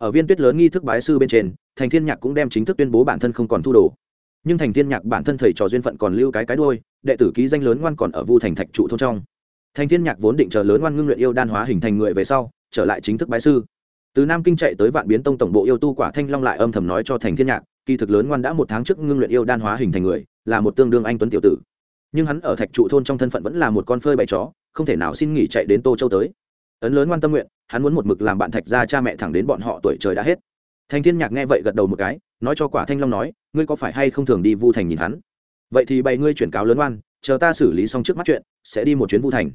ở viên tuyết lớn nghi thức bái sư bên trên, thành thiên nhạc cũng đem chính thức tuyên bố bản thân không còn thu đồ. Nhưng thành thiên nhạc bản thân thầy trò duyên phận còn lưu cái cái đuôi, đệ tử ký danh lớn ngoan còn ở vu thành thạch trụ thôn trong. Thành thiên nhạc vốn định chờ lớn ngoan ngưng luyện yêu đan hóa hình thành người về sau, trở lại chính thức bái sư. Từ nam kinh chạy tới vạn biến tông tổng bộ yêu tu quả thanh long lại âm thầm nói cho thành thiên nhạc, kỳ thực lớn ngoan đã một tháng trước ngưng luyện yêu đan hóa hình thành người, là một tương đương anh tuấn tiểu tử. Nhưng hắn ở thạch trụ thôn trong thân phận vẫn là một con phơi bày chó, không thể nào xin nghỉ chạy đến tô châu tới. Ấn lớn ngoan tâm nguyện hắn muốn một mực làm bạn thạch ra cha mẹ thẳng đến bọn họ tuổi trời đã hết. Thành thiên nhạc nghe vậy gật đầu một cái, nói cho quả thanh long nói, ngươi có phải hay không thường đi vu thành nhìn hắn? Vậy thì bày ngươi chuyển cáo lớn oan, chờ ta xử lý xong trước mắt chuyện, sẽ đi một chuyến vu thành.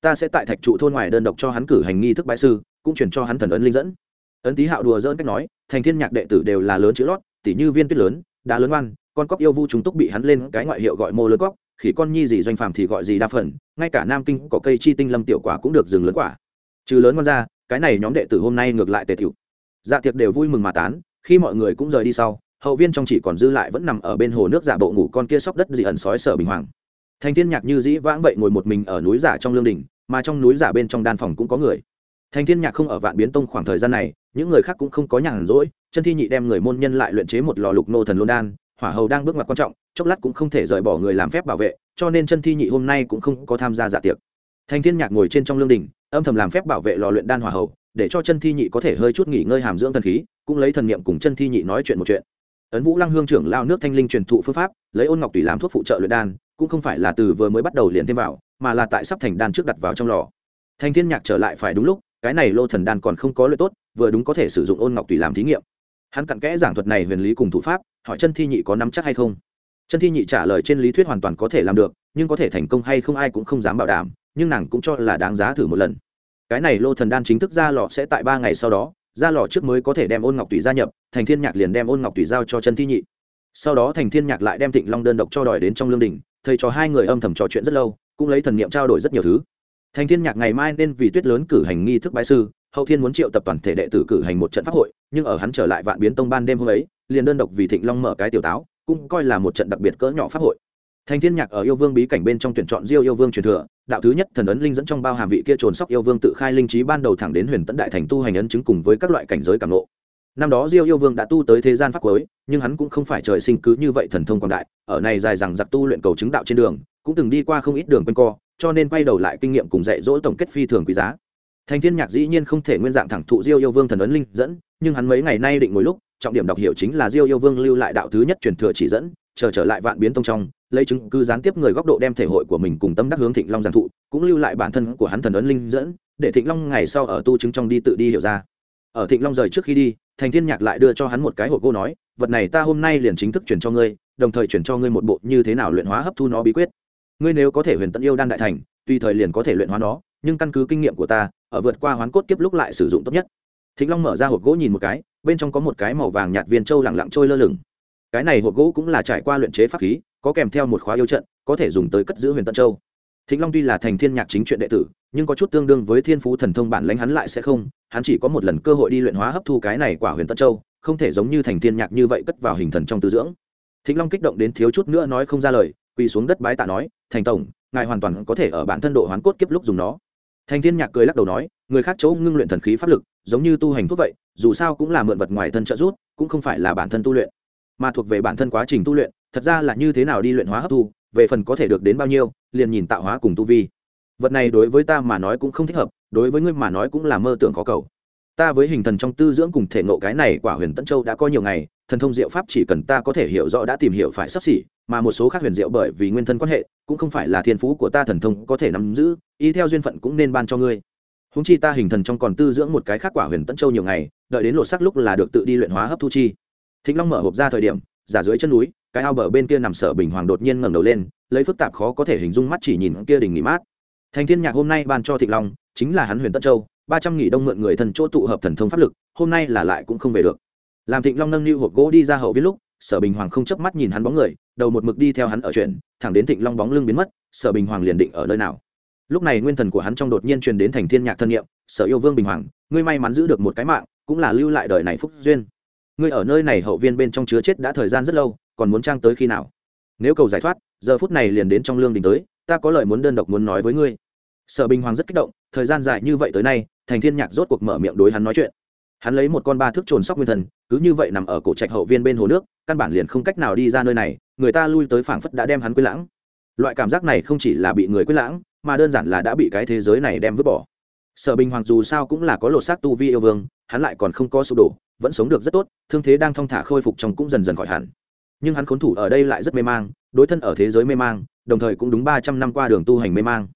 Ta sẽ tại thạch trụ thôn ngoài đơn độc cho hắn cử hành nghi thức bãi sư, cũng chuyển cho hắn thần ấn linh dẫn. Ấn tý hạo đùa dỡn cách nói, thành thiên nhạc đệ tử đều là lớn chữ lót tỷ như viên tuyết lớn đá lớn oan, con cóc yêu vu chúng túc bị hắn lên cái ngoại hiệu gọi mô lớn cóc, khỉ con nhi gì doanh phàm thì gọi gì đa phần, ngay cả nam kinh có cây chi tinh lâm tiểu quả cũng được dừng lớn quả. Trừ lớn ngoan ra cái này nhóm đệ tử hôm nay ngược lại tề tiểu. Dạ tiệc đều vui mừng mà tán, khi mọi người cũng rời đi sau, hậu viên trong chỉ còn dư lại vẫn nằm ở bên hồ nước giả bộ ngủ con kia sóc đất dị ẩn sói sở bình hoàng. Thành thiên nhạc như dĩ vãng vậy ngồi một mình ở núi giả trong lương đình mà trong núi giả bên trong đan phòng cũng có người. Thành thiên nhạc không ở vạn biến tông khoảng thời gian này, những người khác cũng không có nhàn rỗi, chân thi nhị đem người môn nhân lại luyện chế một lò lục nô thần lôn đan, hỏa hầu đang bước ngoặt quan trọng, chốc lát cũng không thể rời bỏ người làm phép bảo vệ, cho nên chân thi nhị hôm nay cũng không có tham gia dạ tiệc. Thành thiên nhạc ngồi trên trong lương đình âm thầm làm phép bảo vệ lò luyện đan hỏa hầu, để cho chân thi nhị có thể hơi chút nghỉ ngơi hàm dưỡng thần khí, cũng lấy thần niệm cùng chân thi nhị nói chuyện một chuyện. Ấn vũ lăng hương trưởng lao nước thanh linh truyền thụ phương pháp, lấy ôn ngọc tùy làm thuốc phụ trợ luyện đan, cũng không phải là từ vừa mới bắt đầu liền thêm vào, mà là tại sắp thành đan trước đặt vào trong lò. Thanh thiên nhạc trở lại phải đúng lúc, cái này lô thần đan còn không có lợi tốt, vừa đúng có thể sử dụng ôn ngọc tùy làm thí nghiệm. Hắn cặn kẽ giảng thuật này huyền lý cùng thủ pháp, hỏi chân thi nhị có nắm chắc hay không. Chân thi nhị trả lời trên lý thuyết hoàn toàn có thể làm được, nhưng có thể thành công hay không ai cũng không dám bảo đảm nhưng nàng cũng cho là đáng giá thử một lần. Cái này lô thần đan chính thức ra lò sẽ tại ba ngày sau đó, ra lò trước mới có thể đem ôn ngọc tùy gia nhập, thành thiên nhạc liền đem ôn ngọc tùy giao cho chân thi nhị. Sau đó thành thiên nhạc lại đem thịnh long đơn độc cho đòi đến trong lương đình, thầy cho hai người âm thầm trò chuyện rất lâu, cũng lấy thần niệm trao đổi rất nhiều thứ. Thành thiên nhạc ngày mai nên vì tuyết lớn cử hành nghi thức bái sư, hậu thiên muốn triệu tập toàn thể đệ tử cử hành một trận pháp hội, nhưng ở hắn trở lại vạn biến tông ban đêm hôm ấy, liền đơn độc vì thịnh long mở cái tiểu táo, cũng coi là một trận đặc biệt cỡ nhỏ pháp hội. Thành thiên nhạc ở yêu vương bí cảnh bên trong tuyển chọn diêu yêu vương truyền thừa đạo thứ nhất thần ấn linh dẫn trong bao hàm vị kia trồn sóc yêu vương tự khai linh trí ban đầu thẳng đến huyền tấn đại thành tu hành ấn chứng cùng với các loại cảnh giới cảm lộ năm đó diêu yêu vương đã tu tới thế gian pháp cuối, nhưng hắn cũng không phải trời sinh cứ như vậy thần thông quảng đại, ở này dài rằng giặc tu luyện cầu chứng đạo trên đường, cũng từng đi qua không ít đường quanh co, cho nên quay đầu lại kinh nghiệm cùng dạy dỗ tổng kết phi thường quý giá. Thành thiên nhạc dĩ nhiên không thể nguyên dạng thẳng thụ diêu yêu vương thần ấn linh dẫn, nhưng hắn mấy ngày nay định ngồi lúc, trọng điểm đọc hiểu chính là diêu yêu vương lưu lại đạo thứ nhất truyền thừa chỉ dẫn chờ trở lại vạn biến tông trong, lấy chứng cứ gián tiếp người góc độ đem thể hội của mình cùng tâm đắc hướng thịnh long giảng thụ, cũng lưu lại bản thân của hắn thần ấn linh dẫn, để thịnh long ngày sau ở tu chứng trong đi tự đi hiểu ra. Ở thịnh long rời trước khi đi, thành thiên nhạc lại đưa cho hắn một cái hộp cô nói, vật này ta hôm nay liền chính thức chuyển cho ngươi, đồng thời chuyển cho ngươi một bộ như thế nào luyện hóa hấp thu nó bí quyết. Ngươi nếu có thể huyền tận yêu đan đại thành, tùy thời liền có thể luyện hóa nó, nhưng căn cứ kinh nghiệm của ta, ở vượt qua hoán cốt kiếp lúc lại sử dụng tốt nhất. Thịnh long mở ra hộp gỗ nhìn một cái, bên trong có một cái màu vàng nhạt viên trâu lẳng lặng trôi lơ lửng cái này hộp gỗ cũng là trải qua luyện chế pháp khí có kèm theo một khóa yêu trận có thể dùng tới cất giữ huyền tân châu. Thịnh long tuy là thành thiên nhạc chính chuyện đệ tử nhưng có chút tương đương với thiên phú thần thông bản lãnh hắn lại sẽ không hắn chỉ có một lần cơ hội đi luyện hóa hấp thu cái này quả huyền tân châu không thể giống như thành thiên nhạc như vậy cất vào hình thần trong tư dưỡng. Thịnh long kích động đến thiếu chút nữa nói không ra lời quỳ xuống đất bái tạ nói thành tổng ngài hoàn toàn có thể ở bản thân độ hoán cốt kiếp lúc dùng nó. Thành thiên nhạc cười lắc đầu nói người khác chỗ ngưng luyện thần khí pháp lực giống như tu hành thuốc vậy dù sao cũng là mượn vật ngoài thân trợ giúp, cũng không phải là bản thân tu luyện mà thuộc về bản thân quá trình tu luyện, thật ra là như thế nào đi luyện hóa hấp thu, về phần có thể được đến bao nhiêu, liền nhìn tạo hóa cùng tu vi. Vật này đối với ta mà nói cũng không thích hợp, đối với ngươi mà nói cũng là mơ tưởng khó cầu. Ta với hình thần trong tư dưỡng cùng thể ngộ cái này quả huyền tân châu đã có nhiều ngày, thần thông diệu pháp chỉ cần ta có thể hiểu rõ đã tìm hiểu phải sắp xỉ, mà một số khác huyền diệu bởi vì nguyên thân quan hệ, cũng không phải là thiên phú của ta thần thông có thể nắm giữ, y theo duyên phận cũng nên ban cho ngươi. Húng chi ta hình thần trong còn tư dưỡng một cái khác quả huyền tân châu nhiều ngày, đợi đến lột sắc lúc là được tự đi luyện hóa hấp thu chi thịnh long mở hộp ra thời điểm, giả dưới chân núi, cái ao bờ bên kia nằm sở bình hoàng đột nhiên ngẩng đầu lên, lấy phức tạp khó có thể hình dung mắt chỉ nhìn kia đình nghỉ mát. Thành thiên nhạc hôm nay ban cho thịnh long, chính là hắn huyền tân châu, ba trăm nghỉ đông mượn người thần chỗ tụ hợp thần thông pháp lực, hôm nay là lại cũng không về được. Làm thịnh long nâng niu hộp gỗ đi ra hậu viết lúc, sở bình hoàng không chớp mắt nhìn hắn bóng người, đầu một mực đi theo hắn ở chuyện, thẳng đến thịnh long bóng lưng biến mất, sở bình hoàng liền định ở nơi nào. Lúc này nguyên thần của hắn trong đột nhiên truyền đến thành thiên nhạc thân nhiệm, sở yêu vương bình hoàng, ngươi may mắn giữ được một cái mạng, cũng là lưu lại đời này phúc duyên ngươi ở nơi này hậu viên bên trong chứa chết đã thời gian rất lâu, còn muốn trang tới khi nào? Nếu cầu giải thoát, giờ phút này liền đến trong lương đình tới, ta có lời muốn đơn độc muốn nói với ngươi. Sở bình hoàng rất kích động, thời gian dài như vậy tới nay, thành thiên nhạc rốt cuộc mở miệng đối hắn nói chuyện. Hắn lấy một con ba thước trồn sóc nguyên thần, cứ như vậy nằm ở cổ trạch hậu viên bên hồ nước, căn bản liền không cách nào đi ra nơi này, người ta lui tới phảng phất đã đem hắn quên lãng. Loại cảm giác này không chỉ là bị người quên lãng, mà đơn giản là đã bị cái thế giới này đem vứt bỏ. Sở bình hoàng dù sao cũng là có lột xác tu vi yêu vương, hắn lại còn không có sụp đổ vẫn sống được rất tốt, thương thế đang thong thả khôi phục trong cũng dần dần khỏi hẳn. Nhưng hắn khốn thủ ở đây lại rất mê mang, đối thân ở thế giới mê mang, đồng thời cũng đúng ba trăm năm qua đường tu hành mê mang.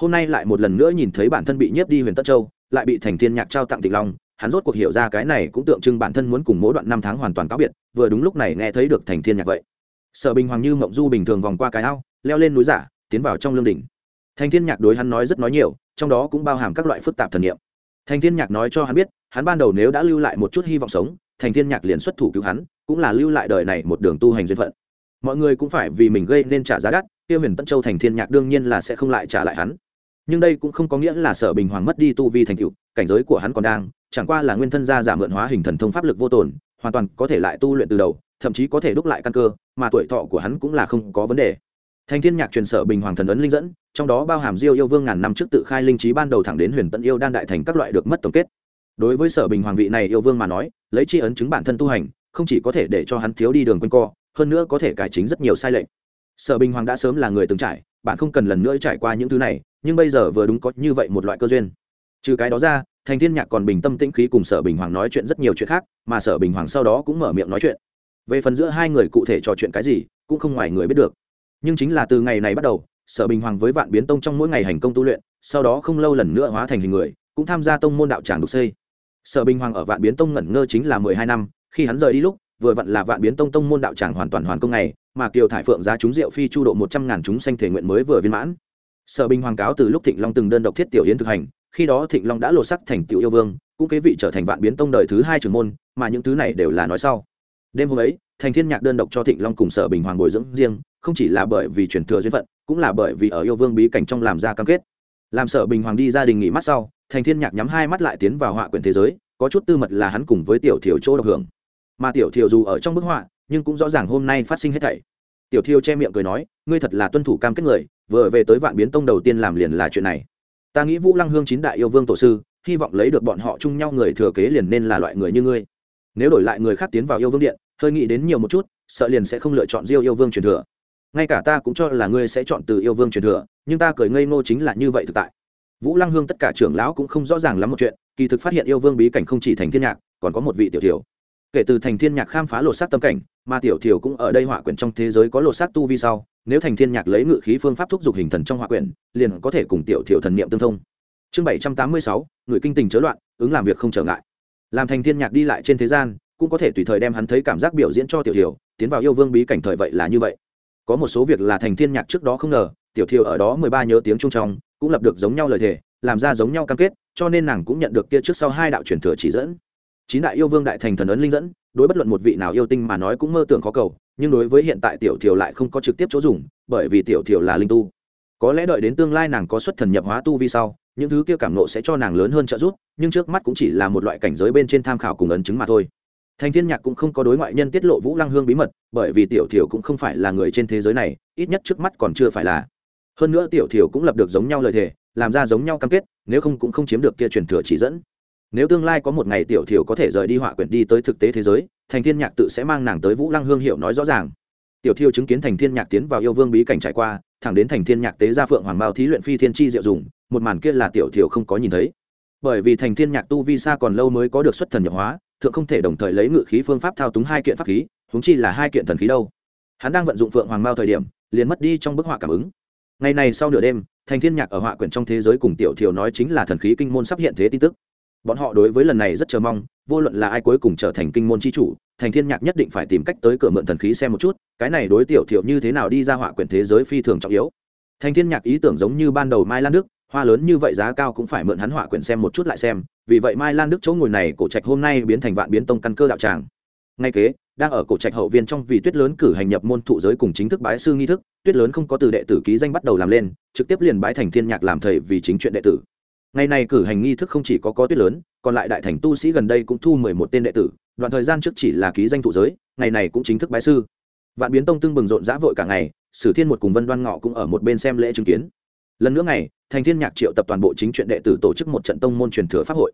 Hôm nay lại một lần nữa nhìn thấy bản thân bị nhiếp đi huyền tất châu, lại bị thành thiên nhạc trao tặng tịnh long, hắn rốt cuộc hiểu ra cái này cũng tượng trưng bản thân muốn cùng mỗi đoạn năm tháng hoàn toàn cáo biệt, vừa đúng lúc này nghe thấy được thành thiên nhạc vậy. Sở bình hoàng như mộng du bình thường vòng qua cái ao, leo lên núi giả, tiến vào trong lương đỉnh. Thành thiên nhạc đối hắn nói rất nói nhiều, trong đó cũng bao hàm các loại phức tạp thần niệm. Thành thiên nhạc nói cho hắn biết hắn ban đầu nếu đã lưu lại một chút hy vọng sống, thành thiên nhạc liền xuất thủ cứu hắn, cũng là lưu lại đời này một đường tu hành duyên phận. Mọi người cũng phải vì mình gây nên trả giá đắt tiêu huyền tân châu thành thiên nhạc đương nhiên là sẽ không lại trả lại hắn. Nhưng đây cũng không có nghĩa là sở bình hoàng mất đi tu vi thành tựu, cảnh giới của hắn còn đang, chẳng qua là nguyên thân gia giả mượn hóa hình thần thông pháp lực vô tồn, hoàn toàn có thể lại tu luyện từ đầu, thậm chí có thể đúc lại căn cơ, mà tuổi thọ của hắn cũng là không có vấn đề. Thành thiên nhạc truyền sở bình hoàng thần ấn linh dẫn, trong đó bao hàm diêu yêu vương ngàn năm trước tự khai linh trí ban đầu thẳng đến huyền tận yêu đan đại thành các loại được mất tổng kết đối với sở bình hoàng vị này yêu vương mà nói, lấy chi ấn chứng bản thân tu hành, không chỉ có thể để cho hắn thiếu đi đường quanh co, hơn nữa có thể cải chính rất nhiều sai lệch. Sở bình hoàng đã sớm là người từng trải, bạn không cần lần nữa trải qua những thứ này, nhưng bây giờ vừa đúng có như vậy một loại cơ duyên. Trừ cái đó ra, thành thiên nhạc còn bình tâm tĩnh khí cùng sở bình hoàng nói chuyện rất nhiều chuyện khác, mà sở bình hoàng sau đó cũng mở miệng nói chuyện. Về phần giữa hai người cụ thể trò chuyện cái gì, cũng không ngoài người biết được. Nhưng chính là từ ngày này bắt đầu, sở bình hoàng với vạn biến tông trong mỗi ngày hành công tu luyện, sau đó không lâu lần nữa hóa thành hình người, cũng tham gia tông môn đạo tràng đục xây sở bình hoàng ở vạn biến tông ngẩn ngơ chính là mười hai năm, khi hắn rời đi lúc, vừa vặn là vạn biến tông tông môn đạo tràng hoàn toàn hoàn công này mà kiều thải phượng giá chúng rượu phi chu độ một trăm ngàn chúng sanh thể nguyện mới vừa viên mãn. Sở bình hoàng cáo từ lúc thịnh long từng đơn độc thiết tiểu yến thực hành, khi đó thịnh long đã lột sắc thành tiểu yêu vương, cũng kế vị trở thành vạn biến tông đời thứ hai trưởng môn, mà những thứ này đều là nói sau. Đêm hôm ấy, thành thiên nhạc đơn độc cho thịnh long cùng sở bình hoàng bồi dưỡng riêng, không chỉ là bởi vì truyền thừa duyên phận, cũng là bởi vì ở yêu vương bí cảnh trong làm ra cam kết. Làm sở bình hoàng đi gia đình nghỉ mát sau thành thiên nhạc nhắm hai mắt lại tiến vào họa quyển thế giới, có chút tư mật là hắn cùng với tiểu thiểu chỗ độc hưởng. Mà tiểu thiểu dù ở trong bức họa, nhưng cũng rõ ràng hôm nay phát sinh hết thảy. Tiểu thiêu che miệng cười nói, ngươi thật là tuân thủ cam kết người, vừa về tới vạn biến tông đầu tiên làm liền là chuyện này. Ta nghĩ vũ lăng hương chín đại yêu vương tổ sư, hy vọng lấy được bọn họ chung nhau người thừa kế liền nên là loại người như ngươi. Nếu đổi lại người khác tiến vào yêu vương điện, hơi nghĩ đến nhiều một chút, sợ liền sẽ không lựa chọn diêu yêu vương truyền thừa. Ngay cả ta cũng cho là ngươi sẽ chọn từ yêu vương truyền thừa, nhưng ta cười ngây ngô chính là như vậy thực tại vũ lăng hương tất cả trưởng lão cũng không rõ ràng lắm một chuyện, kỳ thực phát hiện yêu vương bí cảnh không chỉ thành thiên nhạc, còn có một vị tiểu tiểu kể từ thành thiên nhạc khám phá lột xác tâm cảnh, mà tiểu thiểu cũng ở đây hỏa quyển trong thế giới có lột xác tu vi sau, nếu thành thiên nhạc lấy ngự khí phương pháp thúc giục hình thần trong hỏa quyển, liền có thể cùng tiểu thiểu thần niệm tương thông. Chương bảy trăm tám mươi sáu, người kinh tình chớ loạn, ứng làm việc không trở ngại. Làm thành thiên nhạc đi lại trên thế gian, cũng có thể tùy thời đem hắn thấy cảm giác biểu diễn cho tiểu thiểu, tiến vào yêu vương bí cảnh thời vậy là như vậy. Có một số việc là thành thiên nhạc trước đó không ngờ, tiểu thiểu ở đó mười ba nhớ tiếng trung trong cũng lập được giống nhau lời thề, làm ra giống nhau cam kết, cho nên nàng cũng nhận được kia trước sau hai đạo truyền thừa chỉ dẫn. Chín đại yêu vương đại thành thần ấn linh dẫn, đối bất luận một vị nào yêu tinh mà nói cũng mơ tưởng khó cầu, nhưng đối với hiện tại tiểu thiều lại không có trực tiếp chỗ dùng, bởi vì tiểu thiều là linh tu. Có lẽ đợi đến tương lai nàng có xuất thần nhập hóa tu vi sau, những thứ kia cảm nộ sẽ cho nàng lớn hơn trợ giúp, nhưng trước mắt cũng chỉ là một loại cảnh giới bên trên tham khảo cùng ấn chứng mà thôi. Thành thiên nhạc cũng không có đối ngoại nhân tiết lộ vũ lăng hương bí mật, bởi vì tiểu thiều cũng không phải là người trên thế giới này, ít nhất trước mắt còn chưa phải là hơn nữa tiểu thiểu cũng lập được giống nhau lời thề, làm ra giống nhau cam kết, nếu không cũng không chiếm được kia truyền thừa chỉ dẫn. Nếu tương lai có một ngày tiểu thiểu có thể rời đi họa quyển đi tới thực tế thế giới, thành thiên nhạc tự sẽ mang nàng tới vũ lăng hương hiệu nói rõ ràng. Tiểu thiêu chứng kiến thành thiên nhạc tiến vào yêu vương bí cảnh trải qua, thẳng đến thành thiên nhạc tế ra phượng hoàng bao thí luyện phi thiên chi diệu dùng, một màn kia là tiểu thiểu không có nhìn thấy. Bởi vì thành thiên nhạc tu vi xa còn lâu mới có được xuất thần nhập hóa, thượng không thể đồng thời lấy ngự khí phương pháp thao túng hai kiện pháp khí húng chi là hai kiện thần khí đâu. Hắn đang vận dụng phượng hoàng bao thời điểm, liền mất đi trong bức họa cảm ứng ngày này sau nửa đêm, thành thiên nhạc ở họa quyển trong thế giới cùng tiểu Thiều nói chính là thần khí kinh môn sắp hiện thế tin tức. Bọn họ đối với lần này rất chờ mong, vô luận là ai cuối cùng trở thành kinh môn chi chủ, thành thiên nhạc nhất định phải tìm cách tới cửa mượn thần khí xem một chút, cái này đối tiểu Thiều như thế nào đi ra họa quyển thế giới phi thường trọng yếu. Thành thiên nhạc ý tưởng giống như ban đầu mai lan đức, hoa lớn như vậy giá cao cũng phải mượn hắn họa quyển xem một chút lại xem, vì vậy mai lan đức chỗ ngồi này cổ trạch hôm nay biến thành vạn biến tông căn cơ đạo tràng. Ngay kế đang ở cổ trạch hậu viên trong vì tuyết lớn cử hành nhập môn thụ giới cùng chính thức bái sư nghi thức, tuyết lớn không có từ đệ tử ký danh bắt đầu làm lên, trực tiếp liền bái thành thiên nhạc làm thầy vì chính chuyện đệ tử. Ngày này cử hành nghi thức không chỉ có có tuyết lớn, còn lại đại thành tu sĩ gần đây cũng thu mười một tên đệ tử, đoạn thời gian trước chỉ là ký danh thụ giới, ngày này cũng chính thức bái sư. Vạn biến tông tương bừng rộn rã vội cả ngày, sử thiên một cùng vân đoan ngọ cũng ở một bên xem lễ chứng kiến. Lần nữa ngày, thành thiên nhạc triệu tập toàn bộ chính chuyện đệ tử tổ chức một trận tông môn truyền thừa pháp hội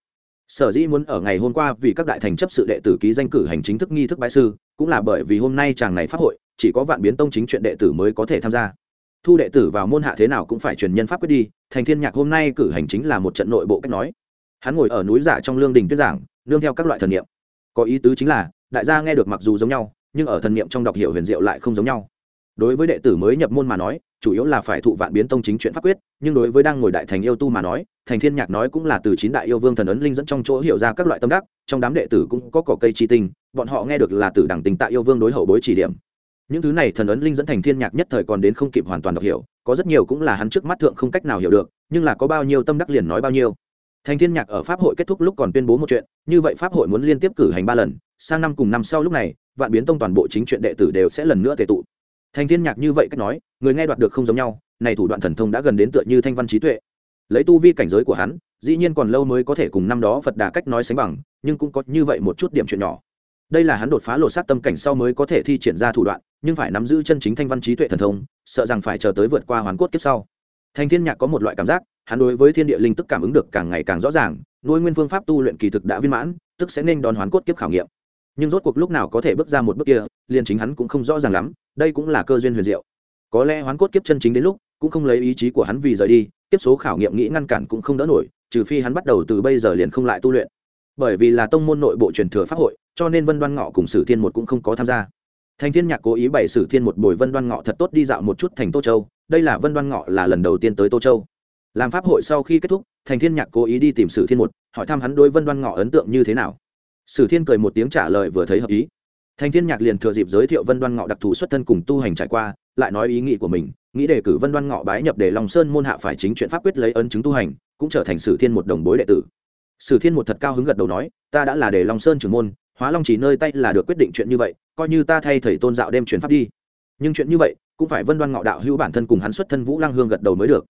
sở dĩ muốn ở ngày hôm qua vì các đại thành chấp sự đệ tử ký danh cử hành chính thức nghi thức bãi sư, cũng là bởi vì hôm nay chàng này pháp hội, chỉ có vạn biến tông chính chuyện đệ tử mới có thể tham gia. Thu đệ tử vào môn hạ thế nào cũng phải truyền nhân pháp quyết đi, thành thiên nhạc hôm nay cử hành chính là một trận nội bộ cách nói. Hắn ngồi ở núi giả trong lương đình tuyết giảng, nương theo các loại thần niệm. Có ý tứ chính là, đại gia nghe được mặc dù giống nhau, nhưng ở thần niệm trong đọc hiểu huyền diệu lại không giống nhau. Đối với đệ tử mới nhập môn mà nói chủ yếu là phải thụ vạn biến tông chính chuyện pháp quyết, nhưng đối với đang ngồi đại thành yêu tu mà nói, thành thiên nhạc nói cũng là từ chín đại yêu vương thần ấn linh dẫn trong chỗ hiểu ra các loại tâm đắc, trong đám đệ tử cũng có cỏ cây chi tinh, bọn họ nghe được là từ đẳng tình tại yêu vương đối hậu bối chỉ điểm. Những thứ này thần ấn linh dẫn thành thiên nhạc nhất thời còn đến không kịp hoàn toàn đọc hiểu, có rất nhiều cũng là hắn trước mắt thượng không cách nào hiểu được, nhưng là có bao nhiêu tâm đắc liền nói bao nhiêu. Thành thiên nhạc ở pháp hội kết thúc lúc còn tuyên bố một chuyện, như vậy pháp hội muốn liên tiếp cử hành ba lần, sang năm cùng năm sau lúc này, vạn biến tông toàn bộ chính chuyện đệ tử đều sẽ lần nữa tề tụ thành thiên nhạc như vậy cách nói, người nghe đoạt được không giống nhau, này thủ đoạn thần thông đã gần đến tựa như thanh văn trí tuệ. Lấy tu vi cảnh giới của hắn, dĩ nhiên còn lâu mới có thể cùng năm đó phật đà cách nói sánh bằng, nhưng cũng có như vậy một chút điểm chuyện nhỏ. Đây là hắn đột phá lột xác tâm cảnh sau mới có thể thi triển ra thủ đoạn, nhưng phải nắm giữ chân chính thanh văn trí tuệ thần thông, sợ rằng phải chờ tới vượt qua hoàn cốt kiếp sau. Thanh thiên nhạc có một loại cảm giác, hắn đối với thiên địa linh tức cảm ứng được càng ngày càng rõ ràng, nuôi nguyên phương pháp tu luyện kỳ thực đã viên mãn, tức sẽ nên đón hoàn cốt kiếp khảo nghiệm nhưng rốt cuộc lúc nào có thể bước ra một bước kia, liền chính hắn cũng không rõ ràng lắm, đây cũng là cơ duyên huyền diệu. Có lẽ hoán cốt kiếp chân chính đến lúc, cũng không lấy ý chí của hắn vì rời đi tiếp số khảo nghiệm nghĩ ngăn cản cũng không đỡ nổi, trừ phi hắn bắt đầu từ bây giờ liền không lại tu luyện. Bởi vì là tông môn nội bộ truyền thừa pháp hội, cho nên vân đoan ngọ cùng sử thiên một cũng không có tham gia. Thành thiên nhạc cố ý bày sử thiên một buổi vân đoan ngọ thật tốt đi dạo một chút thành tô châu, đây là vân đoan ngọ là lần đầu tiên tới tô châu. Làm pháp hội sau khi kết thúc, thành thiên nhạc cố ý đi tìm sử thiên một, hỏi thăm hắn đối vân đoan ngọ ấn tượng như thế nào sử thiên cười một tiếng trả lời vừa thấy hợp ý. Thành thiên nhạc liền thừa dịp giới thiệu vân đoan ngọ đặc thù xuất thân cùng tu hành trải qua, lại nói ý nghĩ của mình, nghĩ đề cử vân đoan ngọ bái nhập để lòng sơn môn hạ phải chính chuyện pháp quyết lấy ấn chứng tu hành, cũng trở thành sử thiên một đồng bối đệ tử. Sử thiên một thật cao hứng gật đầu nói, ta đã là để long sơn trưởng môn, hóa long chỉ nơi tay là được quyết định chuyện như vậy, coi như ta thay thầy tôn dạo đem chuyện pháp đi. Nhưng chuyện như vậy, cũng phải vân đoan ngọ đạo hữu bản thân cùng hắn xuất thân vũ lăng hương gật đầu mới được.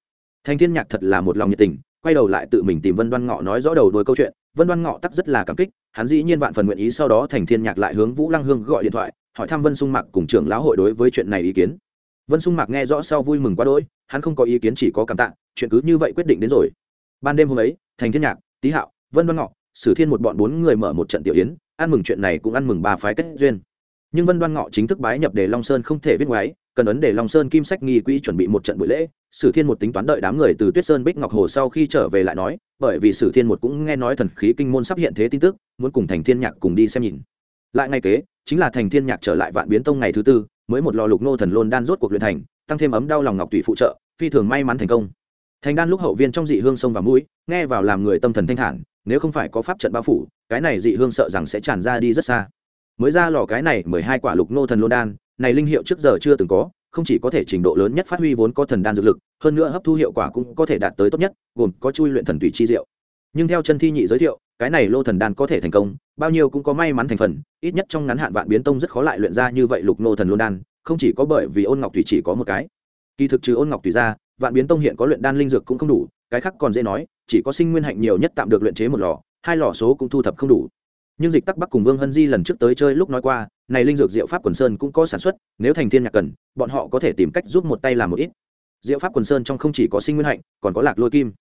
Thanh thiên nhạc thật là một lòng nhiệt tình, quay đầu lại tự mình tìm vân đoan ngọ nói rõ đầu đuôi câu chuyện vân đoan ngọ tắc rất là cảm kích, hắn dĩ nhiên vạn phần nguyện ý sau đó thành thiên nhạc lại hướng vũ lăng hương gọi điện thoại, hỏi thăm vân sung mạc cùng trưởng lão hội đối với chuyện này ý kiến. Vân sung mạc nghe rõ sau vui mừng quá đỗi, hắn không có ý kiến chỉ có cảm tạ, chuyện cứ như vậy quyết định đến rồi. Ban đêm hôm ấy, thành thiên nhạc, tý hạo, vân đoan ngọ, sử thiên một bọn bốn người mở một trận tiểu yến, ăn mừng chuyện này cũng ăn mừng ba phái kết duyên. Nhưng vân đoan ngọ chính thức bái nhập đề long sơn không thể viết ngoái cần ấn để long sơn kim sách nghi quỹ chuẩn bị một trận buổi lễ, sử thiên một tính toán đợi đám người từ tuyết sơn bích ngọc hồ sau khi trở về lại nói, bởi vì sử thiên một cũng nghe nói thần khí kinh môn sắp hiện thế tin tức, muốn cùng thành thiên nhạc cùng đi xem nhìn. Lại ngay kế, chính là thành thiên nhạc trở lại vạn biến tông ngày thứ tư, mới một lò lục nô thần lôn đan rốt cuộc luyện thành, tăng thêm ấm đau lòng ngọc tùy phụ trợ, phi thường may mắn thành công. Thành đan lúc hậu viên trong dị hương sông và mũi, nghe vào làm người tâm thần thanh thản, nếu không phải có pháp trận bao phủ, cái này dị hương sợ rằng sẽ tràn ra đi rất xa. Mới ra lò cái này mười hai quả lục nô thần lôn đan này linh hiệu trước giờ chưa từng có, không chỉ có thể trình độ lớn nhất phát huy vốn có thần đan dược lực, hơn nữa hấp thu hiệu quả cũng có thể đạt tới tốt nhất, gồm có chui luyện thần tùy chi diệu. Nhưng theo chân thi nhị giới thiệu, cái này lô thần đan có thể thành công, bao nhiêu cũng có may mắn thành phần, ít nhất trong ngắn hạn vạn biến tông rất khó lại luyện ra như vậy lục nô thần lôn đan, không chỉ có bởi vì ôn ngọc thủy chỉ có một cái. Kỳ thực trừ ôn ngọc thủy ra, vạn biến tông hiện có luyện đan linh dược cũng không đủ, cái khác còn dễ nói, chỉ có sinh nguyên hạnh nhiều nhất tạm được luyện chế một lò, hai lò số cũng thu thập không đủ nhưng dịch tắc bắc cùng vương hân di lần trước tới chơi lúc nói qua, này linh dược diệu pháp quần sơn cũng có sản xuất, nếu thành thiên nhạc cần, bọn họ có thể tìm cách giúp một tay làm một ít. Diệu pháp quần sơn trong không chỉ có sinh nguyên hạnh, còn có lạc lôi kim.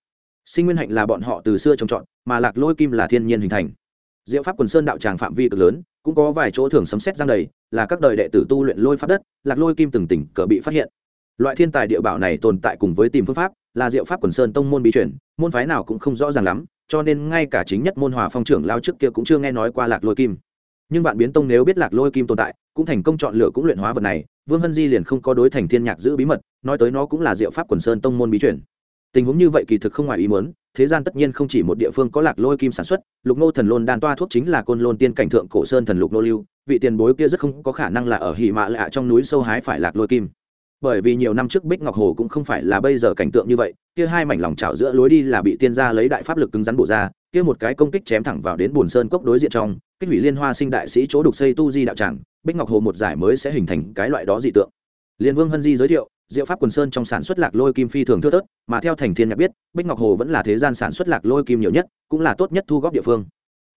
Sinh nguyên hạnh là bọn họ từ xưa trồng trọt, mà lạc lôi kim là thiên nhiên hình thành. Diệu pháp quần sơn đạo tràng phạm vi cực lớn, cũng có vài chỗ thường sấm xét giang đầy, là các đời đệ tử tu luyện lôi pháp đất, lạc lôi kim từng tỉnh cờ bị phát hiện. Loại thiên tài địa bảo này tồn tại cùng với tìm phương pháp, là diệu pháp quần sơn tông môn bí truyền, môn phái nào cũng không rõ ràng lắm cho nên ngay cả chính nhất môn hòa phong trưởng lao trước kia cũng chưa nghe nói qua lạc lôi kim. Nhưng vạn biến tông nếu biết lạc lôi kim tồn tại, cũng thành công chọn lựa cũng luyện hóa vật này, vương hân di liền không có đối thành thiên nhạc giữ bí mật, nói tới nó cũng là diệu pháp quần sơn tông môn bí truyền. Tình huống như vậy kỳ thực không ngoài ý muốn, thế gian tất nhiên không chỉ một địa phương có lạc lôi kim sản xuất, lục nô thần lôn đan toa thuốc chính là côn lôn tiên cảnh thượng cổ sơn thần lục nô lưu, vị tiền bối kia rất không có khả năng là ở hỉ mạ lạ trong núi sâu hái phải lạc lôi kim bởi vì nhiều năm trước bích ngọc hồ cũng không phải là bây giờ cảnh tượng như vậy, kia hai mảnh lòng chảo giữa lối đi là bị tiên gia lấy đại pháp lực cứng rắn bổ ra, kia một cái công kích chém thẳng vào đến bùn sơn cốc đối diện trong, kích hủy liên hoa sinh đại sĩ chỗ đục xây tu di đạo tràng, bích ngọc hồ một giải mới sẽ hình thành cái loại đó dị tượng. Liên vương hân di giới thiệu, diệu pháp quần sơn trong sản xuất lạc lôi kim phi thường thưa thớt, mà theo thành thiên nhạc biết, bích ngọc hồ vẫn là thế gian sản xuất lạc lôi kim nhiều nhất, cũng là tốt nhất thu góp địa phương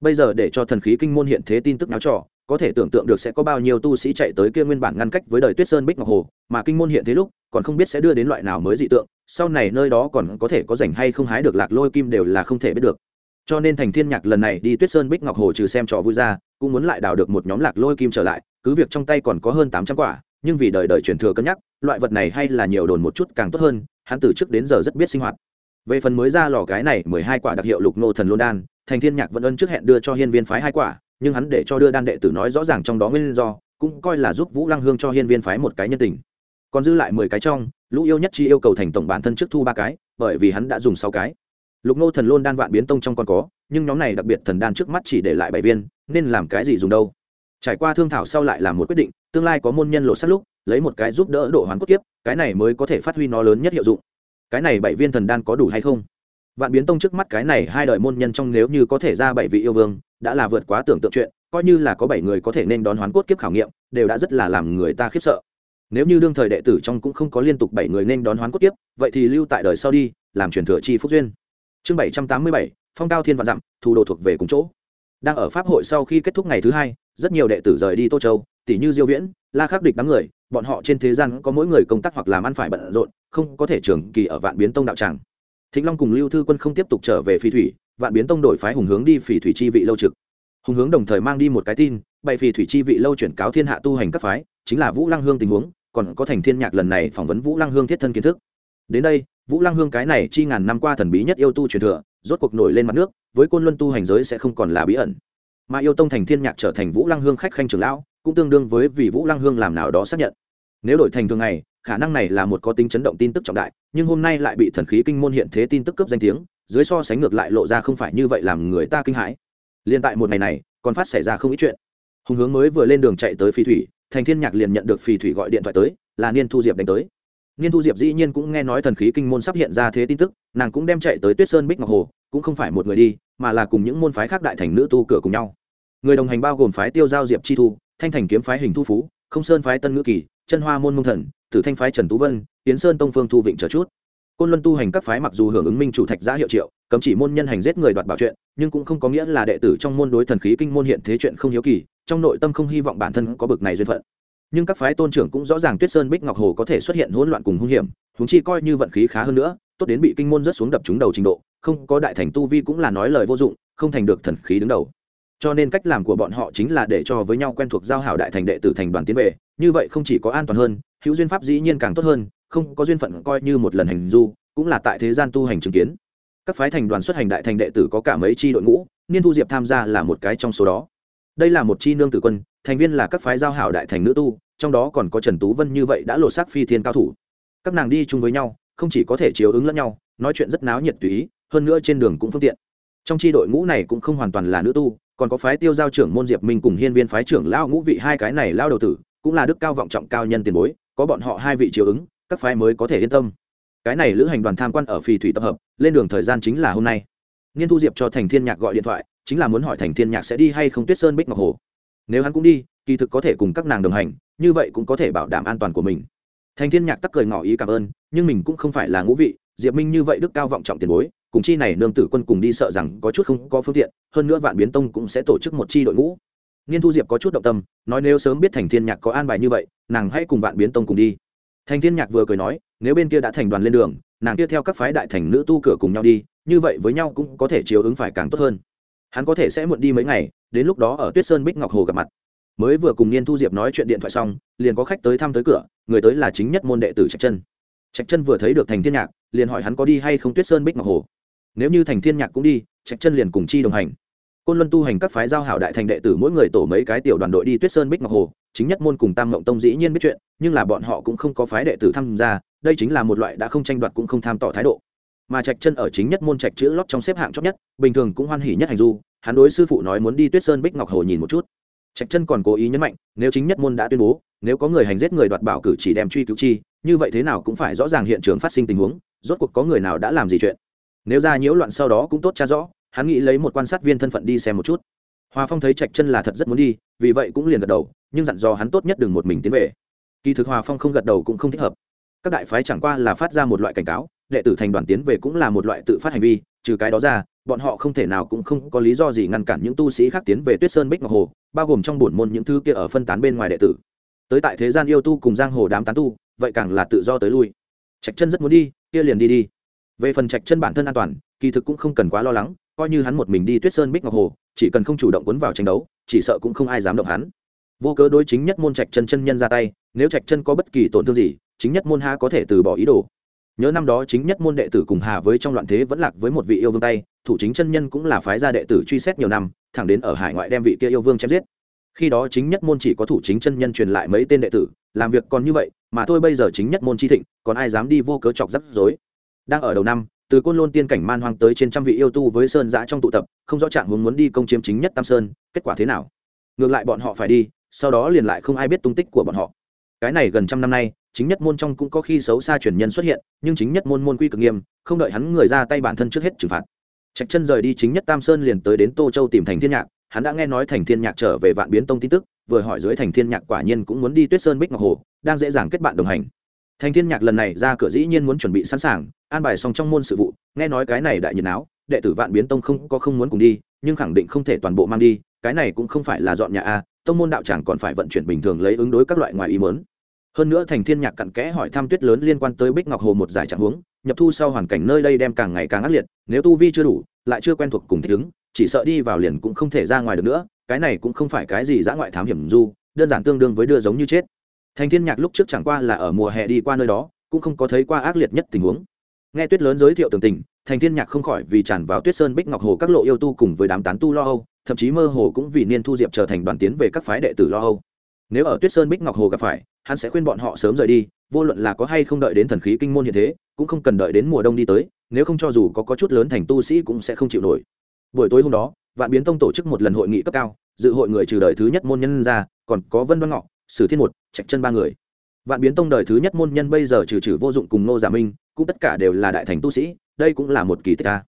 bây giờ để cho thần khí kinh môn hiện thế tin tức náo trò, có thể tưởng tượng được sẽ có bao nhiêu tu sĩ chạy tới kia nguyên bản ngăn cách với đời tuyết sơn bích ngọc hồ, mà kinh môn hiện thế lúc còn không biết sẽ đưa đến loại nào mới dị tượng, sau này nơi đó còn có thể có rảnh hay không hái được lạc lôi kim đều là không thể biết được. Cho nên thành thiên nhạc lần này đi tuyết sơn bích ngọc hồ trừ xem trò vui ra, cũng muốn lại đào được một nhóm lạc lôi kim trở lại, cứ việc trong tay còn có hơn tám trăm quả, nhưng vì đời đời truyền thừa cân nhắc, loại vật này hay là nhiều đồn một chút càng tốt hơn, hắn từ trước đến giờ rất biết sinh hoạt. Về phần mới ra lò cái này mười hai quả đặc hiệu lục nô thần lôn đan thành thiên nhạc vẫn ân trước hẹn đưa cho hiên viên phái hai quả, nhưng hắn để cho đưa đan đệ tử nói rõ ràng trong đó nguyên do, cũng coi là giúp vũ lăng hương cho hiên viên phái một cái nhân tình. Còn dư lại mười cái trong, lũ yêu nhất chi yêu cầu thành tổng bản thân trước thu ba cái, bởi vì hắn đã dùng sáu cái. Lục nô thần lôn đan vạn biến tông trong còn có, nhưng nhóm này đặc biệt thần đan trước mắt chỉ để lại bảy viên, nên làm cái gì dùng đâu? Trải qua thương thảo sau lại làm một quyết định, tương lai có môn nhân lộ sát lúc, lấy một cái giúp đỡ độ hoán cốt kiếp, cái này mới có thể phát huy nó lớn nhất hiệu dụng. Cái này bảy viên thần đan có đủ hay không? Vạn biến tông trước mắt cái này hai đời môn nhân trong nếu như có thể ra bảy vị yêu vương, đã là vượt quá tưởng tượng chuyện, coi như là có bảy người có thể nên đón hoán cốt kiếp khảo nghiệm, đều đã rất là làm người ta khiếp sợ. Nếu như đương thời đệ tử trong cũng không có liên tục bảy người nên đón hoán cốt kiếp, vậy thì lưu tại đời sau đi, làm truyền thừa chi phúc duyên. Chương bảy trăm tám mươi bảy, phong cao thiên vạn dặm, thủ đồ thuộc về cùng chỗ. Đang ở pháp hội sau khi kết thúc ngày thứ hai, rất nhiều đệ tử rời đi tô châu tỷ như diêu viễn, la khắc địch đám người, bọn họ trên thế gian có mỗi người công tác hoặc làm ăn phải bận rộn, không có thể trường kỳ ở vạn biến tông đạo tràng thịnh long cùng lưu thư quân không tiếp tục trở về phi thủy, vạn biến tông đổi phái hùng hướng đi phỉ thủy chi vị lâu trực. Hùng hướng đồng thời mang đi một cái tin, bày phỉ thủy chi vị lâu chuyển cáo thiên hạ tu hành các phái, chính là vũ lăng hương tình huống, còn có thành thiên nhạc lần này phỏng vấn vũ lăng hương thiết thân kiến thức. Đến đây, vũ lăng hương cái này chi ngàn năm qua thần bí nhất yêu tu truyền thừa, rốt cuộc nổi lên mặt nước, với côn luân tu hành giới sẽ không còn là bí ẩn. Mà yêu tông thành thiên nhạc trở thành vũ lăng hương khách khanh trưởng lão, cũng tương đương với vì vũ lăng hương làm nào đó xác nhận. Nếu đổi thành thường ngày khả năng này là một có tính chấn động tin tức trọng đại, nhưng hôm nay lại bị thần khí kinh môn hiện thế tin tức cấp danh tiếng, dưới so sánh ngược lại lộ ra không phải như vậy làm người ta kinh hãi. Liên tại một ngày này, còn phát xảy ra không ít chuyện. Hùng hướng mới vừa lên đường chạy tới phi thủy, thành thiên nhạc liền nhận được phi thủy gọi điện thoại tới, là niên thu diệp đánh tới. Niên thu diệp dĩ nhiên cũng nghe nói thần khí kinh môn sắp hiện ra thế tin tức, nàng cũng đem chạy tới tuyết sơn bích ngọc hồ, cũng không phải một người đi, mà là cùng những môn phái khác đại thành nữ tu cửa cùng nhau. Người đồng hành bao gồm phái tiêu giao diệp chi thu, thanh thành kiếm phái hình thu phú, không sơn phái tân ngữ kỳ, chân hoa môn mông thần tử thanh phái trần tú vân tiến sơn tông phương thu vịnh chờ chút. Côn luân tu hành các phái mặc dù hưởng ứng minh chủ thạch giá hiệu triệu, cấm chỉ môn nhân hành giết người đoạt bảo chuyện, nhưng cũng không có nghĩa là đệ tử trong môn đối thần khí kinh môn hiện thế chuyện không hiếu kỳ, trong nội tâm không hy vọng bản thân có bực này duyên phận. Nhưng các phái tôn trưởng cũng rõ ràng tuyết sơn bích ngọc hồ có thể xuất hiện hỗn loạn cùng hung hiểm húng chi coi như vận khí khá hơn nữa, tốt đến bị kinh môn rớt xuống đập trúng đầu trình độ, không có đại thành tu vi cũng là nói lời vô dụng, không thành được thần khí đứng đầu cho nên cách làm của bọn họ chính là để cho với nhau quen thuộc giao hảo đại thành đệ tử thành đoàn tiến về, như vậy không chỉ có an toàn hơn, hữu duyên pháp dĩ nhiên càng tốt hơn, không có duyên phận coi như một lần hành du, cũng là tại thế gian tu hành chứng kiến. Các phái thành đoàn xuất hành đại thành đệ tử có cả mấy chi đội ngũ, niên thu diệp tham gia là một cái trong số đó. Đây là một chi nương tử quân, thành viên là các phái giao hảo đại thành nữ tu, trong đó còn có trần tú vân như vậy đã lột xác phi thiên cao thủ. Các nàng đi chung với nhau, không chỉ có thể chiếu ứng lẫn nhau, nói chuyện rất náo nhiệt tùy ý, hơn nữa trên đường cũng phương tiện. Trong chi đội ngũ này cũng không hoàn toàn là nữ tu còn có phái tiêu giao trưởng môn diệp minh cùng hiên viên phái trưởng lao ngũ vị hai cái này lao đầu tử, cũng là đức cao vọng trọng cao nhân tiền bối, có bọn họ hai vị chiều ứng, các phái mới có thể yên tâm. Cái này lữ hành đoàn tham quan ở phì thủy tập hợp, lên đường thời gian chính là hôm nay. Nghiên thu diệp cho thành thiên nhạc gọi điện thoại, chính là muốn hỏi thành thiên nhạc sẽ đi hay không tuyết sơn bích ngọc hồ. Nếu hắn cũng đi, kỳ thực có thể cùng các nàng đồng hành, như vậy cũng có thể bảo đảm an toàn của mình. Thành thiên nhạc tắc cười ngỏ ý cảm ơn, nhưng mình cũng không phải là ngũ vị, diệp minh như vậy đức cao vọng trọng tiền bối cùng chi này nương tử quân cùng đi sợ rằng có chút không có phương tiện, hơn nữa vạn biến tông cũng sẽ tổ chức một chi đội ngũ. Nghiên thu diệp có chút động tâm, nói nếu sớm biết thành thiên nhạc có an bài như vậy, nàng hãy cùng vạn biến tông cùng đi. Thành thiên nhạc vừa cười nói, nếu bên kia đã thành đoàn lên đường, nàng kia theo các phái đại thành nữ tu cửa cùng nhau đi, như vậy với nhau cũng có thể chiếu ứng phải càng tốt hơn. Hắn có thể sẽ muộn đi mấy ngày, đến lúc đó ở tuyết sơn bích ngọc hồ gặp mặt. Mới vừa cùng niên thu diệp nói chuyện điện thoại xong, liền có khách tới thăm tới cửa, người tới là chính nhất môn đệ tử trạch chân. Trạch chân vừa thấy được thành thiên nhạc, liền hỏi hắn có đi hay không tuyết sơn bích ngọc hồ nếu như thành thiên nhạc cũng đi, trạch chân liền cùng chi đồng hành. Côn luân tu hành các phái giao hảo đại thành đệ tử mỗi người tổ mấy cái tiểu đoàn đội đi tuyết sơn bích ngọc hồ, chính nhất môn cùng tam ngộng tông dĩ nhiên biết chuyện, nhưng là bọn họ cũng không có phái đệ tử tham gia, đây chính là một loại đã không tranh đoạt cũng không tham tỏ thái độ. Mà trạch chân ở chính nhất môn trạch chữ lót trong xếp hạng chót nhất, bình thường cũng hoan hỉ nhất hành du, hắn đối sư phụ nói muốn đi tuyết sơn bích ngọc hồ nhìn một chút. Trạch chân còn cố ý nhấn mạnh, nếu chính nhất môn đã tuyên bố, nếu có người hành giết người đoạt bảo cử chỉ đem truy cứu chi, như vậy thế nào cũng phải rõ ràng hiện trường phát sinh tình huống, rốt cuộc có người nào đã làm gì chuyện nếu ra nhiễu loạn sau đó cũng tốt cha rõ, hắn nghĩ lấy một quan sát viên thân phận đi xem một chút. Hòa phong thấy trạch chân là thật rất muốn đi, vì vậy cũng liền gật đầu, nhưng dặn dò hắn tốt nhất đừng một mình tiến về. Kỳ thực hòa phong không gật đầu cũng không thích hợp. Các đại phái chẳng qua là phát ra một loại cảnh cáo, đệ tử thành đoàn tiến về cũng là một loại tự phát hành vi, trừ cái đó ra, bọn họ không thể nào cũng không có lý do gì ngăn cản những tu sĩ khác tiến về tuyết sơn bích ngọc hồ, bao gồm trong bổn môn những thứ kia ở phân tán bên ngoài đệ tử. Tới tại thế gian yêu tu cùng giang hồ đám tán tu, vậy càng là tự do tới lui. Trạch chân rất muốn đi, kia liền đi đi về phần trạch chân bản thân an toàn, kỳ thực cũng không cần quá lo lắng, coi như hắn một mình đi tuyết sơn bích ngọc hồ, chỉ cần không chủ động cuốn vào tranh đấu, chỉ sợ cũng không ai dám động hắn. Vô cớ đối chính nhất môn trạch chân chân nhân ra tay, nếu trạch chân có bất kỳ tổn thương gì, chính nhất môn ha có thể từ bỏ ý đồ. Nhớ năm đó chính nhất môn đệ tử cùng hà với trong loạn thế vẫn lạc với một vị yêu vương tay, thủ chính chân nhân cũng là phái gia đệ tử truy xét nhiều năm, thẳng đến ở hải ngoại đem vị kia yêu vương chém giết. Khi đó chính nhất môn chỉ có thủ chính chân nhân truyền lại mấy tên đệ tử, làm việc còn như vậy, mà thôi bây giờ chính nhất môn chi thịnh, còn ai dám đi vô cớ chọc rắc rối? Đang ở đầu năm, từ côn lôn tiên cảnh man hoang tới trên trăm vị yêu tu với sơn giã trong tụ tập, không rõ trạng hướng muốn đi công chiếm chính nhất tam sơn, kết quả thế nào? Ngược lại bọn họ phải đi, sau đó liền lại không ai biết tung tích của bọn họ. Cái này gần trăm năm nay, chính nhất môn trong cũng có khi xấu xa truyền nhân xuất hiện, nhưng chính nhất môn môn quy cực nghiêm, không đợi hắn người ra tay bản thân trước hết trừng phạt. Trạch chân rời đi chính nhất tam sơn liền tới đến tô châu tìm thành thiên nhạc, hắn đã nghe nói thành thiên nhạc trở về vạn biến tông tin tức, vừa hỏi dưới thành thiên nhạc quả nhiên cũng muốn đi tuyết sơn bích ngọc hồ, đang dễ dàng kết bạn đồng hành. Thành thiên nhạc lần này ra cửa dĩ nhiên muốn chuẩn bị sẵn sàng an bài xong trong môn sự vụ, nghe nói cái này đại nhiệt áo đệ tử vạn biến tông không có không muốn cùng đi, nhưng khẳng định không thể toàn bộ mang đi, cái này cũng không phải là dọn nhà a, tông môn đạo tràng còn phải vận chuyển bình thường lấy ứng đối các loại ngoài ý mớn hơn nữa thành thiên nhạc cặn kẽ hỏi thăm tuyết lớn liên quan tới bích ngọc hồ một giải trạng huống, nhập thu sau hoàn cảnh nơi đây đem càng ngày càng ác liệt, nếu tu vi chưa đủ, lại chưa quen thuộc cùng thích ứng, chỉ sợ đi vào liền cũng không thể ra ngoài được nữa, cái này cũng không phải cái gì dã ngoại thám hiểm du, đơn giản tương đương với đưa giống như chết. Thành thiên nhạc lúc trước chẳng qua là ở mùa hè đi qua nơi đó, cũng không có thấy qua ác liệt nhất tình huống nghe tuyết lớn giới thiệu tường tình thành thiên nhạc không khỏi vì tràn vào tuyết sơn bích ngọc hồ các lộ yêu tu cùng với đám tán tu lo âu thậm chí mơ hồ cũng vì niên thu diệp trở thành đoàn tiến về các phái đệ tử lo âu. Nếu ở tuyết sơn bích ngọc hồ gặp phải hắn sẽ khuyên bọn họ sớm rời đi vô luận là có hay không đợi đến thần khí kinh môn hiện thế cũng không cần đợi đến mùa đông đi tới nếu không cho dù có, có chút lớn thành tu sĩ cũng sẽ không chịu nổi. Buổi tối hôm đó vạn biến tông tổ chức một lần hội nghị cấp cao dự hội người trừ đời thứ nhất môn nhân ra còn có vân văn ngọ sử thiên một trạch chân ba người vạn biến tông đời thứ nhất môn nhân bây giờ trừ trừ vô dụng cùng nô giả minh, cũng tất cả đều là đại thành tu sĩ, đây cũng là một kỳ tích ca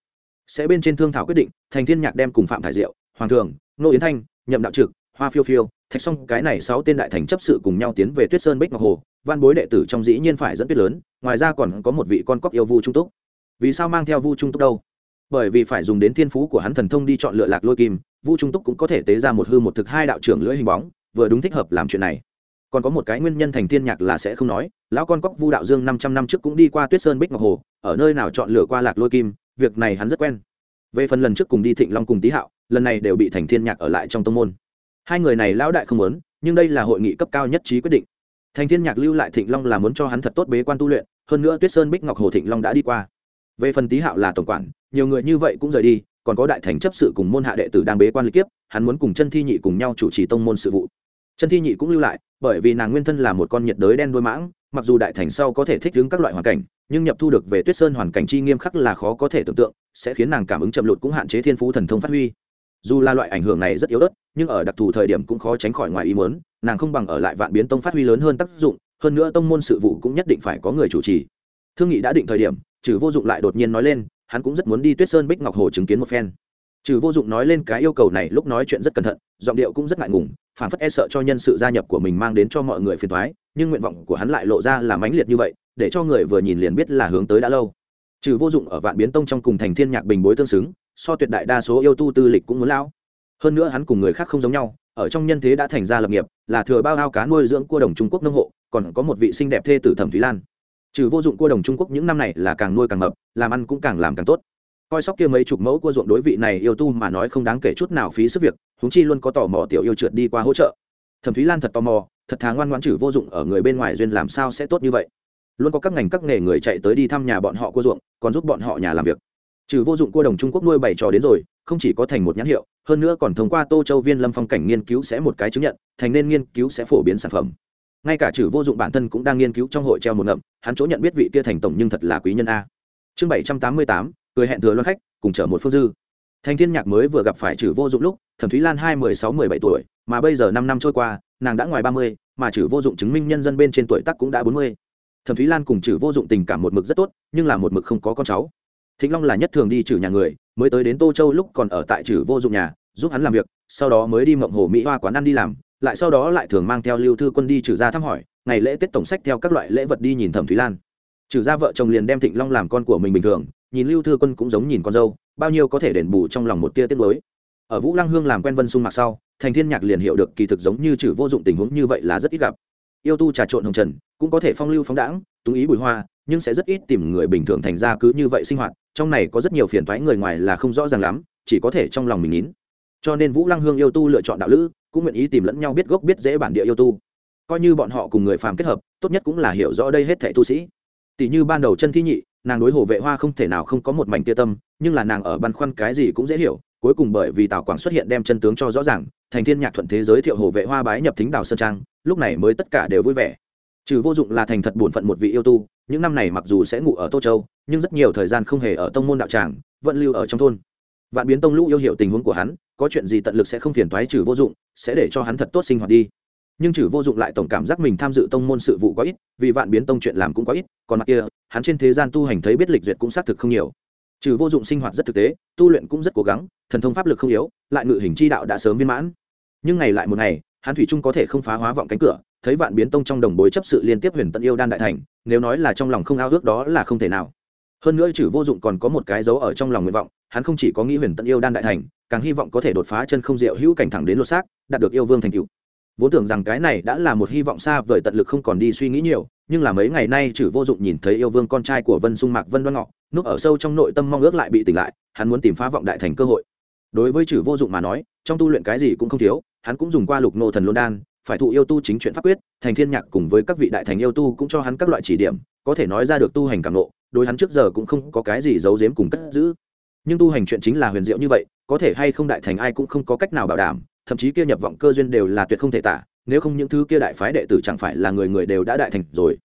sẽ bên trên thương thảo quyết định, thành thiên nhạc đem cùng phạm thải diệu, hoàng thường nô yến thanh, nhậm đạo trực, hoa phiêu phiêu, thạch Song, cái này sáu tên đại thành chấp sự cùng nhau tiến về tuyết sơn bích ngọc hồ, văn bối đệ tử trong dĩ nhiên phải dẫn tuyết lớn, ngoài ra còn có một vị con cóc yêu vu trung túc. Vì sao mang theo vu trung túc đâu? Bởi vì phải dùng đến thiên phú của hắn thần thông đi chọn lựa lạc lôi kim, vu trung túc cũng có thể tế ra một hư một thực hai đạo trưởng lưỡi hình bóng, vừa đúng thích hợp làm chuyện này còn có một cái nguyên nhân thành thiên nhạc là sẽ không nói, lão con cóc vu đạo dương năm trăm năm trước cũng đi qua tuyết sơn bích ngọc hồ, ở nơi nào chọn lửa qua lạc lôi kim, việc này hắn rất quen. Về phần lần trước cùng đi thịnh long cùng tý hạo, lần này đều bị thành thiên nhạc ở lại trong tông môn. Hai người này lão đại không muốn, nhưng đây là hội nghị cấp cao nhất trí quyết định. Thành thiên nhạc lưu lại thịnh long là muốn cho hắn thật tốt bế quan tu luyện, hơn nữa tuyết sơn bích ngọc hồ thịnh long đã đi qua. Về phần tý hạo là tổng quản, nhiều người như vậy cũng rời đi, còn có đại thành chấp sự cùng môn hạ đệ tử đang bế quan lịch kiếp, hắn muốn cùng chân thi nhị cùng nhau chủ trì tông môn sự vụ chân thi nhị cũng lưu lại, bởi vì nàng nguyên thân là một con nhiệt đới đen đuôi mãng, mặc dù đại thành sau có thể thích ứng các loại hoàn cảnh, nhưng nhập thu được về tuyết sơn hoàn cảnh chi nghiêm khắc là khó có thể tưởng tượng, sẽ khiến nàng cảm ứng chậm lụt cũng hạn chế thiên phú thần thông phát huy. Dù là loại ảnh hưởng này rất yếu ớt, nhưng ở đặc thù thời điểm cũng khó tránh khỏi ngoài ý muốn, nàng không bằng ở lại vạn biến tông phát huy lớn hơn tác dụng, hơn nữa tông môn sự vụ cũng nhất định phải có người chủ trì. Thương nghị đã định thời điểm, trừ vô dụng lại đột nhiên nói lên, hắn cũng rất muốn đi tuyết sơn bích ngọc hồ chứng kiến một phen. Trừ vô dụng nói lên cái yêu cầu này lúc nói chuyện rất cẩn thận, giọng điệu cũng rất ngại ngùng phản phất e sợ cho nhân sự gia nhập của mình mang đến cho mọi người phiền thoái nhưng nguyện vọng của hắn lại lộ ra là mãnh liệt như vậy, để cho người vừa nhìn liền biết là hướng tới đã lâu. Trừ vô dụng ở vạn biến tông trong cùng thành thiên nhạc bình bối tương xứng, so tuyệt đại đa số yêu tu tư lịch cũng muốn lao hơn nữa hắn cùng người khác không giống nhau, ở trong nhân thế đã thành ra lập nghiệp, là thừa bao ao cá nuôi dưỡng cua đồng trung quốc nông hộ, còn có một vị xinh đẹp thê tử thẩm thúy lan. Trừ vô dụng cua đồng trung quốc những năm này là càng nuôi càng mập, làm ăn cũng càng làm càng tốt coi sóc kia mấy chục mẫu cua ruộng đối vị này yêu tu mà nói không đáng kể chút nào phí sức việc húng chi luôn có tò mò tiểu yêu trượt đi qua hỗ trợ. Thẩm thúy lan thật tò mò, thật thà ngoan ngoãn chử vô dụng ở người bên ngoài duyên làm sao sẽ tốt như vậy. Luôn có các ngành các nghề người chạy tới đi thăm nhà bọn họ cua ruộng, còn giúp bọn họ nhà làm việc. Trừ vô dụng cua đồng trung quốc nuôi bảy trò đến rồi, không chỉ có thành một nhãn hiệu, hơn nữa còn thông qua tô châu viên lâm phong cảnh nghiên cứu sẽ một cái chứng nhận, thành nên nghiên cứu sẽ phổ biến sản phẩm. Ngay cả trừ vô dụng bản thân cũng đang nghiên cứu trong hội treo một ngậm, hắn chỗ nhận biết vị kia thành tổng nhưng thật là quý nhân a. Chương bảy trăm tám mươi tám cười hẹn thừa loan khách, cùng chở một phương dư. Thành thiên nhạc mới vừa gặp phải trừ vô dụng lúc, thẩm thúy lan hai mười sáu, mười bảy tuổi, mà bây giờ năm năm trôi qua, nàng đã ngoài ba mươi, mà trừ vô dụng chứng minh nhân dân bên trên tuổi tác cũng đã bốn mươi. Thẩm thúy lan cùng trừ vô dụng tình cảm một mực rất tốt, nhưng là một mực không có con cháu. Thịnh long là nhất thường đi trừ nhà người, mới tới đến tô châu lúc còn ở tại trừ vô dụng nhà, giúp hắn làm việc, sau đó mới đi mộng hồ mỹ hoa quán ăn đi làm, lại sau đó lại thường mang theo lưu thư quân đi trừ ra thăm hỏi, ngày lễ tết tổng sách theo các loại lễ vật đi nhìn thẩm thúy lan. Trừ ra vợ chồng liền đem thịnh long làm con của mình bình thường nhìn lưu thư quân cũng giống nhìn con dâu, bao nhiêu có thể đền bù trong lòng một tia tiết mới ở vũ lăng hương làm quen vân sung mặc sau, thành thiên nhạc liền hiểu được kỳ thực giống như chử vô dụng tình huống như vậy là rất ít gặp. Yêu tu trà trộn hồng trần, cũng có thể phong lưu phóng đãng, túng ý bùi hoa, nhưng sẽ rất ít tìm người bình thường thành ra cứ như vậy sinh hoạt, trong này có rất nhiều phiền thoái người ngoài là không rõ ràng lắm, chỉ có thể trong lòng mình nín. Cho nên vũ lăng hương yêu tu lựa chọn đạo lữ, cũng nguyện ý tìm lẫn nhau biết gốc biết dễ bản địa yêu tu. Coi như bọn họ cùng người phàm kết hợp, tốt nhất cũng là hiểu rõ đây hết thảy tu sĩ. Tỷ như ban đầu chân thi nhị nàng đối hồ vệ hoa không thể nào không có một mảnh tia tâm, nhưng là nàng ở băn khoăn cái gì cũng dễ hiểu, cuối cùng bởi vì tào quảng xuất hiện đem chân tướng cho rõ ràng, thành thiên nhạc thuận thế giới thiệu hồ vệ hoa bái nhập thính đào sơn trang, lúc này mới tất cả đều vui vẻ. Trừ vô dụng là thành thật bổn phận một vị yêu tu, những năm này mặc dù sẽ ngủ ở tô châu, nhưng rất nhiều thời gian không hề ở tông môn đạo tràng, vẫn lưu ở trong thôn. Vạn biến tông lũ yêu hiểu tình huống của hắn, có chuyện gì tận lực sẽ không phiền toái trừ vô dụng, sẽ để cho hắn thật tốt sinh hoạt đi nhưng trừ vô dụng lại tổng cảm giác mình tham dự tông môn sự vụ quá ít, vì vạn biến tông chuyện làm cũng quá ít, còn mặt kia, hắn trên thế gian tu hành thấy biết lịch duyệt cũng xác thực không nhiều. Trừ vô dụng sinh hoạt rất thực tế, tu luyện cũng rất cố gắng, thần thông pháp lực không yếu, lại ngự hình chi đạo đã sớm viên mãn. Nhưng ngày lại một ngày, hắn thủy trung có thể không phá hóa vọng cánh cửa, thấy vạn biến tông trong đồng bối chấp sự liên tiếp huyền tận yêu đan đại thành, nếu nói là trong lòng không ao ước đó là không thể nào. Hơn nữa trừ vô dụng còn có một cái dấu ở trong lòng nguyện vọng, hắn không chỉ có nghĩ huyền tận yêu đan đại thành, càng hy vọng có thể đột phá chân không diệu hữu cảnh thẳng đến lột xác, đạt được yêu vương thành cựu vốn tưởng rằng cái này đã là một hy vọng xa vời tận lực không còn đi suy nghĩ nhiều, nhưng là mấy ngày nay chử vô dụng nhìn thấy yêu vương con trai của vân sung mạc vân đoan ngọ, núp ở sâu trong nội tâm mong ước lại bị tỉnh lại, hắn muốn tìm phá vọng đại thành cơ hội. Đối với chử vô dụng mà nói, trong tu luyện cái gì cũng không thiếu, hắn cũng dùng qua lục nô thần lôn đan, phải thụ yêu tu chính chuyện pháp quyết, thành thiên nhạc cùng với các vị đại thành yêu tu cũng cho hắn các loại chỉ điểm, có thể nói ra được tu hành càng nộ đối hắn trước giờ cũng không có cái gì giấu giếm cùng cất giữ. Nhưng tu hành chuyện chính là huyền diệu như vậy, có thể hay không đại thành ai cũng không có cách nào bảo đảm thậm chí kia nhập vọng cơ duyên đều là tuyệt không thể tả, nếu không những thứ kia đại phái đệ tử chẳng phải là người người đều đã đại thành rồi.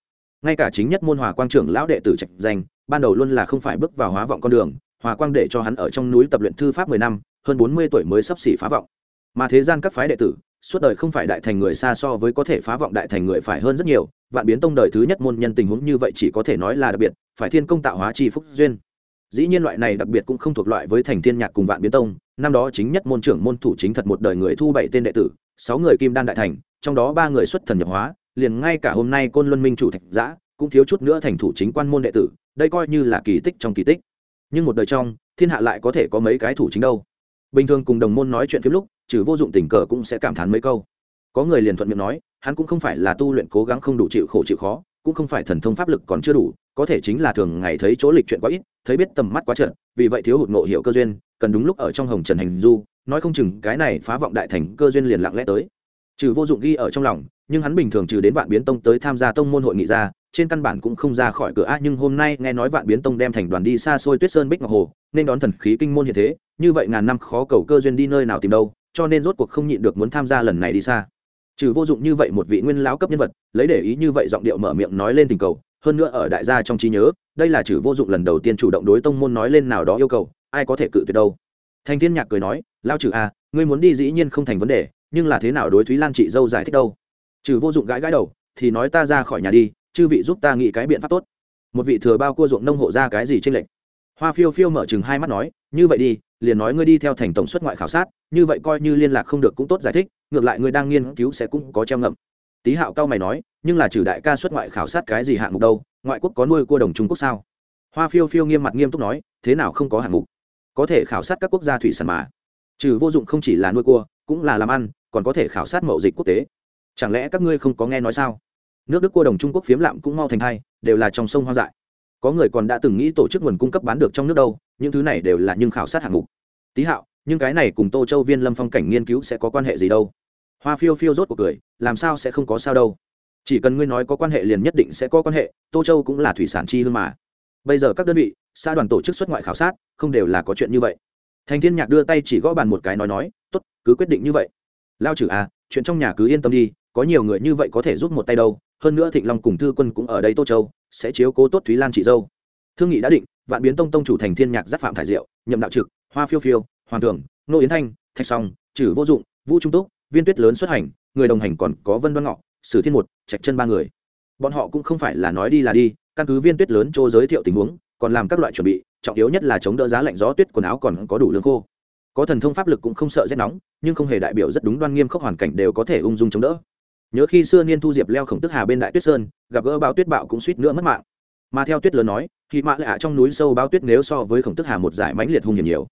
Ngay cả chính nhất môn hòa quang trưởng lão đệ tử trạch danh, ban đầu luôn là không phải bước vào hóa vọng con đường, hòa quang để cho hắn ở trong núi tập luyện thư pháp mười năm, hơn bốn mươi tuổi mới sắp xỉ phá vọng. Mà thế gian các phái đệ tử, suốt đời không phải đại thành người xa so với có thể phá vọng đại thành người phải hơn rất nhiều, vạn biến tông đời thứ nhất môn nhân tình huống như vậy chỉ có thể nói là đặc biệt, phải thiên công tạo hóa chi phúc duyên dĩ nhiên loại này đặc biệt cũng không thuộc loại với thành thiên nhạc cùng vạn biến tông, năm đó chính nhất môn trưởng môn thủ chính thật một đời người thu bảy tên đệ tử, sáu người kim đan đại thành, trong đó ba người xuất thần nhập hóa, liền ngay cả hôm nay côn luân minh chủ thạch giã, cũng thiếu chút nữa thành thủ chính quan môn đệ tử, đây coi như là kỳ tích trong kỳ tích. Nhưng một đời trong, thiên hạ lại có thể có mấy cái thủ chính đâu? Bình thường cùng đồng môn nói chuyện phim lúc, trừ vô dụng tình cờ cũng sẽ cảm thán mấy câu. Có người liền thuận miệng nói, hắn cũng không phải là tu luyện cố gắng không đủ chịu khổ chịu khó cũng không phải thần thông pháp lực còn chưa đủ, có thể chính là thường ngày thấy chỗ lịch chuyện quá ít, thấy biết tầm mắt quá trợn vì vậy thiếu hụt ngộ hiệu cơ duyên, cần đúng lúc ở trong hồng trần hành du, nói không chừng cái này phá vọng đại thành cơ duyên liền lặng lẽ tới. Trừ vô dụng ghi ở trong lòng, nhưng hắn bình thường trừ đến vạn biến tông tới tham gia tông môn hội nghị ra, trên căn bản cũng không ra khỏi cửa a nhưng hôm nay nghe nói vạn biến tông đem thành đoàn đi xa xôi tuyết sơn bích ngọc hồ, nên đón thần khí kinh môn hiện thế, như vậy ngàn năm khó cầu cơ duyên đi nơi nào tìm đâu, cho nên rốt cuộc không nhịn được muốn tham gia lần này đi xa trừ vô dụng như vậy một vị nguyên lão cấp nhân vật, lấy để ý như vậy giọng điệu mở miệng nói lên tình cầu, hơn nữa ở đại gia trong trí nhớ, đây là trừ vô dụng lần đầu tiên chủ động đối tông môn nói lên nào đó yêu cầu, ai có thể cự tuyệt đâu. Thanh thiên nhạc cười nói lao trừ a ngươi muốn đi dĩ nhiên không thành vấn đề, nhưng là thế nào đối thúy lan chị dâu giải thích đâu? Trừ vô dụng gãi gãi đầu, thì nói ta ra khỏi nhà đi, chư vị giúp ta nghĩ cái biện pháp tốt. Một vị thừa bao cua ruộng nông hộ ra cái gì trên lệnh hoa phiêu phiêu mở chừng hai mắt nói, như vậy đi, liền nói ngươi đi theo thành tổng xuất ngoại khảo sát, như vậy coi như liên lạc không được cũng tốt giải thích ngược lại ngươi đang nghiên cứu sẽ cũng có treo ngậm. Tý hạo cao mày nói, nhưng là trừ đại ca xuất ngoại khảo sát cái gì hạng mục đâu, ngoại quốc có nuôi cua đồng trung quốc sao? Hoa phiêu phiêu nghiêm mặt nghiêm túc nói, thế nào không có hạng mục? Có thể khảo sát các quốc gia thủy sản mà. Trừ vô dụng không chỉ là nuôi cua, cũng là làm ăn, còn có thể khảo sát mậu dịch quốc tế. Chẳng lẽ các ngươi không có nghe nói sao? Nước đức cua đồng trung quốc phiếm lạm cũng mau thành hai, đều là trong sông hoang dại. Có người còn đã từng nghĩ tổ chức nguồn cung cấp bán được trong nước đâu, những thứ này đều là nhưng khảo sát hạng mục. Tý hạo, nhưng cái này cùng tô châu viên lâm phong cảnh nghiên cứu sẽ có quan hệ gì đâu? Hoa phiêu phiêu rốt cuộc cười, làm sao sẽ không có sao đâu. Chỉ cần ngươi nói có quan hệ liền nhất định sẽ có quan hệ, tô châu cũng là thủy sản chi hương mà. Bây giờ các đơn vị, xã đoàn tổ chức xuất ngoại khảo sát, không đều là có chuyện như vậy. Thành thiên nhạc đưa tay chỉ gõ bàn một cái nói nói, tốt, cứ quyết định như vậy. Lao trừ à chuyện trong nhà cứ yên tâm đi, có nhiều người như vậy có thể giúp một tay đâu, hơn nữa thịnh long cùng thư quân cũng ở đây tô châu, sẽ chiếu cố tốt thúy lan chị dâu. Thương nghị đã định, vạn biến tông tông chủ thành thiên nhạc giáp phạm thải diệu, nhậm đạo trực, hoa phiêu phiêu, hoàng thường nô yến thanh, thạch song trừ vô dụng, vũ trung túc viên tuyết lớn xuất hành, người đồng hành còn có vân đoan ngọ, sử thiên một, trạch chân ba người. Bọn họ cũng không phải là nói đi là đi, căn cứ viên tuyết lớn chỗ giới thiệu tình huống, còn làm các loại chuẩn bị, trọng yếu nhất là chống đỡ giá lạnh gió tuyết quần áo còn có đủ lương khô. Có thần thông pháp lực cũng không sợ rét nóng, nhưng không hề đại biểu rất đúng đoan nghiêm khốc hoàn cảnh đều có thể ung dung chống đỡ. Nhớ khi xưa niên thu diệp leo khổng tức hà bên đại tuyết sơn, gặp gỡ bao tuyết bạo cũng suýt nữa mất mạng. Mà theo tuyết lớn nói thì mã lạ trong núi sâu bao tuyết nếu so với khổng tức hà một giải mãnh liệt hung hiểm nhiều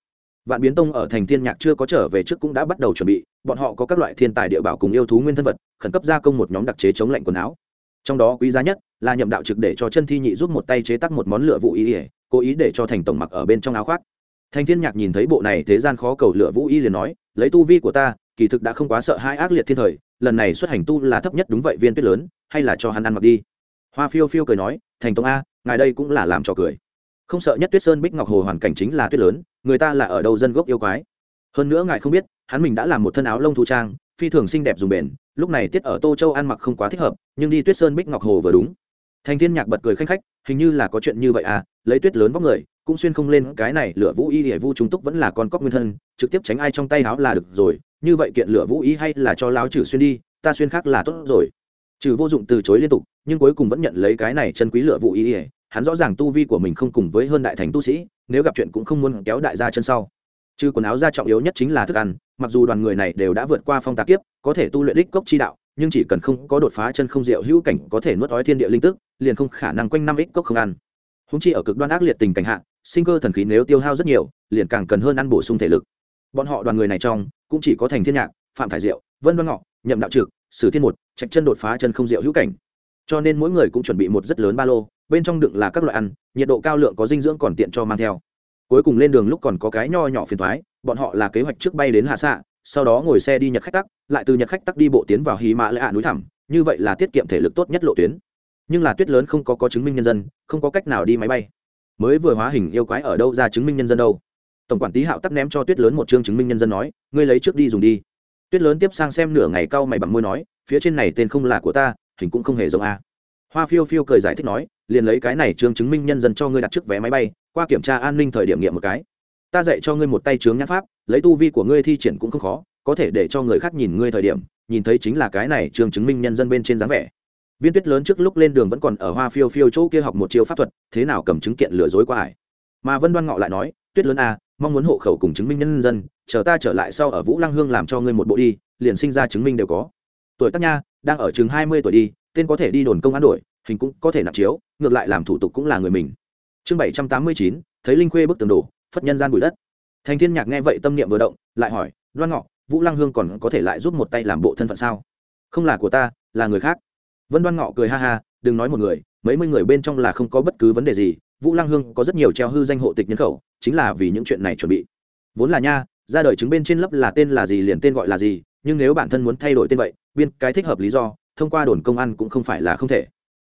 vạn biến tông ở thành thiên nhạc chưa có trở về trước cũng đã bắt đầu chuẩn bị, bọn họ có các loại thiên tài địa bảo cùng yêu thú nguyên thân vật, khẩn cấp gia công một nhóm đặc chế chống lạnh quần áo. Trong đó quý giá nhất là nhậm đạo trực để cho chân thi nhị giúp một tay chế tác một món lửa vũ ý cố ý để cho thành tổng mặc ở bên trong áo khoác. Thành thiên nhạc nhìn thấy bộ này thế gian khó cầu lửa vũ y liền nói, lấy tu vi của ta, kỳ thực đã không quá sợ hai ác liệt thiên thời, lần này xuất hành tu là thấp nhất đúng vậy viên tuyết lớn, hay là cho hắn ăn mặc đi. Hoa phiêu phiêu cười nói, thành tông a, ngài đây cũng là làm trò cười không sợ nhất tuyết sơn bích ngọc hồ hoàn cảnh chính là tuyết lớn, người ta là ở đâu dân gốc yêu quái. Hơn nữa ngài không biết, hắn mình đã làm một thân áo lông thu trang, phi thường xinh đẹp dùng bền, lúc này tiết ở tô châu ăn mặc không quá thích hợp, nhưng đi tuyết sơn bích ngọc hồ vừa đúng. Thành thiên nhạc bật cười khanh khách, hình như là có chuyện như vậy à lấy tuyết lớn vóc người, cũng xuyên không lên, cái này lửa vũ y hệ vu chúng túc vẫn là con cóc nguyên thân, trực tiếp tránh ai trong tay áo là được rồi, như vậy kiện lửa vũ y hay là cho láo trừ xuyên đi, ta xuyên khác là tốt rồi. Trừ vô dụng từ chối liên tục, nhưng cuối cùng vẫn nhận lấy cái này chân quý lửa vũ y hắn rõ ràng tu vi của mình không cùng với hơn đại thành tu sĩ, nếu gặp chuyện cũng không muốn kéo đại gia chân sau. Chứ quần áo ra trọng yếu nhất chính là thức ăn, mặc dù đoàn người này đều đã vượt qua phong tạc kiếp, có thể tu luyện đích cốc chi đạo, nhưng chỉ cần không có đột phá chân không diệu hữu cảnh có thể nuốt ói thiên địa linh tức, liền không khả năng quanh năm ích cốc không ăn. Húng chi ở cực đoan ác liệt tình cảnh hạ, sinh cơ thần khí nếu tiêu hao rất nhiều, liền càng cần hơn ăn bổ sung thể lực. Bọn họ đoàn người này trong, cũng chỉ có thành thiên nhạc, phạm thải diệu, vân văn ngọ, nhậm đạo trực, sử thiên một, trạch chân đột phá chân không diệu hữu cảnh cho nên mỗi người cũng chuẩn bị một rất lớn ba lô, bên trong đựng là các loại ăn, nhiệt độ cao lượng có dinh dưỡng còn tiện cho mang theo. Cuối cùng lên đường lúc còn có cái nho nhỏ phiền thoái, bọn họ là kế hoạch trước bay đến hạ xạ sau đó ngồi xe đi nhật khách tắc, lại từ nhật khách tắc đi bộ tiến vào hí mã lệ ạ núi thẳm, như vậy là tiết kiệm thể lực tốt nhất lộ tuyến. Nhưng là tuyết lớn không có có chứng minh nhân dân, không có cách nào đi máy bay. Mới vừa hóa hình yêu quái ở đâu ra chứng minh nhân dân đâu? Tổng quản tý hạo tắc ném cho tuyết lớn một chương chứng minh nhân dân nói, ngươi lấy trước đi dùng đi. Tuyết lớn tiếp sang xem nửa ngày cau mày bằng môi nói, phía trên này tên không là của ta hình cũng không hề giống a. Hoa phiêu phiêu cười giải thích nói liền lấy cái này chương chứng minh nhân dân cho ngươi đặt trước vé máy bay qua kiểm tra an ninh thời điểm nghiệm một cái. Ta dạy cho ngươi một tay chướng nhãn pháp lấy tu vi của ngươi thi triển cũng không khó có thể để cho người khác nhìn ngươi thời điểm nhìn thấy chính là cái này chương chứng minh nhân dân bên trên dáng vẻ. Viên tuyết lớn trước lúc lên đường vẫn còn ở hoa phiêu phiêu chỗ kia học một chiêu pháp thuật thế nào cầm chứng kiện lừa dối qua ải mà vân đoan ngọ lại nói tuyết lớn a à, mong muốn hộ khẩu cùng chứng minh nhân dân chờ ta trở lại sau ở vũ lăng hương làm cho ngươi một bộ đi liền sinh ra chứng minh đều có tuổi tác nha, đang ở chừng hai mươi tuổi đi, tên có thể đi đồn công an đổi, hình cũng có thể nạp chiếu, ngược lại làm thủ tục cũng là người mình. Chương bảy trăm tám mươi chín, thấy linh khuê bức tường đổ, phất nhân gian bụi đất. Thành thiên nhạc nghe vậy tâm niệm vừa động, lại hỏi đoan ngọ, vũ lăng hương còn có thể lại giúp một tay làm bộ thân phận sao? Không là của ta, là người khác. Vân đoan ngọ cười ha ha, đừng nói một người, mấy mươi người bên trong là không có bất cứ vấn đề gì, vũ lăng hương có rất nhiều treo hư danh hộ tịch nhân khẩu, chính là vì những chuyện này chuẩn bị. Vốn là nha, ra đời chứng bên trên lớp là tên là gì liền tên gọi là gì nhưng nếu bản thân muốn thay đổi tên vậy, biên cái thích hợp lý do, thông qua đồn công an cũng không phải là không thể.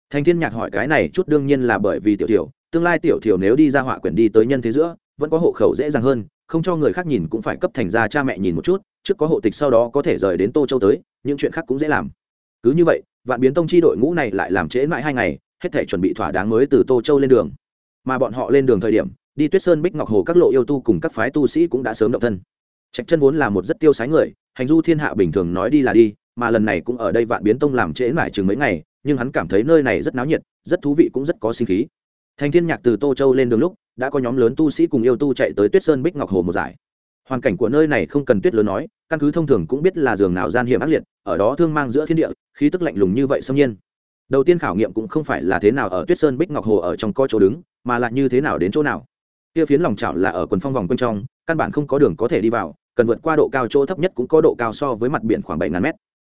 Thành thiên nhạc hỏi cái này chút đương nhiên là bởi vì tiểu tiểu tương lai tiểu tiểu nếu đi ra họa quyển đi tới nhân thế giữa, vẫn có hộ khẩu dễ dàng hơn, không cho người khác nhìn cũng phải cấp thành ra cha mẹ nhìn một chút, trước có hộ tịch sau đó có thể rời đến tô châu tới, những chuyện khác cũng dễ làm. Cứ như vậy, vạn biến tông chi đội ngũ này lại làm trễ mãi hai ngày, hết thể chuẩn bị thỏa đáng mới từ tô châu lên đường. Mà bọn họ lên đường thời điểm, đi tuyết sơn bích ngọc hồ các lộ yêu tu cùng các phái tu sĩ cũng đã sớm động thân. Trạch chân vốn là một rất tiêu sái người hành du thiên hạ bình thường nói đi là đi, mà lần này cũng ở đây vạn biến tông làm trễ mãi chừng mấy ngày, nhưng hắn cảm thấy nơi này rất náo nhiệt, rất thú vị cũng rất có sinh khí. Thành thiên nhạc từ tô châu lên đường lúc, đã có nhóm lớn tu sĩ cùng yêu tu chạy tới tuyết sơn bích ngọc hồ một giải. Hoàn cảnh của nơi này không cần tuyết lớn nói, căn cứ thông thường cũng biết là giường nào gian hiểm ác liệt, ở đó thương mang giữa thiên địa, khí tức lạnh lùng như vậy xâm nhiên. Đầu tiên khảo nghiệm cũng không phải là thế nào ở tuyết sơn bích ngọc hồ ở trong co chỗ đứng, mà là như thế nào đến chỗ nào. Kia phiến lòng chảo là ở quần phong vòng quanh trong, căn bản không có đường có thể đi vào cần vượt qua độ cao chỗ thấp nhất cũng có độ cao so với mặt biển khoảng bảy ngàn mét.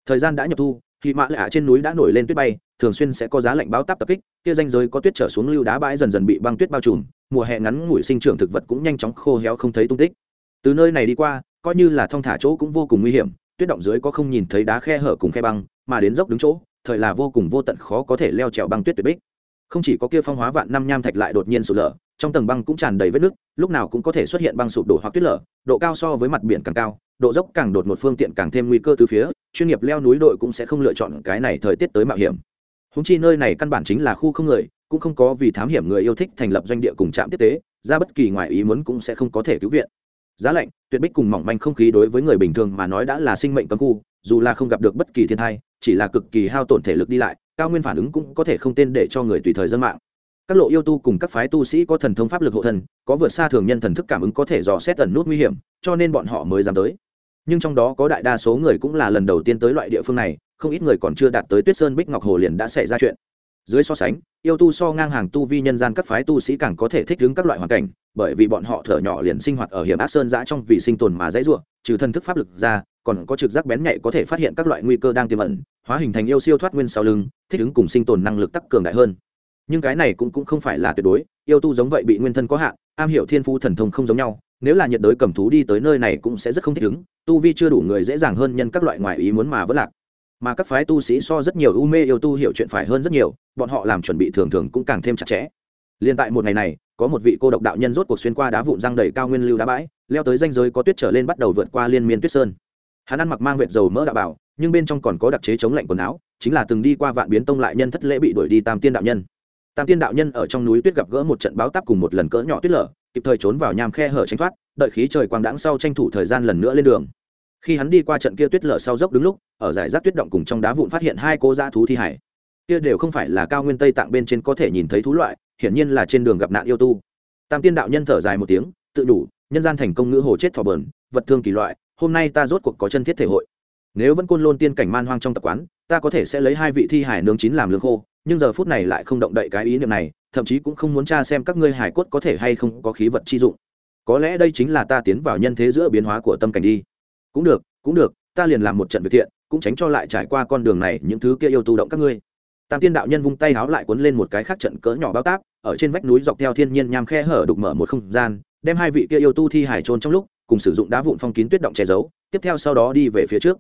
Thời gian đã nhập thu thì mã lạ trên núi đã nổi lên tuyết bay, thường xuyên sẽ có giá lạnh báo táp tập kích, kia danh giới có tuyết trở xuống lưu đá bãi dần dần bị băng tuyết bao trùm, mùa hè ngắn ngủi sinh trưởng thực vật cũng nhanh chóng khô héo không thấy tung tích. Từ nơi này đi qua, coi như là thong thả chỗ cũng vô cùng nguy hiểm, tuyết động dưới có không nhìn thấy đá khe hở cùng khe băng, mà đến dốc đứng chỗ, thời là vô cùng vô tận khó có thể leo trèo băng tuyết tuyệt bích không chỉ có kia phong hóa vạn năm nham thạch lại đột nhiên sụt lở, trong tầng băng cũng tràn đầy vết nước lúc nào cũng có thể xuất hiện băng sụp đổ hoặc tuyết lở, độ cao so với mặt biển càng cao, độ dốc càng đột một phương tiện càng thêm nguy cơ từ phía, chuyên nghiệp leo núi đội cũng sẽ không lựa chọn cái này thời tiết tới mạo hiểm. Húng chi nơi này căn bản chính là khu không người, cũng không có vì thám hiểm người yêu thích thành lập doanh địa cùng trạm tiếp tế, ra bất kỳ ngoài ý muốn cũng sẽ không có thể cứu viện. Giá lạnh, tuyệt bích cùng mỏng manh không khí đối với người bình thường mà nói đã là sinh mệnh cấm khu, dù là không gặp được bất kỳ thiên thai chỉ là cực kỳ hao tổn thể lực đi lại cao nguyên phản ứng cũng có thể không tên để cho người tùy thời dân mạng. Các lộ yêu tu cùng các phái tu sĩ có thần thông pháp lực hộ thần có vượt xa thường nhân thần thức cảm ứng có thể dò xét tần nút nguy hiểm, cho nên bọn họ mới dám tới. Nhưng trong đó có đại đa số người cũng là lần đầu tiên tới loại địa phương này, không ít người còn chưa đạt tới tuyết sơn bích ngọc hồ liền đã xảy ra chuyện. Dưới so sánh, yêu tu so ngang hàng tu vi nhân gian các phái tu sĩ càng có thể thích ứng các loại hoàn cảnh, bởi vì bọn họ thở nhỏ liền sinh hoạt ở hiểm ác sơn giã trong vì sinh tồn mà dãy ruộng trừ thân thức pháp lực ra còn có trực giác bén nhạy có thể phát hiện các loại nguy cơ đang tiềm ẩn hóa hình thành yêu siêu thoát nguyên sau lưng thích ứng cùng sinh tồn năng lực tắc cường đại hơn. Nhưng cái này cũng, cũng không phải là tuyệt đối yêu tu giống vậy bị nguyên thân có hạn am hiểu thiên phu thần thông không giống nhau nếu là nhiệt đới cầm thú đi tới nơi này cũng sẽ rất không thích ứng tu vi chưa đủ người dễ dàng hơn nhân các loại ngoại ý muốn mà vẫn lạc. Mà các phái tu sĩ so rất nhiều u mê yêu tu hiểu chuyện phải hơn rất nhiều bọn họ làm chuẩn bị thường thường cũng càng thêm chặt chẽ. Liên tại một ngày này có một vị cô độc đạo nhân rốt cuộc xuyên qua đá vụn răng đầy cao nguyên lưu đá bãi leo tới danh giới có tuyết trở lên bắt đầu vượt qua liên miên tuyết sơn hắn ăn mặc mang vệt dầu mỡ đạo bảo, nhưng bên trong còn có đặc chế chống lạnh quần áo, chính là từng đi qua vạn biến tông lại nhân thất lễ bị đuổi đi tam tiên đạo nhân. Tam tiên đạo nhân ở trong núi tuyết gặp gỡ một trận báo táp cùng một lần cỡ nhỏ tuyết lở, kịp thời trốn vào nham khe hở tránh thoát, đợi khí trời quang đãng sau tranh thủ thời gian lần nữa lên đường. Khi hắn đi qua trận kia tuyết lở sau dốc đứng lúc, ở giải rác tuyết động cùng trong đá vụn phát hiện hai cô dã thú thi hải. Kia đều không phải là cao nguyên tây tạng bên trên có thể nhìn thấy thú loại, hiển nhiên là trên đường gặp nạn yêu tu. Tam tiên đạo nhân thở dài một tiếng, tự đủ, nhân gian thành công ngữ hồ chết thỏ bờn, vật thương kỳ loại hôm nay ta rốt cuộc có chân thiết thể hội. Nếu vẫn côn lôn tiên cảnh man hoang trong tập quán, ta có thể sẽ lấy hai vị thi hải nướng chín làm lương khô, nhưng giờ phút này lại không động đậy cái ý niệm này, thậm chí cũng không muốn tra xem các ngươi hải cốt có thể hay không có khí vật chi dụng. Có lẽ đây chính là ta tiến vào nhân thế giữa biến hóa của tâm cảnh đi. Cũng được cũng được, ta liền làm một trận việc thiện, cũng tránh cho lại trải qua con đường này những thứ kia yêu tu động các ngươi. Tam tiên đạo nhân vung tay háo lại cuốn lên một cái khác trận cỡ nhỏ bao táp, ở trên vách núi dọc theo thiên nhiên nham khe hở đục mở một không gian, đem hai vị kia yêu tu thi hải trôn trong lúc cùng sử dụng đá vụn phong kín tuyết động che giấu, tiếp theo sau đó đi về phía trước.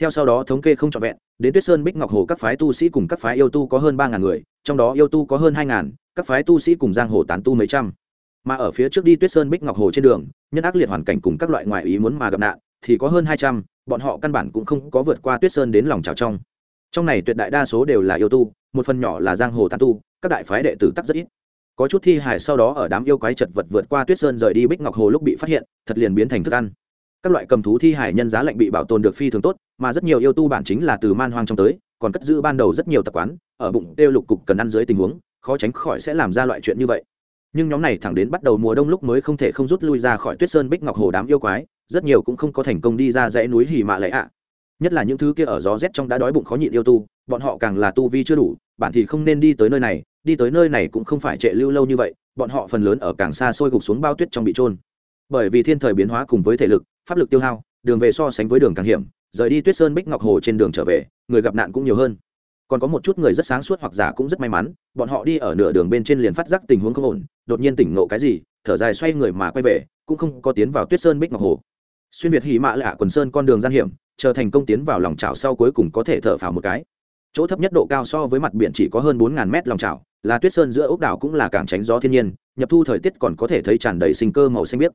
Theo sau đó thống kê không trọn vẹn, đến tuyết sơn bích ngọc hồ các phái tu sĩ cùng các phái yêu tu có hơn ba ngàn người, trong đó yêu tu có hơn hai ngàn, các phái tu sĩ cùng giang hồ tán tu mấy trăm. Mà ở phía trước đi tuyết sơn bích ngọc hồ trên đường, nhân ác liệt hoàn cảnh cùng các loại ngoại ý muốn mà gặp nạn, thì có hơn hai trăm, bọn họ căn bản cũng không có vượt qua tuyết sơn đến lòng trào trong. Trong này tuyệt đại đa số đều là yêu tu, một phần nhỏ là giang hồ tán tu, các đại phái đệ tử tắc rất ít có chút thi hài sau đó ở đám yêu quái chật vật vượt qua tuyết sơn rời đi bích ngọc hồ lúc bị phát hiện, thật liền biến thành thức ăn. Các loại cầm thú thi hài nhân giá lệnh bị bảo tồn được phi thường tốt, mà rất nhiều yêu tu bản chính là từ man hoang trong tới, còn cất giữ ban đầu rất nhiều tập quán, ở bụng tiêu lục cục cần ăn dưới tình huống, khó tránh khỏi sẽ làm ra loại chuyện như vậy. Nhưng nhóm này thẳng đến bắt đầu mùa đông lúc mới không thể không rút lui ra khỏi tuyết sơn bích ngọc hồ đám yêu quái, rất nhiều cũng không có thành công đi ra dãy núi hì mạ lệ ạ. Nhất là những thứ kia ở gió rét trong đã đói bụng khó nhịn yêu tu, bọn họ càng là tu vi chưa đủ, bản thì không nên đi tới nơi này đi tới nơi này cũng không phải trệ lưu lâu như vậy, bọn họ phần lớn ở càng xa xôi gục xuống bao tuyết trong bị trôn bởi vì thiên thời biến hóa cùng với thể lực, pháp lực tiêu hao, đường về so sánh với đường càng hiểm, rời đi tuyết sơn bích ngọc hồ trên đường trở về, người gặp nạn cũng nhiều hơn. Còn có một chút người rất sáng suốt hoặc giả cũng rất may mắn, bọn họ đi ở nửa đường bên trên liền phát giác tình huống không ổn, đột nhiên tỉnh ngộ cái gì, thở dài xoay người mà quay về, cũng không có tiến vào tuyết sơn bích ngọc hồ. Xuyên việt hỉ mạ lạ quần sơn con đường gian hiểm, chờ thành công tiến vào lòng trào sau cuối cùng có thể thở phào một cái. Chỗ thấp nhất độ cao so với mặt biển chỉ có hơn bốn ngàn mét lòng trào là tuyết sơn giữa ốc đảo cũng là cảng tránh gió thiên nhiên, nhập thu thời tiết còn có thể thấy tràn đầy sinh cơ màu xanh biếc.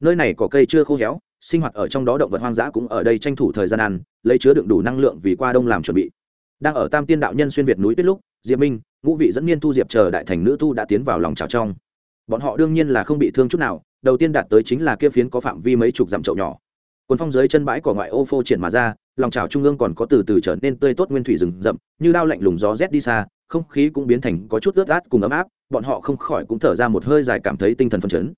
Nơi này có cây chưa khô héo, sinh hoạt ở trong đó động vật hoang dã cũng ở đây tranh thủ thời gian ăn, lấy chứa đựng đủ năng lượng vì qua đông làm chuẩn bị. Đang ở tam tiên đạo nhân xuyên việt núi tuyết lúc, diệp minh, ngũ vị dẫn niên thu diệp chờ đại thành nữ tu đã tiến vào lòng trào trong. Bọn họ đương nhiên là không bị thương chút nào, đầu tiên đạt tới chính là kia phiến có phạm vi mấy chục dặm chậu nhỏ. Quần phong dưới chân bãi cỏ ngoại ô phô triển mà ra, lòng trào trung ương còn có từ từ trở nên tươi tốt nguyên thủy rừng rậm, như đao lạnh lùng gió rét đi xa không khí cũng biến thành có chút ướt át cùng ấm áp, bọn họ không khỏi cũng thở ra một hơi dài cảm thấy tinh thần phấn chấn.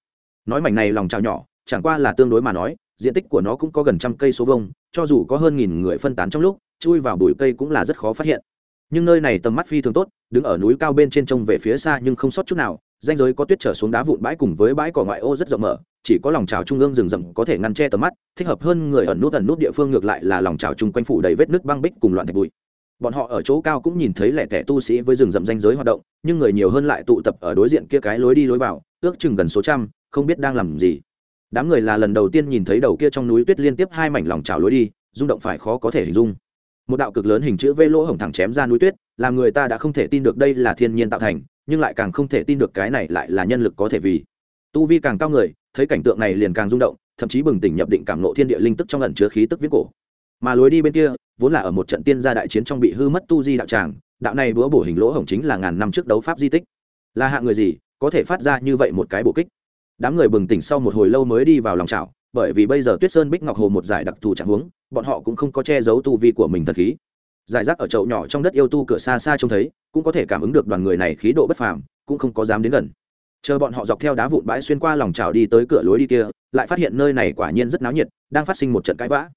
Nói mảnh này lòng trào nhỏ, chẳng qua là tương đối mà nói, diện tích của nó cũng có gần trăm cây số vông cho dù có hơn nghìn người phân tán trong lúc, chui vào bụi cây cũng là rất khó phát hiện. Nhưng nơi này tầm mắt phi thường tốt, đứng ở núi cao bên trên trông về phía xa nhưng không sót chút nào, danh giới có tuyết trở xuống đá vụn bãi cùng với bãi cỏ ngoại ô rất rộng mở, chỉ có lòng trào trung ương rừng rậm có thể ngăn che tầm mắt, thích hợp hơn người ẩn nút ẩn nút địa phương ngược lại là lòng trào chung quanh phủ đầy vết nước băng bích cùng loạn thạch bụi bọn họ ở chỗ cao cũng nhìn thấy lẻ tẻ tu sĩ với rừng rậm danh giới hoạt động, nhưng người nhiều hơn lại tụ tập ở đối diện kia cái lối đi lối vào, ước chừng gần số trăm, không biết đang làm gì. Đám người là lần đầu tiên nhìn thấy đầu kia trong núi tuyết liên tiếp hai mảnh lòng trào lối đi, rung động phải khó có thể hình dung. Một đạo cực lớn hình chữ v lỗ hổng thẳng chém ra núi tuyết, làm người ta đã không thể tin được đây là thiên nhiên tạo thành, nhưng lại càng không thể tin được cái này lại là nhân lực có thể vì. Tu vi càng cao người, thấy cảnh tượng này liền càng rung động, thậm chí bừng tỉnh nhập định cảm nộ thiên địa linh tức trong ẩn chứa khí tức viết cổ. Mà lối đi bên kia vốn là ở một trận tiên gia đại chiến trong bị hư mất tu di đạo tràng, đạo này búa bổ hình lỗ hổng chính là ngàn năm trước đấu pháp di tích. Là hạng người gì, có thể phát ra như vậy một cái bộ kích? Đám người bừng tỉnh sau một hồi lâu mới đi vào lòng trào bởi vì bây giờ tuyết sơn bích ngọc hồ một giải đặc thù trạng huống, bọn họ cũng không có che giấu tu vi của mình thật khí. Giải rác ở chậu nhỏ trong đất yêu tu cửa xa xa trông thấy, cũng có thể cảm ứng được đoàn người này khí độ bất phàm, cũng không có dám đến gần. Chờ bọn họ dọc theo đá vụn bãi xuyên qua lòng trào đi tới cửa lối đi kia, lại phát hiện nơi này quả nhiên rất náo nhiệt, đang phát sinh một trận cãi vã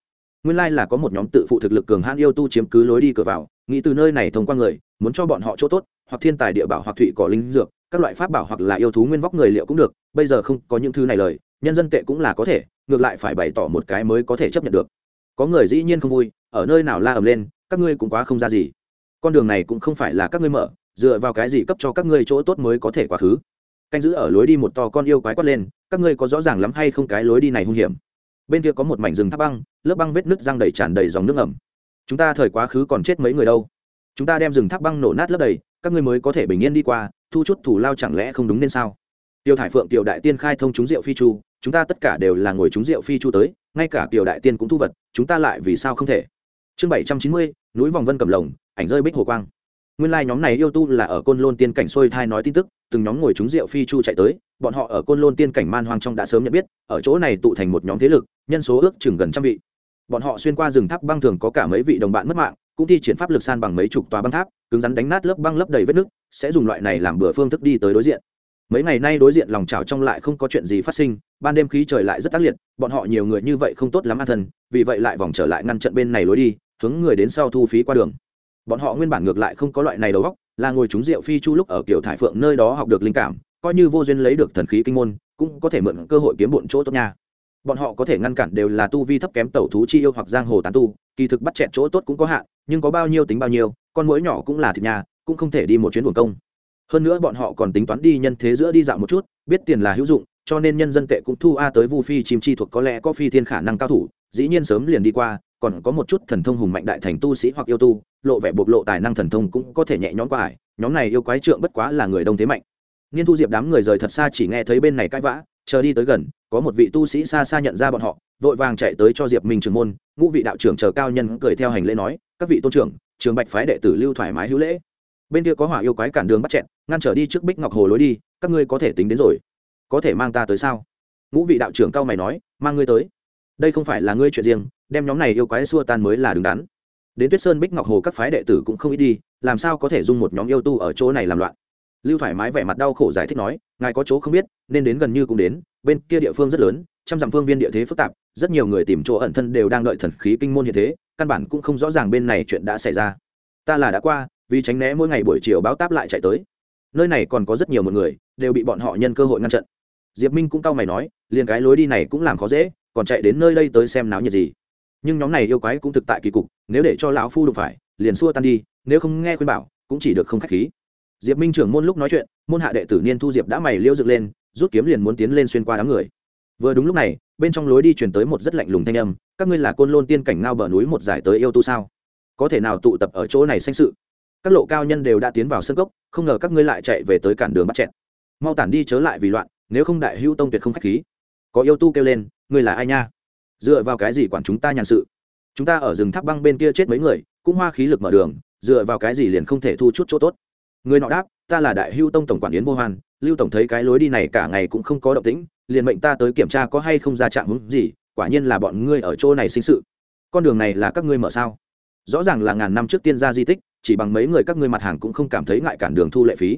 nguyên lai là có một nhóm tự phụ thực lực cường hãn yêu tu chiếm cứ lối đi cửa vào, nghĩ từ nơi này thông qua người, muốn cho bọn họ chỗ tốt, hoặc thiên tài địa bảo hoặc thụy cỏ linh dược, các loại pháp bảo hoặc là yêu thú nguyên vóc người liệu cũng được, bây giờ không có những thứ này lời, nhân dân tệ cũng là có thể, ngược lại phải bày tỏ một cái mới có thể chấp nhận được. Có người dĩ nhiên không vui, ở nơi nào la ầm lên, các ngươi cũng quá không ra gì. Con đường này cũng không phải là các ngươi mở, dựa vào cái gì cấp cho các ngươi chỗ tốt mới có thể quá khứ. Canh giữ ở lối đi một to con yêu quái quát lên, các ngươi có rõ ràng lắm hay không cái lối đi này hung hiểm? Bên kia có một mảnh rừng tháp băng lớp băng vết nứt răng đầy tràn đầy dòng nước ẩm chúng ta thời quá khứ còn chết mấy người đâu. Chúng ta đem rừng tháp băng nổ nát lấp đầy, các ngươi mới có thể bình yên đi qua, thu chút thủ lao chẳng lẽ không đúng nên sao? Tiêu thải phượng tiểu đại tiên khai thông chúng rượu phi chu, chúng ta tất cả đều là ngồi chúng rượu phi chu tới, ngay cả tiểu đại tiên cũng thu vật, chúng ta lại vì sao không thể? Chương bảy trăm chín mươi, núi vòng vân cầm lồng, ảnh rơi bích hồ quang. Nguyên lai、like、nhóm này yêu tu là ở côn lôn tiên cảnh xuôi thai nói tin tức, từng nhóm ngồi chúng rượu phi chu chạy tới, bọn họ ở côn lôn tiên cảnh man hoang trong đã sớm nhận biết, ở chỗ này tụ thành một nhóm thế lực, nhân số ước chừng gần trăm vị bọn họ xuyên qua rừng tháp băng thường có cả mấy vị đồng bạn mất mạng, cũng thi triển pháp lực san bằng mấy chục tòa băng tháp, cứng rắn đánh nát lớp băng lấp đầy vết nứt. sẽ dùng loại này làm bừa phương thức đi tới đối diện mấy ngày nay đối diện lòng trào trong lại không có chuyện gì phát sinh, ban đêm khí trời lại rất tác liệt, bọn họ nhiều người như vậy không tốt lắm an thân, vì vậy lại vòng trở lại ngăn trận bên này lối đi, hướng người đến sau thu phí qua đường bọn họ nguyên bản ngược lại không có loại này đầu góc là ngồi chúng rượu phi chu lúc ở kiểu thải phượng nơi đó học được linh cảm, coi như vô duyên lấy được thần khí kinh môn, cũng có thể mượn cơ hội kiếm bộn chỗ tốt nha bọn họ có thể ngăn cản đều là tu vi thấp kém tẩu thú chi yêu hoặc giang hồ tán tu, kỳ thực bắt chẹn chỗ tốt cũng có hạn, nhưng có bao nhiêu tính bao nhiêu, con mũi nhỏ cũng là thịt nhà, cũng không thể đi một chuyến buồng công. Hơn nữa bọn họ còn tính toán đi nhân thế giữa đi dạo một chút, biết tiền là hữu dụng, cho nên nhân dân tệ cũng thu a tới vu phi chim chi thuộc có lẽ có phi thiên khả năng cao thủ, dĩ nhiên sớm liền đi qua, còn có một chút thần thông hùng mạnh đại thành tu sĩ hoặc yêu tu, lộ vẻ bộc lộ tài năng thần thông cũng có thể nhẹ nhõm qua ải, nhóm này yêu quái trượng bất quá là người đông thế mạnh. Niên thu diệp đám người rời thật xa chỉ nghe thấy bên này cãi vã chờ đi tới gần, có một vị tu sĩ xa xa nhận ra bọn họ, vội vàng chạy tới cho diệp minh trưởng môn, ngũ vị đạo trưởng chờ cao nhân cười theo hành lễ nói, các vị tôn trưởng, trường bạch phái đệ tử lưu thoải mái hữu lễ. Bên kia có hỏa yêu quái cản đường bắt chẹn ngăn trở đi trước bích ngọc hồ lối đi, các ngươi có thể tính đến rồi. Có thể mang ta tới sao? Ngũ vị đạo trưởng cao mày nói, mang ngươi tới. Đây không phải là ngươi chuyện riêng, đem nhóm này yêu quái xua tan mới là đứng đắn. Đến tuyết sơn bích ngọc hồ các phái đệ tử cũng không ít đi, làm sao có thể dung một nhóm yêu tu ở chỗ này làm loạn? Lưu thoải mái vẻ mặt đau khổ giải thích nói, ngài có chỗ không biết, nên đến gần như cũng đến, bên kia địa phương rất lớn, trăm dặm phương viên địa thế phức tạp, rất nhiều người tìm chỗ ẩn thân đều đang đợi thần khí kinh môn hiện thế, căn bản cũng không rõ ràng bên này chuyện đã xảy ra. Ta là đã qua, vì tránh né mỗi ngày buổi chiều báo táp lại chạy tới. Nơi này còn có rất nhiều một người, đều bị bọn họ nhân cơ hội ngăn chặn. Diệp minh cũng cau mày nói, liền cái lối đi này cũng làm khó dễ, còn chạy đến nơi đây tới xem náo nhiệt gì. Nhưng nhóm này yêu quái cũng thực tại kỳ cục, nếu để cho lão phu đụng phải, liền xua tan đi, nếu không nghe khuyên bảo, cũng chỉ được không khách khí diệp minh trưởng môn lúc nói chuyện, môn hạ đệ tử niên thu diệp đã mày liêu dựng lên, rút kiếm liền muốn tiến lên xuyên qua đám người. Vừa đúng lúc này, bên trong lối đi truyền tới một rất lạnh lùng thanh âm, các ngươi là côn lôn tiên cảnh ngao bờ núi một giải tới yêu tu sao? Có thể nào tụ tập ở chỗ này sanh sự? Các lộ cao nhân đều đã tiến vào sân cốc, không ngờ các ngươi lại chạy về tới cản đường bắt chẹt. Mau tản đi chớ lại vì loạn, nếu không đại hữu tông tuyệt không khách khí. Có yêu tu kêu lên, ngươi là ai nha? Dựa vào cái gì quản chúng ta nhàn sự? Chúng ta ở rừng tháp băng bên kia chết mấy người, cũng hoa khí lực mở đường, dựa vào cái gì liền không thể thu chút chỗ tốt? Người nọ đáp, ta là đại hưu tông tổng quản yến vô hoan, lưu tổng thấy cái lối đi này cả ngày cũng không có động tĩnh, liền mệnh ta tới kiểm tra có hay không ra trạng hướng gì, quả nhiên là bọn ngươi ở chỗ này sinh sự. Con đường này là các ngươi mở sao? Rõ ràng là ngàn năm trước tiên ra di tích, chỉ bằng mấy người các ngươi mặt hàng cũng không cảm thấy ngại cản đường thu lệ phí.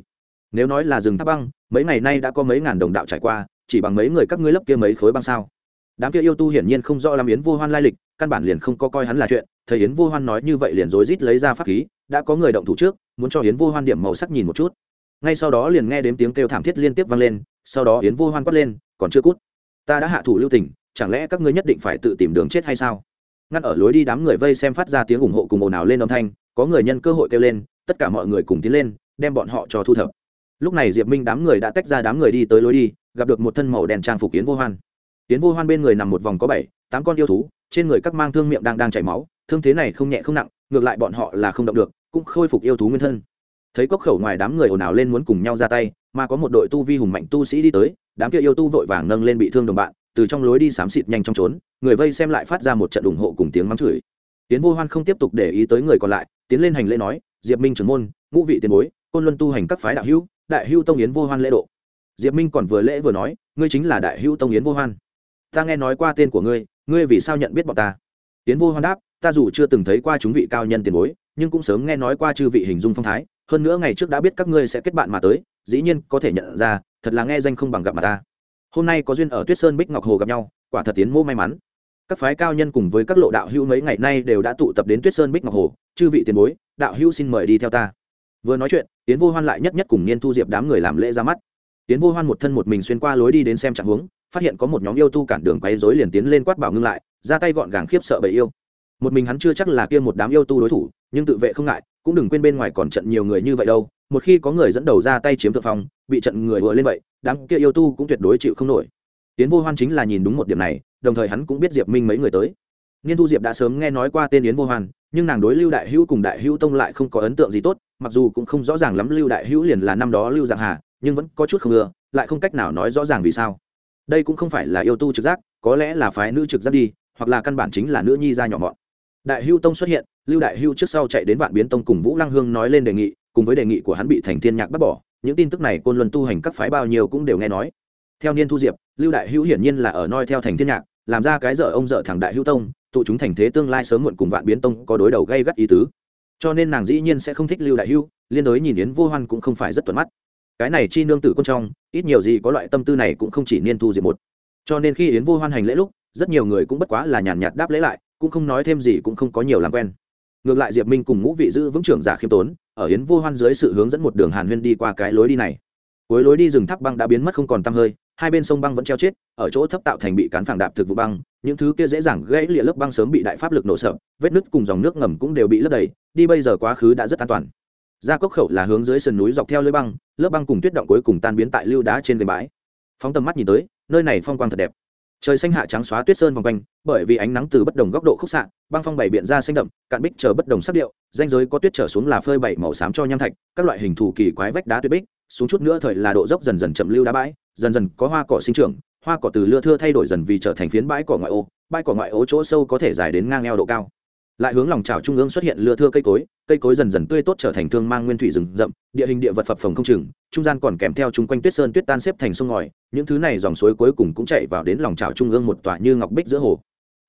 Nếu nói là rừng tháp băng, mấy ngày nay đã có mấy ngàn đồng đạo trải qua, chỉ bằng mấy người các ngươi lấp kia mấy khối băng sao? Đám kia yêu tu hiển nhiên không rõ làm yến vô hoan lai lịch, căn bản liền không có coi hắn là chuyện thầy yến vô hoan nói như vậy liền rối rít lấy ra pháp khí, đã có người động thủ trước muốn cho yến vô hoan điểm màu sắc nhìn một chút. Ngay sau đó liền nghe đến tiếng kêu thảm thiết liên tiếp vang lên, sau đó yến vô hoan quát lên, còn chưa cút. Ta đã hạ thủ lưu tình, chẳng lẽ các ngươi nhất định phải tự tìm đường chết hay sao? Ngăn ở lối đi đám người vây xem phát ra tiếng ủng hộ cùng ồn ào lên âm thanh, có người nhân cơ hội kêu lên, tất cả mọi người cùng tiến lên, đem bọn họ cho thu thập. Lúc này diệp minh đám người đã tách ra đám người đi tới lối đi, gặp được một thân màu đèn trang phục yến vô hoan. Yến vô hoan bên người nằm một vòng có bảy, tám con yêu thú, trên người các mang thương miệng đang đang chảy máu, thương thế này không nhẹ không nặng, ngược lại bọn họ là không động được cũng khôi phục yêu thú nguyên thân. Thấy cốc khẩu ngoài đám người ồn ào lên muốn cùng nhau ra tay, mà có một đội tu vi hùng mạnh tu sĩ đi tới, đám kia yêu tu vội vàng nâng lên bị thương đồng bạn, từ trong lối đi xám xịt nhanh trong trốn, người vây xem lại phát ra một trận ủng hộ cùng tiếng mắng chửi. Tiến vô hoan không tiếp tục để ý tới người còn lại, tiến lên hành lễ nói, diệp minh trưởng môn, ngũ vị tiền bối, côn luân tu hành các phái đạo hữu, đại hữu tông yến vô hoan lễ độ. Diệp minh còn vừa lễ vừa nói, ngươi chính là đại hữu tông yến vô hoan. Ta nghe nói qua tên của ngươi ngươi vì sao nhận biết bọn ta? Yến vô hoan đáp, ta dù chưa từng thấy qua chúng vị cao nhân tiền bối nhưng cũng sớm nghe nói qua chư vị hình dung phong thái, hơn nữa ngày trước đã biết các ngươi sẽ kết bạn mà tới, dĩ nhiên có thể nhận ra, thật là nghe danh không bằng gặp mà ta. Hôm nay có duyên ở tuyết sơn bích ngọc hồ gặp nhau, quả thật tiến mô may mắn. Các phái cao nhân cùng với các lộ đạo hữu mấy ngày nay đều đã tụ tập đến tuyết sơn bích ngọc hồ, chư vị tiền bối, đạo hữu xin mời đi theo ta. Vừa nói chuyện, tiến vô hoan lại nhất nhất cùng niên thu diệp đám người làm lễ ra mắt. Tiến vô hoan một thân một mình xuyên qua lối đi đến xem trạng huống, phát hiện có một nhóm yêu tu cản đường quấy rối liền tiến lên quát bảo ngưng lại, ra tay gọn gàng khiếp sợ bầy yêu một mình hắn chưa chắc là kia một đám yêu tu đối thủ, nhưng tự vệ không ngại, cũng đừng quên bên ngoài còn trận nhiều người như vậy đâu. Một khi có người dẫn đầu ra tay chiếm thượng phong, bị trận người vừa lên vậy, đám kia yêu tu cũng tuyệt đối chịu không nổi. Tiến vô hoan chính là nhìn đúng một điểm này, đồng thời hắn cũng biết diệp minh mấy người tới. Niên thu diệp đã sớm nghe nói qua tên yến vô hoan, nhưng nàng đối lưu đại hữu cùng đại hữu tông lại không có ấn tượng gì tốt, mặc dù cũng không rõ ràng lắm lưu đại hữu liền là năm đó lưu dạng hà, nhưng vẫn có chút không ưa, lại không cách nào nói rõ ràng vì sao. Đây cũng không phải là yêu tu trực giác, có lẽ là phái nữ trực giác đi, hoặc là căn bản chính là nữ nhi ra nhỏ mọn đại hưu tông xuất hiện, lưu đại hưu trước sau chạy đến vạn biến tông cùng vũ lăng hương nói lên đề nghị, cùng với đề nghị của hắn bị thành thiên nhạc bắt bỏ, những tin tức này côn luân tu hành các phái bao nhiêu cũng đều nghe nói. Theo niên thu diệp, lưu đại Hưu hiển nhiên là ở noi theo thành thiên nhạc, làm ra cái dở ông dở thằng đại Hưu tông, tụ chúng thành thế tương lai sớm muộn cùng vạn biến tông có đối đầu gây gắt ý tứ. Cho nên nàng dĩ nhiên sẽ không thích lưu đại Hưu. liên đối nhìn yến vô hoan cũng không phải rất thuận mắt. Cái này chi nương tử con trong, ít nhiều gì có loại tâm tư này cũng không chỉ niên thu diệp một. Cho nên khi yến vô hoan hành lễ lúc, rất nhiều người cũng bất quá là nhàn nhạt đáp lễ lại cũng không nói thêm gì cũng không có nhiều làm quen. Ngược lại diệp minh cùng ngũ vị giữ vững trưởng giả khiêm tốn, ở yến vô hoan dưới sự hướng dẫn một đường hàn huyên đi qua cái lối đi này. Cuối lối đi rừng tháp băng đã biến mất không còn tăm hơi, hai bên sông băng vẫn treo chết, ở chỗ thấp tạo thành bị cán phẳng đạp thực vụ băng, những thứ kia dễ dàng gãy lịa lớp băng sớm bị đại pháp lực nổ sập, vết nứt cùng dòng nước ngầm cũng đều bị lấp đầy, đi bây giờ quá khứ đã rất an toàn. Ra cốc khẩu là hướng dưới sườn núi dọc theo lưới băng, lớp băng cùng tuyết động cuối cùng tan biến tại lưu đá trên gành bãi. Phóng tầm mắt nhìn tới, nơi này phong quang thật đẹp trời xanh hạ trắng xóa tuyết sơn vòng quanh, bởi vì ánh nắng từ bất đồng góc độ khúc xạ, băng phong bảy biện ra xanh đậm, cạn bích chờ bất đồng sắc điệu danh giới có tuyết trở xuống là phơi bảy màu xám cho nham thạch, các loại hình thù kỳ quái vách đá tuyết bích, xuống chút nữa thời là độ dốc dần dần chậm lưu đá bãi, dần dần có hoa cỏ sinh trưởng, hoa cỏ từ lưa thưa thay đổi dần vì trở thành phiến bãi cỏ ngoại ô, bãi cỏ ngoại ô chỗ sâu có thể dài đến ngang eo độ cao lại hướng lòng trào trung ương xuất hiện lưa thưa cây cối cây cối dần dần tươi tốt trở thành thương mang nguyên thủy rừng rậm, địa hình địa vật phập phồng không chừng, trung gian còn kèm theo chung quanh tuyết sơn tuyết tan xếp thành sông ngòi, những thứ này dòng suối cuối cùng cũng chạy vào đến lòng trào trung ương một tòa như ngọc bích giữa hồ.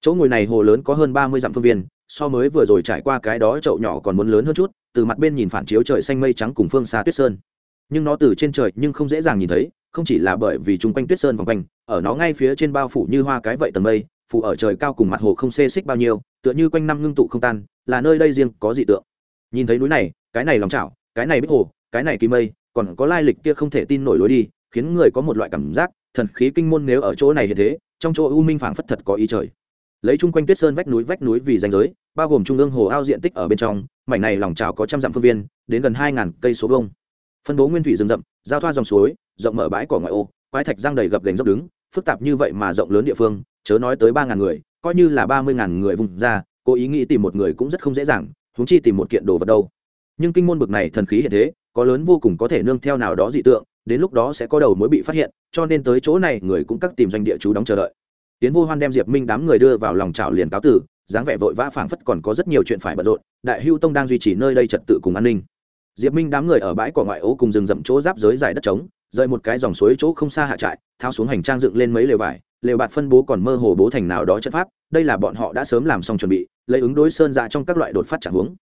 Chỗ ngồi này hồ lớn có hơn ba mươi dặm phương viên, so mới vừa rồi trải qua cái đó chậu nhỏ còn muốn lớn hơn chút, từ mặt bên nhìn phản chiếu trời xanh mây trắng cùng phương xa tuyết sơn. Nhưng nó từ trên trời nhưng không dễ dàng nhìn thấy, không chỉ là bởi vì chung quanh tuyết sơn vòng quanh, ở nó ngay phía trên bao phủ như hoa cái vậy tầng mây phủ ở trời cao cùng mặt hồ không xê xích bao nhiêu, tựa như quanh năm ngưng tụ không tan, là nơi đây riêng có dị tượng. Nhìn thấy núi này, cái này lòng chảo, cái này bích hồ, cái này kỳ mây, còn có lai lịch kia không thể tin nổi lối đi, khiến người có một loại cảm giác thần khí kinh môn nếu ở chỗ này như thế, trong chỗ u minh phảng phất thật có ý trời. Lấy chung quanh tuyết sơn vách núi vách núi vì danh giới, bao gồm trung ương hồ ao diện tích ở bên trong, mảnh này lòng trào có trăm dặm phương viên, đến gần hai ngàn cây số vông phân bố nguyên thủy rừng rậm, giao thoa dòng suối, rộng mở bãi cỏ ngoại ô, quái thạch giang đầy gập gành dốc đứng phức tạp như vậy mà rộng lớn địa phương, chớ nói tới ba ngàn người, coi như là ba mươi ngàn người vùng ra, cố ý nghĩ tìm một người cũng rất không dễ dàng, huống chi tìm một kiện đồ vật đâu. Nhưng kinh môn bực này thần khí hiện thế, có lớn vô cùng có thể nương theo nào đó dị tượng, đến lúc đó sẽ có đầu mối bị phát hiện, cho nên tới chỗ này người cũng các tìm doanh địa chú đóng chờ đợi. Tiến vô hoan đem diệp minh đám người đưa vào lòng trào liền cáo tử, dáng vẻ vội vã phảng phất còn có rất nhiều chuyện phải bận rộn, đại hưu tông đang duy trì nơi đây trật tự cùng an ninh. Diệp minh đám người ở bãi cỏ ngoại ô cùng rừng rậm chỗ giáp giới dài đất trống rời một cái dòng suối chỗ không xa hạ trại thao xuống hành trang dựng lên mấy lều vải, lều bạt phân bố còn mơ hồ bố thành nào đó chất pháp, đây là bọn họ đã sớm làm xong chuẩn bị, lấy ứng đối sơn dạ trong các loại đột phát trạng hướng.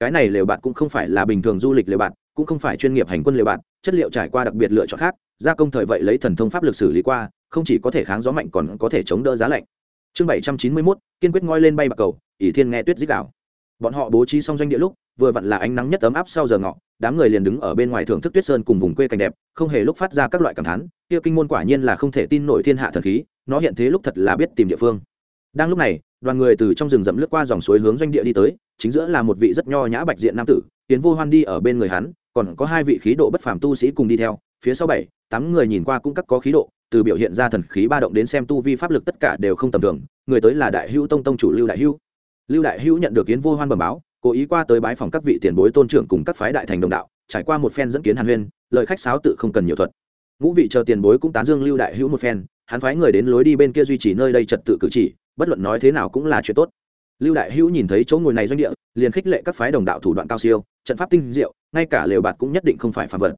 cái này lều bạt cũng không phải là bình thường du lịch lều bạt, cũng không phải chuyên nghiệp hành quân lều bạt, chất liệu trải qua đặc biệt lựa chọn khác, gia công thời vậy lấy thần thông pháp lực xử lý qua, không chỉ có thể kháng gió mạnh còn có thể chống đỡ giá lạnh chương bảy trăm chín mươi mốt, kiên quyết ngoi lên bay bạc cầu, ỷ thiên nghe tuyết dích đảo bọn họ bố trí xong doanh địa lúc, vừa vặn là ánh nắng nhất ấm áp sau giờ ngọ, đám người liền đứng ở bên ngoài thưởng thức tuyết sơn cùng vùng quê cảnh đẹp, không hề lúc phát ra các loại cảm thán, kia kinh môn quả nhiên là không thể tin nổi thiên hạ thần khí, nó hiện thế lúc thật là biết tìm địa phương. Đang lúc này, đoàn người từ trong rừng rậm lướt qua dòng suối hướng doanh địa đi tới, chính giữa là một vị rất nho nhã bạch diện nam tử tiến vô hoan đi ở bên người hắn, còn có hai vị khí độ bất phàm tu sĩ cùng đi theo, phía sau bảy, tám người nhìn qua cũng các có khí độ, từ biểu hiện ra thần khí ba động đến xem tu vi pháp lực tất cả đều không tầm thường, người tới là đại hữu tông tông chủ lưu đại hữu lưu đại hữu nhận được kiến vô hoan bẩm báo, cố ý qua tới bái phòng các vị tiền bối tôn trưởng cùng các phái đại thành đồng đạo, trải qua một phen dẫn kiến hàn huyên, lời khách sáo tự không cần nhiều thuật. Ngũ vị chờ tiền bối cũng tán dương lưu đại hữu một phen, hắn phái người đến lối đi bên kia duy trì nơi đây trật tự cử chỉ, bất luận nói thế nào cũng là chuyện tốt. Lưu đại hữu nhìn thấy chỗ ngồi này doanh địa, liền khích lệ các phái đồng đạo thủ đoạn cao siêu, trận pháp tinh diệu, ngay cả lều bạt cũng nhất định không phải phạm vật.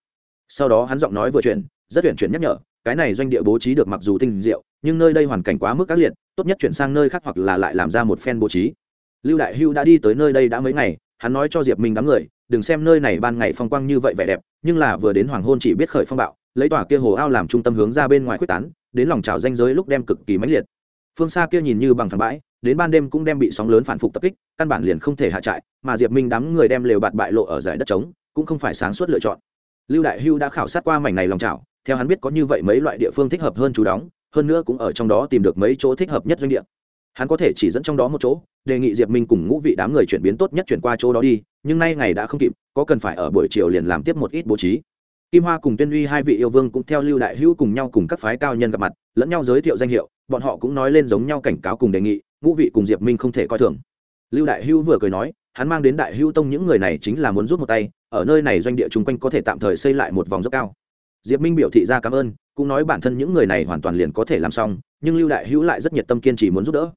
Sau đó hắn giọng nói vừa chuyển, rất tuyển chuyển nhắc nhở, cái này doanh địa bố trí được mặc dù tinh diệu, nhưng nơi đây hoàn cảnh quá mức ác liệt, tốt nhất chuyển sang nơi khác hoặc là lại làm ra một phen bố trí lưu đại hưu đã đi tới nơi đây đã mấy ngày, hắn nói cho diệp minh đám người, đừng xem nơi này ban ngày phong quang như vậy vẻ đẹp, nhưng là vừa đến hoàng hôn chỉ biết khởi phong bạo, lấy tòa kia hồ ao làm trung tâm hướng ra bên ngoài quyết tán, đến lòng trào danh giới lúc đem cực kỳ mãnh liệt. Phương xa kia nhìn như bằng phẳng bãi, đến ban đêm cũng đem bị sóng lớn phản phục tập kích, căn bản liền không thể hạ trại, mà diệp minh đám người đem lều bạt bại lộ ở giải đất trống, cũng không phải sáng suốt lựa chọn. Lưu đại hưu đã khảo sát qua mảnh này lòng trào theo hắn biết có như vậy mấy loại địa phương thích hợp hơn chú đóng, hơn nữa cũng ở trong đó tìm được mấy chỗ thích hợp nhất doanh địa hắn có thể chỉ dẫn trong đó một chỗ, đề nghị diệp minh cùng ngũ vị đám người chuyển biến tốt nhất chuyển qua chỗ đó đi, nhưng nay ngày đã không kịp, có cần phải ở buổi chiều liền làm tiếp một ít bố trí. Kim hoa cùng tuyên uy hai vị yêu vương cũng theo lưu đại hữu cùng nhau cùng các phái cao nhân gặp mặt, lẫn nhau giới thiệu danh hiệu, bọn họ cũng nói lên giống nhau cảnh cáo cùng đề nghị, ngũ vị cùng diệp minh không thể coi thường. Lưu đại hữu vừa cười nói, hắn mang đến đại hữu tông những người này chính là muốn rút một tay, ở nơi này doanh địa chung quanh có thể tạm thời xây lại một vòng dốc cao. Diệp minh biểu thị ra cảm ơn, cũng nói bản thân những người này hoàn toàn liền có thể làm xong, nhưng lưu đại hữu lại rất nhiệt tâm kiên trì muốn giúp đỡ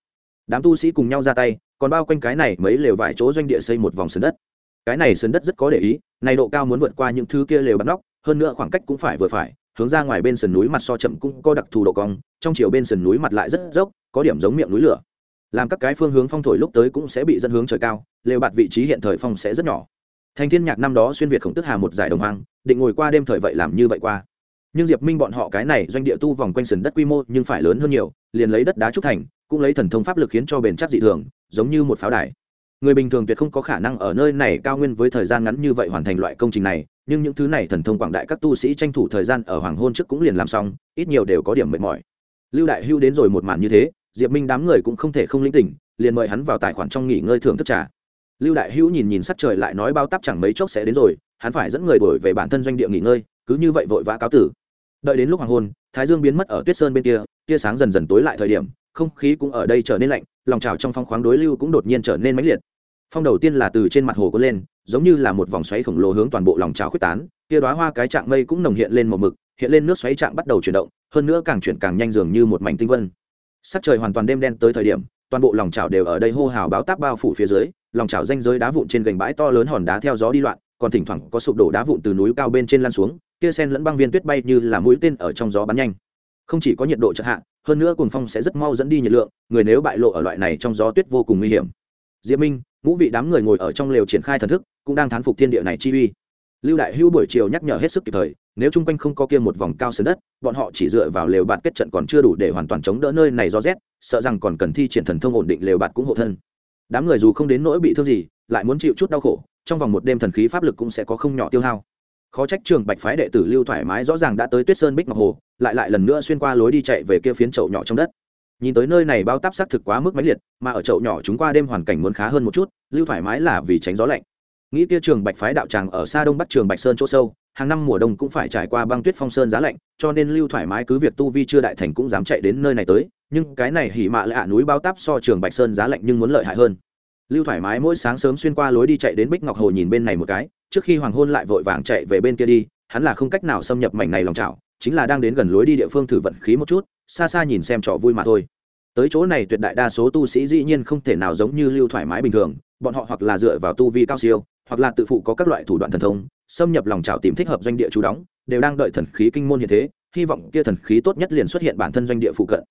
đám tu sĩ cùng nhau ra tay, còn bao quanh cái này mấy lều vài chỗ doanh địa xây một vòng sườn đất. Cái này sườn đất rất có để ý, này độ cao muốn vượt qua những thứ kia lều bắt nóc, hơn nữa khoảng cách cũng phải vừa phải, hướng ra ngoài bên sườn núi mặt so chậm cũng có đặc thù độ cong, trong chiều bên sườn núi mặt lại rất dốc, có điểm giống miệng núi lửa. Làm các cái phương hướng phong thổi lúc tới cũng sẽ bị dẫn hướng trời cao, lều bạt vị trí hiện thời phong sẽ rất nhỏ. Thành thiên nhạc năm đó xuyên việt khổng tức hà một giải đồng hoang, định ngồi qua đêm thời vậy làm như vậy qua nhưng diệp minh bọn họ cái này doanh địa tu vòng quanh sườn đất quy mô nhưng phải lớn hơn nhiều, liền lấy đất đá trúc thành, cũng lấy thần thông pháp lực khiến cho bền chắc dị thường, giống như một pháo đài. Người bình thường tuyệt không có khả năng ở nơi này cao nguyên với thời gian ngắn như vậy hoàn thành loại công trình này, nhưng những thứ này thần thông quảng đại các tu sĩ tranh thủ thời gian ở hoàng hôn trước cũng liền làm xong, ít nhiều đều có điểm mệt mỏi. Lưu đại hưu đến rồi một màn như thế, diệp minh đám người cũng không thể không linh tỉnh, liền mời hắn vào tài khoản trong nghỉ ngơi thưởng thức trà. Lưu đại hữu nhìn nhìn sắc trời lại nói bao tắp chẳng mấy chốc sẽ đến rồi, hắn phải dẫn người đổi về bản thân doanh địa nghỉ ngơi, cứ như vậy vội vã cáo tử đợi đến lúc hoàng hôn, thái dương biến mất ở tuyết sơn bên kia, tia sáng dần dần tối lại thời điểm, không khí cũng ở đây trở nên lạnh, lòng trào trong phong khoáng đối lưu cũng đột nhiên trở nên mãnh liệt. Phong đầu tiên là từ trên mặt hồ có lên, giống như là một vòng xoáy khổng lồ hướng toàn bộ lòng trào khuếch tán tia đoá hoa cái trạng mây cũng nồng hiện lên một mực, hiện lên nước xoáy trạng bắt đầu chuyển động, hơn nữa càng chuyển càng nhanh dường như một mảnh tinh vân. Sắc trời hoàn toàn đêm đen tới thời điểm, toàn bộ lòng trào đều ở đây hô hào báo táp bao phủ phía dưới, lòng trào danh giới đá vụn trên gành bãi to lớn hòn đá theo gió đi loạn, còn thỉnh thoảng có sụp đổ đá vụn từ núi cao bên trên lan xuống kia sen lẫn băng viên tuyết bay như là mũi tên ở trong gió bắn nhanh. Không chỉ có nhiệt độ chợt hạ, hơn nữa cuồng phong sẽ rất mau dẫn đi nhiệt lượng, người nếu bại lộ ở loại này trong gió tuyết vô cùng nguy hiểm. Diệp minh, ngũ vị đám người ngồi ở trong lều triển khai thần thức, cũng đang thán phục thiên địa này chi uy. Lưu đại hưu buổi chiều nhắc nhở hết sức kịp thời, nếu chung quanh không có kia một vòng cao sườn đất, bọn họ chỉ dựa vào lều bạt kết trận còn chưa đủ để hoàn toàn chống đỡ nơi này do rét, sợ rằng còn cần thi triển thần thông ổn định lều bạt cũng hộ thân. Đám người dù không đến nỗi bị thương gì, lại muốn chịu chút đau khổ, trong vòng một đêm thần khí pháp lực cũng sẽ có không nhỏ tiêu hao khó trách trường bạch phái đệ tử lưu thoải mái rõ ràng đã tới tuyết sơn bích ngọc hồ, lại lại lần nữa xuyên qua lối đi chạy về kia phiến chậu nhỏ trong đất. Nhìn tới nơi này bao táp xác thực quá mức máy liệt, mà ở chậu nhỏ chúng qua đêm hoàn cảnh muốn khá hơn một chút, lưu thoải mái là vì tránh gió lạnh. Nghĩ kia trường bạch phái đạo tràng ở xa đông bắc trường bạch sơn chỗ sâu, hàng năm mùa đông cũng phải trải qua băng tuyết phong sơn giá lạnh, cho nên lưu thoải mái cứ việc tu vi chưa đại thành cũng dám chạy đến nơi này tới, nhưng cái này hỉ mạ lạ núi bao táp so trường bạch sơn giá lạnh nhưng muốn lợi hại hơn. Lưu thoải mái mỗi sáng sớm xuyên qua lối đi chạy đến bích ngọc hồ nhìn bên này một cái trước khi hoàng hôn lại vội vàng chạy về bên kia đi, hắn là không cách nào xâm nhập mảnh này lòng trào chính là đang đến gần lối đi địa phương thử vận khí một chút, xa xa nhìn xem trò vui mà thôi. Tới chỗ này tuyệt đại đa số tu sĩ dĩ nhiên không thể nào giống như lưu thoải mái bình thường, bọn họ hoặc là dựa vào tu vi cao siêu, hoặc là tự phụ có các loại thủ đoạn thần thông, xâm nhập lòng trào tìm thích hợp doanh địa chú đóng, đều đang đợi thần khí kinh môn hiện thế, hy vọng kia thần khí tốt nhất liền xuất hiện bản thân doanh địa phụ cận.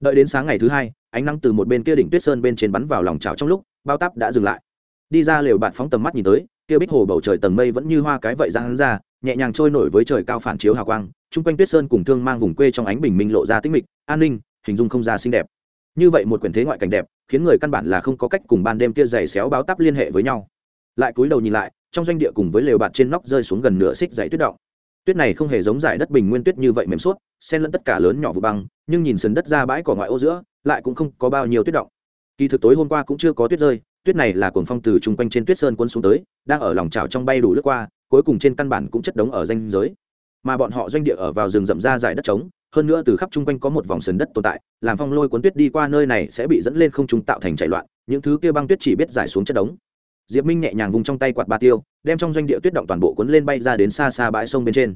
Đợi đến sáng ngày thứ hai, ánh nắng từ một bên kia đỉnh tuyết sơn bên trên bắn vào lòng trào trong lúc, bao táp đã dừng lại. Đi ra lều bạn phóng tầm mắt nhìn tới kia bích hồ bầu trời tầng mây vẫn như hoa cái vậy ra hắn ra, nhẹ nhàng trôi nổi với trời cao phản chiếu hào quang, chung quanh tuyết sơn cùng thương mang vùng quê trong ánh bình minh lộ ra tĩnh mịch, an ninh, hình dung không ra xinh đẹp. Như vậy một quyển thế ngoại cảnh đẹp, khiến người căn bản là không có cách cùng ban đêm kia dày xéo báo táp liên hệ với nhau. Lại cúi đầu nhìn lại, trong doanh địa cùng với lều bạt trên nóc rơi xuống gần nửa xích dày tuyết động. Tuyết này không hề giống giải đất bình nguyên tuyết như vậy mềm suốt, xen lẫn tất cả lớn nhỏ vụ băng, nhưng nhìn sườn đất ra bãi cỏ ngoại ô giữa, lại cũng không có bao nhiêu tuyết động. Kỳ thực tối hôm qua cũng chưa có tuyết rơi tuyết này là cuồng phong từ chung quanh trên tuyết sơn quân xuống tới, đang ở lòng trào trong bay đủ lướt qua, cuối cùng trên căn bản cũng chất đống ở danh giới. Mà bọn họ doanh địa ở vào rừng rậm ra giải đất trống, hơn nữa từ khắp chung quanh có một vòng sườn đất tồn tại, làm phong lôi cuốn tuyết đi qua nơi này sẽ bị dẫn lên không trung tạo thành chạy loạn, những thứ kia băng tuyết chỉ biết giải xuống chất đống. Diệp minh nhẹ nhàng vùng trong tay quạt ba tiêu, đem trong doanh địa tuyết động toàn bộ cuốn lên bay ra đến xa xa bãi sông bên trên.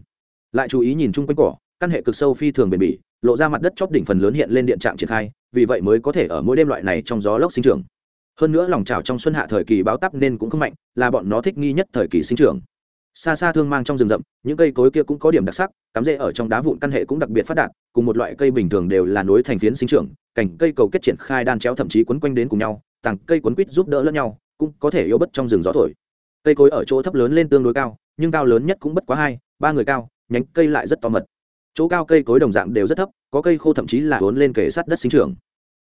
Lại chú ý nhìn chung quanh cỏ, căn hệ cực sâu phi thường bền bỉ, lộ ra mặt đất chóp đỉnh phần lớn hiện lên điện trạng triển khai, vì vậy mới có thể ở mỗi đêm loại này trong gió lốc sinh trưởng hơn nữa lòng trào trong xuân hạ thời kỳ báo tắp nên cũng không mạnh, là bọn nó thích nghi nhất thời kỳ sinh trưởng. Xa xa thương mang trong rừng rậm, những cây cối kia cũng có điểm đặc sắc, cắm rễ ở trong đá vụn căn hệ cũng đặc biệt phát đạt, cùng một loại cây bình thường đều là nối thành phiến sinh trưởng, cành cây cầu kết triển khai đan chéo thậm chí quấn quanh đến cùng nhau tặng cây quấn quýt giúp đỡ lẫn nhau, cũng có thể yếu bất trong rừng gió thổi. Cây cối ở chỗ thấp lớn lên tương đối cao, nhưng cao lớn nhất cũng bất quá hai, ba người cao, nhánh cây lại rất to mật. Chỗ cao cây cối đồng dạng đều rất thấp, có cây khô thậm chí là vốn lên kề sát đất sinh trưởng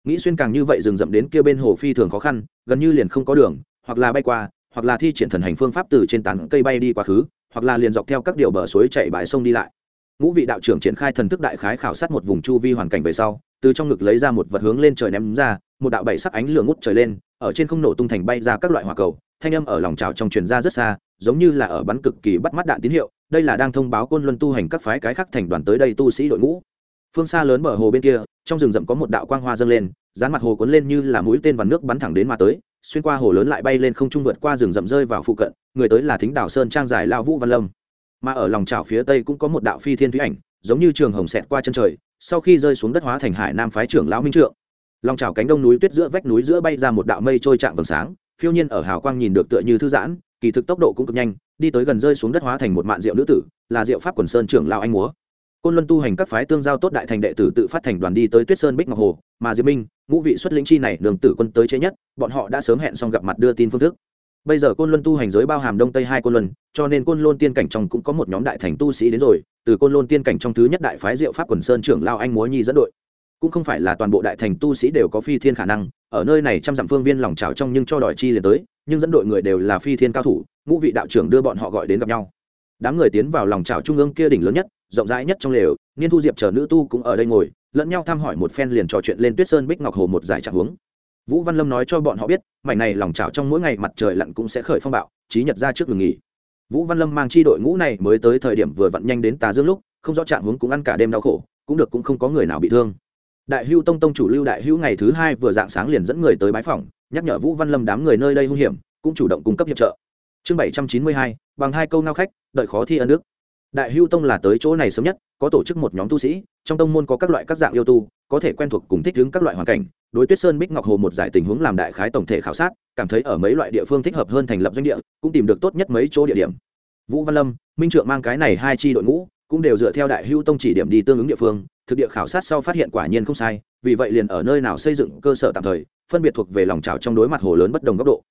nghĩ xuyên càng như vậy rừng rậm đến kia bên hồ phi thường khó khăn, gần như liền không có đường, hoặc là bay qua, hoặc là thi triển thần hành phương pháp từ trên tán cây bay đi quá khứ, hoặc là liền dọc theo các điều bờ suối chạy bãi sông đi lại. Ngũ vị đạo trưởng triển khai thần thức đại khái khảo sát một vùng chu vi hoàn cảnh về sau, từ trong ngực lấy ra một vật hướng lên trời ném ra, một đạo bảy sắc ánh lửa ngút trời lên, ở trên không nổ tung thành bay ra các loại hỏa cầu, thanh âm ở lòng trào trong truyền ra rất xa, giống như là ở bắn cực kỳ bắt mắt đạn tín hiệu, đây là đang thông báo côn luân tu hành các phái cái khác thành đoàn tới đây tu sĩ đội ngũ phương xa lớn bờ hồ bên kia, trong rừng rậm có một đạo quang hoa dâng lên, dán mặt hồ cuốn lên như là mũi tên và nước bắn thẳng đến mà tới, xuyên qua hồ lớn lại bay lên không trung vượt qua rừng rậm rơi vào phụ cận, người tới là thính đảo sơn trang dài lao vũ văn lâm. Mà ở lòng trào phía tây cũng có một đạo phi thiên thúy ảnh, giống như trường hồng xẹt qua chân trời, sau khi rơi xuống đất hóa thành hải nam phái trưởng lão minh trượng. Lòng trào cánh đông núi tuyết giữa vách núi giữa bay ra một đạo mây trôi chạm vầng sáng, phiêu nhiên ở hào quang nhìn được tựa như thư giãn, kỳ thực tốc độ cũng cực nhanh, đi tới gần rơi xuống đất hóa thành một mạn diệu nữ tử, là diệu pháp quần sơn trưởng lao anh múa côn luân tu hành các phái tương giao tốt đại thành đệ tử tự phát thành đoàn đi tới tuyết sơn bích ngọc hồ, mà diệp minh, ngũ vị xuất lĩnh chi này đường tử quân tới chế nhất, bọn họ đã sớm hẹn xong gặp mặt đưa tin phương thức. Bây giờ côn luân tu hành giới bao hàm đông tây hai côn luân, cho nên côn luân tiên cảnh trong cũng có một nhóm đại thành tu sĩ đến rồi, từ côn luân tiên cảnh trong thứ nhất đại phái diệu pháp quần sơn trưởng lao anh múa nhi dẫn đội. Cũng không phải là toàn bộ đại thành tu sĩ đều có phi thiên khả năng, ở nơi này trăm dặm phương viên lòng trào trong nhưng cho đòi chi liền tới, nhưng dẫn đội người đều là phi thiên cao thủ, ngũ vị đạo trưởng đưa bọn họ gọi đến gặp nhau đám người tiến vào lòng trào trung ương kia đỉnh lớn nhất, rộng rãi nhất trong lều, niên thu diệp chờ nữ tu cũng ở đây ngồi, lẫn nhau thăm hỏi một phen liền trò chuyện lên tuyết sơn bích ngọc hồ một giải trạng huống. Vũ văn lâm nói cho bọn họ biết, mảnh này lòng trào trong mỗi ngày mặt trời lặn cũng sẽ khởi phong bạo, trí nhật ra trước ngừng nghỉ. Vũ văn lâm mang chi đội ngũ này mới tới thời điểm vừa vặn nhanh đến tà dương lúc, không rõ trạng huống cũng ăn cả đêm đau khổ, cũng được cũng không có người nào bị thương. Đại hưu tông tông chủ lưu đại hưu ngày thứ hai vừa dạng sáng liền dẫn người tới bái phòng nhắc nhở vũ văn lâm đám người nơi đây hung hiểm, cũng chủ động cung cấp hiệp trợ chương bảy trăm chín mươi hai, bằng hai câu nao khách, đợi khó thi ân đức. Đại hưu tông là tới chỗ này sớm nhất, có tổ chức một nhóm tu sĩ, trong tông môn có các loại các dạng yêu tu, có thể quen thuộc cùng thích ứng các loại hoàn cảnh. Đối tuyết sơn bích ngọc hồ một giải tình huống làm đại khái tổng thể khảo sát, cảm thấy ở mấy loại địa phương thích hợp hơn thành lập doanh địa, cũng tìm được tốt nhất mấy chỗ địa điểm. Vũ văn lâm, minh trượng mang cái này hai chi đội ngũ, cũng đều dựa theo đại hưu tông chỉ điểm đi tương ứng địa phương, thực địa khảo sát sau phát hiện quả nhiên không sai, vì vậy liền ở nơi nào xây dựng cơ sở tạm thời, phân biệt thuộc về lòng trào trong đối mặt hồ lớn bất đồng góc độ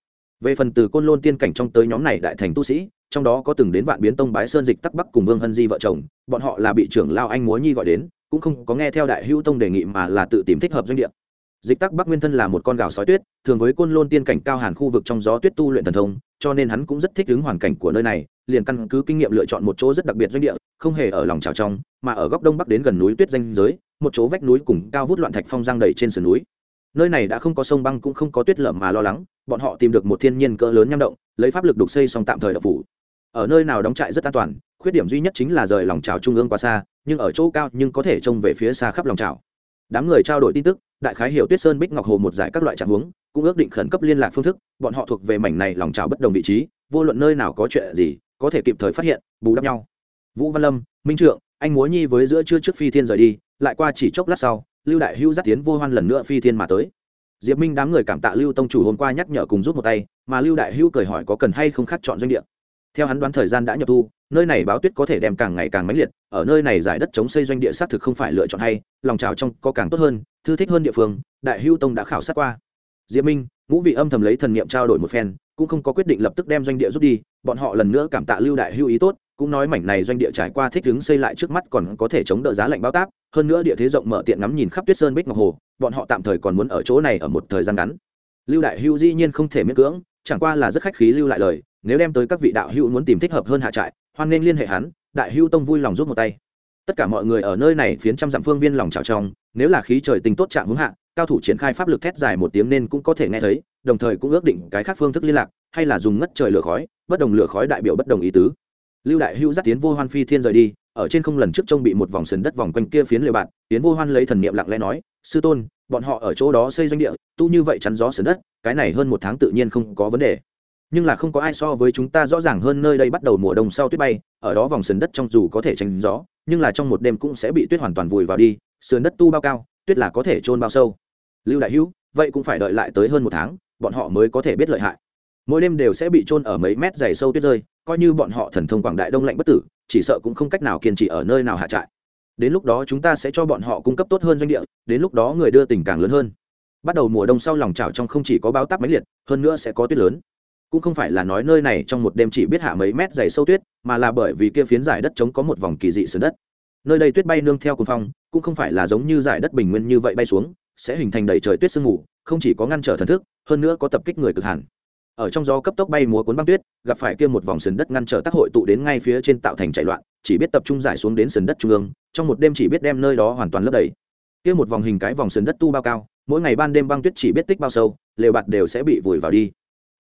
về phần từ côn lôn tiên cảnh trong tới nhóm này đại thành tu sĩ, trong đó có từng đến vạn biến tông bái sơn dịch tắc bắc cùng vương hân di vợ chồng, bọn họ là bị trưởng lao anh múa nhi gọi đến, cũng không có nghe theo đại hữu tông đề nghị mà là tự tìm thích hợp doanh địa. Dịch tắc bắc nguyên thân là một con gào sói tuyết, thường với côn lôn tiên cảnh cao hàn khu vực trong gió tuyết tu luyện thần thông, cho nên hắn cũng rất thích ứng hoàn cảnh của nơi này, liền căn cứ kinh nghiệm lựa chọn một chỗ rất đặc biệt doanh địa, không hề ở lòng trào trong mà ở góc đông bắc đến gần núi tuyết danh giới, một chỗ vách núi cùng cao vút loạn thạch phong giang đầy trên sườn núi nơi này đã không có sông băng cũng không có tuyết lở mà lo lắng, bọn họ tìm được một thiên nhiên cỡ lớn nham động, lấy pháp lực đục xây xong tạm thời đập phủ. Ở nơi nào đóng trại rất an toàn, khuyết điểm duy nhất chính là rời lòng trào trung ương quá xa, nhưng ở chỗ cao nhưng có thể trông về phía xa khắp lòng trào đám người trao đổi tin tức, đại khái hiểu tuyết sơn bích ngọc hồ một giải các loại trạng huống, cũng ước định khẩn cấp liên lạc phương thức, bọn họ thuộc về mảnh này lòng trào bất đồng vị trí, vô luận nơi nào có chuyện gì, có thể kịp thời phát hiện, bù đắp nhau. Vũ văn lâm, minh trượng, anh múa nhi với giữa trưa trước phi thiên rời đi, lại qua chỉ chốc lát sau lưu đại hữu dắt tiến vô hoan lần nữa phi thiên mà tới. Diệp minh đám người cảm tạ lưu tông chủ hôm qua nhắc nhở cùng rút một tay, mà lưu đại hữu cười hỏi có cần hay không khác chọn doanh địa. Theo hắn đoán thời gian đã nhập thu, nơi này báo tuyết có thể đem càng ngày càng mãnh liệt, ở nơi này giải đất chống xây doanh địa xác thực không phải lựa chọn hay, lòng trào trong có càng tốt hơn, thư thích hơn địa phương, đại hữu tông đã khảo sát qua diệp minh, ngũ vị âm thầm lấy thần niệm trao đổi một phen, cũng không có quyết định lập tức đem doanh địa rút đi, bọn họ lần nữa cảm tạ lưu đại Hưu ý tốt, cũng nói mảnh này doanh địa trải qua thích ứng xây lại trước mắt còn có thể chống đỡ giá lạnh bao táp, hơn nữa địa thế rộng mở tiện ngắm nhìn khắp tuyết sơn bích ngọc hồ, bọn họ tạm thời còn muốn ở chỗ này ở một thời gian ngắn. Lưu đại Hưu dĩ nhiên không thể miễn cưỡng, chẳng qua là rất khách khí lưu lại lời, nếu đem tới các vị đạo hữu muốn tìm thích hợp hơn hạ trại, hoan nên liên hệ hắn, đại Hưu tông vui lòng rút một tay. Tất cả mọi người ở nơi này phiến trăm dặm phương viên lòng trào trong, nếu là khí trời tình tốt trạng hướng hạ cao thủ triển khai pháp lực thét dài một tiếng nên cũng có thể nghe thấy, đồng thời cũng ước định cái khác phương thức liên lạc, hay là dùng ngất trời lửa khói, bất đồng lửa khói đại biểu bất đồng ý tứ. Lưu đại hữu dắt tiến vô hoan phi thiên rời đi, ở trên không lần trước trông bị một vòng sườn đất vòng quanh kia phiến liều bạn tiến vô hoan lấy thần niệm lặng lẽ nói, sư tôn, bọn họ ở chỗ đó xây doanh địa, tu như vậy chắn gió sườn đất, cái này hơn một tháng tự nhiên không có vấn đề. Nhưng là không có ai so với chúng ta rõ ràng hơn nơi đây bắt đầu mùa đông sau tuyết bay, ở đó vòng sườn đất trong dù có thể tránh gió, nhưng là trong một đêm cũng sẽ bị tuyết hoàn toàn vùi vào đi, sườn đất tu bao cao, tuyết là có thể trôn bao sâu lưu đại hữu, vậy cũng phải đợi lại tới hơn một tháng, bọn họ mới có thể biết lợi hại. Mỗi đêm đều sẽ bị trôn ở mấy mét dày sâu tuyết rơi, coi như bọn họ thần thông quảng đại đông lạnh bất tử, chỉ sợ cũng không cách nào kiên trì ở nơi nào hạ trại. Đến lúc đó chúng ta sẽ cho bọn họ cung cấp tốt hơn doanh địa, đến lúc đó người đưa tình càng lớn hơn. Bắt đầu mùa đông sau lòng trào trong không chỉ có báo táp máy liệt, hơn nữa sẽ có tuyết lớn. Cũng không phải là nói nơi này trong một đêm chỉ biết hạ mấy mét dày sâu tuyết, mà là bởi vì kia phiến giải đất chống có một vòng kỳ dị sườn đất. Nơi đây tuyết bay nương theo cuồng phong, cũng không phải là giống như giải đất bình nguyên như vậy bay xuống sẽ hình thành đầy trời tuyết sương mù, không chỉ có ngăn trở thần thức, hơn nữa có tập kích người cực hẳn ở trong gió cấp tốc bay múa cuốn băng tuyết, gặp phải kia một vòng sườn đất ngăn trở tác hội tụ đến ngay phía trên tạo thành chạy loạn, chỉ biết tập trung giải xuống đến sườn đất trung ương, trong một đêm chỉ biết đem nơi đó hoàn toàn lấp đầy. Kia một vòng hình cái vòng sườn đất tu bao cao, mỗi ngày ban đêm băng tuyết chỉ biết tích bao sâu, lều bạt đều sẽ bị vùi vào đi.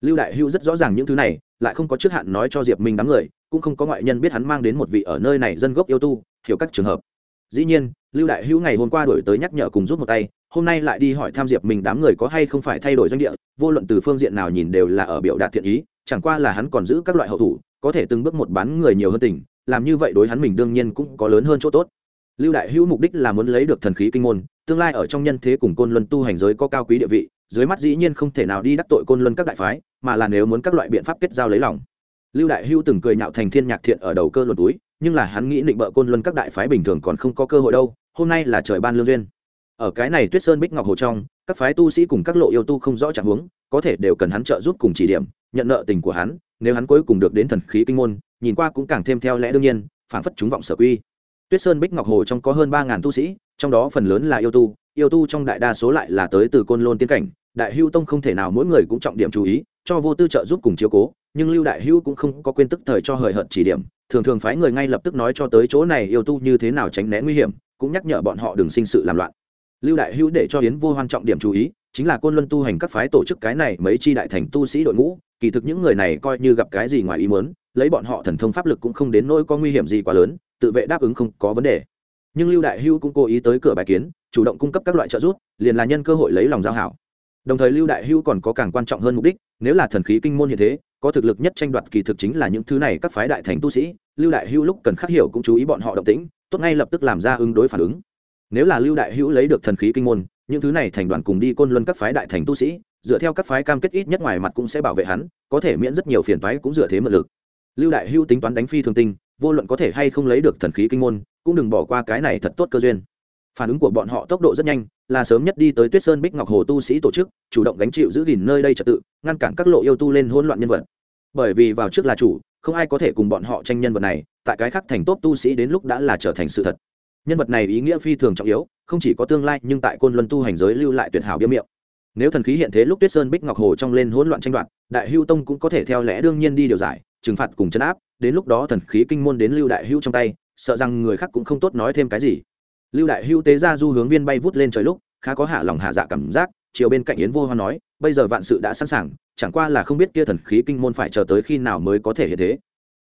Lưu đại hưu rất rõ ràng những thứ này, lại không có trước hạn nói cho diệp minh đám người, cũng không có ngoại nhân biết hắn mang đến một vị ở nơi này dân gốc yêu tu, hiểu các trường hợp. Dĩ nhiên, lưu đại hữu ngày hôm qua đổi tới nhắc nhở cùng rút một tay hôm nay lại đi hỏi tham diệp mình đám người có hay không phải thay đổi doanh địa, vô luận từ phương diện nào nhìn đều là ở biểu đạt thiện ý, chẳng qua là hắn còn giữ các loại hậu thủ, có thể từng bước một bán người nhiều hơn tỉnh. làm như vậy đối hắn mình đương nhiên cũng có lớn hơn chỗ tốt lưu đại hữu mục đích là muốn lấy được thần khí kinh môn, tương lai ở trong nhân thế cùng côn luân tu hành giới có cao quý địa vị, dưới mắt dĩ nhiên không thể nào đi đắc tội côn luân các đại phái, mà là nếu muốn các loại biện pháp kết giao lấy lòng lưu đại hữu từng cười nhạo thành thiên nhạc thiện ở đầu cơ luận túi, nhưng là hắn nghĩ định bợ côn luân các đại phái bình thường còn không có cơ hội đâu, hôm nay là trời ban lương duyên ở cái này tuyết sơn bích ngọc hồ trong, các phái tu sĩ cùng các lộ yêu tu không rõ trạng huống, có thể đều cần hắn trợ giúp cùng chỉ điểm, nhận nợ tình của hắn, nếu hắn cuối cùng được đến thần khí kinh môn, nhìn qua cũng càng thêm theo lẽ đương nhiên phản phất chúng vọng sở quy. Tuyết sơn bích ngọc hồ trong có hơn ba ngàn tu sĩ, trong đó phần lớn là yêu tu yêu tu trong đại đa số lại là tới từ côn lôn tiến cảnh, đại hưu tông không thể nào mỗi người cũng trọng điểm chú ý, cho vô tư trợ giúp cùng chiếu cố, nhưng lưu đại hưu cũng không có quên tức thời cho hời hợt chỉ điểm, thường thường phái người ngay lập tức nói cho tới chỗ này yêu tu như thế nào tránh né nguy hiểm, cũng nhắc nhở bọn họ đừng sinh sự làm loạn lưu đại hưu để cho hiến vô hoan trọng điểm chú ý, chính là côn luân tu hành các phái tổ chức cái này mấy chi đại thành tu sĩ đội ngũ, kỳ thực những người này coi như gặp cái gì ngoài ý muốn, lấy bọn họ thần thông pháp lực cũng không đến nỗi có nguy hiểm gì quá lớn, tự vệ đáp ứng không có vấn đề. Nhưng lưu đại hưu cũng cố ý tới cửa bài kiến, chủ động cung cấp các loại trợ giúp, liền là nhân cơ hội lấy lòng giao hảo. Đồng thời lưu đại hưu còn có càng quan trọng hơn mục đích, nếu là thần khí kinh môn như thế, có thực lực nhất tranh đoạt kỳ thực chính là những thứ này các phái đại thành tu sĩ, lưu đại hưu lúc cần khắc hiểu cũng chú ý bọn họ động tĩnh, tốt ngay lập tức làm ra ứng đối phản ứng nếu là lưu đại hữu lấy được thần khí kinh môn, những thứ này thành đoàn cùng đi côn luân các phái đại thành tu sĩ, dựa theo các phái cam kết ít nhất ngoài mặt cũng sẽ bảo vệ hắn, có thể miễn rất nhiều phiền toái cũng dựa thế mật lực. Lưu đại hữu tính toán đánh phi thường tinh, vô luận có thể hay không lấy được thần khí kinh môn, cũng đừng bỏ qua cái này thật tốt cơ duyên. Phản ứng của bọn họ tốc độ rất nhanh, là sớm nhất đi tới tuyết sơn bích ngọc hồ tu sĩ tổ chức, chủ động gánh chịu giữ gìn nơi đây trật tự, ngăn cản các lộ yêu tu lên hỗn loạn nhân vật. Bởi vì vào trước là chủ, không ai có thể cùng bọn họ tranh nhân vật này, tại cái khác thành tốt tu sĩ đến lúc đã là trở thành sự thật nhân vật này ý nghĩa phi thường trọng yếu, không chỉ có tương lai, nhưng tại côn luân tu hành giới lưu lại tuyệt hảo biếm miệng. Nếu thần khí hiện thế lúc tuyết sơn bích ngọc hồ trong lên hỗn loạn tranh đoạt, đại hưu tông cũng có thể theo lẽ đương nhiên đi điều giải, trừng phạt cùng chấn áp, đến lúc đó thần khí kinh môn đến lưu đại hưu trong tay, sợ rằng người khác cũng không tốt nói thêm cái gì. Lưu đại hưu tế ra du hướng viên bay vút lên trời lúc, khá có hạ lòng hạ dạ cảm giác, chiều bên cạnh yến vô hoa nói, bây giờ vạn sự đã sẵn sàng, chẳng qua là không biết kia thần khí kinh môn phải chờ tới khi nào mới có thể hiện thế.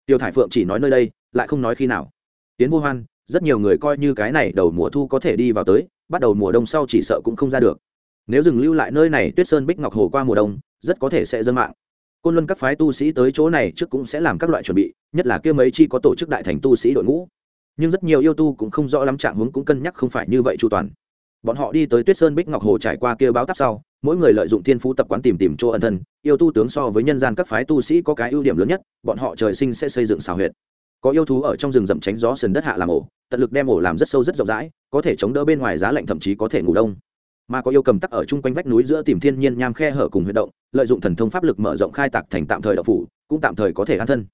Tiêu thải phượng chỉ nói nơi đây, lại không nói khi nào. Yến vô hoan rất nhiều người coi như cái này đầu mùa thu có thể đi vào tới, bắt đầu mùa đông sau chỉ sợ cũng không ra được. Nếu dừng lưu lại nơi này, tuyết sơn bích ngọc hồ qua mùa đông, rất có thể sẽ dân mạng. Côn luân các phái tu sĩ tới chỗ này trước cũng sẽ làm các loại chuẩn bị, nhất là kia mấy chi có tổ chức đại thành tu sĩ đội ngũ. Nhưng rất nhiều yêu tu cũng không rõ lắm trạng hướng cũng cân nhắc không phải như vậy chu toàn. Bọn họ đi tới tuyết sơn bích ngọc hồ trải qua kia báo tắp sau, mỗi người lợi dụng thiên phú tập quán tìm tìm chỗ ẩn thân, yêu tu tướng so với nhân gian các phái tu sĩ có cái ưu điểm lớn nhất, bọn họ trời sinh sẽ xây dựng xào huyệt có yêu thú ở trong rừng rậm tránh gió sườn đất hạ làm ổ, tận lực đem ổ làm rất sâu rất rộng rãi, có thể chống đỡ bên ngoài giá lạnh thậm chí có thể ngủ đông. Mà có yêu cầm tắc ở chung quanh vách núi giữa tìm thiên nhiên nham khe hở cùng huy động, lợi dụng thần thông pháp lực mở rộng khai tạc thành tạm thời đậu phủ, cũng tạm thời có thể an thân.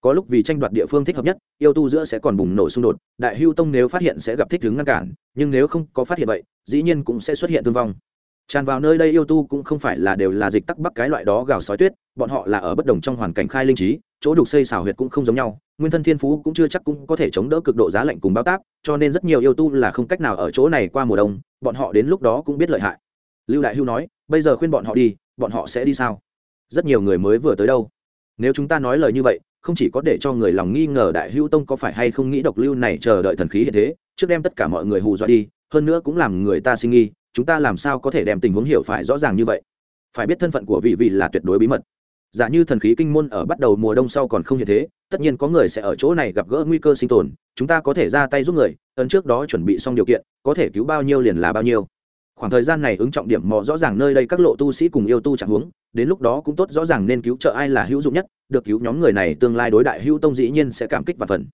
Có lúc vì tranh đoạt địa phương thích hợp nhất, yêu tu giữa sẽ còn bùng nổ xung đột, đại hưu tông nếu phát hiện sẽ gặp thích ứng ngăn cản, nhưng nếu không có phát hiện vậy, dĩ nhiên cũng sẽ xuất hiện thương vong tràn vào nơi đây yêu tu cũng không phải là đều là dịch tắc bắc cái loại đó gào sói tuyết, bọn họ là ở bất đồng trong hoàn cảnh khai linh trí, chỗ đục xây xào huyệt cũng không giống nhau, nguyên thân thiên phú cũng chưa chắc cũng có thể chống đỡ cực độ giá lạnh cùng bao táp, cho nên rất nhiều yêu tu là không cách nào ở chỗ này qua mùa đông, bọn họ đến lúc đó cũng biết lợi hại. Lưu đại hưu nói, bây giờ khuyên bọn họ đi, bọn họ sẽ đi sao? Rất nhiều người mới vừa tới đâu. Nếu chúng ta nói lời như vậy, không chỉ có để cho người lòng nghi ngờ đại hưu tông có phải hay không nghĩ độc lưu này chờ đợi thần khí hiện thế, trước đem tất cả mọi người hù dọa đi, hơn nữa cũng làm người ta sinh nghi chúng ta làm sao có thể đem tình huống hiểu phải rõ ràng như vậy? Phải biết thân phận của vị vị là tuyệt đối bí mật. Giả như thần khí kinh môn ở bắt đầu mùa đông sau còn không như thế, tất nhiên có người sẽ ở chỗ này gặp gỡ nguy cơ sinh tồn, chúng ta có thể ra tay giúp người, ấn trước đó chuẩn bị xong điều kiện, có thể cứu bao nhiêu liền là bao nhiêu. Khoảng thời gian này ứng trọng điểm mò rõ ràng nơi đây các lộ tu sĩ cùng yêu tu chẳng huống, đến lúc đó cũng tốt rõ ràng nên cứu trợ ai là hữu dụng nhất, được cứu nhóm người này tương lai đối đại hữu tông dĩ nhiên sẽ cảm kích và phần.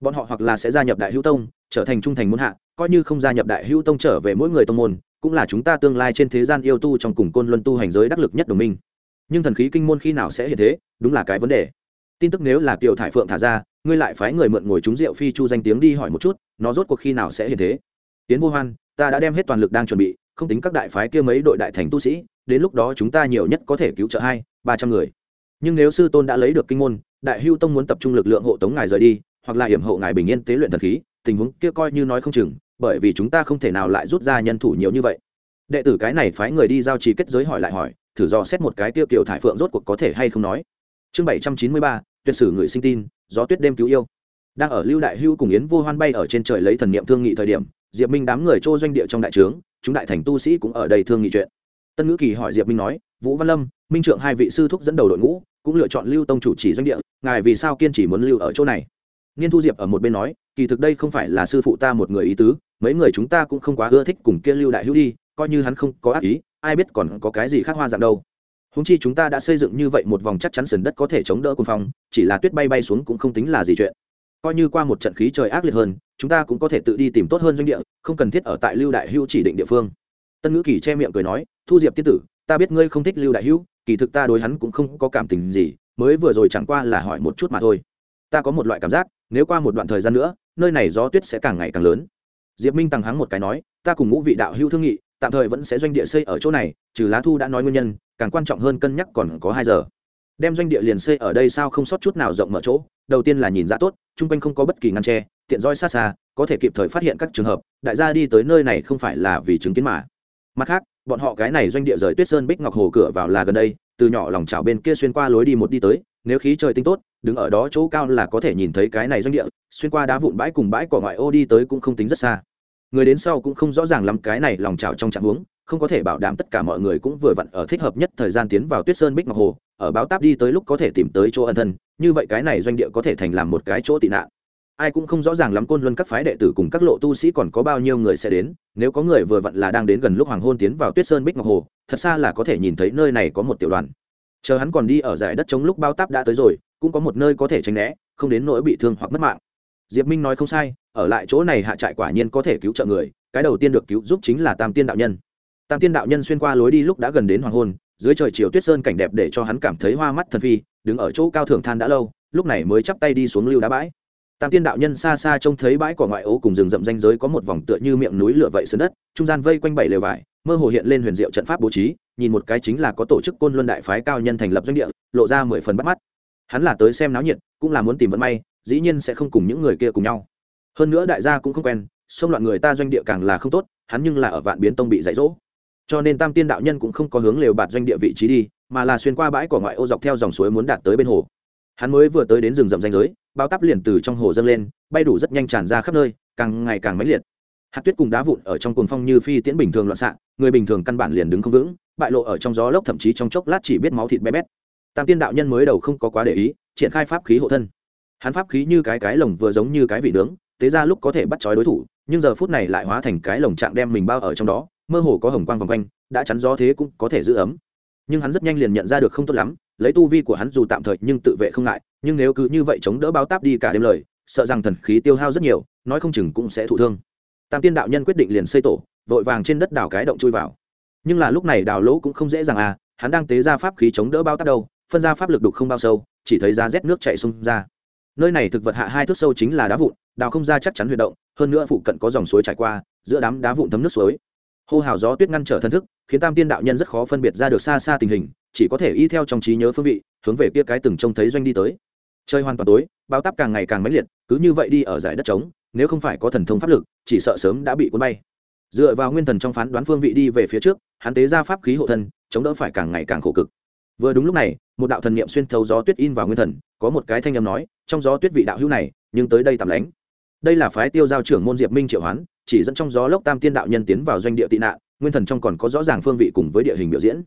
Bọn họ hoặc là sẽ gia nhập đại hữu tông, trở thành trung thành môn hạ, coi như không gia nhập đại hữu tông trở về mỗi người tông môn cũng là chúng ta tương lai trên thế gian yêu tu trong cùng côn luân tu hành giới đắc lực nhất đồng minh. Nhưng thần khí kinh môn khi nào sẽ hiện thế, đúng là cái vấn đề. Tin tức nếu là kiều thải phượng thả ra, ngươi lại phái người mượn ngồi trúng rượu phi chu danh tiếng đi hỏi một chút, nó rốt cuộc khi nào sẽ hiện thế? Tiến vô hoan, ta đã đem hết toàn lực đang chuẩn bị, không tính các đại phái kia mấy đội đại thành tu sĩ, đến lúc đó chúng ta nhiều nhất có thể cứu trợ hai, ba trăm người. Nhưng nếu sư tôn đã lấy được kinh môn, đại hưu tông muốn tập trung lực lượng hộ tống ngài rời đi, hoặc là hiểm hộ ngài bình yên tế luyện thần khí, tình huống kia coi như nói không chừng bởi vì chúng ta không thể nào lại rút ra nhân thủ nhiều như vậy. Đệ tử cái này phái người đi giao trì kết giới hỏi lại hỏi, thử dò xét một cái tiêu kiểu thải phượng rốt cuộc có thể hay không nói. Chương bảy trăm chín mươi ba, tuyệt sử người sinh tin, gió tuyết đêm cứu yêu. Đang ở lưu đại hưu cùng yến vô hoan bay ở trên trời lấy thần niệm thương nghị thời điểm, diệp minh đám người trô doanh địa trong đại trướng, chúng đại thành tu sĩ cũng ở đây thương nghị chuyện. Tân ngữ kỳ hỏi diệp minh nói, vũ văn lâm, minh trượng hai vị sư thúc dẫn đầu đội ngũ, cũng lựa chọn lưu tông chủ chỉ doanh địa, ngài vì sao kiên chỉ muốn lưu ở chỗ này? Niên thu diệp ở một bên nói, kỳ thực đây không phải là sư phụ ta một người ý tứ mấy người chúng ta cũng không quá ưa thích cùng kia lưu đại hữu đi, coi như hắn không có ác ý, ai biết còn có cái gì khác hoa dạng đâu. Húng chi chúng ta đã xây dựng như vậy một vòng chắc chắn sườn đất có thể chống đỡ quân phong, chỉ là tuyết bay bay xuống cũng không tính là gì chuyện. Coi như qua một trận khí trời ác liệt hơn, chúng ta cũng có thể tự đi tìm tốt hơn doanh địa, không cần thiết ở tại lưu đại hữu chỉ định địa phương. Tân ngữ kỳ che miệng cười nói, thu diệp tiết tử, ta biết ngươi không thích lưu đại hữu, kỳ thực ta đối hắn cũng không có cảm tình gì, mới vừa rồi chẳng qua là hỏi một chút mà thôi. Ta có một loại cảm giác, nếu qua một đoạn thời gian nữa, nơi này gió tuyết sẽ càng ngày càng lớn diệp minh tăng hắng một cái nói, ta cùng ngũ vị đạo hữu thương nghị, tạm thời vẫn sẽ doanh địa xây ở chỗ này, trừ lá thu đã nói nguyên nhân, càng quan trọng hơn cân nhắc còn có hai giờ. Đem doanh địa liền xây ở đây sao không sót chút nào rộng mở chỗ, đầu tiên là nhìn ra tốt, chung quanh không có bất kỳ ngăn tre tiện roi xa xa, có thể kịp thời phát hiện các trường hợp, đại gia đi tới nơi này không phải là vì chứng kiến mà. Mặt khác, bọn họ cái này doanh địa rời tuyết sơn bích ngọc hồ cửa vào là gần đây, từ nhỏ lòng chảo bên kia xuyên qua lối đi một đi tới nếu khí trời tinh tốt, đứng ở đó chỗ cao là có thể nhìn thấy cái này doanh địa, xuyên qua đá vụn bãi cùng bãi cỏ ngoại ô đi tới cũng không tính rất xa. Người đến sau cũng không rõ ràng lắm cái này lòng trào trong trạng huống, không có thể bảo đảm tất cả mọi người cũng vừa vặn ở thích hợp nhất thời gian tiến vào tuyết sơn bích ngọc hồ, ở báo táp đi tới lúc có thể tìm tới chỗ ân thân, như vậy cái này doanh địa có thể thành làm một cái chỗ tị nạn. Ai cũng không rõ ràng lắm côn luân các phái đệ tử cùng các lộ tu sĩ còn có bao nhiêu người sẽ đến, nếu có người vừa vặn là đang đến gần lúc hoàng hôn tiến vào tuyết sơn bích ngọc hồ, thật xa là có thể nhìn thấy nơi này có một tiểu đoàn chờ hắn còn đi ở giải đất chống lúc bao táp đã tới rồi, cũng có một nơi có thể tránh né, không đến nỗi bị thương hoặc mất mạng. Diệp minh nói không sai, ở lại chỗ này hạ trại quả nhiên có thể cứu trợ người, cái đầu tiên được cứu giúp chính là tam tiên đạo nhân. Tam tiên đạo nhân xuyên qua lối đi lúc đã gần đến hoàng hôn, dưới trời chiều tuyết sơn cảnh đẹp để cho hắn cảm thấy hoa mắt thần phi, đứng ở chỗ cao thượng than đã lâu, lúc này mới chắp tay đi xuống lưu đá bãi tam tiên đạo nhân xa xa trông thấy bãi cỏ ngoại ố cùng rừng rậm danh giới có một vòng tựa như miệng núi lửa vậy sơn đất, trung gian vây quanh bảy lều vải, mơ hồ hiện lên huyền diệu trận pháp bố trí, nhìn một cái chính là có tổ chức côn luân đại phái cao nhân thành lập doanh địa, lộ ra mười phần bắt mắt. Hắn là tới xem náo nhiệt, cũng là muốn tìm vận may, dĩ nhiên sẽ không cùng những người kia cùng nhau. Hơn nữa đại gia cũng không quen xông loạn người ta doanh địa càng là không tốt, hắn nhưng là ở vạn biến tông bị dạy dỗ. Cho nên tam tiên đạo nhân cũng không có hướng lều bạt doanh địa vị trí đi, mà là xuyên qua bãi cỏ ngoại ô dọc theo dòng suối muốn đạt tới bên hồ hắn mới vừa tới đến rừng rậm danh giới, bao tắp liền từ trong hồ dâng lên, bay đủ rất nhanh tràn ra khắp nơi, càng ngày càng mãnh liệt. Hạt tuyết cùng đá vụn ở trong cuồng phong như phi tiễn bình thường loạn xạ, người bình thường căn bản liền đứng không vững, bại lộ ở trong gió lốc thậm chí trong chốc lát chỉ biết máu thịt bé bét. Tam tiên đạo nhân mới đầu không có quá để ý, triển khai pháp khí hộ thân. Hắn pháp khí như cái cái lồng vừa giống như cái vị nướng, tế ra lúc có thể bắt chói đối thủ, nhưng giờ phút này lại hóa thành cái lồng trạng đem mình bao ở trong đó, mơ hồ có hồng quang vòng quanh, đã chắn gió thế cũng có thể giữ ấm nhưng hắn rất nhanh liền nhận ra được không tốt lắm, lấy tu vi của hắn dù tạm thời nhưng tự vệ không ngại, nhưng nếu cứ như vậy chống đỡ bao táp đi cả đêm lời, sợ rằng thần khí tiêu hao rất nhiều, nói không chừng cũng sẽ thụ thương. Tam tiên đạo nhân quyết định liền xây tổ, vội vàng trên đất đào cái động chui vào. Nhưng là lúc này đào lỗ cũng không dễ dàng à hắn đang tế ra pháp khí chống đỡ bao táp đâu, phân ra pháp lực đục không bao sâu, chỉ thấy giá rét nước chạy xung ra. Nơi này thực vật hạ hai thước sâu chính là đá vụn, đào không ra chắc chắn huy động, hơn nữa phụ cận có dòng suối trải qua, giữa đám đá vụn thấm nước suối hô hào gió tuyết ngăn trở thân thức, khiến tam tiên đạo nhân rất khó phân biệt ra được xa xa tình hình, chỉ có thể y theo trong trí nhớ phương vị, hướng về kia cái từng trông thấy doanh đi tới. Chơi hoàn toàn tối bao táp càng ngày càng mãnh liệt, cứ như vậy đi ở giải đất trống, nếu không phải có thần thông pháp lực, chỉ sợ sớm đã bị cuốn bay. Dựa vào nguyên thần trong phán đoán phương vị đi về phía trước, hắn tế ra pháp khí hộ thân, chống đỡ phải càng ngày càng khổ cực. Vừa đúng lúc này, một đạo thần niệm xuyên thấu gió tuyết in vào nguyên thần, có một cái thanh âm nói, trong gió tuyết vị đạo hữu này, nhưng tới đây tạm lánh. Đây là phái tiêu giao trưởng môn diệp minh triệu hoán chỉ dẫn trong gió lốc tam tiên đạo nhân tiến vào doanh địa tị nạn, nguyên thần trong còn có rõ ràng phương vị cùng với địa hình biểu diễn.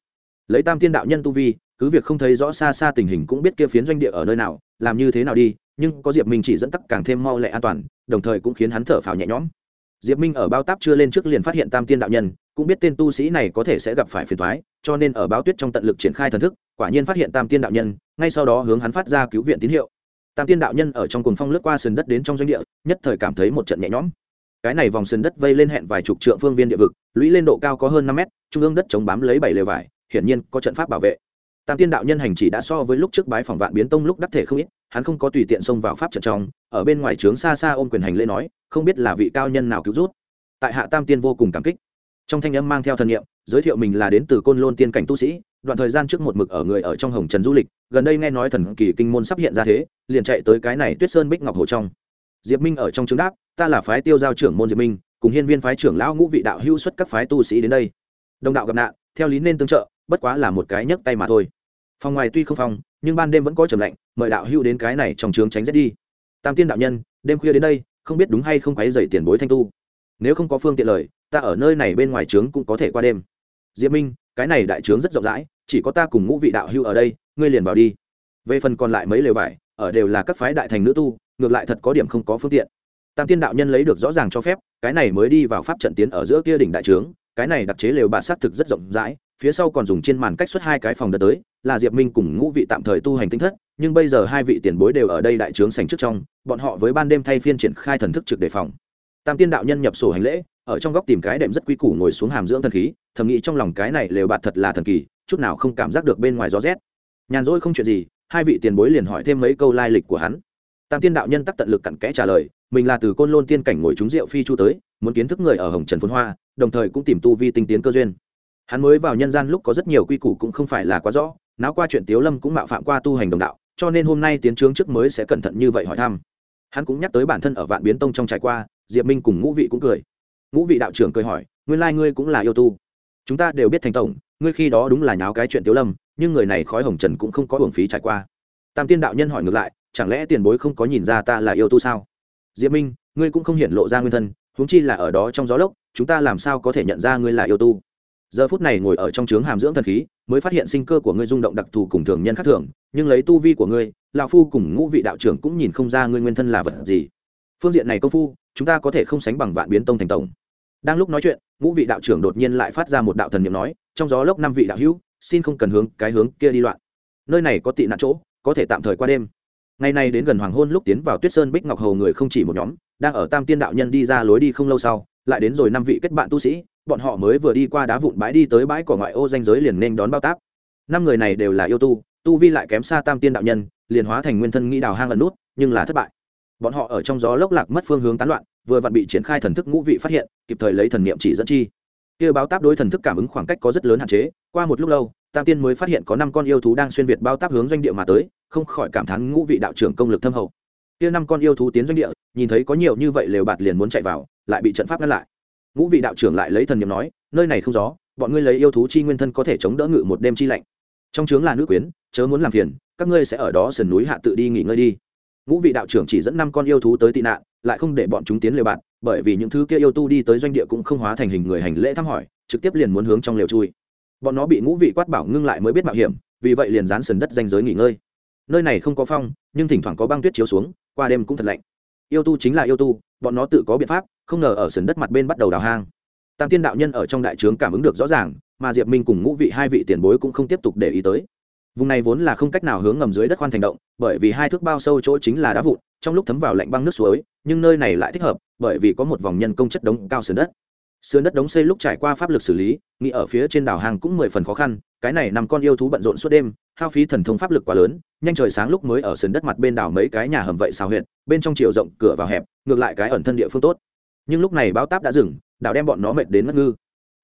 Lấy tam tiên đạo nhân tu vi, cứ việc không thấy rõ xa xa tình hình cũng biết kia phiến doanh địa ở nơi nào, làm như thế nào đi, nhưng có diệp minh chỉ dẫn tắc càng thêm mau lẹ an toàn, đồng thời cũng khiến hắn thở phào nhẹ nhõm. Diệp minh ở bao táp chưa lên trước liền phát hiện tam tiên đạo nhân, cũng biết tên tu sĩ này có thể sẽ gặp phải phiền thoái cho nên ở báo tuyết trong tận lực triển khai thần thức, quả nhiên phát hiện tam tiên đạo nhân, ngay sau đó hướng hắn phát ra cứu viện tín hiệu. Tam tiên đạo nhân ở trong cuồng phong lướt qua sườn đất đến trong doanh địa, nhất thời cảm thấy một trận nhẹ nhõm cái này vòng sườn đất vây lên hẹn vài chục trượng phương viên địa vực, lũy lên độ cao có hơn năm mét, trung ương đất chống bám lấy bảy lều vải, hiển nhiên có trận pháp bảo vệ. Tam tiên đạo nhân hành chỉ đã so với lúc trước bái phòng vạn biến tông lúc đắc thể không ít, hắn không có tùy tiện xông vào pháp trận trong, ở bên ngoài trướng xa xa ôm quyền hành lễ nói, không biết là vị cao nhân nào cứu rút tại hạ tam tiên vô cùng cảm kích. Trong thanh âm mang theo thần nhiệm giới thiệu mình là đến từ côn lôn tiên cảnh tu sĩ, đoạn thời gian trước một mực ở người ở trong hồng trần du lịch, gần đây nghe nói thần kỳ kinh môn sắp hiện ra thế, liền chạy tới cái này tuyết sơn bích ngọc hồ trong. Diệp minh ở trong trướng đáp ta là phái tiêu giao trưởng môn diệp minh, cùng hiên viên phái trưởng lão ngũ vị đạo hưu xuất các phái tu sĩ đến đây. Đồng đạo gặp nạn, theo lý nên tương trợ, bất quá là một cái nhấc tay mà thôi. Phòng ngoài tuy không phòng nhưng ban đêm vẫn có trầm lạnh, mời đạo hữu đến cái này trong trường tránh rét đi. Tam tiên đạo nhân, đêm khuya đến đây, không biết đúng hay không quấy dày tiền bối thanh tu. Nếu không có phương tiện lời, ta ở nơi này bên ngoài trướng cũng có thể qua đêm. Diệp minh, cái này đại trướng rất rộng rãi, chỉ có ta cùng ngũ vị đạo hưu ở đây, ngươi liền vào đi. Về phần còn lại mấy lều vải, ở đều là các phái đại thành nữ tu, ngược lại thật có điểm không có phương tiện tam tiên đạo nhân lấy được rõ ràng cho phép, cái này mới đi vào pháp trận tiến ở giữa kia đỉnh đại trướng, cái này đặc chế lều bạt xác thực rất rộng rãi, phía sau còn dùng trên màn cách xuất hai cái phòng đợt tới, là diệp minh cùng ngũ vị tạm thời tu hành tinh thất, nhưng bây giờ hai vị tiền bối đều ở đây đại trướng sành trước trong, bọn họ với ban đêm thay phiên triển khai thần thức trực đề phòng. Tam tiên đạo nhân nhập sổ hành lễ, ở trong góc tìm cái đệm rất quy củ ngồi xuống hàm dưỡng thần khí, thầm nghĩ trong lòng cái này lều bạt thật là thần kỳ, chút nào không cảm giác được bên ngoài gió rét. Nhàn rỗi không chuyện gì, hai vị tiền bối liền hỏi thêm mấy câu lai lịch của hắn. Tam tiên đạo nhân tắc tận lực cặn kẽ trả lời mình là từ côn lôn tiên cảnh ngồi trúng rượu phi chu tới, muốn kiến thức người ở hồng trần phồn hoa, đồng thời cũng tìm tu vi tinh tiến cơ duyên. Hắn mới vào nhân gian lúc có rất nhiều quy củ cũng không phải là quá rõ, náo qua chuyện tiếu lâm cũng mạo phạm qua tu hành đồng đạo, cho nên hôm nay tiến trướng trước mới sẽ cẩn thận như vậy hỏi thăm. Hắn cũng nhắc tới bản thân ở vạn biến tông trong trải qua, diệp minh cùng ngũ vị cũng cười. Ngũ vị đạo trưởng cười hỏi, nguyên lai ngươi cũng là yêu tu. Chúng ta đều biết thành tổng, ngươi khi đó đúng là nháo cái chuyện tiếu lâm, nhưng người này khói hồng trần cũng không có hưởng phí trải qua. Tam tiên đạo nhân hỏi ngược lại, chẳng lẽ tiền bối không có nhìn ra ta là yêu tu sao? Diệp minh, ngươi cũng không hiện lộ ra nguyên thân, huống chi là ở đó trong gió lốc, chúng ta làm sao có thể nhận ra ngươi là yêu tu? Giờ phút này ngồi ở trong trướng hàm dưỡng thần khí, mới phát hiện sinh cơ của ngươi rung động đặc thù cùng thường nhân khác thường, nhưng lấy tu vi của ngươi, lão phu cùng ngũ vị đạo trưởng cũng nhìn không ra ngươi nguyên thân là vật gì. Phương diện này công phu, chúng ta có thể không sánh bằng vạn biến tông thành tổng. Đang lúc nói chuyện, ngũ vị đạo trưởng đột nhiên lại phát ra một đạo thần niệm nói, trong gió lốc năm vị đạo hữu, xin không cần hướng cái hướng kia đi loạn. Nơi này có tị nạn chỗ, có thể tạm thời qua đêm ngày nay đến gần hoàng hôn lúc tiến vào tuyết sơn bích ngọc hầu người không chỉ một nhóm, đang ở tam tiên đạo nhân đi ra lối đi không lâu sau, lại đến rồi năm vị kết bạn tu sĩ, bọn họ mới vừa đi qua đá vụn bãi đi tới bãi cỏ ngoại ô danh giới liền nên đón bao táp. Năm người này đều là yêu tu tu vi lại kém xa tam tiên đạo nhân, liền hóa thành nguyên thân nghĩ đào hang ẩn nút, nhưng là thất bại. Bọn họ ở trong gió lốc lạc mất phương hướng tán loạn, vừa vặn bị triển khai thần thức ngũ vị phát hiện, kịp thời lấy thần niệm chỉ dẫn chi. Kia báo táp đối thần thức cảm ứng khoảng cách có rất lớn hạn chế, qua một lúc lâu tam tiên mới phát hiện có năm con yêu thú đang xuyên việt bao táp hướng doanh địa mà tới, không khỏi cảm thán ngũ vị đạo trưởng công lực thâm hậu. Kia năm con yêu thú tiến doanh địa, nhìn thấy có nhiều như vậy lều bạt liền muốn chạy vào, lại bị trận pháp ngăn lại. Ngũ vị đạo trưởng lại lấy thần niệm nói, nơi này không gió, bọn ngươi lấy yêu thú chi nguyên thân có thể chống đỡ ngự một đêm chi lạnh. Trong trướng là nữ quyến, chớ muốn làm phiền, các ngươi sẽ ở đó sườn núi hạ tự đi nghỉ ngơi đi. Ngũ vị đạo trưởng chỉ dẫn năm con yêu thú tới tị nạn, lại không để bọn chúng tiến lều bạt, bởi vì những thứ kia yêu tu đi tới doanh địa cũng không hóa thành hình người hành lễ thăm hỏi, trực tiếp liền muốn hướng trong lều chui bọn nó bị ngũ vị quát bảo ngưng lại mới biết mạo hiểm, vì vậy liền dán sườn đất danh giới nghỉ ngơi. Nơi này không có phong, nhưng thỉnh thoảng có băng tuyết chiếu xuống, qua đêm cũng thật lạnh. Yêu tu chính là yêu tu, bọn nó tự có biện pháp, không ngờ ở sườn đất mặt bên bắt đầu đào hang. Tam tiên đạo nhân ở trong đại trướng cảm ứng được rõ ràng, mà diệp minh cùng ngũ vị hai vị tiền bối cũng không tiếp tục để ý tới. Vùng này vốn là không cách nào hướng ngầm dưới đất khoan thành động, bởi vì hai thước bao sâu chỗ chính là đá vụn, trong lúc thấm vào lạnh băng nước suối, nhưng nơi này lại thích hợp, bởi vì có một vòng nhân công chất đống cao sườn đất sườn đất đống xây lúc trải qua pháp lực xử lý, nghĩ ở phía trên đảo hàng cũng mười phần khó khăn, cái này nằm con yêu thú bận rộn suốt đêm, hao phí thần thông pháp lực quá lớn, nhanh trời sáng lúc mới ở sườn đất mặt bên đảo mấy cái nhà hầm vậy xào huyện bên trong chiều rộng cửa vào hẹp, ngược lại cái ẩn thân địa phương tốt. Nhưng lúc này báo táp đã dừng, đảo đem bọn nó mệt đến ngất ngư.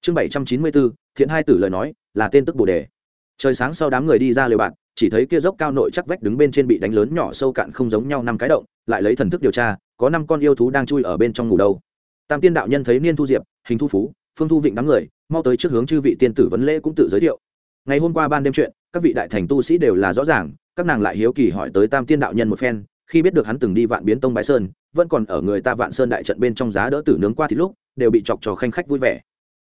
Chương bảy trăm chín mươi bốn, thiện hai tử lời nói, là tên tức bồ đề. Trời sáng sau đám người đi ra lều bạn, chỉ thấy kia dốc cao nội chắc vách đứng bên trên bị đánh lớn nhỏ sâu cạn không giống nhau năm cái động, lại lấy thần thức điều tra, có năm con yêu thú đang chui ở bên trong ngủ đâu. Tam tiên đạo nhân thấy niên thu diệp hình thu phú, phương thu vịnh đám người, mau tới trước hướng chư vị tiên tử vấn lễ cũng tự giới thiệu. Ngày hôm qua ban đêm chuyện, các vị đại thành tu sĩ đều là rõ ràng, các nàng lại hiếu kỳ hỏi tới tam tiên đạo nhân một phen, khi biết được hắn từng đi vạn biến tông bái sơn, vẫn còn ở người ta vạn sơn đại trận bên trong giá đỡ tử nướng qua thì lúc, đều bị chọc trò khanh khách vui vẻ.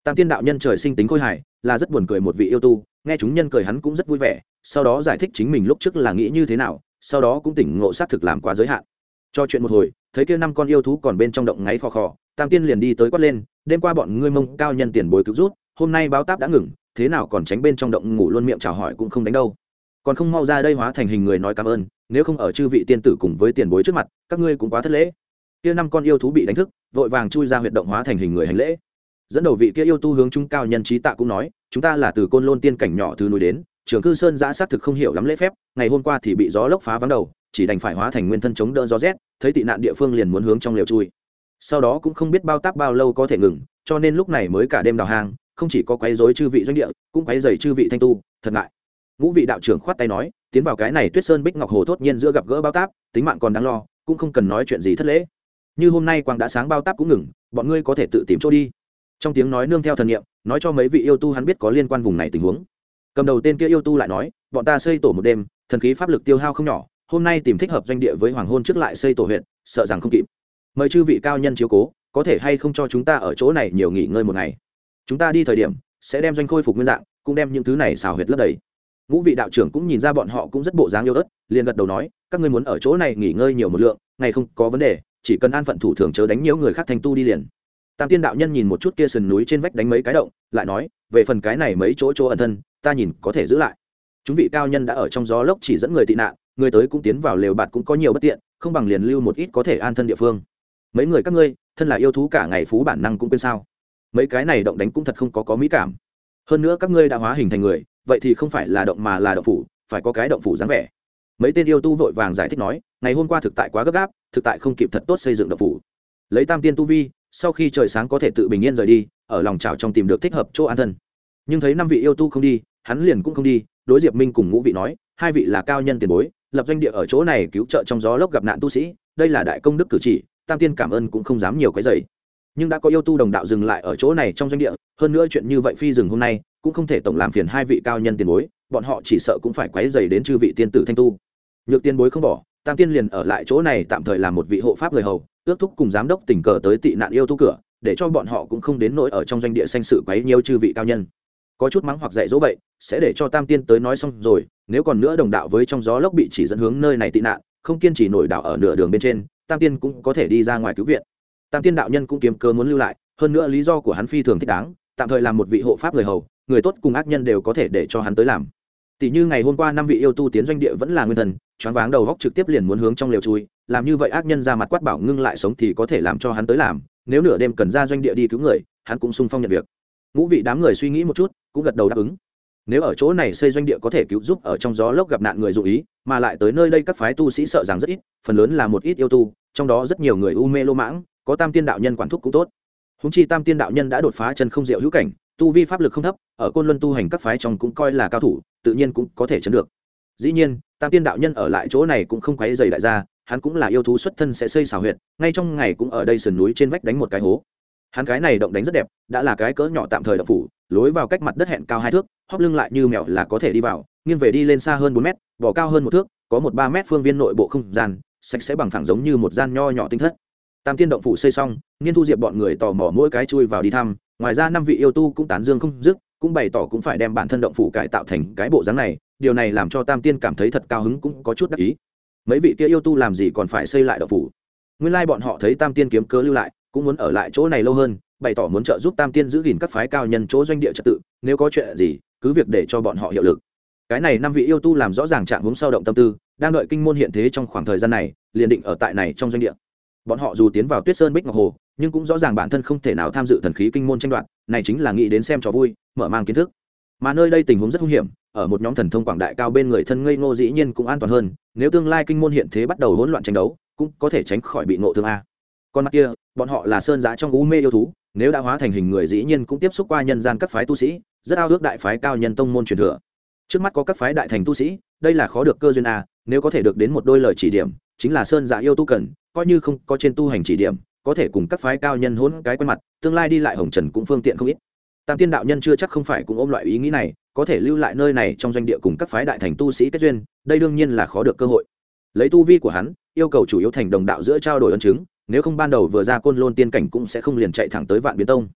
Tam tiên đạo nhân trời sinh tính khôi hài, là rất buồn cười một vị yêu tu, nghe chúng nhân cười hắn cũng rất vui vẻ, sau đó giải thích chính mình lúc trước là nghĩ như thế nào, sau đó cũng tỉnh ngộ xác thực làm quá giới hạn. Cho chuyện một hồi, thấy kia năm con yêu thú còn bên trong động ngáy khò khò, tam tiên liền đi tới quát lên đêm qua bọn ngươi mông cao nhân tiền bối cứu rút, hôm nay báo táp đã ngừng, thế nào còn tránh bên trong động ngủ luôn miệng chào hỏi cũng không đánh đâu. Còn không mau ra đây hóa thành hình người nói cảm ơn, nếu không ở chư vị tiên tử cùng với tiền bối trước mặt, các ngươi cũng quá thất lễ. Kia năm con yêu thú bị đánh thức, vội vàng chui ra huyệt động hóa thành hình người hành lễ. Dẫn đầu vị kia yêu tu hướng trung cao nhân trí tạ cũng nói, chúng ta là từ côn lôn tiên cảnh nhỏ thứ núi đến, trường cư sơn giã xác thực không hiểu lắm lễ phép, ngày hôm qua thì bị gió lốc phá vắng đầu, chỉ đành phải hóa thành nguyên thân chống đỡ gió rét, thấy tị nạn địa phương liền muốn hướng trong liều chui sau đó cũng không biết bao tác bao lâu có thể ngừng, cho nên lúc này mới cả đêm đào hang, không chỉ có quấy rối chư vị doanh địa, cũng quấy dày chư vị thanh tu, thật ngại. Ngũ vị đạo trưởng khoát tay nói, tiến vào cái này tuyết sơn bích ngọc hồ thốt nhiên giữa gặp gỡ bao táp, tính mạng còn đáng lo, cũng không cần nói chuyện gì thất lễ. Như hôm nay quang đã sáng bao táp cũng ngừng, bọn ngươi có thể tự tìm chỗ đi. Trong tiếng nói nương theo thần nghiệm nói cho mấy vị yêu tu hắn biết có liên quan vùng này tình huống. Cầm đầu tên kia yêu tu lại nói, bọn ta xây tổ một đêm, thần khí pháp lực tiêu hao không nhỏ, hôm nay tìm thích hợp doanh địa với hoàng hôn trước lại xây tổ huyện, sợ rằng không kịp mời chư vị cao nhân chiếu cố, có thể hay không cho chúng ta ở chỗ này nhiều nghỉ ngơi một ngày. Chúng ta đi thời điểm, sẽ đem doanh khôi phục nguyên dạng, cũng đem những thứ này xào huyệt lấp đầy. Ngũ vị đạo trưởng cũng nhìn ra bọn họ cũng rất bộ dáng yêu ớt, liền gật đầu nói, các ngươi muốn ở chỗ này nghỉ ngơi nhiều một lượng, ngày không có vấn đề, chỉ cần an phận thủ thường chớ đánh nhiễu người khác thành tu đi liền. Tam tiên đạo nhân nhìn một chút kia sườn núi trên vách đánh mấy cái động, lại nói, về phần cái này mấy chỗ chỗ ẩn thân, ta nhìn có thể giữ lại. Chúng vị cao nhân đã ở trong gió lốc chỉ dẫn người tị nạn, người tới cũng tiến vào lều bạt cũng có nhiều bất tiện, không bằng liền lưu một ít có thể an thân địa phương mấy người các ngươi, thân là yêu thú cả ngày phú bản năng cũng quên sao. Mấy cái này động đánh cũng thật không có có mỹ cảm. Hơn nữa các ngươi đã hóa hình thành người, vậy thì không phải là động mà là động phủ, phải có cái động phủ dáng vẻ. Mấy tên yêu tu vội vàng giải thích nói, ngày hôm qua thực tại quá gấp gáp, thực tại không kịp thật tốt xây dựng động phủ. Lấy tam tiên tu vi, sau khi trời sáng có thể tự bình yên rời đi, ở lòng trào trong tìm được thích hợp chỗ an thân. Nhưng thấy năm vị yêu tu không đi, hắn liền cũng không đi, đối diệp minh cùng ngũ vị nói, hai vị là cao nhân tiền bối, lập doanh địa ở chỗ này cứu trợ trong gió lốc gặp nạn tu sĩ, đây là đại công đức cử chỉ tam tiên cảm ơn cũng không dám nhiều cái dày nhưng đã có yêu tu đồng đạo dừng lại ở chỗ này trong doanh địa, hơn nữa chuyện như vậy phi dừng hôm nay, cũng không thể tổng làm phiền hai vị cao nhân tiền bối, bọn họ chỉ sợ cũng phải quấy dày đến chư vị tiên tử thanh tu. Nhược tiên bối không bỏ, tam tiên liền ở lại chỗ này tạm thời làm một vị hộ pháp người hầu, ước thúc cùng giám đốc tình cờ tới tị nạn yêu tu cửa, để cho bọn họ cũng không đến nỗi ở trong doanh địa sanh sự quấy nhiều chư vị cao nhân. Có chút mắng hoặc dạy dỗ vậy, sẽ để cho tam tiên tới nói xong rồi, nếu còn nữa đồng đạo với trong gió lốc bị chỉ dẫn hướng nơi này tị nạn, không kiên trì nổi đạo ở nửa đường bên trên tam tiên cũng có thể đi ra ngoài cứu viện. Tam tiên đạo nhân cũng kiếm cơ muốn lưu lại, hơn nữa lý do của hắn phi thường thích đáng, tạm thời làm một vị hộ pháp người hầu, người tốt cùng ác nhân đều có thể để cho hắn tới làm. Tỷ như ngày hôm qua năm vị yêu tu tiến doanh địa vẫn là nguyên thần, choáng váng đầu góc trực tiếp liền muốn hướng trong lều chui, làm như vậy ác nhân ra mặt quát bảo ngưng lại sống thì có thể làm cho hắn tới làm, nếu nửa đêm cần ra doanh địa đi cứu người, hắn cũng sung phong nhận việc. Ngũ vị đám người suy nghĩ một chút, cũng gật đầu đáp ứng nếu ở chỗ này xây doanh địa có thể cứu giúp ở trong gió lốc gặp nạn người dụ ý, mà lại tới nơi đây các phái tu sĩ sợ rằng rất ít, phần lớn là một ít yêu tu, trong đó rất nhiều người u mê lô mãng, có tam tiên đạo nhân quản thúc cũng tốt. Húng chi tam tiên đạo nhân đã đột phá chân không diệu hữu cảnh, tu vi pháp lực không thấp, ở côn luân tu hành các phái trong cũng coi là cao thủ, tự nhiên cũng có thể chấn được. Dĩ nhiên, tam tiên đạo nhân ở lại chỗ này cũng không quấy dày đại gia, hắn cũng là yêu thú xuất thân sẽ xây xào huyệt, ngay trong ngày cũng ở đây sườn núi trên vách đánh một cái hố. Hắn cái này động đánh rất đẹp, đã là cái cỡ nhỏ tạm thời đập phủ, lối vào cách mặt đất hẹn cao hai thước hóp lưng lại như mèo là có thể đi vào, nghiêng về đi lên xa hơn bốn mét bỏ cao hơn một thước, có một ba mét phương viên nội bộ không gian, sạch sẽ bằng phẳng giống như một gian nho nhỏ tinh thất. Tam tiên động phủ xây xong, nghiên thu diệp bọn người tò mò mỗi cái chui vào đi thăm, ngoài ra năm vị yêu tu cũng tán dương không dứt, cũng bày tỏ cũng phải đem bản thân động phủ cải tạo thành cái bộ dáng này, điều này làm cho tam tiên cảm thấy thật cao hứng cũng có chút đắc ý. Mấy vị kia yêu tu làm gì còn phải xây lại động phủ? Nguyên lai bọn họ thấy tam tiên kiếm cớ lưu lại, cũng muốn ở lại chỗ này lâu hơn, bày tỏ muốn trợ giúp tam tiên giữ gìn các phái cao nhân chỗ doanh địa trật tự, nếu có chuyện gì cứ việc để cho bọn họ hiệu lực. Cái này năm vị yêu tu làm rõ ràng trạng hướng sâu động tâm tư, đang đợi kinh môn hiện thế trong khoảng thời gian này, liền định ở tại này trong doanh địa. Bọn họ dù tiến vào tuyết sơn bích ngọc hồ, nhưng cũng rõ ràng bản thân không thể nào tham dự thần khí kinh môn tranh đoạt, này chính là nghĩ đến xem trò vui, mở mang kiến thức. Mà nơi đây tình huống rất hung hiểm, ở một nhóm thần thông quảng đại cao bên người thân ngây ngô dĩ nhiên cũng an toàn hơn, nếu tương lai kinh môn hiện thế bắt đầu hỗn loạn tranh đấu, cũng có thể tránh khỏi bị ngộ thương a. Còn mặt kia, bọn họ là sơn giã trong u mê yêu thú, nếu đã hóa thành hình người dĩ nhiên cũng tiếp xúc qua nhân gian các phái tu sĩ rất ao ước đại phái cao nhân tông môn truyền thừa. Trước mắt có các phái đại thành tu sĩ, đây là khó được cơ duyên a nếu có thể được đến một đôi lời chỉ điểm, chính là sơn giả yêu tu cần, coi như không có trên tu hành chỉ điểm, có thể cùng các phái cao nhân hỗn cái quen mặt, tương lai đi lại hồng trần cũng phương tiện không ít. Tam tiên đạo nhân chưa chắc không phải cũng ôm loại ý nghĩ này, có thể lưu lại nơi này trong doanh địa cùng các phái đại thành tu sĩ kết duyên, đây đương nhiên là khó được cơ hội. Lấy tu vi của hắn, yêu cầu chủ yếu thành đồng đạo giữa trao đổi ân chứng, nếu không ban đầu vừa ra côn lôn tiên cảnh cũng sẽ không liền chạy thẳng tới vạn biến tông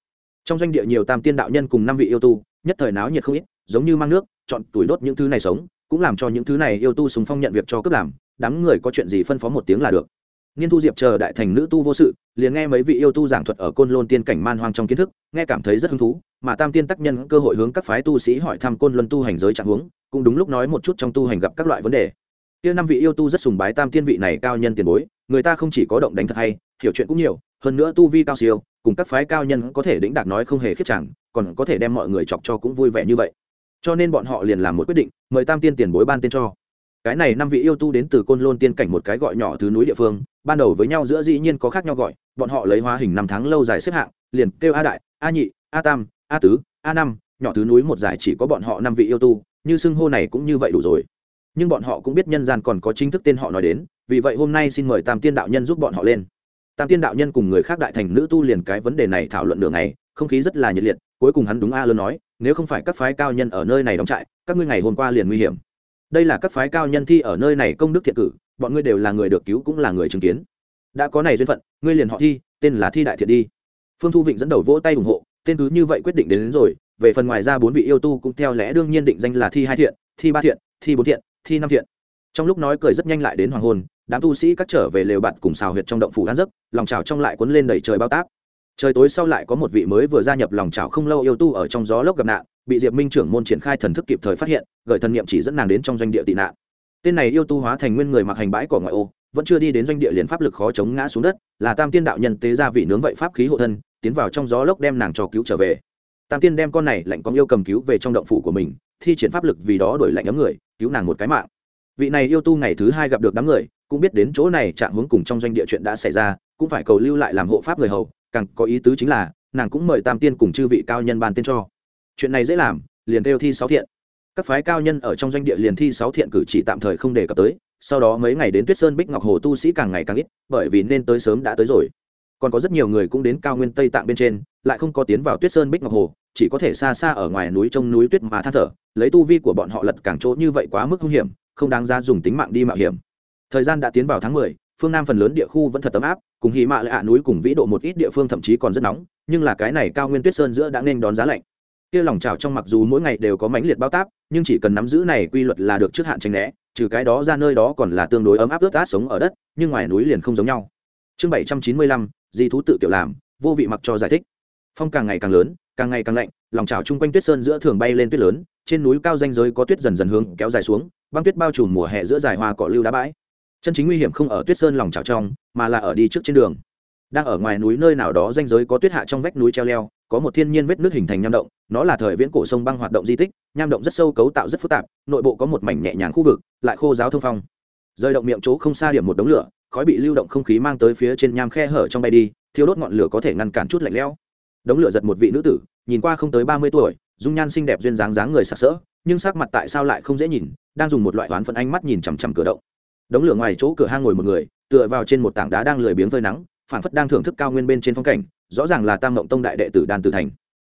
trong doanh địa nhiều tam tiên đạo nhân cùng năm vị yêu tu, nhất thời náo nhiệt không ít, giống như mang nước, chọn tuổi đốt những thứ này sống, cũng làm cho những thứ này yêu tu súng phong nhận việc cho cướp làm, đám người có chuyện gì phân phó một tiếng là được. Nghiên thu diệp chờ đại thành nữ tu vô sự, liền nghe mấy vị yêu tu giảng thuật ở côn lôn tiên cảnh man hoang trong kiến thức, nghe cảm thấy rất hứng thú, mà tam tiên tác nhân cơ hội hướng các phái tu sĩ hỏi thăm côn luân tu hành giới trạng huống, cũng đúng lúc nói một chút trong tu hành gặp các loại vấn đề. Kia năm vị yêu tu rất sùng bái tam tiên vị này cao nhân tiền bối, người ta không chỉ có động đánh thật hay, hiểu chuyện cũng nhiều hơn nữa tu vi cao siêu, cùng các phái cao nhân có thể đĩnh đạt nói không hề khiết chẳng, còn có thể đem mọi người chọc cho cũng vui vẻ như vậy. Cho nên bọn họ liền làm một quyết định, mời tam tiên tiền bối ban tên cho. Cái này năm vị yêu tu đến từ côn lôn tiên cảnh một cái gọi nhỏ thứ núi địa phương, ban đầu với nhau giữa dĩ nhiên có khác nhau gọi, bọn họ lấy hóa hình năm tháng lâu dài xếp hạng, liền kêu a đại, a nhị, a tam, a tứ, a năm, nhỏ thứ núi một giải chỉ có bọn họ năm vị yêu tu, như xưng hô này cũng như vậy đủ rồi. Nhưng bọn họ cũng biết nhân gian còn có chính thức tên họ nói đến, vì vậy hôm nay xin mời tam tiên đạo nhân giúp bọn họ lên tam tiên đạo nhân cùng người khác đại thành nữ tu liền cái vấn đề này thảo luận đường này không khí rất là nhiệt liệt cuối cùng hắn đúng a lớn nói nếu không phải các phái cao nhân ở nơi này đóng trại các ngươi ngày hôm qua liền nguy hiểm. Đây là các phái cao nhân thi ở nơi này công đức thiện cử bọn ngươi đều là người được cứu cũng là người chứng kiến. Đã có này duyên phận ngươi liền họ thi tên là thi đại thiện đi. Phương thu vịnh dẫn đầu vỗ tay ủng hộ tên cứ như vậy quyết định đến, đến rồi về phần ngoài ra bốn vị yêu tu cũng theo lẽ đương nhiên định danh là thi hai thiện thi ba thiện thi bốn thiện thi năm thiện trong lúc nói cười rất nhanh lại đến hoàng hôn, đám tu sĩ cắt trở về lều bạt cùng xào huyệt trong động phủ ăn giấc, lòng trào trong lại cuốn lên đầy trời bao táp. Trời tối sau lại có một vị mới vừa gia nhập lòng trào không lâu yêu tu ở trong gió lốc gặp nạn, bị diệp minh trưởng môn triển khai thần thức kịp thời phát hiện gợi thần niệm chỉ dẫn nàng đến trong doanh địa tị nạn. Tên này yêu tu hóa thành nguyên người mặc hành bãi cỏ ngoại ô, vẫn chưa đi đến doanh địa liền pháp lực khó chống ngã xuống đất, là tam tiên đạo nhân tế ra vị nướng vậy pháp khí hộ thân, tiến vào trong gió lốc đem nàng cho cứu trở về. Tam tiên đem con này lạnh con yêu cầm cứu về trong động phủ của mình, thi triển pháp lực vì đó đổi lạnh ấm người, cứu nàng một cái mạng vị này yêu tu ngày thứ hai gặp được đám người, cũng biết đến chỗ này chạm hướng cùng trong doanh địa chuyện đã xảy ra, cũng phải cầu lưu lại làm hộ pháp người hầu, càng có ý tứ chính là, nàng cũng mời tam tiên cùng chư vị cao nhân ban tên cho. Chuyện này dễ làm, liền kêu thi sáu thiện. Các phái cao nhân ở trong doanh địa liền thi sáu thiện cử chỉ tạm thời không đề cập tới, sau đó mấy ngày đến tuyết sơn bích ngọc hồ tu sĩ càng ngày càng ít, bởi vì nên tới sớm đã tới rồi. Còn có rất nhiều người cũng đến cao nguyên tây tạng bên trên, lại không có tiến vào tuyết sơn bích ngọc hồ, chỉ có thể xa xa ở ngoài núi trông núi tuyết mà than thở, lấy tu vi của bọn họ lật càng chỗ như vậy quá mức hung hiểm không đáng ra dùng tính mạng đi mạo hiểm. Thời gian đã tiến vào tháng mười, phương nam phần lớn địa khu vẫn thật ấm áp, cùng hì mạ lại hạ núi cùng vĩ độ một ít địa phương thậm chí còn rất nóng, nhưng là cái này cao nguyên tuyết sơn giữa đã nên đón giá lạnh. Kia lòng trào trong mặc dù mỗi ngày đều có mãnh liệt bao táp, nhưng chỉ cần nắm giữ này quy luật là được trước hạn tránh né, trừ cái đó ra nơi đó còn là tương đối ấm áp ướt át sống ở đất, nhưng ngoài núi liền không giống nhau. Chương bảy trăm chín mươi lăm, di thú tự kiểu làm, vô vị mặc cho giải thích. Phong càng ngày càng lớn, càng ngày càng lạnh, lòng trào chung quanh tuyết sơn giữa thường bay lên tuyết lớn, trên núi cao danh giới có tuyết dần dần hướng kéo dài xuống băng tuyết bao trùm mùa hè giữa dài hoa cỏ lưu đá bãi. Chân chính nguy hiểm không ở tuyết sơn lòng trào trong, mà là ở đi trước trên đường. Đang ở ngoài núi nơi nào đó danh giới có tuyết hạ trong vách núi treo leo, có một thiên nhiên vết nước hình thành nham động, nó là thời viễn cổ sông băng hoạt động di tích, nham động rất sâu cấu tạo rất phức tạp, nội bộ có một mảnh nhẹ nhàng khu vực, lại khô giáo thông phong. Rơi động miệng chỗ không xa điểm một đống lửa, khói bị lưu động không khí mang tới phía trên nham khe hở trong bay đi, thiêu đốt ngọn lửa có thể ngăn cản chút lạnh lẽo. Đống lửa giật một vị nữ tử, nhìn qua không tới ba mươi tuổi, dung nhan xinh đẹp duyên dáng dáng người sặc sỡ nhưng sắc mặt tại sao lại không dễ nhìn, đang dùng một loại oán phận ánh mắt nhìn chằm chằm cửa động. Đống lửa ngoài chỗ cửa hang ngồi một người, tựa vào trên một tảng đá đang lười biếng phơi nắng phản phất đang thưởng thức cao nguyên bên trên phong cảnh, rõ ràng là tam mộng tông đại đệ tử đan tử thành.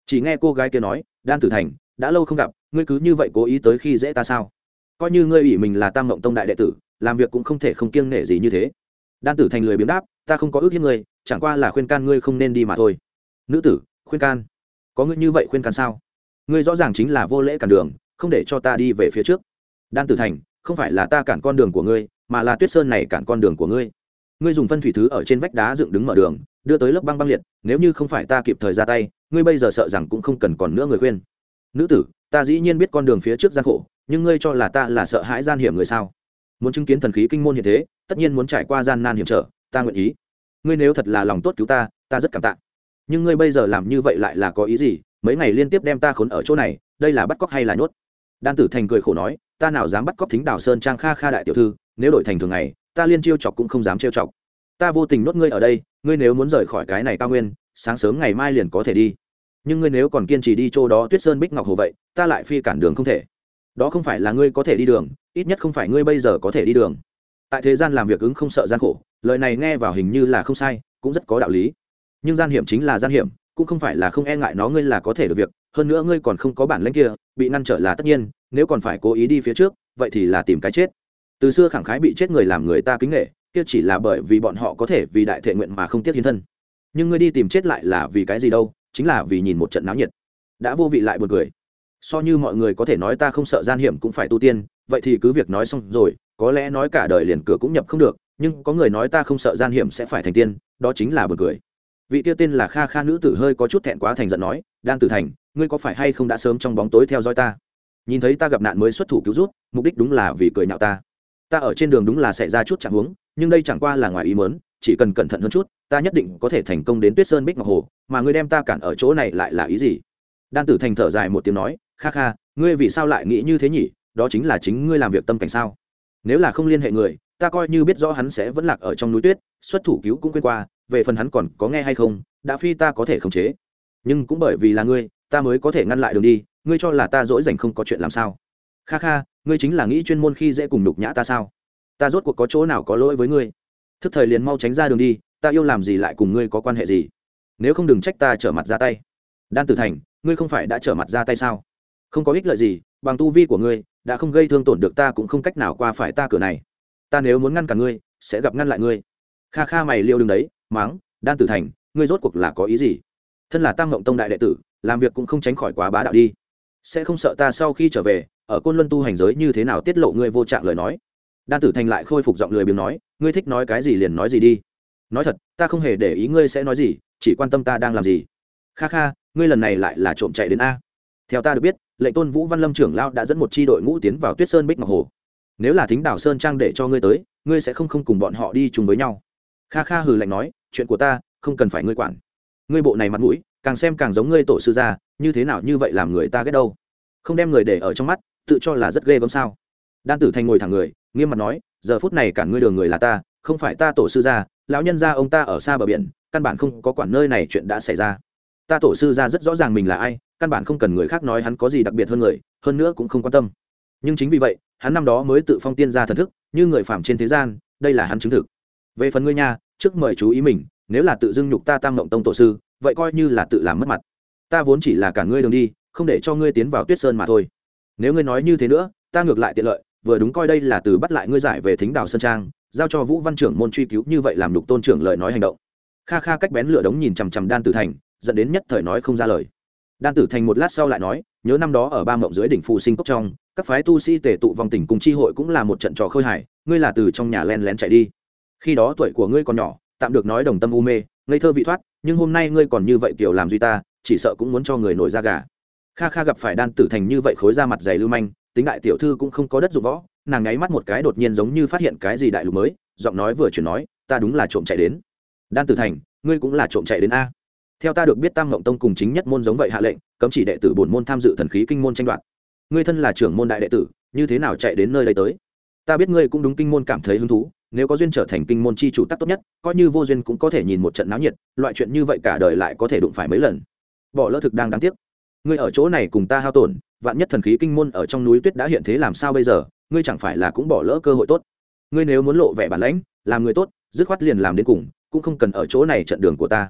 Chỉ nghe cô gái kia nói, đan tử thành, đã lâu không gặp, ngươi cứ như vậy cố ý tới khi dễ ta sao? Coi như ngươi ủy mình là tam mộng tông đại đệ tử, làm việc cũng không thể không kiêng nể gì như thế. Đan tử thành lười biếng đáp, ta không có ước hiếp ngươi, chẳng qua là khuyên can ngươi không nên đi mà thôi. Nữ tử, khuyên can? Có ngươi như vậy khuyên can sao? Ngươi rõ ràng chính là vô lễ cản đường không để cho ta đi về phía trước. Đan tử thành, không phải là ta cản con đường của ngươi, mà là tuyết sơn này cản con đường của ngươi. Ngươi dùng phân thủy thứ ở trên vách đá dựng đứng mở đường, đưa tới lớp băng băng liệt, nếu như không phải ta kịp thời ra tay, ngươi bây giờ sợ rằng cũng không cần còn nữa người khuyên. Nữ tử, ta dĩ nhiên biết con đường phía trước gian khổ, nhưng ngươi cho là ta là sợ hãi gian hiểm người sao? Muốn chứng kiến thần khí kinh môn hiện thế, tất nhiên muốn trải qua gian nan hiểm trở, ta nguyện ý. Ngươi nếu thật là lòng tốt cứu ta ta rất cảm tạ. Nhưng ngươi bây giờ làm như vậy lại là có ý gì? Mấy ngày liên tiếp đem ta khốn ở chỗ này, đây là bắt cóc hay là nhốt? Đan tử thành cười khổ nói, ta nào dám bắt cóc thính đào sơn trang kha kha đại tiểu thư, nếu đổi thành thường ngày, ta liên chiêu chọc cũng không dám chiêu chọc. Ta vô tình nốt ngươi ở đây, ngươi nếu muốn rời khỏi cái này cao nguyên, sáng sớm ngày mai liền có thể đi. Nhưng ngươi nếu còn kiên trì đi chỗ đó tuyết sơn bích ngọc hồ vậy, ta lại phi cản đường không thể. Đó không phải là ngươi có thể đi đường, ít nhất không phải ngươi bây giờ có thể đi đường. Tại thế gian làm việc ứng không sợ gian khổ, lời này nghe vào hình như là không sai, cũng rất có đạo lý. Nhưng gian hiểm chính là gian hiểm, cũng không phải là không e ngại nó ngươi là có thể được việc hơn nữa ngươi còn không có bản lãnh kia, bị ngăn trở là tất nhiên, nếu còn phải cố ý đi phía trước, vậy thì là tìm cái chết. Từ xưa khẳng khái bị chết người làm người ta kính nghệ kia chỉ là bởi vì bọn họ có thể vì đại thể nguyện mà không tiếc hiến thân. Nhưng ngươi đi tìm chết lại là vì cái gì đâu, chính là vì nhìn một trận náo nhiệt. Đã vô vị lại buồn cười. So như mọi người có thể nói ta không sợ gian hiểm cũng phải tu tiên, vậy thì cứ việc nói xong rồi, có lẽ nói cả đời liền cửa cũng nhập không được, nhưng có người nói ta không sợ gian hiểm sẽ phải thành tiên, đó chính là buồn cười. Vị tiêu tên là kha kha nữ tử hơi có chút thẹn quá thành giận nói đan tử thành, ngươi có phải hay không đã sớm trong bóng tối theo dõi ta? Nhìn thấy ta gặp nạn mới xuất thủ cứu rút mục đích đúng là vì cười nhạo ta. Ta ở trên đường đúng là xảy ra chút trạng huống, nhưng đây chẳng qua là ngoài ý mớn chỉ cần cẩn thận hơn chút, ta nhất định có thể thành công đến tuyết sơn bích ngọc hồ, mà ngươi đem ta cản ở chỗ này lại là ý gì? Đan tử thành thở dài một tiếng nói, kha kha, ngươi vì sao lại nghĩ như thế nhỉ? Đó chính là chính ngươi làm việc tâm cảnh sao? Nếu là không liên hệ người, ta coi như biết rõ hắn sẽ vẫn lạc ở trong núi tuyết, xuất thủ cứu cũng quên qua, về phần hắn còn có nghe hay không, đã phi ta có thể khống chế nhưng cũng bởi vì là ngươi, ta mới có thể ngăn lại đường đi, ngươi cho là ta dỗi dành không có chuyện làm sao. Kha kha, ngươi chính là nghĩ chuyên môn khi dễ cùng đục nhã ta sao? Ta rốt cuộc có chỗ nào có lỗi với ngươi? Thức thời liền mau tránh ra đường đi, ta yêu làm gì lại cùng ngươi có quan hệ gì? Nếu không đừng trách ta trở mặt ra tay. Đan tử thành, ngươi không phải đã trở mặt ra tay sao? Không có ích lợi gì, bằng tu vi của ngươi, đã không gây thương tổn được ta cũng không cách nào qua phải ta cửa này. Ta nếu muốn ngăn cả ngươi, sẽ gặp ngăn lại ngươi. Kha kha mày liêu đứng đấy máng đan tử thành, ngươi rốt cuộc là có ý gì? Thân là tam ngộng tông đại đệ tử, làm việc cũng không tránh khỏi quá bá đạo đi. Sẽ không sợ ta sau khi trở về, ở côn luân tu hành giới như thế nào tiết lộ ngươi vô trạng lời nói. Đan tử thành lại khôi phục giọng lười biếng nói, ngươi thích nói cái gì liền nói gì đi. Nói thật, ta không hề để ý ngươi sẽ nói gì, chỉ quan tâm ta đang làm gì. Kha kha, ngươi lần này lại là trộm chạy đến a. Theo ta được biết, lệnh tôn vũ văn lâm trưởng lao đã dẫn một c h i đội ngũ tiến vào tuyết sơn bích ngọc hồ. Nếu là thính đảo sơn trang để cho ngươi tới, ngươi sẽ không không cùng bọn họ đi chung với nhau. Kha kha hừ lạnh nói, chuyện của ta, không cần phải ngươi quản ngươi bộ này mặt mũi, càng xem càng giống ngươi tổ sư gia, như thế nào như vậy làm người ta ghét đâu? Không đem người để ở trong mắt, tự cho là rất ghê gớm sao? Đan tử thành ngồi thẳng người, nghiêm mặt nói, giờ phút này cả ngươi đường người là ta, không phải ta tổ sư gia, lão nhân gia ông ta ở xa bờ biển, căn bản không có quản nơi này chuyện đã xảy ra. Ta tổ sư gia rất rõ ràng mình là ai, căn bản không cần người khác nói hắn có gì đặc biệt hơn người, hơn nữa cũng không quan tâm. Nhưng chính vì vậy, hắn năm đó mới tự phong tiên gia thần thức, như người phạm trên thế gian, đây là hắn chứng thực. Về phần ngươi nha, trước mời chú ý mình nếu là tự dưng nhục ta tam mộng tông tổ sư, vậy coi như là tự làm mất mặt. Ta vốn chỉ là cả ngươi đường đi, không để cho ngươi tiến vào tuyết sơn mà thôi. Nếu ngươi nói như thế nữa, ta ngược lại tiện lợi, vừa đúng coi đây là từ bắt lại ngươi giải về thính đào sơn trang, giao cho vũ văn trưởng môn truy cứu như vậy làm đục tôn trưởng lời nói hành động. Kha kha cách bén lửa đống nhìn chằm chằm đan tử thành dẫn đến nhất thời nói không ra lời. Đan tử thành một lát sau lại nói, nhớ năm đó ở ba mộng dưới đỉnh phù sinh cốc trong, các phái tu sĩ tề tụ vòng tỉnh cùng chi hội cũng là một trận trò khơi hải ngươi là từ trong nhà len lén chạy đi. Khi đó tuổi của ngươi còn nhỏ tạm được nói đồng tâm u mê, ngây thơ vị thoát, nhưng hôm nay ngươi còn như vậy kiểu làm duy ta, chỉ sợ cũng muốn cho người nổi da gà. Kha kha gặp phải đan tử thành như vậy khối ra mặt dày lưu manh, tính đại tiểu thư cũng không có đất dụng võ, nàng nháy mắt một cái đột nhiên giống như phát hiện cái gì đại lục mới, giọng nói vừa chuyển nói, ta đúng là trộm chạy đến. Đan tử thành, ngươi cũng là trộm chạy đến a? Theo ta được biết tam ngộng tông cùng chính nhất môn giống vậy hạ lệnh, cấm chỉ đệ tử bổn môn tham dự thần khí kinh môn tranh đoạt. Ngươi thân là trưởng môn đại đệ tử, như thế nào chạy đến nơi đây tới? Ta biết ngươi cũng đúng kinh môn cảm thấy hứng thú, nếu có duyên trở thành kinh môn chi chủ tắc tốt nhất, coi như vô duyên cũng có thể nhìn một trận náo nhiệt, loại chuyện như vậy cả đời lại có thể đụng phải mấy lần. Bỏ lỡ thực đang đáng tiếc. Ngươi ở chỗ này cùng ta hao tổn, vạn nhất thần khí kinh môn ở trong núi tuyết đã hiện thế làm sao bây giờ, ngươi chẳng phải là cũng bỏ lỡ cơ hội tốt. Ngươi nếu muốn lộ vẻ bản lãnh, làm người tốt, dứt khoát liền làm đến cùng, cũng không cần ở chỗ này trận đường của ta.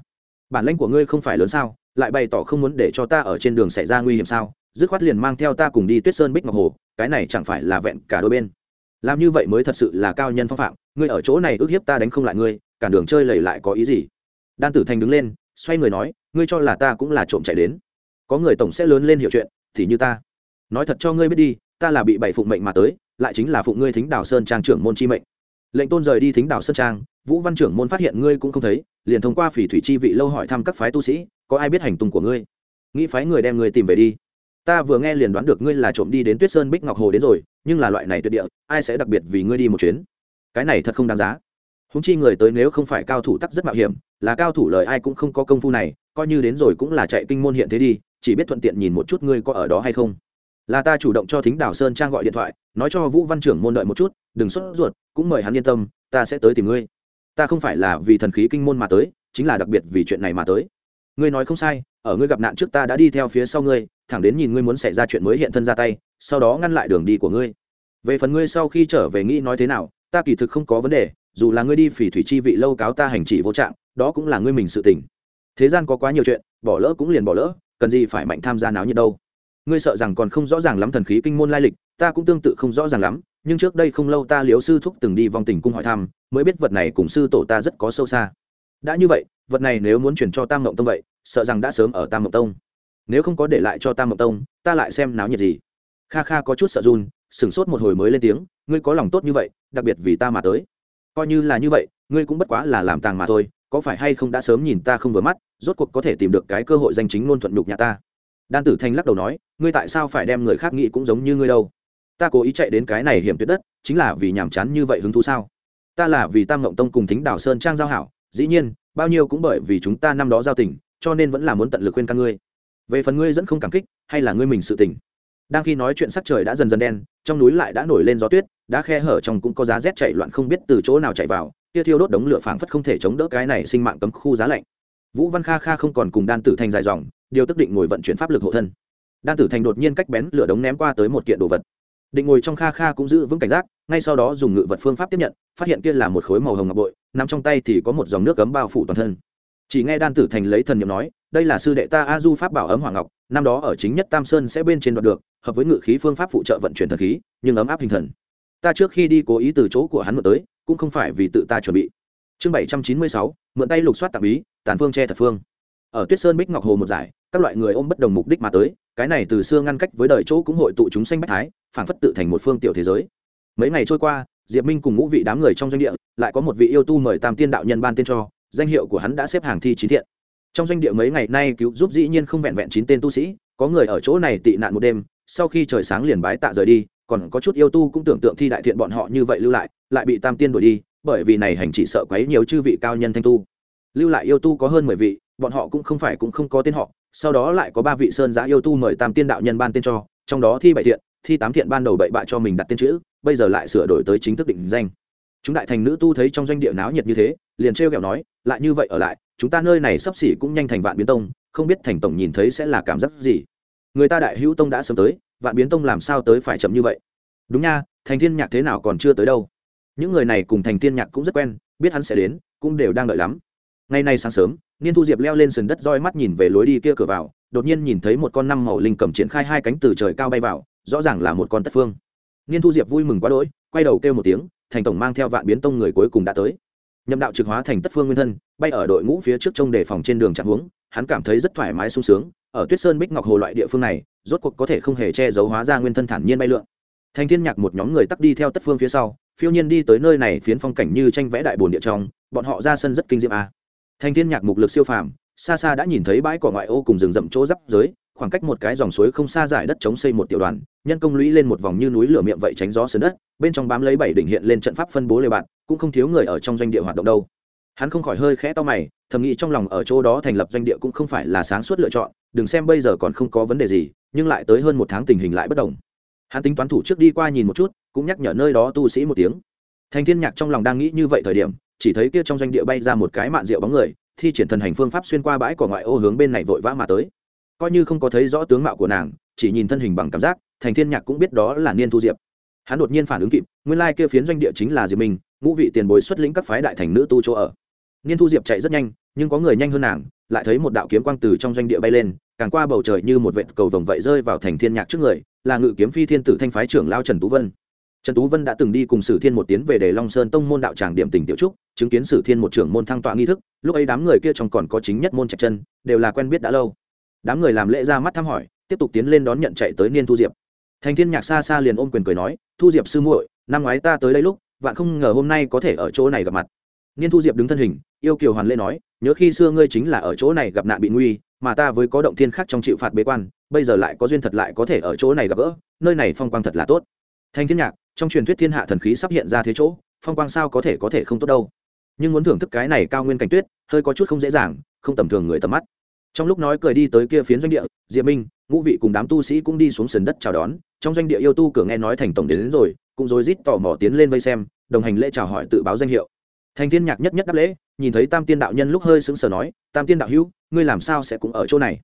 Bản lãnh của ngươi không phải lớn sao, lại bày tỏ không muốn để cho ta ở trên đường xảy ra nguy hiểm sao, dứt khoát liền mang theo ta cùng đi tuyết sơn bích ngọc hồ, cái này chẳng phải là vẹn cả đôi bên làm như vậy mới thật sự là cao nhân phong phạm, ngươi ở chỗ này ước hiếp ta đánh không lại ngươi cản đường chơi lầy lại có ý gì? Đan tử thành đứng lên, xoay người nói, ngươi cho là ta cũng là trộm chạy đến. Có người tổng sẽ lớn lên hiểu chuyện, thì như ta. Nói thật cho ngươi biết đi, ta là bị bảy phụng mệnh mà tới, lại chính là phụng ngươi thính đảo sơn trang trưởng môn chi mệnh. Lệnh tôn rời đi thính đảo sơn trang, vũ văn trưởng môn phát hiện ngươi cũng không thấy, liền thông qua phỉ thủy chi vị lâu hỏi thăm các phái tu sĩ, có ai biết hành tung của ngươi? Nghĩ phái người đem ngươi tìm về đi ta vừa nghe liền đoán được ngươi là trộm đi đến tuyết sơn bích ngọc hồ đến rồi, nhưng là loại này tuyệt địa, ai sẽ đặc biệt vì ngươi đi một chuyến? Cái này thật không đáng giá. Húng chi người tới nếu không phải cao thủ tắc rất mạo hiểm, là cao thủ lời ai cũng không có công phu này, coi như đến rồi cũng là chạy kinh môn hiện thế đi, chỉ biết thuận tiện nhìn một chút ngươi có ở đó hay không. Là ta chủ động cho thính đảo sơn trang gọi điện thoại, nói cho vũ văn trưởng môn đợi một chút, đừng sốt ruột, cũng mời hắn yên tâm, ta sẽ tới tìm ngươi. Ta không phải là vì thần khí kinh môn mà tới, chính là đặc biệt vì chuyện này mà tới ngươi nói không sai, ở ngươi gặp nạn trước ta đã đi theo phía sau ngươi, thẳng đến nhìn ngươi muốn xảy ra chuyện mới hiện thân ra tay, sau đó ngăn lại đường đi của ngươi. Về phần ngươi sau khi trở về nghĩ nói thế nào, ta kỳ thực không có vấn đề, dù là ngươi đi phỉ thủy chi vị lâu cáo ta hành chỉ vô trạng, đó cũng là ngươi mình sự tình. Thế gian có quá nhiều chuyện, bỏ lỡ cũng liền bỏ lỡ, cần gì phải mạnh tham gia náo nhiệt đâu. Ngươi sợ rằng còn không rõ ràng lắm thần khí kinh môn lai lịch, ta cũng tương tự không rõ ràng lắm, nhưng trước đây không lâu ta liếu sư thúc từng đi vòng tình cung hỏi thăm, mới biết vật này cùng sư tổ ta rất có sâu xa đã như vậy, vật này nếu muốn chuyển cho tam mộng tông vậy, sợ rằng đã sớm ở tam mộng tông. Nếu không có để lại cho tam mộng tông, ta lại xem náo nhiệt gì. Kha kha có chút sợ run, sửng sốt một hồi mới lên tiếng, ngươi có lòng tốt như vậy, đặc biệt vì ta mà tới. Coi như là như vậy, ngươi cũng bất quá là làm tàng mà thôi, có phải hay không đã sớm nhìn ta không vừa mắt, rốt cuộc có thể tìm được cái cơ hội danh chính luôn thuận nhục nhà ta. Đan tử thanh lắc đầu nói, ngươi tại sao phải đem người khác nghĩ cũng giống như ngươi đâu? Ta cố ý chạy đến cái này hiểm tuyệt đất, chính là vì nhàm chán như vậy hứng thú sao? Ta là vì tam ngộng tông cùng thính đảo sơn trang giao hảo dĩ nhiên, bao nhiêu cũng bởi vì chúng ta năm đó giao tình, cho nên vẫn là muốn tận lực khuyên can ngươi. Về phần ngươi dẫn không cảm kích, hay là ngươi mình sự tình. Đang khi nói chuyện sắc trời đã dần dần đen, trong núi lại đã nổi lên gió tuyết đã khe hở trong cũng có giá rét chạy loạn không biết từ chỗ nào chạy vào, kia thiêu đốt đống lửa phảng phất không thể chống đỡ cái này sinh mạng cấm khu giá lạnh. Vũ văn kha kha không còn cùng đan tử thành dài dòng, điều tức định ngồi vận chuyển pháp lực hộ thân. Đan tử thành đột nhiên cách bén lửa đống ném qua tới một kiện đồ vật. Định ngồi trong kha kha cũng giữ vững cảnh giác, ngay sau đó dùng ngự vật phương pháp tiếp nhận, phát hiện kia là một khối màu hồng ngọc bội nằm trong tay thì có một dòng nước cấm bao phủ toàn thân. Chỉ nghe đan tử thành lấy thần n i ệ m nói, đây là sư đệ ta a du pháp bảo ấm hoàng ngọc, năm đó ở chính nhất tam sơn sẽ bên trên đoạt được, hợp với ngự khí phương pháp phụ trợ vận chuyển thần khí, nhưng ấm áp hình thần. Ta trước khi đi cố ý từ chỗ của hắn mượn tới, cũng không phải vì tự ta chuẩn bị. Chương bảy trăm chín mươi sáu, mượn tay lục soát tạm ý tàn phương che thật phương. Ở tuyết sơn bích ngọc hồ một giải, các loại người ôm bất đồng mục đích mà tới, cái này từ xưa ngăn cách với đời chỗ cũng hội tụ chúng sanh bách thái phản phất tự thành một phương tiểu thế giới. Mấy ngày trôi qua diệp minh cùng ngũ vị đám người trong doanh địa, lại có một vị yêu tu mời tam tiên đạo nhân ban tên cho, danh hiệu của hắn đã xếp hàng thi chín thiện. Trong doanh địa mấy ngày nay cứu giúp dĩ nhiên không vẹn vẹn chín tên tu sĩ, có người ở chỗ này tị nạn một đêm, sau khi trời sáng liền bái tạ rời đi, còn có chút yêu tu cũng tưởng tượng thi đại thiện bọn họ như vậy lưu lại lại bị tam tiên đuổi đi, bởi vì này hành chỉ sợ quấy nhiều chư vị cao nhân thanh tu. Lưu lại yêu tu có hơn mười vị, bọn họ cũng không phải cũng không có tên họ, sau đó lại có ba vị sơn giã yêu tu mời tam tiên đạo nhân ban tên cho, trong đó thi bảy thiện, thi tám thiện ban đầu bậy bạ cho mình đặt tên chữ bây giờ lại sửa đổi tới chính thức định danh. Chúng đại thành nữ tu thấy trong doanh địa náo nhiệt như thế, liền trêu ghẹo nói, lại như vậy ở lại, chúng ta nơi này sắp xỉ cũng nhanh thành vạn biến tông, không biết thành tổng nhìn thấy sẽ là cảm giác gì. Người ta đại hữu tông đã sớm tới, vạn biến tông làm sao tới phải chậm như vậy? Đúng nha, thành thiên nhạc thế nào còn chưa tới đâu. Những người này cùng thành thiên nhạc cũng rất quen, biết hắn sẽ đến, cũng đều đang đợi lắm. Ngày nay sáng sớm, niên thu diệp leo lên sườn đất roi mắt nhìn về lối đi kia cửa vào, đột nhiên nhìn thấy một con năm màu linh cầm triển khai hai cánh từ trời cao bay vào, rõ ràng là một con tất phương niên thu diệp vui mừng quá đỗi, quay đầu kêu một tiếng, thành tổng mang theo vạn biến tông người cuối cùng đã tới nhậm đạo trực hóa thành tất phương nguyên thân, bay ở đội ngũ phía trước trông đề phòng trên đường chạm hướng, hắn cảm thấy rất thoải mái sung sướng, ở tuyết sơn bích ngọc hồ loại địa phương này, rốt cuộc có thể không hề che giấu hóa ra nguyên thân thản nhiên bay lượn thành thiên nhạc một nhóm người tắt đi theo tất phương phía sau, phiêu nhiên đi tới nơi này phiến phong cảnh như tranh vẽ đại bồn địa trong, bọn họ ra sân rất kinh diệm a à. thành thiên nhạc mục lực siêu phàm, xa xa đã nhìn thấy bãi cỏ ngoại ô cùng rừng rậm chỗ giáp giới khoảng cách một cái dòng suối không xa giải đất chống xây một tiểu đoàn, nhân công lũy lên một vòng như núi lửa miệng vậy tránh gió sườn đất, bên trong bám lấy bảy đỉnh hiện lên trận pháp phân bố lề bạn, cũng không thiếu người ở trong doanh địa hoạt động đâu. Hắn không khỏi hơi khẽ to mày, thầm nghĩ trong lòng ở chỗ đó thành lập doanh địa cũng không phải là sáng suốt lựa chọn, đừng xem bây giờ còn không có vấn đề gì, nhưng lại tới hơn một tháng tình hình lại bất đồng. Hắn tính toán thủ trước đi qua nhìn một chút, cũng nhắc nhở nơi đó tu sĩ một tiếng. Thành thiên nhạc trong lòng đang nghĩ như vậy thời điểm, chỉ thấy kia trong doanh địa bay ra một cái mạn rượu bóng người, thi triển thần hành phương pháp xuyên qua bãi cỏ ngoại ô hướng bên này vội vã mà tới coi như không có thấy rõ tướng mạo của nàng, chỉ nhìn thân hình bằng cảm giác, thành thiên nhạc cũng biết đó là niên thu diệp. Hắn đột nhiên phản ứng kịp, nguyên lai kia phiến doanh địa chính là diệp minh, ngũ vị tiền bối xuất lĩnh các phái đại thành nữ tu chỗ ở. Niên thu diệp chạy rất nhanh, nhưng có người nhanh hơn nàng, lại thấy một đạo kiếm quang từ trong doanh địa bay lên, càng qua bầu trời như một vệt cầu vồng vậy rơi vào thành thiên nhạc trước người, là ngự kiếm phi thiên tử thanh phái trưởng lao trần tú vân. Trần tú vân đã từng đi cùng sử thiên một tiến về đề long sơn tông môn đạo tràng điểm tình tiểu trúc, chứng kiến sử thiên một trưởng môn thăng tọa nghi thức, lúc ấy đám người kia trong còn có chính nhất môn trạch chân, đều là quen biết đã lâu đám người làm lễ ra mắt thăm hỏi, tiếp tục tiến lên đón nhận chạy tới niên thu diệp. Thành thiên nhạc xa xa liền ôm quyền cười nói, thu diệp sư muội, năm ngoái ta tới đây lúc, vạn không ngờ hôm nay có thể ở chỗ này gặp mặt. Niên thu diệp đứng thân hình, yêu kiều hoàn lễ nói, nhớ khi xưa ngươi chính là ở chỗ này gặp nạn bị nguy, mà ta với có động thiên khác trong chịu phạt bế quan, bây giờ lại có duyên thật lại có thể ở chỗ này gặp gỡ, nơi này phong quang thật là tốt. Thanh thiên nhạc, trong truyền thuyết thiên hạ thần khí sắp hiện ra thế chỗ, phong quang sao có thể có thể không tốt đâu. Nhưng muốn thưởng thức cái này cao nguyên cảnh tuyết, hơi có chút không dễ dàng, không tầm thường người tầm mắt trong lúc nói cười đi tới kia phiến doanh địa diệp minh ngũ vị cùng đám tu sĩ cũng đi xuống sườn đất chào đón. Trong doanh địa yêu tu cửa nghe nói thành tổng đến, đến rồi cũng rối rít tò mò tiến lên vây xem đồng hành lễ chào hỏi tự báo danh hiệu. Thành thiên nhạc nhất nhất đáp lễ nhìn thấy tam tiên đạo nhân lúc hơi sững sờ nói tam tiên đạo hữu ngươi làm sao sẽ cũng ở chỗ này?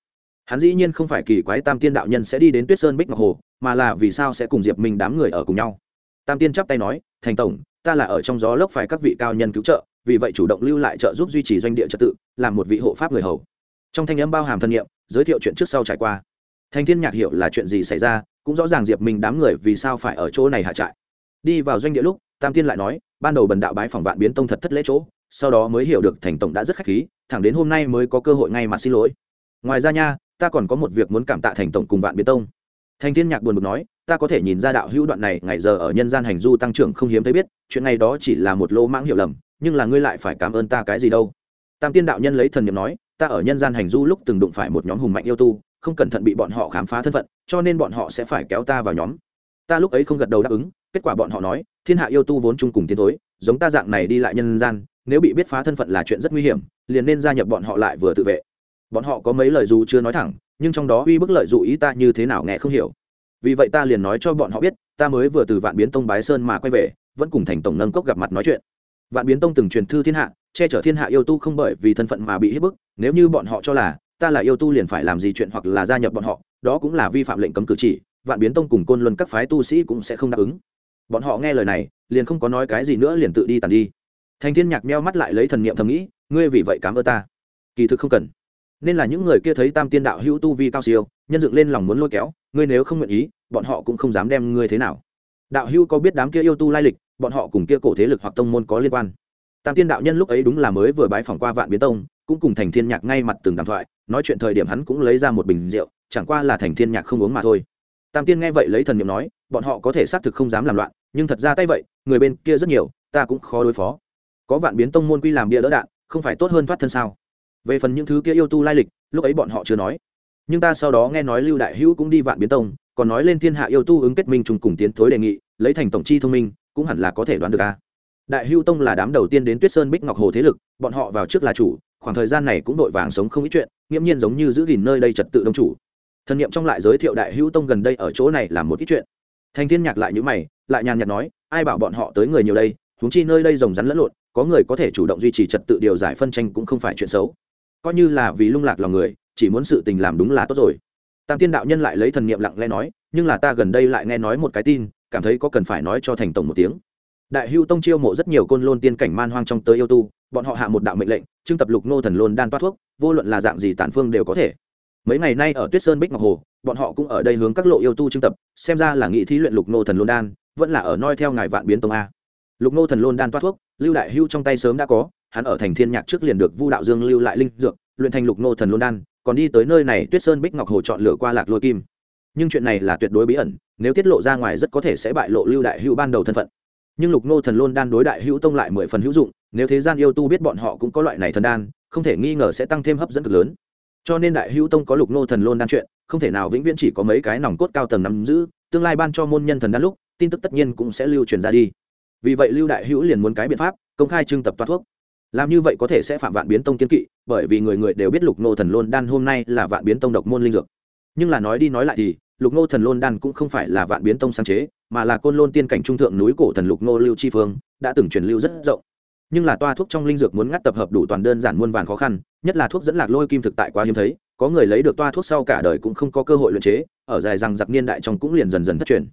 Hắn dĩ nhiên không phải kỳ quái tam tiên đạo nhân sẽ đi đến tuyết sơn bích ngọc hồ mà là vì sao sẽ cùng diệp minh đám người ở cùng nhau. Tam tiên chắp tay nói thành tổng ta là ở trong gió lốc phải các vị cao nhân cứu trợ vì vậy chủ động lưu lại trợ giúp duy trì doanh địa trật tự làm một vị hộ pháp người hầu trong thanh âm bao hàm thân nhiệm, giới thiệu chuyện trước sau trải qua. Thanh thiên nhạc hiểu là chuyện gì xảy ra, cũng rõ ràng diệp minh đám người vì sao phải ở chỗ này hạ trại. Đi vào doanh địa lúc, tam tiên lại nói, ban đầu bần đạo bái phòng vạn biến tông thật thất lễ chỗ, sau đó mới hiểu được thành tổng đã rất khách khí, thẳng đến hôm nay mới có cơ hội ngay mặt xin lỗi. Ngoài ra nha, ta còn có một việc muốn cảm tạ thành tổng cùng vạn biến tông. Thành thiên nhạc buồn bực nói, ta có thể nhìn ra đạo hữu đoạn này ngày giờ ở nhân gian hành du tăng trưởng không hiếm thấy biết, chuyện này đó chỉ là một lỗ mãng hiểu lầm, nhưng là ngươi lại phải cảm ơn ta cái gì đâu. Tam tiên đạo nhân lấy thần niệm nói ta ở nhân gian hành du lúc từng đụng phải một nhóm hùng mạnh yêu tu, không cẩn thận bị bọn họ khám phá thân phận, cho nên bọn họ sẽ phải kéo ta vào nhóm. Ta lúc ấy không gật đầu đáp ứng, kết quả bọn họ nói, thiên hạ yêu tu vốn chung cùng tiến thối, giống ta dạng này đi lại nhân gian, nếu bị biết phá thân phận là chuyện rất nguy hiểm, liền nên gia nhập bọn họ lại vừa tự vệ. Bọn họ có mấy lời dù chưa nói thẳng, nhưng trong đó uy bức lợi dụ ý ta như thế nào nghe không hiểu. Vì vậy ta liền nói cho bọn họ biết, ta mới vừa từ vạn biến tông bái sơn mà quay về, vẫn cùng thành tổng nâng cốc gặp mặt nói chuyện. Vạn biến tông từng truyền thư thiên hạ che chở thiên hạ yêu tu không bởi vì thân phận mà bị hết bức, nếu như bọn họ cho là ta là yêu tu liền phải làm gì chuyện hoặc là gia nhập bọn họ, đó cũng là vi phạm lệnh cấm cử chỉ, vạn biến tông cùng côn luân các phái tu sĩ cũng sẽ không đáp ứng. Bọn họ nghe lời này, liền không có nói cái gì nữa liền tự đi tàn đi. Thành thiên nhạc meo mắt lại lấy thần niệm thầm nghĩ, ngươi vì vậy cảm ơn ta. Kỳ thực không cần. Nên là những người kia thấy tam tiên đạo hữu tu vi cao siêu, nhân dựng lên lòng muốn lôi kéo, ngươi nếu không nguyện ý, bọn họ cũng không dám đem ngươi thế nào. Đạo hữu có biết đám kia yêu tu lai lịch, bọn họ cùng kia cổ thế lực hoặc tông môn có liên quan? Tam tiên đạo nhân lúc ấy đúng là mới vừa bái phỏng qua vạn biến tông, cũng cùng thành thiên nhạc ngay mặt từng đàm thoại, nói chuyện thời điểm hắn cũng lấy ra một bình rượu, chẳng qua là thành thiên nhạc không uống mà thôi. Tam tiên nghe vậy lấy thần niệm nói, bọn họ có thể xác thực không dám làm loạn, nhưng thật ra tay vậy, người bên kia rất nhiều, ta cũng khó đối phó. Có vạn biến tông môn quy làm bia đỡ đạn, không phải tốt hơn thoát thân sao? Về phần những thứ kia yêu tu lai lịch, lúc ấy bọn họ chưa nói. Nhưng ta sau đó nghe nói lưu đại hữu cũng đi vạn biến tông, còn nói lên thiên hạ yêu tu ứng kết minh trùng cùng tiến thối đề nghị, lấy thành tổng chi thông minh, cũng hẳn là có thể đoán được a đại Hưu tông là đám đầu tiên đến tuyết sơn bích ngọc hồ thế lực, bọn họ vào trước là chủ, khoảng thời gian này cũng vội vàng sống không ít chuyện, nghiễm nhiên giống như giữ gìn nơi đây trật tự đông chủ. Thần niệm trong lại giới thiệu đại hữu tông gần đây ở chỗ này làm một ít chuyện. Thành thiên nhạc lại như mày, lại nhàn nhạt nói, ai bảo bọn họ tới người nhiều đây? Huống chi nơi đây rồng rắn lẫn lộn, có người có thể chủ động duy trì trật tự điều giải phân tranh cũng không phải chuyện xấu. Coi như là vì lung lạc lòng người, chỉ muốn sự tình làm đúng là tốt rồi. Tam tiên đạo nhân lại lấy thần niệm lặng lẽ nói, nhưng là ta gần đây lại nghe nói một cái tin, cảm thấy có cần phải nói cho thành tổng một tiếng đại hưu tông chiêu mộ rất nhiều côn lôn tiên cảnh man hoang trong tới yêu tu, bọn họ hạ một đạo mệnh lệnh, trưng tập lục nô thần lôn đan toát thuốc, vô luận là dạng gì tản phương đều có thể. Mấy ngày nay ở tuyết sơn bích ngọc hồ, bọn họ cũng ở đây hướng các lộ yêu tu trưng tập, xem ra là nghị thí luyện lục nô thần lôn đan, vẫn là ở noi theo ngài vạn biến tông a. Lục nô thần lôn đan toát thuốc, lưu đại hưu trong tay sớm đã có, hắn ở thành thiên nhạc trước liền được vu đạo dương lưu lại linh dược, luyện thành lục nô thần lôn đan, còn đi tới nơi này tuyết sơn bích ngọc hồ chọn lựa qua lạc lôi kim. Nhưng chuyện này là tuyệt đối bí ẩn, nếu tiết lộ ra ngoài rất có thể sẽ bại lộ lưu đại hưu ban đầu thân phận nhưng lục nô thần lôn đan đối đại hữu tông lại mười phần hữu dụng, nếu thế gian yêu tu biết bọn họ cũng có loại này thần đan, không thể nghi ngờ sẽ tăng thêm hấp dẫn cực lớn. Cho nên đại hữu tông có lục nô thần lôn đan chuyện, không thể nào vĩnh viễn chỉ có mấy cái nòng cốt cao tầng nắm giữ, tương lai ban cho môn nhân thần đan lúc, tin tức tất nhiên cũng sẽ lưu truyền ra đi. Vì vậy lưu đại hữu liền muốn cái biện pháp, công khai trưng tập toa thuốc. Làm như vậy có thể sẽ phạm vạn biến tông kiến kỵ, bởi vì người người đều biết lục nô thần lôn đan hôm nay là vạn biến tông độc môn linh dược. Nhưng là nói đi nói lại thì, lục nô thần lôn đan cũng không phải là vạn biến tông sáng chế mà là côn lôn tiên cảnh trung thượng núi cổ thần lục nô lưu chi phương, đã từng truyền lưu rất rộng. Nhưng là toa thuốc trong linh dược muốn ngắt tập hợp đủ toàn đơn giản muôn vàn khó khăn, nhất là thuốc dẫn lạc lôi kim thực tại quá hiếm thấy, có người lấy được toa thuốc sau cả đời cũng không có cơ hội luyện chế, ở dài rằng giặc niên đại trong cũng liền dần dần thất truyền.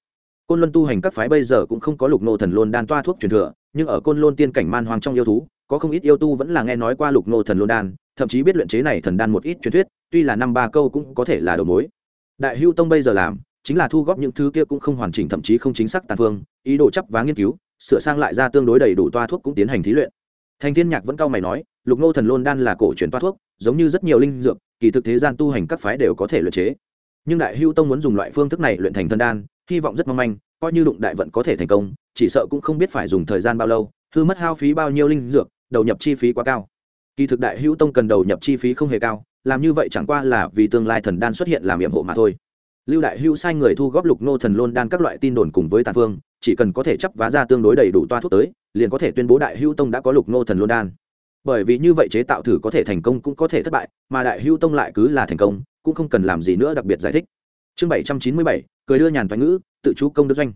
Côn luân tu hành các phái bây giờ cũng không có lục nô thần lôn đan toa thuốc truyền thừa, nhưng ở côn lôn tiên cảnh man hoang trong yêu thú, có không ít yêu tu vẫn là nghe nói qua lục nô thần lôn đan, thậm chí biết luyện chế này thần đan một ít truyền thuyết, tuy là năm ba câu cũng có thể là đầu mối. Đại hưu tông bây giờ làm chính là thu góp những thứ kia cũng không hoàn chỉnh, thậm chí không chính xác tàn phương, ý đồ chấp vá nghiên cứu, sửa sang lại ra tương đối đầy đủ toa thuốc cũng tiến hành thí luyện. Thành thiên nhạc vẫn cao mày nói, lục nô thần lôn đan là cổ truyền toa thuốc, giống như rất nhiều linh dược, kỳ thực thế gian tu hành các phái đều có thể luyện chế. Nhưng đại hưu tông muốn dùng loại phương thức này luyện thành thần đan, hy vọng rất mong manh, coi như đụng đại vận có thể thành công, chỉ sợ cũng không biết phải dùng thời gian bao lâu, hư mất hao phí bao nhiêu linh dược, đầu nhập chi phí quá cao. Kỳ thực đại hữu tông cần đầu nhập chi phí không hề cao, làm như vậy chẳng qua là vì tương lai thần đan xuất hiện làm nhiệm hộ mà thôi lưu đại hữu sai người thu góp lục nô thần lôn đan các loại tin đồn cùng với tàn phương, chỉ cần có thể chấp vá ra tương đối đầy đủ toa thuốc tới, liền có thể tuyên bố đại hữu tông đã có lục nô thần lôn đan. Bởi vì như vậy chế tạo thử có thể thành công cũng có thể thất bại, mà đại hữu tông lại cứ là thành công, cũng không cần làm gì nữa đặc biệt giải thích. Chương bảy trăm chín mươi bảy, cười đưa nhàn thoại ngữ, tự chú công đức doanh.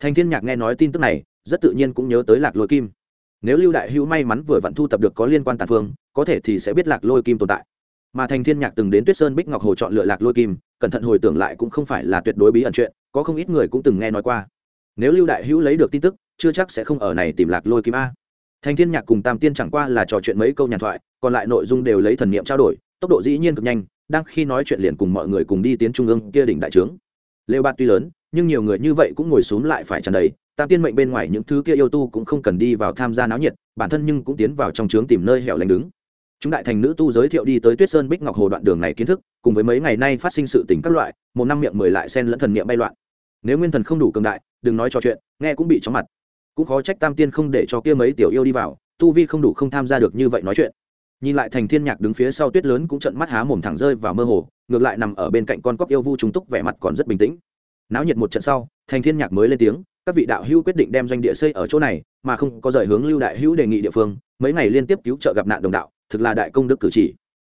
Thành thiên nhạc nghe nói tin tức này, rất tự nhiên cũng nhớ tới lạc lôi kim. Nếu lưu đại hữu may mắn vừa vặn thu tập được có liên quan tàn phương, có thể thì sẽ biết lạc lôi kim tồn tại mà thành thiên nhạc từng đến tuyết sơn bích ngọc hồ chọn lựa lạc lôi kim cẩn thận hồi tưởng lại cũng không phải là tuyệt đối bí ẩn chuyện có không ít người cũng từng nghe nói qua nếu lưu đại hữu lấy được tin tức chưa chắc sẽ không ở này tìm lạc lôi kim a thành thiên nhạc cùng tam tiên chẳng qua là trò chuyện mấy câu nhàn thoại còn lại nội dung đều lấy thần niệm trao đổi tốc độ dĩ nhiên cực nhanh đang khi nói chuyện liền cùng mọi người cùng đi tiến trung ương kia đỉnh đại trướng lêu bạt tuy lớn nhưng nhiều người như vậy cũng ngồi xuống lại phải tràn đầy tam tiên mệnh bên ngoài những thứ kia yêu tu cũng không cần đi vào tham gia náo nhiệt bản thân nhưng cũng tiến vào trong trướng tìm nơi hẻo lánh đứng chúng đại thành nữ tu giới thiệu đi tới tuyết sơn bích ngọc hồ đoạn đường này kiến thức, cùng với mấy ngày nay phát sinh sự tình các loại, một năm miệng mười lại sen lẫn thần niệm bay loạn. Nếu nguyên thần không đủ cường đại, đừng nói trò chuyện, nghe cũng bị chóng mặt. Cũng khó trách tam tiên không để cho kia mấy tiểu yêu đi vào, tu vi không đủ không tham gia được như vậy nói chuyện. Nhìn lại thành thiên nhạc đứng phía sau tuyết lớn cũng trận mắt há mồm thẳng rơi vào mơ hồ, ngược lại nằm ở bên cạnh con cóc yêu vu trung túc vẻ mặt còn rất bình tĩnh. Náo nhiệt một trận sau, thành thiên nhạc mới lên tiếng, các vị đạo hữu quyết định đem doanh địa xây ở chỗ này, mà không có rời hướng lưu đại hữu đề nghị địa phương, mấy ngày liên tiếp cứu trợ gặp nạn đồng đạo thực là đại công đức cử chỉ.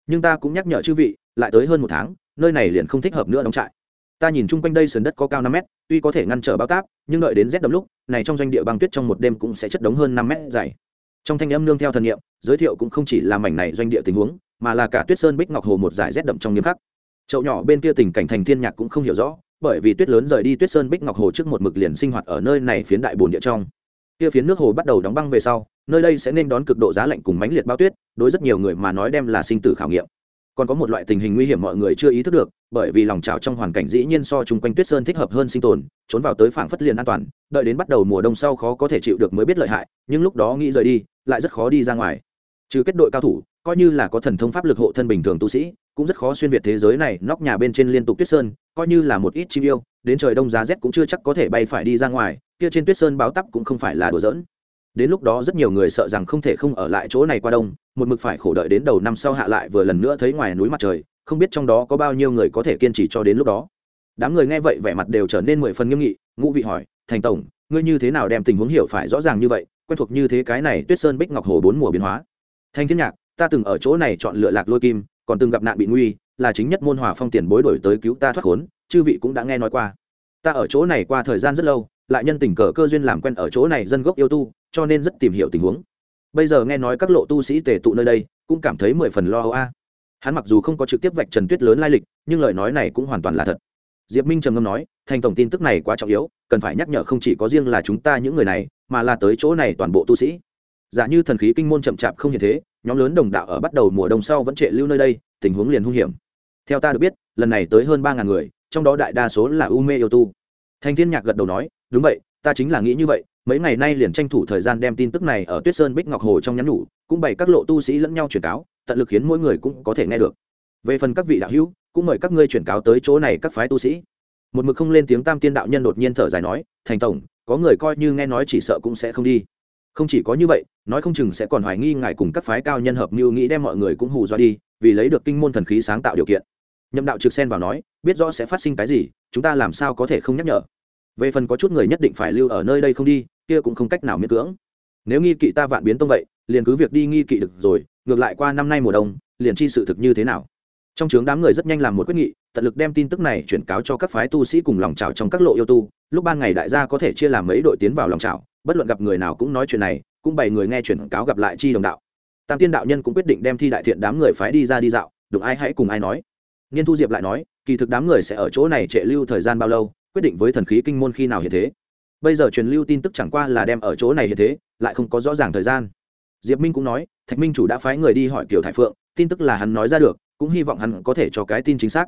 Nhưng ta cũng nhắc nhở chư vị, lại tới hơn một tháng, nơi này liền không thích hợp nữa đóng trại. Ta nhìn chung quanh đây sườn đất có cao năm mét, tuy có thể ngăn trở bao táp, nhưng đợi đến rét đậm lúc, này trong doanh địa băng tuyết trong một đêm cũng sẽ chất đống hơn năm mét dày. Trong thanh âm nương theo thần nghiệm giới thiệu cũng không chỉ là mảnh này doanh địa tình huống, mà là cả tuyết sơn bích ngọc hồ một giải rét đậm trong nghiêm khắc. Chậu nhỏ bên kia tình cảnh thành thiên nhạc cũng không hiểu rõ, bởi vì tuyết lớn rời đi tuyết sơn bích ngọc hồ trước một mực liền sinh hoạt ở nơi này phiến đại bồn địa trong. Kia phiến nước hồ bắt đầu đóng băng về sau nơi đây sẽ nên đón cực độ giá lạnh cùng mãnh liệt bao tuyết, đối rất nhiều người mà nói đem là sinh tử khảo nghiệm. Còn có một loại tình hình nguy hiểm mọi người chưa ý thức được, bởi vì lòng trào trong hoàn cảnh dĩ nhiên so chung quanh tuyết sơn thích hợp hơn sinh tồn, trốn vào tới phảng phất liền an toàn, đợi đến bắt đầu mùa đông sau khó có thể chịu được mới biết lợi hại, nhưng lúc đó nghĩ rời đi, lại rất khó đi ra ngoài. Trừ kết đội cao thủ, coi như là có thần thông pháp lực hộ thân bình thường tu sĩ, cũng rất khó xuyên việt thế giới này, nóc nhà bên trên liên tục tuyết sơn, coi như là một ít chim yêu, đến trời đông giá rét cũng chưa chắc có thể bay phải đi ra ngoài, kia trên tuyết sơn báo tắp cũng không phải là đùa giỡn đến lúc đó rất nhiều người sợ rằng không thể không ở lại chỗ này qua đông, một mực phải khổ đợi đến đầu năm sau hạ lại vừa lần nữa thấy ngoài núi mặt trời, không biết trong đó có bao nhiêu người có thể kiên trì cho đến lúc đó. Đám người nghe vậy vẻ mặt đều trở nên mười phần nghiêm nghị, ngũ vị hỏi, thành tổng, ngươi như thế nào đem tình huống hiểu phải rõ ràng như vậy, quen thuộc như thế cái này tuyết sơn bích ngọc hồ bốn mùa biến hóa? Thanh thiên nhạc, ta từng ở chỗ này chọn lựa lạc lôi kim, còn từng gặp nạn bị nguy, là chính nhất môn hòa phong tiền bối đổi tới cứu ta thoát khốn, chư vị cũng đã nghe nói qua. Ta ở chỗ này qua thời gian rất lâu, lại nhân tình cờ cơ duyên làm quen ở chỗ này dân gốc yêu tu cho nên rất tìm hiểu tình huống. Bây giờ nghe nói các lộ tu sĩ tề tụ nơi đây, cũng cảm thấy mười phần lo âu a. Hắn mặc dù không có trực tiếp vạch trần tuyết lớn lai lịch, nhưng lời nói này cũng hoàn toàn là thật. Diệp minh trầm ngâm nói, thành tổng tin tức này quá trọng yếu, cần phải nhắc nhở không chỉ có riêng là chúng ta những người này, mà là tới chỗ này toàn bộ tu sĩ. Giả như thần khí kinh môn chậm chạp không như thế, nhóm lớn đồng đạo ở bắt đầu mùa đông sau vẫn trệ lưu nơi đây, tình huống liền hung hiểm. Theo ta được biết, lần này tới hơn ba ngàn người, trong đó đại đa số là u mê yêu tu. Thanh thiên nhạc gật đầu nói, đúng vậy, ta chính là nghĩ như vậy mấy ngày nay liền tranh thủ thời gian đem tin tức này ở tuyết sơn bích ngọc hồ trong nhắn nhủ, cũng bày các lộ tu sĩ lẫn nhau truyền cáo, tận lực khiến mỗi người cũng có thể nghe được. Về phần các vị đạo hữu, cũng mời các ngươi truyền cáo tới chỗ này các phái tu sĩ. Một mực không lên tiếng tam tiên đạo nhân đột nhiên thở dài nói, thành tổng, có người coi như nghe nói chỉ sợ cũng sẽ không đi. Không chỉ có như vậy, nói không chừng sẽ còn hoài nghi ngài cùng các phái cao nhân hợp mưu nghĩ đem mọi người cũng hù dọa đi, vì lấy được kinh môn thần khí sáng tạo điều kiện. Nhậm đạo trực xen vào nói, biết rõ sẽ phát sinh cái gì, chúng ta làm sao có thể không nhắc nhở? Về phần có chút người nhất định phải lưu ở nơi đây không đi, kia cũng không cách nào miễn cưỡng. Nếu nghi kỵ ta vạn biến tông vậy, liền cứ việc đi nghi kỵ được rồi, ngược lại qua năm nay mùa đông, liền chi sự thực như thế nào? Trong trướng đám người rất nhanh làm một quyết nghị, tận lực đem tin tức này chuyển cáo cho các phái tu sĩ cùng lòng trào trong các lộ yêu tu. Lúc ban ngày đại gia có thể chia làm mấy đội tiến vào lòng trào bất luận gặp người nào cũng nói chuyện này, cũng bày người nghe chuyển cáo gặp lại chi đồng đạo. Tam tiên đạo nhân cũng quyết định đem thi đại thiện đám người phái đi ra đi dạo, đụng ai hãy cùng ai nói. Niên thu diệp lại nói, kỳ thực đám người sẽ ở chỗ này trệ lưu thời gian bao lâu quyết định với thần khí kinh môn khi nào hiện thế. Bây giờ truyền lưu tin tức chẳng qua là đem ở chỗ này hiện thế, lại không có rõ ràng thời gian. Diệp minh cũng nói, thạch minh chủ đã phái người đi hỏi kiều thải phượng, tin tức là hắn nói ra được, cũng hy vọng hắn có thể cho cái tin chính xác.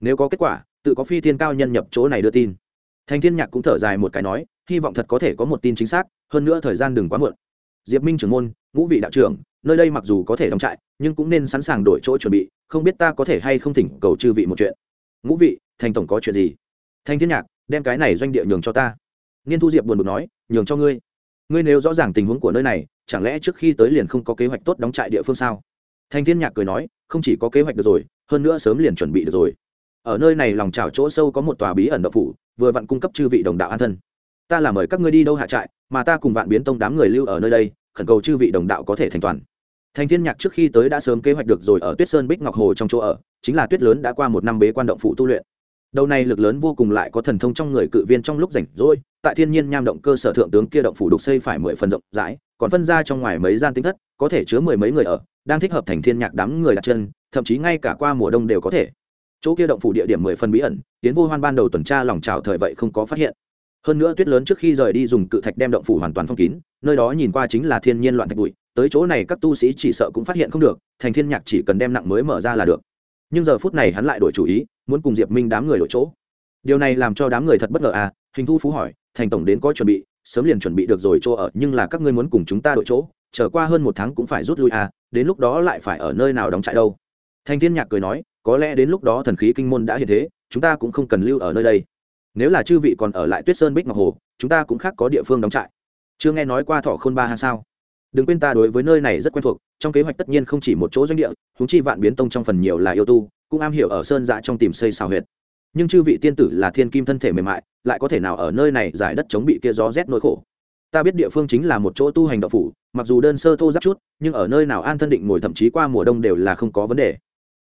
Nếu có kết quả, tự có phi thiên cao nhân nhập chỗ này đưa tin. Thành thiên nhạc cũng thở dài một cái nói, hy vọng thật có thể có một tin chính xác, hơn nữa thời gian đừng quá muộn. Diệp minh trưởng môn, ngũ vị đạo trưởng, nơi đây mặc dù có thể đóng trại, nhưng cũng nên sẵn sàng đổi chỗ chuẩn bị, không biết ta có thể hay không thỉnh cầu chư vị một chuyện. Ngũ vị, thành tổng có chuyện gì? Thanh thiên nhạc, đem cái này doanh địa nhường cho ta. Niên thu diệp buồn bực nói, nhường cho ngươi. Ngươi nếu rõ ràng tình huống của nơi này, chẳng lẽ trước khi tới liền không có kế hoạch tốt đóng trại địa phương sao? Thanh thiên nhạc cười nói, không chỉ có kế hoạch được rồi, hơn nữa sớm liền chuẩn bị được rồi. Ở nơi này lòng trào chỗ sâu có một tòa bí ẩn độc phủ, vừa vặn cung cấp chư vị đồng đạo an thân. Ta là mời các ngươi đi đâu hạ trại, mà ta cùng vạn biến tông đám người lưu ở nơi đây, khẩn cầu chư vị đồng đạo có thể thành toàn. Thành thiên nhạc trước khi tới đã sớm kế hoạch được rồi ở tuyết sơn bích ngọc hồ trong chỗ ở, chính là tuyết lớn đã qua một năm bế quan động phụ tu luyện đầu này lực lớn vô cùng lại có thần thông trong người cự viên trong lúc rảnh rỗi, tại thiên nhiên nham động cơ sở thượng tướng kia động phủ đục xây phải mười phần rộng rãi, còn phân ra trong ngoài mấy gian tính thất, có thể chứa mười mấy người ở, đang thích hợp thành thiên nhạc đám người đặt chân, thậm chí ngay cả qua mùa đông đều có thể. Chỗ kia động phủ địa điểm mười phần bí ẩn tiến vô hoan ban đầu tuần tra lòng trào thời vậy không có phát hiện. Hơn nữa tuyết lớn trước khi rời đi dùng cự thạch đem động phủ hoàn toàn phong kín, nơi đó nhìn qua chính là thiên nhiên loạn thạch bụi, tới chỗ này các tu sĩ chỉ sợ cũng phát hiện không được, thành thiên nhạc chỉ cần đem nặng mới mở ra là được. Nhưng giờ phút này hắn lại đổi chủ ý muốn cùng diệp minh đám người đổi chỗ. Điều này làm cho đám người thật bất ngờ à hình thu phú hỏi, thành tổng đến có chuẩn bị, sớm liền chuẩn bị được rồi chỗ ở, nhưng là các ngươi muốn cùng chúng ta đổi chỗ trở qua hơn một tháng cũng phải rút lui à đến lúc đó lại phải ở nơi nào đóng trại đâu? Thành thiên nhạc cười nói, có lẽ đến lúc đó thần khí kinh môn đã hiện thế, chúng ta cũng không cần lưu ở nơi đây. Nếu là chư vị còn ở lại tuyết sơn bích ngọc hồ, chúng ta cũng khác có địa phương đóng trại. Chưa nghe nói qua thọ khôn ba hang sao? Đừng quên ta đối với nơi này rất quen thuộc, trong kế hoạch tất nhiên không chỉ một chỗ doanh địa húng chi vạn biến tông trong phần nhiều là yêu tu cũng am hiểu ở sơn dã trong tìm xây xào huyệt. Nhưng chư vị tiên tử là thiên kim thân thể mềm mại, lại có thể nào ở nơi này giải đất chống bị kia gió rét nỗi khổ? Ta biết địa phương chính là một chỗ tu hành đạo phủ, mặc dù đơn sơ thô giáp chút, nhưng ở nơi nào an thân định ngồi thậm chí qua mùa đông đều là không có vấn đề.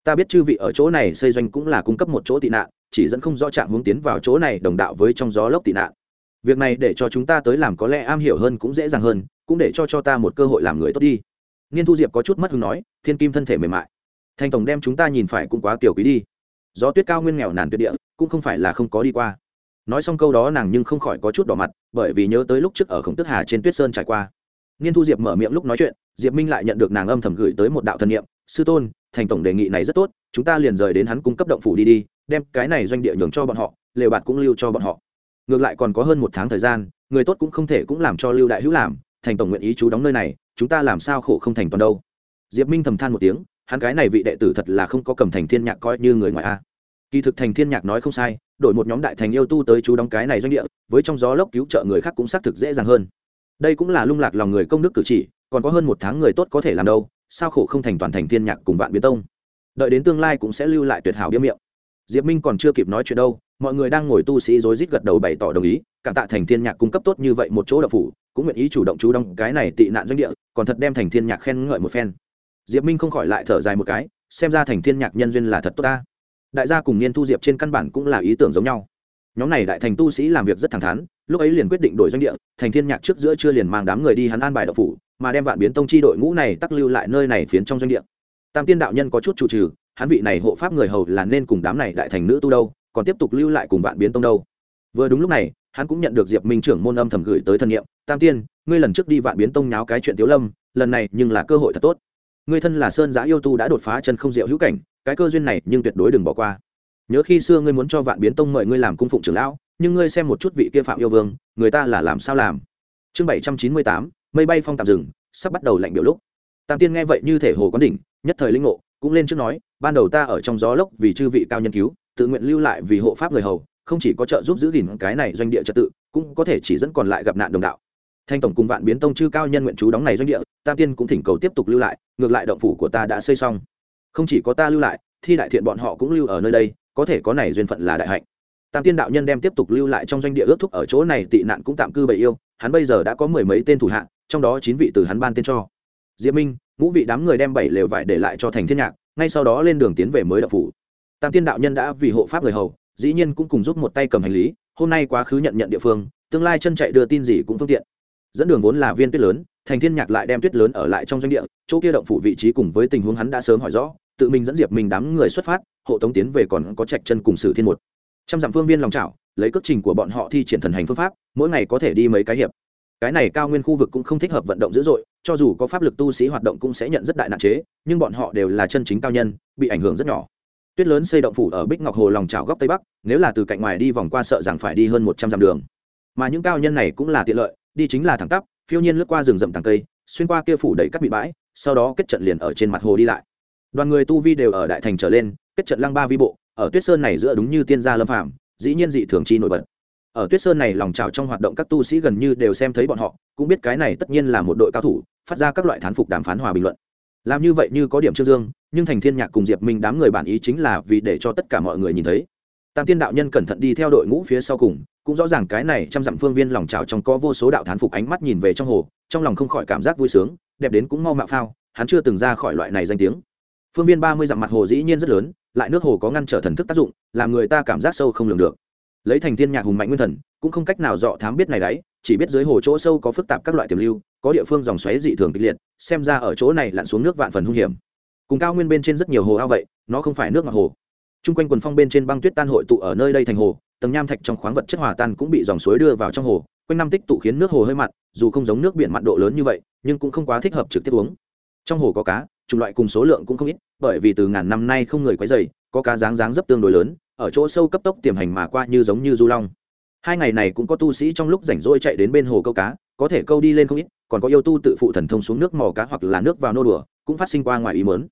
Ta biết chư vị ở chỗ này xây doanh cũng là cung cấp một chỗ tị nạn, chỉ dẫn không rõ trạng hướng tiến vào chỗ này đồng đạo với trong gió lốc tị nạn. Việc này để cho chúng ta tới làm có lẽ am hiểu hơn cũng dễ dàng hơn, cũng để cho cho ta một cơ hội làm người tốt đi. Niên thu diệp có chút mất hứng nói, thiên kim thân thể mềm mại thành tổng đem chúng ta nhìn phải cũng quá tiểu quý đi. Gió tuyết cao nguyên nghèo nàn tuyệt địa, cũng không phải là không có đi qua. Nói xong câu đó nàng nhưng không khỏi có chút đỏ mặt, bởi vì nhớ tới lúc trước ở khổng tức hà trên tuyết sơn trải qua. Niên thu diệp mở miệng lúc nói chuyện, diệp minh lại nhận được nàng âm thầm gửi tới một đạo thân nhiệm sư tôn thành tổng đề nghị này rất tốt, chúng ta liền rời đến hắn cung cấp động phủ đi đi, đem cái này doanh địa nhường cho bọn họ, lều bạt cũng lưu cho bọn họ. Ngược lại còn có hơn một tháng thời gian, người tốt cũng không thể cũng làm cho lưu đại hữu làm thành tổng nguyện ý chú đóng nơi này, chúng ta làm sao khổ không thành toàn đâu. Diệp minh thầm than một tiếng hắn cái này vị đệ tử thật là không có cầm thành thiên nhạc coi như người ngoài a. Kỳ thực thành thiên nhạc nói không sai, đổi một nhóm đại thành yêu tu tới chú đóng cái này doanh địa, với trong gió lốc cứu trợ người khác cũng xác thực dễ dàng hơn. Đây cũng là lung lạc lòng người công đức cử chỉ, còn có hơn một tháng người tốt có thể làm đâu, sao khổ không thành toàn thành thiên nhạc cùng vạn biến tông. Đợi đến tương lai cũng sẽ lưu lại tuyệt hảo biếm miệng. Diệp minh còn chưa kịp nói chuyện đâu, mọi người đang ngồi tu sĩ rối rít gật đầu bày tỏ đồng ý, cảm tạ thành thiên nhạc cung cấp tốt như vậy một chỗ đậu phủ, cũng nguyện ý chủ động chú đóng cái này tị nạn doanh địa, còn thật đem thành thiên nhạc khen ngợi một phen diệp minh không khỏi lại thở dài một cái, xem ra thành thiên nhạc nhân duyên là thật tốt ta. Đại gia cùng niên thu diệp trên căn bản cũng là ý tưởng giống nhau. Nhóm này đại thành tu sĩ làm việc rất thẳng thắn, lúc ấy liền quyết định đổi doanh địa, thành thiên nhạc trước giữa chưa liền mang đám người đi hắn an bài đậu phủ, mà đem vạn biến tông chi đội ngũ này tắc lưu lại nơi này phiến trong doanh địa. Tam tiên đạo nhân có chút chủ trừ, hắn vị này hộ pháp người hầu là nên cùng đám này đại thành nữ tu đâu, còn tiếp tục lưu lại cùng vạn biến tông đâu. Vừa đúng lúc này, hắn cũng nhận được diệp minh trưởng môn âm thầm gửi tới thân nhiệm tam tiên, ngươi lần trước đi vạn biến tông nháo cái chuyện tiếu lâm, lần này nhưng là cơ hội thật tốt ngươi thân là sơn giã yêu tu đã đột phá chân không diệu hữu cảnh, cái cơ duyên này nhưng tuyệt đối đừng bỏ qua. Nhớ khi xưa ngươi muốn cho vạn biến tông mời ngươi làm cung phụng trưởng lão, nhưng ngươi xem một chút vị kia phạm yêu vương, người ta là làm sao làm? Chương bảy trăm chín mươi tám, mây bay phong tạm rừng sắp bắt đầu lạnh biểu lúc. Tam tiên nghe vậy như thể hồ quán đỉnh, nhất thời linh ngộ, cũng lên trước nói, ban đầu ta ở trong gió lốc vì chư vị cao nhân cứu, tự nguyện lưu lại vì hộ pháp người hầu, không chỉ có trợ giúp giữ gìn cái này doanh địa trật tự, cũng có thể chỉ dẫn còn lại gặp nạn đồng đạo thanh tổng cùng vạn biến tông chư cao nhân nguyện chú đóng này doanh địa, tam tiên cũng thỉnh cầu tiếp tục lưu lại, ngược lại động phủ của ta đã xây xong. Không chỉ có ta lưu lại, thi đại thiện bọn họ cũng lưu ở nơi đây, có thể có này duyên phận là đại hạnh. Tam tiên đạo nhân đem tiếp tục lưu lại trong doanh địa ước thúc ở chỗ này, tị nạn cũng tạm cư bầy yêu, hắn bây giờ đã có mười mấy tên thủ hạ, trong đó chín vị từ hắn ban tên cho. Diệp minh, ngũ vị đám người đem bảy lều vải để lại cho thành thiên nhạc, ngay sau đó lên đường tiến về mới đạo phủ. Tam tiên đạo nhân đã vì hộ pháp người hầu, dĩ nhiên cũng cùng giúp một tay cầm hành lý, hôm nay quá khứ nhận nhận địa phương, tương lai chân chạy đưa tin gì cũng phương tiện dẫn đường vốn là viên tuyết lớn thành thiên nhạc lại đem tuyết lớn ở lại trong doanh địa chỗ kia động phủ vị trí cùng với tình huống hắn đã sớm hỏi rõ tự mình dẫn diệp mình đám người xuất phát hộ tống tiến về còn có trạch chân cùng sử thiên một. Trăm dặm phương viên lòng chảo, lấy cước trình của bọn họ thi triển thần hành phương pháp mỗi ngày có thể đi mấy cái hiệp. Cái này cao nguyên khu vực cũng không thích hợp vận động dữ dội cho dù có pháp lực tu sĩ hoạt động cũng sẽ nhận rất đại nạn chế nhưng bọn họ đều là chân chính cao nhân bị ảnh hưởng rất nhỏ. Tuyết lớn xây động phủ ở bích ngọc hồ lòng trào góc tây bắc nếu là từ cạnh ngoài đi vòng qua sợ rằng phải đi hơn một trăm dặm đường. Mà những cao nhân này cũng là tiện lợi đi chính là thẳng tắp, phiêu nhiên lướt qua rừng rậm thẳng cây, xuyên qua kia phủ đầy các bị bãi, sau đó kết trận liền ở trên mặt hồ đi lại. Đoàn người tu vi đều ở đại thành trở lên, kết trận lăng ba vi bộ, ở tuyết sơn này giữa đúng như tiên gia lâm phạm dĩ nhiên dị thường chi nổi bật. Ở tuyết sơn này lòng trào trong hoạt động các tu sĩ gần như đều xem thấy bọn họ, cũng biết cái này tất nhiên là một đội cao thủ, phát ra các loại thán phục đàm phán hòa bình luận. Làm như vậy như có điểm trương dương, nhưng thành thiên nhạc cùng diệp minh đám người bản ý chính là vì để cho tất cả mọi người nhìn thấy. Tam tiên đạo nhân cẩn thận đi theo đội ngũ phía sau cùng cũng rõ ràng cái này trăm dặm phương viên lòng trào trong có vô số đạo thán phục ánh mắt nhìn về trong hồ, trong lòng không khỏi cảm giác vui sướng, đẹp đến cũng mau mạo phao, hắn chưa từng ra khỏi loại này danh tiếng. Phương viên ba mươi dặm mặt hồ dĩ nhiên rất lớn, lại nước hồ có ngăn trở thần thức tác dụng, làm người ta cảm giác sâu không lường được. Lấy thành thiên nhạc hùng mạnh nguyên thần, cũng không cách nào dọ thám biết này đấy, chỉ biết dưới hồ chỗ sâu có phức tạp các loại tiềm lưu, có địa phương dòng xoáy dị thường kịch liệt, xem ra ở chỗ này lặn xuống nước vạn phần hung hiểm. Cùng cao nguyên bên trên rất nhiều hồ ao vậy, nó không phải nước ngọc hồ. Chung quanh quần phong bên trên băng tuyết tan hội tụ ở nơi đây thành hồ tầng nham thạch trong khoáng vật chất hòa tan cũng bị dòng suối đưa vào trong hồ, quanh năm tích tụ khiến nước hồ hơi mặn, dù không giống nước biển mặn độ lớn như vậy, nhưng cũng không quá thích hợp trực tiếp uống. Trong hồ có cá, chủng loại cùng số lượng cũng không ít, bởi vì từ ngàn năm nay không người quấy dày có cá dáng dáng rất tương đối lớn, ở chỗ sâu cấp tốc tiềm hành mà qua như giống như du long. Hai ngày này cũng có tu sĩ trong lúc rảnh rỗi chạy đến bên hồ câu cá, có thể câu đi lên không ít, còn có yêu tu tự phụ thần thông xuống nước mò cá hoặc là nước vào nô đùa, cũng phát sinh qua ngoài ý mớn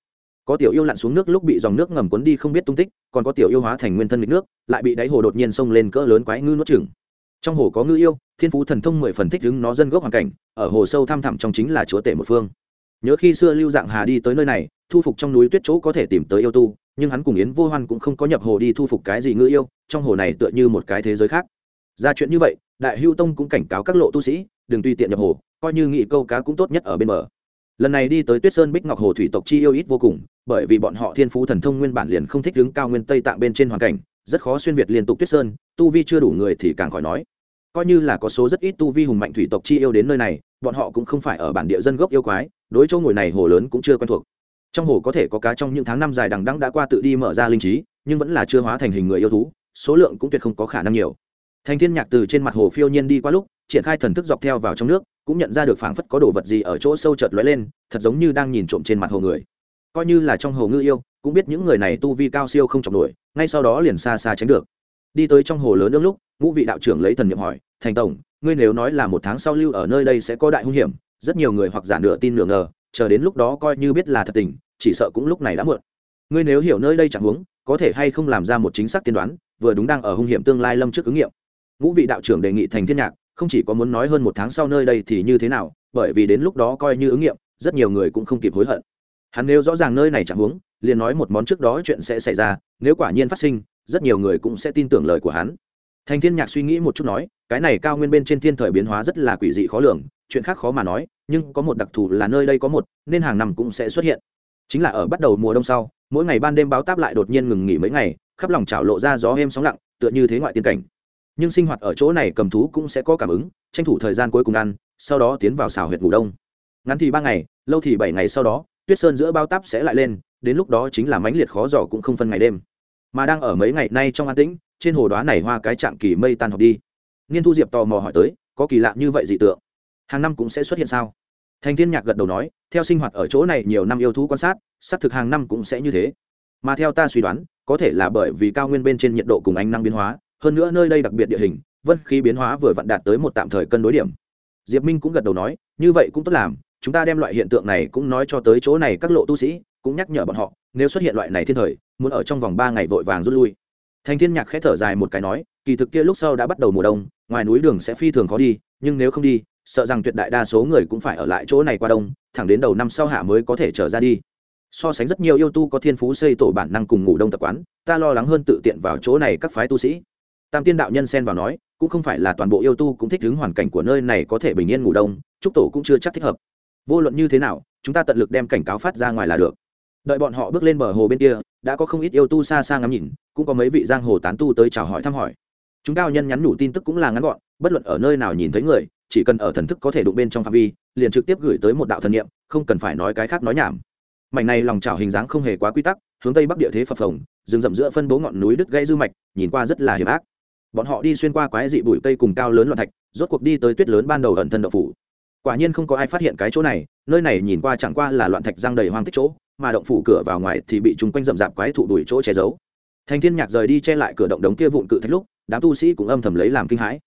có tiểu yêu lặn xuống nước lúc bị dòng nước ngầm cuốn đi không biết tung tích, còn có tiểu yêu hóa thành nguyên thân nghịch nước, lại bị đáy hồ đột nhiên xông lên cỡ lớn quái ngư nuốt chừng trong hồ có ngư yêu, thiên phú thần thông mười phần thích đứng nó dân gốc hoàn cảnh, ở hồ sâu thăm thẳm trong chính là chúa tể một phương. Nhớ khi xưa lưu dạng hà đi tới nơi này, thu phục trong núi tuyết chỗ có thể tìm tới yêu tu, nhưng hắn cùng yến vô hoan cũng không có nhập hồ đi thu phục cái gì ngư yêu, trong hồ này tựa như một cái thế giới khác. Ra chuyện như vậy, đại hưu tông cũng cảnh cáo các lộ tu sĩ, đừng tùy tiện nhập hồ, coi như nghị câu cá cũng tốt nhất ở bên bờ lần này đi tới tuyết sơn bích ngọc hồ thủy tộc chi yêu ít vô cùng, bởi vì bọn họ thiên phú thần thông nguyên bản liền không thích đứng cao nguyên tây tạng bên trên hoàn cảnh, rất khó xuyên việt liên tục tuyết sơn, tu vi chưa đủ người thì càng khỏi nói. Coi như là có số rất ít tu vi hùng mạnh thủy tộc chi yêu đến nơi này, bọn họ cũng không phải ở bản địa dân gốc yêu quái, đối chỗ ngồi này hồ lớn cũng chưa quen thuộc. Trong hồ có thể có cá trong những tháng năm dài đằng đẵng đã qua tự đi mở ra linh trí, nhưng vẫn là chưa hóa thành hình người yêu thú, số lượng cũng tuyệt không có khả năng nhiều thành thiên nhạc từ trên mặt hồ phiêu nhiên đi qua lúc, triển khai thần thức dọc theo vào trong nước, cũng nhận ra được phảng phất có đồ vật gì ở chỗ sâu chợt lóe lên, thật giống như đang nhìn trộm trên mặt hồ người. Coi như là trong hồ ngư yêu, cũng biết những người này tu vi cao siêu không chọc nổi, ngay sau đó liền xa xa tránh được. Đi tới trong hồ lớn nước lúc, ngũ vị đạo trưởng lấy thần niệm hỏi, thành tổng, ngươi nếu nói là một tháng sau lưu ở nơi đây sẽ có đại hung hiểm, rất nhiều người hoặc giả nửa tin nửa ngờ, chờ đến lúc đó coi như biết là thật tình, chỉ sợ cũng lúc này đã muộn. Ngươi nếu hiểu nơi đây chẳng huống, có thể hay không làm ra một chính xác tiên đoán, vừa đúng đang ở hung hiểm tương lai lâm trước ứng nghiệm ngũ vị đạo trưởng đề nghị thành thiên nhạc, không chỉ có muốn nói hơn một tháng sau nơi đây thì như thế nào, bởi vì đến lúc đó coi như ứng nghiệm, rất nhiều người cũng không kịp hối hận. Hắn nếu rõ ràng nơi này chẳng huống, liền nói một món trước đó chuyện sẽ xảy ra, nếu quả nhiên phát sinh, rất nhiều người cũng sẽ tin tưởng lời của hắn. Thành thiên nhạc suy nghĩ một chút nói, cái này cao nguyên bên trên thiên thời biến hóa rất là quỷ dị khó lường, chuyện khác khó mà nói, nhưng có một đặc thù là nơi đây có một, nên hàng năm cũng sẽ xuất hiện. Chính là ở bắt đầu mùa đông sau, mỗi ngày ban đêm báo táp lại đột nhiên ngừng nghỉ mấy ngày, khắp lòng chảo lộ ra gió êm sóng lặng, tựa như thế ngoại tiên cảnh nhưng sinh hoạt ở chỗ này cầm thú cũng sẽ có cảm ứng, tranh thủ thời gian cuối cùng ăn, sau đó tiến vào xào huyệt ngủ đông. Ngắn thì ba ngày, lâu thì bảy ngày sau đó, tuyết sơn giữa bao táp sẽ lại lên, đến lúc đó chính là mãnh liệt khó giỏ cũng không phân ngày đêm. Mà đang ở mấy ngày nay trong an tĩnh, trên hồ đoá này hoa cái trạng kỳ mây tan học đi. Nghiên thu diệp tò mò hỏi tới, có kỳ lạ như vậy dị tượng? Hàng năm cũng sẽ xuất hiện sao? Thành thiên nhạc gật đầu nói, theo sinh hoạt ở chỗ này nhiều năm yêu thú quan sát, xác thực hàng năm cũng sẽ như thế. Mà theo ta suy đoán, có thể là bởi vì cao nguyên bên trên nhiệt độ cùng ánh năng biến hóa hơn nữa nơi đây đặc biệt địa hình, vân khí biến hóa vừa vặn đạt tới một tạm thời cân đối điểm. Diệp minh cũng gật đầu nói, như vậy cũng tốt làm, chúng ta đem loại hiện tượng này cũng nói cho tới chỗ này các lộ tu sĩ, cũng nhắc nhở bọn họ, nếu xuất hiện loại này thiên thời, muốn ở trong vòng ba ngày vội vàng rút lui. Thành thiên nhạc khẽ thở dài một cái nói, kỳ thực kia lúc sau đã bắt đầu mùa đông, ngoài núi đường sẽ phi thường khó đi, nhưng nếu không đi, sợ rằng tuyệt đại đa số người cũng phải ở lại chỗ này qua đông, thẳng đến đầu năm sau hạ mới có thể trở ra đi. So sánh rất nhiều yêu tu có thiên phú xây tổ bản năng cùng ngủ đông tập quán, ta lo lắng hơn tự tiện vào chỗ này các phái tu sĩ tam tiên đạo nhân xen vào nói, cũng không phải là toàn bộ yêu tu cũng thích ứng hoàn cảnh của nơi này có thể bình yên ngủ đông trúc tổ cũng chưa chắc thích hợp. Vô luận như thế nào, chúng ta tận lực đem cảnh cáo phát ra ngoài là được. Đợi bọn họ bước lên bờ hồ bên kia, đã có không ít yêu tu xa xa ngắm nhìn, cũng có mấy vị giang hồ tán tu tới chào hỏi thăm hỏi. Chúng cao nhân nhắn nhủ tin tức cũng là ngắn gọn, bất luận ở nơi nào nhìn thấy người, chỉ cần ở thần thức có thể đụng bên trong phạm vi, liền trực tiếp gửi tới một đạo thần niệm, không cần phải nói cái khác nói nhảm. Mảnh này lòng trào hình dáng không hề quá quy tắc, hướng tây bắc địa thế phập phồng, rừng rậm giữa phân bố ngọn núi đứt gây dư mạch, nhìn qua rất là hiểm ác bọn họ đi xuyên qua quái dị bụi cây cùng cao lớn loạn thạch, rốt cuộc đi tới tuyết lớn ban đầu ẩn thân đậu phủ. Quả nhiên không có ai phát hiện cái chỗ này, nơi này nhìn qua chẳng qua là loạn thạch răng đầy hoang tích chỗ, mà động phủ cửa vào ngoài thì bị chúng quanh rậm rạp quái thụ đuổi chỗ che giấu. Thành thiên nhạc rời đi che lại cửa động đống kia vụn cự thạch lúc, đám tu sĩ cũng âm thầm lấy làm kinh hãi.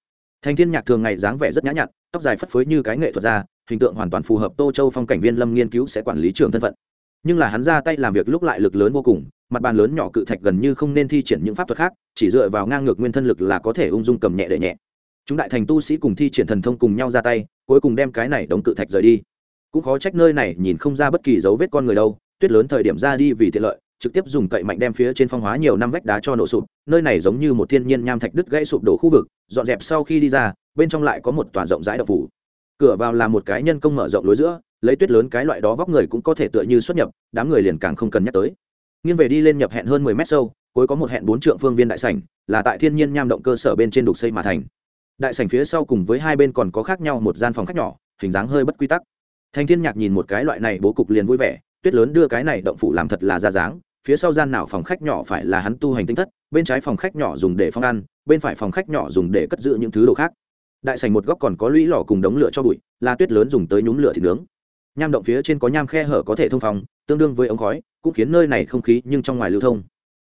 Thành thiên nhạc thường ngày dáng vẻ rất nhã nhặn, tóc dài phất phới như cái nghệ thuật ra hình tượng hoàn toàn phù hợp tô châu phong cảnh viên lâm nghiên cứu sẽ quản lý trường thân phận nhưng là hắn ra tay làm việc lúc lại lực lớn vô cùng, mặt bàn lớn nhỏ cự thạch gần như không nên thi triển những pháp thuật khác, chỉ dựa vào ngang ngược nguyên thân lực là có thể ung dung cầm nhẹ để nhẹ. Chúng đại thành tu sĩ cùng thi triển thần thông cùng nhau ra tay, cuối cùng đem cái này đóng cự thạch rời đi. Cũng khó trách nơi này nhìn không ra bất kỳ dấu vết con người đâu, tuyết lớn thời điểm ra đi vì tiện lợi, trực tiếp dùng cậy mạnh đem phía trên phong hóa nhiều năm vách đá cho nổ sụp, nơi này giống như một thiên nhiên nham thạch đứt gãy sụp đổ khu vực, dọn dẹp sau khi đi ra, bên trong lại có một tòa rộng rãi đậu phủ cửa vào là một cái nhân công mở rộng lối giữa, lấy tuyết lớn cái loại đó vóc người cũng có thể tựa như xuất nhập, đám người liền càng không cần nhắc tới. Nghiêng về đi lên nhập hẹn hơn mười mét sâu, cuối có một hẹn bốn trượng phương viên đại sảnh, là tại thiên nhiên nham động cơ sở bên trên đục xây mà thành. Đại sảnh phía sau cùng với hai bên còn có khác nhau một gian phòng khách nhỏ, hình dáng hơi bất quy tắc. Thanh thiên nhạc nhìn một cái loại này bố cục liền vui vẻ, tuyết lớn đưa cái này động phủ làm thật là ra dáng, phía sau gian nào phòng khách nhỏ phải là hắn tu hành tinh thất, bên trái phòng khách nhỏ dùng để phong ăn, bên phải phòng khách nhỏ dùng để cất giữ những thứ đồ khác đại sảnh một góc còn có lũy lò cùng đống lửa cho bụi, là tuyết lớn dùng tới nhúm lửa thịt nướng. Nham động phía trên có nham khe hở có thể thông phòng, tương đương với ống khói, cũng khiến nơi này không khí nhưng trong ngoài lưu thông.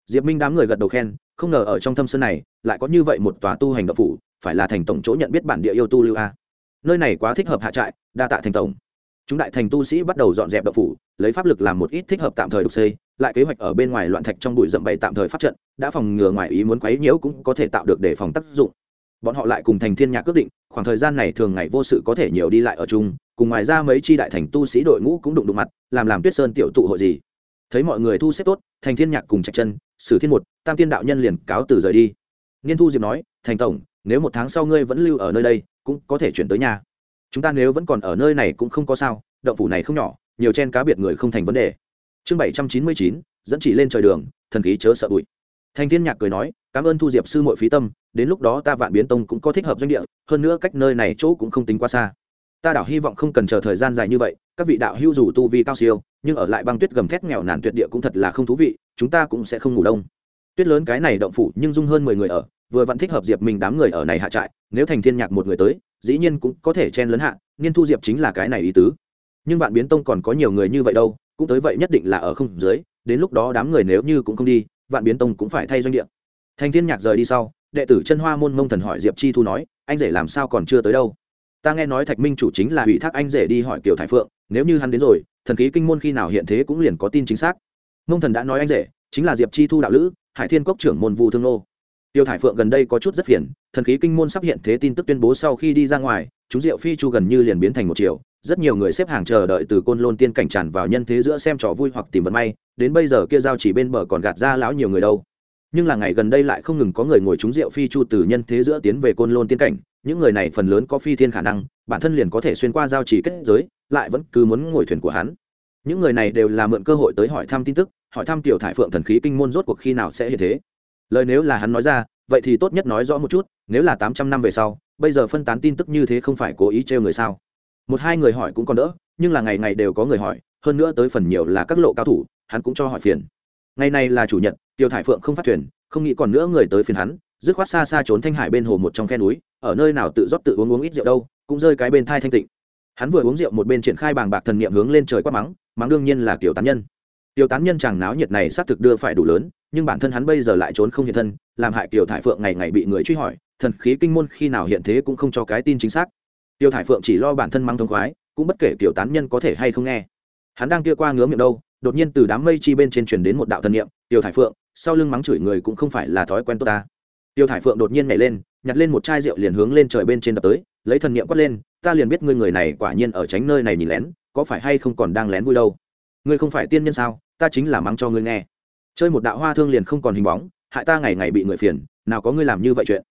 Diệp minh đám người gật đầu khen, không ngờ ở trong thâm sơn này, lại có như vậy một tòa tu hành động phủ, phải là thành tổng chỗ nhận biết bản địa yêu tu lưu a. Nơi này quá thích hợp hạ trại, đa tạ thành tổng. Chúng đại thành tu sĩ bắt đầu dọn dẹp động phủ, lấy pháp lực làm một ít thích hợp tạm thời đục xây, lại kế hoạch ở bên ngoài loạn thạch trong bụi rậm bày tạm thời phát trận, đã phòng ngừa ngoài ý muốn quấy nhiễu cũng có thể tạo được để phòng tác dụng bọn họ lại cùng thành thiên nhạc quyết định, khoảng thời gian này thường ngày vô sự có thể nhiều đi lại ở chung, cùng ngoài ra mấy chi đại thành tu sĩ đội ngũ cũng đụng đụng mặt, làm làm tuyết sơn tiểu tụ hội gì. Thấy mọi người thu xếp tốt, thành thiên nhạc cùng trạch chân, sử thiên một, tam tiên đạo nhân liền cáo từ rời đi. Niên thu diệp nói, thành tổng, nếu một tháng sau ngươi vẫn lưu ở nơi đây, cũng có thể chuyển tới nhà. Chúng ta nếu vẫn còn ở nơi này cũng không có sao, động phủ này không nhỏ, nhiều chen cá biệt người không thành vấn đề. Chương bảy trăm chín mươi chín, dẫn chỉ lên trời đường, thần khí chớ sợ bụi. Thành thiên nhạc cười nói cảm ơn thu diệp sư muội phí tâm, đến lúc đó ta vạn biến tông cũng có thích hợp doanh địa, hơn nữa cách nơi này chỗ cũng không tính quá xa. Ta đảo hy vọng không cần chờ thời gian dài như vậy, các vị đạo hưu dù tu vi cao siêu, nhưng ở lại băng tuyết gầm thét nghèo nàn tuyệt địa cũng thật là không thú vị, chúng ta cũng sẽ không ngủ đông. Tuyết lớn cái này động phủ nhưng dung hơn mười người ở, vừa vẫn thích hợp diệp mình đám người ở này hạ trại, nếu thành thiên nhạc một người tới, dĩ nhiên cũng có thể chen lấn hạ, nghiên thu diệp chính là cái này ý tứ. Nhưng vạn biến tông còn có nhiều người như vậy đâu, cũng tới vậy nhất định là ở không dưới, đến lúc đó đám người nếu như cũng không đi, vạn biến tông cũng phải thay doanh địa thành thiên nhạc rời đi sau, đệ tử chân hoa môn mông thần hỏi diệp chi thu nói, anh rể làm sao còn chưa tới đâu? Ta nghe nói thạch minh chủ chính là ủy thác anh rể đi hỏi kiều thải phượng, nếu như hắn đến rồi, thần khí kinh môn khi nào hiện thế cũng liền có tin chính xác. Mông thần đã nói anh rể, chính là diệp chi thu đạo lữ, hải thiên cốc trưởng môn vu thương nô. Tiêu thải phượng gần đây có chút rất phiền, thần khí kinh môn sắp hiện thế tin tức tuyên bố sau khi đi ra ngoài, chúng diệu phi chu gần như liền biến thành một chiều, rất nhiều người xếp hàng chờ đợi từ côn lôn tiên cảnh tràn vào nhân thế giữa xem trò vui hoặc tìm vận may, đến bây giờ kia giao chỉ bên bờ còn gạt ra lão nhiều người đâu nhưng là ngày gần đây lại không ngừng có người ngồi trúng rượu phi chu từ nhân thế giữa tiến về côn lôn tiên cảnh, những người này phần lớn có phi thiên khả năng, bản thân liền có thể xuyên qua giao chỉ kết giới, lại vẫn cứ muốn ngồi thuyền của hắn. Những người này đều là mượn cơ hội tới hỏi thăm tin tức, hỏi thăm tiểu thải phượng thần khí kinh môn rốt cuộc khi nào sẽ hiện thế. Lời nếu là hắn nói ra, vậy thì tốt nhất nói rõ một chút, nếu là tám trăm năm về sau, bây giờ phân tán tin tức như thế không phải cố ý trêu người sao? Một hai người hỏi cũng còn đỡ, nhưng là ngày ngày đều có người hỏi, hơn nữa tới phần nhiều là các lộ cao thủ, hắn cũng cho hỏi phiền. Ngày này là chủ nhật tiêu thải phượng không phát thuyền, không nghĩ còn nữa người tới phiền hắn, dứt khoát xa xa trốn thanh hải bên hồ một trong khe núi, ở nơi nào tự rót tự uống uống ít rượu đâu, cũng rơi cái bên thai thanh tịnh. Hắn vừa uống rượu một bên triển khai bàng bạc thần niệm hướng lên trời quát mắng mắng đương nhiên là kiểu tán nhân. Tiểu tán nhân chàng náo nhiệt này xác thực đưa phải đủ lớn, nhưng bản thân hắn bây giờ lại trốn không hiện thân, làm hại Tiêu thải phượng ngày ngày bị người truy hỏi, thần khí kinh môn khi nào hiện thế cũng không cho cái tin chính xác. Tiêu thải phượng chỉ lo bản thân mang thông khoái, cũng bất kể Tiểu tán nhân có thể hay không nghe. Hắn đang kia qua ngứa miệng đâu, đột nhiên từ đám mây chi bên trên truyền đến một đạo thần niệm tiêu thải phượng sau lưng mắng chửi người cũng không phải là thói quen tốt ta. Tiêu thải phượng đột nhiên nhảy lên, nhặt lên một chai rượu liền hướng lên trời bên trên đập tới, lấy thần niệm quát lên, ta liền biết ngươi người này quả nhiên ở tránh nơi này nhìn lén, có phải hay không còn đang lén vui đâu? Ngươi không phải tiên nhân sao? Ta chính là mắng cho ngươi nghe. Chơi một đạo hoa thương liền không còn hình bóng, hại ta ngày ngày bị người phiền, nào có ngươi làm như vậy chuyện.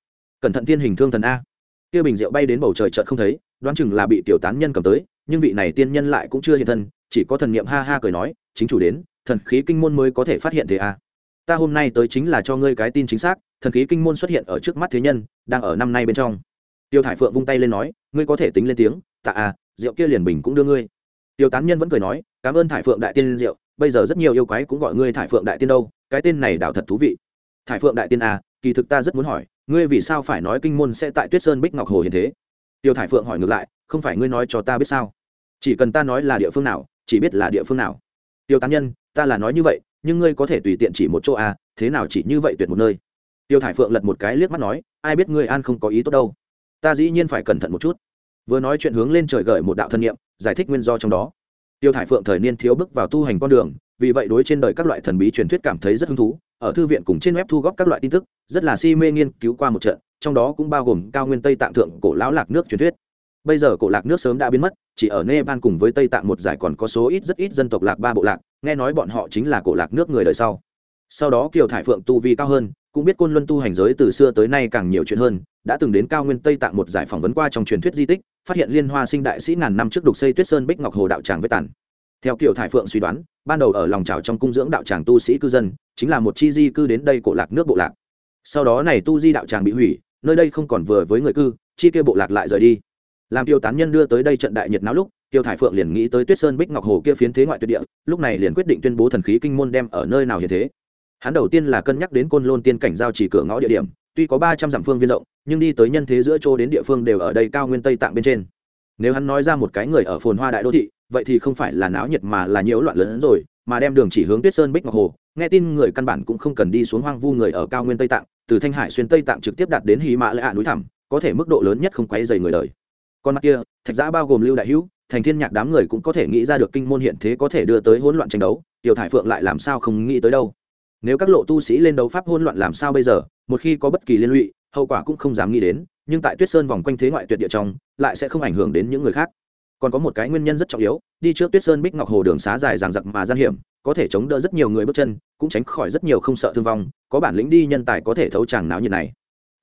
Cẩn thận tiên hình thương thần a. Kia bình rượu bay đến bầu trời chợt không thấy, đoán chừng là bị tiểu tán nhân cầm tới, nhưng vị này tiên nhân lại cũng chưa hiện thân, chỉ có thần niệm ha ha cười nói, chính chủ đến, thần khí kinh môn mới có thể phát hiện thế a ta hôm nay tới chính là cho ngươi cái tin chính xác, thần khí kinh môn xuất hiện ở trước mắt thế nhân, đang ở năm nay bên trong. Tiêu thải phượng vung tay lên nói, ngươi có thể tính lên tiếng, tạ à rượu kia liền bình cũng đưa ngươi. Tiêu tán nhân vẫn cười nói, cảm ơn thải phượng đại tiên rượu, bây giờ rất nhiều yêu quái cũng gọi ngươi thải phượng đại tiên đâu, cái tên này đảo thật thú vị. Thải phượng đại tiên à kỳ thực ta rất muốn hỏi, ngươi vì sao phải nói kinh môn sẽ tại tuyết sơn bích ngọc hồ hiện thế? Tiêu thải phượng hỏi ngược lại, không phải ngươi nói cho ta biết sao? Chỉ cần ta nói là địa phương nào, chỉ biết là địa phương nào. Tiêu tán nhân, ta là nói như vậy nhưng ngươi có thể tùy tiện chỉ một chỗ à thế nào chỉ như vậy tuyệt một nơi? Tiêu thải phượng lật một cái liếc mắt nói, ai biết ngươi an không có ý tốt đâu. Ta dĩ nhiên phải cẩn thận một chút. Vừa nói chuyện hướng lên trời gợi một đạo thân nhiệm giải thích nguyên do trong đó. Tiêu thải phượng thời niên thiếu bước vào tu hành con đường, vì vậy đối trên đời các loại thần bí truyền thuyết cảm thấy rất hứng thú, ở thư viện cùng trên web thu góp các loại tin tức, rất là si mê nghiên cứu qua một trận, trong đó cũng bao gồm cao nguyên tây tạng thượng cổ lão lạc nước truyền thuyết. Bây giờ cổ lạc nước sớm đã biến mất, chỉ ở nepal cùng với tây tạng một giải còn có số ít rất ít dân tộc lạc ba bộ lạc nghe nói bọn họ chính là cổ lạc nước người đời sau. Sau đó kiều thải phượng tu vi cao hơn, cũng biết côn luân tu hành giới từ xưa tới nay càng nhiều chuyện hơn, đã từng đến cao nguyên tây tạng một giải phỏng vấn qua trong truyền thuyết di tích, phát hiện liên hoa sinh đại sĩ ngàn năm trước đục xây tuyết sơn bích ngọc hồ đạo tràng với tản theo kiều thải phượng suy đoán, ban đầu ở lòng trào trong cung dưỡng đạo tràng tu sĩ cư dân, chính là một chi di cư đến đây cổ lạc nước bộ lạc. Sau đó này tu di đạo tràng bị hủy, nơi đây không còn vừa với người cư, chi kia bộ lạc lại rời đi. Làm tiêu tán nhân đưa tới đây trận đại nhiệt náo lúc tiêu thải phượng liền nghĩ tới tuyết sơn bích ngọc hồ kia phiến thế ngoại tuyệt địa, lúc này liền quyết định tuyên bố thần khí kinh môn đem ở nơi nào hiện thế. Hắn đầu tiên là cân nhắc đến côn lôn tiên cảnh giao chỉ cửa ngõ địa điểm, tuy có ba trăm dặm phương viên rộng, nhưng đi tới nhân thế giữa chỗ đến địa phương đều ở đây cao nguyên tây tạng bên trên. Nếu hắn nói ra một cái người ở phồn hoa đại đô thị, vậy thì không phải là náo nhiệt mà là nhiễu loạn lớn hơn rồi, mà đem đường chỉ hướng tuyết sơn bích ngọc hồ, nghe tin người căn bản cũng không cần đi xuống hoang vu người ở cao nguyên tây tạng, từ thanh hải xuyên tây tạng trực tiếp đạt đến hy mã lệ hạ núi thẳm, có thể mức độ lớn nhất không quấy dày người đời con mắt kia, thạch giã bao gồm lưu đại hữu, thành thiên nhạc đám người cũng có thể nghĩ ra được kinh môn hiện thế có thể đưa tới hỗn loạn tranh đấu, tiểu thải phượng lại làm sao không nghĩ tới đâu. Nếu các lộ tu sĩ lên đấu pháp hỗn loạn làm sao bây giờ, một khi có bất kỳ liên lụy, hậu quả cũng không dám nghĩ đến, nhưng tại tuyết sơn vòng quanh thế ngoại tuyệt địa trong, lại sẽ không ảnh hưởng đến những người khác. Còn có một cái nguyên nhân rất trọng yếu, đi trước tuyết sơn bích ngọc hồ đường xá dài ràng giặc mà gian hiểm, có thể chống đỡ rất nhiều người bước chân, cũng tránh khỏi rất nhiều không sợ thương vong, có bản lĩnh đi nhân tài có thể thấu tràng náo nhiệt này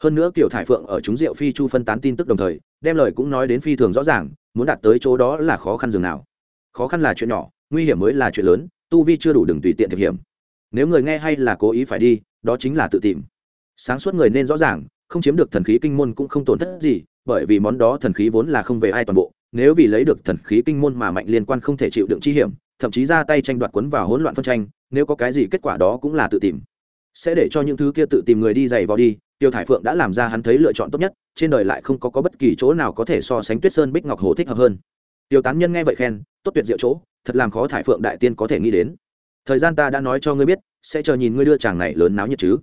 hơn nữa kiểu thải phượng ở chúng diệu phi chu phân tán tin tức đồng thời, đem lời cũng nói đến phi thường rõ ràng, muốn đạt tới chỗ đó là khó khăn dường nào. Khó khăn là chuyện nhỏ, nguy hiểm mới là chuyện lớn, tu vi chưa đủ đừng tùy tiện thực hiểm nếu người nghe hay là cố ý phải đi, đó chính là tự tìm. Sáng suốt người nên rõ ràng, không chiếm được thần khí kinh môn cũng không tổn thất gì, bởi vì món đó thần khí vốn là không về ai toàn bộ, nếu vì lấy được thần khí kinh môn mà mạnh liên quan không thể chịu đựng chi hiểm, thậm chí ra tay tranh đoạt quấn vào hỗn loạn phân tranh, nếu có cái gì kết quả đó cũng là tự tìm. Sẽ để cho những thứ kia tự tìm người đi giày vào đi tiêu thải phượng đã làm ra hắn thấy lựa chọn tốt nhất trên đời lại không có, có bất kỳ chỗ nào có thể so sánh tuyết sơn bích ngọc hồ thích hợp hơn. Tiêu tán nhân nghe vậy khen tốt tuyệt diệu chỗ thật làm khó thải phượng đại tiên có thể nghĩ đến. Thời gian ta đã nói cho ngươi biết sẽ chờ nhìn ngươi đưa chàng này lớn náo nhiệt chứ.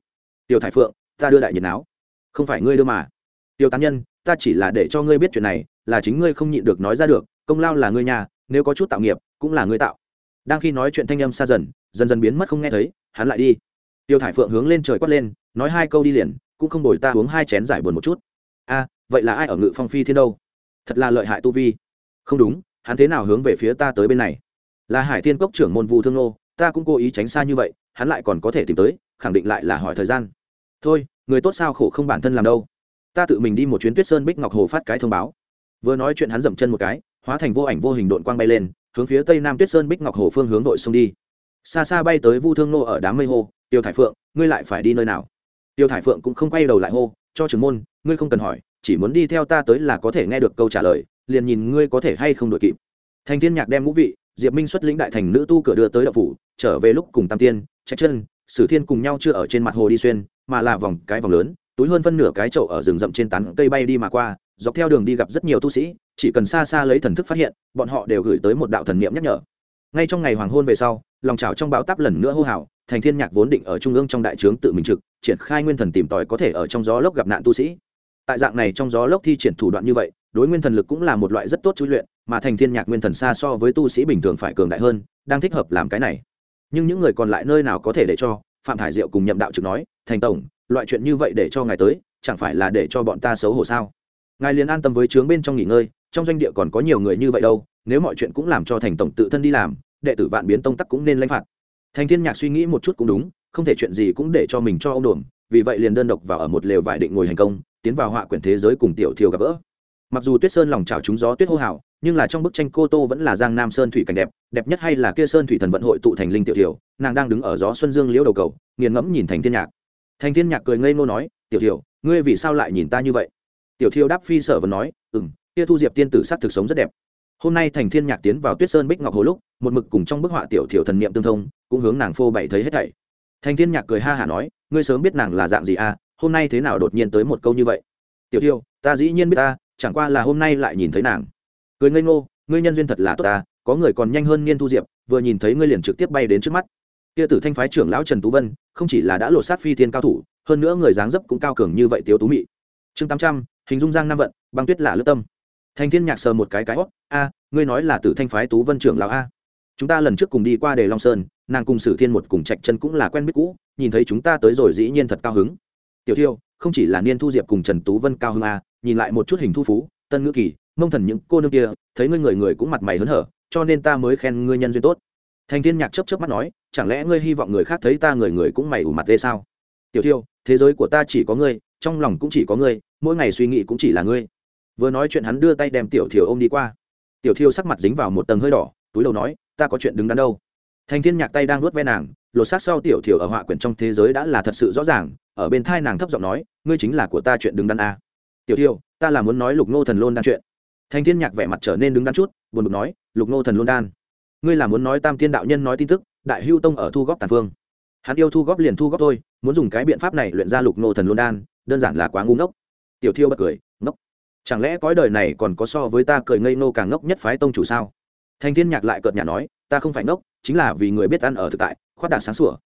Tiêu thải phượng ta đưa đại nhiệt náo. Không phải ngươi đưa mà. Tiêu tán nhân ta chỉ là để cho ngươi biết chuyện này là chính ngươi không nhịn được nói ra được công lao là ngươi nhà nếu có chút tạo nghiệp cũng là ngươi tạo. Đang khi nói chuyện thanh âm xa dần dần dần biến mất không nghe thấy hắn lại đi. Tiêu thải phượng hướng lên trời quát lên nói hai câu đi liền cũng không đổi ta uống hai chén giải buồn một chút. A vậy là ai ở ngự phong phi thiên đâu? Thật là lợi hại tu vi. Không đúng hắn thế nào hướng về phía ta tới bên này? Là hải thiên cốc trưởng môn vu thương nô ta cũng cố ý tránh xa như vậy hắn lại còn có thể tìm tới khẳng định lại là hỏi thời gian. Thôi người tốt sao khổ không bản thân làm đâu. Ta tự mình đi một chuyến tuyết sơn bích ngọc hồ phát cái thông báo. Vừa nói chuyện hắn dậm chân một cái hóa thành vô ảnh vô hình đội quang bay lên hướng phía tây nam tuyết sơn bích ngọc hồ phương hướng đội sông đi. Xa xa bay tới vu thương nô ở đám mây hồ, tiêu thải phượng ngươi lại phải đi nơi nào? Tiêu thải phượng cũng không quay đầu lại hô, cho trưởng môn, ngươi không cần hỏi, chỉ muốn đi theo ta tới là có thể nghe được câu trả lời, liền nhìn ngươi có thể hay không đội kịp. Thành thiên nhạc đem ngũ vị, diệp minh xuất lĩnh đại thành nữ tu cửa đưa tới đậu phủ, trở về lúc cùng tam tiên, trạch chân, sử thiên cùng nhau chưa ở trên mặt hồ đi xuyên, mà là vòng cái vòng lớn, túi hơn phân nửa cái chậu ở rừng rậm trên tán cây bay đi mà qua, dọc theo đường đi gặp rất nhiều tu sĩ, chỉ cần xa xa lấy thần thức phát hiện, bọn họ đều gửi tới một đạo thần niệm nhắc nhở. Ngay trong ngày hoàng hôn về sau, lòng trào trong bão táp lần nữa hô hào, thành thiên nhạc vốn định ở trung ương trong đại trướng tự mình trực triển khai nguyên thần tìm tòi có thể ở trong gió lốc gặp nạn tu sĩ. Tại dạng này trong gió lốc thi triển thủ đoạn như vậy, đối nguyên thần lực cũng là một loại rất tốt chú luyện, mà thành thiên nhạc nguyên thần xa so với tu sĩ bình thường phải cường đại hơn, đang thích hợp làm cái này. Nhưng những người còn lại nơi nào có thể để cho, phạm thải diệu cùng nhậm đạo trực nói, thành tổng, loại chuyện như vậy để cho ngài tới, chẳng phải là để cho bọn ta xấu hổ sao? Ngài liền an tâm với trướng bên trong nghỉ ngơi, trong doanh địa còn có nhiều người như vậy đâu, nếu mọi chuyện cũng làm cho thành tổng tự thân đi làm, đệ tử vạn biến tông tắc cũng nên lãnh phạt. Thành thiên nhạc suy nghĩ một chút cũng đúng không thể chuyện gì cũng để cho mình cho ông đồn, vì vậy liền đơn độc vào ở một lều vải định ngồi hành công, tiến vào họa quyển thế giới cùng tiểu thiều gặp gỡ. Mặc dù tuyết sơn lòng trào trúng gió tuyết hô hào, nhưng là trong bức tranh cô tô vẫn là giang nam sơn thủy cảnh đẹp đẹp nhất hay là kia sơn thủy thần vận hội tụ thành linh tiểu thiều, nàng đang đứng ở gió xuân dương liễu đầu cầu, nghiền ngẫm nhìn thành thiên nhạc. Thành thiên nhạc cười ngây ngô nói, tiểu thiều, ngươi vì sao lại nhìn ta như vậy? Tiểu thiều đáp phi sở và nói, ừm, kia thu diệp tiên tử sát thực sống rất đẹp. Hôm nay thành thiên nhạc tiến vào tuyết sơn bích ngọc hồ lúc, một mực cùng trong bức họa tiểu thiểu thần niệm tương thông, cũng hướng nàng phô bày thấy hết thảy thành thiên nhạc cười ha hả nói, ngươi sớm biết nàng là dạng gì à hôm nay thế nào đột nhiên tới một câu như vậy? Tiểu tiêu, ta dĩ nhiên biết ta, chẳng qua là hôm nay lại nhìn thấy nàng. Cười ngây ngô, ngươi nhân duyên thật là tốt ta, có người còn nhanh hơn niên thu diệp, vừa nhìn thấy ngươi liền trực tiếp bay đến trước mắt. Kia tử thanh phái trưởng lão trần tú vân, không chỉ là đã lột sát phi thiên cao thủ, hơn nữa người dáng dấp cũng cao cường như vậy tiếu tú mị. Chương tám trăm, hình dung giang nam vận, băng tuyết là lướt tâm. Thành thiên nhạc sờ một cái cái hót a, ngươi nói là tử thanh phái tú vân trưởng lão a. Chúng ta lần trước cùng đi qua đề long sơn nàng cùng sử thiên một cùng trạch chân cũng là quen biết cũ, nhìn thấy chúng ta tới rồi dĩ nhiên thật cao hứng. Tiểu thiêu, không chỉ là niên thu diệp cùng trần tú vân cao hưng a à, nhìn lại một chút hình thu phú, tân ngữ kỳ, mông thần những cô nương kia, thấy ngươi người người cũng mặt mày hớn hở, cho nên ta mới khen ngươi nhân duyên tốt. Thành thiên nhạc chấp chấp mắt nói, chẳng lẽ ngươi hy vọng người khác thấy ta người người cũng mày ủ mặt tê sao? Tiểu thiêu, thế giới của ta chỉ có ngươi, trong lòng cũng chỉ có ngươi, mỗi ngày suy nghĩ cũng chỉ là ngươi. Vừa nói chuyện hắn đưa tay đem tiểu thiều ôm đi qua. Tiểu thiêu sắc mặt dính vào một tầng hơi đỏ, túi đầu nói, ta có chuyện đứng đắn đâu thành thiên nhạc tay đang nuốt ve nàng, lột xác sau tiểu thiểu ở họa quyển trong thế giới đã là thật sự rõ ràng, ở bên thai nàng thấp giọng nói, ngươi chính là của ta chuyện đứng đắn a. Tiểu thiểu, ta là muốn nói lục Ngô thần lôn đan chuyện. Thành thiên nhạc vẻ mặt trở nên đứng đắn chút, buồn bực nói, lục Ngô thần lôn đan? Ngươi là muốn nói tam tiên đạo nhân nói tin tức, đại hưu tông ở thu góp tàn phương. Hắn yêu thu góp liền thu góp thôi, muốn dùng cái biện pháp này luyện ra lục Ngô thần lôn đan, đơn giản là quá ngu ngốc. Tiểu thiêu bật cười, ngốc? Chẳng lẽ cõi đời này còn có so với ta cười ngây nô càng ngốc nhất phái tông chủ sao? Thanh thiên nhạc lại cợt nhà nói, ta không phải ngốc, chính là vì người biết ăn ở thực tại khoát đạt sáng sủa.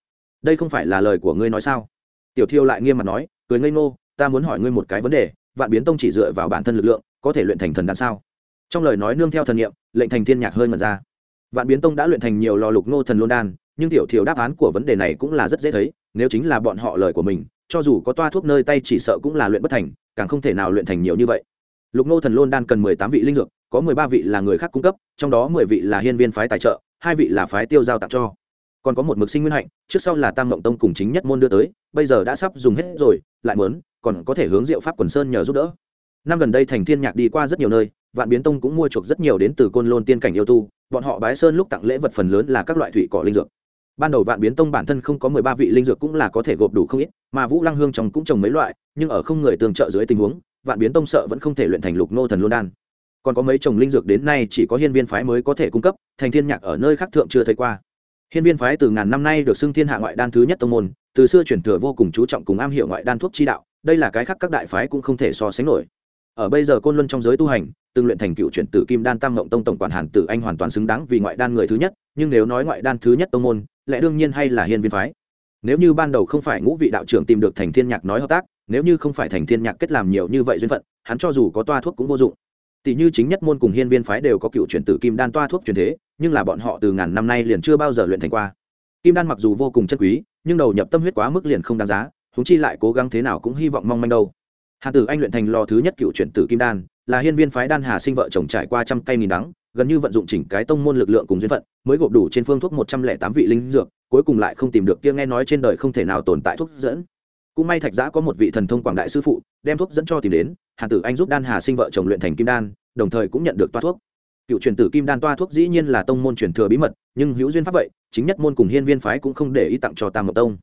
Đây không phải là lời của ngươi nói sao? Tiểu thiêu lại nghiêm mặt nói, cười ngây ngô, ta muốn hỏi ngươi một cái vấn đề, vạn biến tông chỉ dựa vào bản thân lực lượng, có thể luyện thành thần đan sao? Trong lời nói nương theo thần nghiệm lệnh thành thiên nhạc hơi mật ra. Vạn biến tông đã luyện thành nhiều lò lục nô thần lôn đan, nhưng tiểu Thiêu đáp án của vấn đề này cũng là rất dễ thấy, nếu chính là bọn họ lời của mình, cho dù có toa thuốc nơi tay chỉ sợ cũng là luyện bất thành, càng không thể nào luyện thành nhiều như vậy. Lục nô thần lôn đan cần mười tám vị linh dược có mười ba vị là người khác cung cấp, trong đó mười vị là hiên viên phái tài trợ, hai vị là phái tiêu giao tặng cho. Còn có một mực sinh nguyên hạnh, trước sau là tam mộng tông cùng chính nhất môn đưa tới, bây giờ đã sắp dùng hết rồi, lại mớn còn có thể hướng diệu pháp quần sơn nhờ giúp đỡ. Năm gần đây thành thiên nhạc đi qua rất nhiều nơi, vạn biến tông cũng mua chuộc rất nhiều đến từ côn lôn tiên cảnh yêu tu, bọn họ bái sơn lúc tặng lễ vật phần lớn là các loại thủy cỏ linh dược. Ban đầu vạn biến tông bản thân không có mười ba vị linh dược cũng là có thể gộp đủ không ít, mà vũ lăng hương trồng cũng trồng mấy loại, nhưng ở không người tương trợ dưới tình huống, vạn biến tông sợ vẫn không thể luyện thành lục nô thần luân đan còn có mấy chồng linh dược đến nay chỉ có hiên viên phái mới có thể cung cấp, thành thiên nhạc ở nơi khác thượng chưa thấy qua. Hiên viên phái từ ngàn năm nay được xưng thiên hạ ngoại đan thứ nhất tông môn, từ xưa truyền thừa vô cùng chú trọng cùng am hiểu ngoại đan thuốc chi đạo, đây là cái khác các đại phái cũng không thể so sánh nổi. Ở bây giờ côn luân trong giới tu hành, từng luyện thành cựu chuyển tử kim đan tam ngộng tông tổng quản hàn tử anh hoàn toàn xứng đáng vì ngoại đan người thứ nhất, nhưng nếu nói ngoại đan thứ nhất tông môn, lẽ đương nhiên hay là hiên viên phái. Nếu như ban đầu không phải ngũ vị đạo trưởng tìm được thành thiên nhạc nói hợp tác, nếu như không phải thành thiên nhạc kết làm nhiều như vậy duyên phận, hắn cho dù có toa thuốc cũng vô dụng tỷ như chính nhất môn cùng hiên viên phái đều có cựu chuyển tử kim đan toa thuốc truyền thế, nhưng là bọn họ từ ngàn năm nay liền chưa bao giờ luyện thành qua. Kim đan mặc dù vô cùng chân quý, nhưng đầu nhập tâm huyết quá mức liền không đáng giá chúng chi lại cố gắng thế nào cũng hy vọng mong manh đâu. Hàn tử anh luyện thành lò thứ nhất cựu chuyển tử kim đan, là hiên viên phái đan hà sinh vợ chồng trải qua trăm cây nghìn đắng, gần như vận dụng chỉnh cái tông môn lực lượng cùng duyên phận, mới gộp đủ trên phương thuốc một trăm lẻ tám vị linh dược, cuối cùng lại không tìm được kia nghe nói trên đời không thể nào tồn tại thuốc dẫn. Cũng may thạch giã có một vị thần thông quảng đại sư phụ đem thuốc dẫn cho tìm đến hàn tử anh giúp đan hà sinh vợ chồng luyện thành kim đan, đồng thời cũng nhận được toa thuốc. Cựu truyền tử kim đan toa thuốc dĩ nhiên là tông môn truyền thừa bí mật, nhưng hữu duyên pháp vậy, chính nhất môn cùng hiên viên phái cũng không để ý tặng cho tam ngọc tông.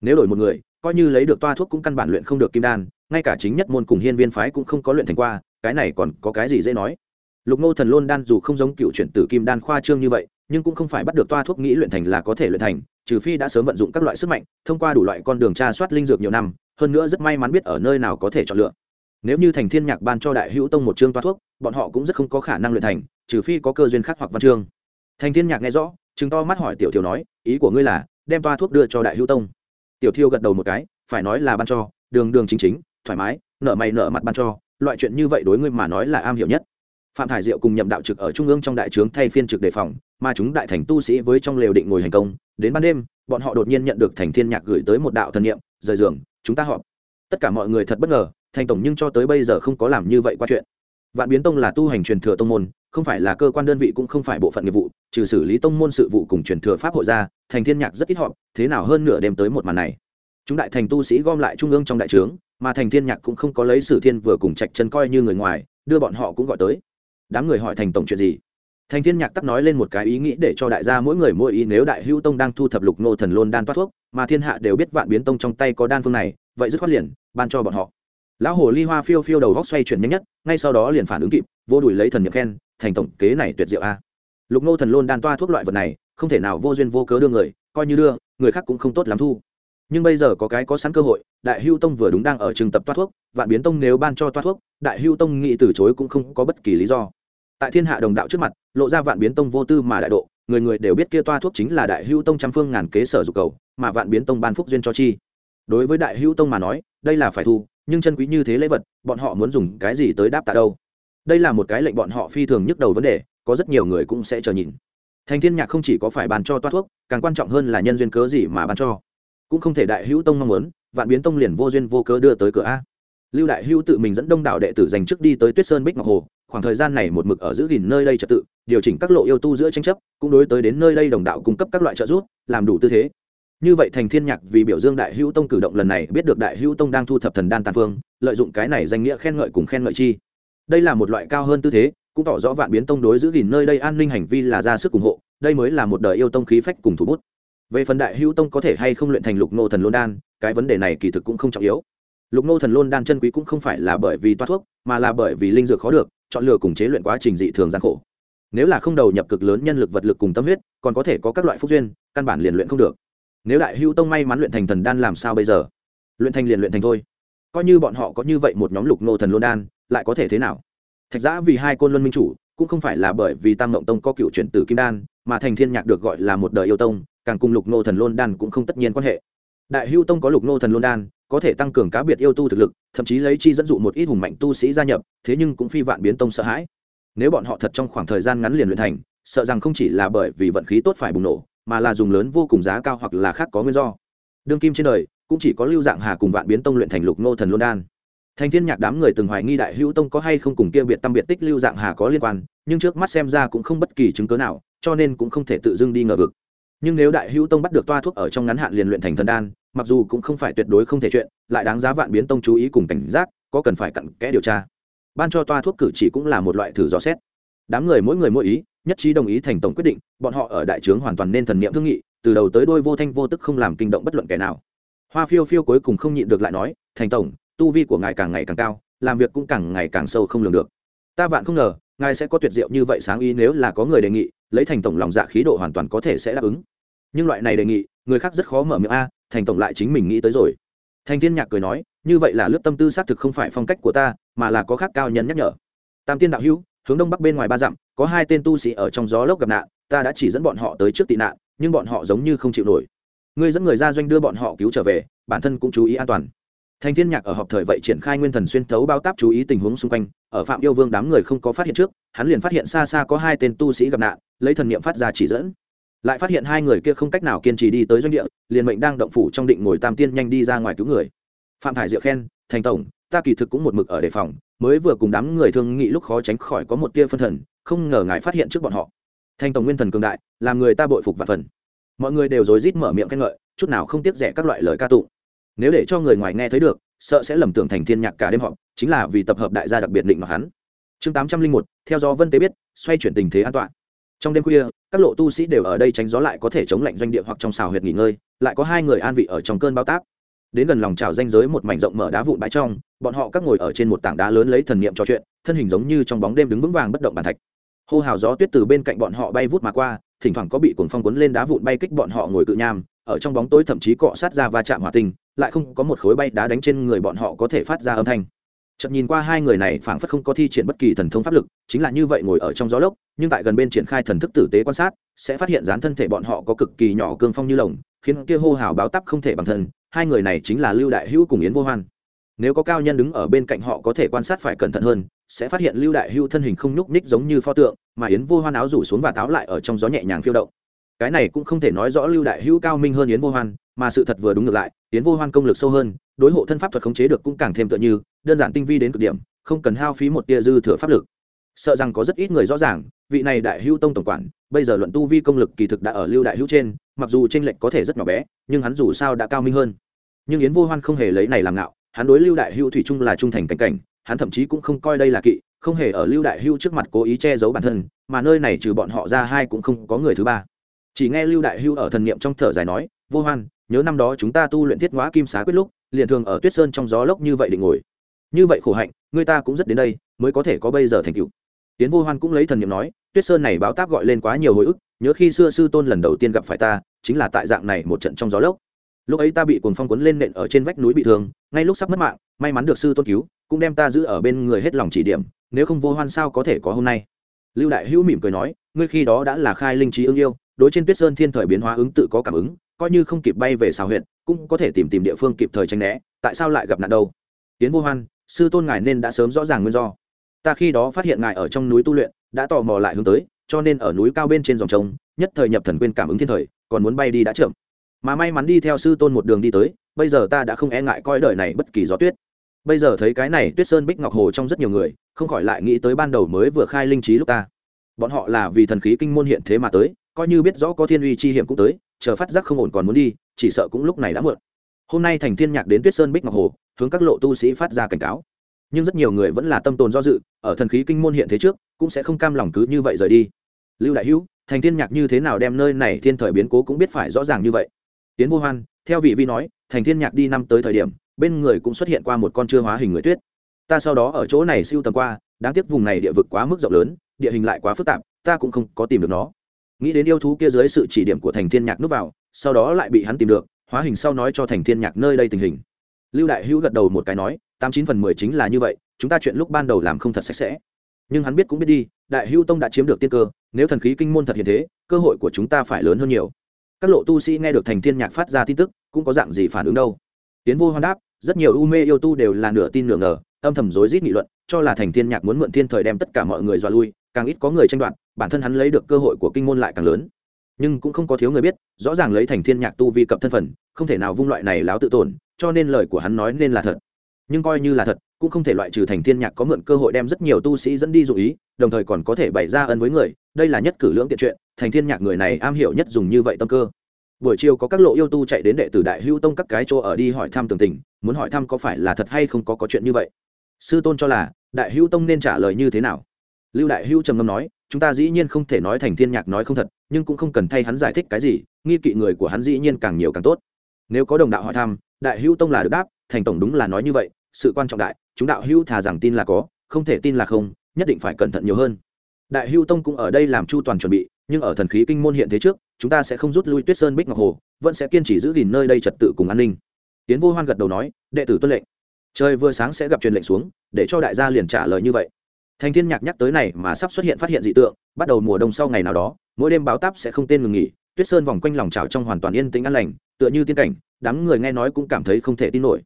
Nếu đổi một người, coi như lấy được toa thuốc cũng căn bản luyện không được kim đan, ngay cả chính nhất môn cùng hiên viên phái cũng không có luyện thành qua, cái này còn có cái gì dễ nói? Lục ngô thần lôn đan dù không giống cựu chuyển tử kim đan khoa trương như vậy, nhưng cũng không phải bắt được toa thuốc nghĩ luyện thành là có thể luyện thành, trừ phi đã sớm vận dụng các loại sức mạnh, thông qua đủ loại con đường tra soát linh dược nhiều năm hơn nữa rất may mắn biết ở nơi nào có thể chọn lựa. Nếu như thành thiên nhạc ban cho đại hữu tông một chương toa thuốc, bọn họ cũng rất không có khả năng luyện thành, trừ phi có cơ duyên khác hoặc văn chương. Thành thiên nhạc nghe rõ chứng to mắt hỏi tiểu thiều nói, ý của ngươi là, đem toa thuốc đưa cho đại hữu tông? Tiểu thiêu gật đầu một cái, phải nói là ban cho, đường đường chính chính, thoải mái, nợ mày nợ mặt ban cho, loại chuyện như vậy đối ngươi mà nói là am hiểu nhất. Phạm thải diệu cùng nhậm đạo trực ở trung ương trong đại trướng thay phiên trực đề phòng, mà chúng đại thành tu sĩ với trong lều định ngồi hành công, đến ban đêm, bọn họ đột nhiên nhận được thành thiên nhạc gửi tới một đạo thần niệm, rời giường chúng ta họp. Tất cả mọi người thật bất ngờ, thành tổng nhưng cho tới bây giờ không có làm như vậy qua chuyện. Vạn biến tông là tu hành truyền thừa tông môn, không phải là cơ quan đơn vị cũng không phải bộ phận nghiệp vụ, trừ xử lý tông môn sự vụ cùng truyền thừa pháp hội ra, thành thiên nhạc rất ít họp, thế nào hơn nửa đêm tới một màn này. Chúng đại thành tu sĩ gom lại trung ương trong đại trướng, mà thành thiên nhạc cũng không có lấy sử thiên vừa cùng trạch chân coi như người ngoài, đưa bọn họ cũng gọi tới. Đám người hỏi thành tổng chuyện gì? Thành thiên nhạc tắc nói lên một cái ý nghĩ để cho đại gia mỗi người mỗi ý nếu đại hữu tông đang thu thập lục nô thần lôn đan toát thuốc, mà thiên hạ đều biết vạn biến tông trong tay có đan phương này, vậy dứt khoát liền, ban cho bọn họ. Lão hồ ly hoa phiêu phiêu đầu góc xoay chuyển nhanh nhất, ngay sau đó liền phản ứng kịp, vô đùi lấy thần nhập khen, thành tổng kế này tuyệt diệu a. Lục nô thần lôn đan toa thuốc loại vật này, không thể nào vô duyên vô cớ đưa người, coi như đưa, người khác cũng không tốt lắm thu. Nhưng bây giờ có cái có sẵn cơ hội, đại hưu tông vừa đúng đang ở trường tập toa thuốc, vạn biến tông nếu ban cho toa thuốc, đại hưu tông nghĩ từ chối cũng không có bất kỳ lý do tại thiên hạ đồng đạo trước mặt, lộ ra vạn biến tông vô tư mà đại độ, người người đều biết kia toa thuốc chính là đại hưu tông trăm phương ngàn kế sở dục cầu, mà vạn biến tông ban phúc duyên cho chi. Đối với đại hưu tông mà nói, đây là phải thu, nhưng chân quý như thế lễ vật, bọn họ muốn dùng cái gì tới đáp tạ đâu? Đây là một cái lệnh bọn họ phi thường nhức đầu vấn đề, có rất nhiều người cũng sẽ chờ nhìn. Thành thiên nhạc không chỉ có phải bàn cho toa thuốc, càng quan trọng hơn là nhân duyên cớ gì mà bàn cho. Cũng không thể đại hữu tông mong muốn, vạn biến tông liền vô duyên vô cớ đưa tới cửa a. Lưu đại hữu tự mình dẫn đông đảo đệ tử dành trước đi tới tuyết sơn bích ngọc hồ khoảng thời gian này một mực ở giữ gìn nơi đây trật tự, điều chỉnh các lộ yêu tu giữa tranh chấp, cũng đối tới đến nơi đây đồng đạo cung cấp các loại trợ giúp, làm đủ tư thế. Như vậy thành thiên nhạc vì biểu dương đại hữu tông cử động lần này biết được đại hữu tông đang thu thập thần đan tàn phương, lợi dụng cái này danh nghĩa khen ngợi cùng khen ngợi chi. Đây là một loại cao hơn tư thế, cũng tỏ rõ vạn biến tông đối giữ gìn nơi đây an ninh hành vi là ra sức ủng hộ, đây mới là một đời yêu tông khí phách cùng thủ bút. Về phần đại hữu tông có thể hay không luyện thành lục nô thần lôn đan, cái vấn đề này kỳ thực cũng không trọng yếu. Lục nô thần lôn đan chân quý cũng không phải là bởi vì toa thuốc, mà là bởi vì linh dược khó được chọn lựa cùng chế luyện quá trình dị thường gian khổ. Nếu là không đầu nhập cực lớn nhân lực vật lực cùng tâm huyết, còn có thể có các loại phúc duyên, căn bản liền luyện không được. Nếu đại hữu tông may mắn luyện thành thần đan làm sao bây giờ? Luyện thành liền luyện thành thôi. Coi như bọn họ có như vậy một nhóm lục nô thần lôn đan, lại có thể thế nào? Thạch giã vì hai côn luân minh chủ, cũng không phải là bởi vì tam mộng tông có cựu chuyển tử kim đan, mà thành thiên nhạc được gọi là một đời yêu tông, càng cùng lục nô thần lôn đan cũng không tất nhiên quan hệ. Đại hưu tông có lục nô thần lôn đan có thể tăng cường cá biệt yêu tu thực lực, thậm chí lấy chi dẫn dụ một ít hùng mạnh tu sĩ gia nhập, thế nhưng cũng phi vạn biến tông sợ hãi. Nếu bọn họ thật trong khoảng thời gian ngắn liền luyện thành, sợ rằng không chỉ là bởi vì vận khí tốt phải bùng nổ, mà là dùng lớn vô cùng giá cao hoặc là khác có nguyên do. Đương kim trên đời, cũng chỉ có lưu dạng hà cùng vạn biến tông luyện thành lục nô thần luân đan. Thành thiên nhạc đám người từng hoài nghi đại hữu tông có hay không cùng kia biệt tâm biệt tích lưu dạng hà có liên quan, nhưng trước mắt xem ra cũng không bất kỳ chứng cớ nào, cho nên cũng không thể tự dưng đi ngờ vực. Nhưng nếu đại hữu tông bắt được toa thuốc ở trong ngắn hạn liền luyện thành thần đan mặc dù cũng không phải tuyệt đối không thể chuyện, lại đáng giá vạn biến tông chú ý cùng cảnh giác, có cần phải cặn kẽ điều tra. Ban cho toa thuốc cử chỉ cũng là một loại thử dò xét. Đám người mỗi người mỗi ý, nhất trí đồng ý thành tổng quyết định, bọn họ ở đại trướng hoàn toàn nên thần niệm thương nghị, từ đầu tới đôi vô thanh vô tức không làm kinh động bất luận kẻ nào. Hoa phiêu phiêu cuối cùng không nhịn được lại nói, thành tổng, tu vi của ngài càng ngày càng cao, làm việc cũng càng ngày càng sâu không lường được. Ta vạn không ngờ, ngài sẽ có tuyệt diệu như vậy sáng ý nếu là có người đề nghị, lấy thành tổng lòng dạ khí độ hoàn toàn có thể sẽ đáp ứng. Nhưng loại này đề nghị, người khác rất khó mở miệng a thành tổng lại chính mình nghĩ tới rồi. Thành thiên nhạc cười nói, như vậy là lướt tâm tư xác thực không phải phong cách của ta, mà là có khác cao nhân nhắc nhở. Tam tiên đạo hữu, hướng đông bắc bên ngoài ba dặm, có hai tên tu sĩ ở trong gió lốc gặp nạn, ta đã chỉ dẫn bọn họ tới trước tị nạn, nhưng bọn họ giống như không chịu nổi. Ngươi dẫn người ra doanh đưa bọn họ cứu trở về, bản thân cũng chú ý an toàn. Thành thiên nhạc ở họp thời vậy triển khai nguyên thần xuyên thấu bao táp chú ý tình huống xung quanh, ở phạm yêu vương đám người không có phát hiện trước, hắn liền phát hiện xa xa có hai tên tu sĩ gặp nạn, lấy thần niệm phát ra chỉ dẫn lại phát hiện hai người kia không cách nào kiên trì đi tới doanh địa, liền mệnh đang động phủ trong định ngồi tam tiên nhanh đi ra ngoài cứu người. Phạm thải diệu khen, thành tổng, ta kỳ thực cũng một mực ở đề phòng, mới vừa cùng đám người thương nghị lúc khó tránh khỏi có một tia phân thần, không ngờ ngài phát hiện trước bọn họ. Thành tổng nguyên thần cường đại, làm người ta bội phục và phần. Mọi người đều rối rít mở miệng khen ngợi, chút nào không tiếc rẻ các loại lời ca tụng. Nếu để cho người ngoài nghe thấy được, sợ sẽ lầm tưởng thành thiên nhạc cả đêm họ chính là vì tập hợp đại gia đặc biệt định mà hắn. Chương tám trăm linh một, theo do vân tế biết, xoay chuyển tình thế an toàn trong đêm khuya, các lộ tu sĩ đều ở đây tránh gió lại có thể chống lạnh doanh địa hoặc trong xào huyệt nghỉ ngơi, lại có hai người an vị ở trong cơn bao táp. Đến gần lòng trào danh giới một mảnh rộng mở đá vụn bãi trong, bọn họ các ngồi ở trên một tảng đá lớn lấy thần niệm trò chuyện, thân hình giống như trong bóng đêm đứng vững vàng bất động bàn thạch. Hô hào gió tuyết từ bên cạnh bọn họ bay vút mà qua, thỉnh thoảng có bị cuồng phong cuốn lên đá vụn bay kích bọn họ ngồi cự nham, ở trong bóng tối thậm chí cọ sát ra va chạm hỏa tinh, lại không có một khối bay đá đánh trên người bọn họ có thể phát ra âm thanh chợt nhìn qua hai người này phảng phất không có thi triển bất kỳ thần thông pháp lực, chính là như vậy ngồi ở trong gió lốc, nhưng tại gần bên triển khai thần thức tử tế quan sát, sẽ phát hiện dán thân thể bọn họ có cực kỳ nhỏ cương phong như lồng, khiến kia hô hào báo tắp không thể bằng thân, hai người này chính là lưu đại hữu cùng yến vô hoan. Nếu có cao nhân đứng ở bên cạnh họ có thể quan sát phải cẩn thận hơn, sẽ phát hiện lưu đại hữu thân hình không nhúc ních giống như pho tượng, mà yến vô hoan áo rủ xuống và táo lại ở trong gió nhẹ nhàng phiêu động. Cái này cũng không thể nói rõ lưu đại hữu cao minh hơn yến vô hoan, mà sự thật vừa đúng ngược lại, yến vô hoan công lực sâu hơn đối hộ thân pháp thuật khống chế được cũng càng thêm tựa như, đơn giản tinh vi đến cực điểm, không cần hao phí một tia dư thừa pháp lực. Sợ rằng có rất ít người rõ ràng, vị này đại hữu tông tổng quản, bây giờ luận tu vi công lực kỳ thực đã ở lưu đại hữu trên, mặc dù tranh lệch có thể rất nhỏ bé, nhưng hắn dù sao đã cao minh hơn. Nhưng yến vô hoan không hề lấy này làm ngạo, hắn đối lưu đại hữu thủy chung là trung thành cảnh cảnh, hắn thậm chí cũng không coi đây là kỵ, không hề ở lưu đại hữu trước mặt cố ý che giấu bản thân, mà nơi này trừ bọn họ ra hai cũng không có người thứ ba. Chỉ nghe lưu đại hữu ở thần niệm trong thở dài nói, vô hoan nhớ năm đó chúng ta tu luyện thiết ngóa kim xá quyết lúc, liền thường ở tuyết sơn trong gió lốc như vậy định ngồi. Như vậy khổ hạnh, người ta cũng rất đến đây, mới có thể có bây giờ thành tựu. Tiến vô hoan cũng lấy thần niệm nói, tuyết sơn này báo táp gọi lên quá nhiều hồi ức, nhớ khi xưa sư tôn lần đầu tiên gặp phải ta, chính là tại dạng này một trận trong gió lốc. Lúc ấy ta bị cuồng phong cuốn lên nện ở trên vách núi bị thương, ngay lúc sắp mất mạng, may mắn được sư tôn cứu, cũng đem ta giữ ở bên người hết lòng chỉ điểm, nếu không vô hoan sao có thể có hôm nay? Lưu đại hữu mỉm cười nói, ngươi khi đó đã là khai linh trí ưng yêu, đối trên tuyết sơn thiên thời biến hóa ứng tự có cảm ứng coi như không kịp bay về xào huyện cũng có thể tìm tìm địa phương kịp thời tranh né, tại sao lại gặp nạn đâu? Tiến vô hoan, sư tôn ngài nên đã sớm rõ ràng nguyên do. Ta khi đó phát hiện ngài ở trong núi tu luyện, đã tò mò lại hướng tới, cho nên ở núi cao bên trên dòng trống nhất thời nhập thần quên cảm ứng thiên thời, còn muốn bay đi đã chậm. Mà may mắn đi theo sư tôn một đường đi tới, bây giờ ta đã không e ngại coi đời này bất kỳ gió tuyết. Bây giờ thấy cái này tuyết sơn bích ngọc hồ trong rất nhiều người, không khỏi lại nghĩ tới ban đầu mới vừa khai linh trí lúc ta. Bọn họ là vì thần khí kinh môn hiện thế mà tới, coi như biết rõ có thiên uy chi hiểm cũng tới chờ phát giác không ổn còn muốn đi, chỉ sợ cũng lúc này đã muộn. Hôm nay thành thiên nhạc đến tuyết sơn bích ngọc hồ, hướng các lộ tu sĩ phát ra cảnh cáo. Nhưng rất nhiều người vẫn là tâm tồn do dự, ở thần khí kinh môn hiện thế trước, cũng sẽ không cam lòng cứ như vậy rời đi. Lưu đại hữu, thành thiên nhạc như thế nào đem nơi này thiên thời biến cố cũng biết phải rõ ràng như vậy. Tiến vô hoan, theo vị vi nói, thành thiên nhạc đi năm tới thời điểm, bên người cũng xuất hiện qua một con chưa hóa hình người tuyết. Ta sau đó ở chỗ này siêu tầm qua, đáng tiếc vùng này địa vực quá mức rộng lớn, địa hình lại quá phức tạp, ta cũng không có tìm được nó nghĩ đến yêu thú kia dưới sự chỉ điểm của thành thiên nhạc núp vào, sau đó lại bị hắn tìm được, hóa hình sau nói cho thành thiên nhạc nơi đây tình hình. Lưu đại hữu gật đầu một cái nói, tám chín phần mười chính là như vậy, chúng ta chuyện lúc ban đầu làm không thật sạch sẽ. Nhưng hắn biết cũng biết đi, đại hữu tông đã chiếm được tiên cơ, nếu thần khí kinh môn thật hiện thế, cơ hội của chúng ta phải lớn hơn nhiều. Các lộ tu sĩ nghe được thành thiên nhạc phát ra tin tức, cũng có dạng gì phản ứng đâu. Tiến vô hoan đáp, rất nhiều u mê yêu tu đều là nửa tin nửa ngờ, âm thầm rối rít nghị luận, cho là thành thiên nhạc muốn mượn thiên thời đem tất cả mọi người dọa lui, càng ít có người tranh đoạt bản thân hắn lấy được cơ hội của kinh môn lại càng lớn. Nhưng cũng không có thiếu người biết, rõ ràng lấy thành thiên nhạc tu vi cập thân phận không thể nào vung loại này láo tự tổn, cho nên lời của hắn nói nên là thật. Nhưng coi như là thật, cũng không thể loại trừ thành thiên nhạc có mượn cơ hội đem rất nhiều tu sĩ dẫn đi dụ ý, đồng thời còn có thể bày ra ân với người, đây là nhất cử lưỡng tiện chuyện, thành thiên nhạc người này am hiểu nhất dùng như vậy tâm cơ. Buổi chiều có các lộ yêu tu chạy đến đệ tử đại hưu tông các cái chỗ ở đi hỏi thăm tường tình, muốn hỏi thăm có phải là thật hay không có có chuyện như vậy. Sư tôn cho là, đại hưu tông nên trả lời như thế nào? Lưu đại hưu trầm ngâm nói chúng ta dĩ nhiên không thể nói thành thiên nhạc nói không thật, nhưng cũng không cần thay hắn giải thích cái gì, nghi kỵ người của hắn dĩ nhiên càng nhiều càng tốt. Nếu có đồng đạo hỏi thăm, đại hưu tông là được đáp, thành tổng đúng là nói như vậy, sự quan trọng đại, chúng đạo hưu thà rằng tin là có, không thể tin là không, nhất định phải cẩn thận nhiều hơn. Đại hưu tông cũng ở đây làm chu toàn chuẩn bị, nhưng ở thần khí kinh môn hiện thế trước, chúng ta sẽ không rút lui tuyết sơn bích ngọc hồ, vẫn sẽ kiên trì giữ gìn nơi đây trật tự cùng an ninh. Tiến vô hoan gật đầu nói, đệ tử tuân lệnh. Trời vừa sáng sẽ gặp truyền lệnh xuống, để cho đại gia liền trả lời như vậy thành thiên nhạc nhắc tới này mà sắp xuất hiện phát hiện dị tượng, bắt đầu mùa đông sau ngày nào đó, mỗi đêm báo táp sẽ không tên ngừng nghỉ, tuyết sơn vòng quanh lòng trào trong hoàn toàn yên tĩnh an lành, tựa như tiên cảnh, đám người nghe nói cũng cảm thấy không thể tin nổi.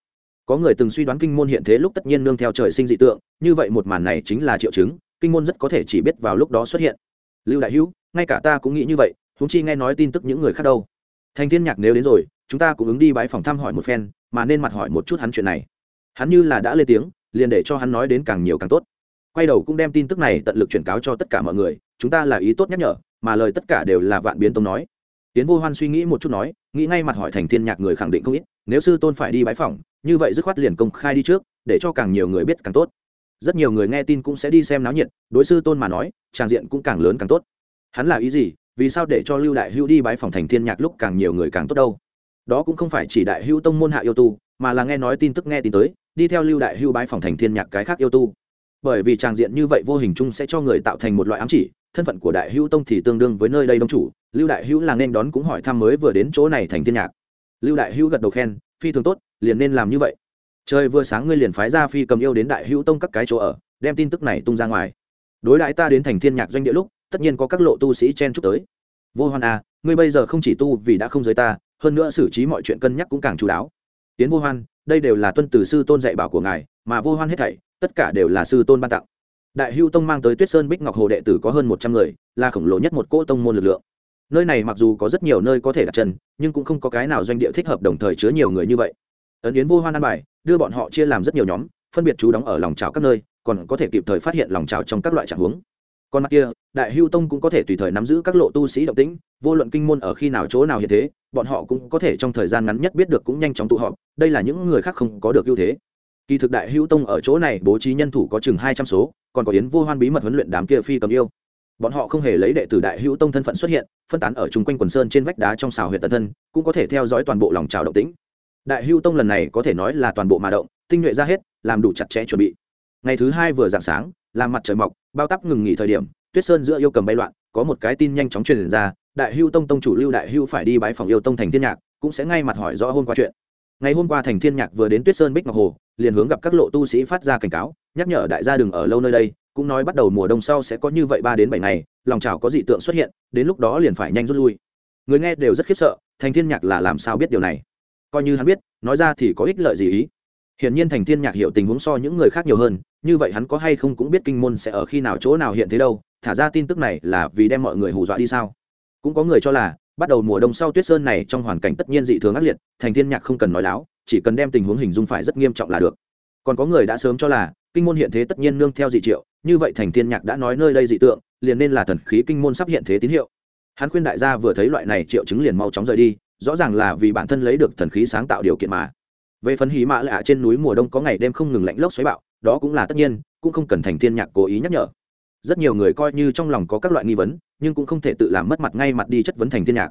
Có người từng suy đoán kinh môn hiện thế lúc tất nhiên nương theo trời sinh dị tượng, như vậy một màn này chính là triệu chứng, kinh môn rất có thể chỉ biết vào lúc đó xuất hiện. Lưu đại hữu, ngay cả ta cũng nghĩ như vậy, huống chi nghe nói tin tức những người khác đâu. Thành thiên nhạc nếu đến rồi, chúng ta cũng ứng đi bái phòng thăm hỏi một phen, mà nên mặt hỏi một chút hắn chuyện này. Hắn như là đã lên tiếng, liền để cho hắn nói đến càng nhiều càng tốt quay đầu cũng đem tin tức này tận lực chuyển cáo cho tất cả mọi người, chúng ta là ý tốt nhắc nhở, mà lời tất cả đều là vạn biến tông nói. Tiến vô hoan suy nghĩ một chút nói, nghĩ ngay mặt hỏi thành thiên nhạc người khẳng định không ít, nếu sư tôn phải đi bãi phòng như vậy dứt khoát liền công khai đi trước, để cho càng nhiều người biết càng tốt. Rất nhiều người nghe tin cũng sẽ đi xem náo nhiệt, đối sư tôn mà nói, tràng diện cũng càng lớn càng tốt. Hắn là ý gì, vì sao để cho lưu đại hữu đi bãi phòng thành thiên nhạc lúc càng nhiều người càng tốt đâu? Đó cũng không phải chỉ đại hữu tông môn hạ yêu tu, mà là nghe nói tin tức nghe tin tới, đi theo lưu đại hữu bãi phòng thành thiên nhạc cái khác yêu tu bởi vì tràng diện như vậy vô hình chung sẽ cho người tạo thành một loại ám chỉ, thân phận của đại hữu tông thì tương đương với nơi đây đông chủ, lưu đại hữu là nên đón cũng hỏi thăm mới vừa đến chỗ này thành thiên nhạc. Lưu đại hữu gật đầu khen, phi thường tốt, liền nên làm như vậy. Trời vừa sáng ngươi liền phái ra phi cầm yêu đến đại hữu tông các cái chỗ ở, đem tin tức này tung ra ngoài. Đối đãi ta đến thành thiên nhạc doanh địa lúc, tất nhiên có các lộ tu sĩ chen chúc tới. Vô hoan à ngươi bây giờ không chỉ tu vì đã không giới ta, hơn nữa xử trí mọi chuyện cân nhắc cũng càng chú đáo. Tiến vô hoan, đây đều là tuân từ sư tôn dạy bảo của ngài, mà vô hoan hết thảy tất cả đều là sư tôn ban tặng. Đại hưu tông mang tới tuyết sơn bích ngọc hồ đệ tử có hơn một trăm người, là khổng lồ nhất một cỗ tông môn lực lượng. Nơi này mặc dù có rất nhiều nơi có thể đặt chân, nhưng cũng không có cái nào doanh địa thích hợp đồng thời chứa nhiều người như vậy. Ấn yến vô hoan an bài, đưa bọn họ chia làm rất nhiều nhóm, phân biệt chú đóng ở lòng trào các nơi, còn có thể kịp thời phát hiện lòng trào trong các loại trạng huống. Còn mặt kia, đại hưu tông cũng có thể tùy thời nắm giữ các lộ tu sĩ động tĩnh, vô luận kinh môn ở khi nào chỗ nào hiện thế, bọn họ cũng có thể trong thời gian ngắn nhất biết được cũng nhanh chóng tụ họp, đây là những người khác không có được ưu thế kỳ thực đại hưu tông ở chỗ này bố trí nhân thủ có chừng hai trăm số, còn có yến vô hoan bí mật huấn luyện đám kia phi cầm yêu. Bọn họ không hề lấy đệ tử đại hữu tông thân phận xuất hiện, phân tán ở chung quanh quần sơn trên vách đá trong xào huyện tân thân, cũng có thể theo dõi toàn bộ lòng trào động tĩnh. Đại hữu tông lần này có thể nói là toàn bộ mà động, tinh nhuệ ra hết, làm đủ chặt chẽ chuẩn bị. Ngày thứ hai vừa dạng sáng làm mặt trời mọc, bao tắp ngừng nghỉ thời điểm, tuyết sơn giữa yêu cầm bay loạn, có một cái tin nhanh chóng truyền ra, đại hưu tông tông chủ lưu đại hưu phải đi bái phòng yêu tông thành thiên nhạc, cũng sẽ ngay mặt hỏi rõ hôm qua chuyện ngày hôm qua thành thiên nhạc vừa đến tuyết sơn bích ngọc hồ, liền hướng gặp các lộ tu sĩ phát ra cảnh cáo, nhắc nhở đại gia đừng ở lâu nơi đây, cũng nói bắt đầu mùa đông sau sẽ có như vậy ba đến bảy ngày, lòng trào có dị tượng xuất hiện, đến lúc đó liền phải nhanh rút lui. Người nghe đều rất khiếp sợ, thành thiên nhạc là làm sao biết điều này? Coi như hắn biết, nói ra thì có ích lợi gì ý. Hiển nhiên thành thiên nhạc hiểu tình huống so những người khác nhiều hơn, như vậy hắn có hay không cũng biết kinh môn sẽ ở khi nào chỗ nào hiện thế đâu, thả ra tin tức này là vì đem mọi người hù dọa đi sao? Cũng có người cho là bắt đầu mùa đông sau tuyết sơn này trong hoàn cảnh tất nhiên dị thường ác liệt, thành thiên nhạc không cần nói láo, chỉ cần đem tình huống hình dung phải rất nghiêm trọng là được. Còn có người đã sớm cho là, kinh môn hiện thế tất nhiên nương theo dị triệu, như vậy thành thiên nhạc đã nói nơi đây dị tượng, liền nên là thần khí kinh môn sắp hiện thế tín hiệu. Hắn khuyên đại gia vừa thấy loại này triệu chứng liền mau chóng rời đi, rõ ràng là vì bản thân lấy được thần khí sáng tạo điều kiện mà. Về phấn hí mã lạ trên núi mùa đông có ngày đêm không ngừng lạnh lốc xoáy bạo, đó cũng là tất nhiên, cũng không cần thành thiên nhạc cố ý nhắc nhở. Rất nhiều người coi như trong lòng có các loại nghi vấn nhưng cũng không thể tự làm mất mặt ngay mặt đi chất vấn thành thiên nhạc.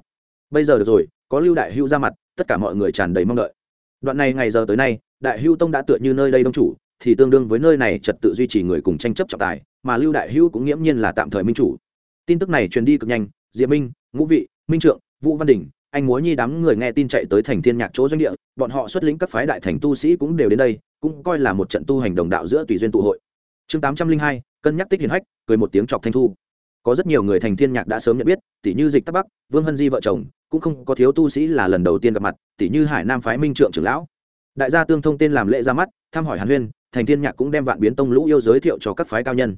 Bây giờ được rồi, có lưu đại hưu ra mặt, tất cả mọi người tràn đầy mong đợi. Đoạn này ngày giờ tới nay, đại hưu tông đã tựa như nơi đây đông chủ, thì tương đương với nơi này trật tự duy trì người cùng tranh chấp trọng tài, mà lưu đại hưu cũng nghiễm nhiên là tạm thời minh chủ. Tin tức này truyền đi cực nhanh, diệp minh, ngũ vị, minh trượng, vũ văn đình, anh múa nhi đám người nghe tin chạy tới thành thiên nhạc chỗ doanh địa, bọn họ xuất lĩnh các phái đại thành tu sĩ cũng đều đến đây, cũng coi là một trận tu hành đồng đạo giữa tùy duyên tụ hội. Chương tám trăm linh hai, cân nhắc tích hiền hách, cười một tiếng chọc thanh thu có rất nhiều người thành thiên nhạc đã sớm nhận biết tỷ như dịch tắc bắc, vương hân di vợ chồng, cũng không có thiếu tu sĩ là lần đầu tiên gặp mặt tỷ như hải nam phái minh trượng trưởng lão. Đại gia tương thông tên làm lễ ra mắt, thăm hỏi hàn huyên, thành thiên nhạc cũng đem vạn biến tông lũ yêu giới thiệu cho các phái cao nhân.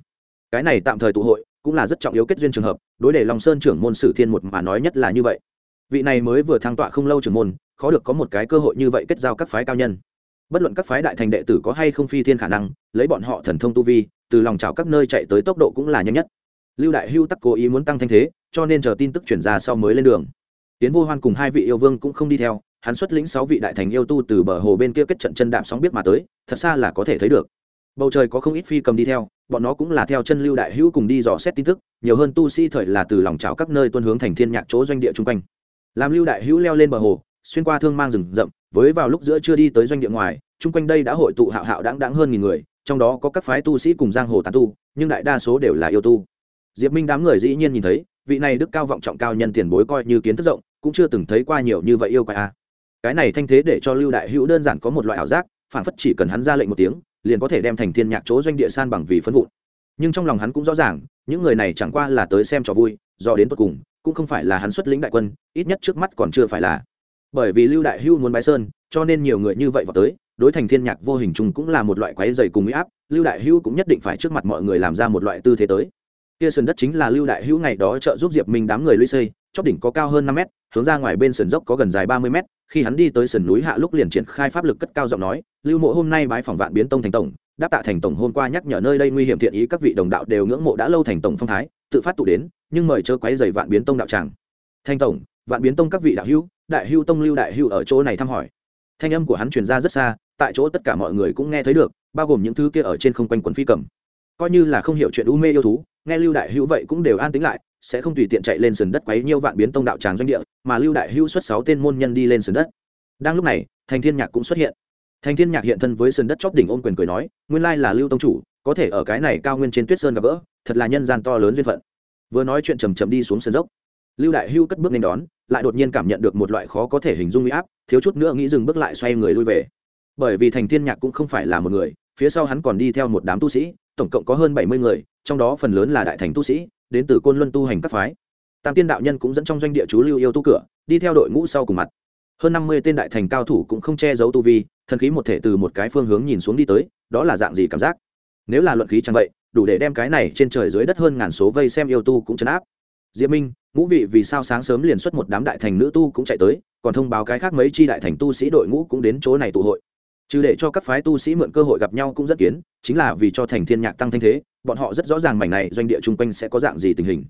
Cái này tạm thời tụ hội, cũng là rất trọng yếu kết duyên trường hợp, đối để lòng sơn trưởng môn sử thiên một mà nói nhất là như vậy. Vị này mới vừa thăng tọa không lâu trưởng môn, khó được có một cái cơ hội như vậy kết giao các phái cao nhân. Bất luận các phái đại thành đệ tử có hay không phi thiên khả năng, lấy bọn họ thần thông tu vi, từ lòng trào các nơi chạy tới tốc độ cũng là nhanh nhất lưu đại hưu tắc cố ý muốn tăng thanh thế, cho nên chờ tin tức chuyển ra sau mới lên đường. Tiến vô hoan cùng hai vị yêu vương cũng không đi theo, hắn xuất lĩnh sáu vị đại thành yêu tu từ bờ hồ bên kia kết trận chân đạp sóng biết mà tới, thật xa là có thể thấy được. Bầu trời có không ít phi cầm đi theo, bọn nó cũng là theo chân lưu đại hữu cùng đi dò xét tin tức, nhiều hơn tu sĩ thời là từ lòng trào các nơi tuân hướng thành thiên nhạc chỗ doanh địa chung quanh. Làm lưu đại hữu leo lên bờ hồ, xuyên qua thương mang rừng rậm, với vào lúc giữa chưa đi tới doanh địa ngoài, chung quanh đây đã hội tụ hạo hạo đáng đáng hơn nghìn người, trong đó có các phái tu sĩ cùng giang hồ tán tu, nhưng đại đa số đều là yêu tu diệp minh đám người dĩ nhiên nhìn thấy, vị này đức cao vọng trọng cao nhân tiền bối coi như kiến thức rộng, cũng chưa từng thấy qua nhiều như vậy yêu quái a. Cái này thanh thế để cho lưu đại hữu đơn giản có một loại ảo giác phản phất chỉ cần hắn ra lệnh một tiếng, liền có thể đem thành thiên nhạc chỗ doanh địa san bằng vì phân vụn. Nhưng trong lòng hắn cũng rõ ràng, những người này chẳng qua là tới xem trò vui, do đến tột cùng, cũng không phải là hắn xuất lĩnh đại quân, ít nhất trước mắt còn chưa phải là. Bởi vì lưu đại hưu muốn bái sơn, cho nên nhiều người như vậy vào tới, đối thành thiên nhạc vô hình chung cũng là một loại quái dày cùng mỹ áp, lưu đại hưu cũng nhất định phải trước mặt mọi người làm ra một loại tư thế tới kia sườn đất chính là lưu đại hữu ngày đó trợ giúp diệp minh đám người lũy xây, chóp đỉnh có cao hơn năm mét, hướng ra ngoài bên sườn dốc có gần dài ba mươi mét. Khi hắn đi tới sườn núi hạ lúc liền triển khai pháp lực cất cao giọng nói, lưu mộ, hôm nay bái phỏng vạn biến tông thành tổng, đáp tạ thành tổng hôm qua nhắc nhở nơi đây nguy hiểm thiện ý các vị đồng đạo đều ngưỡng mộ đã lâu thành tổng phong thái, tự phát tụ đến, nhưng mời chớ quấy dày vạn biến tông đạo tràng. Thành tổng, vạn biến tông các vị đạo hữu, đại hữu tông lưu đại hữu ở chỗ này thăm hỏi. Thanh âm của hắn truyền ra rất xa, tại chỗ tất cả mọi người cũng nghe thấy được, bao gồm những thứ kia ở trên không quanh quần phi cầm. Coi như là không hiểu chuyện u mê yêu thú nghe lưu đại hữu vậy cũng đều an tính lại, sẽ không tùy tiện chạy lên sườn đất quấy nhiêu vạn biến tông đạo tràng doanh địa, mà lưu đại hữu xuất sáu tên môn nhân đi lên sườn đất. Đang lúc này, thành thiên nhạc cũng xuất hiện. Thành thiên nhạc hiện thân với sườn đất chóp đỉnh ôn quyền cười nói, nguyên lai là lưu tông chủ, có thể ở cái này cao nguyên trên tuyết sơn gặp gỡ, thật là nhân gian to lớn duyên phận. Vừa nói chuyện chầm chậm đi xuống sườn dốc. Lưu đại hưu cất bước lên đón, lại đột nhiên cảm nhận được một loại khó có thể hình dung uy áp, thiếu chút nữa nghĩ dừng bước lại xoay người lui về. Bởi vì thành thiên nhạc cũng không phải là một người, phía sau hắn còn đi theo một đám tu sĩ tổng cộng có hơn bảy mươi người, trong đó phần lớn là đại thành tu sĩ, đến từ côn luân tu hành các phái. Tam tiên đạo nhân cũng dẫn trong doanh địa chú lưu yêu tu cửa, đi theo đội ngũ sau cùng mặt. Hơn năm mươi tên đại thành cao thủ cũng không che giấu tu vi, thần khí một thể từ một cái phương hướng nhìn xuống đi tới, đó là dạng gì cảm giác? Nếu là luận khí chẳng vậy, đủ để đem cái này trên trời dưới đất hơn ngàn số vây xem yêu tu cũng chấn áp. Diễm minh, ngũ vị vì sao sáng sớm liền xuất một đám đại thành nữ tu cũng chạy tới, còn thông báo cái khác mấy chi đại thành tu sĩ đội ngũ cũng đến chỗ này tụ hội chứ để cho các phái tu sĩ mượn cơ hội gặp nhau cũng rất kiến, chính là vì cho thành thiên nhạc tăng thanh thế, bọn họ rất rõ ràng mảnh này doanh địa chung quanh sẽ có dạng gì tình hình.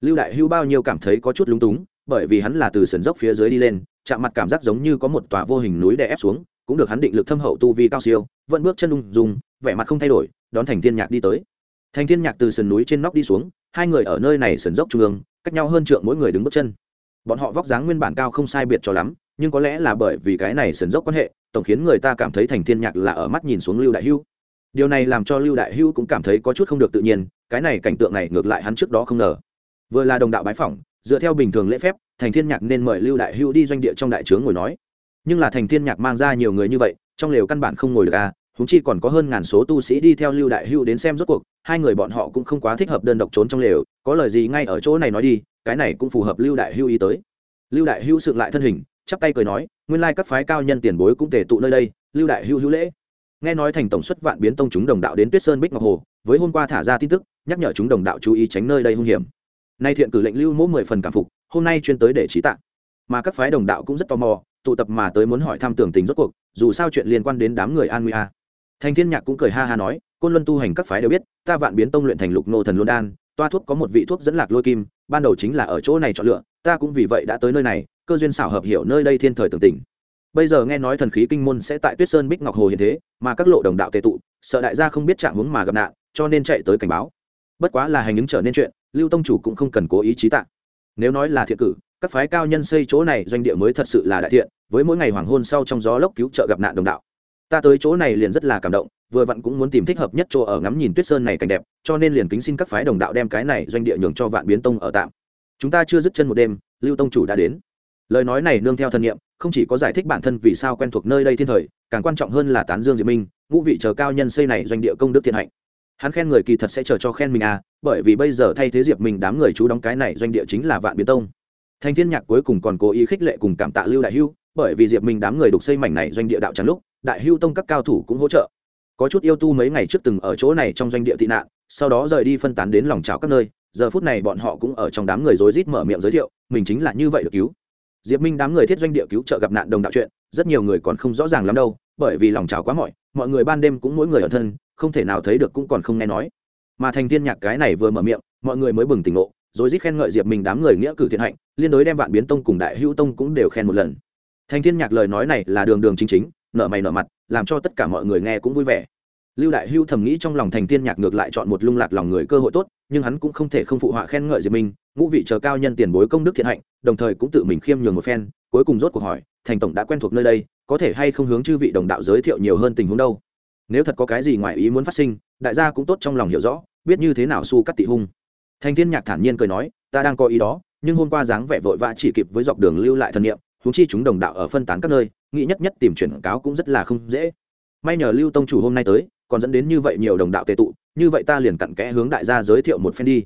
Lưu đại hưu bao nhiêu cảm thấy có chút lúng túng, bởi vì hắn là từ sườn dốc phía dưới đi lên, chạm mặt cảm giác giống như có một tòa vô hình núi đè ép xuống, cũng được hắn định lực thâm hậu tu vi cao siêu, vẫn bước chân ung dung, vẻ mặt không thay đổi, đón thành thiên nhạc đi tới. Thành thiên nhạc từ sườn núi trên nóc đi xuống, hai người ở nơi này sườn dốc trung ương, cách nhau hơn trượng mỗi người đứng bước chân. Bọn họ vóc dáng nguyên bản cao không sai biệt cho lắm nhưng có lẽ là bởi vì cái này sườn dốc quan hệ, tổng khiến người ta cảm thấy thành thiên nhạc là ở mắt nhìn xuống lưu đại hưu. Điều này làm cho lưu đại hưu cũng cảm thấy có chút không được tự nhiên, cái này cảnh tượng này ngược lại hắn trước đó không ngờ. Vừa là đồng đạo bái phỏng, dựa theo bình thường lễ phép, thành thiên nhạc nên mời lưu đại hưu đi doanh địa trong đại trướng ngồi nói. Nhưng là thành thiên nhạc mang ra nhiều người như vậy, trong lều căn bản không ngồi được à húng chi còn có hơn ngàn số tu sĩ đi theo lưu đại hưu đến xem rốt cuộc, hai người bọn họ cũng không quá thích hợp đơn độc trốn trong lều, có lời gì ngay ở chỗ này nói đi, cái này cũng phù hợp lưu đại hưu ý tới. Lưu đại hưu sượng lại thân hình chắp tay cười nói, nguyên lai các phái cao nhân tiền bối cũng tề tụ nơi đây, lưu đại hưu hữu lễ. Nghe nói thành tổng xuất vạn biến tông chúng đồng đạo đến tuyết sơn bích ngọc hồ, với hôm qua thả ra tin tức, nhắc nhở chúng đồng đạo chú ý tránh nơi đây hung hiểm. Nay thiện cử lệnh lưu mỗ mười phần cảm phục, hôm nay chuyên tới để trí tạng mà các phái đồng đạo cũng rất tò mò, tụ tập mà tới muốn hỏi thăm tưởng tình rốt cuộc, dù sao chuyện liên quan đến đám người an nguy a. Thành thiên nhạc cũng cười ha ha nói, côn luân tu hành các phái đều biết, ta vạn biến tông luyện thành lục nô thần luân đan, toa thuốc có một vị thuốc dẫn lạc lôi kim, ban đầu chính là ở chỗ này chọn lựa ta cũng vì vậy đã tới nơi này, cơ duyên xảo hợp hiểu nơi đây thiên thời tưởng tình. Bây giờ nghe nói thần khí kinh môn sẽ tại tuyết sơn bích ngọc hồ hiện thế, mà các lộ đồng đạo tệ tụ, sợ đại gia không biết trạng hướng mà gặp nạn, cho nên chạy tới cảnh báo. Bất quá là hành ứng trở nên chuyện, lưu tông chủ cũng không cần cố ý trí tạng nếu nói là thiện cử, các phái cao nhân xây chỗ này doanh địa mới thật sự là đại thiện, với mỗi ngày hoàng hôn sau trong gió lốc cứu trợ gặp nạn đồng đạo. Ta tới chỗ này liền rất là cảm động, vừa vặn cũng muốn tìm thích hợp nhất chỗ ở ngắm nhìn tuyết sơn này cảnh đẹp, cho nên liền kính xin các phái đồng đạo đem cái này doanh địa nhường cho vạn biến tông ở tạm chúng ta chưa dứt chân một đêm, lưu tông chủ đã đến. Lời nói này nương theo thân nhiệm không chỉ có giải thích bản thân vì sao quen thuộc nơi đây thiên thời, càng quan trọng hơn là tán dương diệp minh, ngũ vị chờ cao nhân xây này doanh địa công đức thiện hạnh. Hắn khen người kỳ thật sẽ chờ cho khen mình à bởi vì bây giờ thay thế diệp minh đám người chú đóng cái này doanh địa chính là vạn biến tông. Thanh thiên nhạc cuối cùng còn cố ý khích lệ cùng cảm tạ lưu đại hưu, bởi vì diệp minh đám người đục xây mảnh này doanh địa đạo trắng lúc, đại hưu tông các cao thủ cũng hỗ trợ. Có chút yêu tu mấy ngày trước từng ở chỗ này trong doanh địa tị nạn, sau đó rời đi phân tán đến lòng trào các nơi giờ phút này bọn họ cũng ở trong đám người rối rít mở miệng giới thiệu, mình chính là như vậy được cứu. Diệp minh đám người thiết doanh địa cứu trợ gặp nạn đồng đạo chuyện, rất nhiều người còn không rõ ràng lắm đâu, bởi vì lòng trào quá mỏi, mọi người ban đêm cũng mỗi người ở thân, không thể nào thấy được cũng còn không nghe nói. Mà thành tiên nhạc cái này vừa mở miệng, mọi người mới bừng tỉnh ngộ rồi rít khen ngợi diệp minh đám người nghĩa cử thiện hạnh, liên đối đem vạn biến tông cùng đại hữu tông cũng đều khen một lần. Thành thiên nhạc lời nói này là đường đường chính chính, nở mày nở mặt, làm cho tất cả mọi người nghe cũng vui vẻ. Lưu đại hưu thầm nghĩ trong lòng thành thiên nhạc ngược lại chọn một lung lạc lòng người cơ hội tốt nhưng hắn cũng không thể không phụ họa khen ngợi diệp minh, ngũ vị chờ cao nhân tiền bối công đức thiện hạnh, đồng thời cũng tự mình khiêm nhường một phen, cuối cùng rốt cuộc hỏi, thành tổng đã quen thuộc nơi đây, có thể hay không hướng chư vị đồng đạo giới thiệu nhiều hơn tình huống đâu? Nếu thật có cái gì ngoài ý muốn phát sinh, đại gia cũng tốt trong lòng hiểu rõ, biết như thế nào su cắt tị hung. Thành thiên nhạc thản nhiên cười nói, ta đang có ý đó, nhưng hôm qua dáng vẻ vội vã chỉ kịp với dọc đường lưu lại thần niệm, huống chi chúng đồng đạo ở phân tán các nơi, nghĩ nhất nhất tìm chuyển cáo cũng rất là không dễ. May nhờ lưu tông chủ hôm nay tới, còn dẫn đến như vậy nhiều đồng đạo tệ tụ như vậy ta liền cặn kẽ hướng đại gia giới thiệu một phen đi.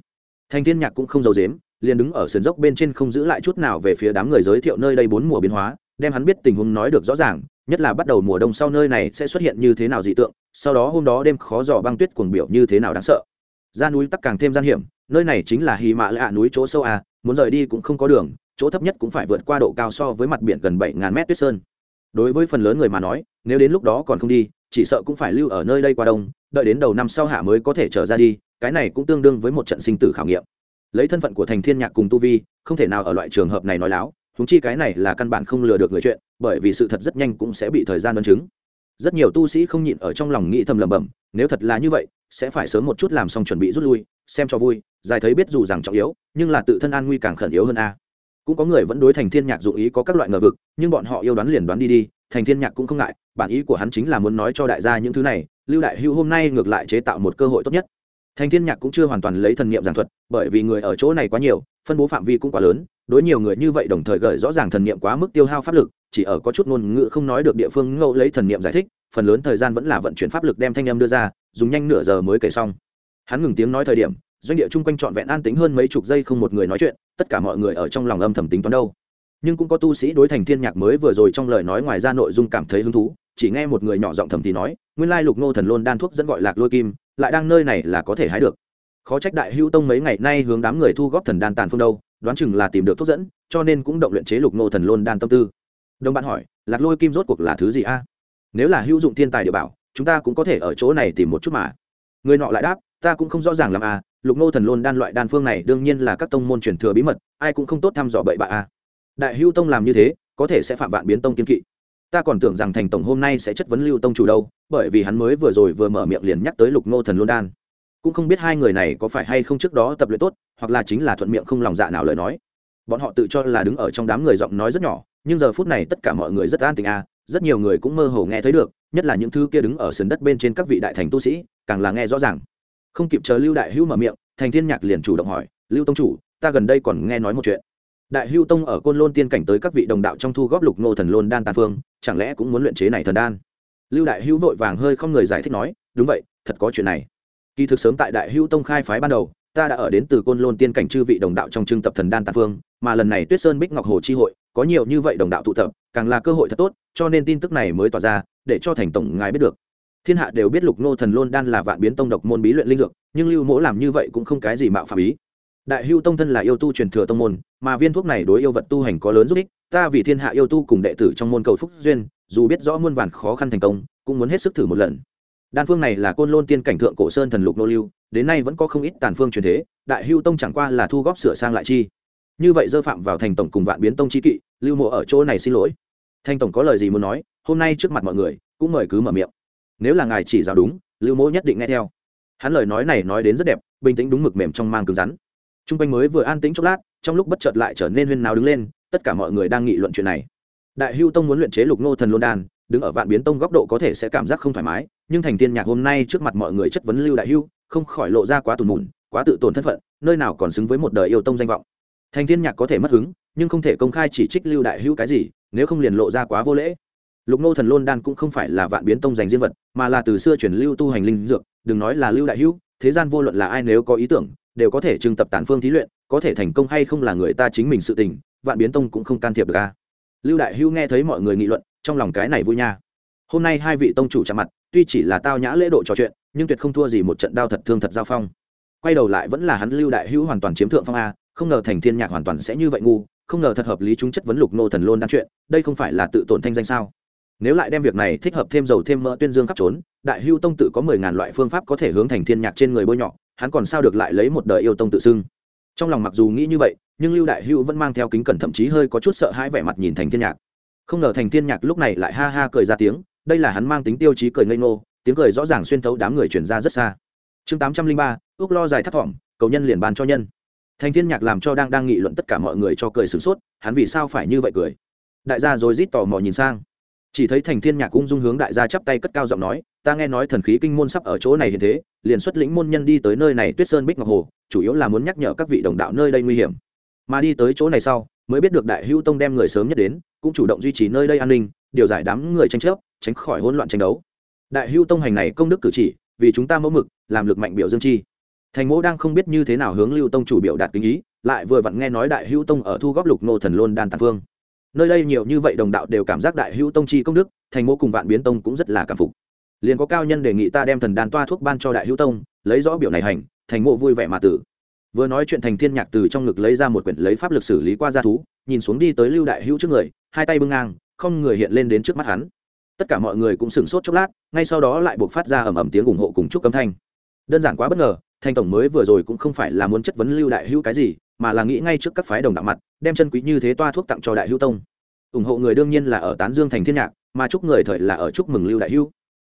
Thành thiên nhạc cũng không giấu dếm liền đứng ở sườn dốc bên trên không giữ lại chút nào về phía đám người giới thiệu nơi đây bốn mùa biến hóa, đem hắn biết tình huống nói được rõ ràng, nhất là bắt đầu mùa đông sau nơi này sẽ xuất hiện như thế nào dị tượng, sau đó hôm đó đêm khó dò băng tuyết cuồng biểu như thế nào đáng sợ. Ra núi tắc càng thêm gian hiểm, nơi này chính là hì mạ lạ núi chỗ sâu à muốn rời đi cũng không có đường, chỗ thấp nhất cũng phải vượt qua độ cao so với mặt biển gần bảy ngàn mét tuyết sơn. Đối với phần lớn người mà nói, nếu đến lúc đó còn không đi, chỉ sợ cũng phải lưu ở nơi đây qua đông đợi đến đầu năm sau hạ mới có thể trở ra đi, cái này cũng tương đương với một trận sinh tử khảo nghiệm. Lấy thân phận của thành thiên nhạc cùng tu vi, không thể nào ở loại trường hợp này nói láo húng chi cái này là căn bản không lừa được người chuyện, bởi vì sự thật rất nhanh cũng sẽ bị thời gian ấn chứng. Rất nhiều tu sĩ không nhịn ở trong lòng nghĩ thầm lẩm bẩm, nếu thật là như vậy, sẽ phải sớm một chút làm xong chuẩn bị rút lui, xem cho vui dài thấy biết dù rằng trọng yếu, nhưng là tự thân an nguy càng khẩn yếu hơn a. Cũng có người vẫn đối thành thiên nhạc dụ ý có các loại ngờ vực, nhưng bọn họ yêu đoán liền đoán đi đi, thành thiên nhạc cũng không ngại, bản ý của hắn chính là muốn nói cho đại gia những thứ này lưu đại hưu hôm nay ngược lại chế tạo một cơ hội tốt nhất. Thành thiên nhạc cũng chưa hoàn toàn lấy thần niệm giảng thuật, bởi vì người ở chỗ này quá nhiều, phân bố phạm vi cũng quá lớn, đối nhiều người như vậy đồng thời gợi rõ ràng thần niệm quá mức tiêu hao pháp lực, chỉ ở có chút ngôn ngữ không nói được địa phương ngẫu lấy thần niệm giải thích, phần lớn thời gian vẫn là vận chuyển pháp lực đem thanh âm đưa ra, dùng nhanh nửa giờ mới kể xong. Hắn ngừng tiếng nói thời điểm, doanh địa chung quanh trọn vẹn an tính hơn mấy chục giây không một người nói chuyện, tất cả mọi người ở trong lòng âm thầm tính toán đâu. Nhưng cũng có tu sĩ đối thành thiên nhạc mới vừa rồi trong lời nói ngoài ra nội dung cảm thấy hứng thú chỉ nghe một người nhỏ giọng thầm thì nói, nguyên lai lục nô thần lôn đan thuốc dẫn gọi lạc lôi kim, lại đang nơi này là có thể hái được. Khó trách đại hữu tông mấy ngày nay hướng đám người thu góp thần đan tàn phương đâu, đoán chừng là tìm được thuốc dẫn, cho nên cũng động luyện chế lục nô thần lôn đan tâm tư. Đồng bạn hỏi, lạc lôi kim rốt cuộc là thứ gì a? Nếu là hữu dụng thiên tài địa bảo, chúng ta cũng có thể ở chỗ này tìm một chút mà. Người nọ lại đáp, ta cũng không rõ ràng làm a, lục nô thần lôn đan loại đan phương này đương nhiên là các tông môn truyền thừa bí mật, ai cũng không tốt thăm dò bậy bạ a. Đại hữu tông làm như thế, có thể sẽ phạm vạn biến tông kiên kỵ ta còn tưởng rằng thành tổng hôm nay sẽ chất vấn lưu tông chủ đâu, bởi vì hắn mới vừa rồi vừa mở miệng liền nhắc tới lục nô thần lôn đan. Cũng không biết hai người này có phải hay không trước đó tập luyện tốt, hoặc là chính là thuận miệng không lòng dạ nào lời nói. Bọn họ tự cho là đứng ở trong đám người giọng nói rất nhỏ, nhưng giờ phút này tất cả mọi người rất an tình à rất nhiều người cũng mơ hồ nghe thấy được, nhất là những thứ kia đứng ở sườn đất bên trên các vị đại thành tu sĩ, càng là nghe rõ ràng. Không kịp chờ lưu đại hữu mở miệng, thành thiên nhạc liền chủ động hỏi, lưu tông chủ, ta gần đây còn nghe nói một chuyện đại Hưu tông ở côn lôn tiên cảnh tới các vị đồng đạo trong thu góp lục Ngô thần lôn đan tàn phương, chẳng lẽ cũng muốn luyện chế này thần đan? Lưu đại Hưu vội vàng hơi không người giải thích nói, đúng vậy, thật có chuyện này. Kỳ thực sớm tại đại Hưu tông khai phái ban đầu, ta đã ở đến từ côn lôn tiên cảnh chư vị đồng đạo trong trưng tập thần đan tàn phương, mà lần này tuyết sơn bích ngọc hồ chi hội, có nhiều như vậy đồng đạo tụ tập, càng là cơ hội thật tốt, cho nên tin tức này mới tỏa ra, để cho thành tổng ngài biết được. Thiên hạ đều biết lục Ngô thần lôn đan là vạn biến tông độc môn bí luyện linh dược, nhưng lưu mỗ làm như vậy cũng không cái gì mạo phạm ý đại hưu tông thân là yêu tu truyền thừa tông môn, mà viên thuốc này đối yêu vật tu hành có lớn giúp ích, ta vì thiên hạ yêu tu cùng đệ tử trong môn cầu phúc duyên, dù biết rõ muôn vàn khó khăn thành công, cũng muốn hết sức thử một lần. Đan phương này là côn lôn tiên cảnh thượng cổ sơn thần lục nô lưu, đến nay vẫn có không ít tàn phương truyền thế, đại hưu tông chẳng qua là thu góp sửa sang lại chi. Như vậy dơ phạm vào thành tổng cùng vạn biến tông chi kỵ, lưu mộ ở chỗ này xin lỗi. Thanh tổng có lời gì muốn nói, hôm nay trước mặt mọi người, cũng mời cứ mở miệng. Nếu là ngài chỉ giáo đúng, lưu mộ nhất định nghe theo. Hắn lời nói này nói đến rất đẹp, bình tĩnh đúng mực mềm trong mang cứng rắn t r u n g quanh mới vừa an tĩnh chốc lát trong lúc bất chợt lại trở nên huyên nào đứng lên tất cả mọi người đang nghị luận chuyện này. Đại hưu tông muốn luyện chế lục Ngô thần lôn đan đứng ở vạn biến tông góc độ có thể sẽ cảm giác không thoải mái nhưng thành tiên nhạc hôm nay trước mặt mọi người chất vấn lưu đại hưu không khỏi lộ ra quá tùn mùn quá tự tổn thân phận nơi nào còn xứng với một đời yêu tông danh vọng. Thành tiên nhạc có thể mất hứng nhưng không thể công khai chỉ trích lưu đại hưu cái gì nếu không liền lộ ra quá vô lễ. Lục Ngô thần lôn đan cũng không phải là vạn biến tông dành riêng vật mà là từ xưa truyền lưu tu hành linh dược đừng nói là lưu đại Hưu, thế gian vô luận là ai nếu có ý tưởng đều có thể trưng tập tản phương thí luyện, có thể thành công hay không là người ta chính mình sự tình, vạn biến tông cũng không can thiệp được a lưu đại hữu nghe thấy mọi người nghị luận, trong lòng cái này vui nha. Hôm nay hai vị tông chủ chạm mặt, tuy chỉ là tao nhã lễ độ trò chuyện, nhưng tuyệt không thua gì một trận đao thật thương thật giao phong. Quay đầu lại vẫn là hắn lưu đại hữu hoàn toàn chiếm thượng phong a, không ngờ thành thiên nhạc hoàn toàn sẽ như vậy ngu, không ngờ thật hợp lý chúng chất vấn lục nô thần lôn đan chuyện, đây không phải là tự tổn thanh danh sao? Nếu lại đem việc này thích hợp thêm dầu thêm mỡ tuyên dương khắp trốn đại hưu tông tự có mười ngàn loại phương pháp có thể hướng thành thiên nhạc trên người bôi nhọ hắn còn sao được lại lấy một đời yêu tông tự xưng. Trong lòng mặc dù nghĩ như vậy, nhưng lưu đại hưu vẫn mang theo kính cẩn thậm chí hơi có chút sợ hãi vẻ mặt nhìn thành thiên nhạc. Không ngờ thành thiên nhạc lúc này lại ha ha cười ra tiếng, đây là hắn mang tính tiêu chí cười ngây ngô, tiếng cười rõ ràng xuyên thấu đám người chuyển ra rất xa. Chương tám trăm linh ba, ước lo dài thấp vọng, cầu nhân liền bàn cho nhân. Thành thiên nhạc làm cho đang đang nghị luận tất cả mọi người cho cười sửng sốt, hắn vì sao phải như vậy cười? Đại gia rồi rít tò mò nhìn sang chỉ thấy thành thiên nhạc ung dung hướng đại gia chắp tay cất cao giọng nói, ta nghe nói thần khí kinh môn sắp ở chỗ này hiện thế, liền xuất lĩnh môn nhân đi tới nơi này tuyết sơn bích ngọc hồ, chủ yếu là muốn nhắc nhở các vị đồng đạo nơi đây nguy hiểm. Mà đi tới chỗ này sau, mới biết được đại hữu tông đem người sớm nhất đến, cũng chủ động duy trì nơi đây an ninh, điều giải đám người tranh chấp, tránh khỏi hỗn loạn tranh đấu. Đại hữu tông hành này công đức cử chỉ, vì chúng ta mẫu mực, làm lực mạnh biểu dương chi. Thành mỗ đang không biết như thế nào hướng lưu tông chủ biểu đạt kinh ý, lại vừa vặn nghe nói đại hữu tông ở thu góp lục nô thần lôn đan tàn phương nơi đây nhiều như vậy đồng đạo đều cảm giác đại hữu tông chi công đức, thành mô cùng vạn biến tông cũng rất là cảm phục. Liền có cao nhân đề nghị ta đem thần đan toa thuốc ban cho đại hữu tông, lấy rõ biểu này hành, thành mộ vui vẻ mà tử. Vừa nói chuyện thành thiên nhạc từ trong ngực lấy ra một quyển lấy pháp lực xử lý qua gia thú, nhìn xuống đi tới lưu đại hữu trước người, hai tay bưng ngang, không người hiện lên đến trước mắt hắn. Tất cả mọi người cũng sửng sốt chốc lát, ngay sau đó lại buộc phát ra ầm ầm tiếng ủng hộ cùng chúc cấm thanh. Đơn giản quá bất ngờ thanh tổng mới vừa rồi cũng không phải là muốn chất vấn lưu đại hữu cái gì mà là nghĩ ngay trước các phái đồng đạo mặt, đem chân quý như thế toa thuốc tặng cho đại hữu tông. Ủng hộ người đương nhiên là ở tán dương thành thiên nhạc, mà chúc người thời là ở chúc mừng lưu đại hữu.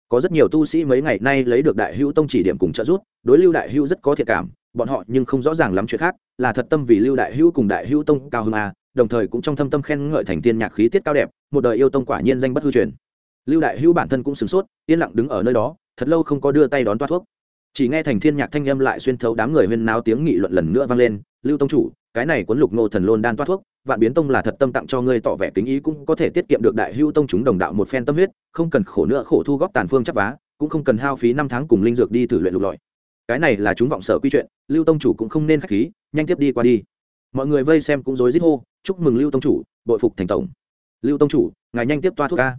Có rất nhiều tu sĩ mấy ngày nay lấy được đại hữu tông chỉ điểm cùng trợ giúp, đối lưu đại hữu rất có thiện cảm, bọn họ nhưng không rõ ràng lắm chuyện khác, là thật tâm vì lưu đại hữu cùng đại hữu tông cao hơn a à, đồng thời cũng trong thâm tâm khen ngợi thành tiên nhạc khí tiết cao đẹp, một đời yêu tông quả nhiên danh bất hư truyền. Lưu đại hữu bản thân cũng sửng sốt, yên lặng đứng ở nơi đó, thật lâu không có đưa tay đón toa thuốc chỉ nghe thành thiên nhạc thanh âm lại xuyên thấu đám người huyên náo tiếng nghị luận lần nữa vang lên, lưu tông chủ, cái này cuốn lục ngô thần lôn đan toa thuốc, vạn biến tông là thật tâm tặng cho ngươi tỏ vẻ kính ý, cũng có thể tiết kiệm được đại hưu tông chúng đồng đạo một phen tâm huyết, không cần khổ nữa khổ thu góp tàn phương chấp vá, cũng không cần hao phí năm tháng cùng linh dược đi thử luyện lục lọi. Cái này là chúng vọng sở quy chuyện, lưu tông chủ cũng không nên khách khí, nhanh tiếp đi qua đi. Mọi người vây xem cũng rối rít hô, chúc mừng lưu tông chủ, bội phục thành tổng. Lưu tông chủ, ngài nhanh tiếp toa thuốc ca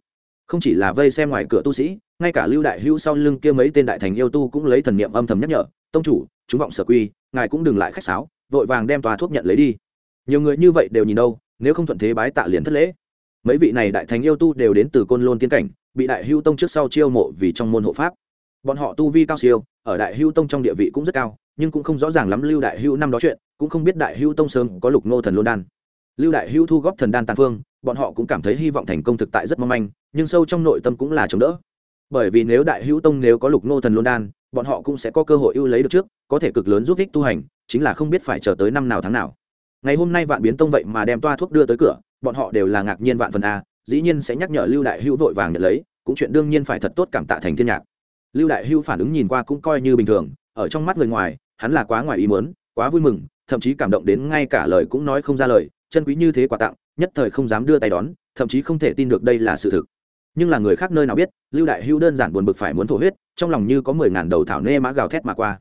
không chỉ là vây xem ngoài cửa tu sĩ ngay cả lưu đại hữu sau lưng kia mấy tên đại thành yêu tu cũng lấy thần niệm âm thầm nhắc nhở, tông chủ, chúng vọng sở quy, ngài cũng đừng lại khách sáo, vội vàng đem tòa thuốc nhận lấy đi. Nhiều người như vậy đều nhìn đâu, nếu không thuận thế bái tạ liền thất lễ. Mấy vị này đại thành yêu tu đều đến từ côn lôn tiên cảnh, bị đại hưu tông trước sau chiêu mộ vì trong môn hộ pháp. Bọn họ tu vi cao siêu, ở đại hưu tông trong địa vị cũng rất cao, nhưng cũng không rõ ràng lắm lưu đại hưu năm đó chuyện, cũng không biết đại hưu tông sớm có lục nô thần lôn đan. Lưu đại hưu thu góp thần đan tàn phương, bọn họ cũng cảm thấy hy vọng thành công thực tại rất mong manh, nhưng sâu trong nội tâm cũng là chống đỡ bởi vì nếu đại hữu tông nếu có lục nô thần luân đan, bọn họ cũng sẽ có cơ hội ưu lấy được trước, có thể cực lớn giúp ích tu hành, chính là không biết phải chờ tới năm nào tháng nào. Ngày hôm nay vạn biến tông vậy mà đem toa thuốc đưa tới cửa, bọn họ đều là ngạc nhiên vạn phần a, dĩ nhiên sẽ nhắc nhở lưu đại hữu vội vàng nhận lấy, cũng chuyện đương nhiên phải thật tốt cảm tạ thành thiên nhạc. Lưu đại hữu phản ứng nhìn qua cũng coi như bình thường, ở trong mắt người ngoài, hắn là quá ngoài ý muốn, quá vui mừng, thậm chí cảm động đến ngay cả lời cũng nói không ra lời, chân quý như thế quà tặng, nhất thời không dám đưa tay đón, thậm chí không thể tin được đây là sự thực nhưng là người khác nơi nào biết, lưu đại hữu đơn giản buồn bực phải muốn thổ huyết, trong lòng như có mười ngàn đầu thảo nê mã gào thét mà qua.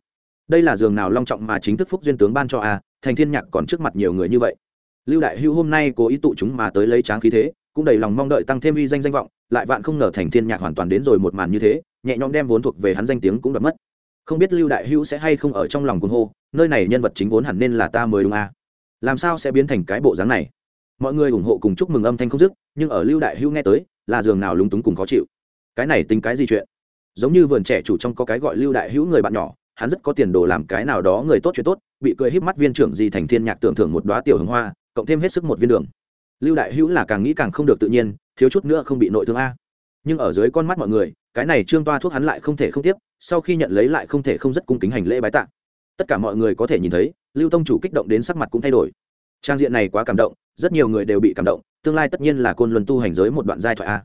Đây là giường nào long trọng mà chính thức phúc duyên tướng ban cho a thành thiên nhạc còn trước mặt nhiều người như vậy. Lưu đại hữu hôm nay cố ý tụ chúng mà tới lấy tráng khí thế, cũng đầy lòng mong đợi tăng thêm uy danh danh vọng, lại vạn không ngờ thành thiên nhạc hoàn toàn đến rồi một màn như thế, nhẹ nhõm đem vốn thuộc về hắn danh tiếng cũng đập mất. Không biết lưu đại hữu sẽ hay không ở trong lòng cuồng hô, nơi này nhân vật chính vốn hẳn nên là ta mới đúng a làm sao sẽ biến thành cái bộ dáng này? Mọi người ủng hộ cùng chúc mừng âm thanh không dứt, nhưng ở lưu đại hữu nghe tới là giường nào lúng túng cùng khó chịu. Cái này tính cái gì chuyện? Giống như vườn trẻ chủ trong có cái gọi lưu đại hữu người bạn nhỏ, hắn rất có tiền đồ làm cái nào đó người tốt chuyện tốt, bị cười híp mắt viên trưởng gì thành thiên nhạc tưởng thưởng một đóa tiểu hồng hoa, cộng thêm hết sức một viên đường. Lưu đại hữu là càng nghĩ càng không được tự nhiên, thiếu chút nữa không bị nội thương a. Nhưng ở dưới con mắt mọi người, cái này trương toa thuốc hắn lại không thể không tiếp, sau khi nhận lấy lại không thể không rất cung kính hành lễ bái tạ. Tất cả mọi người có thể nhìn thấy, lưu tông chủ kích động đến sắc mặt cũng thay đổi. Trang diện này quá cảm động rất nhiều người đều bị cảm động, tương lai tất nhiên là côn luân tu hành giới một đoạn giai thoại a.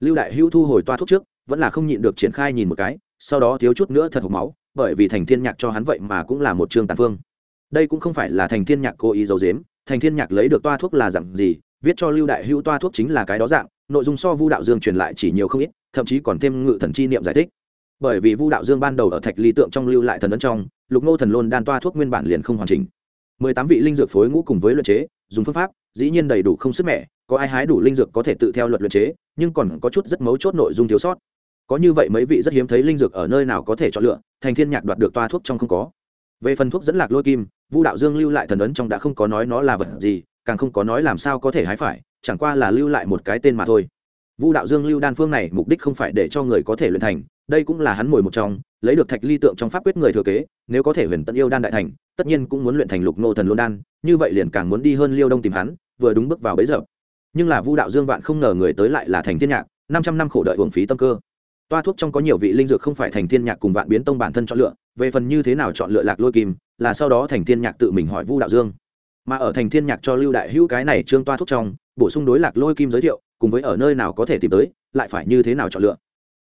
Lưu đại hữu thu hồi toa thuốc trước, vẫn là không nhịn được triển khai nhìn một cái, sau đó thiếu chút nữa thật hộc máu, bởi vì thành thiên nhạc cho hắn vậy mà cũng là một chương tàn phương. Đây cũng không phải là thành thiên nhạc cố ý giấu giếm, thành thiên nhạc lấy được toa thuốc là dạng gì, viết cho lưu đại hữu toa thuốc chính là cái đó dạng, nội dung so vu đạo dương truyền lại chỉ nhiều không ít, thậm chí còn thêm ngự thần chi niệm giải thích. Bởi vì vu đạo dương ban đầu ở thạch ly tượng trong lưu lại thần ấn trong, lục nô thần lôn đan toa thuốc nguyên bản liền không hoàn chỉnh. Mười tám vị linh dược phối ngũ cùng với luật chế, dùng phương pháp dĩ nhiên đầy đủ không sức mẻ, có ai hái đủ linh dược có thể tự theo luật luật chế, nhưng còn có chút rất mấu chốt nội dung thiếu sót. Có như vậy mấy vị rất hiếm thấy linh dược ở nơi nào có thể chọn lựa, thành thiên nhạc đoạt được toa thuốc trong không có. Về phần thuốc dẫn lạc lôi kim, vu đạo dương lưu lại thần ấn trong đã không có nói nó là vật gì, càng không có nói làm sao có thể hái phải, chẳng qua là lưu lại một cái tên mà thôi. Vu đạo dương lưu đan phương này mục đích không phải để cho người có thể luyện thành, đây cũng là hắn mồi một trong, lấy được thạch ly tượng trong pháp quyết người thừa kế, nếu có thể huyền tận yêu đan đại thành, tất nhiên cũng muốn luyện thành lục nô thần lôn đan, như vậy liền càng muốn đi hơn liêu đông tìm hắn vừa đúng bước vào bấy giờ. Nhưng là vu đạo dương vạn không ngờ người tới lại là thành thiên nhạc, năm trăm năm khổ đợi hưởng phí tâm cơ. Toa thuốc trong có nhiều vị linh dược không phải thành thiên nhạc cùng vạn biến tông bản thân chọn lựa, về phần như thế nào chọn lựa lạc lôi kim, là sau đó thành thiên nhạc tự mình hỏi vu đạo dương. Mà ở thành thiên nhạc cho lưu đại hữu cái này trương toa thuốc trong, bổ sung đối lạc lôi kim giới thiệu, cùng với ở nơi nào có thể tìm tới, lại phải như thế nào chọn lựa.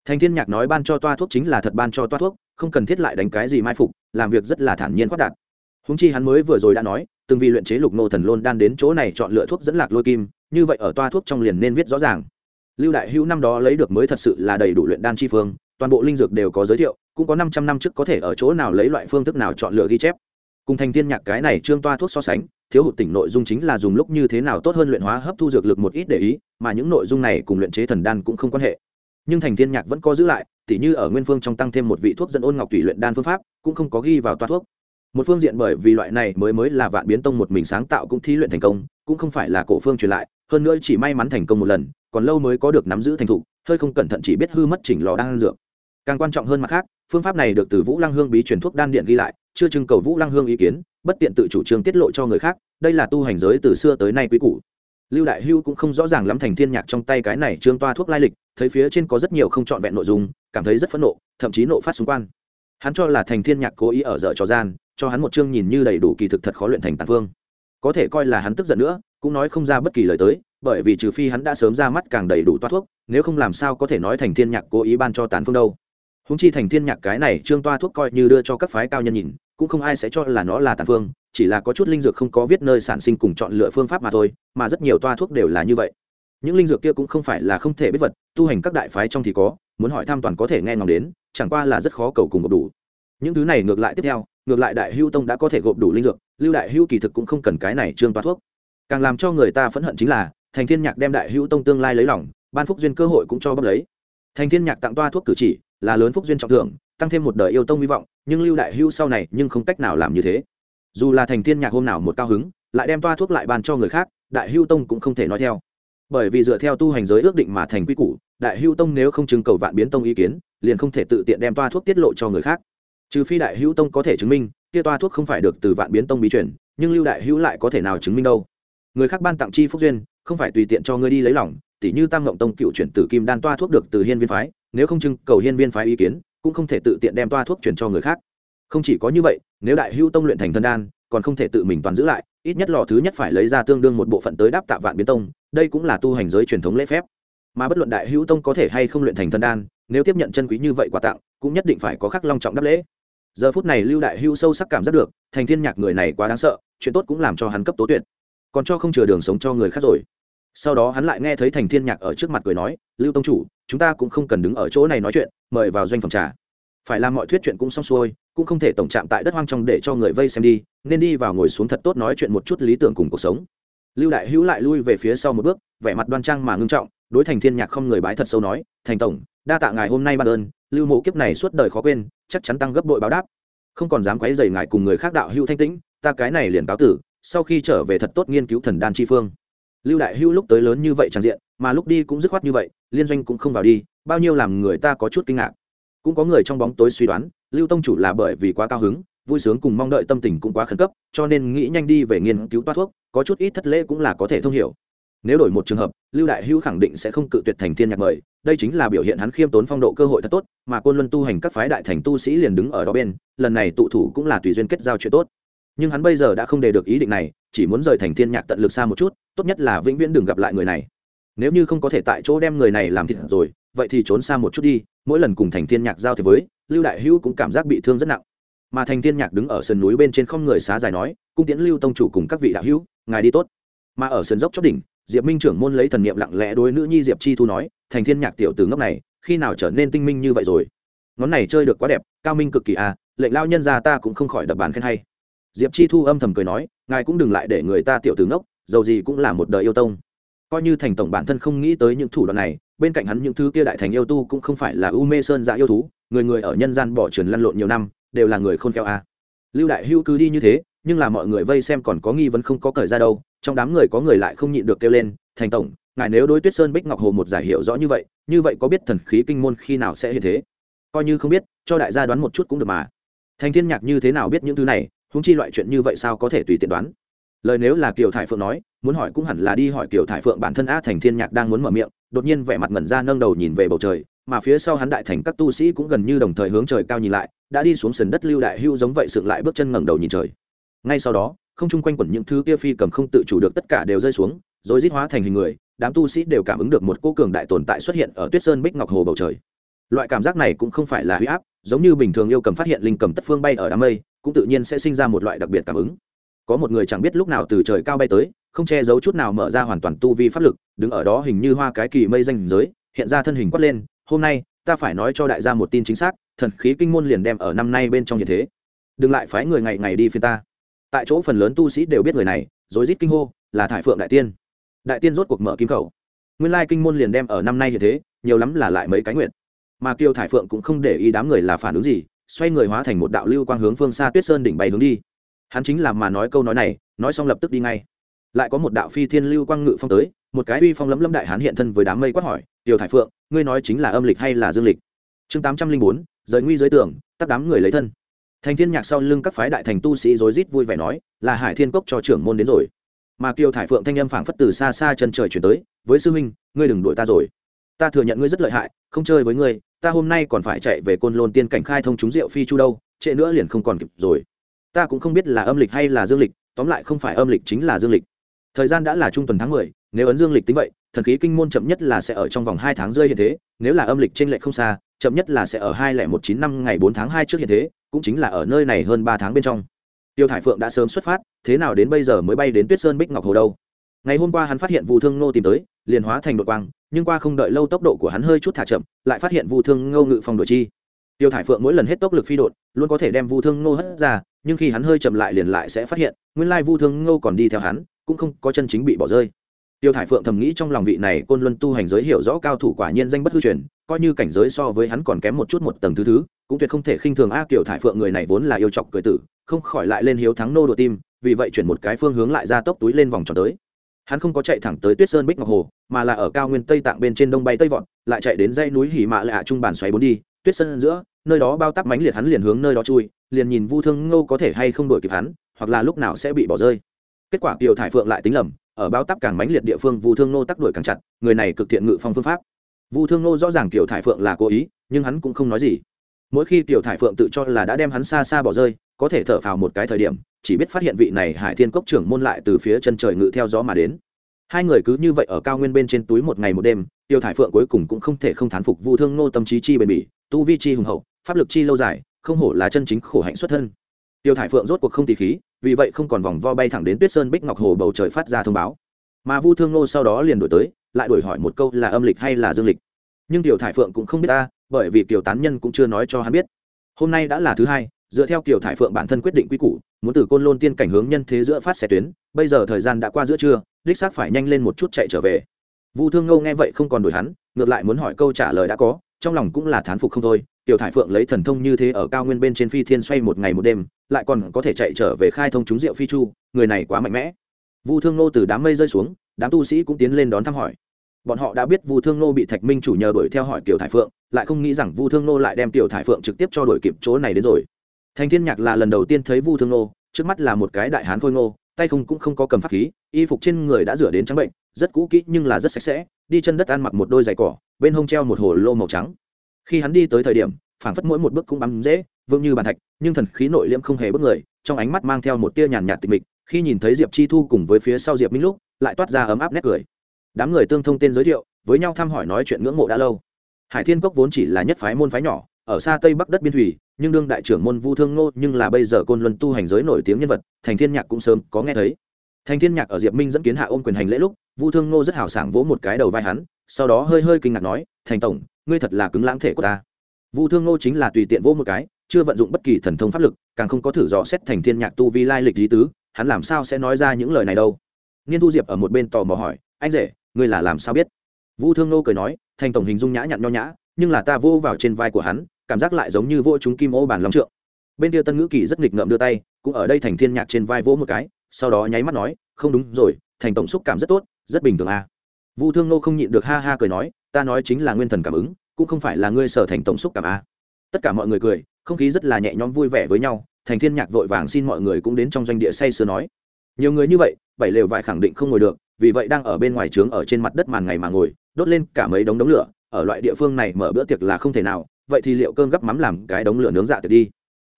Thành thiên nhạc nói ban cho toa thuốc chính là thật ban cho toa thuốc, không cần thiết lại đánh cái gì mai phục, làm việc rất là thản nhiên khoát đạt húng chi hắn mới vừa rồi đã nói, từng vì luyện chế lục nô thần lôn đan đến chỗ này chọn lựa thuốc dẫn lạc lôi kim, như vậy ở toa thuốc trong liền nên viết rõ ràng. Lưu đại hữu năm đó lấy được mới thật sự là đầy đủ luyện đan chi phương, toàn bộ linh dược đều có giới thiệu, cũng có năm trăm năm trước có thể ở chỗ nào lấy loại phương thức nào chọn lựa ghi chép. Cùng thành thiên nhạc cái này trương toa thuốc so sánh, thiếu hụt tỉnh nội dung chính là dùng lúc như thế nào tốt hơn luyện hóa hấp thu dược lực một ít để ý, mà những nội dung này cùng luyện chế thần đan cũng không quan hệ. Nhưng thành thiên nhạc vẫn có giữ lại, tỉ như ở nguyên phương trong tăng thêm một vị thuốc dẫn ôn ngọc tùy luyện đan phương pháp, cũng không có ghi vào toa thuốc một phương diện bởi vì loại này mới mới là vạn biến tông một mình sáng tạo cũng thí luyện thành công, cũng không phải là cổ phương truyền lại, hơn nữa chỉ may mắn thành công một lần, còn lâu mới có được nắm giữ thành thục, hơi không cẩn thận chỉ biết hư mất chỉnh lò đan dược. Càng quan trọng hơn mặt khác, phương pháp này được từ vũ lăng hương bí truyền thuốc đan điện ghi lại, chưa trưng cầu vũ lăng hương ý kiến, bất tiện tự chủ trương tiết lộ cho người khác, đây là tu hành giới từ xưa tới nay quý cũ lưu đại hưu cũng không rõ ràng lắm thành thiên nhạc trong tay cái này trương toa thuốc lai lịch, thấy phía trên có rất nhiều không trọn vẹn nội dung, cảm thấy rất phẫn nộ, thậm chí nộ phát xung quan hắn cho là thành thiên nhạc cố ý ở dở trò gian, cho hắn một chương nhìn như đầy đủ kỳ thực thật khó luyện thành tàn phương. Có thể coi là hắn tức giận nữa, cũng nói không ra bất kỳ lời tới, bởi vì trừ phi hắn đã sớm ra mắt càng đầy đủ toa thuốc, nếu không làm sao có thể nói thành thiên nhạc cố ý ban cho tàn phương đâu. Húng chi thành thiên nhạc cái này trương toa thuốc coi như đưa cho các phái cao nhân nhìn, cũng không ai sẽ cho là nó là tàn phương, chỉ là có chút linh dược không có viết nơi sản sinh cùng chọn lựa phương pháp mà thôi, mà rất nhiều toa thuốc đều là như vậy. Những linh dược kia cũng không phải là không thể biết vật, tu hành các đại phái trong thì có muốn hỏi tham toàn có thể nghe ngóng đến, chẳng qua là rất khó cầu cùng gộp đủ. Những thứ này ngược lại tiếp theo, ngược lại đại hưu tông đã có thể gộp đủ linh dược, lưu đại hưu kỳ thực cũng không cần cái này trương toa thuốc. Càng làm cho người ta phẫn hận chính là, thành thiên nhạc đem đại hưu tông tương lai lấy lòng, ban phúc duyên cơ hội cũng cho bấp lấy. Thành thiên nhạc tặng toa thuốc cử chỉ, là lớn phúc duyên trọng thưởng, tăng thêm một đời yêu tông hy vọng, nhưng lưu đại hưu sau này nhưng không cách nào làm như thế. Dù là thành thiên nhạc hôm nào một cao hứng, lại đem toa thuốc lại ban cho người khác, đại hưu tông cũng không thể nói theo. Bởi vì dựa theo tu hành giới ước định mà thành quy củ đại hưu tông nếu không chứng cầu vạn biến tông ý kiến, liền không thể tự tiện đem toa thuốc tiết lộ cho người khác. Trừ phi đại hưu tông có thể chứng minh, kia toa thuốc không phải được từ vạn biến tông bí truyền, nhưng lưu đại hữu lại có thể nào chứng minh đâu? Người khác ban tặng chi phúc duyên, không phải tùy tiện cho ngươi đi lấy lòng, tỉ như tam ngộng tông cựu chuyển tử kim đan toa thuốc được từ hiên viên phái, nếu không trưng cầu hiên viên phái ý kiến, cũng không thể tự tiện đem toa thuốc chuyển cho người khác. Không chỉ có như vậy, nếu đại hưu tông luyện thành thân đan, còn không thể tự mình toàn giữ lại, ít nhất lò thứ nhất phải lấy ra tương đương một bộ phận tới đáp tạ vạn biến tông, đây cũng là tu hành giới truyền thống lễ phép mà bất luận đại hữu tông có thể hay không luyện thành thần đan, nếu tiếp nhận chân quý như vậy quà tặng, cũng nhất định phải có khắc long trọng đáp lễ. Giờ phút này lưu đại hữu sâu sắc cảm giác được, thành thiên nhạc người này quá đáng sợ, chuyện tốt cũng làm cho hắn cấp tố tuyệt. Còn cho không chừa đường sống cho người khác rồi. Sau đó hắn lại nghe thấy thành thiên nhạc ở trước mặt cười nói, lưu tông chủ, chúng ta cũng không cần đứng ở chỗ này nói chuyện, mời vào doanh phòng trà. Phải làm mọi thuyết chuyện cũng xong xuôi, cũng không thể tổng chạm tại đất hoang trong để cho người vây xem đi, nên đi vào ngồi xuống thật tốt nói chuyện một chút lý tưởng cùng cuộc sống. Lưu đại hữu lại lui về phía sau một bước vẻ mặt đoan trang mà ngưng trọng, đối thành thiên nhạc không người bái thật sâu nói, thành tổng, đa tạ ngài hôm nay ban ơn, lưu mộ kiếp này suốt đời khó quên, chắc chắn tăng gấp đội báo đáp. Không còn dám quấy rầy ngài cùng người khác đạo hữu thanh tĩnh, ta cái này liền cáo tử, sau khi trở về thật tốt nghiên cứu thần đan chi phương. Lưu đại hữu lúc tới lớn như vậy tràn diện, mà lúc đi cũng dứt khoát như vậy, liên doanh cũng không vào đi, bao nhiêu làm người ta có chút kinh ngạc. Cũng có người trong bóng tối suy đoán, lưu tông chủ là bởi vì quá cao hứng, vui sướng cùng mong đợi tâm tình cũng quá khẩn cấp, cho nên nghĩ nhanh đi về nghiên cứu toát thuốc, có chút ít thất lễ cũng là có thể thông hiểu nếu đổi một trường hợp, lưu đại hữu khẳng định sẽ không cự tuyệt thành thiên nhạc mời, đây chính là biểu hiện hắn khiêm tốn phong độ cơ hội thật tốt, mà côn luân tu hành các phái đại thành tu sĩ liền đứng ở đó bên, lần này tụ thủ cũng là tùy duyên kết giao chuyện tốt. Nhưng hắn bây giờ đã không đề được ý định này, chỉ muốn rời thành thiên nhạc tận lực xa một chút, tốt nhất là vĩnh viễn đừng gặp lại người này. Nếu như không có thể tại chỗ đem người này làm thịt rồi, vậy thì trốn xa một chút đi, mỗi lần cùng thành thiên nhạc giao thế với, lưu đại hữu cũng cảm giác bị thương rất nặng. Mà thành thiên nhạc đứng ở sườn núi bên trên không người xá dài nói, cung tiễn lưu tông chủ cùng các vị đạo hữu, ngài đi tốt. Mà ở sườn dốc chót đỉnh diệp minh trưởng môn lấy thần niệm lặng lẽ đối nữ nhi diệp chi thu nói, thành thiên nhạc tiểu từ ngốc này, khi nào trở nên tinh minh như vậy rồi? Ngón này chơi được quá đẹp, cao minh cực kỳ à lệnh lao nhân ra ta cũng không khỏi đập bàn khen hay. Diệp chi thu âm thầm cười nói, ngài cũng đừng lại để người ta tiểu từ ngốc, dầu gì cũng là một đời yêu tông. Coi như thành tổng bản thân không nghĩ tới những thủ đoạn này, bên cạnh hắn những thứ kia đại thành yêu tu cũng không phải là u mê sơn dạ yêu thú, người người ở nhân gian bỏ trườn lăn lộn nhiều năm, đều là người khôn khéo a lưu đại hữu cứ đi như thế, nhưng là mọi người vây xem còn có nghi vấn không có cởi ra đâu trong đám người có người lại không nhịn được kêu lên, thành tổng, ngài nếu đối tuyết sơn bích ngọc hồ một giải hiệu rõ như vậy như vậy có biết thần khí kinh môn khi nào sẽ hiện thế? Coi như không biết, cho đại gia đoán một chút cũng được mà. Thành thiên nhạc như thế nào biết những thứ này húng chi loại chuyện như vậy sao có thể tùy tiện đoán? Lời nếu là kiều thải phượng nói, muốn hỏi cũng hẳn là đi hỏi kiều thải phượng bản thân a thành thiên nhạc đang muốn mở miệng, đột nhiên vẻ mặt ngẩn ra nâng đầu nhìn về bầu trời, mà phía sau hắn đại thành các tu sĩ cũng gần như đồng thời hướng trời cao nhìn lại, đã đi xuống sườn đất lưu đại hưu giống vậy sượng lại bước chân ngẩng đầu nhìn trời. Ngay sau đó không chung quanh quẩn những thứ kia phi cầm không tự chủ được tất cả đều rơi xuống rồi rít hóa thành hình người, đám tu sĩ đều cảm ứng được một cô cường đại tồn tại xuất hiện ở tuyết sơn bích ngọc hồ bầu trời. Loại cảm giác này cũng không phải là huy áp, giống như bình thường yêu cầm phát hiện linh cầm tất phương bay ở đám mây, cũng tự nhiên sẽ sinh ra một loại đặc biệt cảm ứng. Có một người chẳng biết lúc nào từ trời cao bay tới, không che giấu chút nào mở ra hoàn toàn tu vi pháp lực, đứng ở đó hình như hoa cái kỳ mây danh giới, hiện ra thân hình quát lên, hôm nay, ta phải nói cho đại gia một tin chính xác, thần khí kinh môn liền đem ở năm nay bên trong như thế. Đừng lại phái người ngày ngày đi phiên ta tại chỗ phần lớn tu sĩ đều biết người này rối rít kinh hô, là thải phượng đại tiên. Đại tiên rốt cuộc mở kim khẩu. Nguyên lai kinh môn liền đem ở năm nay như thế, nhiều lắm là lại mấy cái nguyện mà kiều thải phượng cũng không để ý đám người là phản ứng gì, xoay người hóa thành một đạo lưu quang hướng phương xa tuyết sơn đỉnh bay hướng đi. Hắn chính là mà nói câu nói này, nói xong lập tức đi ngay. Lại có một đạo phi thiên lưu quang ngự phong tới, một cái uy phong lấm lấm đại hán hiện thân với đám mây quát hỏi tiểu thải phượng, ngươi nói chính là âm lịch hay là dương lịch? Chương tám trăm linh bốn, rời nguy giới tưởng, tắt đám người lấy thân thành thiên nhạc sau lưng các phái đại thành tu sĩ rối rít vui vẻ nói, là hải thiên cốc cho trưởng môn đến rồi. Mà kiều thải phượng thanh âm phảng phất từ xa xa chân trời chuyển tới, với sư huynh, ngươi đừng đuổi ta rồi. Ta thừa nhận ngươi rất lợi hại, không chơi với ngươi, ta hôm nay còn phải chạy về côn lôn tiên cảnh khai thông chúng rượu phi chu đâu, trễ nữa liền không còn kịp rồi. Ta cũng không biết là âm lịch hay là dương lịch, tóm lại không phải âm lịch chính là dương lịch. Thời gian đã là trung tuần tháng mười, nếu ấn dương lịch tính vậy, thần khí kinh môn chậm nhất là sẽ ở trong vòng hai tháng rơi hiện thế, nếu là âm lịch trên lệ không xa, chậm nhất là sẽ ở hai lẻ một chín năm ngày bốn tháng hai trước hiện thế cũng chính là ở nơi này hơn ba tháng bên trong. Tiêu thải phượng đã sớm xuất phát, thế nào đến bây giờ mới bay đến tuyết sơn bích ngọc hồ đâu? Ngày hôm qua hắn phát hiện vu thương nô tìm tới, liền hóa thành đột quang, nhưng qua không đợi lâu tốc độ của hắn hơi chút thả chậm, lại phát hiện vu thương ngô ngự phòng đội chi. Tiêu thải phượng mỗi lần hết tốc lực phi đột luôn có thể đem vu thương ngô hất ra, nhưng khi hắn hơi chậm lại liền lại sẽ phát hiện, nguyên lai vu thương ngô còn đi theo hắn, cũng không có chân chính bị bỏ rơi. Tiêu thải phượng thầm nghĩ trong lòng vị này côn luân tu hành giới hiểu rõ cao thủ quả nhiên danh bất hư truyền, coi như cảnh giới so với hắn còn kém một chút một tầng thứ thứ cũng tuyệt không thể khinh thường a kiểu thải phượng người này vốn là yêu chọc cười tử, không khỏi lại lên hiếu thắng nô đùa tim, vì vậy chuyển một cái phương hướng lại ra tốc túi lên vòng tròn tới. Hắn không có chạy thẳng tới tuyết sơn bích ngọc hồ, mà là ở cao nguyên tây tạng bên trên đông bay tây vọt lại chạy đến dãy núi hỉ mạ lạ trung bản xoáy bốn đi, tuyết sơn giữa, nơi đó bao tắp mánh liệt hắn liền hướng nơi đó chui, liền nhìn vu thương ngô có thể hay không đổi kịp hắn, hoặc là lúc nào sẽ bị bỏ rơi. Kết quả kiều thải phượng lại tính lầm, ở bao tắp càng mánh liệt địa phương vu thương ngô tắc đuổi càng chặt, người này cực thiện ngự phong phương pháp. Vu thương ngô rõ ràng kiều thải phượng là cố ý, nhưng hắn cũng không nói gì mỗi khi Tiểu thải phượng tự cho là đã đem hắn xa xa bỏ rơi, có thể thở phào một cái thời điểm, chỉ biết phát hiện vị này hải thiên cốc trưởng môn lại từ phía chân trời ngự theo gió mà đến. Hai người cứ như vậy ở cao nguyên bên trên túi một ngày một đêm tiêu thải phượng cuối cùng cũng không thể không thán phục vu thương ngô tâm trí chi bền bỉ, tu vi chi hùng hậu, pháp lực chi lâu dài, không hổ là chân chính khổ hạnh xuất thân. Tiêu thải phượng rốt cuộc không tỉ khí, vì vậy không còn vòng vo bay thẳng đến tuyết sơn bích ngọc hồ bầu trời phát ra thông báo. Mà vu thương ngô sau đó liền đổi tới, lại đổi hỏi một câu là âm lịch hay là dương lịch. Nhưng tiểu thải phượng cũng không biết ta bởi vì kiều tán nhân cũng chưa nói cho hắn biết. Hôm nay đã là thứ hai, dựa theo kiều thải phượng bản thân quyết định quy củ, muốn từ côn lôn tiên cảnh hướng nhân thế giữa phát xe tuyến, bây giờ thời gian đã qua giữa trưa, đích xác phải nhanh lên một chút chạy trở về. Vu thương ngâu nghe vậy không còn đổi hắn, ngược lại muốn hỏi câu trả lời đã có, trong lòng cũng là thán phục không thôi tiểu thải phượng lấy thần thông như thế ở cao nguyên bên trên phi thiên xoay một ngày một đêm, lại còn có thể chạy trở về khai thông chúng diệu phi chu, người này quá mạnh mẽ. Vu thương ngô từ đám mây rơi xuống, đám tu sĩ cũng tiến lên đón thăm hỏi bọn họ đã biết vu thương nô bị thạch minh chủ nhờ đuổi theo hỏi tiểu thải phượng, lại không nghĩ rằng vu thương nô lại đem tiểu thải phượng trực tiếp cho đuổi kịp chỗ này đến rồi. Thành thiên nhạc là lần đầu tiên thấy vu thương nô, trước mắt là một cái đại hán khôi ngô, tay không cũng không có cầm pháp khí, y phục trên người đã rửa đến trắng bệnh, rất cũ kỹ nhưng là rất sạch sẽ, đi chân đất ăn mặc một đôi giày cỏ, bên hông treo một hồ lô màu trắng. Khi hắn đi tới thời điểm, phảng phất mỗi một bước cũng bám dễ, vững như bàn thạch, nhưng thần khí nội liễm không hề bất người, trong ánh mắt mang theo một tia nhàn nhạt tịch mịch, khi nhìn thấy diệp chi thu cùng với phía sau diệp minh lúc, lại toát ra ấm áp nét cười đám người tương thông tên giới thiệu, với nhau thăm hỏi nói chuyện ngưỡng mộ đã lâu. Hải thiên cốc vốn chỉ là nhất phái môn phái nhỏ, ở xa tây bắc đất biên thủy, nhưng đương đại trưởng môn vu thương ngô nhưng là bây giờ côn luân tu hành giới nổi tiếng nhân vật, thành thiên nhạc cũng sớm có nghe thấy. Thành thiên nhạc ở diệp minh dẫn kiến hạ ôm quyền hành lễ lúc, vu thương ngô rất hào sảng vỗ một cái đầu vai hắn, sau đó hơi hơi kinh ngạc nói, thành tổng, ngươi thật là cứng lãng thể của ta. Vu thương ngô chính là tùy tiện vỗ một cái, chưa vận dụng bất kỳ thần thông pháp lực, càng không có thử dò xét thành thiên nhạc tu vi lai lịch lý tứ, hắn làm sao sẽ nói ra những lời này đâu? Nghiên thu diệp ở một bên tò mò hỏi, anh rể ngươi là làm sao biết vu thương ngô cười nói, thành tổng hình dung nhã nhặn nho nhã, nhưng là ta vô vào trên vai của hắn, cảm giác lại giống như vô chúng kim ô bản long trượng bên kia tân ngữ kỳ rất nghịch ngợm đưa tay, cũng ở đây thành thiên nhạc trên vai vỗ một cái, sau đó nháy mắt nói, không đúng rồi, thành tổng xúc cảm rất tốt, rất bình thường à. vu thương nô không nhịn được ha ha cười nói, ta nói chính là nguyên thần cảm ứng, cũng không phải là ngươi sở thành tổng xúc cảm à. tất cả mọi người cười, không khí rất là nhẹ nhõm vui vẻ với nhau, thành thiên nhạc vội vàng xin mọi người cũng đến trong doanh địa say sưa nói nhiều người như vậy, bảy lều vải khẳng định không ngồi được vì vậy đang ở bên ngoài trướng ở trên mặt đất màn ngày mà ngồi, đốt lên cả mấy đống đống lửa, ở loại địa phương này mở bữa tiệc là không thể nào, vậy thì liệu cơm gắp mắm làm cái đống lửa nướng dạ tiệc đi.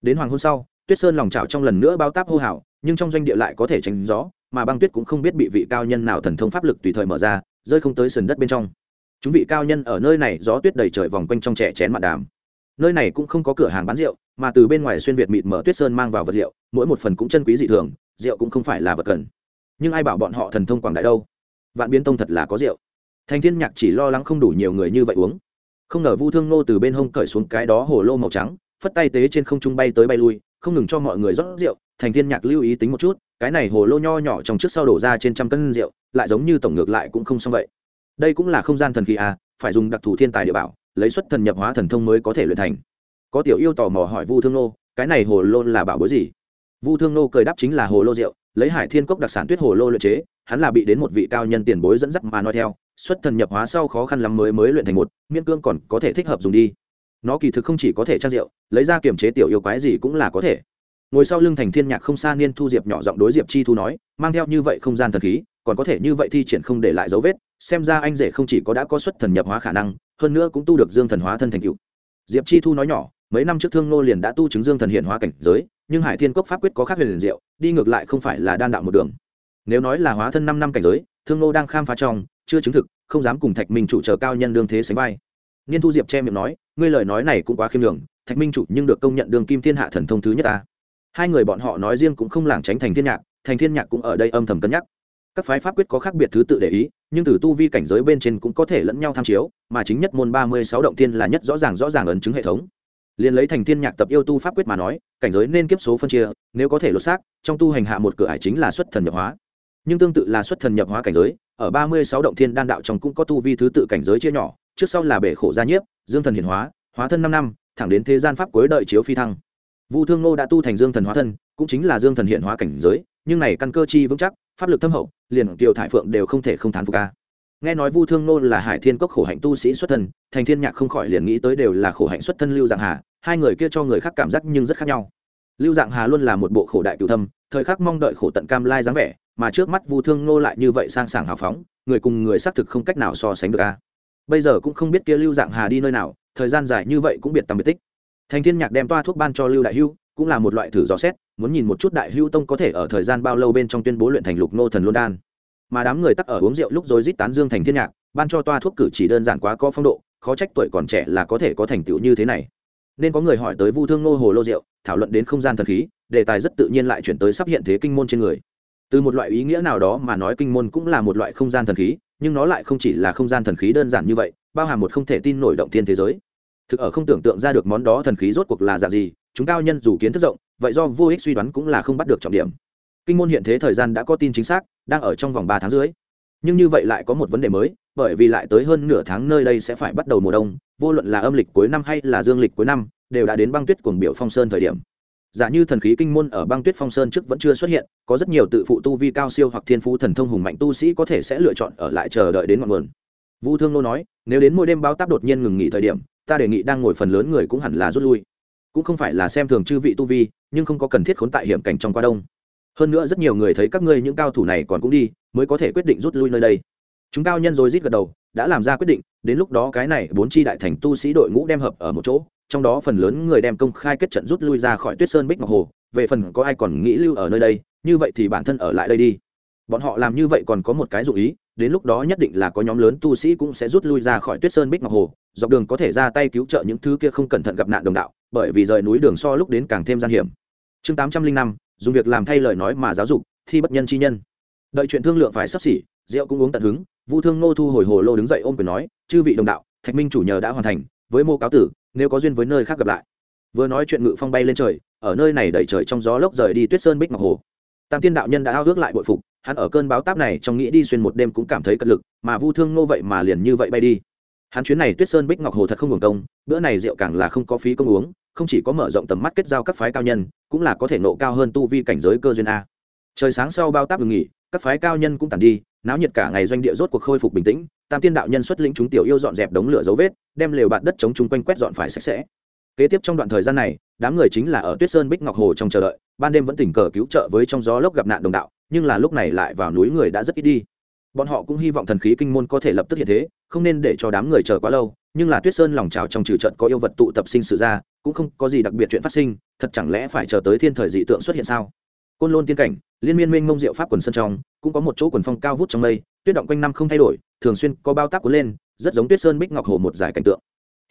Đến hoàng hôn sau, tuyết sơn lòng trào trong lần nữa bao táp hô hào, nhưng trong doanh địa lại có thể tránh gió, mà băng tuyết cũng không biết bị vị cao nhân nào thần thông pháp lực tùy thời mở ra, rơi không tới sườn đất bên trong. Chúng vị cao nhân ở nơi này, gió tuyết đầy trời vòng quanh trong trẻ chén mạn đàm. Nơi này cũng không có cửa hàng bán rượu, mà từ bên ngoài xuyên việt mịt mở tuyết sơn mang vào vật liệu, mỗi một phần cũng chân quý dị thường, rượu cũng không phải là vật cần nhưng ai bảo bọn họ thần thông quảng đại đâu? Vạn biến tông thật là có rượu. Thành thiên nhạc chỉ lo lắng không đủ nhiều người như vậy uống. Không ngờ vu thương nô từ bên hông cởi xuống cái đó hồ lô màu trắng, phất tay tế trên không trung bay tới bay lui, không ngừng cho mọi người rót rượu. Thành thiên nhạc lưu ý tính một chút, cái này hồ lô nho nhỏ trong trước sau đổ ra trên trăm cân rượu, lại giống như tổng ngược lại cũng không xong vậy. Đây cũng là không gian thần khí à phải dùng đặc thù thiên tài địa bảo, lấy xuất thần nhập hóa thần thông mới có thể luyện thành. Có tiểu yêu tò mò hỏi vu thương nô, cái này hồ lô là bảo bối gì? Vu thương nô cười đáp chính là hồ lô rượu lấy hải thiên cốc đặc sản tuyết hồ lô luyện chế, hắn là bị đến một vị cao nhân tiền bối dẫn dắt mà nói theo, xuất thần nhập hóa sau khó khăn lắm mới mới luyện thành một miên cương còn có thể thích hợp dùng đi. Nó kỳ thực không chỉ có thể trang rượu, lấy ra kiềm chế tiểu yêu quái gì cũng là có thể. Ngồi sau lưng thành thiên nhạc không xa niên thu diệp nhỏ giọng đối diệp chi thu nói, mang theo như vậy không gian thần khí, còn có thể như vậy thi triển không để lại dấu vết, xem ra anh rể không chỉ có đã có xuất thần nhập hóa khả năng, hơn nữa cũng tu được dương thần hóa thân thành cựu diệp chi thu nói nhỏ mấy năm trước thương nô liền đã tu chứng dương thần hiện hóa cảnh giới, nhưng hải thiên cốc pháp quyết có khác huyền diệu, đi ngược lại không phải là đan đạo một đường. Nếu nói là hóa thân năm năm cảnh giới, thương nô đang khám phá trong, chưa chứng thực, không dám cùng thạch minh chủ chờ cao nhân đương thế sánh vai. Niên thu diệp che miệng nói, ngươi lời nói này cũng quá khiêm đường thạch minh chủ nhưng được công nhận đường kim thiên hạ thần thông thứ nhất ta. Hai người bọn họ nói riêng cũng không lảng tránh thành thiên nhạc, thành thiên nhạc cũng ở đây âm thầm cân nhắc. Các phái pháp quyết có khác biệt thứ tự để ý, nhưng từ tu vi cảnh giới bên trên cũng có thể lẫn nhau tham chiếu, mà chính nhất môn ba mươi sáu động tiên là nhất rõ ràng rõ ràng ấn chứng hệ thống liền lấy thành thiên nhạc tập yêu tu pháp quyết mà nói, cảnh giới nên kiếp số phân chia, nếu có thể lột xác, trong tu hành hạ một cửa ải chính là xuất thần nhập hóa. Nhưng tương tự là xuất thần nhập hóa cảnh giới, ở ba mươi sáu động thiên đan đạo trong cũng có tu vi thứ tự cảnh giới chia nhỏ, trước sau là bể khổ gia nhiếp, dương thần hiển hóa hóa thân năm năm, thẳng đến thế gian pháp cuối đợi chiếu phi thăng. Vu thương nô đã tu thành dương thần hóa thân, cũng chính là dương thần hiện hóa cảnh giới, nhưng này căn cơ chi vững chắc, pháp lực thâm hậu, liền kiều thải phượng đều không thể không thán phục ca nghe nói vu thương nô là hải thiên cốc khổ hạnh tu sĩ xuất thân, thành thiên nhạc không khỏi liền nghĩ tới đều là khổ hạnh xuất thân lưu dạng hà, hai người kia cho người khác cảm giác nhưng rất khác nhau. Lưu dạng hà luôn là một bộ khổ đại cựu thâm, thời khắc mong đợi khổ tận cam lai dáng vẻ, mà trước mắt vu thương nô lại như vậy sang sảng hào phóng, người cùng người xác thực không cách nào so sánh được a. Bây giờ cũng không biết kia lưu dạng hà đi nơi nào, thời gian dài như vậy cũng biệt tầm biệt tích. Thành thiên nhạc đem toa thuốc ban cho lưu đại hưu, cũng là một loại thử dò xét, muốn nhìn một chút đại hưu tông có thể ở thời gian bao lâu bên trong tuyên bố luyện thành lục nô thần luân đan mà đám người tắc ở uống rượu lúc rồi rít tán dương thành thiên nhạc, ban cho toa thuốc cử chỉ đơn giản quá có phong độ, khó trách tuổi còn trẻ là có thể có thành tựu như thế này. Nên có người hỏi tới vu thương nô hồ lô rượu, thảo luận đến không gian thần khí, đề tài rất tự nhiên lại chuyển tới sắp hiện thế kinh môn trên người. Từ một loại ý nghĩa nào đó mà nói kinh môn cũng là một loại không gian thần khí, nhưng nó lại không chỉ là không gian thần khí đơn giản như vậy, bao hàm một không thể tin nổi động thiên thế giới. Thực ở không tưởng tượng ra được món đó thần khí rốt cuộc là dạng gì, chúng cao nhân dù kiến thức rộng, vậy do vô ích suy đoán cũng là không bắt được trọng điểm. Kinh môn hiện thế thời gian đã có tin chính xác đang ở trong vòng ba tháng dưới nhưng như vậy lại có một vấn đề mới, bởi vì lại tới hơn nửa tháng nơi đây sẽ phải bắt đầu mùa đông, vô luận là âm lịch cuối năm hay là dương lịch cuối năm, đều đã đến băng tuyết cuồng biểu phong sơn thời điểm. Giả như thần khí kinh môn ở băng tuyết phong sơn trước vẫn chưa xuất hiện, có rất nhiều tự phụ tu vi cao siêu hoặc thiên phú thần thông hùng mạnh tu sĩ có thể sẽ lựa chọn ở lại chờ đợi đến ngọn nguồn. Vu thương nô nói, nếu đến mỗi đêm báo táp đột nhiên ngừng nghỉ thời điểm, ta đề nghị đang ngồi phần lớn người cũng hẳn là rút lui. Cũng không phải là xem thường chư vị tu vi, nhưng không có cần thiết khốn tại hiểm cảnh trong qua đông hơn nữa rất nhiều người thấy các ngươi những cao thủ này còn cũng đi, mới có thể quyết định rút lui nơi đây. Chúng cao nhân rồi rít gật đầu, đã làm ra quyết định, đến lúc đó cái này bốn chi đại thành tu sĩ đội ngũ đem hợp ở một chỗ, trong đó phần lớn người đem công khai kết trận rút lui ra khỏi tuyết sơn bích ngọc hồ, về phần có ai còn nghĩ lưu ở nơi đây, như vậy thì bản thân ở lại đây đi. Bọn họ làm như vậy còn có một cái dụ ý, đến lúc đó nhất định là có nhóm lớn tu sĩ cũng sẽ rút lui ra khỏi tuyết sơn bích ngọc hồ, dọc đường có thể ra tay cứu trợ những thứ kia không cẩn thận gặp nạn đồng đạo, bởi vì rời núi đường so lúc đến càng thêm gian hiểm. Chương tám trăm linh năm dùng việc làm thay lời nói mà giáo dục, thi bất nhân chi nhân. Đợi chuyện thương lượng phải sắp xỉ, rượu cũng uống tận hứng, vu thương ngô thu hồi hồ lô đứng dậy ôm quyền nói, chư vị đồng đạo, thạch minh chủ nhờ đã hoàn thành, với mô cáo tử, nếu có duyên với nơi khác gặp lại. Vừa nói chuyện ngự phong bay lên trời, ở nơi này đẩy trời trong gió lốc rời đi tuyết sơn bích ngọc hồ. Tam tiên đạo nhân đã ao ước lại bội phục, hắn ở cơn báo táp này trong nghĩ đi xuyên một đêm cũng cảm thấy cật lực, mà vu thương Ngô vậy mà liền như vậy bay đi hắn chuyến này tuyết sơn bích ngọc hồ thật không hưởng công, bữa này rượu càng là không có phí công uống, không chỉ có mở rộng tầm mắt kết giao các phái cao nhân, cũng là có thể nộ cao hơn tu vi cảnh giới cơ duyên a. Trời sáng sau bao táp ngừng nghỉ, các phái cao nhân cũng tàn đi, náo nhiệt cả ngày doanh địa rốt cuộc khôi phục bình tĩnh, tam tiên đạo nhân xuất lĩnh chúng tiểu yêu dọn dẹp đống lửa dấu vết, đem lều bạt đất chống chung quanh quét dọn phải sạch sẽ. Kế tiếp trong đoạn thời gian này, đám người chính là ở tuyết sơn bích ngọc hồ trong chờ đợi, ban đêm vẫn tình cờ cứu trợ với trong gió lốc gặp nạn đồng đạo, nhưng là lúc này lại vào núi người đã rất ít đi. Bọn họ cũng hy vọng thần khí kinh môn có thể lập tức hiện thế không nên để cho đám người chờ quá lâu, nhưng là tuyết sơn lòng trào trong trừ trận có yêu vật tụ tập sinh sự ra, cũng không có gì đặc biệt chuyện phát sinh, thật chẳng lẽ phải chờ tới thiên thời dị tượng xuất hiện sao? Côn lôn tiên cảnh, liên miên minh mông diệu pháp quần sân trong, cũng có một chỗ quần phong cao vút trong mây, tuyết động quanh năm không thay đổi, thường xuyên có bao tác cuốn lên, rất giống tuyết sơn bích ngọc hồ một giải cảnh tượng.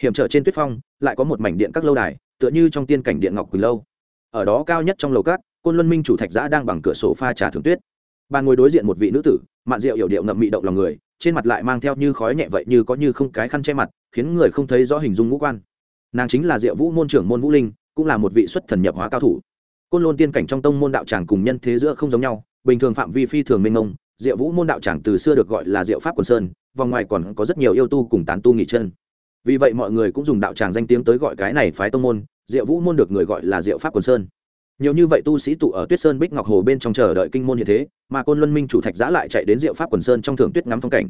Hiểm trở trên tuyết phong, lại có một mảnh điện các lâu đài, tựa như trong tiên cảnh điện ngọc quỳnh lâu. Ở đó cao nhất trong lầu cát côn luân minh chủ thạch giã đang bằng cửa sổ pha trà thường tuyết. Bàn ngồi đối diện một vị nữ tử, mạn rượu hiểu điệu ngậm mị động lòng người trên mặt lại mang theo như khói nhẹ vậy như có như không cái khăn che mặt, khiến người không thấy rõ hình dung ngũ quan. Nàng chính là diệu vũ môn trưởng môn vũ linh, cũng là một vị xuất thần nhập hóa cao thủ. Côn lôn tiên cảnh trong tông môn đạo tràng cùng nhân thế giữa không giống nhau, bình thường phạm vi phi thường mênh mông, diệu vũ môn đạo tràng từ xưa được gọi là diệu pháp quần sơn, vòng ngoài còn có rất nhiều yêu tu cùng tán tu nghỉ chân. Vì vậy mọi người cũng dùng đạo tràng danh tiếng tới gọi cái này phái tông môn, diệu vũ môn được người gọi là diệu pháp quần sơn nhiều như vậy tu sĩ tụ ở tuyết sơn bích ngọc hồ bên trong chờ đợi kinh môn như thế, mà côn luân minh chủ thạch giã lại chạy đến diệu pháp quần sơn trong thưởng tuyết ngắm phong cảnh.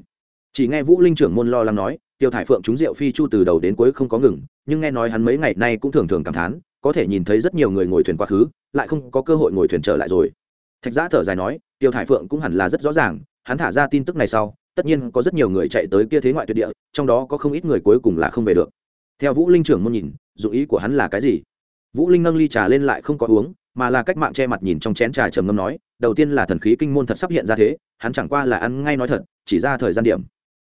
Chỉ nghe vũ linh trưởng môn lo lắng nói, tiêu thải phượng chúng diệu phi chu từ đầu đến cuối không có ngừng, nhưng nghe nói hắn mấy ngày nay cũng thường thường cảm thán, có thể nhìn thấy rất nhiều người ngồi thuyền quá khứ, lại không có cơ hội ngồi thuyền trở lại rồi. Thạch giã thở dài nói, tiêu thải phượng cũng hẳn là rất rõ ràng, hắn thả ra tin tức này sau, tất nhiên có rất nhiều người chạy tới kia thế ngoại tuyệt địa, trong đó có không ít người cuối cùng là không về được. Theo vũ linh trưởng môn nhìn, dụng ý của hắn là cái gì? Vũ linh nâng ly trà lên lại không có uống, mà là cách mạng che mặt nhìn trong chén trà trầm ngâm nói, đầu tiên là thần khí kinh môn thật sắp hiện ra thế, hắn chẳng qua là ăn ngay nói thật, chỉ ra thời gian điểm.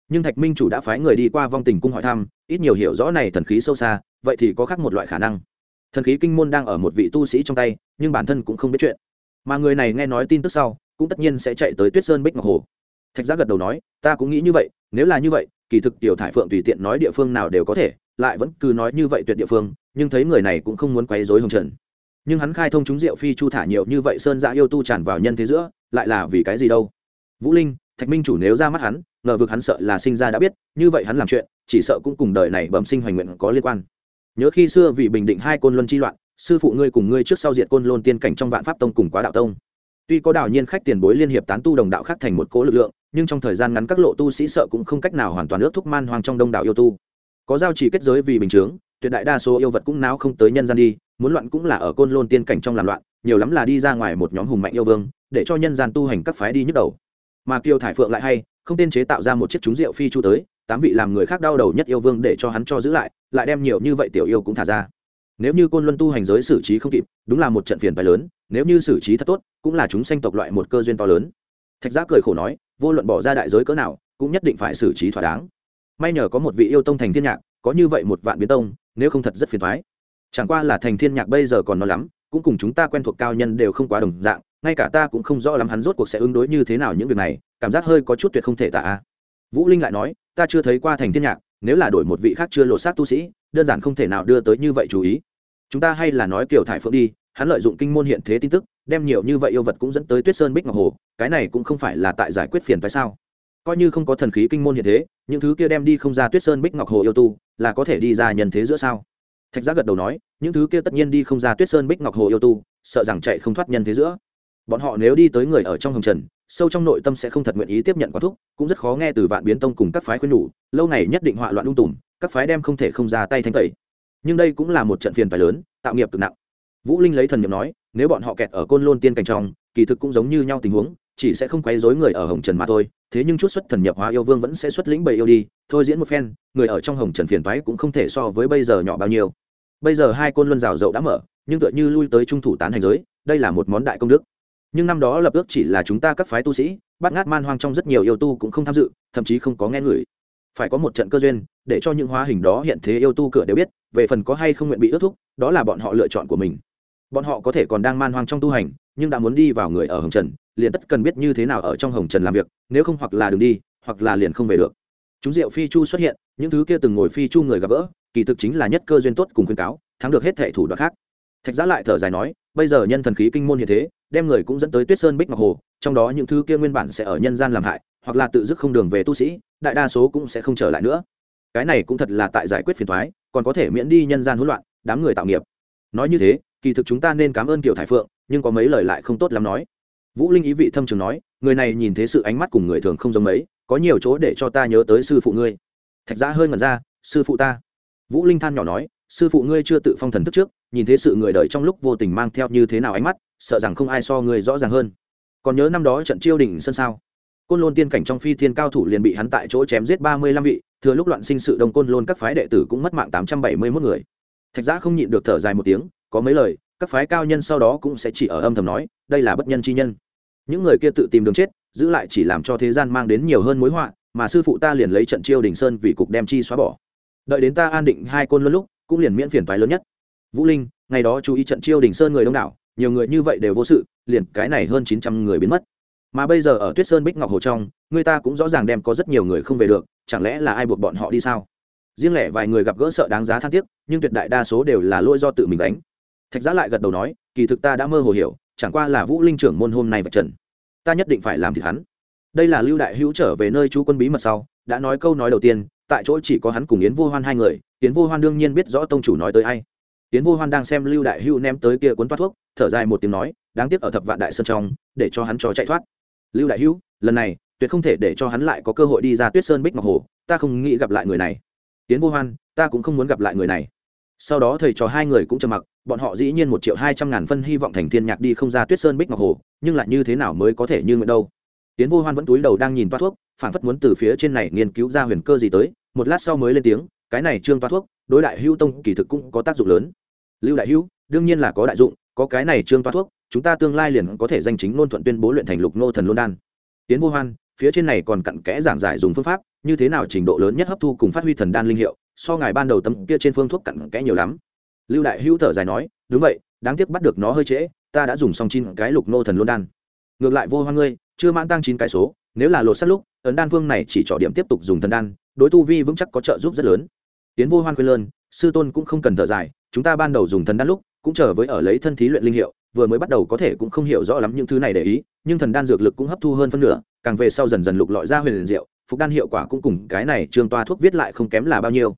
Nhưng thạch minh chủ đã phái người đi qua vong tình cung hỏi thăm, ít nhiều hiểu rõ này thần khí sâu xa, vậy thì có khác một loại khả năng. Thần khí kinh môn đang ở một vị tu sĩ trong tay, nhưng bản thân cũng không biết chuyện. Mà người này nghe nói tin tức sau, cũng tất nhiên sẽ chạy tới tuyết sơn bích ngọc hồ. Thạch giác gật đầu nói, ta cũng nghĩ như vậy, nếu là như vậy, kỳ thực tiểu thải phượng tùy tiện nói địa phương nào đều có thể lại vẫn cứ nói như vậy tuyệt địa phương, nhưng thấy người này cũng không muốn quấy rối hồng trần. Nhưng hắn khai thông chúng diệu phi chu thả nhiều như vậy sơn dạ yêu tu tràn vào nhân thế giữa, lại là vì cái gì đâu? Vũ linh, thạch minh chủ nếu ra mắt hắn, ngờ vực hắn sợ là sinh ra đã biết, như vậy hắn làm chuyện, chỉ sợ cũng cùng đời này bẩm sinh hoành nguyện có liên quan. Nhớ khi xưa vì bình định hai côn luân chi loạn, sư phụ ngươi cùng ngươi trước sau diệt côn lôn tiên cảnh trong vạn pháp tông cùng quá đạo tông. Tuy có đào nhiên khách tiền bối liên hiệp tán tu đồng đạo khác thành một cố lực lượng, nhưng trong thời gian ngắn các lộ tu sĩ sợ cũng không cách nào hoàn toàn ước thúc man hoang trong đông đảo yêu tu có giao chỉ kết giới vì bình chướng, tuyệt đại đa số yêu vật cũng náo không tới nhân gian đi, muốn loạn cũng là ở côn lôn tiên cảnh trong làm loạn, nhiều lắm là đi ra ngoài một nhóm hùng mạnh yêu vương, để cho nhân gian tu hành các phái đi nhức đầu. Mà kiều thải phượng lại hay, không tên chế tạo ra một chiếc trúng rượu phi chu tới, tám vị làm người khác đau đầu nhất yêu vương để cho hắn cho giữ lại lại đem nhiều như vậy tiểu yêu cũng thả ra. Nếu như côn luân tu hành giới xử trí không kịp, đúng là một trận phiền bài lớn, nếu như xử trí thật tốt, cũng là chúng sanh tộc loại một cơ duyên to lớn. Thạch giác cười khổ nói, vô luận bỏ ra đại giới cỡ nào, cũng nhất định phải xử trí thỏa đáng may nhờ có một vị yêu tông thành thiên nhạc, có như vậy một vạn biến tông, nếu không thật rất phiền thoái chẳng qua là thành thiên nhạc bây giờ còn nó lắm, cũng cùng chúng ta quen thuộc cao nhân đều không quá đồng dạng, ngay cả ta cũng không rõ lắm hắn rốt cuộc sẽ ứng đối như thế nào những việc này, cảm giác hơi có chút tuyệt không thể tả. Vũ linh lại nói, ta chưa thấy qua thành thiên nhạc, nếu là đổi một vị khác chưa lộ xác tu sĩ, đơn giản không thể nào đưa tới như vậy chú ý. Chúng ta hay là nói kiểu thải phượng đi, hắn lợi dụng kinh môn hiện thế tin tức, đem nhiều như vậy yêu vật cũng dẫn tới tuyết sơn bích ngọc hồ, cái này cũng không phải là tại giải quyết phiền phải sao? Coi như không có thần khí kinh môn hiện thế, những thứ kia đem đi không ra tuyết sơn bích ngọc hồ yêu tu, là có thể đi ra nhân thế giữa sao? Thạch giác gật đầu nói, những thứ kia tất nhiên đi không ra tuyết sơn bích ngọc hồ yêu tu, sợ rằng chạy không thoát nhân thế giữa. Bọn họ nếu đi tới người ở trong hồng trần, sâu trong nội tâm sẽ không thật nguyện ý tiếp nhận quả thúc, cũng rất khó nghe từ vạn biến tông cùng các phái khuyên nhủ, lâu ngày nhất định họa loạn lung tùm, các phái đem không thể không ra tay thanh tẩy. Nhưng đây cũng là một trận phiền phải lớn, tạo nghiệp cực nặng. Vũ linh lấy thần nhiệm nói, nếu bọn họ kẹt ở côn lôn tiên cảnh trong, kỳ thực cũng giống như nhau tình huống, chỉ sẽ không quấy rối người ở hồng trần mà thôi thế nhưng chút xuất thần nhập hóa yêu vương vẫn sẽ xuất lĩnh bầy yêu đi, thôi diễn một phen, người ở trong hồng trần phiền toái cũng không thể so với bây giờ nhỏ bao nhiêu. Bây giờ hai côn luân rào dậu đã mở, nhưng tựa như lui tới trung thủ tán hành giới, đây là một món đại công đức. Nhưng năm đó lập ước chỉ là chúng ta các phái tu sĩ, bắt ngát man hoang trong rất nhiều yêu tu cũng không tham dự, thậm chí không có nghe ngửi phải có một trận cơ duyên, để cho những hóa hình đó hiện thế yêu tu cửa đều biết, về phần có hay không nguyện bị ước thúc, đó là bọn họ lựa chọn của mình. Bọn họ có thể còn đang man hoang trong tu hành, nhưng đã muốn đi vào người ở hồng trần liền tất cần biết như thế nào ở trong hồng trần làm việc, nếu không hoặc là đ đi, hoặc là liền không về được. Chúng diệu phi chu xuất hiện, những thứ kia từng ngồi phi chu người gặp gỡ, kỳ thực chính là nhất cơ duyên tốt cùng khuyên cáo, thắng được hết thệ thủ đoạn khác. Thạch giã lại thở dài nói, bây giờ nhân thần khí kinh môn như thế, đem người cũng dẫn tới tuyết sơn bích ngọc hồ, trong đó những thứ kia nguyên bản sẽ ở nhân gian làm hại, hoặc là tự dứt không đường về tu sĩ, đại đa số cũng sẽ không trở lại nữa. Cái này cũng thật là tại giải quyết phiền thoái còn có thể miễn đi nhân gian hỗn loạn, đám người tạo nghiệp. Nói như thế, kỳ thực chúng ta nên cảm ơn kiều thải phượng, nhưng có mấy lời lại không tốt lắm nói vũ linh ý vị thâm trường nói, người này nhìn thế sự ánh mắt cùng người thường không giống mấy, có nhiều chỗ để cho ta nhớ tới sư phụ ngươi. Thạch giã hơi ngẩn ra, sư phụ ta. Vũ linh than nhỏ nói, sư phụ ngươi chưa tự phong thần thức trước, nhìn thế sự người đời trong lúc vô tình mang theo như thế nào ánh mắt, sợ rằng không ai so ngươi rõ ràng hơn. Còn nhớ năm đó trận chiêu đỉnh sân sao? Côn lôn tiên cảnh trong phi thiên cao thủ liền bị hắn tại chỗ chém giết ba mươi lăm vị, thừa lúc loạn sinh sự đông côn lôn các phái đệ tử cũng mất mạng tám trăm bảy mươi mốt người. Thạch giã không nhịn được thở dài một tiếng, có mấy lời, các phái cao nhân sau đó cũng sẽ chỉ ở âm thầm nói, đây là bất nhân chi nhân những người kia tự tìm đường chết, giữ lại chỉ làm cho thế gian mang đến nhiều hơn mối họa, mà sư phụ ta liền lấy trận chiêu đình sơn vì cục đem chi xóa bỏ. Đợi đến ta an định hai côn luôn lúc, cũng liền miễn phiền toái lớn nhất. Vũ linh, ngày đó chú ý trận chiêu đình sơn người đông đảo, nhiều người như vậy đều vô sự, liền cái này hơn chín trăm người biến mất. Mà bây giờ ở tuyết sơn bích ngọc hồ trong, người ta cũng rõ ràng đem có rất nhiều người không về được, chẳng lẽ là ai buộc bọn họ đi sao? Riêng lẻ vài người gặp gỡ sợ đáng giá than tiếc, nhưng tuyệt đại đa số đều là lỗi do tự mình đánh thạch giá lại gật đầu nói, kỳ thực ta đã mơ hồ hiểu chẳng qua là vũ linh trưởng môn hôm nay vạch trần. Ta nhất định phải làm thịt hắn. Đây là lưu đại hữu trở về nơi chú quân bí mật sau, đã nói câu nói đầu tiên, tại chỗ chỉ có hắn cùng yến vô hoan hai người, yến vô hoan đương nhiên biết rõ tông chủ nói tới ai. Yến vô hoan đang xem lưu đại hữu ném tới kia cuốn toát thuốc, thở dài một tiếng nói, đáng tiếc ở thập vạn đại sơn trong, để cho hắn cho chạy thoát. Lưu đại hữu, lần này, tuyệt không thể để cho hắn lại có cơ hội đi ra tuyết sơn bích ngọc hồ, ta không nghĩ gặp lại người này. Yến vô hoan, ta cũng không muốn gặp lại người này. Sau đó thầy trò hai người cũng trầm mặc bọn họ dĩ nhiên một triệu hai trăm ngàn phân hy vọng thành thiên nhạc đi không ra tuyết sơn bích ngọc hồ, nhưng lại như thế nào mới có thể như nguyện đâu? Tiến vô hoan vẫn túi đầu đang nhìn toa thuốc phản phất muốn từ phía trên này nghiên cứu ra huyền cơ gì tới, một lát sau mới lên tiếng, cái này trương toa thuốc, đối đại hữu tông kỳ thực cũng có tác dụng lớn. Lưu đại hữu, đương nhiên là có đại dụng, có cái này trương toa thuốc, chúng ta tương lai liền có thể danh chính ngôn thuận tuyên bố luyện thành lục nô thần luân đan. Tiến vô hoan, phía trên này còn cặn kẽ giảng giải dùng phương pháp, như thế nào trình độ lớn nhất hấp thu cùng phát huy thần đan linh hiệu, so ngài ban đầu tấm kia trên phương thuốc cặn kẽ nhiều lắm lưu đại hữu thở dài nói, đúng vậy, đáng tiếc bắt được nó hơi trễ, ta đã dùng xong chín cái lục nô thần luôn đan. Ngược lại vô hoa ngươi, chưa mãn tăng chín cái số, nếu là lột sắt lúc, ấn đan phương này chỉ trỏ điểm tiếp tục dùng thần đan, đối tu vi vững chắc có trợ giúp rất lớn. Tiến vô hoan khuyên lơn, sư tôn cũng không cần thở dài, chúng ta ban đầu dùng thần đan lúc, cũng chờ với ở lấy thân thí luyện linh hiệu, vừa mới bắt đầu có thể cũng không hiểu rõ lắm những thứ này để ý, nhưng thần đan dược lực cũng hấp thu hơn phân nửa, càng về sau dần dần lục lọi ra huyền liền diệu, phục đan hiệu quả cũng cùng cái này trương toa thuốc viết lại không kém là bao nhiêu.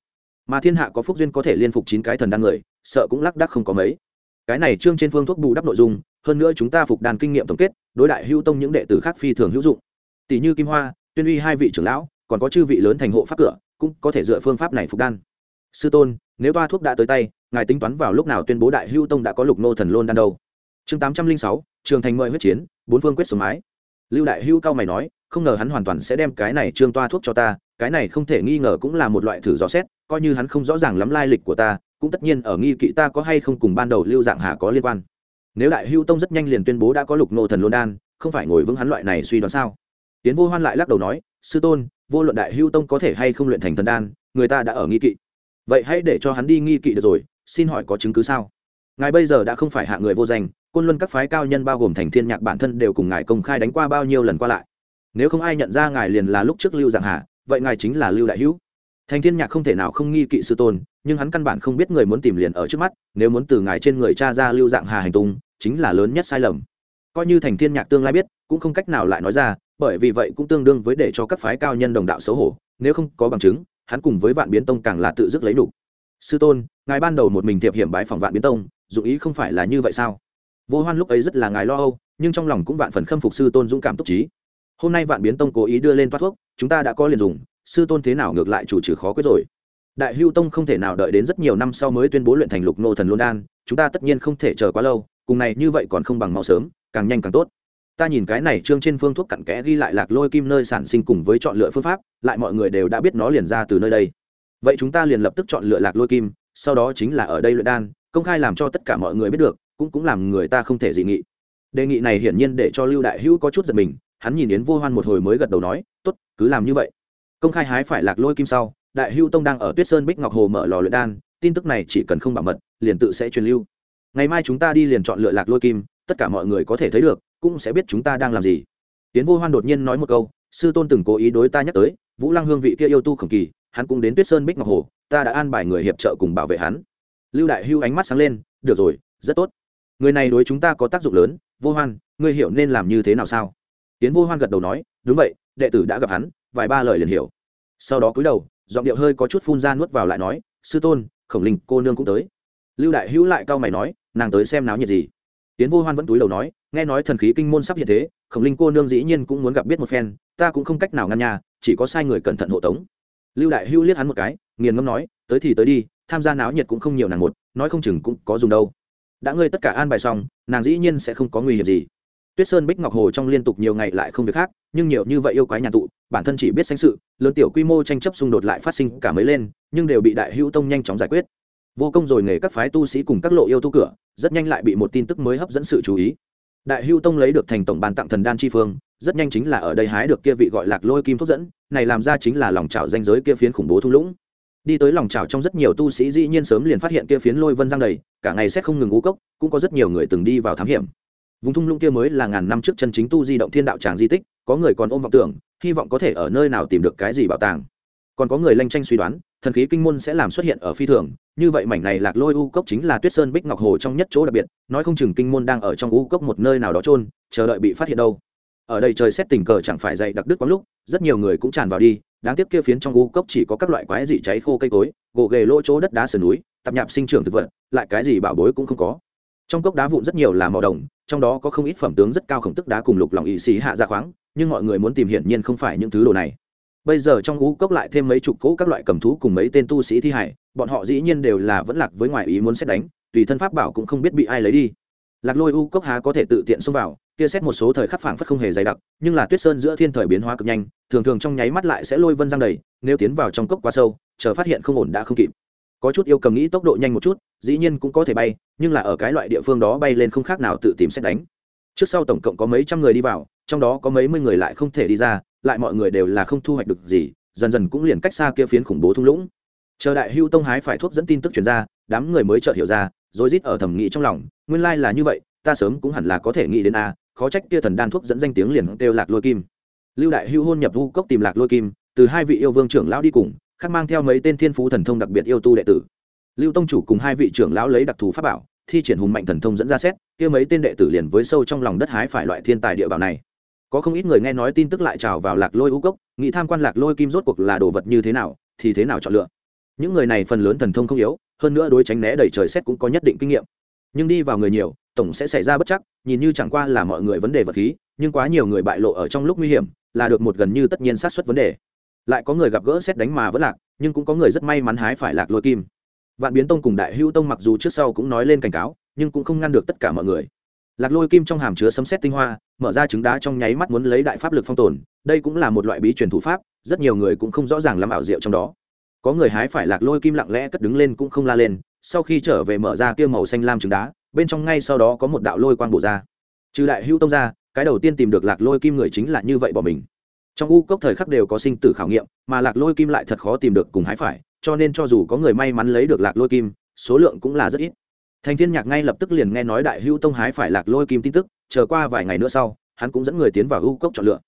Mà thiên hạ có phúc duyên có thể liên phục chín cái thần đan người sợ cũng lắc đắc không có mấy. Cái này trương trên phương thuốc bù đắp nội dung, hơn nữa chúng ta phục đan kinh nghiệm tổng kết, đối đại hữu tông những đệ tử khác phi thường hữu dụng. Tỷ như kim hoa, tuyên uy hai vị trưởng lão, còn có chư vị lớn thành hộ pháp cửa, cũng có thể dựa phương pháp này phục đan. Sư tôn, nếu toa thuốc đã tới tay, ngài tính toán vào lúc nào tuyên bố đại hữu tông đã có lục nô thần lôn đan đâu? Chương tám trăm linh sáu, trường thành mời huyết chiến, bốn phương quyết số mái. Lưu đại hữu cao mày nói, không ngờ hắn hoàn toàn sẽ đem cái này trương toa thuốc cho ta, cái này không thể nghi ngờ cũng là một loại thử dò xét, coi như hắn không rõ ràng lắm lai lịch của ta cũng tất nhiên ở nghi kỵ ta có hay không cùng ban đầu lưu dạng hà có liên quan. Nếu đại hưu tông rất nhanh liền tuyên bố đã có lục nô thần lôn đan, không phải ngồi vững hắn loại này suy đoán sao? Tiến vô hoan lại lắc đầu nói, sư tôn, vô luận đại hưu tông có thể hay không luyện thành thần đan, người ta đã ở nghi kỵ. Vậy hãy để cho hắn đi nghi kỵ được rồi, xin hỏi có chứng cứ sao? Ngài bây giờ đã không phải hạ người vô danh, côn luân các phái cao nhân bao gồm thành thiên nhạc bản thân đều cùng ngài công khai đánh qua bao nhiêu lần qua lại. Nếu không ai nhận ra ngài liền là lúc trước lưu dạng hà, vậy ngài chính là lưu đại hữu. Thành thiên nhạc không thể nào không nghi kỵ sư tôn nhưng hắn căn bản không biết người muốn tìm liền ở trước mắt, nếu muốn từ ngài trên người cha ra lưu dạng hà hành tung, chính là lớn nhất sai lầm. Coi như thành thiên nhạc tương lai biết, cũng không cách nào lại nói ra, bởi vì vậy cũng tương đương với để cho các phái cao nhân đồng đạo xấu hổ, nếu không có bằng chứng, hắn cùng với vạn biến tông càng là tự dứt lấy đủ sư tôn, ngài ban đầu một mình thiệp hiểm bái phòng vạn biến tông dụng ý không phải là như vậy sao? Vô hoan lúc ấy rất là ngài lo âu, nhưng trong lòng cũng vạn phần khâm phục sư tôn dũng cảm túc trí. Hôm nay vạn biến tông cố ý đưa lên toát thuốc, chúng ta đã có liền dùng, sư tôn thế nào ngược lại chủ trừ khó quyết rồi? Đại hưu tông không thể nào đợi đến rất nhiều năm sau mới tuyên bố luyện thành lục nô thần luân đan, chúng ta tất nhiên không thể chờ quá lâu, cùng này như vậy còn không bằng mau sớm, càng nhanh càng tốt. Ta nhìn cái này trương trên phương thuốc cặn kẽ ghi lại lạc lôi kim nơi sản sinh cùng với chọn lựa phương pháp, lại mọi người đều đã biết nó liền ra từ nơi đây. Vậy chúng ta liền lập tức chọn lựa lạc lôi kim, sau đó chính là ở đây luyện đan, công khai làm cho tất cả mọi người biết được, cũng cũng làm người ta không thể dị nghị. Đề nghị này hiển nhiên để cho lưu đại hữu có chút giật mình, hắn nhìn yến vô hoan một hồi mới gật đầu nói, tốt, cứ làm như vậy. Công khai hái phải lạc lôi kim sau đại hưu tông đang ở tuyết sơn bích ngọc hồ mở lò luyện đan, tin tức này chỉ cần không bảo mật, liền tự sẽ truyền lưu. Ngày mai chúng ta đi liền chọn lựa lạc lôi kim, tất cả mọi người có thể thấy được, cũng sẽ biết chúng ta đang làm gì. Tiến vô hoan đột nhiên nói một câu, sư tôn từng cố ý đối ta nhắc tới, vũ lăng hương vị kia yêu tu khổng kỳ, hắn cũng đến tuyết sơn bích ngọc hồ, ta đã an bài người hiệp trợ cùng bảo vệ hắn. Lưu đại hưu ánh mắt sáng lên, được rồi, rất tốt. Người này đối chúng ta có tác dụng lớn, vô hoan, ngươi hiểu nên làm như thế nào sao? Tiến vô hoan gật đầu nói, đúng vậy, đệ tử đã gặp hắn, vài ba lời liền hiểu. Sau đó cúi đầu giọng điệu hơi có chút phun ra nuốt vào lại nói, sư tôn, khổng linh, cô nương cũng tới. Lưu đại hữu lại cau mày nói, nàng tới xem náo nhiệt gì? Tiến vô hoan vẫn túi đầu nói, nghe nói thần khí kinh môn sắp hiện thế, khổng linh cô nương dĩ nhiên cũng muốn gặp biết một phen, ta cũng không cách nào ngăn nhà, chỉ có sai người cẩn thận hộ tống. Lưu đại hữu liếc hắn một cái, nghiền ngâm nói, tới thì tới đi, tham gia náo nhiệt cũng không nhiều nàng một, nói không chừng cũng có dùng đâu. Đã ngươi tất cả an bài xong, nàng dĩ nhiên sẽ không có nguy hiểm gì tuyết sơn bích ngọc hồ trong liên tục nhiều ngày lại không việc khác, nhưng nhiều như vậy yêu quái nhà tụ, bản thân chỉ biết sanh sự, lớn tiểu quy mô tranh chấp xung đột lại phát sinh cả mấy lên, nhưng đều bị đại hữu tông nhanh chóng giải quyết. Vô công rồi nghề các phái tu sĩ cùng các lộ yêu tu cửa, rất nhanh lại bị một tin tức mới hấp dẫn sự chú ý. Đại hữu tông lấy được thành tổng bàn tặng thần đan chi phương, rất nhanh chính là ở đây hái được kia vị gọi lạc lôi kim thuốc dẫn, này làm ra chính là lòng trào danh giới kia phiến khủng bố thung lũng. Đi tới lòng trào trong rất nhiều tu sĩ dĩ nhiên sớm liền phát hiện kia phiến lôi vân giang đầy, cả ngày xét không ngừng ngũ cốc, cũng có rất nhiều người từng đi vào thám hiểm vùng thung lũng kia mới là ngàn năm trước chân chính tu di động thiên đạo tràng di tích, có người còn ôm vọng tưởng, hy vọng có thể ở nơi nào tìm được cái gì bảo tàng. Còn có người lanh tranh suy đoán, thần khí kinh môn sẽ làm xuất hiện ở phi thường, như vậy mảnh này lạc lôi u cốc chính là tuyết sơn bích ngọc hồ trong nhất chỗ đặc biệt, nói không chừng kinh môn đang ở trong u cốc một nơi nào đó trôn chờ đợi bị phát hiện đâu. Ở đây trời xét tình cờ chẳng phải dậy đặc đức có lúc, rất nhiều người cũng tràn vào đi, đáng tiếc kia phiến trong u cốc chỉ có các loại quái dị cháy khô cây cối gỗ ghề lỗ chỗ đất đá sườn núi tạp nhạp sinh trưởng thực vật, lại cái gì bảo bối cũng không có trong cốc đá vụn rất nhiều là màu đồng, trong đó có không ít phẩm tướng rất cao khổng tức đá cùng lục lòng ỵ xì hạ ra khoáng, nhưng mọi người muốn tìm hiển nhiên không phải những thứ đồ này. Bây giờ trong u cốc lại thêm mấy chục cỗ các loại cầm thú cùng mấy tên tu sĩ thi hải, bọn họ dĩ nhiên đều là vẫn lạc với ngoài ý muốn xét đánh, tùy thân pháp bảo cũng không biết bị ai lấy đi. Lạc lôi u cốc há có thể tự tiện xông vào, kia xét một số thời khắc phảng phất không hề dày đặc, nhưng là tuyết sơn giữa thiên thời biến hóa cực nhanh, thường thường trong nháy mắt lại sẽ lôi vân giang đầy, nếu tiến vào trong cốc quá sâu, chờ phát hiện không ổn đã không kịp có chút yêu cầm nghĩ tốc độ nhanh một chút, dĩ nhiên cũng có thể bay, nhưng là ở cái loại địa phương đó bay lên không khác nào tự tìm xét đánh. Trước sau tổng cộng có mấy trăm người đi vào, trong đó có mấy mươi người lại không thể đi ra, lại mọi người đều là không thu hoạch được gì, dần dần cũng liền cách xa kia phiến khủng bố thung lũng. Chờ đại hưu tông hái phải thuốc dẫn tin tức truyền ra, đám người mới chợt hiểu ra, rồi rít ở thẩm nghĩ trong lòng, nguyên lai là như vậy, ta sớm cũng hẳn là có thể nghĩ đến a, khó trách kia thần đan thuốc dẫn danh tiếng liền kêu lạc lôi kim. Lưu đại hưu hôn nhập vu cốc tìm lạc lôi kim, từ hai vị yêu vương trưởng lão đi cùng khác mang theo mấy tên thiên phú thần thông đặc biệt yêu tu đệ tử. Lưu tông chủ cùng hai vị trưởng lão lấy đặc thù pháp bảo, thi triển hùng mạnh thần thông dẫn ra xét, kia mấy tên đệ tử liền với sâu trong lòng đất hái phải loại thiên tài địa bảo này. Có không ít người nghe nói tin tức lại trào vào lạc lôi u cốc, nghĩ tham quan lạc lôi kim rốt cuộc là đồ vật như thế nào, thì thế nào chọn lựa. Những người này phần lớn thần thông không yếu, hơn nữa đối tránh né đầy trời xét cũng có nhất định kinh nghiệm. Nhưng đi vào người nhiều, tổng sẽ xảy ra bất chắc, nhìn như chẳng qua là mọi người vấn đề vật khí, nhưng quá nhiều người bại lộ ở trong lúc nguy hiểm, là được một gần như tất nhiên sát xuất vấn đề lại có người gặp gỡ xét đánh mà vẫn lạc, nhưng cũng có người rất may mắn hái phải lạc lôi kim. Vạn biến tông cùng đại hữu tông mặc dù trước sau cũng nói lên cảnh cáo, nhưng cũng không ngăn được tất cả mọi người. Lạc lôi kim trong hàm chứa sấm xét tinh hoa, mở ra trứng đá trong nháy mắt muốn lấy đại pháp lực phong tồn, đây cũng là một loại bí truyền thủ pháp, rất nhiều người cũng không rõ ràng làm ảo diệu trong đó. Có người hái phải lạc lôi kim lặng lẽ cất đứng lên cũng không la lên, sau khi trở về mở ra kia màu xanh lam trứng đá, bên trong ngay sau đó có một đạo lôi quang bổ ra. Trừ đại hữu tông ra, cái đầu tiên tìm được lạc lôi kim người chính là như vậy bỏ mình trong u cốc thời khắc đều có sinh tử khảo nghiệm, mà lạc lôi kim lại thật khó tìm được cùng hái phải, cho nên cho dù có người may mắn lấy được lạc lôi kim, số lượng cũng là rất ít. Thành thiên nhạc ngay lập tức liền nghe nói đại hữu tông hái phải lạc lôi kim tin tức, chờ qua vài ngày nữa sau, hắn cũng dẫn người tiến vào u cốc chọn lựa.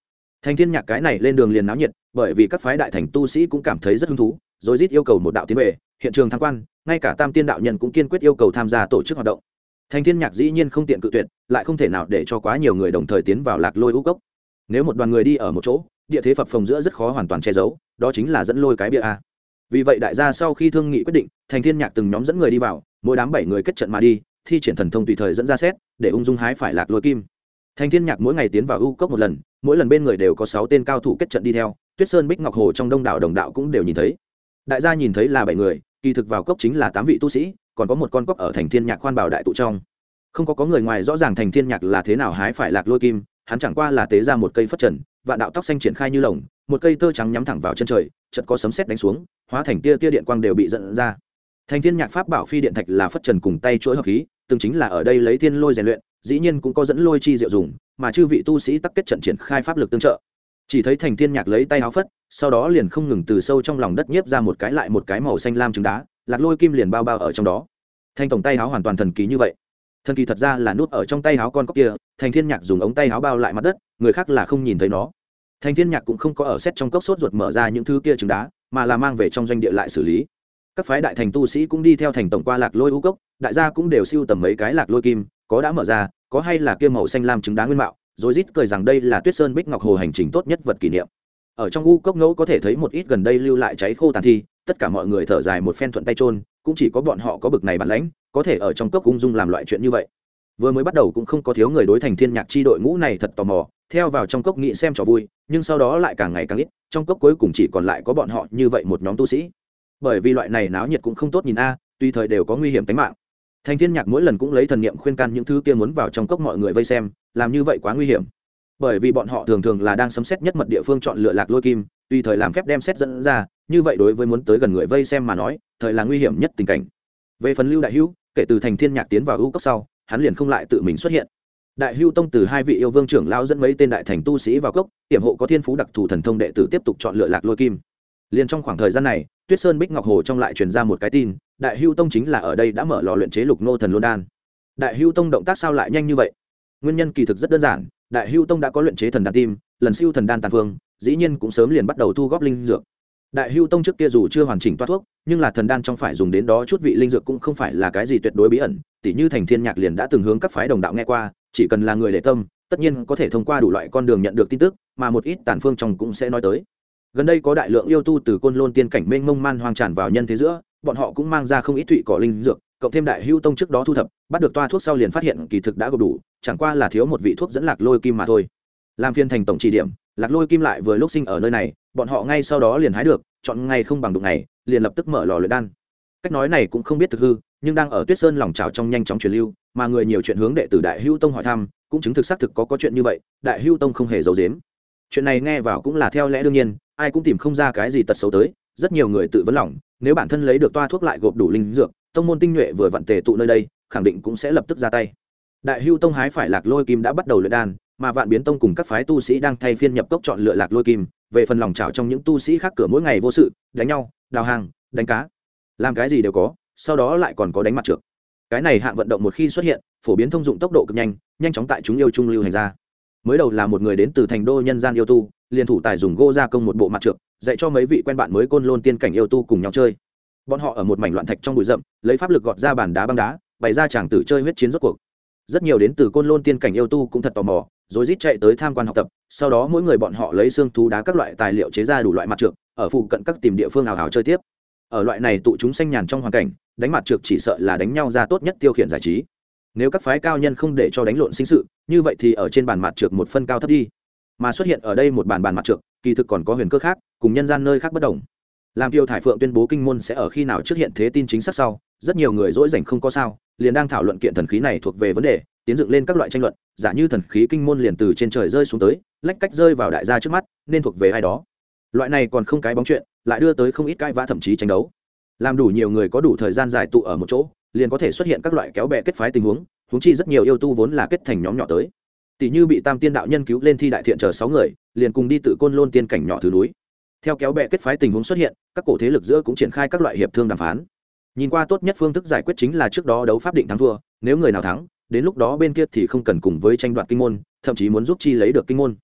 Thành thiên nhạc cái này lên đường liền náo nhiệt, bởi vì các phái đại thành tu sĩ cũng cảm thấy rất hứng thú, rồi rít yêu cầu một đạo tiến về, hiện trường tham quan, ngay cả tam tiên đạo nhân cũng kiên quyết yêu cầu tham gia tổ chức hoạt động. Thành thiên nhạc dĩ nhiên không tiện cự tuyệt, lại không thể nào để cho quá nhiều người đồng thời tiến vào lạc lôi u cốc. Nếu một đoàn người đi ở một chỗ địa thế phập phồng giữa rất khó hoàn toàn che giấu, đó chính là dẫn lôi cái bia a. Vì vậy đại gia sau khi thương nghị quyết định, thành thiên nhạc từng nhóm dẫn người đi vào, mỗi đám bảy người kết trận mà đi, thi triển thần thông tùy thời dẫn ra xét, để ung dung hái phải lạc lôi kim. Thành thiên nhạc mỗi ngày tiến vào u cốc một lần, mỗi lần bên người đều có sáu tên cao thủ kết trận đi theo, tuyết sơn bích ngọc hồ trong đông đảo đồng đạo cũng đều nhìn thấy. Đại gia nhìn thấy là bảy người, kỳ thực vào cốc chính là tám vị tu sĩ, còn có một con cốc ở thành thiên nhạc khoan bảo đại tụ trong. Không có có người ngoài rõ ràng thành thiên nhạc là thế nào hái phải lạc lôi kim hắn chẳng qua là tế ra một cây phất trần và đạo tóc xanh triển khai như lồng, một cây tơ trắng nhắm thẳng vào chân trời chật có sấm sét đánh xuống, hóa thành tia tia điện quang đều bị dẫn ra. Thành thiên nhạc pháp bảo phi điện thạch là phất trần cùng tay chuỗi hợp khí, từng chính là ở đây lấy thiên lôi rèn luyện, dĩ nhiên cũng có dẫn lôi chi diệu dùng, mà chư vị tu sĩ tắc kết trận triển khai pháp lực tương trợ. Chỉ thấy thành thiên nhạc lấy tay áo phất, sau đó liền không ngừng từ sâu trong lòng đất nhiếp ra một cái lại một cái màu xanh lam trứng đá, lạc lôi kim liền bao bao ở trong đó. Thành tổng tay áo hoàn toàn thần kỳ như vậy thần kỳ thật ra là nút ở trong tay áo con cóc kia, thành thiên nhạc dùng ống tay áo bao lại mặt đất, người khác là không nhìn thấy nó. Thành thiên nhạc cũng không có ở xét trong cốc sốt ruột mở ra những thứ kia trứng đá, mà là mang về trong doanh địa lại xử lý. Các phái đại thành tu sĩ cũng đi theo thành tổng qua lạc lôi u cốc, đại gia cũng đều siêu tầm mấy cái lạc lôi kim, có đã mở ra, có hay là kia màu xanh lam trứng đá nguyên mạo, rồi rít cười rằng đây là tuyết sơn bích ngọc hồ hành trình tốt nhất vật kỷ niệm. Ở trong u cốc ngẫu có thể thấy một ít gần đây lưu lại cháy khô tàn thi, tất cả mọi người thở dài một phen thuận tay trôn cũng chỉ có bọn họ có bực này bản lãnh, có thể ở trong cốc ung dung làm loại chuyện như vậy. Vừa mới bắt đầu cũng không có thiếu người đối thành thiên nhạc chi đội ngũ này thật tò mò, theo vào trong cốc nghĩ xem trò vui, nhưng sau đó lại càng ngày càng ít, trong cốc cuối cùng chỉ còn lại có bọn họ như vậy một nhóm tu sĩ. Bởi vì loại này náo nhiệt cũng không tốt nhìn a, tùy thời đều có nguy hiểm tính mạng. Thành thiên nhạc mỗi lần cũng lấy thần niệm khuyên can những thứ kia muốn vào trong cốc mọi người vây xem, làm như vậy quá nguy hiểm. Bởi vì bọn họ thường thường là đang sấm xét nhất mật địa phương chọn lựa lạc lôi kim, tùy thời làm phép đem xét dẫn ra, như vậy đối với muốn tới gần người vây xem mà nói thời là nguy hiểm nhất tình cảnh. Về phần lưu đại hữu, kể từ thành thiên nhạc tiến vào ưu cốc sau, hắn liền không lại tự mình xuất hiện. Đại hưu tông từ hai vị yêu vương trưởng lao dẫn mấy tên đại thành tu sĩ vào cốc tiềm hộ có thiên phú đặc thù thần thông đệ tử tiếp tục chọn lựa lạc lôi kim. Liền trong khoảng thời gian này, tuyết sơn bích ngọc hồ trong lại truyền ra một cái tin, đại hưu tông chính là ở đây đã mở lò luyện chế lục nô thần lô đan. Đại hưu tông động tác sao lại nhanh như vậy? Nguyên nhân kỳ thực rất đơn giản, đại hưu tông đã có luyện chế thần đan tim, lần siêu thần đan tàn phương, dĩ nhiên cũng sớm liền bắt đầu thu góp linh dược đại hưu tông trước kia dù chưa hoàn chỉnh toa thuốc, nhưng là thần đan trong phải dùng đến đó chút vị linh dược cũng không phải là cái gì tuyệt đối bí ẩn, tỉ như thành thiên nhạc liền đã từng hướng các phái đồng đạo nghe qua, chỉ cần là người để tâm, tất nhiên có thể thông qua đủ loại con đường nhận được tin tức, mà một ít tàn phương trong cũng sẽ nói tới. Gần đây có đại lượng yêu tu từ côn lôn tiên cảnh mênh mông man hoang tràn vào nhân thế giữa, bọn họ cũng mang ra không ít thụy cỏ linh dược, cộng thêm đại hưu tông trước đó thu thập, bắt được toa thuốc sau liền phát hiện kỳ thực đã gộp đủ, chẳng qua là thiếu một vị thuốc dẫn lạc lôi kim mà thôi. Làm phiên thành tổng chỉ điểm lạc lôi kim lại vừa lúc sinh ở nơi này bọn họ ngay sau đó liền hái được chọn ngày không bằng đụng này, liền lập tức mở lò luyện đan. Cách nói này cũng không biết thực hư nhưng đang ở tuyết sơn lòng trào trong nhanh chóng truyền lưu mà người nhiều chuyện hướng đệ tử đại hưu tông hỏi thăm cũng chứng thực xác thực có có chuyện như vậy đại hưu tông không hề giấu dếm chuyện này nghe vào cũng là theo lẽ đương nhiên ai cũng tìm không ra cái gì tật xấu tới rất nhiều người tự vấn lòng nếu bản thân lấy được toa thuốc lại gộp đủ linh dược tông môn tinh nhuệ vừa vặn tề tụ nơi đây khẳng định cũng sẽ lập tức ra tay. Đại hưu tông hái phải lạc lôi kim đã bắt đầu luyện đan mà vạn biến tông cùng các phái tu sĩ đang thay phiên nhập cốc chọn lựa lạc lôi kim, về phần lòng trào trong những tu sĩ khác cửa mỗi ngày vô sự, đánh nhau, đào hàng, đánh cá. Làm cái gì đều có, sau đó lại còn có đánh mặt trượt cái này hạng vận động một khi xuất hiện, phổ biến thông dụng tốc độ cực nhanh nhanh chóng tại chúng yêu trung lưu hành ra. Mới đầu là một người đến từ thành đô nhân gian yêu tu, liền thủ tài dùng gô gia công một bộ mặt trượt dạy cho mấy vị quen bạn mới côn lôn tiên cảnh yêu tu cùng nhau chơi. Bọn họ ở một mảnh loạn thạch trong bụi rậm, lấy pháp lực gọt ra bàn đá băng đá, bày ra chàng tử chơi huyết chiến rốt cuộc. Rất nhiều đến từ côn lôn tiên cảnh yêu tu cũng thật tò mò rồi rít chạy tới tham quan học tập, sau đó mỗi người bọn họ lấy xương thú đá các loại tài liệu chế ra đủ loại mặt trượt ở phụ cận các tìm địa phương ảo hảo chơi tiếp. Ở loại này tụ chúng xanh nhàn trong hoàn cảnh, đánh mặt trượt chỉ sợ là đánh nhau ra tốt nhất tiêu khiển giải trí. Nếu các phái cao nhân không để cho đánh lộn sinh sự, như vậy thì ở trên bàn mặt trượt một phân cao thấp đi. Mà xuất hiện ở đây một bàn bàn mặt trượt kỳ thực còn có huyền cơ khác, cùng nhân gian nơi khác bất đồng làm tiêu thải phượng tuyên bố kinh môn sẽ ở khi nào trước hiện thế tin chính xác sau, rất nhiều người dỗi dành không có sao, liền đang thảo luận kiện thần khí này thuộc về vấn đề, tiến dựng lên các loại tranh luận, giả như thần khí kinh môn liền từ trên trời rơi xuống tới, lách cách rơi vào đại gia trước mắt, nên thuộc về ai đó. Loại này còn không cái bóng chuyện, lại đưa tới không ít cãi vã thậm chí tranh đấu. Làm đủ nhiều người có đủ thời gian dài tụ ở một chỗ, liền có thể xuất hiện các loại kéo bè kết phái tình huống huống chi rất nhiều yêu tu vốn là kết thành nhóm nhỏ tới. Tỷ như bị tam tiên đạo nhân cứu lên thi đại thiện chờ sáu người, liền cùng đi tự côn lôn tiên cảnh nhỏ thứ núi theo kéo bè kết phái tình huống xuất hiện, các cổ thế lực giữa cũng triển khai các loại hiệp thương đàm phán. Nhìn qua tốt nhất phương thức giải quyết chính là trước đó đấu pháp định thắng thua, nếu người nào thắng, đến lúc đó bên kia thì không cần cùng với tranh đoạt kinh môn, thậm chí muốn giúp chi lấy được kinh môn.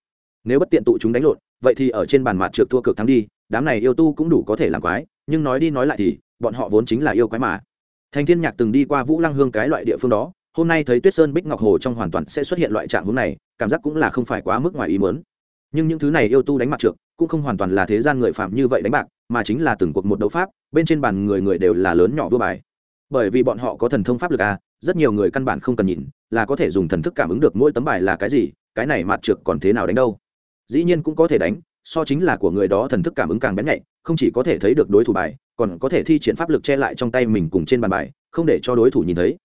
Nếu bất tiện tụ chúng đánh lộn, vậy thì ở trên bàn mặt trượt thua cực thắng đi, đám này yêu tu cũng đủ có thể làm quái, nhưng nói đi nói lại thì, bọn họ vốn chính là yêu quái mà. Thành thiên nhạc từng đi qua vũ lăng hương cái loại địa phương đó, hôm nay thấy tuyết sơn bích ngọc hồ trong hoàn toàn sẽ xuất hiện loại trạng hướng này, cảm giác cũng là không phải quá mức ngoài ý muốn. Nhưng những thứ này yêu tu đánh mặt trượt cũng không hoàn toàn là thế gian người phạm như vậy đánh bạc, mà chính là từng cuộc một đấu pháp, bên trên bàn người người đều là lớn nhỏ vua bài. Bởi vì bọn họ có thần thông pháp lực à rất nhiều người căn bản không cần nhìn, là có thể dùng thần thức cảm ứng được mỗi tấm bài là cái gì, cái này mặt trượt còn thế nào đánh đâu. Dĩ nhiên cũng có thể đánh, so chính là của người đó thần thức cảm ứng càng bén nhạy, không chỉ có thể thấy được đối thủ bài, còn có thể thi triển pháp lực che lại trong tay mình cùng trên bàn bài, không để cho đối thủ nhìn thấy.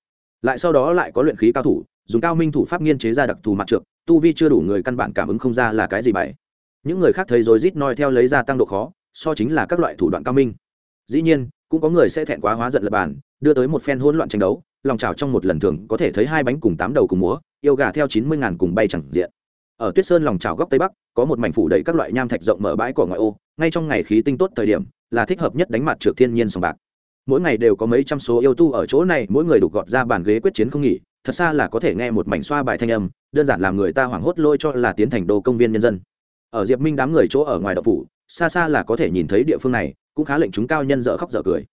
Lại sau đó lại có luyện khí cao thủ, dùng cao minh thủ pháp nghiên chế ra đặc thù mặt trượt tu vi chưa đủ người căn bản cảm ứng không ra là cái gì bài những người khác thấy rồi rít noi theo lấy ra tăng độ khó, so chính là các loại thủ đoạn cao minh. Dĩ nhiên, cũng có người sẽ thẹn quá hóa giận lập bàn, đưa tới một phen hỗn loạn tranh đấu, lòng trào trong một lần thường có thể thấy hai bánh cùng tám đầu cùng múa, yêu gà theo chín mươi ngàn cùng bay chẳng diện. Ở tuyết sơn lòng trào góc tây bắc, có một mảnh phủ đầy các loại nham thạch rộng mở bãi cỏ ngoại ô, ngay trong ngày khí tinh tốt thời điểm, là thích hợp nhất đánh mặt trượt thiên nhiên sòng bạc. Mỗi ngày đều có mấy trăm số yêu tu ở chỗ này, mỗi người đục gọt ra bàn ghế quyết chiến không nghỉ, thật xa là có thể nghe một mảnh xoa bài thanh âm, đơn giản làm người ta hoảng hốt lôi cho là tiến thành đô công viên nhân dân ở diệp minh đám người chỗ ở ngoài đậu phủ, xa xa là có thể nhìn thấy địa phương này, cũng khá lệnh chúng cao nhân dở khóc dở cười.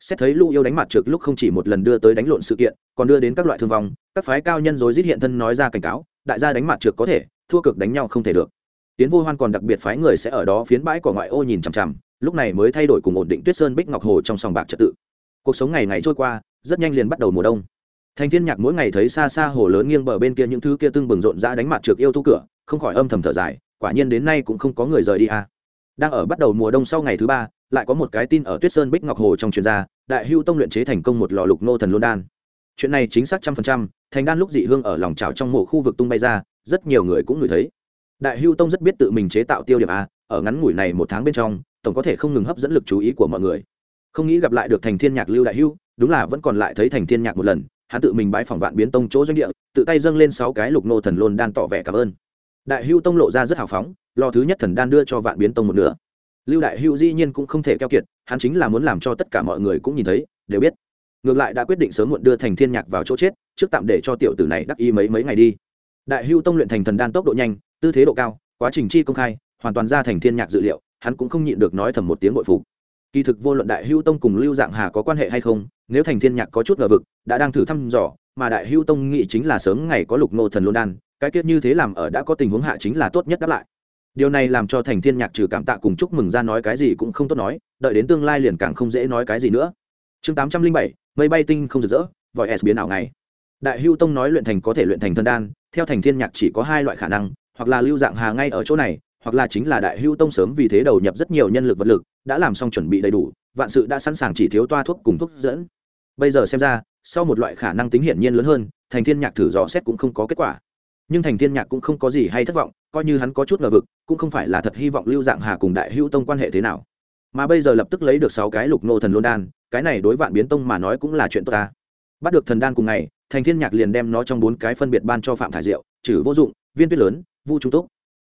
Xét thấy lũ yêu đánh mặt trực lúc không chỉ một lần đưa tới đánh lộn sự kiện, còn đưa đến các loại thương vong, các phái cao nhân dối giết hiện thân nói ra cảnh cáo, đại gia đánh mặt trực có thể, thua cực đánh nhau không thể được. Tiến vô hoan còn đặc biệt phái người sẽ ở đó phiến bãi cỏ ngoại ô nhìn chằm chằm, lúc này mới thay đổi cùng ổn định tuyết sơn bích ngọc hồ trong sòng bạc trật tự. Cuộc sống ngày ngày trôi qua, rất nhanh liền bắt đầu mùa đông. Thành thiên nhạc mỗi ngày thấy xa xa hồ lớn nghiêng bờ bên kia những thứ kia tưng bừng rộn ra đánh mặt trượt yêu thu cửa, không khỏi âm thầm thở dài quả nhiên đến nay cũng không có người rời đi à. đang ở bắt đầu mùa đông sau ngày thứ ba, lại có một cái tin ở tuyết sơn bích ngọc hồ trong chuyên gia đại hưu tông luyện chế thành công một lò lục nô thần lôn đan. Chuyện này chính xác trăm phần trăm, thành đan lúc dị hương ở lòng trào trong mộ khu vực tung bay ra, rất nhiều người cũng ngửi thấy. Đại hưu tông rất biết tự mình chế tạo tiêu điểm a ở ngắn ngủi này một tháng bên trong, tổng có thể không ngừng hấp dẫn lực chú ý của mọi người. Không nghĩ gặp lại được thành thiên nhạc lưu đại hưu, đúng là vẫn còn lại thấy thành thiên nhạc một lần, hắn tự mình bái phỏng vạn biến tông chỗ doanh địa, tự tay dâng lên sáu cái lục nô thần lôn đan tỏ vẻ cảm ơn đại hưu tông lộ ra rất hào phóng lò thứ nhất thần đan đưa cho vạn biến tông một nửa. Lưu đại hưu dĩ nhiên cũng không thể keo kiệt, hắn chính là muốn làm cho tất cả mọi người cũng nhìn thấy, đều biết. Ngược lại đã quyết định sớm muộn đưa thành thiên nhạc vào chỗ chết, trước tạm để cho tiểu tử này đắc y mấy mấy ngày đi. Đại hưu tông luyện thành thần đan tốc độ nhanh, tư thế độ cao, quá trình chi công khai, hoàn toàn ra thành thiên nhạc dự liệu, hắn cũng không nhịn được nói thầm một tiếng bội phục. Kỳ thực vô luận đại Hưu tông cùng lưu dạng hà có quan hệ hay không, nếu thành thiên nhạc có chút ngờ vực, đã đang thử thăm dò, mà đại Hưu tông nghĩ chính là sớm ngày có lục nô thần lôn đan cái kết như thế làm ở đã có tình huống hạ chính là tốt nhất đáp lại. Điều này làm cho thành thiên nhạc trừ cảm tạ cùng chúc mừng ra nói cái gì cũng không tốt nói, đợi đến tương lai liền càng không dễ nói cái gì nữa. Chương tám trăm linh bảy, mây bay tinh không rực rỡ, vòi s biến ảo ngày. Đại hưu tông nói luyện thành có thể luyện thành thân đan, theo thành thiên nhạc chỉ có hai loại khả năng, hoặc là lưu dạng hà ngay ở chỗ này, hoặc là chính là đại hưu tông sớm vì thế đầu nhập rất nhiều nhân lực vật lực, đã làm xong chuẩn bị đầy đủ, vạn sự đã sẵn sàng chỉ thiếu toa thuốc cùng thuốc dẫn. Bây giờ xem ra, sau một loại khả năng tính hiển nhiên lớn hơn, thành thiên nhạc thử dò xét cũng không có kết quả nhưng thành thiên nhạc cũng không có gì hay thất vọng, coi như hắn có chút ngờ vực, cũng không phải là thật hy vọng lưu dạng hà cùng đại hữu tông quan hệ thế nào. Mà bây giờ lập tức lấy được sáu cái lục nô thần lôn đan, cái này đối vạn biến tông mà nói cũng là chuyện tốt ta. Bắt được thần đan cùng ngày, thành thiên nhạc liền đem nó trong bốn cái phân biệt ban cho phạm thải diệu trừ vô dụng, viên tuyết lớn, vu trung túc.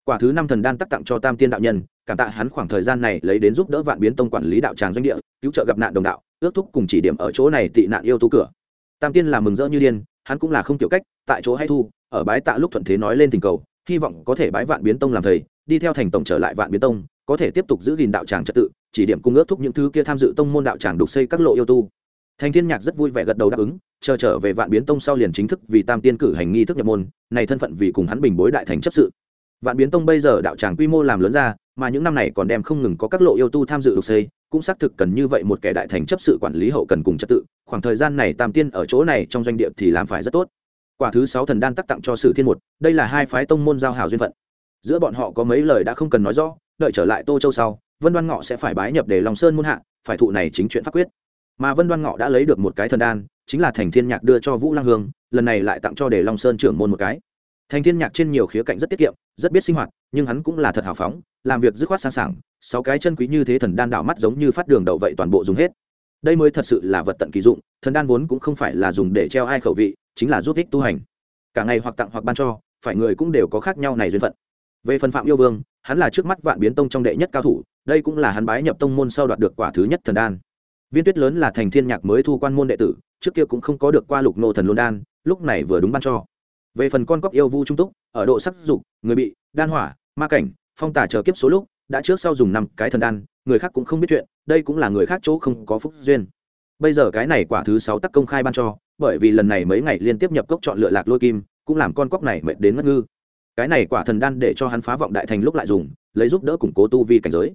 Quả thứ năm thần đan tắc tặng cho tam tiên đạo nhân, cảm tạ hắn khoảng thời gian này lấy đến giúp đỡ vạn biến tông quản lý đạo tràng doanh địa, cứu trợ gặp nạn đồng đạo, ước thúc cùng chỉ điểm ở chỗ này tị nạn yêu tu cửa. Tam tiên là mừng rỡ như điên, hắn cũng là không tiểu cách, tại chỗ hay thu ở bái tạ lúc thuận thế nói lên tình cầu, hy vọng có thể bái vạn biến tông làm thầy, đi theo thành tổng trở lại vạn biến tông, có thể tiếp tục giữ gìn đạo tràng trật tự, chỉ điểm cung ước thúc những thứ kia tham dự tông môn đạo tràng đục xây các lộ yêu tu. Thành thiên nhạc rất vui vẻ gật đầu đáp ứng, chờ trở về vạn biến tông sau liền chính thức vì tam tiên cử hành nghi thức nhập môn, này thân phận vì cùng hắn bình bối đại thành chấp sự. Vạn biến tông bây giờ đạo tràng quy mô làm lớn ra, mà những năm này còn đem không ngừng có các lộ yêu tu tham dự đục xây, cũng xác thực cần như vậy một kẻ đại thành chấp sự quản lý hậu cần cùng trật tự, khoảng thời gian này tam tiên ở chỗ này trong doanh địa thì làm phải rất tốt quả thứ sáu thần đan tắc tặng cho sử thiên một, đây là hai phái tông môn giao hảo duyên phận. Giữa bọn họ có mấy lời đã không cần nói rõ, đợi trở lại tô châu sau, vân đoan ngọ sẽ phải bái nhập để lòng sơn muôn hạ, phải thụ này chính chuyện pháp quyết. Mà vân đoan ngọ đã lấy được một cái thần đan, chính là thành thiên nhạc đưa cho vũ lang hương, lần này lại tặng cho để long sơn trưởng môn một cái. Thành thiên nhạc trên nhiều khía cạnh rất tiết kiệm, rất biết sinh hoạt, nhưng hắn cũng là thật hào phóng, làm việc dứt khoát sẵn sàng. sáu cái chân quý như thế thần đan đảo mắt giống như phát đường đậu vậy toàn bộ dùng hết đây mới thật sự là vật tận kỳ dụng, thần đan vốn cũng không phải là dùng để treo ai khẩu vị, chính là giúp ích tu hành. Cả ngày hoặc tặng hoặc ban cho, phải người cũng đều có khác nhau này duyên phận. Về phần phạm yêu vương, hắn là trước mắt vạn biến tông trong đệ nhất cao thủ, đây cũng là hắn bái nhập tông môn sau đoạt được quả thứ nhất thần đan. Viên tuyết lớn là thành thiên nhạc mới thu quan môn đệ tử, trước kia cũng không có được qua lục nô thần luân đan, lúc này vừa đúng ban cho. Về phần con cóc yêu vu trung túc, ở độ sắc dục, người bị, đan hỏa, ma cảnh, phong tả chờ kiếp số lúc, đã trước sau dùng năm cái thần đan người khác cũng không biết chuyện, đây cũng là người khác chỗ không có phúc duyên. Bây giờ cái này quả thứ sáu tắc công khai ban cho, bởi vì lần này mấy ngày liên tiếp nhập cốc chọn lựa lạc lôi kim, cũng làm con cóc này mệt đến ngất ngư. Cái này quả thần đan để cho hắn phá vọng đại thành lúc lại dùng, lấy giúp đỡ củng cố tu vi cảnh giới.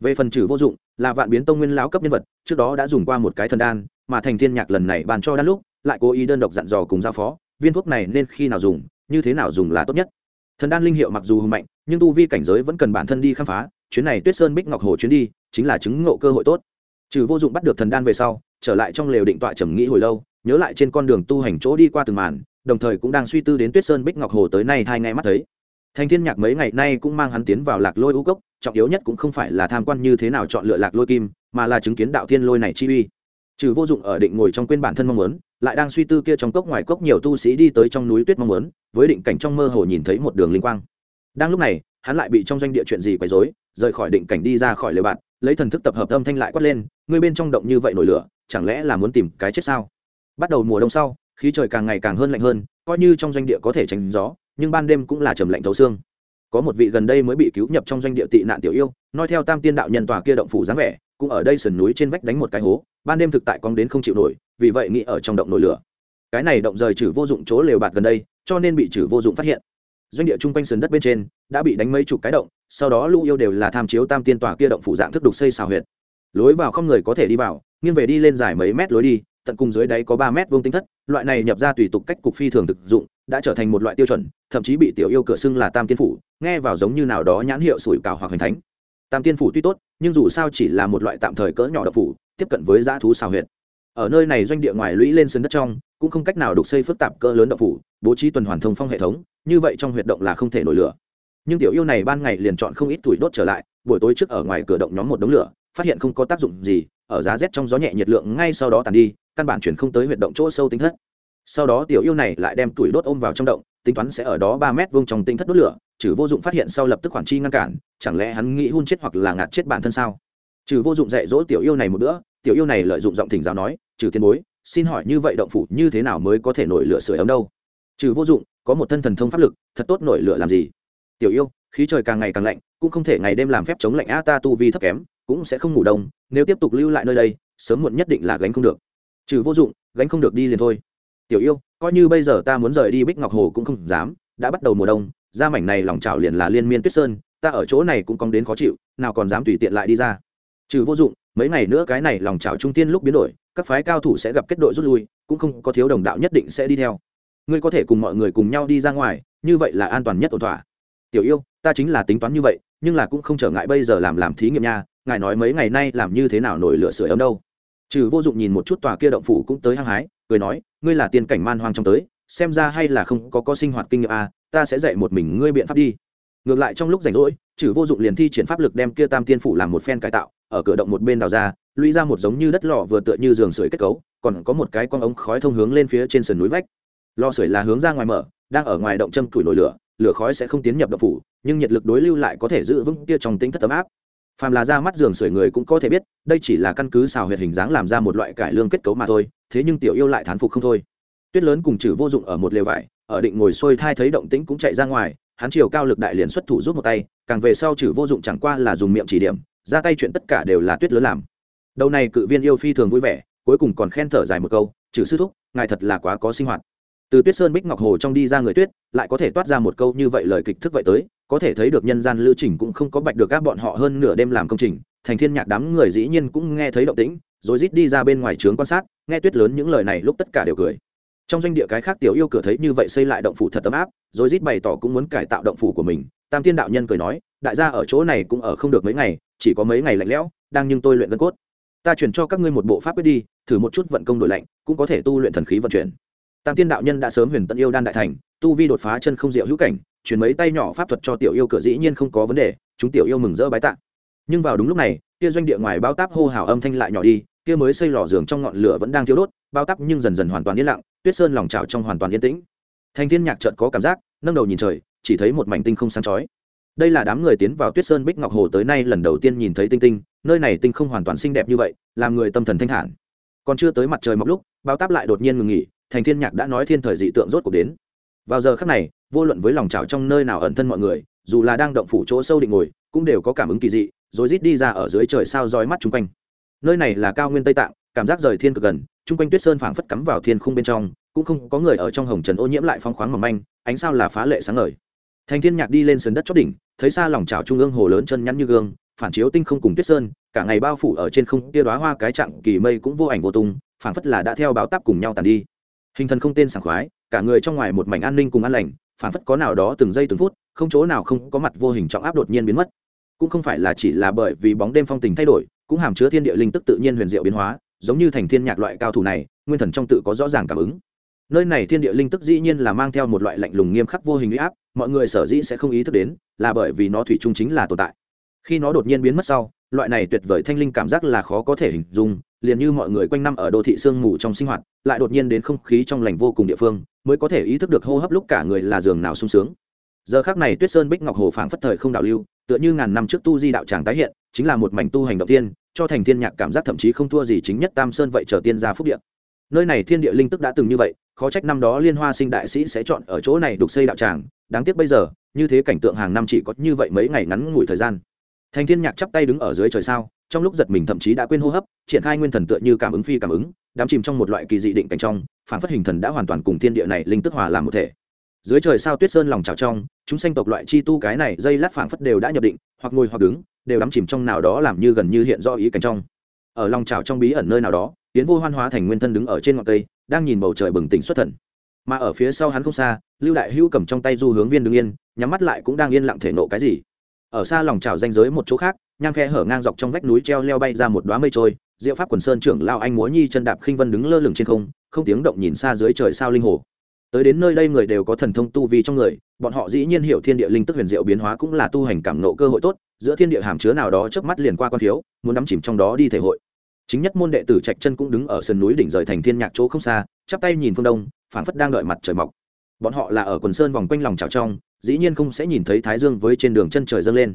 Về phần trừ vô dụng, là vạn biến tông nguyên lão cấp nhân vật, trước đó đã dùng qua một cái thần đan, mà thành thiên nhạc lần này bàn cho đan lúc, lại cố ý đơn độc dặn dò cùng giao phó, viên thuốc này nên khi nào dùng, như thế nào dùng là tốt nhất. Thần đan linh hiệu mặc dù hùng mạnh, nhưng tu vi cảnh giới vẫn cần bản thân đi khám phá chuyến này tuyết sơn bích ngọc hồ chuyến đi, chính là chứng ngộ cơ hội tốt. Trừ vô dụng bắt được thần đan về sau, trở lại trong lều định tọa trầm nghĩ hồi lâu, nhớ lại trên con đường tu hành chỗ đi qua từng màn, đồng thời cũng đang suy tư đến tuyết sơn bích ngọc hồ tới nay hai ngày mắt thấy. Thành thiên nhạc mấy ngày nay cũng mang hắn tiến vào lạc lôi u cốc, trọng yếu nhất cũng không phải là tham quan như thế nào chọn lựa lạc lôi kim, mà là chứng kiến đạo thiên lôi này chi uy. Trừ vô dụng ở định ngồi trong quên bản thân mong muốn, lại đang suy tư kia trong cốc ngoài cốc nhiều tu sĩ đi tới trong núi tuyết mong muốn, với định cảnh trong mơ hồ nhìn thấy một đường linh quang. Đang lúc này hắn lại bị trong doanh địa chuyện gì quấy rối, rời khỏi định cảnh đi ra khỏi lều bạn, lấy thần thức tập hợp âm thanh lại quát lên, ngươi bên trong động như vậy nổi lửa, chẳng lẽ là muốn tìm cái chết sao? Bắt đầu mùa đông sau, khí trời càng ngày càng hơn lạnh hơn, coi như trong doanh địa có thể tránh gió, nhưng ban đêm cũng là trầm lạnh thấu xương. Có một vị gần đây mới bị cứu nhập trong doanh địa tị nạn tiểu yêu, nói theo tam tiên đạo nhân tòa kia động phủ dáng vẻ, cũng ở đây sườn núi trên vách đánh một cái hố, ban đêm thực tại cong đến không chịu nổi, vì vậy nghĩ ở trong động nổi lửa. Cái này động rời trừ vô dụng chỗ lều bạt gần đây, cho nên bị trừ vô dụng phát hiện doanh địa chung quanh sườn đất bên trên đã bị đánh mấy chục cái động, sau đó lũ yêu đều là tham chiếu tam tiên tòa kia động phủ dạng thức đục xây xào huyệt. Lối vào không người có thể đi vào, nghiêng về đi lên dài mấy mét lối đi, tận cùng dưới đáy có ba mét vuông tinh thất, loại này nhập ra tùy tục cách cục phi thường thực dụng, đã trở thành một loại tiêu chuẩn, thậm chí bị tiểu yêu cửa xưng là tam tiên phủ, nghe vào giống như nào đó nhãn hiệu sủi cảo hoặc hành thánh. Tam tiên phủ tuy tốt, nhưng dù sao chỉ là một loại tạm thời cỡ nhỏ độc phủ, tiếp cận với dã thú xào huyệt. Ở nơi này doanh địa ngoài lũy lên sân đất trong, cũng không cách nào đục xây phức tạp cỡ lớn độc phủ, bố trí tuần hoàn thông phong hệ thống như vậy trong huyệt động là không thể nổi lửa. Nhưng tiểu yêu này ban ngày liền chọn không ít tuổi đốt trở lại, buổi tối trước ở ngoài cửa động nhóm một đống lửa, phát hiện không có tác dụng gì, ở giá rét trong gió nhẹ nhiệt lượng ngay sau đó tàn đi, căn bản chuyển không tới huyệt động chỗ sâu tính thất. Sau đó tiểu yêu này lại đem tuổi đốt ôm vào trong động, tính toán sẽ ở đó ba mét vuông trong tinh thất đốt lửa, trừ vô dụng phát hiện sau lập tức khoản chi ngăn cản, chẳng lẽ hắn nghĩ hun chết hoặc là ngạt chết bản thân sao? Trừ vô dụng dạy dỗ tiểu yêu này một bữa, tiểu yêu này lợi dụng giọng thỉnh giáo nói, trừ tiền bối, xin hỏi như vậy động phủ như thế nào mới có thể nổi lửa sửa ấm đâu? Trừ vô dụng có một thân thần thông pháp lực, thật tốt nổi lửa làm gì. Tiểu yêu, khí trời càng ngày càng lạnh, cũng không thể ngày đêm làm phép chống lạnh a ta tu vi thấp kém, cũng sẽ không ngủ đông, nếu tiếp tục lưu lại nơi đây, sớm muộn nhất định là gánh không được. Trừ vô dụng, gánh không được đi liền thôi. Tiểu yêu, coi như bây giờ ta muốn rời đi bích ngọc hồ cũng không dám, đã bắt đầu mùa đông, ra mảnh này lòng chảo liền là liên miên tuyết sơn, ta ở chỗ này cũng cong đến khó chịu, nào còn dám tùy tiện lại đi ra. Trừ vô dụng, mấy ngày nữa cái này lòng chảo trung tiên lúc biến đổi, các phái cao thủ sẽ gặp kết đội rút lui, cũng không có thiếu đồng đạo nhất định sẽ đi theo ngươi có thể cùng mọi người cùng nhau đi ra ngoài như vậy là an toàn nhất ổn thỏa. Tiểu yêu ta chính là tính toán như vậy nhưng là cũng không trở ngại bây giờ làm làm thí nghiệm nha ngài nói mấy ngày nay làm như thế nào nổi lửa sưởi ấm đâu. Trừ vô dụng nhìn một chút tòa kia động phủ cũng tới hăng hái cười nói ngươi là tiên cảnh man hoang trong tới xem ra hay là không có có sinh hoạt kinh nghiệm à, ta sẽ dạy một mình ngươi biện pháp đi. Ngược lại trong lúc rảnh rỗi trừ vô dụng liền thi triển pháp lực đem kia tam tiên phủ làm một phen cải tạo ở cửa động một bên đào ra lũy ra một giống như đất lò vừa tựa như giường sưởi kết cấu còn có một cái con ống khói thông hướng lên phía trên sườn núi vách lò sưởi là hướng ra ngoài mở, đang ở ngoài động châm củi nổi lửa lửa khói sẽ không tiến nhập động phủ, nhưng nhiệt lực đối lưu lại có thể giữ vững kia trong tính thất ấm áp. Phàm là ra mắt giường sưởi người cũng có thể biết, đây chỉ là căn cứ xào huyệt hình dáng làm ra một loại cải lương kết cấu mà thôi, thế nhưng tiểu yêu lại thán phục không thôi. Tuyết lớn cùng trừ vô dụng ở một lều vải, ở định ngồi sôi thai thấy động tĩnh cũng chạy ra ngoài, hắn chiều cao lực đại liền xuất thủ giúp một tay, càng về sau trừ vô dụng chẳng qua là dùng miệng chỉ điểm, ra tay chuyện tất cả đều là tuyết lớn làm. Đầu này cự viên yêu phi thường vui vẻ, cuối cùng còn khen thở dài một câu, trừ sư thúc, ngài thật là quá có sinh hoạt từ tuyết sơn bích ngọc hồ trong đi ra người tuyết, lại có thể toát ra một câu như vậy lời kịch thức vậy tới, có thể thấy được nhân gian lưu trình cũng không có bạch được các bọn họ hơn nửa đêm làm công trình, thành thiên nhạc đám người dĩ nhiên cũng nghe thấy động tĩnh, rồi rít đi ra bên ngoài trướng quan sát, nghe tuyết lớn những lời này lúc tất cả đều cười. Trong doanh địa cái khác tiểu yêu cửa thấy như vậy xây lại động phủ thật ấm áp, rồi rít bày tỏ cũng muốn cải tạo động phủ của mình, tam tiên đạo nhân cười nói, đại gia ở chỗ này cũng ở không được mấy ngày, chỉ có mấy ngày lạnh lẽo, đang nhưng tôi luyện gân cốt. Ta chuyển cho các ngươi một bộ pháp quyết đi, thử một chút vận công đổi lạnh, cũng có thể tu luyện thần khí vận chuyển tam tiên đạo nhân đã sớm huyền tận yêu đan đại thành, tu vi đột phá chân không diệu hữu cảnh chuyển mấy tay nhỏ pháp thuật cho tiểu yêu cửa dĩ nhiên không có vấn đề, chúng tiểu yêu mừng rỡ bái tạ. Nhưng vào đúng lúc này, kia doanh địa ngoài bao táp hô hào âm thanh lại nhỏ đi, kia mới xây lò giường trong ngọn lửa vẫn đang thiêu đốt, bao táp nhưng dần dần hoàn toàn yên lặng, tuyết sơn lòng trào trong hoàn toàn yên tĩnh. Thành thiên nhạc chợt có cảm giác, nâng đầu nhìn trời, chỉ thấy một mảnh tinh không sáng chói. Đây là đám người tiến vào tuyết sơn bích ngọc hồ tới nay lần đầu tiên nhìn thấy tinh tinh, nơi này tinh không hoàn toàn xinh đẹp như vậy, làm người tâm thần thanh thản. Còn chưa tới mặt trời mọc lúc, bao táp lại đột nhiên ngừng nghỉ thành thiên nhạc đã nói thiên thời dị tượng rốt cuộc đến. Vào giờ khắc này, vô luận với lòng trào trong nơi nào ẩn thân mọi người, dù là đang động phủ chỗ sâu định ngồi, cũng đều có cảm ứng kỳ dị, rồi rít đi ra ở dưới trời sao roi mắt chung quanh. Nơi này là cao nguyên tây tạng, cảm giác rời thiên cực gần, chung quanh tuyết sơn phảng phất cắm vào thiên khung bên trong, cũng không có người ở trong hồng trần ô nhiễm lại phong khoáng mỏng manh, ánh sao là phá lệ sáng ngời. Thành thiên nhạc đi lên sườn đất chót đỉnh, thấy xa lòng trào trung ương hồ lớn chân nhắn như gương, phản chiếu tinh không cùng tuyết sơn, cả ngày bao phủ ở trên không tia đóa hoa cái trạng kỳ mây cũng vô ảnh vô tung, phảng phất là đã theo báo táp cùng nhau tàn đi hình thần không tên sảng khoái, cả người trong ngoài một mảnh an ninh cùng an lành, phảng phất có nào đó từng giây từng phút, không chỗ nào không có mặt vô hình trọng áp đột nhiên biến mất. Cũng không phải là chỉ là bởi vì bóng đêm phong tình thay đổi, cũng hàm chứa thiên địa linh tức tự nhiên huyền diệu biến hóa, giống như thành thiên nhạc loại cao thủ này, nguyên thần trong tự có rõ ràng cảm ứng. Nơi này thiên địa linh tức dĩ nhiên là mang theo một loại lạnh lùng nghiêm khắc vô hình uy áp, mọi người sở dĩ sẽ không ý thức đến, là bởi vì nó thủy chung chính là tồn tại. Khi nó đột nhiên biến mất sau loại này tuyệt vời thanh linh cảm giác là khó có thể hình dung, liền như mọi người quanh năm ở đô thị sương mù trong sinh hoạt, lại đột nhiên đến không khí trong lành vô cùng địa phương, mới có thể ý thức được hô hấp lúc cả người là giường nào sung sướng. Giờ khác này tuyết sơn bích ngọc hồ phảng phất thời không đạo lưu, tựa như ngàn năm trước tu di đạo tràng tái hiện, chính là một mảnh tu hành động tiên, cho thành thiên nhạc cảm giác thậm chí không thua gì chính nhất tam sơn vậy trở tiên gia phúc địa. Nơi này thiên địa linh tức đã từng như vậy, khó trách năm đó liên hoa sinh đại sĩ sẽ chọn ở chỗ này đục xây đạo tràng, đáng tiếc bây giờ, như thế cảnh tượng hàng năm chỉ có như vậy mấy ngày ngắn ngủi thời gian thành thiên nhạc chắp tay đứng ở dưới trời sao, trong lúc giật mình thậm chí đã quên hô hấp, triển khai nguyên thần tựa như cảm ứng phi cảm ứng, đám chìm trong một loại kỳ dị định cảnh trong, phản phất hình thần đã hoàn toàn cùng thiên địa này linh tức hòa làm một thể. Dưới trời sao tuyết sơn lòng trào trong, chúng sanh tộc loại chi tu cái này dây lát phản phất đều đã nhập định, hoặc ngồi hoặc đứng, đều đắm chìm trong nào đó làm như gần như hiện do ý cảnh trong. Ở lòng trào trong bí ẩn nơi nào đó tiến vô hoan hóa thành nguyên thân đứng ở trên ngọn cây, đang nhìn bầu trời bừng tỉnh xuất thần. Mà ở phía sau hắn không xa, lưu đại hữu cầm trong tay du hướng viên đứng yên, nhắm mắt lại cũng đang yên lặng thể nộ cái gì? Ở xa lòng trào danh giới một chỗ khác, nhang khe hở ngang dọc trong vách núi treo leo bay ra một đoá mây trôi, diệu pháp quần sơn trưởng lao anh múa nhi chân đạp khinh vân đứng lơ lửng trên không không tiếng động nhìn xa dưới trời sao linh hồ. Tới đến nơi đây người đều có thần thông tu vi trong người, bọn họ dĩ nhiên hiểu thiên địa linh tức huyền diệu biến hóa cũng là tu hành cảm nộ cơ hội tốt, giữa thiên địa hàm chứa nào đó trước mắt liền qua con thiếu, muốn đắm chìm trong đó đi thể hội. Chính nhất môn đệ tử trạch chân cũng đứng ở sườn núi đỉnh rời thành thiên nhạc chỗ không xa, chắp tay nhìn phương đông, phảng phất đang đợi mặt trời mọc. Bọn họ là ở quần sơn vòng quanh lòng trào trong dĩ nhiên không sẽ nhìn thấy thái dương với trên đường chân trời dâng lên.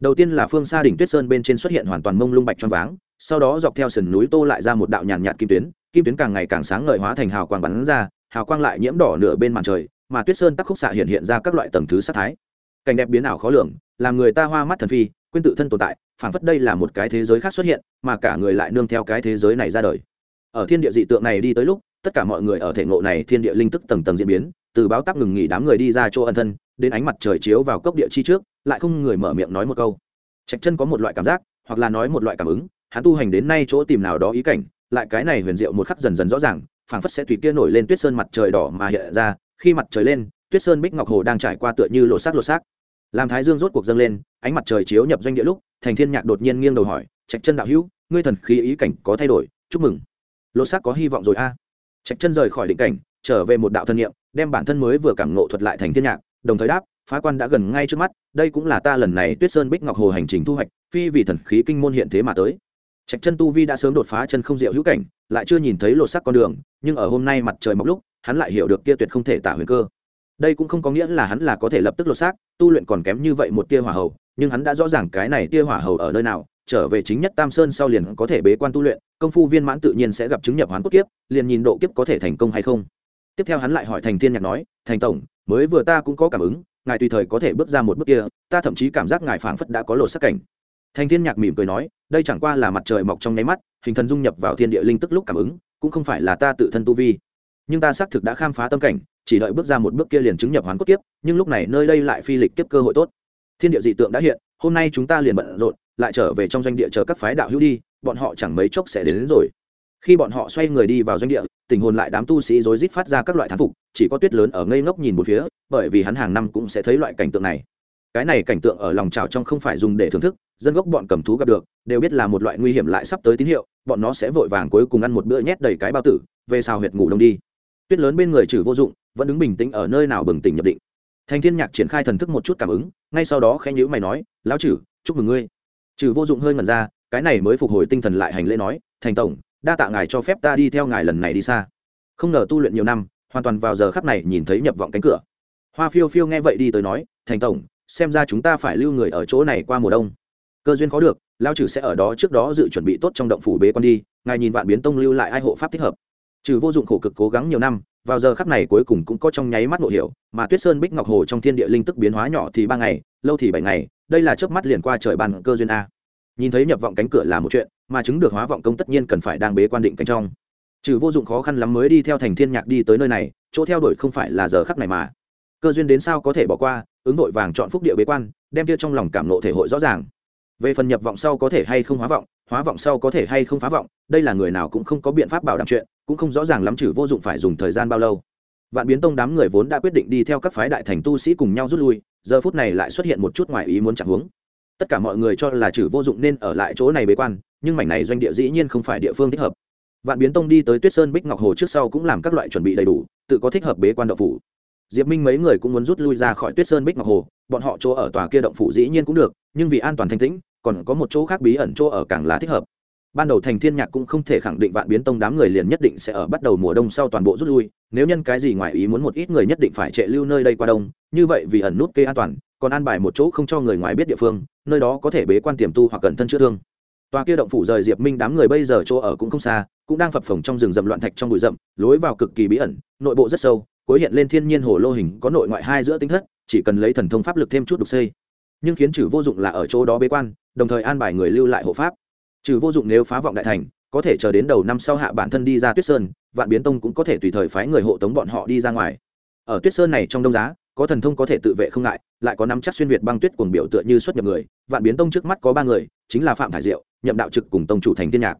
Đầu tiên là phương xa đỉnh tuyết sơn bên trên xuất hiện hoàn toàn mông lung bạch choáng váng, sau đó dọc theo sườn núi tô lại ra một đạo nhàn nhạt kim tuyến kim tuyến càng ngày càng sáng ngời hóa thành hào quang bắn ra, hào quang lại nhiễm đỏ nửa bên màn trời, mà tuyết sơn tắc khúc xạ hiện hiện ra các loại tầng thứ sắc thái. Cảnh đẹp biến ảo khó lường, làm người ta hoa mắt thần phi, quên tự thân tồn tại, phảng phất đây là một cái thế giới khác xuất hiện, mà cả người lại nương theo cái thế giới này ra đời. Ở thiên địa dị tượng này đi tới lúc, tất cả mọi người ở thể ngộ này thiên địa linh tức tầng tầng diễn biến, từ báo tắc ngừng nghỉ đám người đi ra chỗ ân thân đến ánh mặt trời chiếu vào cốc địa chi trước, lại không người mở miệng nói một câu. Trạch chân có một loại cảm giác, hoặc là nói một loại cảm ứng, hắn tu hành đến nay chỗ tìm nào đó ý cảnh, lại cái này huyền diệu một khắc dần dần rõ ràng, phảng phất sẽ tùy kia nổi lên tuyết sơn mặt trời đỏ mà hiện ra, khi mặt trời lên, tuyết sơn bích ngọc hồ đang trải qua tựa như lộ xác lộ xác. Làm thái dương rốt cuộc dâng lên, ánh mặt trời chiếu nhập doanh địa lúc, thành thiên nhạc đột nhiên nghiêng đầu hỏi, trạch chân đạo hữu, ngươi thần khí ý cảnh có thay đổi, chúc mừng. Lộ xác có hy vọng rồi a. Trạch chân rời khỏi định cảnh, trở về một đạo thân nhiệm đem bản thân mới vừa cảm ngộ thuật lại thành thiên nhạc đồng thời đáp, phá quan đã gần ngay trước mắt, đây cũng là ta lần này tuyết sơn bích ngọc hồ hành trình thu hoạch, phi vì thần khí kinh môn hiện thế mà tới. Trạch chân tu vi đã sớm đột phá chân không diệu hữu cảnh, lại chưa nhìn thấy lột sắc con đường, nhưng ở hôm nay mặt trời mọc lúc, hắn lại hiểu được kia tuyệt không thể tả huyền cơ. Đây cũng không có nghĩa là hắn là có thể lập tức lột xác, tu luyện còn kém như vậy một tia hỏa hầu, nhưng hắn đã rõ ràng cái này tia hỏa hầu ở nơi nào, trở về chính nhất tam sơn sau liền có thể bế quan tu luyện, công phu viên mãn tự nhiên sẽ gặp chứng nhập hoán cốt kiếp, liền nhìn độ kiếp có thể thành công hay không. Tiếp theo hắn lại hỏi thành thiên nhạc nói, thành tổng mới vừa ta cũng có cảm ứng ngài tùy thời có thể bước ra một bước kia ta thậm chí cảm giác ngài phảng phất đã có lộ sắc cảnh. Thanh thiên nhạc mỉm cười nói đây chẳng qua là mặt trời mọc trong nháy mắt hình thần dung nhập vào thiên địa linh tức lúc cảm ứng cũng không phải là ta tự thân tu vi. Nhưng ta xác thực đã khám phá tâm cảnh chỉ đợi bước ra một bước kia liền chứng nhập hoàn cốt kiếp nhưng lúc này nơi đây lại phi lịch kiếp cơ hội tốt. Thiên địa dị tượng đã hiện hôm nay chúng ta liền bận rộn lại trở về trong doanh địa chờ các phái đạo hữu đi bọn họ chẳng mấy chốc sẽ đến, đến rồi khi bọn họ xoay người đi vào doanh địa, tình hồn lại đám tu sĩ rối rít phát ra các loại thán phục, chỉ có tuyết lớn ở ngây ngốc nhìn một phía, bởi vì hắn hàng năm cũng sẽ thấy loại cảnh tượng này. Cái này cảnh tượng ở lòng trào trong không phải dùng để thưởng thức, dân gốc bọn cầm thú gặp được, đều biết là một loại nguy hiểm lại sắp tới tín hiệu, bọn nó sẽ vội vàng cuối cùng ăn một bữa nhét đầy cái bao tử, về xào huyệt ngủ đông đi. Tuyết lớn bên người trừ vô dụng, vẫn đứng bình tĩnh ở nơi nào bừng tỉnh nhập định. Thành thiên nhạc triển khai thần thức một chút cảm ứng, ngay sau đó khẽ nhữ mày nói, lão trừ, chúc mừng ngươi. Trừ vô dụng hơi ngẩn ra, cái này mới phục hồi tinh thần lại hành lễ nói, thành tổng đa tạ ngài cho phép ta đi theo ngài lần này đi xa. Không ngờ tu luyện nhiều năm, hoàn toàn vào giờ khắc này nhìn thấy nhập vọng cánh cửa. Hoa phiêu phiêu nghe vậy đi tới nói, thành tổng, xem ra chúng ta phải lưu người ở chỗ này qua mùa đông. Cơ duyên có được lao trừ sẽ ở đó trước đó dự chuẩn bị tốt trong động phủ bế quan đi, ngài nhìn vạn biến tông lưu lại ai hộ pháp thích hợp. Trừ vô dụng khổ cực cố gắng nhiều năm, vào giờ khắc này cuối cùng cũng có trong nháy mắt ngộ hiểu, mà tuyết sơn bích ngọc hồ trong thiên địa linh tức biến hóa nhỏ thì ba ngày, lâu thì bảy ngày, đây là chớp mắt liền qua trời bàn cơ duyên a nhìn thấy nhập vọng cánh cửa là một chuyện, mà chứng được hóa vọng công tất nhiên cần phải đang bế quan định cánh trong. Trừ vô dụng khó khăn lắm mới đi theo thành thiên nhạc đi tới nơi này, chỗ theo đuổi không phải là giờ khắc này mà. Cơ duyên đến sao có thể bỏ qua, ứng vội vàng chọn phúc địa bế quan, đem kia trong lòng cảm nộ thể hội rõ ràng. Về phần nhập vọng sau có thể hay không hóa vọng hóa vọng sau có thể hay không phá vọng, đây là người nào cũng không có biện pháp bảo đảm chuyện, cũng không rõ ràng lắm trừ vô dụng phải dùng thời gian bao lâu. Vạn biến tông đám người vốn đã quyết định đi theo các phái đại thành tu sĩ cùng nhau rút lui, giờ phút này lại xuất hiện một chút ngoài ý muốn chẳng hướng tất cả mọi người cho là chử vô dụng nên ở lại chỗ này bế quan, nhưng mảnh này doanh địa dĩ nhiên không phải địa phương thích hợp. Vạn biến tông đi tới tuyết sơn bích ngọc hồ trước sau cũng làm các loại chuẩn bị đầy đủ, tự có thích hợp bế quan động phủ. Diệp minh mấy người cũng muốn rút lui ra khỏi tuyết sơn bích ngọc hồ, bọn họ chỗ ở tòa kia động phủ dĩ nhiên cũng được, nhưng vì an toàn thanh tĩnh, còn có một chỗ khác bí ẩn chỗ ở càng là thích hợp. Ban đầu thành thiên nhạc cũng không thể khẳng định vạn biến tông đám người liền nhất định sẽ ở bắt đầu mùa đông sau toàn bộ rút lui, nếu nhân cái gì ngoài ý muốn một ít người nhất định phải trệ lưu nơi đây qua đông, như vậy vì ẩn nút kê an toàn, còn an bài một chỗ không cho người ngoài biết địa phương nơi đó có thể bế quan tiềm tu hoặc cẩn thân chữa thương. Tòa kia động phủ rời diệp minh đám người bây giờ chỗ ở cũng không xa, cũng đang phập phồng trong rừng rậm loạn thạch trong bụi rậm, lối vào cực kỳ bí ẩn, nội bộ rất sâu, cuối hiện lên thiên nhiên hồ lô hình, có nội ngoại hai giữa tính thất, chỉ cần lấy thần thông pháp lực thêm chút đục xây. Nhưng khiến trừ vô dụng là ở chỗ đó bế quan, đồng thời an bài người lưu lại hộ pháp. Trừ vô dụng nếu phá vọng đại thành, có thể chờ đến đầu năm sau hạ bản thân đi ra tuyết sơn, vạn biến tông cũng có thể tùy thời phái người hộ tống bọn họ đi ra ngoài. Ở tuyết sơn này trong đông giá có thần thông có thể tự vệ không ngại, lại có nắm chắc xuyên việt băng tuyết cuồng biểu tựa như xuất nhập người, vạn biến tông trước mắt có ba người, chính là phạm thải diệu, nhậm đạo trực cùng tông chủ thành thiên nhạc.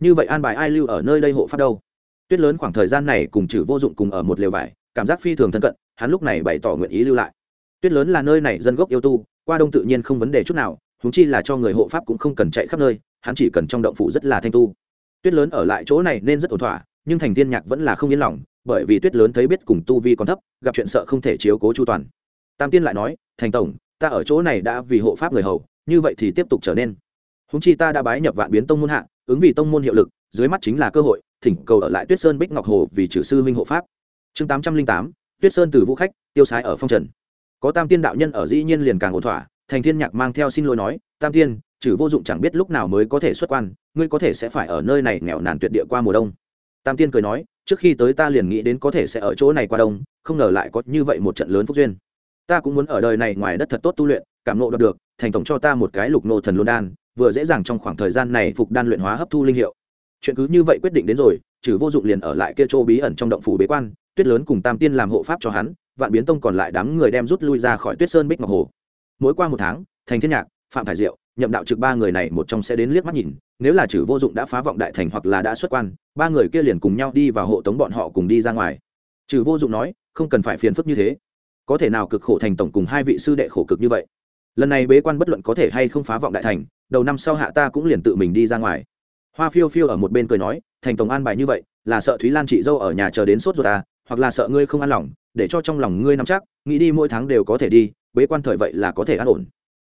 Như vậy an bài ai lưu ở nơi đây hộ pháp đâu? Tuyết lớn khoảng thời gian này cùng trừ vô dụng cùng ở một lều vải, cảm giác phi thường thân cận, hắn lúc này bày tỏ nguyện ý lưu lại. Tuyết lớn là nơi này dân gốc yêu tu, qua đông tự nhiên không vấn đề chút nào húng chi là cho người hộ pháp cũng không cần chạy khắp nơi, hắn chỉ cần trong động phủ rất là thanh tu. Tuyết lớn ở lại chỗ này nên rất ổn thỏa, nhưng thành thiên nhạc vẫn là không yên lòng bởi vì tuyết lớn thấy biết cùng tu vi còn thấp, gặp chuyện sợ không thể chiếu cố chu toàn. Tam tiên lại nói, thành tổng, ta ở chỗ này đã vì hộ pháp người hầu, như vậy thì tiếp tục trở nên. Húng chi ta đã bái nhập vạn biến tông môn hạ, ứng vì tông môn hiệu lực, dưới mắt chính là cơ hội, thỉnh cầu ở lại tuyết sơn bích ngọc hồ vì trừ sư huynh hộ pháp. Chương tám trăm linh tám, tuyết sơn từ vũ khách, tiêu sái ở phong trần. Có tam tiên đạo nhân ở dĩ nhiên liền càng ổn thỏa, thành thiên nhạc mang theo xin lỗi nói, tam tiên, trừ vô dụng chẳng biết lúc nào mới có thể xuất quan, ngươi có thể sẽ phải ở nơi này nghèo nàn tuyệt địa qua mùa đông. Tam tiên cười nói trước khi tới ta liền nghĩ đến có thể sẽ ở chỗ này qua đông, không ngờ lại có như vậy một trận lớn phúc duyên. Ta cũng muốn ở đời này ngoài đất thật tốt tu luyện, cảm nộ được, thành tổng cho ta một cái lục nô thần luân đan, vừa dễ dàng trong khoảng thời gian này phục đan luyện hóa hấp thu linh hiệu. Chuyện cứ như vậy quyết định đến rồi, trừ vô dụng liền ở lại kia chỗ bí ẩn trong động phủ bế quan, tuyết lớn cùng tam tiên làm hộ pháp cho hắn, vạn biến tông còn lại đám người đem rút lui ra khỏi tuyết sơn bích ngọc hồ. Mỗi qua một tháng, thành thiên nhạc, phạm thải diệu, nhậm đạo trực ba người này một trong sẽ đến liếc mắt nhìn nếu là chử vô dụng đã phá vọng đại thành hoặc là đã xuất quan, ba người kia liền cùng nhau đi vào hộ tống bọn họ cùng đi ra ngoài. Chử vô dụng nói, không cần phải phiền phức như thế. Có thể nào cực khổ thành tổng cùng hai vị sư đệ khổ cực như vậy? Lần này bế quan bất luận có thể hay không phá vọng đại thành, đầu năm sau hạ ta cũng liền tự mình đi ra ngoài. Hoa phiêu phiêu ở một bên cười nói, thành tổng an bài như vậy, là sợ thúy lan chị dâu ở nhà chờ đến sốt ruột ta hoặc là sợ ngươi không an lòng, để cho trong lòng ngươi nắm chắc, nghĩ đi mỗi tháng đều có thể đi, bế quan thời vậy là có thể an ổn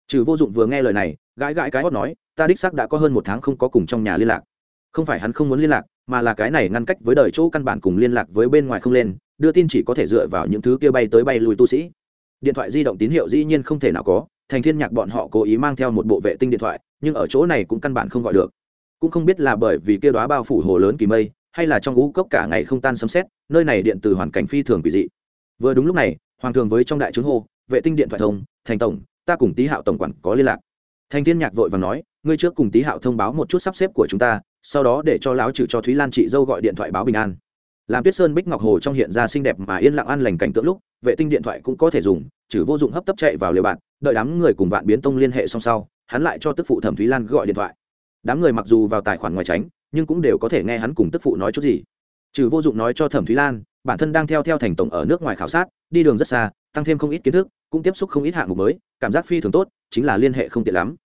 trừ vô dụng vừa nghe lời này, gãi gãi cái hót nói, ta đích xác đã có hơn một tháng không có cùng trong nhà liên lạc. Không phải hắn không muốn liên lạc, mà là cái này ngăn cách với đời chỗ căn bản cùng liên lạc với bên ngoài không lên, đưa tin chỉ có thể dựa vào những thứ kia bay tới bay lùi tu sĩ. Điện thoại di động tín hiệu dĩ nhiên không thể nào có, thành thiên nhạc bọn họ cố ý mang theo một bộ vệ tinh điện thoại, nhưng ở chỗ này cũng căn bản không gọi được. Cũng không biết là bởi vì kia đóa bao phủ hồ lớn kỳ mây, hay là trong ngũ cốc cả ngày không tan sấm xét nơi này điện từ hoàn cảnh phi thường quỷ dị. Vừa đúng lúc này, hoàng thường với trong đại trướng hô, vệ tinh điện thoại thông, thành tổng ta cùng tý hạo tổng quản có liên lạc. Thanh thiên nhạc vội và nói, ngươi trước cùng tý hạo thông báo một chút sắp xếp của chúng ta, sau đó để cho lão trừ cho thúy lan chị dâu gọi điện thoại báo bình an. Làm tuyết sơn bích ngọc hồ trong hiện ra xinh đẹp mà yên lặng an lành cảnh tượng lúc, vệ tinh điện thoại cũng có thể dùng, trừ vô dụng hấp tấp chạy vào liều bạn, đợi đám người cùng vạn biến tông liên hệ xong sau, hắn lại cho tức phụ thẩm thúy lan gọi điện thoại. Đám người mặc dù vào tài khoản ngoài tránh, nhưng cũng đều có thể nghe hắn cùng tức phụ nói chút gì. Trừ vô dụng nói cho thẩm thúy lan, bản thân đang theo theo thành tổng ở nước ngoài khảo sát, đi đường rất xa, tăng thêm không ít kiến thức cũng tiếp xúc không ít hạng mục mới, cảm giác phi thường tốt, chính là liên hệ không tiện lắm.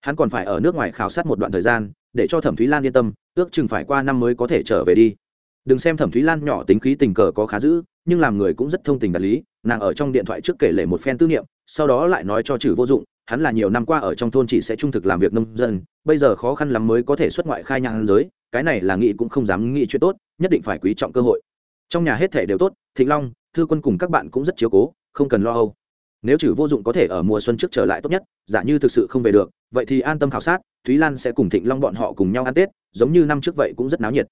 Hắn còn phải ở nước ngoài khảo sát một đoạn thời gian, để cho thẩm thúy lan yên tâm, ước chừng phải qua năm mới có thể trở về đi. Đừng xem thẩm thúy lan nhỏ tính khí tình cờ có khá dữ, nhưng làm người cũng rất thông tình đạt lý, nàng ở trong điện thoại trước kể lể một phen tư niệm, sau đó lại nói cho trừ vô dụng, hắn là nhiều năm qua ở trong thôn chỉ sẽ trung thực làm việc nông dân, bây giờ khó khăn lắm mới có thể xuất ngoại khai nhang giới, cái này là nghĩ cũng không dám nghĩ chuyện tốt, nhất định phải quý trọng cơ hội. Trong nhà hết thể đều tốt, thịnh long, thư quân cùng các bạn cũng rất chiếu cố, không cần lo âu nếu trừ vô dụng có thể ở mùa xuân trước trở lại tốt nhất, giả như thực sự không về được, vậy thì an tâm khảo sát, thúy lan sẽ cùng thịnh long bọn họ cùng nhau ăn tết, giống như năm trước vậy cũng rất náo nhiệt.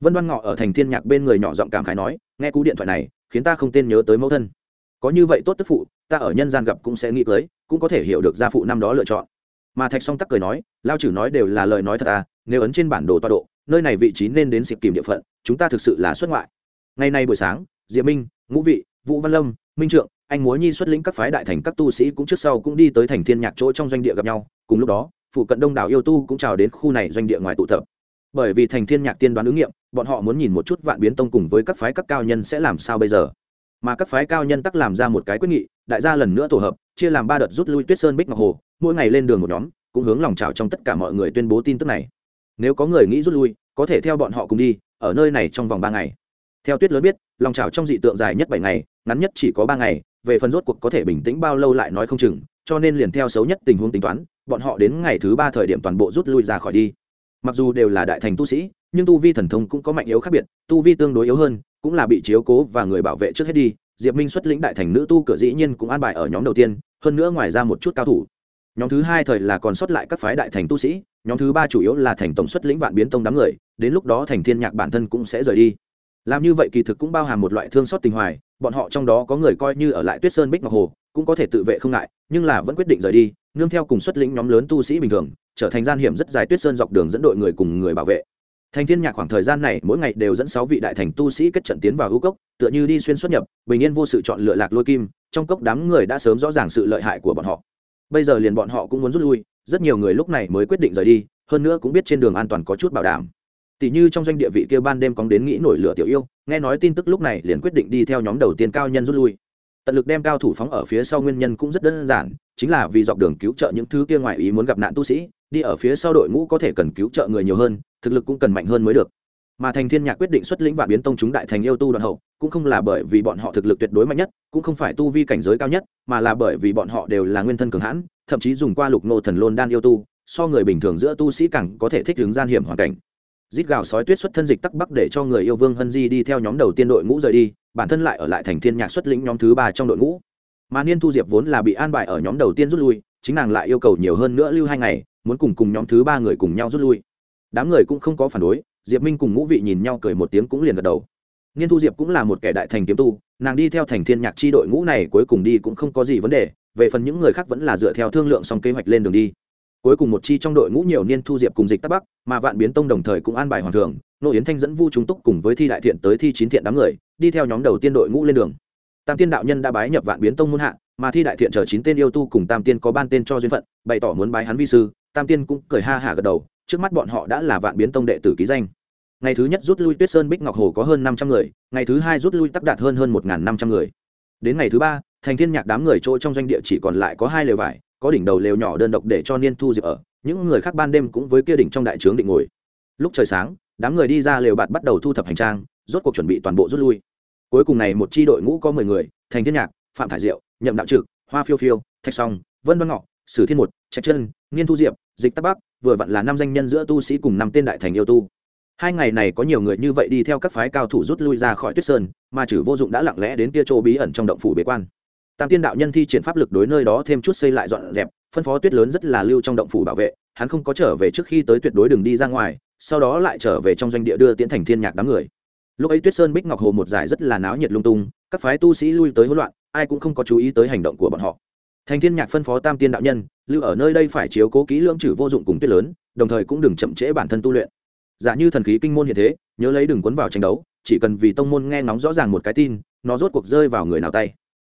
Vân đoan ngọ ở thành thiên nhạc bên người nhỏ giọng cảm khái nói, nghe cú điện thoại này, khiến ta không tên nhớ tới mẫu thân. Có như vậy tốt tức phụ, ta ở nhân gian gặp cũng sẽ nghĩ tới, cũng có thể hiểu được gia phụ năm đó lựa chọn. Mà thạch song tắc cười nói, lao chử nói đều là lời nói thật à nếu ấn trên bản đồ toa độ, nơi này vị trí nên đến xịp kìm địa phận, chúng ta thực sự là xuất ngoại. Ngày nay buổi sáng, diệp minh, ngũ vị, vũ văn lâm, minh trượng anh múa nhi xuất lĩnh các phái đại thành các tu sĩ cũng trước sau cũng đi tới thành thiên nhạc chỗ trong doanh địa gặp nhau. Cùng lúc đó, phụ cận đông đảo yêu tu cũng chào đến khu này doanh địa ngoài tụ tập. Bởi vì thành thiên nhạc tiên đoán ứng nghiệm, bọn họ muốn nhìn một chút vạn biến tông cùng với các phái các cao nhân sẽ làm sao bây giờ. Mà các phái cao nhân tắc làm ra một cái quyết nghị, đại gia lần nữa tổ hợp, chia làm ba đợt rút lui tuyết sơn bích ngọc hồ, mỗi ngày lên đường một nhóm, cũng hướng lòng trào trong tất cả mọi người tuyên bố tin tức này. Nếu có người nghĩ rút lui, có thể theo bọn họ cùng đi, ở nơi này trong vòng ba ngày. Theo tuyết lớn biết, lòng trào trong dị tượng dài nhất bảy ngày, ngắn nhất chỉ có ba ngày về phần rốt cuộc có thể bình tĩnh bao lâu lại nói không chừng, cho nên liền theo xấu nhất tình huống tính toán, bọn họ đến ngày thứ ba thời điểm toàn bộ rút lui ra khỏi đi. Mặc dù đều là đại thành tu sĩ, nhưng tu vi thần thông cũng có mạnh yếu khác biệt, tu vi tương đối yếu hơn, cũng là bị chiếu cố và người bảo vệ trước hết đi. Diệp minh xuất lĩnh đại thành nữ tu cửa dĩ nhiên cũng an bài ở nhóm đầu tiên, hơn nữa ngoài ra một chút cao thủ. Nhóm thứ hai thời là còn xuất lại các phái đại thành tu sĩ, nhóm thứ ba chủ yếu là thành tổng xuất lĩnh vạn biến tông đám người, đến lúc đó thành thiên nhạc bản thân cũng sẽ rời đi. Làm như vậy kỳ thực cũng bao hàm một loại thương xót tình hoài bọn họ trong đó có người coi như ở lại tuyết sơn bích ngọc hồ, cũng có thể tự vệ không ngại, nhưng là vẫn quyết định rời đi, nương theo cùng xuất lĩnh nhóm lớn tu sĩ bình thường, trở thành gian hiểm rất dài tuyết sơn dọc đường dẫn đội người cùng người bảo vệ. Thành thiên nhạc khoảng thời gian này mỗi ngày đều dẫn sáu vị đại thành tu sĩ kết trận tiến vào hữu cốc, tựa như đi xuyên xuất nhập, bình yên vô sự chọn lựa lạc lôi kim, trong cốc đám người đã sớm rõ ràng sự lợi hại của bọn họ. Bây giờ liền bọn họ cũng muốn rút lui, rất nhiều người lúc này mới quyết định rời đi, hơn nữa cũng biết trên đường an toàn có chút bảo đảm tỷ như trong doanh địa vị kia ban đêm cóng đến nghĩ nổi lửa tiểu yêu, nghe nói tin tức lúc này liền quyết định đi theo nhóm đầu tiên cao nhân rút lui. Tận lực đem cao thủ phóng ở phía sau nguyên nhân cũng rất đơn giản, chính là vì dọc đường cứu trợ những thứ kia ngoài ý muốn gặp nạn tu sĩ, đi ở phía sau đội ngũ có thể cần cứu trợ người nhiều hơn, thực lực cũng cần mạnh hơn mới được. Mà thành thiên nhạc quyết định xuất lĩnh và biến tông chúng đại thành yêu tu đoạn hậu, cũng không là bởi vì bọn họ thực lực tuyệt đối mạnh nhất, cũng không phải tu vi cảnh giới cao nhất, mà là bởi vì bọn họ đều là nguyên thân cường hãn, thậm chí dùng qua lục nô thần lôn đan yêu tu, so người bình thường giữa tu sĩ càng có thể thích ứng gian hiểm hoàn cảnh rít gào sói tuyết xuất thân dịch tắc bắc để cho người yêu vương hân di đi theo nhóm đầu tiên đội ngũ rời đi, bản thân lại ở lại thành thiên nhạc xuất lĩnh nhóm thứ ba trong đội ngũ. Mà niên thu diệp vốn là bị an bài ở nhóm đầu tiên rút lui, chính nàng lại yêu cầu nhiều hơn nữa lưu hai ngày, muốn cùng cùng nhóm thứ ba người cùng nhau rút lui. Đám người cũng không có phản đối, diệp minh cùng ngũ vị nhìn nhau cười một tiếng cũng liền gật đầu. Niên thu diệp cũng là một kẻ đại thành kiếm tu, nàng đi theo thành thiên nhạc chi đội ngũ này cuối cùng đi cũng không có gì vấn đề, về phần những người khác vẫn là dựa theo thương lượng xong kế hoạch lên đường đi cuối cùng một chi trong đội ngũ nhiều niên thu diệp cùng dịch tắc bắc, mà vạn biến tông đồng thời cũng an bài hoàng thường, nô yến thanh dẫn vu chúng túc cùng với thi đại thiện tới thi chín thiện đám người, đi theo nhóm đầu tiên đội ngũ lên đường. Tam tiên đạo nhân đã bái nhập vạn biến tông muôn hạ, mà thi đại thiện chờ chín tên yêu tu cùng tam tiên có ban tên cho duyên phận, bày tỏ muốn bái hắn vi sư, tam tiên cũng cười ha hả gật đầu, trước mắt bọn họ đã là vạn biến tông đệ tử ký danh. Ngày thứ nhất rút lui tuyết sơn bích ngọc hồ có hơn năm trăm người, ngày thứ hai rút lui tắc đạt hơn hơn một năm trăm người. Đến ngày thứ ba, thành thiên nhạc đám người chỗ trong doanh địa chỉ còn lại có hai lều vải có đỉnh đầu lều nhỏ đơn độc để cho niên thu diệp ở, những người khác ban đêm cũng với kia đỉnh trong đại trướng định ngồi. Lúc trời sáng, đám người đi ra lều bạt bắt đầu thu thập hành trang, rốt cuộc chuẩn bị toàn bộ rút lui. Cuối cùng này một chi đội ngũ có mười người, thành thiên nhạc, phạm thải diệu, nhậm đạo trực, hoa phiêu phiêu, thạch song, vân văn ngọ, sử thiên một, trạch chân nghiên thu diệp, dịch tắc bắc, vừa vặn là năm danh nhân giữa tu sĩ cùng năm tên đại thành yêu tu. Hai ngày này có nhiều người như vậy đi theo các phái cao thủ rút lui ra khỏi tuyết sơn, mà chử vô dụng đã lặng lẽ đến kia chỗ bí ẩn trong động phủ bế quan tam tiên đạo nhân thi triển pháp lực đối nơi đó thêm chút xây lại dọn dẹp, phân phó tuyết lớn rất là lưu trong động phủ bảo vệ, hắn không có trở về trước khi tới tuyệt đối đừng đi ra ngoài, sau đó lại trở về trong doanh địa đưa tiến thành thiên nhạc đám người. Lúc ấy tuyết sơn bích ngọc hồ một giải rất là náo nhiệt lung tung, các phái tu sĩ lui tới hỗn loạn, ai cũng không có chú ý tới hành động của bọn họ. Thành thiên nhạc phân phó tam tiên đạo nhân, lưu ở nơi đây phải chiếu cố kỹ lưỡng trừ vô dụng cùng tuyết lớn, đồng thời cũng đừng chậm trễ bản thân tu luyện. Giả như thần khí kinh môn hiện thế, nhớ lấy đừng cuốn vào tranh đấu, chỉ cần vì tông môn nghe ngóng rõ ràng một cái tin, nó rốt cuộc rơi vào người nào tay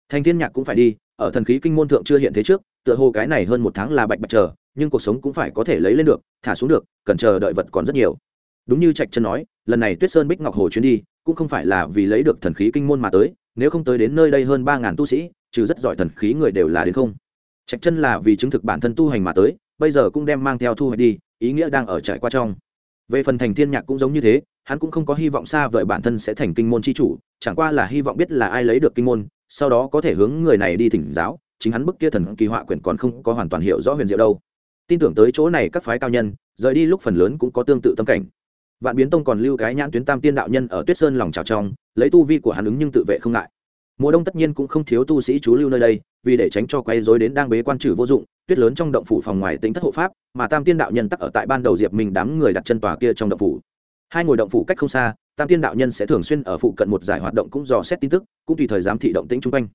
thành thiên nhạc cũng phải đi, ở thần khí kinh môn thượng chưa hiện thế trước, tựa hồ cái này hơn một tháng là bạch bạch chờ, nhưng cuộc sống cũng phải có thể lấy lên được, thả xuống được, cần chờ đợi vật còn rất nhiều. Đúng như trạch chân nói, lần này tuyết sơn bích ngọc hồ chuyến đi, cũng không phải là vì lấy được thần khí kinh môn mà tới, nếu không tới đến nơi đây hơn ba ngàn tu sĩ, trừ rất giỏi thần khí người đều là đến không. Trạch chân là vì chứng thực bản thân tu hành mà tới, bây giờ cũng đem mang theo thu hoạch đi, ý nghĩa đang ở trải qua trong. Về phần thành thiên nhạc cũng giống như thế, hắn cũng không có hy vọng xa vời bản thân sẽ thành kinh môn chi chủ, chẳng qua là hy vọng biết là ai lấy được kinh môn sau đó có thể hướng người này đi thỉnh giáo, chính hắn bức kia thần kỳ họa quyển còn không có hoàn toàn hiểu rõ huyền diệu đâu. Tin tưởng tới chỗ này các phái cao nhân, rời đi lúc phần lớn cũng có tương tự tâm cảnh. Vạn biến tông còn lưu cái nhãn tuyến tam tiên đạo nhân ở tuyết sơn lòng trào trong, lấy tu vi của hắn ứng nhưng tự vệ không ngại. Mùa đông tất nhiên cũng không thiếu tu sĩ chú lưu nơi đây, vì để tránh cho quay dối đến đang bế quan trừ vô dụng, tuyết lớn trong động phủ phòng ngoài tính thất hộ pháp, mà tam tiên đạo nhân tắc ở tại ban đầu diệp mình đám người đặt chân tòa kia trong động phủ hai ngồi động phủ cách không xa, tam tiên đạo nhân sẽ thường xuyên ở phụ cận một giải hoạt động cũng dò xét tin tức, cũng tùy thời giám thị động tĩnh chung quanh.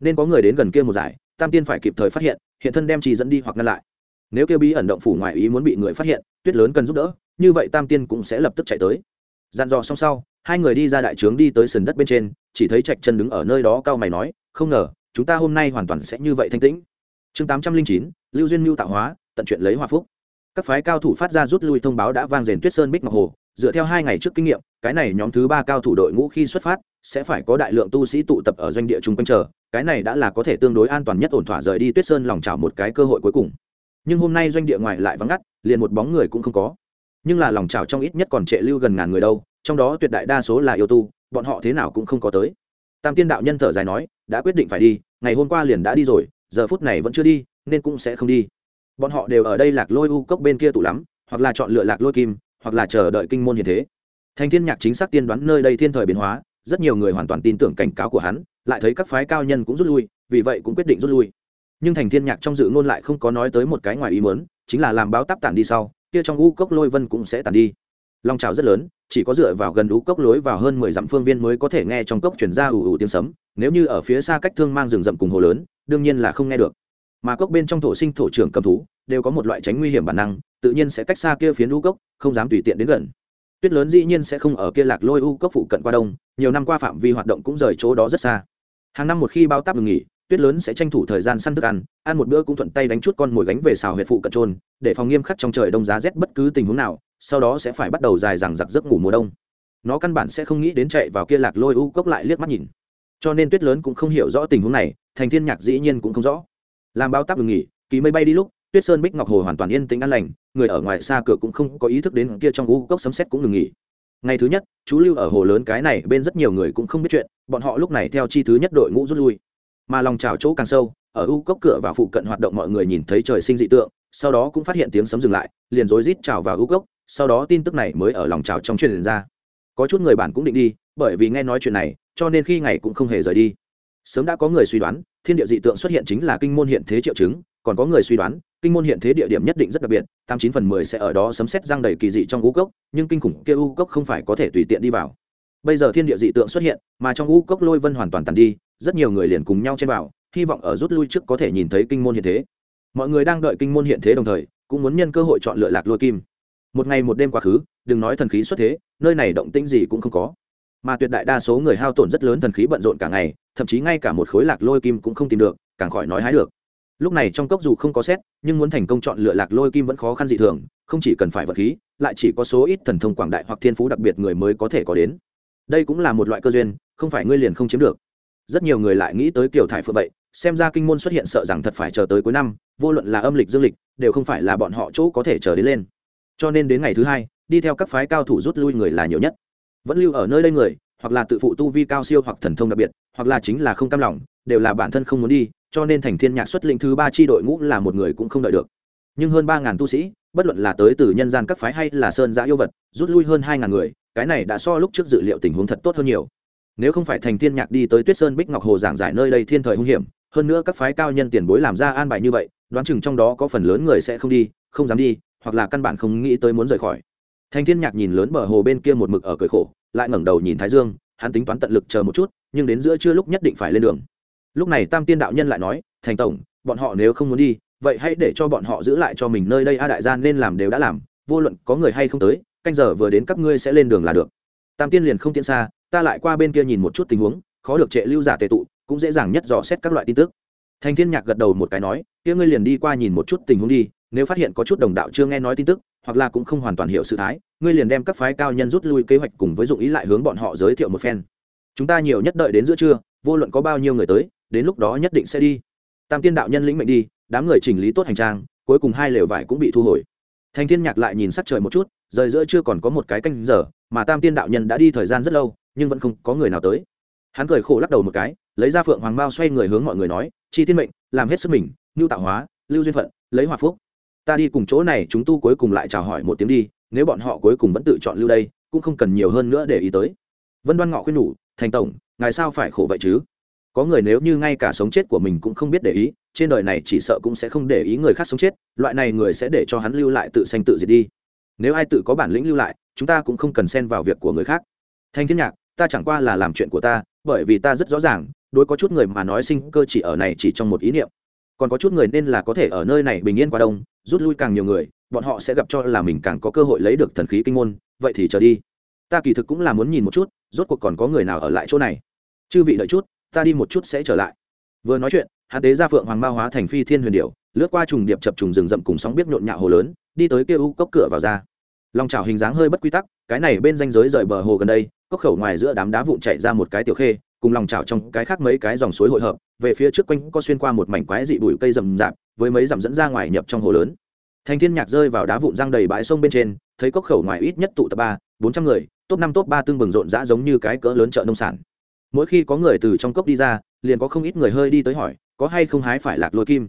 Nên có người đến gần kia một giải, tam tiên phải kịp thời phát hiện hiện thân đem trì dẫn đi hoặc ngăn lại. Nếu kia bí ẩn động phủ ngoài ý muốn bị người phát hiện, tuyết lớn cần giúp đỡ, như vậy tam tiên cũng sẽ lập tức chạy tới. Dàn dò xong sau, hai người đi ra đại trướng đi tới sườn đất bên trên, chỉ thấy trạch chân đứng ở nơi đó cao mày nói, không ngờ, chúng ta hôm nay hoàn toàn sẽ như vậy thanh tĩnh. Chương tám trăm linh chín, lưu duyên mưu tạo hóa, tận chuyện lấy hòa phúc. Các phái cao thủ phát ra rút lui thông báo đã vang rền tuyết sơn bích ngọc hồ dựa theo hai ngày trước kinh nghiệm, cái này nhóm thứ ba cao thủ đội ngũ khi xuất phát, sẽ phải có đại lượng tu sĩ tụ tập ở doanh địa chung quanh chờ, cái này đã là có thể tương đối an toàn nhất ổn thỏa rời đi tuyết sơn lòng trào một cái cơ hội cuối cùng. Nhưng hôm nay doanh địa ngoài lại vắng ngắt, liền một bóng người cũng không có. Nhưng là lòng trào trong ít nhất còn trệ lưu gần ngàn người đâu, trong đó tuyệt đại đa số là yêu tu, bọn họ thế nào cũng không có tới. Tam tiên đạo nhân thở dài nói, đã quyết định phải đi, ngày hôm qua liền đã đi rồi, giờ phút này vẫn chưa đi, nên cũng sẽ không đi. Bọn họ đều ở đây lạc lôi u cốc bên kia tụ lắm, hoặc là chọn lựa lạc lôi kim hoặc là chờ đợi kinh môn hiện thế. Thành thiên nhạc chính xác tiên đoán nơi đây thiên thời biến hóa, rất nhiều người hoàn toàn tin tưởng cảnh cáo của hắn, lại thấy các phái cao nhân cũng rút lui, vì vậy cũng quyết định rút lui. Nhưng thành thiên nhạc trong dự ngôn lại không có nói tới một cái ngoài ý muốn, chính là làm báo táp tản đi sau, kia trong u cốc lôi vân cũng sẽ tản đi. Long trào rất lớn, chỉ có dựa vào gần u cốc lối vào hơn mười dặm phương viên mới có thể nghe trong cốc chuyển ra ủ ủ tiếng sấm, nếu như ở phía xa cách thương mang rừng rậm cùng hồ lớn, đương nhiên là không nghe được. Mà cốc bên trong thổ sinh thổ trưởng cầm thú, đều có một loại tránh nguy hiểm bản năng tự nhiên sẽ cách xa kia phiến u cốc, không dám tùy tiện đến gần. Tuyết lớn dĩ nhiên sẽ không ở kia lạc lôi u cốc phụ cận qua đông, nhiều năm qua phạm vi hoạt động cũng rời chỗ đó rất xa. Hàng năm một khi bao táp ngừng nghỉ, tuyết lớn sẽ tranh thủ thời gian săn thức ăn ăn một bữa cũng thuận tay đánh chút con mồi gánh về xào huyệt phụ cận trôn, để phòng nghiêm khắc trong trời đông giá rét bất cứ tình huống nào, sau đó sẽ phải bắt đầu dài dằng giặc giấc ngủ mùa đông. Nó căn bản sẽ không nghĩ đến chạy vào kia lạc lôi u cốc lại liếc mắt nhìn. Cho nên tuyết lớn cũng không hiểu rõ tình huống này, thành thiên nhạc dĩ nhiên cũng không rõ. Làm bao táp ngừng nghỉ, kỳ mây bay đi lúc tuyết sơn bích ngọc hồ hoàn toàn yên tĩnh an lành, người ở ngoài xa cửa cũng không có ý thức đến kia trong u cốc sấm xét cũng ngừng nghỉ. Ngày thứ nhất, chú lưu ở hồ lớn cái này bên rất nhiều người cũng không biết chuyện, bọn họ lúc này theo chi thứ nhất đội ngũ rút lui. Mà lòng trào chỗ càng sâu, ở u cốc cửa và phụ cận hoạt động mọi người nhìn thấy trời sinh dị tượng, sau đó cũng phát hiện tiếng sấm dừng lại, liền rối rít trào vào u cốc, sau đó tin tức này mới ở lòng trào trong truyền ra. Có chút người bản cũng định đi, bởi vì nghe nói chuyện này, cho nên khi ngày cũng không hề rời đi. Sớm đã có người suy đoán, thiên địa dị tượng xuất hiện chính là kinh môn hiện thế triệu chứng, còn có người suy đoán kinh môn hiện thế địa điểm nhất định rất đặc biệt, tám chín phần mười sẽ ở đó sấm xét răng đầy kỳ dị trong u cốc, nhưng kinh khủng kia u cốc không phải có thể tùy tiện đi vào. Bây giờ thiên địa dị tượng xuất hiện, mà trong u cốc lôi vân hoàn toàn tàn đi, rất nhiều người liền cùng nhau chen vào, hy vọng ở rút lui trước có thể nhìn thấy kinh môn hiện thế. Mọi người đang đợi kinh môn hiện thế đồng thời, cũng muốn nhân cơ hội chọn lựa lạc lôi kim. Một ngày một đêm quá khứ, đừng nói thần khí xuất thế, nơi này động tĩnh gì cũng không có. Mà tuyệt đại đa số người hao tổn rất lớn thần khí bận rộn cả ngày, thậm chí ngay cả một khối lạc lôi kim cũng không tìm được, càng khỏi nói hái được lúc này trong cốc dù không có xét nhưng muốn thành công chọn lựa lạc lôi kim vẫn khó khăn dị thường, không chỉ cần phải vật khí, lại chỉ có số ít thần thông quảng đại hoặc thiên phú đặc biệt người mới có thể có đến. Đây cũng là một loại cơ duyên, không phải ngươi liền không chiếm được. Rất nhiều người lại nghĩ tới kiểu thải phượng vậy, xem ra kinh môn xuất hiện sợ rằng thật phải chờ tới cuối năm, vô luận là âm lịch dương lịch, đều không phải là bọn họ chỗ có thể chờ đến lên. Cho nên đến ngày thứ hai, đi theo các phái cao thủ rút lui người là nhiều nhất. Vẫn lưu ở nơi đây người, hoặc là tự phụ tu vi cao siêu hoặc thần thông đặc biệt, hoặc là chính là không cam lòng, đều là bản thân không muốn đi cho nên thành thiên nhạc xuất linh thứ ba chi đội ngũ là một người cũng không đợi được. Nhưng hơn ba ngàn tu sĩ, bất luận là tới từ nhân gian các phái hay là sơn giã yêu vật, rút lui hơn hai ngàn người, cái này đã so lúc trước dự liệu tình huống thật tốt hơn nhiều. Nếu không phải thành thiên nhạc đi tới tuyết sơn bích ngọc hồ giảng giải nơi đây thiên thời hung hiểm, hơn nữa các phái cao nhân tiền bối làm ra an bài như vậy, đoán chừng trong đó có phần lớn người sẽ không đi, không dám đi, hoặc là căn bản không nghĩ tới muốn rời khỏi. Thành thiên nhạc nhìn lớn bờ hồ bên kia một mực ở cười khổ, lại ngẩng đầu nhìn thái dương, hắn tính toán tận lực chờ một chút, nhưng đến giữa trưa lúc nhất định phải lên đường lúc này tam tiên đạo nhân lại nói, thành tổng, bọn họ nếu không muốn đi, vậy hãy để cho bọn họ giữ lại cho mình nơi đây a đại gia nên làm đều đã làm, vô luận có người hay không tới, canh giờ vừa đến các ngươi sẽ lên đường là được. Tam tiên liền không tiện xa, ta lại qua bên kia nhìn một chút tình huống, khó được trệ lưu giả tệ tụ, cũng dễ dàng nhất dò xét các loại tin tức. Thành thiên nhạc gật đầu một cái nói, kia ngươi liền đi qua nhìn một chút tình huống đi, nếu phát hiện có chút đồng đạo chưa nghe nói tin tức, hoặc là cũng không hoàn toàn hiểu sự thái, ngươi liền đem các phái cao nhân rút lui kế hoạch cùng với dụng ý lại hướng bọn họ giới thiệu một phen. Chúng ta nhiều nhất đợi đến giữa trưa, vô luận có bao nhiêu người tới đến lúc đó nhất định sẽ đi. Tam tiên đạo nhân lĩnh mệnh đi, đám người chỉnh lý tốt hành trang, cuối cùng hai lều vải cũng bị thu hồi. Thành thiên nhạc lại nhìn sắc trời một chút, rời giữa chưa còn có một cái canh giờ, mà tam tiên đạo nhân đã đi thời gian rất lâu, nhưng vẫn không có người nào tới. Hắn cười khổ lắc đầu một cái, lấy ra phượng hoàng bao xoay người hướng mọi người nói, chi tiên mệnh, làm hết sức mình ngưu tạo hóa, lưu duyên phận, lấy hòa phúc. Ta đi cùng chỗ này, chúng tu cuối cùng lại chào hỏi một tiếng đi, nếu bọn họ cuối cùng vẫn tự chọn lưu đây, cũng không cần nhiều hơn nữa để ý tới. Vân đoan ngọ khuyên nhủ, thành tổng, ngài sao phải khổ vậy chứ? Có người nếu như ngay cả sống chết của mình cũng không biết để ý, trên đời này chỉ sợ cũng sẽ không để ý người khác sống chết, loại này người sẽ để cho hắn lưu lại tự sanh tự diệt đi. Nếu ai tự có bản lĩnh lưu lại, chúng ta cũng không cần xen vào việc của người khác. Thanh thiên nhạc, ta chẳng qua là làm chuyện của ta, bởi vì ta rất rõ ràng, đối có chút người mà nói sinh cơ chỉ ở này chỉ trong một ý niệm. Còn có chút người nên là có thể ở nơi này bình yên qua đông, rút lui càng nhiều người, bọn họ sẽ gặp cho là mình càng có cơ hội lấy được thần khí kinh môn, vậy thì chờ đi. Ta kỳ thực cũng là muốn nhìn một chút, rốt cuộc còn có người nào ở lại chỗ này. Chư vị đợi chút ta đi một chút sẽ trở lại. Vừa nói chuyện hạ tế ra phượng hoàng ma hóa thành phi thiên huyền điệu lướt qua trùng điệp chập trùng rừng rậm cùng sóng biết nhộn nhạo hồ lớn, đi tới kia u cốc cửa vào ra. Lòng trào hình dáng hơi bất quy tắc, cái này bên danh giới rời bờ hồ gần đây, cốc khẩu ngoài giữa đám đá vụn chạy ra một cái tiểu khê, cùng lòng trào trong cái khác mấy cái dòng suối hội hợp, về phía trước quanh có xuyên qua một mảnh quái dị bụi cây rậm rạp, với mấy dặm dẫn ra ngoài nhập trong hồ lớn. Thành thiên nhạc rơi vào đá vụn răng đầy bãi sông bên trên, thấy cốc khẩu ngoài ít nhất tụ tập ba, bốn trăm người, top năm, top ba tương bừng rộn rã giống như cái cỡ lớn chợ nông sản mỗi khi có người từ trong cốc đi ra, liền có không ít người hơi đi tới hỏi, có hay không hái phải lạc lôi kim?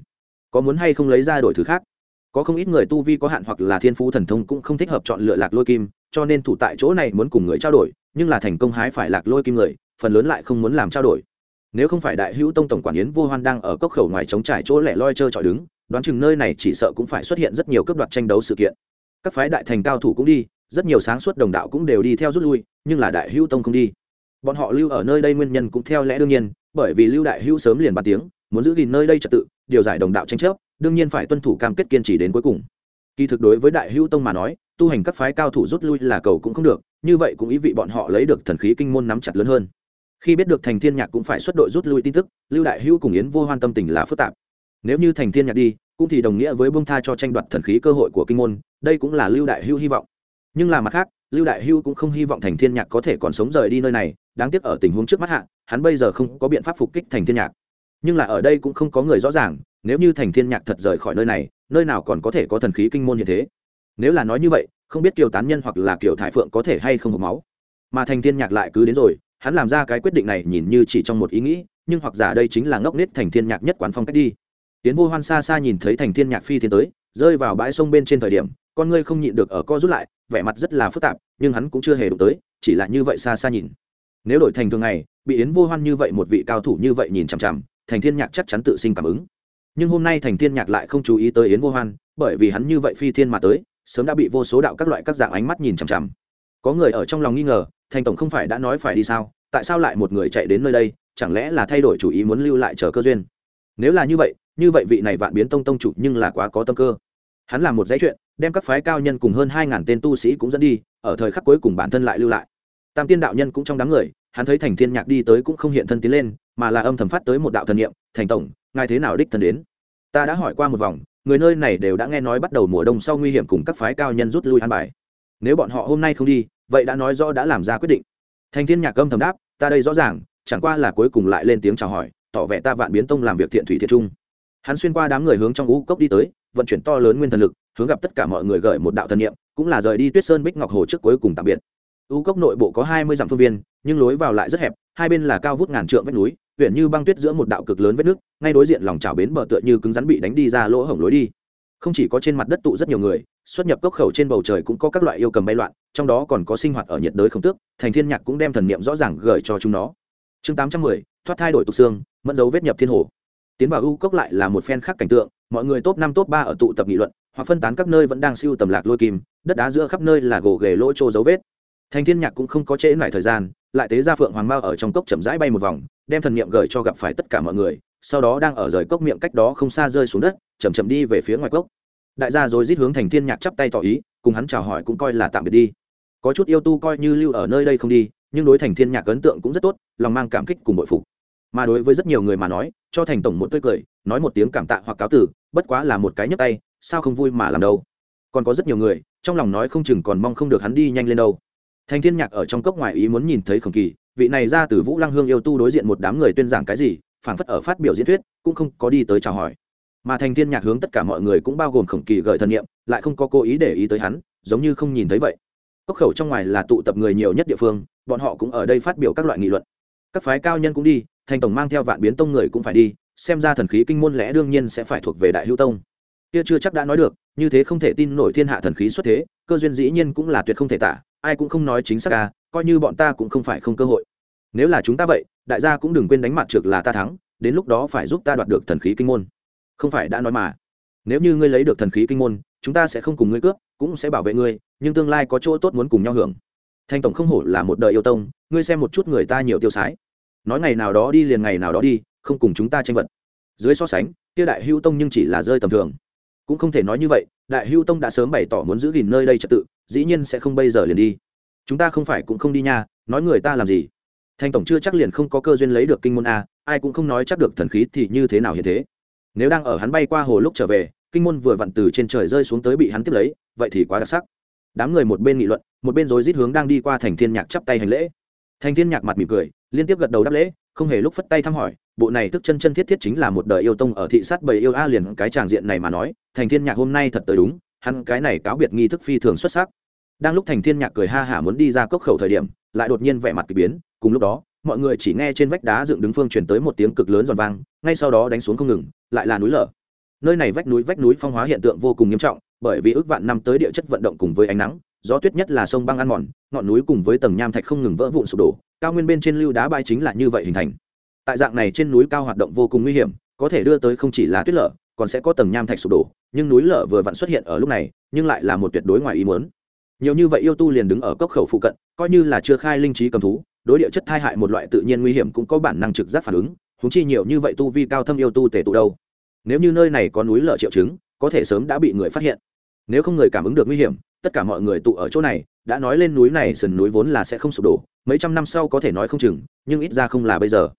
Có muốn hay không lấy ra đổi thứ khác? Có không ít người tu vi có hạn hoặc là thiên phú thần thông cũng không thích hợp chọn lựa lạc lôi kim, cho nên thủ tại chỗ này muốn cùng người trao đổi, nhưng là thành công hái phải lạc lôi kim người, phần lớn lại không muốn làm trao đổi. Nếu không phải đại hữu tông tổng quản yến vô hoan đang ở cốc khẩu ngoài chống trải chỗ lẻ loi trơ trọi đứng, đoán chừng nơi này chỉ sợ cũng phải xuất hiện rất nhiều cấp đoạt tranh đấu sự kiện. Các phái đại thành cao thủ cũng đi, rất nhiều sáng suốt đồng đạo cũng đều đi theo rút lui, nhưng là đại hữu tông không đi bọn họ lưu ở nơi đây nguyên nhân cũng theo lẽ đương nhiên, bởi vì lưu đại hữu sớm liền bàn tiếng, muốn giữ gìn nơi đây trật tự, điều giải đồng đạo tranh chấp, đương nhiên phải tuân thủ cam kết kiên trì đến cuối cùng. Kỳ thực đối với đại hữu tông mà nói, tu hành các phái cao thủ rút lui là cầu cũng không được, như vậy cũng ý vị bọn họ lấy được thần khí kinh môn nắm chặt lớn hơn. Khi biết được thành thiên nhạc cũng phải xuất đội rút lui tin tức, lưu đại hữu cùng yến vô hoan tâm tình là phức tạp. Nếu như thành thiên nhạc đi, cũng thì đồng nghĩa với bông tha cho tranh đoạt thần khí cơ hội của kinh môn, đây cũng là lưu đại hữu hy vọng. Nhưng là mặt khác lưu đại Hưu cũng không hy vọng thành thiên nhạc có thể còn sống rời đi nơi này, đáng tiếc ở tình huống trước mắt hạ, hắn bây giờ không có biện pháp phục kích thành thiên nhạc. Nhưng là ở đây cũng không có người rõ ràng, nếu như thành thiên nhạc thật rời khỏi nơi này, nơi nào còn có thể có thần khí kinh môn như thế? Nếu là nói như vậy, không biết kiều tán nhân hoặc là kiều thải phượng có thể hay không hộp máu. Mà thành thiên nhạc lại cứ đến rồi, hắn làm ra cái quyết định này nhìn như chỉ trong một ý nghĩ, nhưng hoặc giả đây chính là ngốc nết thành thiên nhạc nhất quán phong cách đi. Tiến vô hoan xa xa nhìn thấy thành thiên nhạc phi thiên tới, rơi vào bãi sông bên trên thời điểm con ngươi không nhịn được ở co rút lại, vẻ mặt rất là phức tạp, nhưng hắn cũng chưa hề đụng tới, chỉ là như vậy xa xa nhìn. Nếu đổi thành thường ngày, bị yến vô hoan như vậy một vị cao thủ như vậy nhìn chằm chằm, thành thiên nhạc chắc chắn tự sinh cảm ứng. Nhưng hôm nay thành thiên nhạc lại không chú ý tới yến vô hoan, bởi vì hắn như vậy phi thiên mà tới, sớm đã bị vô số đạo các loại các dạng ánh mắt nhìn chằm chằm. Có người ở trong lòng nghi ngờ, thành tổng không phải đã nói phải đi sao, tại sao lại một người chạy đến nơi đây, chẳng lẽ là thay đổi chủ ý muốn lưu lại chờ cơ duyên? Nếu là như vậy như vậy vị này vạn biến tông tông chủ nhưng là quá có tâm cơ. Hắn làm một dãy chuyện đem các phái cao nhân cùng hơn hai ngàn tên tu sĩ cũng dẫn đi, ở thời khắc cuối cùng bản thân lại lưu lại. Tam tiên đạo nhân cũng trong đám người, hắn thấy thành thiên nhạc đi tới cũng không hiện thân tiến lên, mà là âm thầm phát tới một đạo thần niệm, thành tổng, ngài thế nào đích thân đến? Ta đã hỏi qua một vòng, người nơi này đều đã nghe nói bắt đầu mùa đông sau nguy hiểm cùng các phái cao nhân rút lui an bài. Nếu bọn họ hôm nay không đi, vậy đã nói rõ đã làm ra quyết định. Thành thiên nhạc âm thầm đáp, ta đây rõ ràng, chẳng qua là cuối cùng lại lên tiếng chào hỏi, tỏ vẻ ta vạn biến tông làm việc thiện thủy thiện trung. Hắn xuyên qua đám người hướng trong ngũ cốc đi tới, vận chuyển to lớn nguyên thần lực hướng gặp tất cả mọi người gửi một đạo thần niệm, cũng là rời đi tuyết sơn bích ngọc hồ trước cuối cùng tạm biệt. U cốc nội bộ có hai mươi dặm phương viên, nhưng lối vào lại rất hẹp, hai bên là cao vút ngàn trượng vách núi, huyện như băng tuyết giữa một đạo cực lớn vết nước, ngay đối diện lòng chảo bến bờ tựa như cứng rắn bị đánh đi ra lỗ hổng lối đi. Không chỉ có trên mặt đất tụ rất nhiều người, xuất nhập cốc khẩu trên bầu trời cũng có các loại yêu cầm bay loạn, trong đó còn có sinh hoạt ở nhiệt đới không tước, thành thiên nhạc cũng đem thần niệm rõ ràng gửi cho chúng nó. Chương tám trăm mười, thoát thay đổi tục xương, mẫn dấu vết nhập thiên hồ. Tiến vào u cốc lại là một phen khác cảnh tượng, mọi người top năm, top ba ở tụ tập nghị luận hoặc phân tán các nơi vẫn đang siêu tầm lạc lôi kim, đất đá giữa khắp nơi là gồ ghề lỗ trô dấu vết. Thành thiên nhạc cũng không có trễ lại thời gian, lại tế ra phượng hoàng mao ở trong cốc chậm rãi bay một vòng, đem thần niệm gửi cho gặp phải tất cả mọi người, sau đó đang ở rời cốc miệng cách đó không xa rơi xuống đất, chậm chậm đi về phía ngoài cốc. Đại gia rồi rít hướng thành thiên nhạc chắp tay tỏ ý, cùng hắn chào hỏi cũng coi là tạm biệt đi. Có chút yêu tu coi như lưu ở nơi đây không đi, nhưng đối thành thiên nhạc ấn tượng cũng rất tốt, lòng mang cảm kích cùng bội phục. Mà đối với rất nhiều người mà nói, cho thành tổng một tươi cười, nói một tiếng cảm tạ hoặc cáo tử, bất quá là một cái nhấp tay sao không vui mà làm đâu? Còn có rất nhiều người, trong lòng nói không chừng còn mong không được hắn đi nhanh lên đâu. Thành thiên nhạc ở trong cốc ngoài ý muốn nhìn thấy khổng kỳ, vị này ra từ vũ lăng hương yêu tu đối diện một đám người tuyên giảng cái gì, phảng phất ở phát biểu diễn thuyết, cũng không có đi tới chào hỏi. Mà thành thiên nhạc hướng tất cả mọi người cũng bao gồm khổng kỳ gợi thần niệm, lại không có cố ý để ý tới hắn, giống như không nhìn thấy vậy. Cốc khẩu trong ngoài là tụ tập người nhiều nhất địa phương, bọn họ cũng ở đây phát biểu các loại nghị luận. Các phái cao nhân cũng đi, thành tổng mang theo vạn biến tông người cũng phải đi, xem ra thần khí kinh môn lẽ đương nhiên sẽ phải thuộc về đại hữu tông kia chưa chắc đã nói được, như thế không thể tin nổi thiên hạ thần khí xuất thế, cơ duyên dĩ nhiên cũng là tuyệt không thể tả, ai cũng không nói chính xác ca coi như bọn ta cũng không phải không cơ hội. Nếu là chúng ta vậy, đại gia cũng đừng quên đánh mặt trượt là ta thắng, đến lúc đó phải giúp ta đoạt được thần khí kinh môn. Không phải đã nói mà. Nếu như ngươi lấy được thần khí kinh môn, chúng ta sẽ không cùng ngươi cướp, cũng sẽ bảo vệ ngươi, nhưng tương lai có chỗ tốt muốn cùng nhau hưởng. Thanh tổng không hổ là một đời yêu tông, ngươi xem một chút người ta nhiều tiêu sái. Nói ngày nào đó đi liền ngày nào đó đi, không cùng chúng ta tranh vật. Dưới so sánh, kia đại hữu tông nhưng chỉ là rơi tầm thường cũng không thể nói như vậy, đại hưu tông đã sớm bày tỏ muốn giữ gìn nơi đây trật tự, dĩ nhiên sẽ không bây giờ liền đi. Chúng ta không phải cũng không đi nha, nói người ta làm gì? Thanh tổng chưa chắc liền không có cơ duyên lấy được kinh môn a, ai cũng không nói chắc được thần khí thì như thế nào hiện thế. Nếu đang ở hắn bay qua hồ lúc trở về, kinh môn vừa vặn từ trên trời rơi xuống tới bị hắn tiếp lấy, vậy thì quá đặc sắc. Đám người một bên nghị luận, một bên rối rít hướng đang đi qua thành thiên nhạc chắp tay hành lễ. Thành thiên nhạc mặt mỉm cười liên tiếp gật đầu đáp lễ, không hề lúc phất tay thăm hỏi, bộ này thức chân chân thiết thiết chính là một đời yêu tông ở thị sát bầy yêu a liền cái tràng diện này mà nói, thành thiên nhạc hôm nay thật tới đúng, hắn cái này cáo biệt nghi thức phi thường xuất sắc. Đang lúc thành thiên nhạc cười ha hả muốn đi ra cốc khẩu thời điểm, lại đột nhiên vẻ mặt kỳ biến, cùng lúc đó, mọi người chỉ nghe trên vách đá dựng đứng phương truyền tới một tiếng cực lớn giòn vang, ngay sau đó đánh xuống không ngừng, lại là núi lở. Nơi này vách núi vách núi phong hóa hiện tượng vô cùng nghiêm trọng, bởi vì ước vạn năm tới địa chất vận động cùng với ánh nắng, gió tuyết nhất là sông băng ăn mòn, ngọn núi cùng với tầng nham thạch không ngừng vỡ vụn sụp đổ cao nguyên bên trên lưu đá bay chính là như vậy hình thành. Tại dạng này trên núi cao hoạt động vô cùng nguy hiểm, có thể đưa tới không chỉ là tuyết lở, còn sẽ có tầng nham thạch sụp đổ, nhưng núi lở vừa vặn xuất hiện ở lúc này, nhưng lại là một tuyệt đối ngoài ý muốn. Nhiều như vậy yêu tu liền đứng ở cốc khẩu phụ cận, coi như là chưa khai linh trí cầm thú, đối địa chất thai hại một loại tự nhiên nguy hiểm cũng có bản năng trực giác phản ứng húng chi nhiều như vậy tu vi cao thâm yêu tu tể tụ đâu. Nếu như nơi này có núi lở triệu chứng, có thể sớm đã bị người phát hiện nếu không người cảm ứng được nguy hiểm, tất cả mọi người tụ ở chỗ này, đã nói lên núi này sườn núi vốn là sẽ không sụp đổ, mấy trăm năm sau có thể nói không chừng, nhưng ít ra không là bây giờ.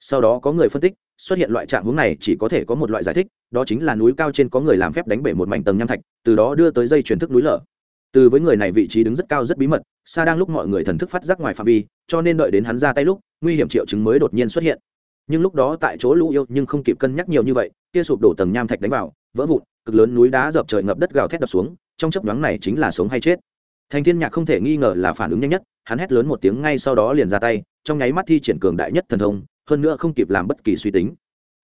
Sau đó có người phân tích, xuất hiện loại trạng hướng này chỉ có thể có một loại giải thích, đó chính là núi cao trên có người làm phép đánh bể một mảnh tầng nham thạch, từ đó đưa tới dây truyền thức núi lở. Từ với người này vị trí đứng rất cao rất bí mật xa đang lúc mọi người thần thức phát giác ngoài phạm vi, cho nên đợi đến hắn ra tay lúc, nguy hiểm triệu chứng mới đột nhiên xuất hiện. Nhưng lúc đó tại chỗ lũ yêu nhưng không kịp cân nhắc nhiều như vậy, kia sụp đổ tầng nham thạch đánh vào, vỡ vụn cực lớn núi đá dập trời ngập đất gào thét đập xuống, trong chấp nhoáng này chính là sống hay chết. Thành thiên nhạc không thể nghi ngờ là phản ứng nhanh nhất, hắn hét lớn một tiếng ngay sau đó liền ra tay, trong nháy mắt thi triển cường đại nhất thần thông, hơn nữa không kịp làm bất kỳ suy tính.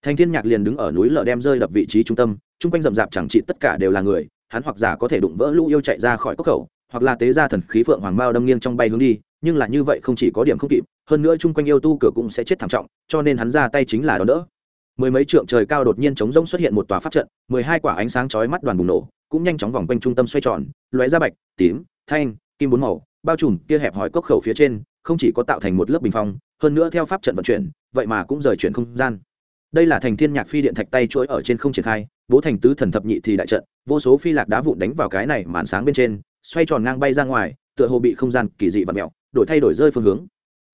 Thành thiên nhạc liền đứng ở núi lở đem rơi đập vị trí trung tâm, chung quanh rậm rạp chẳng trị tất cả đều là người, hắn hoặc giả có thể đụng vỡ lũ yêu chạy ra khỏi cốc khẩu, hoặc là tế ra thần khí phượng hoàng mao đâm nghiêng trong bay hướng đi, nhưng là như vậy không chỉ có điểm không kịp, hơn nữa chung quanh yêu tu cửa cũng sẽ chết thảm trọng, cho nên hắn ra tay chính là đón đỡ mười mấy trượng trời cao đột nhiên chống rông xuất hiện một tòa pháp trận, mười hai quả ánh sáng chói mắt đoàn bùng nổ, cũng nhanh chóng vòng quanh trung tâm xoay tròn, lóe ra bạch, tím, thanh, kim bốn màu, bao trùm kia hẹp hỏi cốc khẩu phía trên, không chỉ có tạo thành một lớp bình phong, hơn nữa theo pháp trận vận chuyển, vậy mà cũng rời chuyển không gian. Đây là thành thiên nhạc phi điện thạch tay chuỗi ở trên không triển khai, bố thành tứ thần thập nhị thì đại trận, vô số phi lạc đá vụn đánh vào cái này màn sáng bên trên, xoay tròn ngang bay ra ngoài, tựa hồ bị không gian kỳ dị và mẹo đổi thay đổi rơi phương hướng.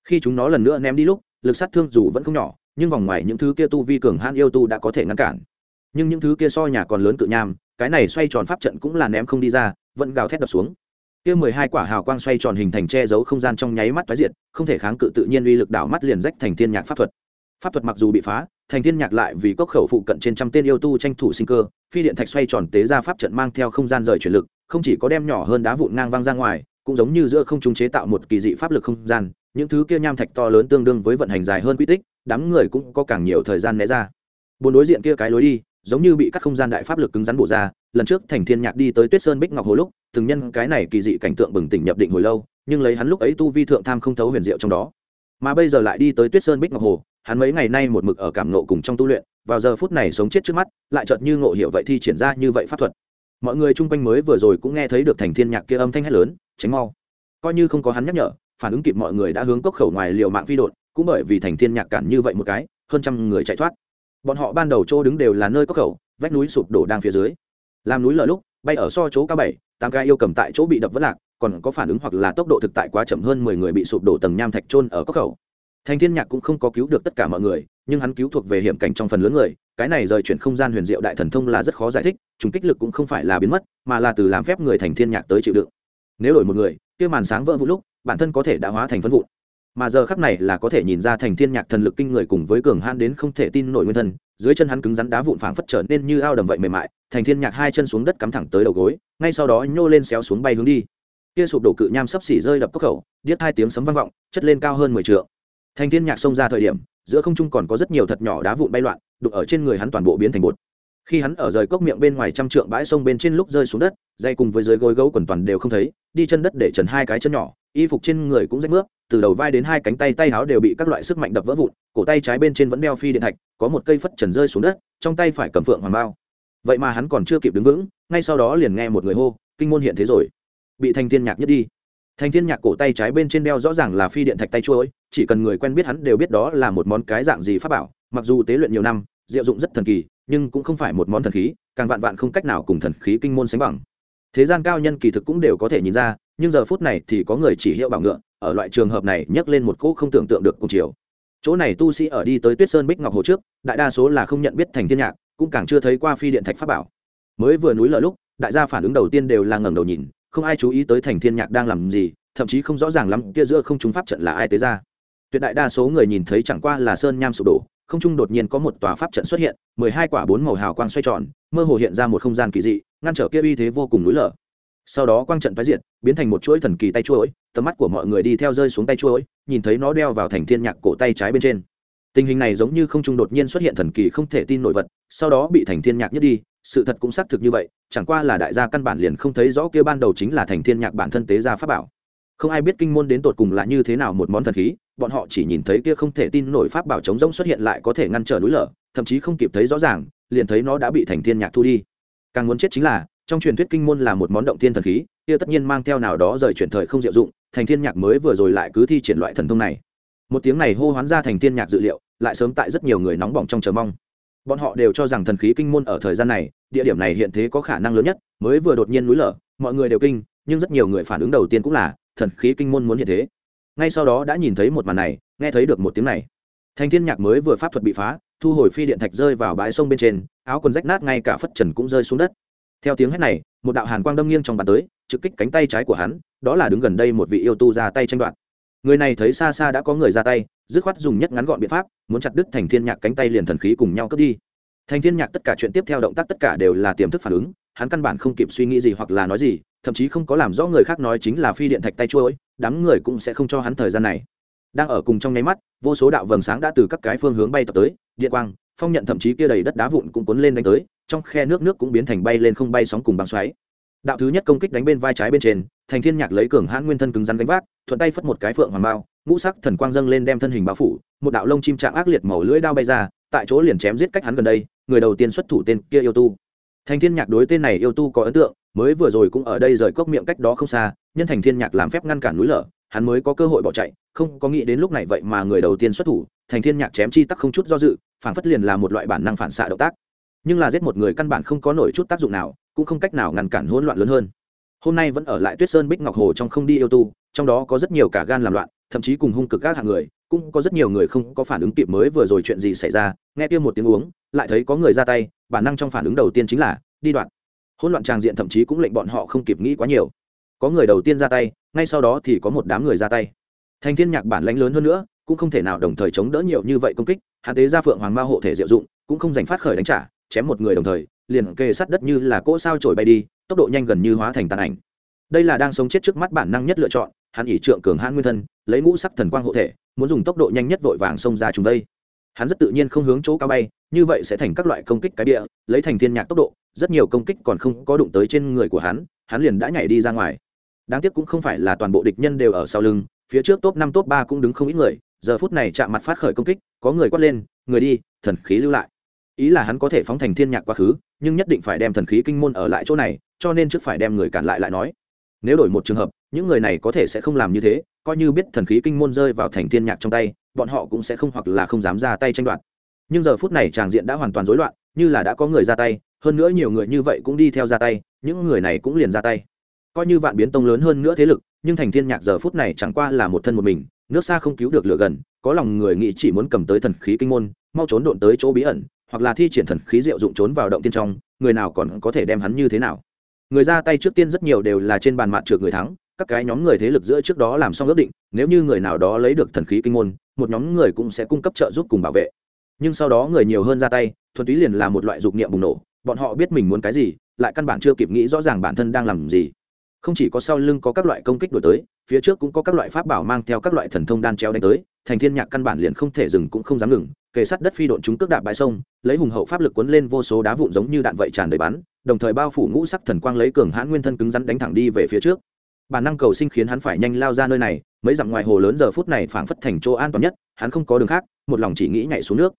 Khi chúng nó lần nữa ném đi lúc, lực sát thương dù vẫn không nhỏ nhưng vòng ngoài những thứ kia tu vi cường hãn yêu tu đã có thể ngăn cản. Nhưng những thứ kia so nhà còn lớn cự nham, cái này xoay tròn pháp trận cũng là ném không đi ra, vẫn gào thét đập xuống. Kia mười hai quả hào quang xoay tròn hình thành che giấu không gian trong nháy mắt tái diệt, không thể kháng cự tự nhiên uy lực đảo mắt liền rách thành thiên nhạc pháp thuật. Pháp thuật mặc dù bị phá, thành thiên nhạc lại vì cốc khẩu phụ cận trên trăm tên yêu tu tranh thủ sinh cơ, phi điện thạch xoay tròn tế ra pháp trận mang theo không gian rời chuyển lực, không chỉ có đem nhỏ hơn đá vụn ngang văng ra ngoài, cũng giống như giữa không trung chế tạo một kỳ dị pháp lực không gian, những thứ kia nham thạch to lớn tương đương với vận hành dài hơn quy tích đám người cũng có càng nhiều thời gian né ra. Bốn đối diện kia cái lối đi, giống như bị các không gian đại pháp lực cứng rắn bổ ra, lần trước thành thiên nhạc đi tới tuyết sơn bích ngọc hồ lúc, từng nhân cái này kỳ dị cảnh tượng bừng tỉnh nhập định hồi lâu, nhưng lấy hắn lúc ấy tu vi thượng tham không thấu huyền diệu trong đó. Mà bây giờ lại đi tới tuyết sơn bích ngọc hồ, hắn mấy ngày nay một mực ở cảm nộ cùng trong tu luyện, vào giờ phút này sống chết trước mắt, lại chợt như ngộ hiểu vậy thi triển ra như vậy pháp thuật. Mọi người chung quanh mới vừa rồi cũng nghe thấy được thành thiên nhạc kia âm thanh hét lớn, tránh mau. Coi như không có hắn nhắc nhở, phản ứng kịp mọi người đã hướng cốc khẩu ngoài liều mạng phi đột cũng bởi vì thành thiên nhạc cản như vậy một cái, hơn trăm người chạy thoát. Bọn họ ban đầu chỗ đứng đều là nơi cốc khẩu, vách núi sụp đổ đang phía dưới. Làm núi lở lúc, bay ở so chỗ cao bảy, tám ca yêu cầm tại chỗ bị đập vỡ lạc, còn có phản ứng hoặc là tốc độ thực tại quá chậm hơn mười người bị sụp đổ tầng nham thạch trôn ở cốc khẩu. Thành thiên nhạc cũng không có cứu được tất cả mọi người, nhưng hắn cứu thuộc về hiểm cảnh trong phần lớn người, cái này rời chuyển không gian huyền diệu đại thần thông là rất khó giải thích chúng kích lực cũng không phải là biến mất, mà là từ làm phép người thành thiên nhạc tới chịu đựng. Nếu đổi một người, kia màn sáng vỡ vụ lúc, bản thân có thể đã hóa thành phân vụn mà giờ khắc này là có thể nhìn ra thành thiên nhạc thần lực kinh người cùng với cường han đến không thể tin nổi nguyên thân, dưới chân hắn cứng rắn đá vụn phảng phất trở nên như ao đầm vậy mềm mại, thành thiên nhạc hai chân xuống đất cắm thẳng tới đầu gối, ngay sau đó nhô lên xéo xuống bay hướng đi. Kia sụp đổ cự nham sấp xỉ rơi đập cốc khẩu, điếc hai tiếng sấm vang vọng, chất lên cao hơn mười trượng. Thành thiên nhạc xông ra thời điểm, giữa không trung còn có rất nhiều thật nhỏ đá vụn bay loạn đục ở trên người hắn toàn bộ biến thành bột khi hắn ở rời cốc miệng bên ngoài trăm trượng bãi sông bên trên lúc rơi xuống đất, dây cùng với dưới gối gấu quần toàn đều không thấy, đi chân đất để trần hai cái chân nhỏ, y phục trên người cũng rách nước từ đầu vai đến hai cánh tay tay háo đều bị các loại sức mạnh đập vỡ vụn, cổ tay trái bên trên vẫn đeo phi điện thạch, có một cây phất trần rơi xuống đất, trong tay phải cầm phượng hoàng bao. Vậy mà hắn còn chưa kịp đứng vững, ngay sau đó liền nghe một người hô, kinh môn hiện thế rồi. Bị thành thiên nhạc nhất đi. Thành thiên nhạc cổ tay trái bên trên đeo rõ ràng là phi điện thạch tay chuối, chỉ cần người quen biết hắn đều biết đó là một món cái dạng gì pháp bảo, mặc dù tế luyện nhiều năm diệu dụng rất thần kỳ, nhưng cũng không phải một món thần khí, càng vạn vạn không cách nào cùng thần khí kinh môn sánh bằng. Thế gian cao nhân kỳ thực cũng đều có thể nhìn ra, nhưng giờ phút này thì có người chỉ hiệu bảo ngựa, ở loại trường hợp này nhấc lên một cỗ không tưởng tượng được cùng chiều. Chỗ này tu sĩ ở đi tới tuyết sơn bích ngọc hồ trước, đại đa số là không nhận biết thành thiên nhạc, cũng càng chưa thấy qua phi điện thạch pháp bảo. Mới vừa núi lở lúc, đại gia phản ứng đầu tiên đều là ngẩng đầu nhìn, không ai chú ý tới thành thiên nhạc đang làm gì, thậm chí không rõ ràng lắm kia giữa không chúng pháp trận là ai tới ra. Tuyệt đại đa số người nhìn thấy chẳng qua là sơn nham sụp đổ không trung đột nhiên có một tòa pháp trận xuất hiện, mười hai quả bốn màu hào quang xoay tròn, mơ hồ hiện ra một không gian kỳ dị, ngăn trở kia uy thế vô cùng núi lở. Sau đó quang trận phá diệt, biến thành một chuỗi thần kỳ tay chuỗi, tầm mắt của mọi người đi theo rơi xuống tay chuỗi, nhìn thấy nó đeo vào thành thiên nhạc cổ tay trái bên trên. Tình hình này giống như không trung đột nhiên xuất hiện thần kỳ không thể tin nổi vật, sau đó bị thành thiên nhạc nhất đi, sự thật cũng xác thực như vậy, chẳng qua là đại gia căn bản liền không thấy rõ kia ban đầu chính là thành thiên nhạc bản thân tế gia pháp bảo. Không ai biết kinh môn đến tột cùng là như thế nào một món thần khí bọn họ chỉ nhìn thấy kia không thể tin nổi pháp bảo chống rỗng xuất hiện lại có thể ngăn trở núi lở, thậm chí không kịp thấy rõ ràng, liền thấy nó đã bị thành thiên nhạc thu đi. Càng muốn chết chính là, trong truyền thuyết kinh môn là một món động thiên thần khí, kia tất nhiên mang theo nào đó rời chuyển thời không diệu dụng, thành thiên nhạc mới vừa rồi lại cứ thi triển loại thần thông này. Một tiếng này hô hoán ra thành thiên nhạc dự liệu, lại sớm tại rất nhiều người nóng bỏng trong chờ mong. Bọn họ đều cho rằng thần khí kinh môn ở thời gian này, địa điểm này hiện thế có khả năng lớn nhất, mới vừa đột nhiên núi lở, mọi người đều kinh, nhưng rất nhiều người phản ứng đầu tiên cũng là, thần khí kinh môn muốn hiện thế ngay sau đó đã nhìn thấy một màn này, nghe thấy được một tiếng này. Thành thiên nhạc mới vừa pháp thuật bị phá, thu hồi phi điện thạch rơi vào bãi sông bên trên, áo quần rách nát ngay cả phất trần cũng rơi xuống đất. Theo tiếng hét này, một đạo hàn quang đâm nghiêng trong bàn tới, trực kích cánh tay trái của hắn, đó là đứng gần đây một vị yêu tu ra tay tranh đoạt. Người này thấy xa xa đã có người ra tay, dứt khoát dùng nhất ngắn gọn biện pháp, muốn chặt đứt thành thiên nhạc cánh tay liền thần khí cùng nhau cướp đi. Thành thiên nhạc tất cả chuyện tiếp theo động tác tất cả đều là tiềm thức phản ứng, hắn căn bản không kịp suy nghĩ gì hoặc là nói gì, thậm chí không có làm rõ người khác nói chính là phi điện thạch tay chuỗi đám người cũng sẽ không cho hắn thời gian này. Đang ở cùng trong nháy mắt, vô số đạo vầng sáng đã từ các cái phương hướng bay tập tới, điện quang, phong nhận thậm chí kia đầy đất đá vụn cũng cuốn lên đánh tới, trong khe nước nước cũng biến thành bay lên không bay sóng cùng băng xoáy. Đạo thứ nhất công kích đánh bên vai trái bên trên, thành thiên nhạc lấy cường hãn nguyên thân cứng rắn gánh vác, thuận tay phất một cái phượng hoàng bao ngũ sắc thần quang dâng lên đem thân hình bao phủ, một đạo lông chim trạng ác liệt màu lưỡi đao bay ra, tại chỗ liền chém giết cách hắn gần đây, người đầu tiên xuất thủ tên kia yêu tu. Thành thiên nhạc đối tên này yêu tu có ấn tượng, mới vừa rồi cũng ở đây rời cốc miệng cách đó không xa nhân thành thiên nhạc làm phép ngăn cản núi lở, hắn mới có cơ hội bỏ chạy, không có nghĩ đến lúc này vậy mà người đầu tiên xuất thủ, thành thiên nhạc chém chi tắc không chút do dự phản phất liền là một loại bản năng phản xạ động tác. Nhưng là giết một người căn bản không có nổi chút tác dụng nào, cũng không cách nào ngăn cản hỗn loạn lớn hơn. Hôm nay vẫn ở lại tuyết sơn bích ngọc hồ trong không đi yêu tu, trong đó có rất nhiều cả gan làm loạn, thậm chí cùng hung cực các hạng người, cũng có rất nhiều người không có phản ứng kịp mới vừa rồi chuyện gì xảy ra, nghe kia một tiếng uống, lại thấy có người ra tay, bản năng trong phản ứng đầu tiên chính là đi đoạn. Hỗn loạn tràng diện thậm chí cũng lệnh bọn họ không kịp nghĩ quá nhiều có người đầu tiên ra tay, ngay sau đó thì có một đám người ra tay. Thành thiên nhạc bản lãnh lớn hơn nữa, cũng không thể nào đồng thời chống đỡ nhiều như vậy công kích hạn tế ra phượng hoàng ma hộ thể diệu dụng, cũng không giành phát khởi đánh trả, chém một người đồng thời, liền kề sát đất như là cỗ sao trổi bay đi, tốc độ nhanh gần như hóa thành tàn ảnh. Đây là đang sống chết trước mắt bản năng nhất lựa chọn, hắn ỷ trượng cường hãn nguyên thân, lấy ngũ sắc thần quang hộ thể, muốn dùng tốc độ nhanh nhất vội vàng xông ra chúng đây. Hắn rất tự nhiên không hướng chỗ cao bay, như vậy sẽ thành các loại công kích cái địa lấy thành thiên nhạc tốc độ, rất nhiều công kích còn không có đụng tới trên người của hắn hắn liền đã nhảy đi ra ngoài đáng tiếc cũng không phải là toàn bộ địch nhân đều ở sau lưng, phía trước top năm, top ba cũng đứng không ít người, giờ phút này chạm mặt phát khởi công kích, có người quát lên, người đi, thần khí lưu lại. Ý là hắn có thể phóng thành thiên nhạc quá khứ, nhưng nhất định phải đem thần khí kinh môn ở lại chỗ này, cho nên trước phải đem người cản lại lại nói. Nếu đổi một trường hợp, những người này có thể sẽ không làm như thế, coi như biết thần khí kinh môn rơi vào thành thiên nhạc trong tay, bọn họ cũng sẽ không hoặc là không dám ra tay tranh đoạt. Nhưng giờ phút này tràng diện đã hoàn toàn rối loạn, như là đã có người ra tay, hơn nữa nhiều người như vậy cũng đi theo ra tay, những người này cũng liền ra tay coi như vạn biến tông lớn hơn nữa thế lực, nhưng thành thiên nhạc giờ phút này chẳng qua là một thân một mình, nước xa không cứu được lửa gần, có lòng người nghĩ chỉ muốn cầm tới thần khí kinh môn, mau trốn độn tới chỗ bí ẩn, hoặc là thi triển thần khí diệu dụng trốn vào động tiên trong, người nào còn có thể đem hắn như thế nào. Người ra tay trước tiên rất nhiều đều là trên bàn mạn trượt người thắng, các cái nhóm người thế lực giữa trước đó làm xong ước định, nếu như người nào đó lấy được thần khí kinh môn, một nhóm người cũng sẽ cung cấp trợ giúp cùng bảo vệ. Nhưng sau đó người nhiều hơn ra tay, thuần túy liền là một loại dục niệm bùng nổ, bọn họ biết mình muốn cái gì, lại căn bản chưa kịp nghĩ rõ ràng bản thân đang làm gì không chỉ có sau lưng có các loại công kích đổi tới, phía trước cũng có các loại pháp bảo mang theo các loại thần thông đan treo đánh tới, thành thiên nhạc căn bản liền không thể dừng cũng không dám ngừng, kề sát đất phi độn chúng cước đạp bãi sông, lấy hùng hậu pháp lực cuốn lên vô số đá vụn giống như đạn vậy tràn đầy bắn, đồng thời bao phủ ngũ sắc thần quang lấy cường hãn nguyên thân cứng rắn đánh thẳng đi về phía trước. Bản năng cầu sinh khiến hắn phải nhanh lao ra nơi này, mấy dặm ngoài hồ lớn giờ phút này phảng phất thành chỗ an toàn nhất, hắn không có đường khác, một lòng chỉ nghĩ nhảy xuống nước.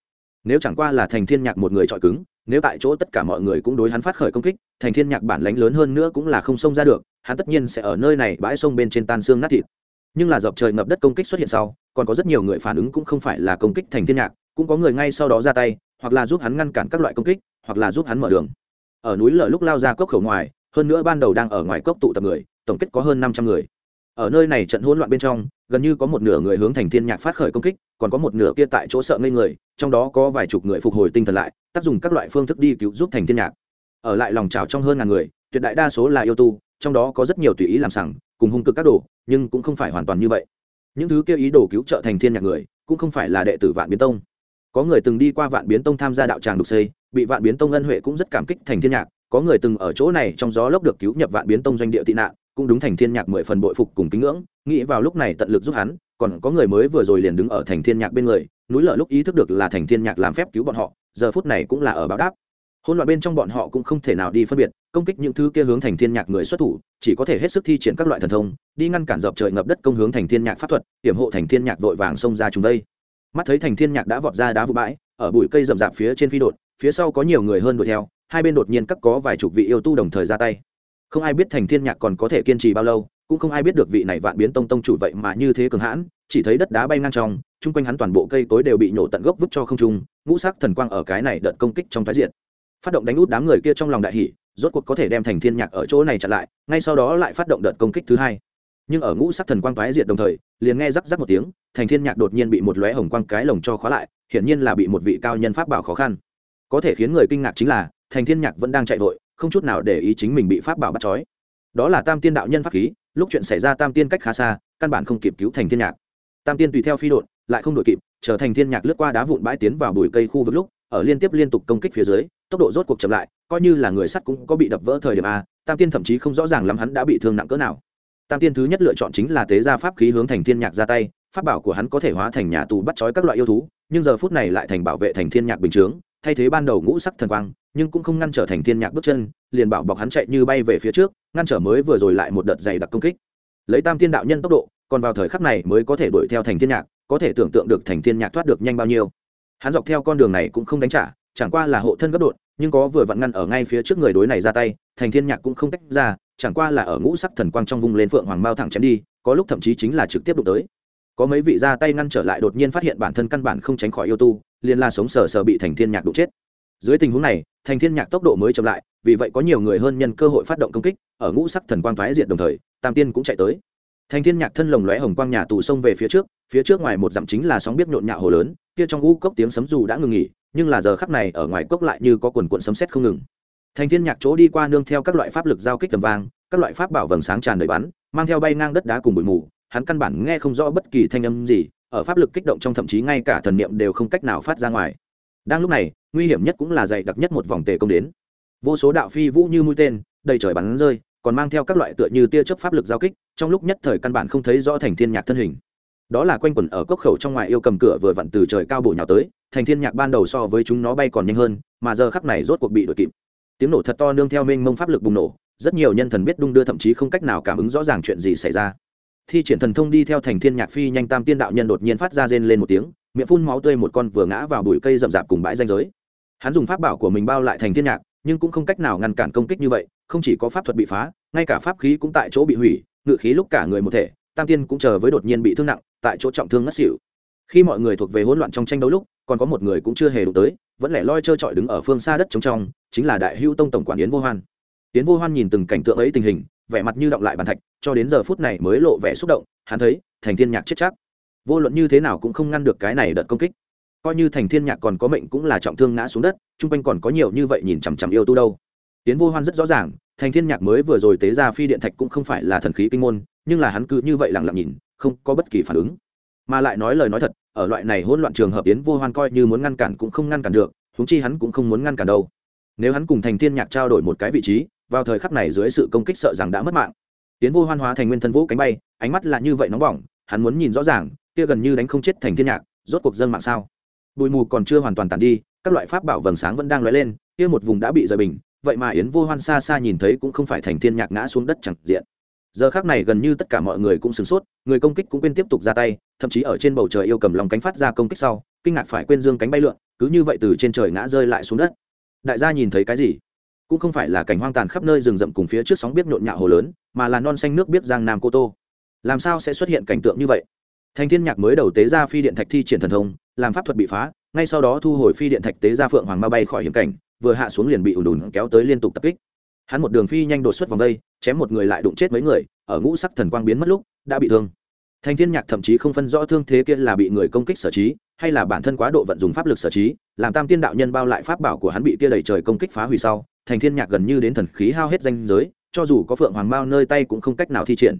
Nếu chẳng qua là thành thiên nhạc một người trọi cứng nếu tại chỗ tất cả mọi người cũng đối hắn phát khởi công kích, thành thiên nhạc bản lãnh lớn hơn nữa cũng là không xông ra được, hắn tất nhiên sẽ ở nơi này bãi sông bên trên tan xương nát thịt. Nhưng là dọc trời ngập đất công kích xuất hiện sau, còn có rất nhiều người phản ứng cũng không phải là công kích thành thiên nhạc, cũng có người ngay sau đó ra tay, hoặc là giúp hắn ngăn cản các loại công kích, hoặc là giúp hắn mở đường. Ở núi lở lúc lao ra cốc khẩu ngoài, hơn nữa ban đầu đang ở ngoài cốc tụ tập người, tổng kết có hơn năm trăm người. Ở nơi này trận hỗn loạn bên trong, gần như có một nửa người hướng thành thiên nhạc phát khởi công kích, còn có một nửa kia tại chỗ sợ ngây người, trong đó có vài chục người phục hồi tinh thần lại tác dụng các loại phương thức đi cứu giúp thành thiên nhạc. Ở lại lòng trào trong hơn ngàn người, tuyệt đại đa số là yêu tu, trong đó có rất nhiều tùy ý làm sằng, cùng hung cực các đồ, nhưng cũng không phải hoàn toàn như vậy. Những thứ kia ý đồ cứu trợ thành thiên nhạc người, cũng không phải là đệ tử vạn biến tông. Có người từng đi qua vạn biến tông tham gia đạo tràng đục xây, bị vạn biến tông ân huệ cũng rất cảm kích thành thiên nhạc. Có người từng ở chỗ này trong gió lốc được cứu nhập vạn biến tông doanh địa tị nạn, cũng đúng thành thiên nhạc mười phần bội phục cùng kính ngưỡng, nghĩ vào lúc này tận lực giúp hắn, còn có người mới vừa rồi liền đứng ở thành thiên nhạc bên người, núi lở lúc ý thức được là thành thiên nhạc làm phép cứu bọn họ giờ phút này cũng là ở báo đáp. Hỗn loạn bên trong bọn họ cũng không thể nào đi phân biệt, công kích những thứ kia hướng thành thiên nhạc người xuất thủ, chỉ có thể hết sức thi triển các loại thần thông, đi ngăn cản dọc trời ngập đất công hướng thành thiên nhạc pháp thuật, hiểm hộ thành thiên nhạc vội vàng xông ra chúng đây. Mắt thấy thành thiên nhạc đã vọt ra đá vụ bãi, ở bụi cây rậm rạp phía trên phi đột, phía sau có nhiều người hơn đuổi theo, hai bên đột nhiên cắt có vài chục vị yêu tu đồng thời ra tay. Không ai biết thành thiên nhạc còn có thể kiên trì bao lâu, cũng không ai biết được vị này vạn biến tông tông chủ vậy mà như thế cường hãn, chỉ thấy đất đá bay ngang trong chung quanh hắn toàn bộ cây cối đều bị nổ tận gốc vứt cho không trung, ngũ sắc thần quang ở cái này đợt công kích trong thái diện phát động đánh út đám người kia trong lòng đại hỷ rốt cuộc có thể đem thành thiên nhạc ở chỗ này chặn lại, ngay sau đó lại phát động đợt công kích thứ hai. Nhưng ở ngũ sắc thần quang thái diệt đồng thời, liền nghe rắc rắc một tiếng, thành thiên nhạc đột nhiên bị một lóe hồng quang cái lồng cho khóa lại, hiển nhiên là bị một vị cao nhân pháp bảo khó khăn. Có thể khiến người kinh ngạc chính là, thành thiên nhạc vẫn đang chạy vội, không chút nào để ý chính mình bị pháp bảo bắt trói. Đó là tam tiên đạo nhân pháp khí, lúc chuyện xảy ra tam tiên cách khá xa, căn bản không kịp cứu thành thiên nhạc. Tam tiên tùy theo phi đột lại không đội kịp, trở thành thiên nhạc lướt qua đá vụn bãi tiến vào bụi cây khu vực lúc, ở liên tiếp liên tục công kích phía dưới, tốc độ rốt cuộc chậm lại, coi như là người sắt cũng có bị đập vỡ thời điểm a, tam tiên thậm chí không rõ ràng lắm hắn đã bị thương nặng cỡ nào. Tam tiên thứ nhất lựa chọn chính là tế gia pháp khí hướng thành thiên nhạc ra tay, pháp bảo của hắn có thể hóa thành nhà tù bắt trói các loại yêu thú, nhưng giờ phút này lại thành bảo vệ thành thiên nhạc bình chướng, thay thế ban đầu ngũ sắc thần quang, nhưng cũng không ngăn trở thành thiên nhạc bước chân, liền bảo bọc hắn chạy như bay về phía trước, ngăn trở mới vừa rồi lại một đợt dày đặc công kích. Lấy tam tiên đạo nhân tốc độ, còn vào thời khắc này mới có thể đuổi theo thành thiên nhạc có thể tưởng tượng được thành thiên nhạc thoát được nhanh bao nhiêu. Hắn dọc theo con đường này cũng không đánh trả, chẳng qua là hộ thân gấp đột, nhưng có vừa vặn ngăn ở ngay phía trước người đối này ra tay, thành thiên nhạc cũng không tách ra, chẳng qua là ở ngũ sắc thần quang trong vùng lên phượng hoàng mao thẳng chém đi, có lúc thậm chí chính là trực tiếp đụng tới. Có mấy vị ra tay ngăn trở lại đột nhiên phát hiện bản thân căn bản không tránh khỏi yêu tu, liền la sống sờ sờ bị thành thiên nhạc đụng chết. Dưới tình huống này, thành thiên nhạc tốc độ mới chậm lại, vì vậy có nhiều người hơn nhân cơ hội phát động công kích, ở ngũ sắc thần quang thoái diệt đồng thời, tam tiên cũng chạy tới thành thiên nhạc thân lồng lóe hồng quang nhà tù sông về phía trước phía trước ngoài một dặm chính là sóng biết nhộn nhạo hồ lớn, kia trong u cốc tiếng sấm dù đã ngừng nghỉ, nhưng là giờ khắc này ở ngoài cốc lại như có quần cuộn sấm sét không ngừng. Thành thiên nhạc chỗ đi qua nương theo các loại pháp lực giao kích tầm vang, các loại pháp bảo vầng sáng tràn đầy bắn, mang theo bay ngang đất đá cùng bụi mù, hắn căn bản nghe không rõ bất kỳ thanh âm gì, ở pháp lực kích động trong thậm chí ngay cả thần niệm đều không cách nào phát ra ngoài. Đang lúc này, nguy hiểm nhất cũng là dày đặc nhất một vòng tề công đến. Vô số đạo phi vũ như mũi tên, đầy trời bắn rơi còn mang theo các loại tựa như tia chớp pháp lực giao kích, trong lúc nhất thời căn bản không thấy rõ thành thiên nhạc thân hình. Đó là quanh quẩn ở cốc khẩu trong ngoài yêu cầm cửa vừa vặn từ trời cao bổ nhào tới, thành thiên nhạc ban đầu so với chúng nó bay còn nhanh hơn, mà giờ khắc này rốt cuộc bị đuổi kịp. Tiếng nổ thật to nương theo mênh mông pháp lực bùng nổ, rất nhiều nhân thần biết đung đưa thậm chí không cách nào cảm ứng rõ ràng chuyện gì xảy ra. Thi triển thần thông đi theo thành thiên nhạc phi nhanh tam tiên đạo nhân đột nhiên phát ra rên lên một tiếng, miệng phun máu tươi một con vừa ngã vào bụi cây rậm rạp cùng bãi danh giới. Hắn dùng pháp bảo của mình bao lại thành thiên nhạc, nhưng cũng không cách nào ngăn cản công kích như vậy, không chỉ có pháp thuật bị phá ngay cả pháp khí cũng tại chỗ bị hủy, ngự khí lúc cả người một thể, tam tiên cũng chờ với đột nhiên bị thương nặng, tại chỗ trọng thương ngất xỉu. Khi mọi người thuộc về hỗn loạn trong tranh đấu lúc, còn có một người cũng chưa hề đụng tới, vẫn lẻ loi trơ trọi đứng ở phương xa đất trống trong, chính là đại hưu tông tổng quản yến vô hoan. Yến vô hoan nhìn từng cảnh tượng ấy tình hình, vẻ mặt như động lại bàn thạch, cho đến giờ phút này mới lộ vẻ xúc động, hắn thấy, thành thiên nhạc chết chắc. Vô luận như thế nào cũng không ngăn được cái này đợt công kích. Coi như thành thiên nhạc còn có mệnh cũng là trọng thương ngã xuống đất, chung quanh còn có nhiều như vậy nhìn chằm chằm yêu tu đâu. Tiến vô hoan rất rõ ràng thành thiên nhạc mới vừa rồi tế ra phi điện thạch cũng không phải là thần khí kinh môn, nhưng là hắn cứ như vậy lặng lặng nhìn, không có bất kỳ phản ứng. Mà lại nói lời nói thật, ở loại này hỗn loạn trường hợp tiến vô hoan coi như muốn ngăn cản cũng không ngăn cản được, huống chi hắn cũng không muốn ngăn cản đâu. Nếu hắn cùng thành thiên nhạc trao đổi một cái vị trí, vào thời khắc này dưới sự công kích sợ rằng đã mất mạng. Tiến vô hoan hóa thành nguyên thân vũ cánh bay, ánh mắt là như vậy nóng bỏng, hắn muốn nhìn rõ ràng, kia gần như đánh không chết thành thiên nhạc, rốt cuộc dân mạng sao? Bụi mù còn chưa hoàn toàn tàn đi, các loại pháp bảo vầng sáng vẫn đang lóe lên, kia một vùng đã bị rời bình vậy mà yến vô hoan xa xa nhìn thấy cũng không phải thành thiên nhạc ngã xuống đất chẳng diện. Giờ khác này gần như tất cả mọi người cũng sửng sốt, người công kích cũng quên tiếp tục ra tay, thậm chí ở trên bầu trời yêu cầm lòng cánh phát ra công kích sau, kinh ngạc phải quên dương cánh bay lượn, cứ như vậy từ trên trời ngã rơi lại xuống đất. Đại gia nhìn thấy cái gì? Cũng không phải là cảnh hoang tàn khắp nơi rừng rậm cùng phía trước sóng biết nhộn nhạo hồ lớn, mà là non xanh nước biết giang nam cô tô. Làm sao sẽ xuất hiện cảnh tượng như vậy? Thành thiên nhạc mới đầu tế ra phi điện thạch thi triển thần thông, làm pháp thuật bị phá, ngay sau đó thu hồi phi điện thạch tế ra phượng hoàng ma bay khỏi hiểm cảnh vừa hạ xuống liền bị ùn ùn kéo tới liên tục tập kích. Hắn một đường phi nhanh đột xuất vòng đây, chém một người lại đụng chết mấy người, ở ngũ sắc thần quang biến mất lúc, đã bị thương. Thành thiên nhạc thậm chí không phân rõ thương thế kia là bị người công kích sở trí, hay là bản thân quá độ vận dụng pháp lực sở trí, làm tam tiên đạo nhân bao lại pháp bảo của hắn bị kia đầy trời công kích phá hủy sau thành thiên nhạc gần như đến thần khí hao hết danh giới, cho dù có phượng hoàng bao nơi tay cũng không cách nào thi triển.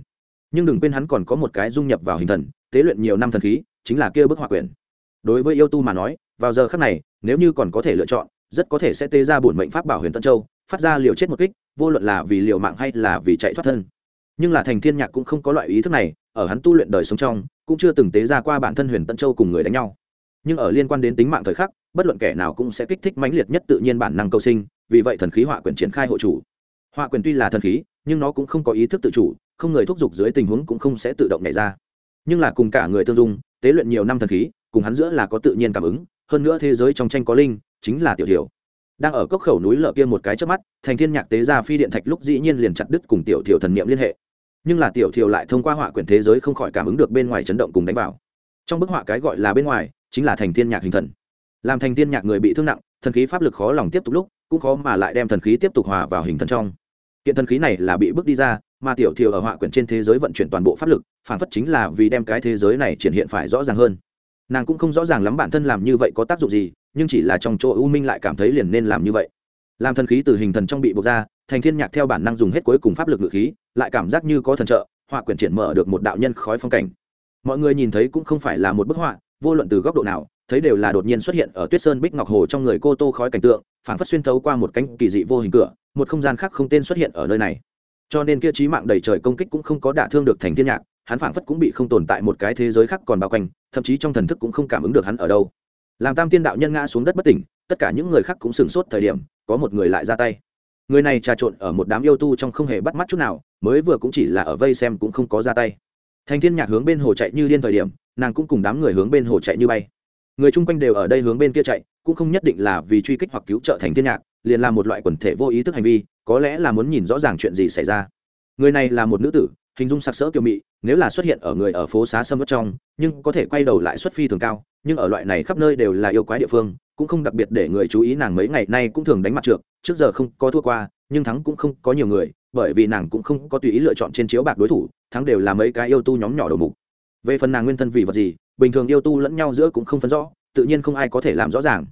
Nhưng đừng quên hắn còn có một cái dung nhập vào hình thần, tế luyện nhiều năm thần khí, chính là kia bức hỏa quyển. Đối với yêu tu mà nói, vào giờ khắc này, nếu như còn có thể lựa chọn rất có thể sẽ tê ra bổn mệnh pháp bảo huyền tân châu, phát ra liều chết một kích, vô luận là vì liều mạng hay là vì chạy thoát thân. Nhưng là thành thiên nhạc cũng không có loại ý thức này, ở hắn tu luyện đời sống trong, cũng chưa từng tế ra qua bản thân huyền tân châu cùng người đánh nhau. Nhưng ở liên quan đến tính mạng thời khắc, bất luận kẻ nào cũng sẽ kích thích mãnh liệt nhất tự nhiên bản năng cầu sinh, vì vậy thần khí họa quyền triển khai hộ chủ. Họa quyền tuy là thần khí, nhưng nó cũng không có ý thức tự chủ, không người thúc giục dưới tình huống cũng không sẽ tự động nảy ra. Nhưng là cùng cả người tương dung, tế luyện nhiều năm thần khí, cùng hắn giữa là có tự nhiên cảm ứng, hơn nữa thế giới trong tranh có linh chính là tiểu thiểu đang ở cốc khẩu núi lở kia một cái trước mắt, thành thiên nhạc tế ra phi điện thạch lúc dĩ nhiên liền chặt đứt cùng tiểu thiểu thần niệm liên hệ. Nhưng là tiểu thiểu lại thông qua họa quyển thế giới không khỏi cảm ứng được bên ngoài chấn động cùng đánh vào. Trong bức họa cái gọi là bên ngoài, chính là thành thiên nhạc hình thần. Làm thành thiên nhạc người bị thương nặng, thần khí pháp lực khó lòng tiếp tục lúc, cũng khó mà lại đem thần khí tiếp tục hòa vào hình thần trong. Kiện thần khí này là bị bước đi ra, mà tiểu thiểu ở họa quyển trên thế giới vận chuyển toàn bộ pháp lực, phản phất chính là vì đem cái thế giới này triển hiện phải rõ ràng hơn. Nàng cũng không rõ ràng lắm bản thân làm như vậy có tác dụng gì nhưng chỉ là trong chỗ u minh lại cảm thấy liền nên làm như vậy. Làm thần khí từ hình thần trong bị buộc ra, thành thiên nhạc theo bản năng dùng hết cuối cùng pháp lực ngự khí, lại cảm giác như có thần trợ, họa quyển triển mở được một đạo nhân khói phong cảnh. Mọi người nhìn thấy cũng không phải là một bức họa, vô luận từ góc độ nào, thấy đều là đột nhiên xuất hiện ở tuyết sơn bích ngọc hồ trong người cô tô khói cảnh tượng, phảng phất xuyên thấu qua một cánh kỳ dị vô hình cửa, một không gian khác không tên xuất hiện ở nơi này. Cho nên kia trí mạng đầy trời công kích cũng không có đả thương được thành thiên nhạc, hắn phảng phất cũng bị không tồn tại một cái thế giới khác còn bao quanh, thậm chí trong thần thức cũng không cảm ứng được hắn ở đâu làm tam tiên đạo nhân ngã xuống đất bất tỉnh, tất cả những người khác cũng sửng sốt thời điểm, có một người lại ra tay. Người này trà trộn ở một đám yêu tu trong không hề bắt mắt chút nào, mới vừa cũng chỉ là ở vây xem cũng không có ra tay. Thành thiên nhạc hướng bên hồ chạy như điên thời điểm, nàng cũng cùng đám người hướng bên hồ chạy như bay. Người chung quanh đều ở đây hướng bên kia chạy, cũng không nhất định là vì truy kích hoặc cứu trợ thành thiên nhạc, liền là một loại quần thể vô ý thức hành vi, có lẽ là muốn nhìn rõ ràng chuyện gì xảy ra. Người này là một nữ tử hình dung sặc sỡ kiều mị, nếu là xuất hiện ở người ở phố xá sâm ớt trong, nhưng có thể quay đầu lại xuất phi thường cao, nhưng ở loại này khắp nơi đều là yêu quái địa phương, cũng không đặc biệt để người chú ý nàng mấy ngày nay cũng thường đánh mặt trượt trước giờ không có thua qua, nhưng thắng cũng không có nhiều người, bởi vì nàng cũng không có tùy ý lựa chọn trên chiếu bạc đối thủ, thắng đều là mấy cái yêu tu nhóm nhỏ đầu mục. Về phần nàng nguyên thân vì vật gì, bình thường yêu tu lẫn nhau giữa cũng không phân rõ, tự nhiên không ai có thể làm rõ ràng.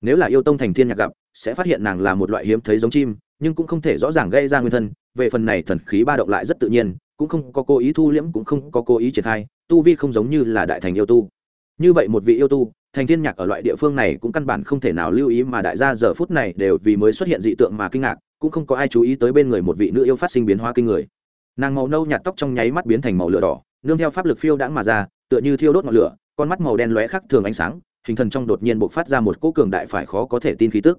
Nếu là yêu tông thành thiên nhạc gặp, sẽ phát hiện nàng là một loại hiếm thấy giống chim, nhưng cũng không thể rõ ràng gây ra nguyên thân, về phần này thần khí ba động lại rất tự nhiên cũng không có cố ý thu liễm, cũng không có cố ý triển khai, tu vi không giống như là đại thành yêu tu. Như vậy một vị yêu tu, thành thiên nhạc ở loại địa phương này cũng căn bản không thể nào lưu ý mà đại gia giờ phút này đều vì mới xuất hiện dị tượng mà kinh ngạc, cũng không có ai chú ý tới bên người một vị nữ yêu phát sinh biến hóa kinh người. Nàng màu nâu nhạt tóc trong nháy mắt biến thành màu lửa đỏ, nương theo pháp lực phiêu đãng mà ra, tựa như thiêu đốt ngọn lửa, con mắt màu đen lóe khắc thường ánh sáng, hình thần trong đột nhiên bộc phát ra một cỗ cường đại phải khó có thể tin khí tức.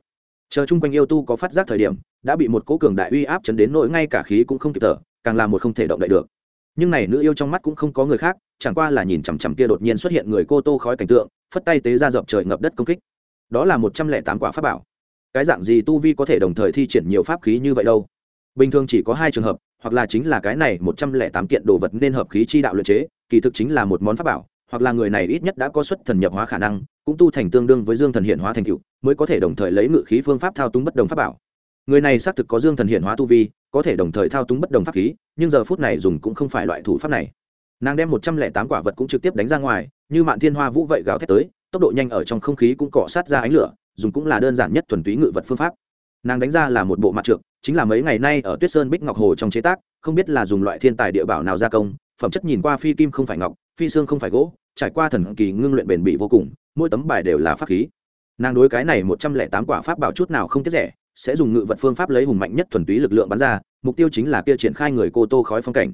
Chờ chung quanh yêu tu có phát giác thời điểm, đã bị một cỗ cường đại uy áp chấn đến nỗi ngay cả khí cũng không kịp thở càng là một không thể động đậy được. Nhưng này nữ yêu trong mắt cũng không có người khác, chẳng qua là nhìn chằm chằm kia đột nhiên xuất hiện người cô tô khói cảnh tượng, phất tay tế ra dập trời ngập đất công kích. Đó là một trăm lẻ tám quả pháp bảo. Cái dạng gì tu vi có thể đồng thời thi triển nhiều pháp khí như vậy đâu? Bình thường chỉ có hai trường hợp, hoặc là chính là cái này một trăm lẻ tám kiện đồ vật nên hợp khí chi đạo luyện chế, kỳ thực chính là một món pháp bảo, hoặc là người này ít nhất đã có xuất thần nhập hóa khả năng, cũng tu thành tương đương với dương thần hiện hóa thành cựu mới có thể đồng thời lấy ngự khí phương pháp thao túng bất đồng pháp bảo người này xác thực có dương thần hiện hóa tu vi, có thể đồng thời thao túng bất đồng pháp khí, nhưng giờ phút này dùng cũng không phải loại thủ pháp này. Nàng đem một trăm lẻ tám quả vật cũng trực tiếp đánh ra ngoài, như mạn thiên hoa vũ vậy gào thét tới, tốc độ nhanh ở trong không khí cũng cọ sát ra ánh lửa, dùng cũng là đơn giản nhất thuần túy ngự vật phương pháp. Nàng đánh ra là một bộ mặt trượt chính là mấy ngày nay ở tuyết sơn bích ngọc hồ trong chế tác, không biết là dùng loại thiên tài địa bảo nào gia công, phẩm chất nhìn qua phi kim không phải ngọc, phi xương không phải gỗ, trải qua thần kỳ ngưng luyện bền bỉ vô cùng, mỗi tấm bài đều là pháp khí. Nàng đối cái này một trăm lẻ tám quả pháp bảo chút nào không tiết rẻ sẽ dùng ngự vật phương pháp lấy hùng mạnh nhất thuần túy lực lượng bắn ra, mục tiêu chính là kia triển khai người cô tô khói phong cảnh.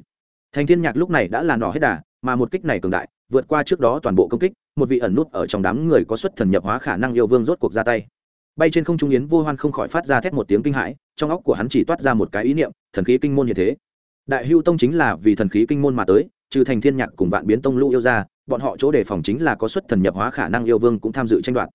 Thành thiên nhạc lúc này đã là nỏ hết đà, mà một kích này cường đại, vượt qua trước đó toàn bộ công kích, một vị ẩn nút ở trong đám người có xuất thần nhập hóa khả năng yêu vương rốt cuộc ra tay. Bay trên không trung yến vô hoan không khỏi phát ra thét một tiếng kinh hãi, trong óc của hắn chỉ toát ra một cái ý niệm, thần khí kinh môn như thế. Đại hưu tông chính là vì thần khí kinh môn mà tới, trừ thành thiên nhạc cùng vạn biến tông lũ yêu ra, bọn họ chỗ đề phòng chính là có xuất thần nhập hóa khả năng yêu vương cũng tham dự tranh đoạt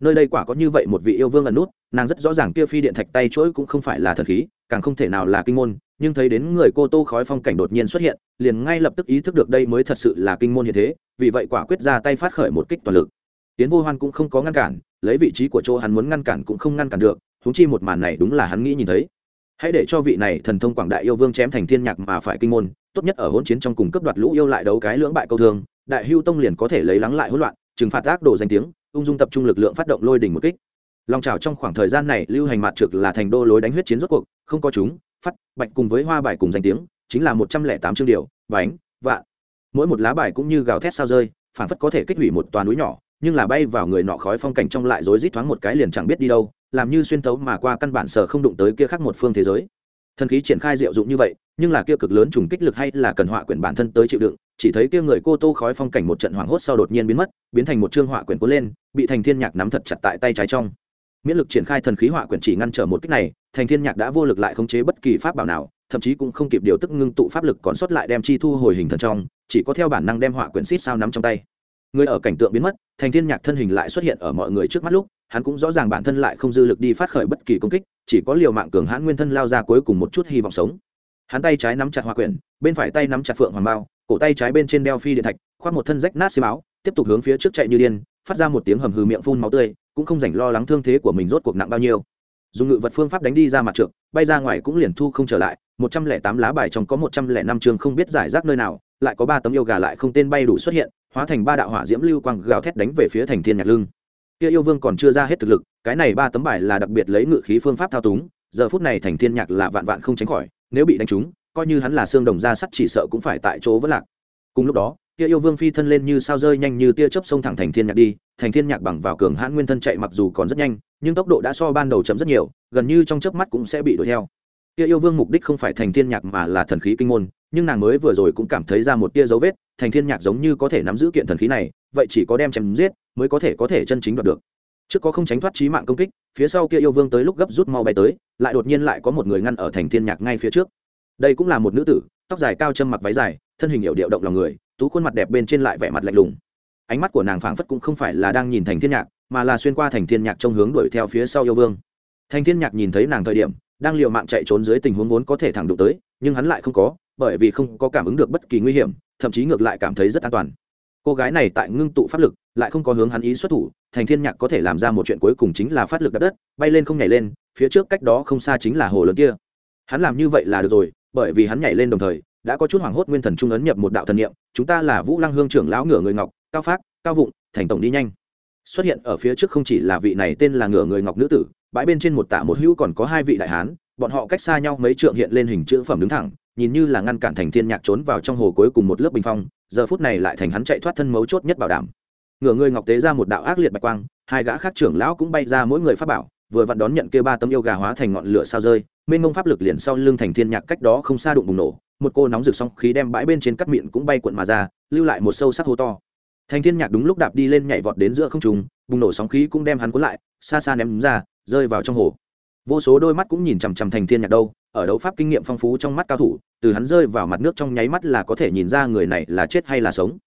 nơi đây quả có như vậy một vị yêu vương ẩn nút, nàng rất rõ ràng kia phi điện thạch tay chuỗi cũng không phải là thần khí, càng không thể nào là kinh môn, nhưng thấy đến người cô tô khói phong cảnh đột nhiên xuất hiện, liền ngay lập tức ý thức được đây mới thật sự là kinh môn như thế, vì vậy quả quyết ra tay phát khởi một kích toàn lực. Tiến vô hoan cũng không có ngăn cản, lấy vị trí của chỗ hắn muốn ngăn cản cũng không ngăn cản được thúng chi một màn này đúng là hắn nghĩ nhìn thấy. Hãy để cho vị này thần thông quảng đại yêu vương chém thành thiên nhạc mà phải kinh môn, tốt nhất ở hỗn chiến trong cùng cấp đoạt lũ yêu lại đấu cái lưỡng bại câu thương, đại hưu tông liền có thể lấy lắng lại hỗn loạn trừng phạt ác đồ danh tiếng, ung dung tập trung lực lượng phát động lôi đỉnh một kích. Lòng trào trong khoảng thời gian này lưu hành mặt trực là thành đô lối đánh huyết chiến rốt cuộc, không có chúng, phát, bạch cùng với hoa bài cùng danh tiếng, chính là một trăm lẻ tám chương điều, bánh, vạn. Mỗi một lá bài cũng như gào thét sao rơi phản phất có thể kích hủy một toàn núi nhỏ, nhưng là bay vào người nọ khói phong cảnh trong lại rối rít thoáng một cái liền chẳng biết đi đâu, làm như xuyên tấu mà qua căn bản sở không đụng tới kia khác một phương thế giới. Thần khí triển khai diệu dụng như vậy, nhưng là kia cực lớn trùng kích lực hay là cần họa quyển bản thân tới chịu đựng, chỉ thấy kia người cô tô khói phong cảnh một trận hoảng hốt sau đột nhiên biến mất biến thành một chương họa quyển cuốn lên, bị thành thiên nhạc nắm thật chặt tại tay trái trong. Miễn lực triển khai thần khí họa quyển chỉ ngăn trở một kích này, thành thiên nhạc đã vô lực lại khống chế bất kỳ pháp bảo nào, thậm chí cũng không kịp điều tức ngưng tụ pháp lực còn sót lại đem chi thu hồi hình thần trong, chỉ có theo bản năng đem họa quyển xít sao nắm trong tay. Người ở cảnh tượng biến mất, thành thiên nhạc thân hình lại xuất hiện ở mọi người trước mắt lúc, hắn cũng rõ ràng bản thân lại không dư lực đi phát khởi bất kỳ công kích, chỉ có liều mạng cường hãn nguyên thân lao ra cuối cùng một chút hy vọng sống. Hắn tay trái nắm chặt hoa quyển, bên phải tay nắm chặt phượng hoàng bao, cổ tay trái bên trên đeo phi điện thạch, khoác một thân rách nát xi báo tiếp tục hướng phía trước chạy như điên, phát ra một tiếng hầm hừ miệng phun máu tươi, cũng không rảnh lo lắng thương thế của mình rốt cuộc nặng bao nhiêu. Dùng ngự vật phương pháp đánh đi ra mặt trượt bay ra ngoài cũng liền thu không trở lại, một trăm lẻ tám lá bài trong có một trăm lẻ năm trường không biết giải rác nơi nào, lại có ba tấm yêu gà lại không tên bay đủ xuất hiện, hóa thành ba đạo hỏa diễm lưu quang gào thét đánh về phía thành thiên nhạc lưng. Kia yêu vương còn chưa ra hết thực lực, cái này ba tấm bài là đặc biệt lấy ngự khí phương pháp thao túng, giờ phút này thành thiên nhạc là vạn vạn không tránh khỏi, nếu bị đánh trúng, coi như hắn là xương đồng ra sắt chỉ sợ cũng phải tại chỗ vỡ lạc. Cùng lúc đó kia yêu vương phi thân lên như sao rơi nhanh như tia chớp sông thẳng thành thiên nhạc đi, thành thiên nhạc bằng vào cường hãn nguyên thân chạy mặc dù còn rất nhanh, nhưng tốc độ đã so ban đầu chậm rất nhiều, gần như trong chớp mắt cũng sẽ bị đuổi theo. Kia yêu vương mục đích không phải thành thiên nhạc mà là thần khí kinh môn, nhưng nàng mới vừa rồi cũng cảm thấy ra một tia dấu vết, thành thiên nhạc giống như có thể nắm giữ kiện thần khí này, vậy chỉ có đem chém giết mới có thể có thể chân chính đoạt được. Trước có không tránh thoát trí mạng công kích, phía sau kia yêu vương tới lúc gấp rút mau bay tới, lại đột nhiên lại có một người ngăn ở thành thiên nhạc ngay phía trước. Đây cũng là một nữ tử, tóc dài cao châm mặc váy dài, thân hình hiệu điệu động lòng người tú khuôn mặt đẹp bên trên lại vẻ mặt lạnh lùng. Ánh mắt của nàng phảng phất cũng không phải là đang nhìn thành thiên nhạc, mà là xuyên qua thành thiên nhạc trong hướng đuổi theo phía sau yêu vương. Thành thiên nhạc nhìn thấy nàng thời điểm, đang liều mạng chạy trốn dưới tình huống vốn có thể thẳng đụng tới, nhưng hắn lại không có, bởi vì không có cảm ứng được bất kỳ nguy hiểm, thậm chí ngược lại cảm thấy rất an toàn. Cô gái này tại ngưng tụ pháp lực, lại không có hướng hắn ý xuất thủ, thành thiên nhạc có thể làm ra một chuyện cuối cùng chính là phát lực đập đất, bay lên không nhảy lên, phía trước cách đó không xa chính là hồ lớn kia. Hắn làm như vậy là được rồi, bởi vì hắn nhảy lên đồng thời đã có chút hoảng hốt nguyên thần trung ấn nhập một đạo thần niệm, chúng ta là vũ lăng hương trưởng lão ngửa người ngọc, cao phát cao vụng, thành tổng đi nhanh. Xuất hiện ở phía trước không chỉ là vị này tên là ngửa người ngọc nữ tử, bãi bên trên một tạ một hữu còn có hai vị đại hán, bọn họ cách xa nhau mấy trượng hiện lên hình chữ phẩm đứng thẳng, nhìn như là ngăn cản thành thiên nhạc trốn vào trong hồ cuối cùng một lớp bình phong, giờ phút này lại thành hắn chạy thoát thân mấu chốt nhất bảo đảm. Ngửa người ngọc tế ra một đạo ác liệt bạch quang, hai gã khác trưởng lão cũng bay ra mỗi người pháp bảo, vừa vặn đón nhận kia ba tấm yêu gà hóa thành ngọn lửa sao rơi mênh mông pháp lực liền sau lưng thành thiên nhạc cách đó không xa đụng bùng nổ, một cô nóng rực xong khí đem bãi bên trên cắt miệng cũng bay cuộn mà ra, lưu lại một sâu sắc hố to. Thành thiên nhạc đúng lúc đạp đi lên nhảy vọt đến giữa không trung, bùng nổ sóng khí cũng đem hắn cuốn lại, xa xa ném ra, rơi vào trong hồ. Vô số đôi mắt cũng nhìn chằm chằm thành thiên nhạc đâu, ở đấu pháp kinh nghiệm phong phú trong mắt cao thủ, từ hắn rơi vào mặt nước trong nháy mắt là có thể nhìn ra người này là chết hay là sống.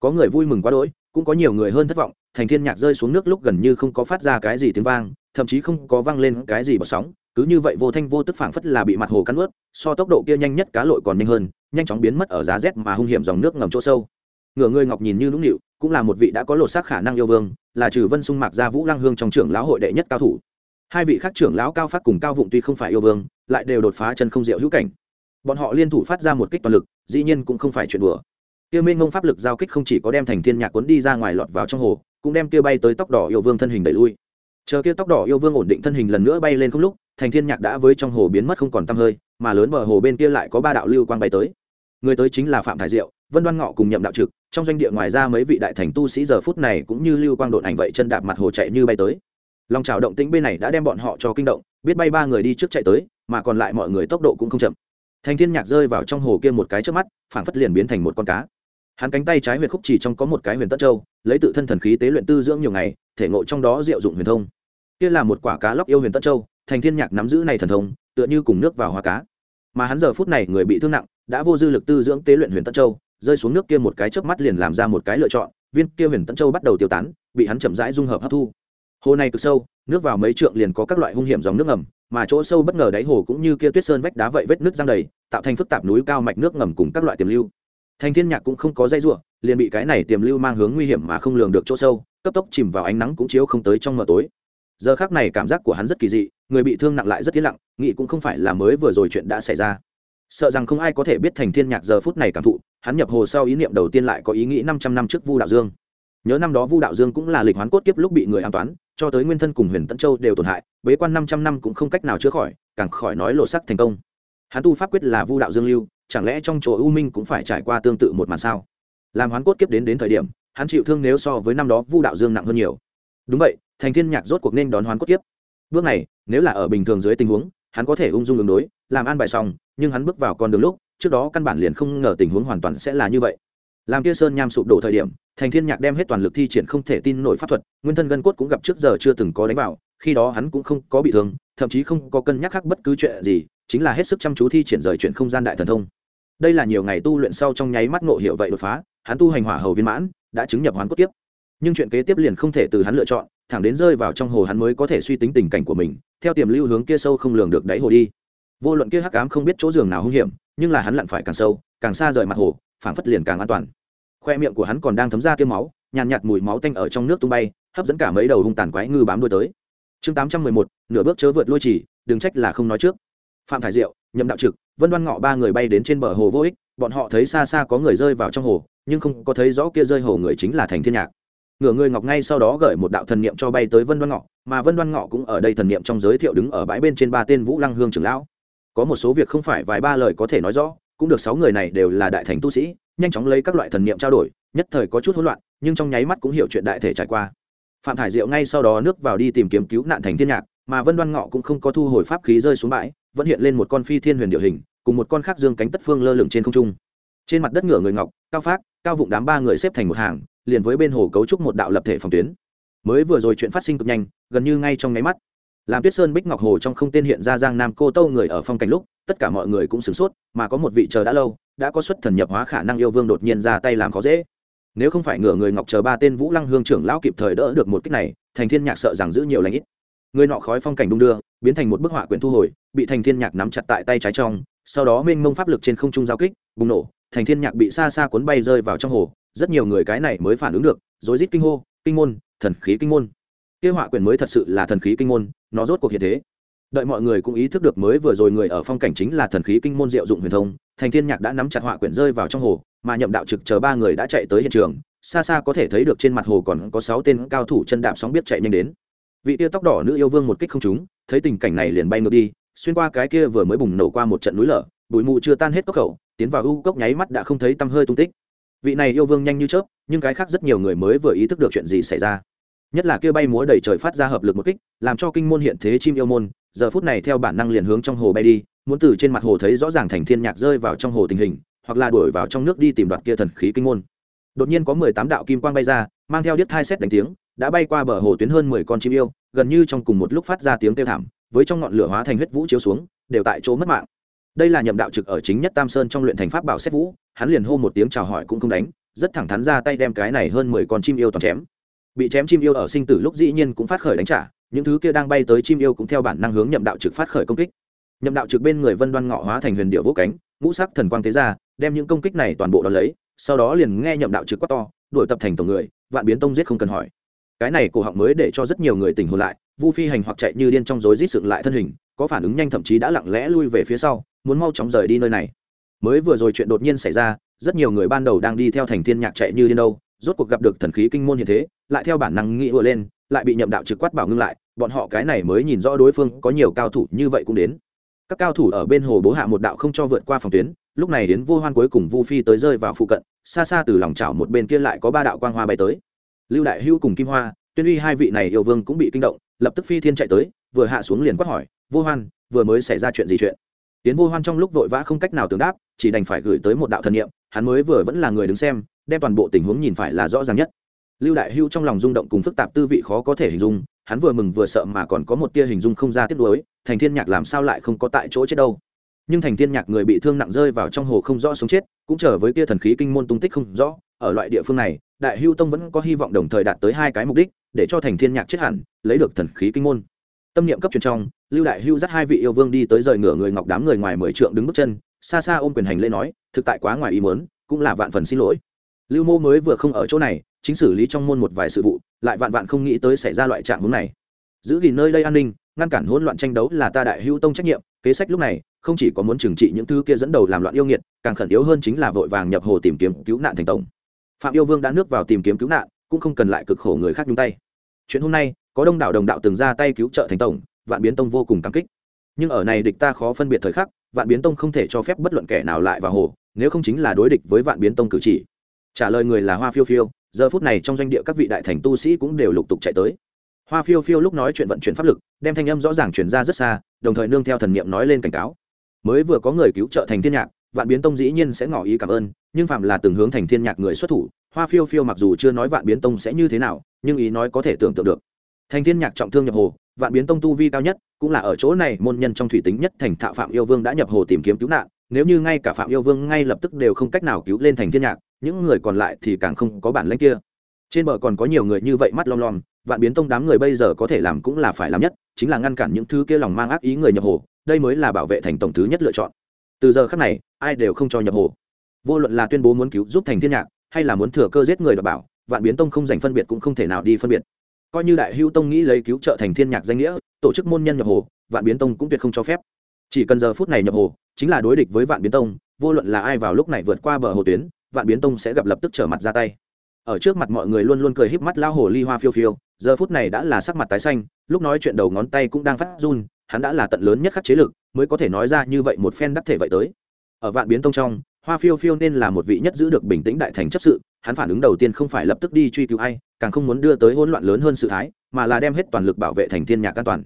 Có người vui mừng quá đỗi, cũng có nhiều người hơn thất vọng, thành thiên nhạc rơi xuống nước lúc gần như không có phát ra cái gì tiếng vang, thậm chí không có vang lên cái gì bọt sóng cứ như vậy vô thanh vô tức phảng phất là bị mặt hồ cắn ướt, so tốc độ kia nhanh nhất cá lội còn nhanh hơn, nhanh chóng biến mất ở giá rét mà hung hiểm dòng nước ngầm chỗ sâu. Ngửa ngươi ngọc nhìn như nũng nịu, cũng là một vị đã có lột xác khả năng yêu vương, là trừ vân sung mạc gia vũ lăng hương trong trưởng lão hội đệ nhất cao thủ. Hai vị khác trưởng lão cao phát cùng cao vụng tuy không phải yêu vương, lại đều đột phá chân không diệu hữu cảnh. Bọn họ liên thủ phát ra một kích toàn lực, dĩ nhiên cũng không phải chuyện đùa. Kia minh ngông pháp lực giao kích không chỉ có đem thành thiên nhạc cuốn đi ra ngoài lọt vào trong hồ, cũng đem kia bay tới tóc đỏ yêu vương thân hình đẩy lui. Chờ kia tóc đỏ yêu vương ổn định thân hình lần nữa bay lên không lúc thành thiên nhạc đã với trong hồ biến mất không còn tăm hơi, mà lớn bờ hồ bên kia lại có ba đạo lưu quang bay tới. Người tới chính là phạm thái diệu, vân đoan ngọ cùng nhậm đạo trực, trong doanh địa ngoài ra mấy vị đại thành tu sĩ giờ phút này cũng như lưu quang độn ảnh vậy chân đạp mặt hồ chạy như bay tới. Lòng trào động tĩnh bên này đã đem bọn họ cho kinh động, biết bay ba người đi trước chạy tới, mà còn lại mọi người tốc độ cũng không chậm. Thành thiên nhạc rơi vào trong hồ kia một cái trước mắt, phảng phất liền biến thành một con cá. Hắn cánh tay trái huyền khúc chỉ trong có một cái huyền tất châu, lấy tự thân thần khí tế luyện tư dưỡng nhiều ngày, thể ngộ trong đó diệu dụng huyền thông. Kia là một quả cá lóc yêu huyền tất châu thành thiên nhạc nắm giữ này thần thông, tựa như cùng nước vào hoa cá. Mà hắn giờ phút này người bị thương nặng, đã vô dư lực tư dưỡng tế luyện huyền tất châu, rơi xuống nước kia một cái chớp mắt liền làm ra một cái lựa chọn, viên kia huyền tất châu bắt đầu tiêu tán, bị hắn chậm rãi dung hợp hấp thu. Hồ này cực sâu, nước vào mấy trượng liền có các loại hung hiểm dòng nước ngầm, mà chỗ sâu bất ngờ đáy hồ cũng như kia tuyết sơn vách đá vậy vết nước giang đầy, tạo thành phức tạp núi cao mạch nước ngầm cùng các loại tiềm lưu. Thành thiên nhạc cũng không có dây rủa, liền bị cái này tiềm lưu mang hướng nguy hiểm mà không lường được chỗ sâu, cấp tốc chìm vào ánh nắng cũng chiếu không tới trong mờ tối. Giờ khác này cảm giác của hắn rất kỳ dị người bị thương nặng lại rất yên lặng, nghĩ cũng không phải là mới vừa rồi chuyện đã xảy ra. Sợ rằng không ai có thể biết thành thiên nhạc giờ phút này cảm thụ, hắn nhập hồ sau ý niệm đầu tiên lại có ý nghĩ 500 năm trước vu đạo dương. Nhớ năm đó vu đạo dương cũng là lịch hoán cốt kiếp lúc bị người an toán, cho tới nguyên thân cùng huyền tấn châu đều tổn hại, bế quan 500 năm cũng không cách nào chữa khỏi, càng khỏi nói lộ sắc thành công. Hắn tu pháp quyết là vu đạo dương lưu, chẳng lẽ trong chỗ u minh cũng phải trải qua tương tự một màn sao? Làm hoán cốt kiếp đến đến thời điểm, hắn chịu thương nếu so với năm đó vu đạo dương nặng hơn nhiều. Đúng vậy, thành thiên nhạc rốt cuộc nên đón hoán cốt kiếp bước này, nếu là ở bình thường dưới tình huống, hắn có thể ung dung ứng đối, làm an bài xong, nhưng hắn bước vào con đường lúc, trước đó căn bản liền không ngờ tình huống hoàn toàn sẽ là như vậy. Làm kia sơn nham sụp đổ thời điểm, thành thiên nhạc đem hết toàn lực thi triển không thể tin nổi pháp thuật, nguyên thân gân cốt cũng gặp trước giờ chưa từng có đánh vào, khi đó hắn cũng không có bị thương, thậm chí không có cân nhắc khác bất cứ chuyện gì, chính là hết sức chăm chú thi triển rời chuyện không gian đại thần thông. Đây là nhiều ngày tu luyện sau trong nháy mắt ngộ hiệu vậy đột phá, hắn tu hành hỏa hầu viên mãn, đã chứng nhập hoán cốt tiếp. Nhưng chuyện kế tiếp liền không thể từ hắn lựa chọn thẳng đến rơi vào trong hồ hắn mới có thể suy tính tình cảnh của mình, theo tiềm lưu hướng kia sâu không lường được đáy hồ đi. Vô luận kia hắc ám không biết chỗ giường nào hung hiểm, nhưng là hắn lặn phải càng sâu, càng xa rời mặt hồ, phảng phất liền càng an toàn. Khoe miệng của hắn còn đang thấm ra tiêu máu, nhàn nhạt mùi máu tanh ở trong nước tung bay, hấp dẫn cả mấy đầu hung tàn quái ngư bám đuôi tới. Chương tám trăm mười một, nửa bước chớ vượt lôi chỉ, đừng trách là không nói trước. Phạm thải diệu, nhậm đạo trực, vân đoan ngọ ba người bay đến trên bờ hồ vô ích, bọn họ thấy xa xa có người rơi vào trong hồ, nhưng không có thấy rõ kia rơi hồ người chính là thành thiên nhạc ngửa người ngọc ngay sau đó gửi một đạo thần niệm cho bay tới vân đoan ngọ, mà vân đoan ngọ cũng ở đây thần niệm trong giới thiệu đứng ở bãi bên trên ba tên vũ lăng hương trưởng lão. Có một số việc không phải vài ba lời có thể nói rõ, cũng được sáu người này đều là đại thành tu sĩ, nhanh chóng lấy các loại thần niệm trao đổi, nhất thời có chút hỗn loạn, nhưng trong nháy mắt cũng hiểu chuyện đại thể trải qua. Phạm thải diệu ngay sau đó nước vào đi tìm kiếm cứu nạn thành thiên nhạc, mà vân đoan ngọ cũng không có thu hồi pháp khí rơi xuống bãi, vẫn hiện lên một con phi thiên huyền điệu hình, cùng một con khác dương cánh tất phương lơ lửng trên không trung. Trên mặt đất ngửa người ngọc, cao phát cao vụng đám ba người xếp thành một hàng liền với bên hồ cấu trúc một đạo lập thể phòng tuyến. Mới vừa rồi chuyện phát sinh cực nhanh, gần như ngay trong nháy mắt. Làm tuyết sơn bích ngọc hồ trong không tên hiện ra giang nam cô tâu người ở phong cảnh lúc, tất cả mọi người cũng sửng sốt, mà có một vị chờ đã lâu, đã có xuất thần nhập hóa khả năng yêu vương đột nhiên ra tay làm khó dễ. Nếu không phải ngửa người ngọc chờ ba tên vũ lăng hương trưởng lão kịp thời đỡ được một kích này, thành thiên nhạc sợ rằng giữ nhiều lãnh ít. Người nọ khói phong cảnh đung đưa, biến thành một bức họa quyển thu hồi, bị thành thiên nhạc nắm chặt tại tay trái trong, sau đó mênh mông pháp lực trên không trung giao kích, bùng nổ, thành thiên nhạc bị xa xa cuốn bay rơi vào trong hồ rất nhiều người cái này mới phản ứng được, rối rít kinh hô, kinh môn, thần khí kinh môn. Kia họa quyển mới thật sự là thần khí kinh môn, nó rốt cuộc hiện thế. Đợi mọi người cũng ý thức được mới vừa rồi người ở phong cảnh chính là thần khí kinh môn diệu dụng huyền thông, thành thiên nhạc đã nắm chặt họa quyển rơi vào trong hồ, mà nhậm đạo trực chờ ba người đã chạy tới hiện trường, xa xa có thể thấy được trên mặt hồ còn có sáu tên cao thủ chân đạp sóng biết chạy nhanh đến. Vị tia tóc đỏ nữ yêu vương một kích không trúng, thấy tình cảnh này liền bay ngược đi, xuyên qua cái kia vừa mới bùng nổ qua một trận núi lở, bụi mù chưa tan hết cốc khẩu, tiến vào u cốc nháy mắt đã không thấy tăm hơi tung tích vị này yêu vương nhanh như chớp, nhưng cái khác rất nhiều người mới vừa ý thức được chuyện gì xảy ra. Nhất là kia bay múa đầy trời phát ra hợp lực một kích, làm cho kinh môn hiện thế chim yêu môn, giờ phút này theo bản năng liền hướng trong hồ bay đi, muốn từ trên mặt hồ thấy rõ ràng thành thiên nhạc rơi vào trong hồ tình hình, hoặc là đuổi vào trong nước đi tìm đoạt kia thần khí kinh môn. Đột nhiên có mười tám đạo kim quang bay ra, mang theo điếc hai xét đánh tiếng, đã bay qua bờ hồ tuyến hơn mười con chim yêu, gần như trong cùng một lúc phát ra tiếng kêu thảm, với trong ngọn lửa hóa thành huyết vũ chiếu xuống, đều tại chỗ mất mạng. Đây là nhậm đạo trực ở chính nhất tam sơn trong luyện thành pháp bảo xét vũ hắn liền hô một tiếng chào hỏi cũng không đánh, rất thẳng thắn ra tay đem cái này hơn mười con chim yêu toàn chém. Bị chém chim yêu ở sinh tử lúc dĩ nhiên cũng phát khởi đánh trả, những thứ kia đang bay tới chim yêu cũng theo bản năng hướng nhậm đạo trực phát khởi công kích. Nhậm đạo trực bên người vân đoan ngọ hóa thành huyền điệu vỗ cánh, ngũ sắc thần quang tế ra, đem những công kích này toàn bộ đón lấy, sau đó liền nghe nhậm đạo trực quát to, đuổi tập thành tổng người, vạn biến tông giết không cần hỏi. Cái này cổ họng mới để cho rất nhiều người tỉnh hồn lại, vu phi hành hoặc chạy như điên trong rối rít dựng lại thân hình, có phản ứng nhanh thậm chí đã lặng lẽ lui về phía sau, muốn mau chóng rời đi nơi này mới vừa rồi chuyện đột nhiên xảy ra, rất nhiều người ban đầu đang đi theo thành thiên nhạc chạy như điên đâu, rốt cuộc gặp được thần khí kinh môn hiện thế, lại theo bản năng nghĩ vừa lên, lại bị nhậm đạo trực quát bảo ngưng lại, bọn họ cái này mới nhìn rõ đối phương có nhiều cao thủ như vậy cũng đến. Các cao thủ ở bên hồ bố hạ một đạo không cho vượt qua phòng tuyến, lúc này đến vô hoan cuối cùng vu phi tới rơi vào phụ cận, xa xa từ lòng chảo một bên kia lại có ba đạo quang hoa bay tới. Lưu đại hưu cùng kim hoa, tuyên uy hai vị này yêu vương cũng bị kinh động, lập tức phi thiên chạy tới, vừa hạ xuống liền quát hỏi, vô hoan, vừa mới xảy ra chuyện gì chuyện? Tiến vô hoan trong lúc vội vã không cách nào tương đáp, chỉ đành phải gửi tới một đạo thần niệm, hắn mới vừa vẫn là người đứng xem, đem toàn bộ tình huống nhìn phải là rõ ràng nhất. Lưu đại hưu trong lòng rung động cùng phức tạp tư vị khó có thể hình dung, hắn vừa mừng vừa sợ mà còn có một tia hình dung không ra tiếp nối thành thiên nhạc làm sao lại không có tại chỗ chết đâu. Nhưng thành thiên nhạc người bị thương nặng rơi vào trong hồ không rõ sống chết, cũng trở với tia thần khí kinh môn tung tích không rõ, ở loại địa phương này, đại hưu tông vẫn có hy vọng đồng thời đạt tới hai cái mục đích, để cho thành thiên nhạc chết hẳn, lấy được thần khí kinh môn tâm niệm cấp truyền trong, lưu đại hưu dắt hai vị yêu vương đi tới rời ngửa người ngọc đám người ngoài mười trượng đứng bước chân, xa xa ôm quyền hành lễ nói, thực tại quá ngoài ý muốn, cũng là vạn phần xin lỗi. Lưu mô mới vừa không ở chỗ này, chính xử lý trong môn một vài sự vụ, lại vạn vạn không nghĩ tới xảy ra loại trạng hướng này. Giữ gìn nơi đây an ninh, ngăn cản hỗn loạn tranh đấu là ta đại hữu tông trách nhiệm, kế sách lúc này, không chỉ có muốn trừng trị những thứ kia dẫn đầu làm loạn yêu nghiệt, càng khẩn yếu hơn chính là vội vàng nhập hồ tìm kiếm cứu nạn thành tổng. Phạm yêu vương đã nước vào tìm kiếm cứu nạn, cũng không cần lại cực khổ người khác nhung tay. Chuyện hôm nay có đông đảo đồng đạo từng ra tay cứu trợ thành tổng, vạn biến tông vô cùng cảm kích. Nhưng ở này địch ta khó phân biệt thời khắc, vạn biến tông không thể cho phép bất luận kẻ nào lại vào hồ, nếu không chính là đối địch với vạn biến tông cử chỉ. Trả lời người là hoa phiêu phiêu, giờ phút này trong doanh địa các vị đại thành tu sĩ cũng đều lục tục chạy tới. Hoa phiêu phiêu lúc nói chuyện vận chuyển pháp lực, đem thanh âm rõ ràng chuyển ra rất xa, đồng thời nương theo thần niệm nói lên cảnh cáo. Mới vừa có người cứu trợ thành thiên nhạc, vạn biến tông dĩ nhiên sẽ ngỏ ý cảm ơn, nhưng phạm là từng hướng thành thiên nhạc người xuất thủ, hoa phiêu phiêu mặc dù chưa nói vạn biến tông sẽ như thế nào, nhưng ý nói có thể tưởng tượng được thành thiên nhạc trọng thương nhập hồ, vạn biến tông tu vi cao nhất, cũng là ở chỗ này, môn nhân trong thủy tính nhất thành thạo phạm yêu vương đã nhập hồ tìm kiếm cứu nạn, nếu như ngay cả phạm yêu vương ngay lập tức đều không cách nào cứu lên thành thiên nhạc, những người còn lại thì càng không có bản lãnh kia. Trên bờ còn có nhiều người như vậy mắt lom lom, vạn biến tông đám người bây giờ có thể làm cũng là phải làm nhất, chính là ngăn cản những thứ kia lòng mang ác ý người nhập hồ, đây mới là bảo vệ thành tổng thứ nhất lựa chọn. Từ giờ khác này, ai đều không cho nhập hồ. Vô luận là tuyên bố muốn cứu giúp thành thiên nhạc, hay là muốn thừa cơ giết người đảm bảo, vạn biến tông không dành phân biệt cũng không thể nào đi phân biệt coi như đại hữu tông nghĩ lấy cứu trợ thành thiên nhạc danh nghĩa, tổ chức môn nhân nhập hồ, vạn biến tông cũng tuyệt không cho phép. Chỉ cần giờ phút này nhập hồ, chính là đối địch với vạn biến tông, vô luận là ai vào lúc này vượt qua bờ hồ tuyến, vạn biến tông sẽ gặp lập tức trở mặt ra tay. Ở trước mặt mọi người luôn luôn cười híp mắt lao hồ ly hoa phiêu phiêu, giờ phút này đã là sắc mặt tái xanh, lúc nói chuyện đầu ngón tay cũng đang phát run, hắn đã là tận lớn nhất khắc chế lực, mới có thể nói ra như vậy một phen đắc thể vậy tới. Ở vạn biến tông trong, hoa phiêu phiêu nên là một vị nhất giữ được bình tĩnh đại thành chấp sự, hắn phản ứng đầu tiên không phải lập tức đi truy cứu ai càng không muốn đưa tới hỗn loạn lớn hơn sự thái mà là đem hết toàn lực bảo vệ thành thiên nhạc an toàn.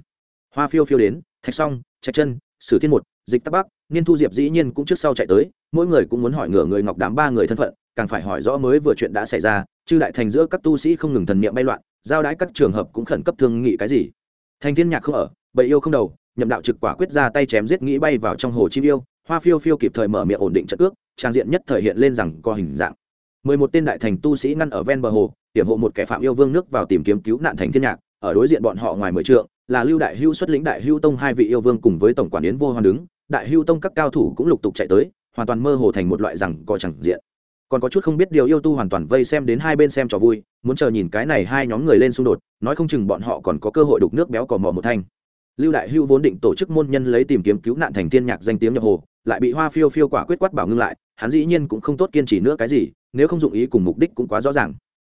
Hoa phiêu phiêu đến thạch song, trạch chân sử thiên một dịch tắc bắc niên thu diệp dĩ nhiên cũng trước sau chạy tới mỗi người cũng muốn hỏi ngửa người ngọc đám ba người thân phận càng phải hỏi rõ mới vừa chuyện đã xảy ra chư đại thành giữa các tu sĩ không ngừng thần niệm bay loạn giao đái các trường hợp cũng khẩn cấp thương nghị cái gì. Thành thiên nhạc không ở bậy yêu không đầu nhậm đạo trực quả quyết ra tay chém giết nghĩ bay vào trong hồ chim yêu hoa phiêu phiêu kịp thời mở miệng ổn định trận ước trang diện nhất thời hiện lên rằng có hình dạng mười một tên đại thành tu sĩ ngăn ở ven bờ hồ, hiểm hộ một kẻ phạm yêu vương nước vào tìm kiếm cứu nạn thành thiên nhạc, ở đối diện bọn họ ngoài mười trượng, là lưu đại hưu xuất lĩnh đại hưu tông hai vị yêu vương cùng với tổng quản yến vô hoan đứng. Đại hưu tông các cao thủ cũng lục tục chạy tới, hoàn toàn mơ hồ thành một loại rằng có chẳng diện. Còn có chút không biết điều yêu tu hoàn toàn vây xem đến hai bên xem trò vui, muốn chờ nhìn cái này hai nhóm người lên xung đột, nói không chừng bọn họ còn có cơ hội đục nước béo cò mò một thanh. Lưu đại hưu vốn định tổ chức môn nhân lấy tìm kiếm cứu nạn thành thiên nhạc danh tiếng nhập hồ, lại bị hoa phiêu phiêu quả quyết quát bảo ngưng lại, hắn dĩ nhiên cũng không tốt kiên trì nữa cái gì nếu không dụng ý cùng mục đích cũng quá rõ ràng.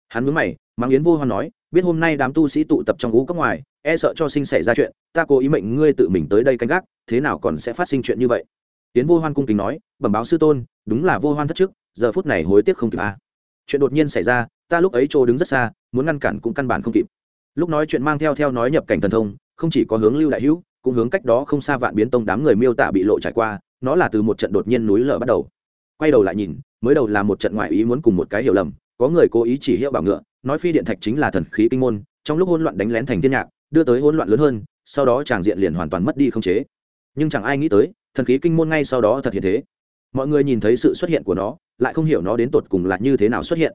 Hắn mướn mày mang yến vô hoan nói, biết hôm nay đám tu sĩ tụ tập trong ngũ cấp ngoài e sợ cho sinh xảy ra chuyện, ta cố ý mệnh ngươi tự mình tới đây canh gác, thế nào còn sẽ phát sinh chuyện như vậy? Yến vô hoan cung kính nói, bẩm báo sư tôn, đúng là vô hoan thất chức giờ phút này hối tiếc không kịp a à. chuyện đột nhiên xảy ra, ta lúc ấy trô đứng rất xa, muốn ngăn cản cũng căn bản không kịp. Lúc nói chuyện mang theo theo nói nhập cảnh thần thông, không chỉ có hướng lưu đại hữu, cũng hướng cách đó không xa vạn biến tông đám người miêu tả bị lộ trải qua, nó là từ một trận đột nhiên núi lở bắt đầu. Quay đầu lại nhìn mới đầu là một trận ngoại ý muốn cùng một cái hiểu lầm, có người cố ý chỉ hiệu bảo ngựa, nói phi điện thạch chính là thần khí kinh môn, trong lúc hỗn loạn đánh lén thành thiên nhạc, đưa tới hỗn loạn lớn hơn, sau đó tràng diện liền hoàn toàn mất đi không chế. Nhưng chẳng ai nghĩ tới, thần khí kinh môn ngay sau đó thật hiện thế. Mọi người nhìn thấy sự xuất hiện của nó, lại không hiểu nó đến tột cùng là như thế nào xuất hiện.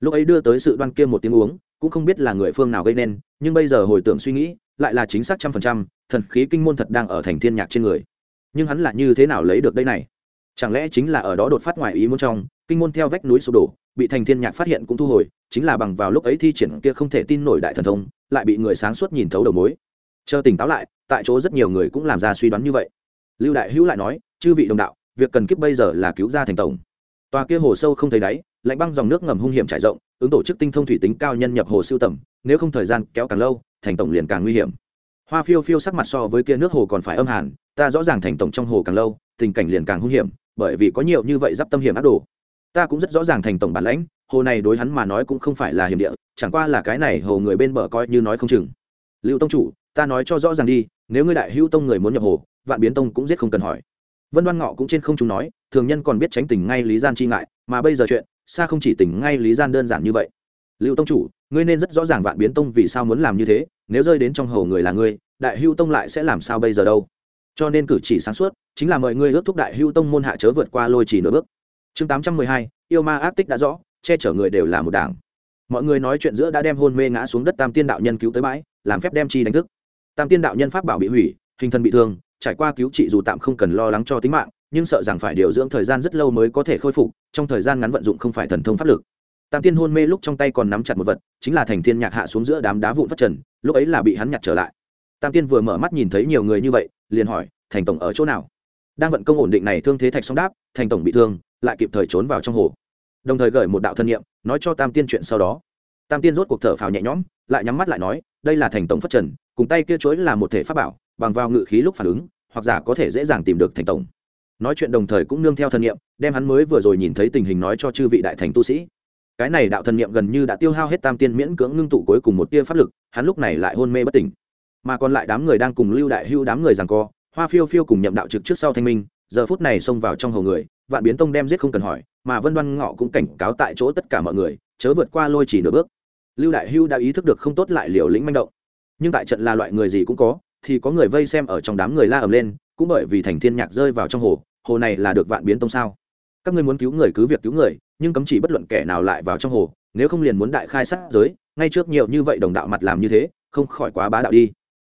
Lúc ấy đưa tới sự đoan kia một tiếng uống, cũng không biết là người phương nào gây nên, nhưng bây giờ hồi tưởng suy nghĩ, lại là chính xác trăm phần trăm, thần khí kinh môn thật đang ở thành thiên nhạc trên người. Nhưng hắn là như thế nào lấy được đây này? Chẳng lẽ chính là ở đó đột phát ngoài ý muốn trong, kinh môn theo vách núi sụp đổ, bị thành thiên nhạc phát hiện cũng thu hồi, chính là bằng vào lúc ấy thi triển kia không thể tin nổi đại thần thông, lại bị người sáng suốt nhìn thấu đầu mối. Chờ tỉnh táo lại, tại chỗ rất nhiều người cũng làm ra suy đoán như vậy. Lưu đại hữu lại nói, chư vị đồng đạo, việc cần kiếp bây giờ là cứu ra thành tổng. Tòa kia hồ sâu không thấy đáy, lạnh băng dòng nước ngầm hung hiểm trải rộng, ứng tổ chức tinh thông thủy tính cao nhân nhập hồ siêu tầm, nếu không thời gian kéo càng lâu, thành tổng liền càng nguy hiểm. Hoa phiêu phiêu sắc mặt so với kia nước hồ còn phải âm hàn, ta rõ ràng thành tổng trong hồ càng lâu, tình cảnh liền càng hung hiểm bởi vì có nhiều như vậy d tâm hiểm ác đồ. Ta cũng rất rõ ràng thành tổng bản lãnh, hồ này đối hắn mà nói cũng không phải là hiểm địa, chẳng qua là cái này hồ người bên bờ coi như nói không chừng. Lưu tông chủ, ta nói cho rõ ràng đi, nếu ngươi đại hữu tông người muốn nhập hồ, vạn biến tông cũng giết không cần hỏi. Vân đoan ngọ cũng trên không chúng nói, thường nhân còn biết tránh tình ngay lý gian chi ngại, mà bây giờ chuyện, xa không chỉ tình ngay lý gian đơn giản như vậy. Lưu tông chủ, ngươi nên rất rõ ràng vạn biến tông vì sao muốn làm như thế, nếu rơi đến trong hồ người là ngươi, đại hưu tông lại sẽ làm sao bây giờ đâu? Cho nên cử chỉ sáng suốt chính là mời ngươi ước thúc đại hưu tông môn hạ chớ vượt qua lôi chỉ nửa bước. Chương tám trăm mười hai, yêu ma ác tích đã rõ, che chở người đều là một đảng. Mọi người nói chuyện giữa đã đem hôn mê ngã xuống đất tam tiên đạo nhân cứu tới bãi, làm phép đem chi đánh thức. Tam tiên đạo nhân pháp bảo bị hủy, hình thân bị thương, trải qua cứu trị dù tạm không cần lo lắng cho tính mạng, nhưng sợ rằng phải điều dưỡng thời gian rất lâu mới có thể khôi phục, trong thời gian ngắn vận dụng không phải thần thông pháp lực. Tam tiên hôn mê lúc trong tay còn nắm chặt một vật, chính là thành thiên nhạc hạ xuống giữa đám đá vụn phát trần, lúc ấy là bị hắn nhặt trở lại. Tam tiên vừa mở mắt nhìn thấy nhiều người như vậy liền hỏi, thành tổng ở chỗ nào? Đang vận công ổn định này thương thế thạch song đáp, thành tổng bị thương, lại kịp thời trốn vào trong hồ. Đồng thời gửi một đạo thân nhiệm nói cho tam tiên chuyện sau đó. Tam tiên rốt cuộc thở phào nhẹ nhõm, lại nhắm mắt lại nói, đây là thành tổng phát trần, cùng tay kia chuối là một thể pháp bảo, bằng vào ngự khí lúc phản ứng, hoặc giả có thể dễ dàng tìm được thành tổng. Nói chuyện đồng thời cũng nương theo thân nhiệm đem hắn mới vừa rồi nhìn thấy tình hình nói cho chư vị đại thành tu sĩ. Cái này đạo thần niệm gần như đã tiêu hao hết tam tiên miễn cưỡng ngưng tụ cuối cùng một tia pháp lực, hắn lúc này lại hôn mê bất tỉnh mà còn lại đám người đang cùng lưu đại hưu đám người rằng co, hoa phiêu phiêu cùng nhậm đạo trực trước sau thanh minh, giờ phút này xông vào trong hầu người, vạn biến tông đem giết không cần hỏi, mà vân đoan ngọ cũng cảnh cáo tại chỗ tất cả mọi người, chớ vượt qua lôi chỉ nửa bước. Lưu đại hưu đã ý thức được không tốt lại liều lĩnh manh động. Nhưng tại trận là loại người gì cũng có, thì có người vây xem ở trong đám người la ầm lên, cũng bởi vì thành thiên nhạc rơi vào trong hồ hồ này là được vạn biến tông sao? Các ngươi muốn cứu người cứ việc cứu người, nhưng cấm chỉ bất luận kẻ nào lại vào trong hồ, nếu không liền muốn đại khai sát giới, ngay trước nhiều như vậy đồng đạo mặt làm như thế, không khỏi quá bá đạo đi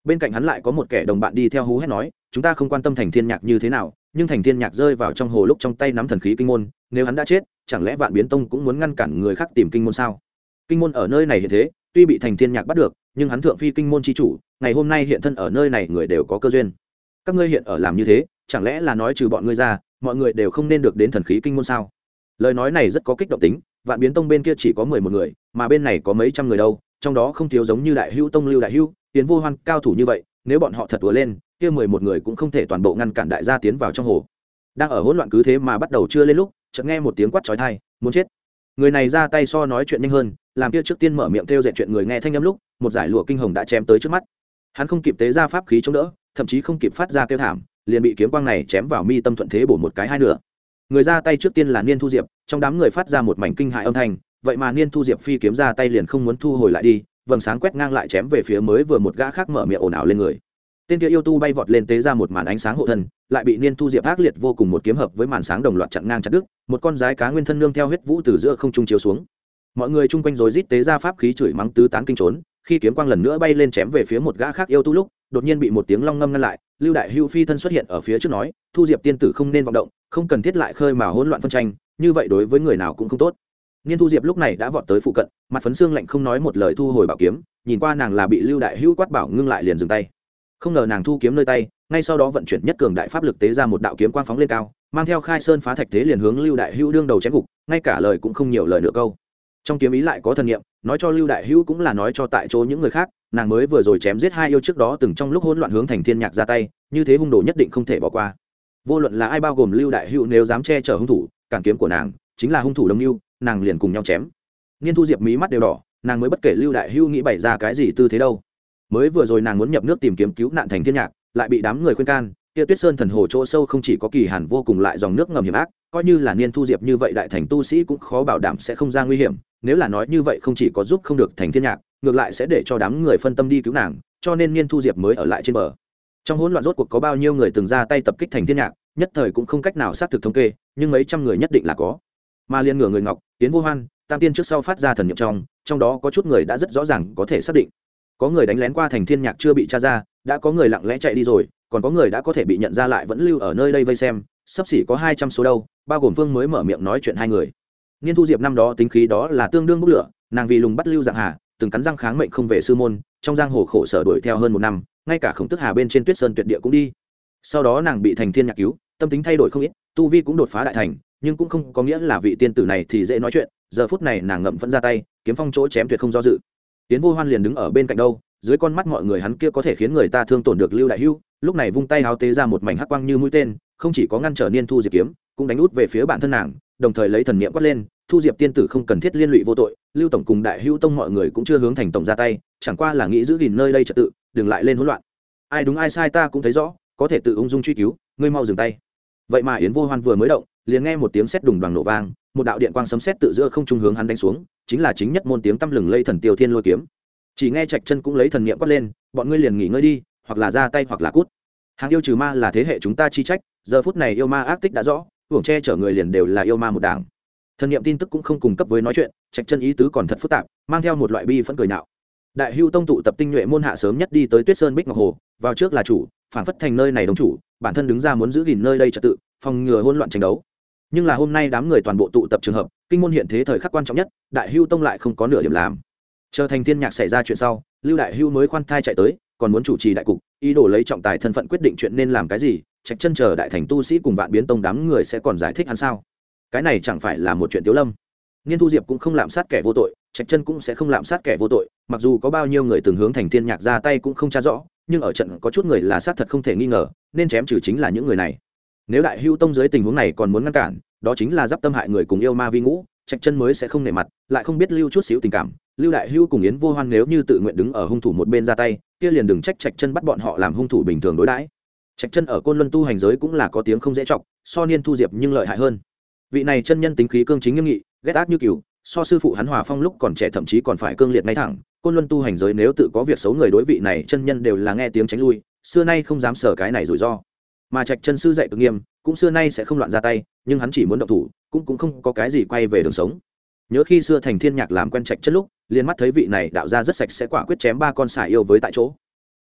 bên cạnh hắn lại có một kẻ đồng bạn đi theo hú hét nói, chúng ta không quan tâm thành thiên nhạc như thế nào, nhưng thành thiên nhạc rơi vào trong hồ lúc trong tay nắm thần khí kinh môn, nếu hắn đã chết, chẳng lẽ vạn biến tông cũng muốn ngăn cản người khác tìm kinh môn sao? Kinh môn ở nơi này hiện thế, tuy bị thành thiên nhạc bắt được, nhưng hắn thượng phi kinh môn chi chủ, ngày hôm nay hiện thân ở nơi này người đều có cơ duyên. Các ngươi hiện ở làm như thế, chẳng lẽ là nói trừ bọn ngươi ra, mọi người đều không nên được đến thần khí kinh môn sao? Lời nói này rất có kích động tính, vạn biến tông bên kia chỉ có mười một người, mà bên này có mấy trăm người đâu, trong đó không thiếu giống như đại hữu tông lưu đại hữu tiến vô hoan cao thủ như vậy, nếu bọn họ thật vừa lên, kia mười một người cũng không thể toàn bộ ngăn cản đại gia tiến vào trong hồ. Đang ở hỗn loạn cứ thế mà bắt đầu chưa lên lúc, chợt nghe một tiếng quát chói tai, muốn chết. Người này ra tay so nói chuyện nhanh hơn, làm kia trước tiên mở miệng theo dệt chuyện người nghe thanh âm lúc, một giải lụa kinh hồng đã chém tới trước mắt. Hắn không kịp tế ra pháp khí chống đỡ, thậm chí không kịp phát ra kêu thảm, liền bị kiếm quang này chém vào mi tâm thuận thế bổ một cái hai nửa. Người ra tay trước tiên là niên thu diệp, trong đám người phát ra một mảnh kinh hại âm thanh, vậy mà niên thu diệp phi kiếm ra tay liền không muốn thu hồi lại đi vầng sáng quét ngang lại chém về phía mới vừa một gã khác mở miệng ồn ào lên người. Tên kia yêu tu bay vọt lên tế ra một màn ánh sáng hộ thân, lại bị niên thu diệp ác liệt vô cùng một kiếm hợp với màn sáng đồng loạt chặn ngang chặt đứt, một con rái cá nguyên thân nương theo huyết vũ từ giữa không trung chiếu xuống. Mọi người chung quanh rồi rít tế ra pháp khí chửi mắng tứ tán kinh trốn, khi kiếm quang lần nữa bay lên chém về phía một gã khác yêu tu lúc, đột nhiên bị một tiếng long ngâm ngăn lại, lưu đại hưu phi thân xuất hiện ở phía trước nói, thu diệp tiên tử không nên vọng động, không cần thiết lại khơi mà hỗn loạn phân tranh, như vậy đối với người nào cũng không tốt niên thu diệp lúc này đã vọt tới phụ cận, mặt phấn xương lạnh không nói một lời thu hồi bảo kiếm, nhìn qua nàng là bị lưu đại hưu quát bảo ngưng lại liền dừng tay. Không ngờ nàng thu kiếm nơi tay, ngay sau đó vận chuyển nhất cường đại pháp lực tế ra một đạo kiếm quang phóng lên cao, mang theo khai sơn phá thạch thế liền hướng lưu đại hưu đương đầu chém gục, ngay cả lời cũng không nhiều lời nửa câu. Trong kiếm ý lại có thần nghiệm nói cho lưu đại hưu cũng là nói cho tại chỗ những người khác, nàng mới vừa rồi chém giết hai yêu trước đó từng trong lúc hỗn loạn hướng thành thiên nhạc ra tay, như thế hung đồ nhất định không thể bỏ qua. Vô luận là ai bao gồm lưu đại hưu nếu dám che chở hung thủ, cản kiếm của nàng, chính là hung thủ đồng lưu nàng liền cùng nhau chém. Niên thu diệp mí mắt đều đỏ, nàng mới bất kể lưu đại hưu nghĩ bày ra cái gì tư thế đâu. Mới vừa rồi nàng muốn nhập nước tìm kiếm cứu nạn thành thiên nhạc, lại bị đám người khuyên can, kia tuyết sơn thần hồ chỗ sâu không chỉ có kỳ hàn vô cùng lại dòng nước ngầm hiểm ác, coi như là niên thu diệp như vậy đại thành tu sĩ cũng khó bảo đảm sẽ không ra nguy hiểm, nếu là nói như vậy không chỉ có giúp không được thành thiên nhạc, ngược lại sẽ để cho đám người phân tâm đi cứu nàng, cho nên niên thu diệp mới ở lại trên bờ. Trong hỗn loạn rốt cuộc có bao nhiêu người từng ra tay tập kích thành thiên nhạc, nhất thời cũng không cách nào xác thực thống kê, nhưng mấy trăm người nhất định là có mà liên ngửa người ngọc, tiến vô hoan, tam tiên trước sau phát ra thần nhiệm trong trong đó có chút người đã rất rõ ràng có thể xác định. Có người đánh lén qua thành thiên nhạc chưa bị tra ra, đã có người lặng lẽ chạy đi rồi, còn có người đã có thể bị nhận ra lại vẫn lưu ở nơi đây vây xem, sắp xỉ có hai trăm số đâu, bao gồm phương mới mở miệng nói chuyện hai người. Niên thu diệp năm đó tính khí đó là tương đương bốc lửa, nàng vì lùng bắt lưu dạng hà, từng cắn răng kháng mệnh không về sư môn, trong giang hồ khổ sở đuổi theo hơn một năm, ngay cả khổng tức hà bên trên tuyết sơn tuyệt địa cũng đi. Sau đó nàng bị thành thiên nhạc cứu, tâm tính thay đổi không ít, tu vi cũng đột phá đại thành nhưng cũng không có nghĩa là vị tiên tử này thì dễ nói chuyện, giờ phút này nàng ngậm vẫn ra tay, kiếm phong chỗ chém tuyệt không do dự. Tiến vô hoan liền đứng ở bên cạnh đâu, dưới con mắt mọi người hắn kia có thể khiến người ta thương tổn được lưu đại hưu, lúc này vung tay háo tế ra một mảnh hắc quang như mũi tên, không chỉ có ngăn trở niên thu diệp kiếm, cũng đánh út về phía bản thân nàng, đồng thời lấy thần niệm quát lên, thu diệp tiên tử không cần thiết liên lụy vô tội, lưu tổng cùng đại hưu tông mọi người cũng chưa hướng thành tổng ra tay, chẳng qua là nghĩ giữ gìn nơi đây trật tự, đừng lại lên hỗn loạn. Ai đúng ai sai ta cũng thấy rõ, có thể tự ung dung truy cứu, ngươi mau dừng tay. Vậy mà yến vô hoan vừa mới động liền nghe một tiếng sét đùng đoàn nổ vang, một đạo điện quang sấm sét tự giữa không trung hướng hắn đánh xuống, chính là chính nhất môn tiếng tăm lừng lây thần tiêu thiên lôi kiếm. Chỉ nghe trạch chân cũng lấy thần niệm quát lên, bọn ngươi liền nghỉ ngơi đi, hoặc là ra tay hoặc là cút. Hàng yêu trừ ma là thế hệ chúng ta chi trách, giờ phút này yêu ma ác tích đã rõ, hưởng che chở người liền đều là yêu ma một đảng. Thần niệm tin tức cũng không cung cấp với nói chuyện, trạch chân ý tứ còn thật phức tạp, mang theo một loại bi phẫn cười nạo. Đại hưu tông tụ tập tinh nhuệ môn hạ sớm nhất đi tới tuyết sơn bích ngọc hồ, vào trước là chủ, phản phất thành nơi này đồng chủ, bản thân đứng ra muốn giữ gìn nơi đây trật tự, phòng ngừa hỗn loạn tranh đấu nhưng là hôm nay đám người toàn bộ tụ tập trường hợp, kinh môn hiện thế thời khắc quan trọng nhất, đại hưu tông lại không có nửa điểm làm. Chờ thành thiên nhạc xảy ra chuyện sau, lưu đại hưu mới khoan thai chạy tới, còn muốn chủ trì đại cục, ý đồ lấy trọng tài thân phận quyết định chuyện nên làm cái gì, trạch chân chờ đại thành tu sĩ cùng vạn biến tông đám người sẽ còn giải thích hắn sao? Cái này chẳng phải là một chuyện tiếu lâm. Nghiên thu diệp cũng không lạm sát kẻ vô tội, trạch chân cũng sẽ không lạm sát kẻ vô tội, mặc dù có bao nhiêu người từng hướng thành thiên nhạc ra tay cũng không tra rõ, nhưng ở trận có chút người là sát thật không thể nghi ngờ, nên chém trừ chính là những người này nếu đại hưu tông dưới tình huống này còn muốn ngăn cản, đó chính là giáp tâm hại người cùng yêu ma vi ngũ, trạch chân mới sẽ không nể mặt, lại không biết lưu chút xíu tình cảm. Lưu đại hưu cùng yến vô hoan nếu như tự nguyện đứng ở hung thủ một bên ra tay, kia liền đừng trách trạch chân bắt bọn họ làm hung thủ bình thường đối đãi. Trạch chân ở côn luân tu hành giới cũng là có tiếng không dễ chọc, so niên thu diệp nhưng lợi hại hơn. Vị này chân nhân tính khí cương chính nghiêm nghị, ghét ác như cừu, so sư phụ hắn hòa phong lúc còn trẻ thậm chí còn phải cương liệt ngay thẳng. Côn luân tu hành giới nếu tự có việc xấu người đối vị này chân nhân đều là nghe tiếng tránh lui, xưa nay không dám sở cái này rủi ro mà trạch chân sư dạy cực nghiêm, cũng xưa nay sẽ không loạn ra tay, nhưng hắn chỉ muốn động thủ, cũng cũng không có cái gì quay về đường sống. Nhớ khi xưa thành thiên nhạc làm quen trạch chân lúc, liền mắt thấy vị này đạo ra rất sạch sẽ quả quyết chém ba con xài yêu với tại chỗ.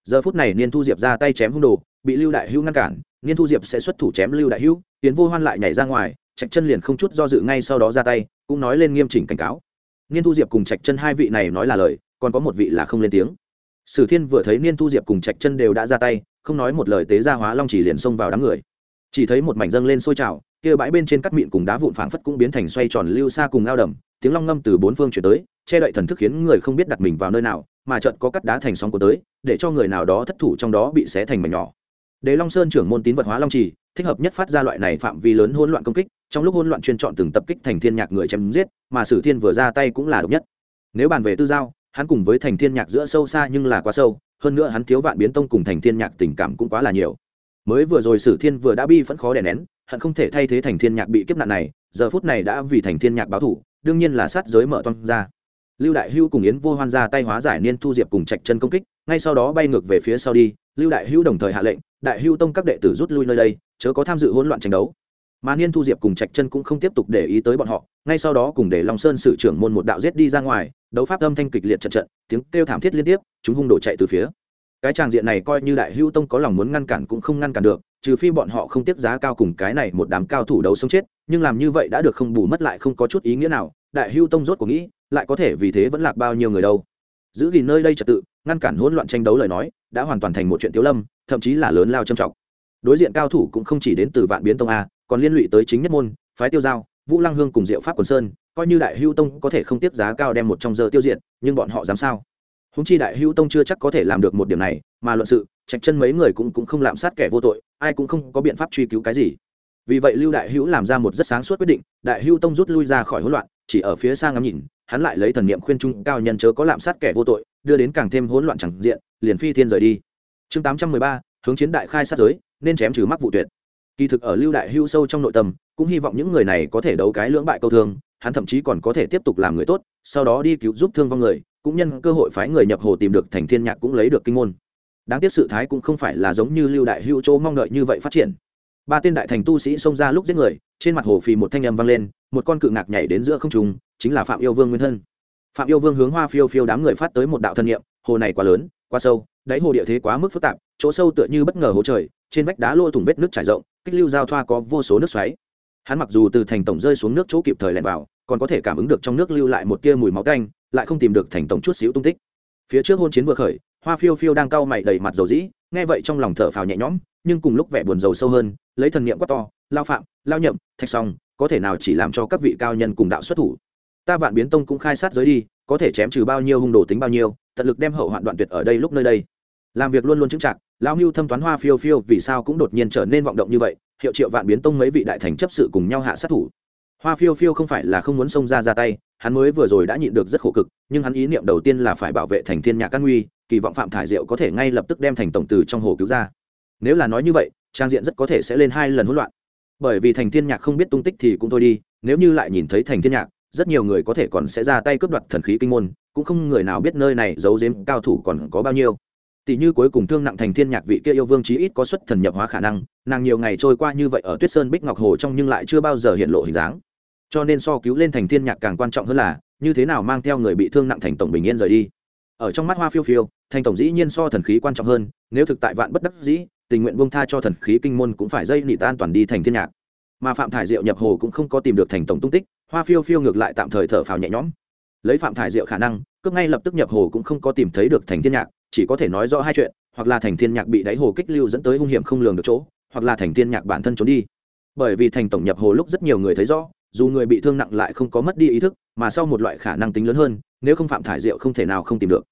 Giờ phút này niên thu diệp ra tay chém hung đồ, bị lưu đại hữu ngăn cản, niên thu diệp sẽ xuất thủ chém lưu đại hữu tiến vô hoan lại nhảy ra ngoài, trạch chân liền không chút do dự ngay sau đó ra tay, cũng nói lên nghiêm chỉnh cảnh cáo. Niên thu diệp cùng trạch chân hai vị này nói là lời, còn có một vị là không lên tiếng. Sử thiên vừa thấy niên thu diệp cùng trạch chân đều đã ra tay không nói một lời tế gia hóa long chỉ liền xông vào đám người chỉ thấy một mảnh dâng lên sôi trào kia bãi bên trên cắt mịn cùng đá vụn phảng phất cũng biến thành xoay tròn lưu xa cùng ao đầm tiếng long ngâm từ bốn phương chuyển tới che đậy thần thức khiến người không biết đặt mình vào nơi nào mà chợt có cắt đá thành sóng của tới để cho người nào đó thất thủ trong đó bị xé thành mảnh nhỏ Đế Long Sơn trưởng môn tín vật hóa long trì, thích hợp nhất phát ra loại này phạm vi lớn hỗn loạn công kích, trong lúc hỗn loạn chuyên chọn từng tập kích thành thiên nhạc người chém giết, mà Sử Thiên vừa ra tay cũng là độc nhất. Nếu bàn về tư giao, hắn cùng với thành thiên nhạc giữa sâu xa nhưng là quá sâu, hơn nữa hắn thiếu vạn biến tông cùng thành thiên nhạc tình cảm cũng quá là nhiều. Mới vừa rồi Sử Thiên vừa đã bi vẫn khó đè nén, hận không thể thay thế thành thiên nhạc bị kiếp nạn này, giờ phút này đã vì thành thiên nhạc báo thủ, đương nhiên là sát giới mở toang ra. Lưu Đại Hưu cùng Yến Vô Hoan ra tay hóa giải Niên Thu Diệp cùng Trạch Chân công kích, ngay sau đó bay ngược về phía sau đi, Lưu Đại Hưu đồng thời hạ lệnh, Đại Hưu tông các đệ tử rút lui nơi đây, chớ có tham dự hỗn loạn tranh đấu. Mà Niên Thu Diệp cùng Trạch Chân cũng không tiếp tục để ý tới bọn họ, ngay sau đó cùng để Long Sơn sự trưởng môn một đạo giết đi ra ngoài, đấu pháp âm thanh kịch liệt trận trận, tiếng kêu thảm thiết liên tiếp, chúng hung đổ chạy từ phía. cái tràng diện này coi như đại hữu tông có lòng muốn ngăn cản cũng không ngăn cản được trừ phi bọn họ không tiếp giá cao cùng cái này một đám cao thủ đấu sống chết nhưng làm như vậy đã được không bù mất lại không có chút ý nghĩa nào đại hữu tông rốt của nghĩ lại có thể vì thế vẫn lạc bao nhiêu người đâu giữ gìn nơi đây trật tự ngăn cản hỗn loạn tranh đấu lời nói đã hoàn toàn thành một chuyện tiếu lâm thậm chí là lớn lao trầm trọng đối diện cao thủ cũng không chỉ đến từ vạn biến tông a còn liên lụy tới chính nhất môn phái tiêu giao vũ lăng hương cùng diệu pháp quần sơn, coi như đại hữu tông có thể không tiếp giá cao đem một trong giờ tiêu diệt, nhưng bọn họ dám sao? Húng chi đại hữu tông chưa chắc có thể làm được một điểm này, mà luận sự, trạch chân mấy người cũng cũng không lạm sát kẻ vô tội, ai cũng không có biện pháp truy cứu cái gì. Vì vậy lưu đại hữu làm ra một rất sáng suốt quyết định, đại hữu tông rút lui ra khỏi hỗn loạn, chỉ ở phía xa ngắm nhìn, hắn lại lấy thần niệm khuyên trung cao nhân chớ có lạm sát kẻ vô tội, đưa đến càng thêm hỗn loạn chẳng diện, liền phi thiên rời đi. Chương tám trăm mười ba, hướng chiến đại khai sát giới, nên chém trừ mắc vụ tuyệt. Kỳ thực ở lưu đại hữu sâu trong nội tâm cũng hy vọng những người này có thể đấu cái lưỡng bại câu thương, hắn thậm chí còn có thể tiếp tục làm người tốt, sau đó đi cứu giúp thương vong người, cũng nhân cơ hội phái người nhập hồ tìm được thành thiên nhạc cũng lấy được kinh môn. Đáng tiếc sự thái cũng không phải là giống như lưu đại hữu chỗ mong đợi như vậy phát triển. Ba tên đại thành tu sĩ xông ra lúc giết người, trên mặt hồ phì một thanh âm vang lên, một con cự ngạc nhảy đến giữa không trung, chính là phạm yêu vương nguyên thân. Phạm yêu vương hướng hoa phiêu phiêu đám người phát tới một đạo thân nhiệm hồ này quá lớn, quá sâu, đáy hồ địa thế quá mức phức tạp, chỗ sâu tựa như bất ngờ hố trời, trên vách đá lôi thủng vết nước trải rộng, kích lưu giao thoa có vô số nước xoáy hắn mặc dù từ thành tổng rơi xuống nước chỗ kịp thời lẻn vào, còn có thể cảm ứng được trong nước lưu lại một tia mùi máu canh lại không tìm được thành tổng chút xíu tung tích. Phía trước hôn chiến vừa khởi, hoa phiêu phiêu đang cau mày đầy mặt dầu dĩ, nghe vậy trong lòng thở phào nhẹ nhõm, nhưng cùng lúc vẻ buồn dầu sâu hơn, lấy thần niệm quát to, lao phạm, lao nhậm, thạch xong có thể nào chỉ làm cho các vị cao nhân cùng đạo xuất thủ? Ta vạn biến tông cũng khai sát giới đi, có thể chém trừ bao nhiêu hung đồ tính bao nhiêu, tận lực đem hậu hoạn đoạn tuyệt ở đây lúc nơi đây. Làm việc luôn luôn chững chặt lao mưu thâm toán hoa phiêu phiêu vì sao cũng đột nhiên trở nên vọng động như vậy hiệu triệu vạn biến tông mấy vị đại thành chấp sự cùng nhau hạ sát thủ. Hoa phiêu phiêu không phải là không muốn xông ra ra tay, hắn mới vừa rồi đã nhịn được rất khổ cực, nhưng hắn ý niệm đầu tiên là phải bảo vệ thành thiên nhạc căn nguy, kỳ vọng phạm thải diệu có thể ngay lập tức đem thành tổng từ trong hồ cứu ra. Nếu là nói như vậy, trang diện rất có thể sẽ lên hai lần hỗn loạn. Bởi vì thành thiên nhạc không biết tung tích thì cũng thôi đi, nếu như lại nhìn thấy thành thiên nhạc, rất nhiều người có thể còn sẽ ra tay cướp đoạt thần khí kinh môn, cũng không người nào biết nơi này giấu giếm cao thủ còn có bao nhiêu tỷ như cuối cùng thương nặng thành thiên nhạc vị kia yêu vương chí ít có xuất thần nhập hóa khả năng, nàng nhiều ngày trôi qua như vậy ở tuyết sơn bích ngọc hồ trong nhưng lại chưa bao giờ hiện lộ hình dáng. Cho nên so cứu lên thành thiên nhạc càng quan trọng hơn là, như thế nào mang theo người bị thương nặng thành tổng bình yên rời đi. Ở trong mắt hoa phiêu phiêu, thành tổng dĩ nhiên so thần khí quan trọng hơn, nếu thực tại vạn bất đắc dĩ, tình nguyện buông tha cho thần khí kinh môn cũng phải dây nị tan toàn đi thành thiên nhạc. Mà phạm thải diệu nhập hồ cũng không có tìm được thành tổng tung tích, hoa phiêu phiêu ngược lại tạm thời thở phào nhẹ nhõm. Lấy phạm thải diệu khả năng, cướp ngay lập tức nhập hồ cũng không có tìm thấy được thành thiên nhạc chỉ có thể nói rõ hai chuyện, hoặc là thành thiên nhạc bị đáy hồ kích lưu dẫn tới hung hiểm không lường được chỗ, hoặc là thành thiên nhạc bản thân trốn đi. Bởi vì thành tổng nhập hồ lúc rất nhiều người thấy rõ, dù người bị thương nặng lại không có mất đi ý thức, mà sau một loại khả năng tính lớn hơn, nếu không phạm thải diệu không thể nào không tìm được.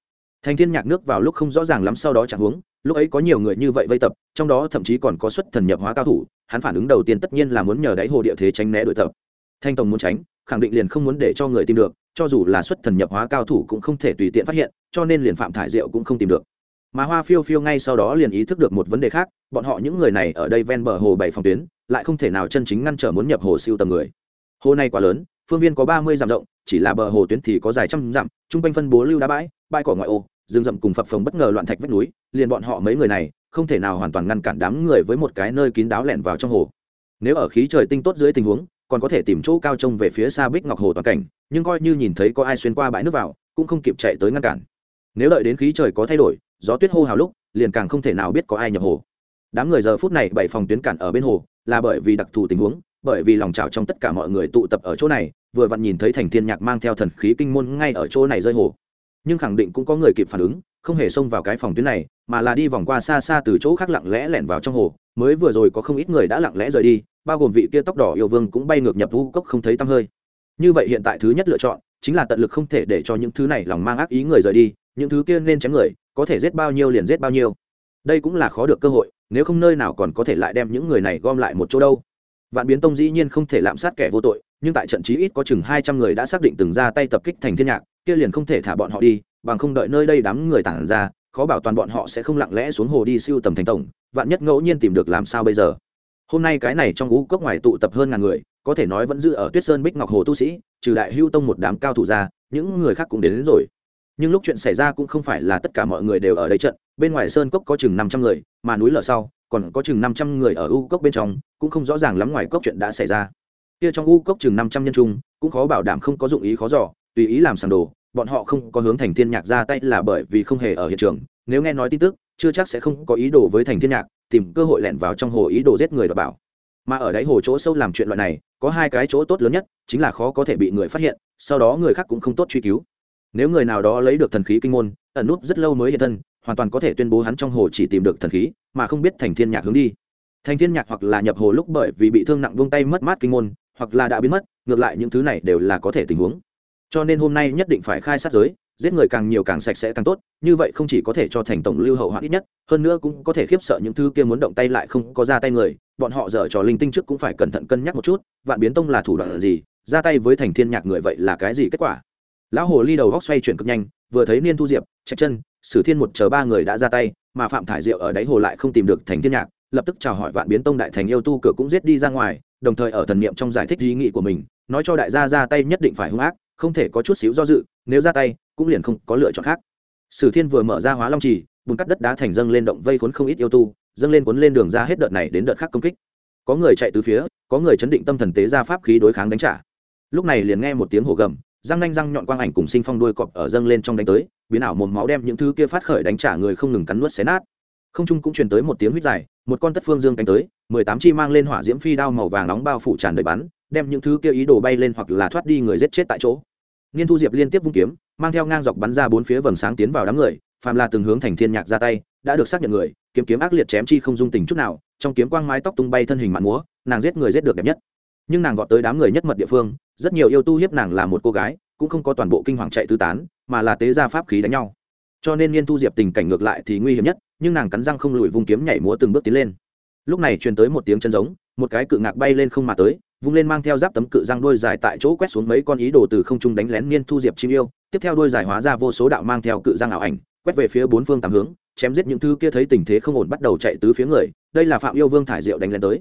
Thành thiên nhạc nước vào lúc không rõ ràng lắm sau đó chẳng huống, lúc ấy có nhiều người như vậy vây tập, trong đó thậm chí còn có xuất thần nhập hóa cao thủ, hắn phản ứng đầu tiên tất nhiên là muốn nhờ đáy hồ địa thế tránh né đội tập. Thanh tổng muốn tránh, khẳng định liền không muốn để cho người tìm được cho dù là xuất thần nhập hóa cao thủ cũng không thể tùy tiện phát hiện, cho nên liền phạm thải diệu cũng không tìm được. Mà hoa phiêu phiêu ngay sau đó liền ý thức được một vấn đề khác, bọn họ những người này ở đây ven bờ hồ bảy phòng tuyến, lại không thể nào chân chính ngăn trở muốn nhập hồ siêu tầm người. Hồ này quá lớn, phương viên có ba mươi dặm rộng, chỉ là bờ hồ tuyến thì có dài trăm dặm, trung quanh phân bố lưu đá bãi bãi cỏ ngoại ô, rừng rậm cùng phập phồng bất ngờ loạn thạch vách núi, liền bọn họ mấy người này không thể nào hoàn toàn ngăn cản đám người với một cái nơi kín đáo lẻn vào trong hồ. Nếu ở khí trời tinh tốt dưới tình huống, còn có thể tìm chỗ cao trông về phía xa bích ngọc hồ toàn cảnh nhưng coi như nhìn thấy có ai xuyên qua bãi nước vào, cũng không kịp chạy tới ngăn cản. Nếu đợi đến khí trời có thay đổi, gió tuyết hô hào lúc, liền càng không thể nào biết có ai nhập hồ. Đám người giờ phút này bảy phòng tuyến cản ở bên hồ, là bởi vì đặc thù tình huống, bởi vì lòng trào trong tất cả mọi người tụ tập ở chỗ này, vừa vặn nhìn thấy thành thiên nhạc mang theo thần khí kinh môn ngay ở chỗ này rơi hồ. Nhưng khẳng định cũng có người kịp phản ứng, không hề xông vào cái phòng tuyến này, mà là đi vòng qua xa xa từ chỗ khác lặng lẽ lẻn vào trong hồ. Mới vừa rồi có không ít người đã lặng lẽ rời đi, bao gồm vị kia tóc đỏ yêu vương cũng bay ngược nhập vũ cốc không thấy tăm hơi như vậy hiện tại thứ nhất lựa chọn chính là tận lực không thể để cho những thứ này lòng mang ác ý người rời đi, những thứ kia nên chém người, có thể giết bao nhiêu liền giết bao nhiêu. Đây cũng là khó được cơ hội, nếu không nơi nào còn có thể lại đem những người này gom lại một chỗ đâu. Vạn biến tông dĩ nhiên không thể lạm sát kẻ vô tội, nhưng tại trận chí ít có chừng hai trăm người đã xác định từng ra tay tập kích thành thiên nhạc, kia liền không thể thả bọn họ đi, bằng không đợi nơi đây đám người tản ra, khó bảo toàn bọn họ sẽ không lặng lẽ xuống hồ đi siêu tầm thành tổng, vạn nhất ngẫu nhiên tìm được làm sao bây giờ. Hôm nay cái này trong ngũ cốc ngoài tụ tập hơn ngàn người có thể nói vẫn giữ ở tuyết sơn bích ngọc hồ tu sĩ trừ đại hưu tông một đám cao thủ ra những người khác cũng đến, đến rồi. Nhưng lúc chuyện xảy ra cũng không phải là tất cả mọi người đều ở đây trận bên ngoài sơn cốc có chừng năm trăm người mà núi lở sau còn có chừng năm trăm người ở u cốc bên trong cũng không rõ ràng lắm ngoài cốc chuyện đã xảy ra. Kia trong u cốc chừng năm trăm nhân trung cũng khó bảo đảm không có dụng ý khó dò tùy ý làm sàn đồ bọn họ không có hướng thành thiên nhạc ra tay là bởi vì không hề ở hiện trường nếu nghe nói tin tức chưa chắc sẽ không có ý đồ với thành thiên nhạc tìm cơ hội lẻn vào trong hồ ý đồ giết người đ bảo. Mà ở đáy hồ chỗ sâu làm chuyện loại này có hai cái chỗ tốt lớn nhất, chính là khó có thể bị người phát hiện, sau đó người khác cũng không tốt truy cứu. Nếu người nào đó lấy được thần khí kinh môn, ẩn núp rất lâu mới hiện thân, hoàn toàn có thể tuyên bố hắn trong hồ chỉ tìm được thần khí, mà không biết thành thiên nhạc hướng đi. Thành thiên nhạc hoặc là nhập hồ lúc bởi vì bị thương nặng vung tay mất mát kinh môn, hoặc là đã biến mất, ngược lại những thứ này đều là có thể tình huống. Cho nên hôm nay nhất định phải khai sát giới giết người càng nhiều càng sạch sẽ càng tốt, như vậy không chỉ có thể cho thành tổng lưu hậu hoạn ít nhất, hơn nữa cũng có thể khiếp sợ những thứ kia muốn động tay lại không có ra tay người, bọn họ dở trò linh tinh trước cũng phải cẩn thận cân nhắc một chút, vạn biến tông là thủ đoạn gì, ra tay với thành thiên nhạc người vậy là cái gì kết quả? Lão hồ ly đầu góc xoay chuyển cực nhanh, vừa thấy niên thu diệp chạy chân, sử thiên một chờ ba người đã ra tay, mà phạm thải diệu ở đáy hồ lại không tìm được thành thiên nhạc, lập tức chào hỏi vạn biến tông đại thành yêu tu cửa cũng giết đi ra ngoài, đồng thời ở thần niệm trong giải thích ý nghĩ của mình, nói cho đại gia ra tay nhất định phải hung ác không thể có chút xíu do dự, nếu ra tay, cũng liền không có lựa chọn khác. Sử thiên vừa mở ra hóa long trì, bùn cắt đất đá thành dâng lên động vây khốn không ít yêu tu, dâng lên cuốn lên đường ra hết đợt này đến đợt khác công kích. Có người chạy từ phía, có người chấn định tâm thần tế ra pháp khí đối kháng đánh trả. Lúc này liền nghe một tiếng hổ gầm, răng nanh răng nhọn quang ảnh cùng sinh phong đuôi cọp ở dâng lên trong đánh tới, biến ảo mồm máu đem những thứ kia phát khởi đánh trả người không ngừng cắn nuốt xé nát. Không trung cũng truyền tới một tiếng huýt dài, một con tất phương dương cánh tới, mười tám chi mang lên hỏa diễm phi đao màu vàng nóng bao phủ tràn đầy bắn đem những thứ kia ý đồ bay lên hoặc là thoát đi người giết chết tại chỗ. Nghiên thu diệp liên tiếp vung kiếm, mang theo ngang dọc bắn ra bốn phía vầng sáng tiến vào đám người, phàm là từng hướng thành thiên nhạc ra tay, đã được xác nhận người, kiếm kiếm ác liệt chém chi không dung tình chút nào, trong kiếm quang mái tóc tung bay thân hình mạn múa, nàng giết người giết được đẹp nhất. Nhưng nàng gọi tới đám người nhất mật địa phương, rất nhiều yêu tu hiếp nàng là một cô gái, cũng không có toàn bộ kinh hoàng chạy tứ tán, mà là tế ra pháp khí đánh nhau. Cho nên niên thu diệp tình cảnh ngược lại thì nguy hiểm nhất, nhưng nàng cắn răng không lùi vung kiếm nhảy múa từng bước tiến lên. Lúc này truyền tới một tiếng chân giống, một cái cự ngạc bay lên không mà tới vung lên mang theo giáp tấm cự răng đôi dài tại chỗ quét xuống mấy con ý đồ từ không trung đánh lén niên thu diệp chim yêu. Tiếp theo đôi dài hóa ra vô số đạo mang theo cự răng ảo ảnh, quét về phía bốn phương tám hướng, chém giết những thứ kia thấy tình thế không ổn bắt đầu chạy tứ phía người. Đây là phạm yêu vương thải diệu đánh lén tới.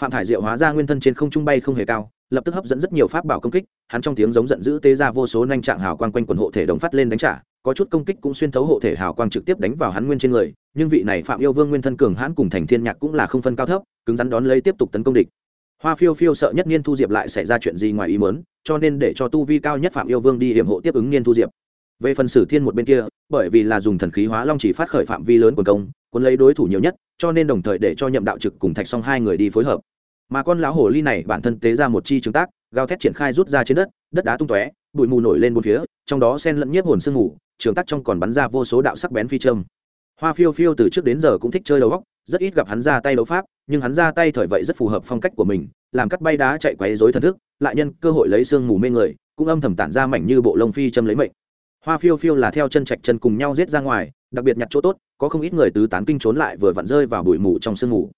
Phạm thải diệu hóa ra nguyên thân trên không trung bay không hề cao, lập tức hấp dẫn rất nhiều pháp bảo công kích, hắn trong tiếng giống giận dữ tê ra vô số nhanh trạng hào quang quanh quần hộ thể đồng phát lên đánh trả, có chút công kích cũng xuyên thấu hộ thể hào quang trực tiếp đánh vào hắn nguyên trên người, nhưng vị này phạm yêu vương nguyên thân cường hãn cùng thành thiên nhạc cũng là không phân cao thấp, cứng rắn đón lấy tiếp tục tấn công địch hoa phiêu phiêu sợ nhất niên thu diệp lại xảy ra chuyện gì ngoài ý mớn cho nên để cho tu vi cao nhất phạm yêu vương đi hiểm hộ tiếp ứng niên thu diệp. Về phần sử thiên một bên kia, bởi vì là dùng thần khí hóa long chỉ phát khởi phạm vi lớn quần công quân lấy đối thủ nhiều nhất, cho nên đồng thời để cho nhậm đạo trực cùng thạch song hai người đi phối hợp. Mà con lão hồ ly này bản thân tế ra một chi chứng tác gao thét triển khai rút ra trên đất đất đá tung tóe, bụi mù nổi lên bốn phía, trong đó sen lẫn nhiếp hồn sương mù, trường tắc trong còn bắn ra vô số đạo sắc bén phi châm hoa phiêu phiêu từ trước đến giờ cũng thích chơi đấu góc rất ít gặp hắn ra tay đấu pháp, nhưng hắn ra tay thời vậy rất phù hợp phong cách của mình, làm cắt bay đá chạy quấy rối thần thức, lại nhân cơ hội lấy sương mù mê người, cũng âm thầm tản ra mảnh như bộ lông phi châm lấy mệnh. Hoa phiêu phiêu là theo chân chạch chân cùng nhau giết ra ngoài, đặc biệt nhặt chỗ tốt, có không ít người tứ tán kinh trốn lại vừa vặn rơi vào bụi mù trong sương mù.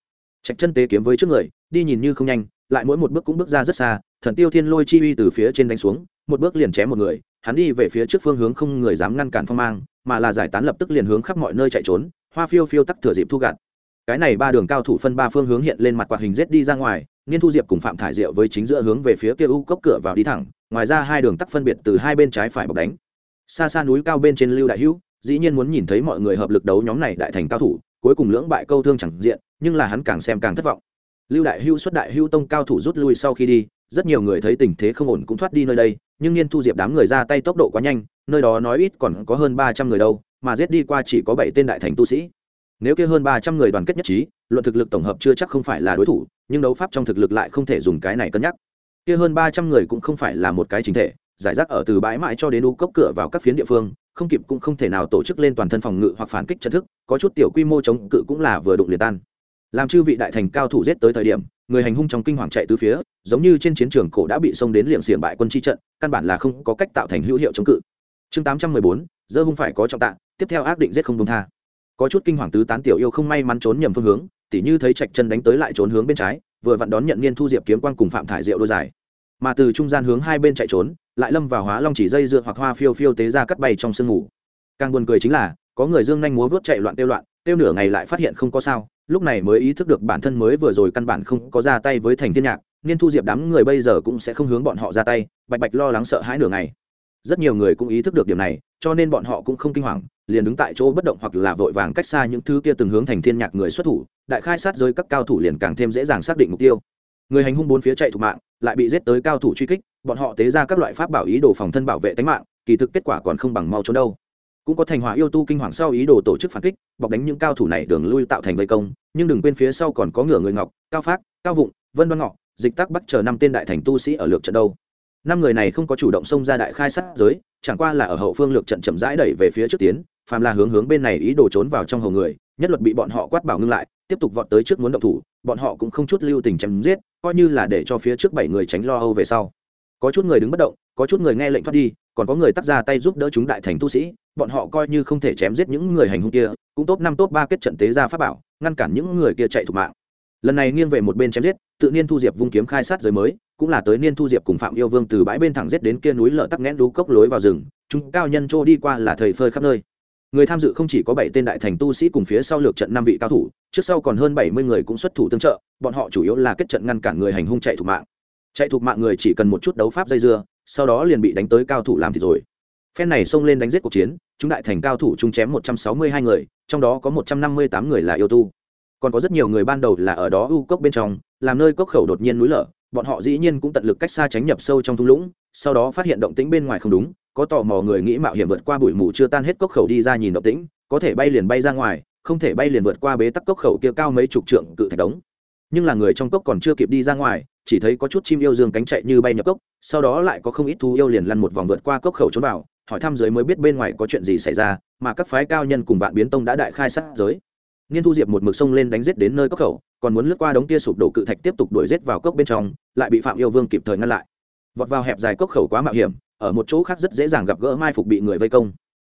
Chạch chân tế kiếm với trước người, đi nhìn như không nhanh, lại mỗi một bước cũng bước ra rất xa, thần tiêu thiên lôi chi uy từ phía trên đánh xuống, một bước liền chém một người, hắn đi về phía trước phương hướng không người dám ngăn cản phong mang mà là giải tán lập tức liền hướng khắp mọi nơi chạy trốn, hoa phiêu phiêu tắc thừa dịp thu gạt cái này ba đường cao thủ phân ba phương hướng hiện lên mặt quạt hình rết đi ra ngoài niên thu diệp cùng phạm thải diệu với chính giữa hướng về phía kia u cốc cửa vào đi thẳng, ngoài ra hai đường tắc phân biệt từ hai bên trái phải bọc đánh. Xa xa núi cao bên trên lưu đại hữu, dĩ nhiên muốn nhìn thấy mọi người hợp lực đấu nhóm này đại thành cao thủ, cuối cùng lưỡng bại câu thương chẳng diện, nhưng là hắn càng xem càng thất vọng. Lưu đại hữu xuất đại hữu tông cao thủ rút lui sau khi đi rất nhiều người thấy tình thế không ổn cũng thoát đi nơi đây, nhưng niên thu diệp đám người ra tay tốc độ quá nhanh, nơi đó nói ít còn có hơn ba trăm người đâu, mà giết đi qua chỉ có bảy tên đại thành tu sĩ. Nếu kia hơn ba trăm người đoàn kết nhất trí, luận thực lực tổng hợp chưa chắc không phải là đối thủ, nhưng đấu pháp trong thực lực lại không thể dùng cái này cân nhắc. Kia hơn ba trăm người cũng không phải là một cái chính thể, giải rác ở từ bãi mãi cho đến u cốc cửa vào các phiến địa phương, không kịp cũng không thể nào tổ chức lên toàn thân phòng ngự hoặc phản kích trận thức, có chút tiểu quy mô chống cự cũng là vừa đụng liền tan. Làm chư vị đại thành cao thủ giết tới thời điểm người hành hung trong kinh hoàng chạy từ phía, giống như trên chiến trường cổ đã bị xông đến liệm xiềng bại quân chi trận, căn bản là không có cách tạo thành hữu hiệu chống cự. Chương tám trăm mười bốn, dơ hung phải có trọng tạ tiếp theo ác định giết không đông tha. Có chút kinh hoàng tứ tán tiểu yêu không may mắn trốn nhầm phương hướng, tỉ như thấy trạch chân đánh tới lại trốn hướng bên trái, vừa vặn đón nhận niên thu diệp kiếm quang cùng phạm thải diệu đôi dài mà từ trung gian hướng hai bên chạy trốn, lại lâm vào hóa long chỉ dây dựa hoặc hoa phiêu phiêu tế ra cắt bay trong sương mù càng buồn cười chính là, có người dương nhanh múa vớt chạy loạn tiêu loạn, tiêu nửa ngày lại phát hiện không có sao lúc này mới ý thức được bản thân mới vừa rồi căn bản không có ra tay với thành thiên nhạc, niên thu diệp đám người bây giờ cũng sẽ không hướng bọn họ ra tay, bạch bạch lo lắng sợ hãi nửa ngày. Rất nhiều người cũng ý thức được điểm này, cho nên bọn họ cũng không kinh hoàng, liền đứng tại chỗ bất động hoặc là vội vàng cách xa những thứ kia từng hướng thành thiên nhạc người xuất thủ, đại khai sát giới các cao thủ liền càng thêm dễ dàng xác định mục tiêu. Người hành hung bốn phía chạy thủ mạng, lại bị giết tới cao thủ truy kích, bọn họ tế ra các loại pháp bảo ý đồ phòng thân bảo vệ tính mạng, kỳ thực kết quả còn không bằng mau trốn đâu cũng có thành hòa yêu tu kinh hoàng sau ý đồ tổ chức phản kích, bọc đánh những cao thủ này đường lui tạo thành vây công, nhưng đừng quên phía sau còn có ngửa người ngọc, cao phát cao vụng, vân đoan ngọ, dịch tắc bắt chờ năm tên đại thành tu sĩ ở lược trận đâu. Năm người này không có chủ động xông ra đại khai sát giới, chẳng qua là ở hậu phương lược trận chậm rãi đẩy về phía trước tiến, phàm là hướng hướng bên này ý đồ trốn vào trong hầu người, nhất luật bị bọn họ quát bảo ngưng lại, tiếp tục vọt tới trước muốn động thủ, bọn họ cũng không chút lưu tình chém giết, coi như là để cho phía trước bảy người tránh lo âu về sau. Có chút người đứng bất động có chút người nghe lệnh thoát đi, còn có người tắt ra tay giúp đỡ chúng đại thành tu sĩ, bọn họ coi như không thể chém giết những người hành hung kia, cũng top năm top ba kết trận tế ra pháp bảo, ngăn cản những người kia chạy thục mạng. Lần này nghiêng về một bên chém giết, tự nhiên thu diệp vung kiếm khai sát giới mới, cũng là tới niên thu diệp cùng phạm yêu vương từ bãi bên thẳng giết đến kia núi lở tắc nghẽn đú cốc lối vào rừng, chúng cao nhân trô đi qua là thời phơi khắp nơi. Người tham dự không chỉ có bảy tên đại thành tu sĩ cùng phía sau lược trận năm vị cao thủ, trước sau còn hơn bảy mươi người cũng xuất thủ tương trợ, bọn họ chủ yếu là kết trận ngăn cản người hành hung chạy thục mạng. Chạy thục mạng người chỉ cần một chút đấu pháp dây dưa sau đó liền bị đánh tới cao thủ làm thì rồi. Phen này xông lên đánh giết cuộc chiến, chúng đại thành cao thủ chung chém một trăm sáu mươi hai người, trong đó có một trăm năm mươi tám người là yêu tu. Còn có rất nhiều người ban đầu là ở đó u cốc bên trong, làm nơi cốc khẩu đột nhiên núi lở, bọn họ dĩ nhiên cũng tận lực cách xa tránh nhập sâu trong thung lũng, sau đó phát hiện động tĩnh bên ngoài không đúng, có tò mò người nghĩ mạo hiểm vượt qua bụi mù chưa tan hết cốc khẩu đi ra nhìn động tĩnh, có thể bay liền bay ra ngoài, không thể bay liền vượt qua bế tắc cốc khẩu kia cao mấy chục trượng cự thạch đống. Nhưng là người trong cốc còn chưa kịp đi ra ngoài chỉ thấy có chút chim yêu dương cánh chạy như bay nhập cốc, sau đó lại có không ít thú yêu liền lăn một vòng vượt qua cốc khẩu trốn vào, hỏi thăm giới mới biết bên ngoài có chuyện gì xảy ra, mà các phái cao nhân cùng vạn biến tông đã đại khai sát giới. Niên thu diệp một mực sông lên đánh giết đến nơi cốc khẩu, còn muốn lướt qua đống tia sụp đổ cự thạch tiếp tục đuổi giết vào cốc bên trong, lại bị phạm yêu vương kịp thời ngăn lại. Vọt vào hẹp dài cốc khẩu quá mạo hiểm, ở một chỗ khác rất dễ dàng gặp gỡ mai phục bị người vây công.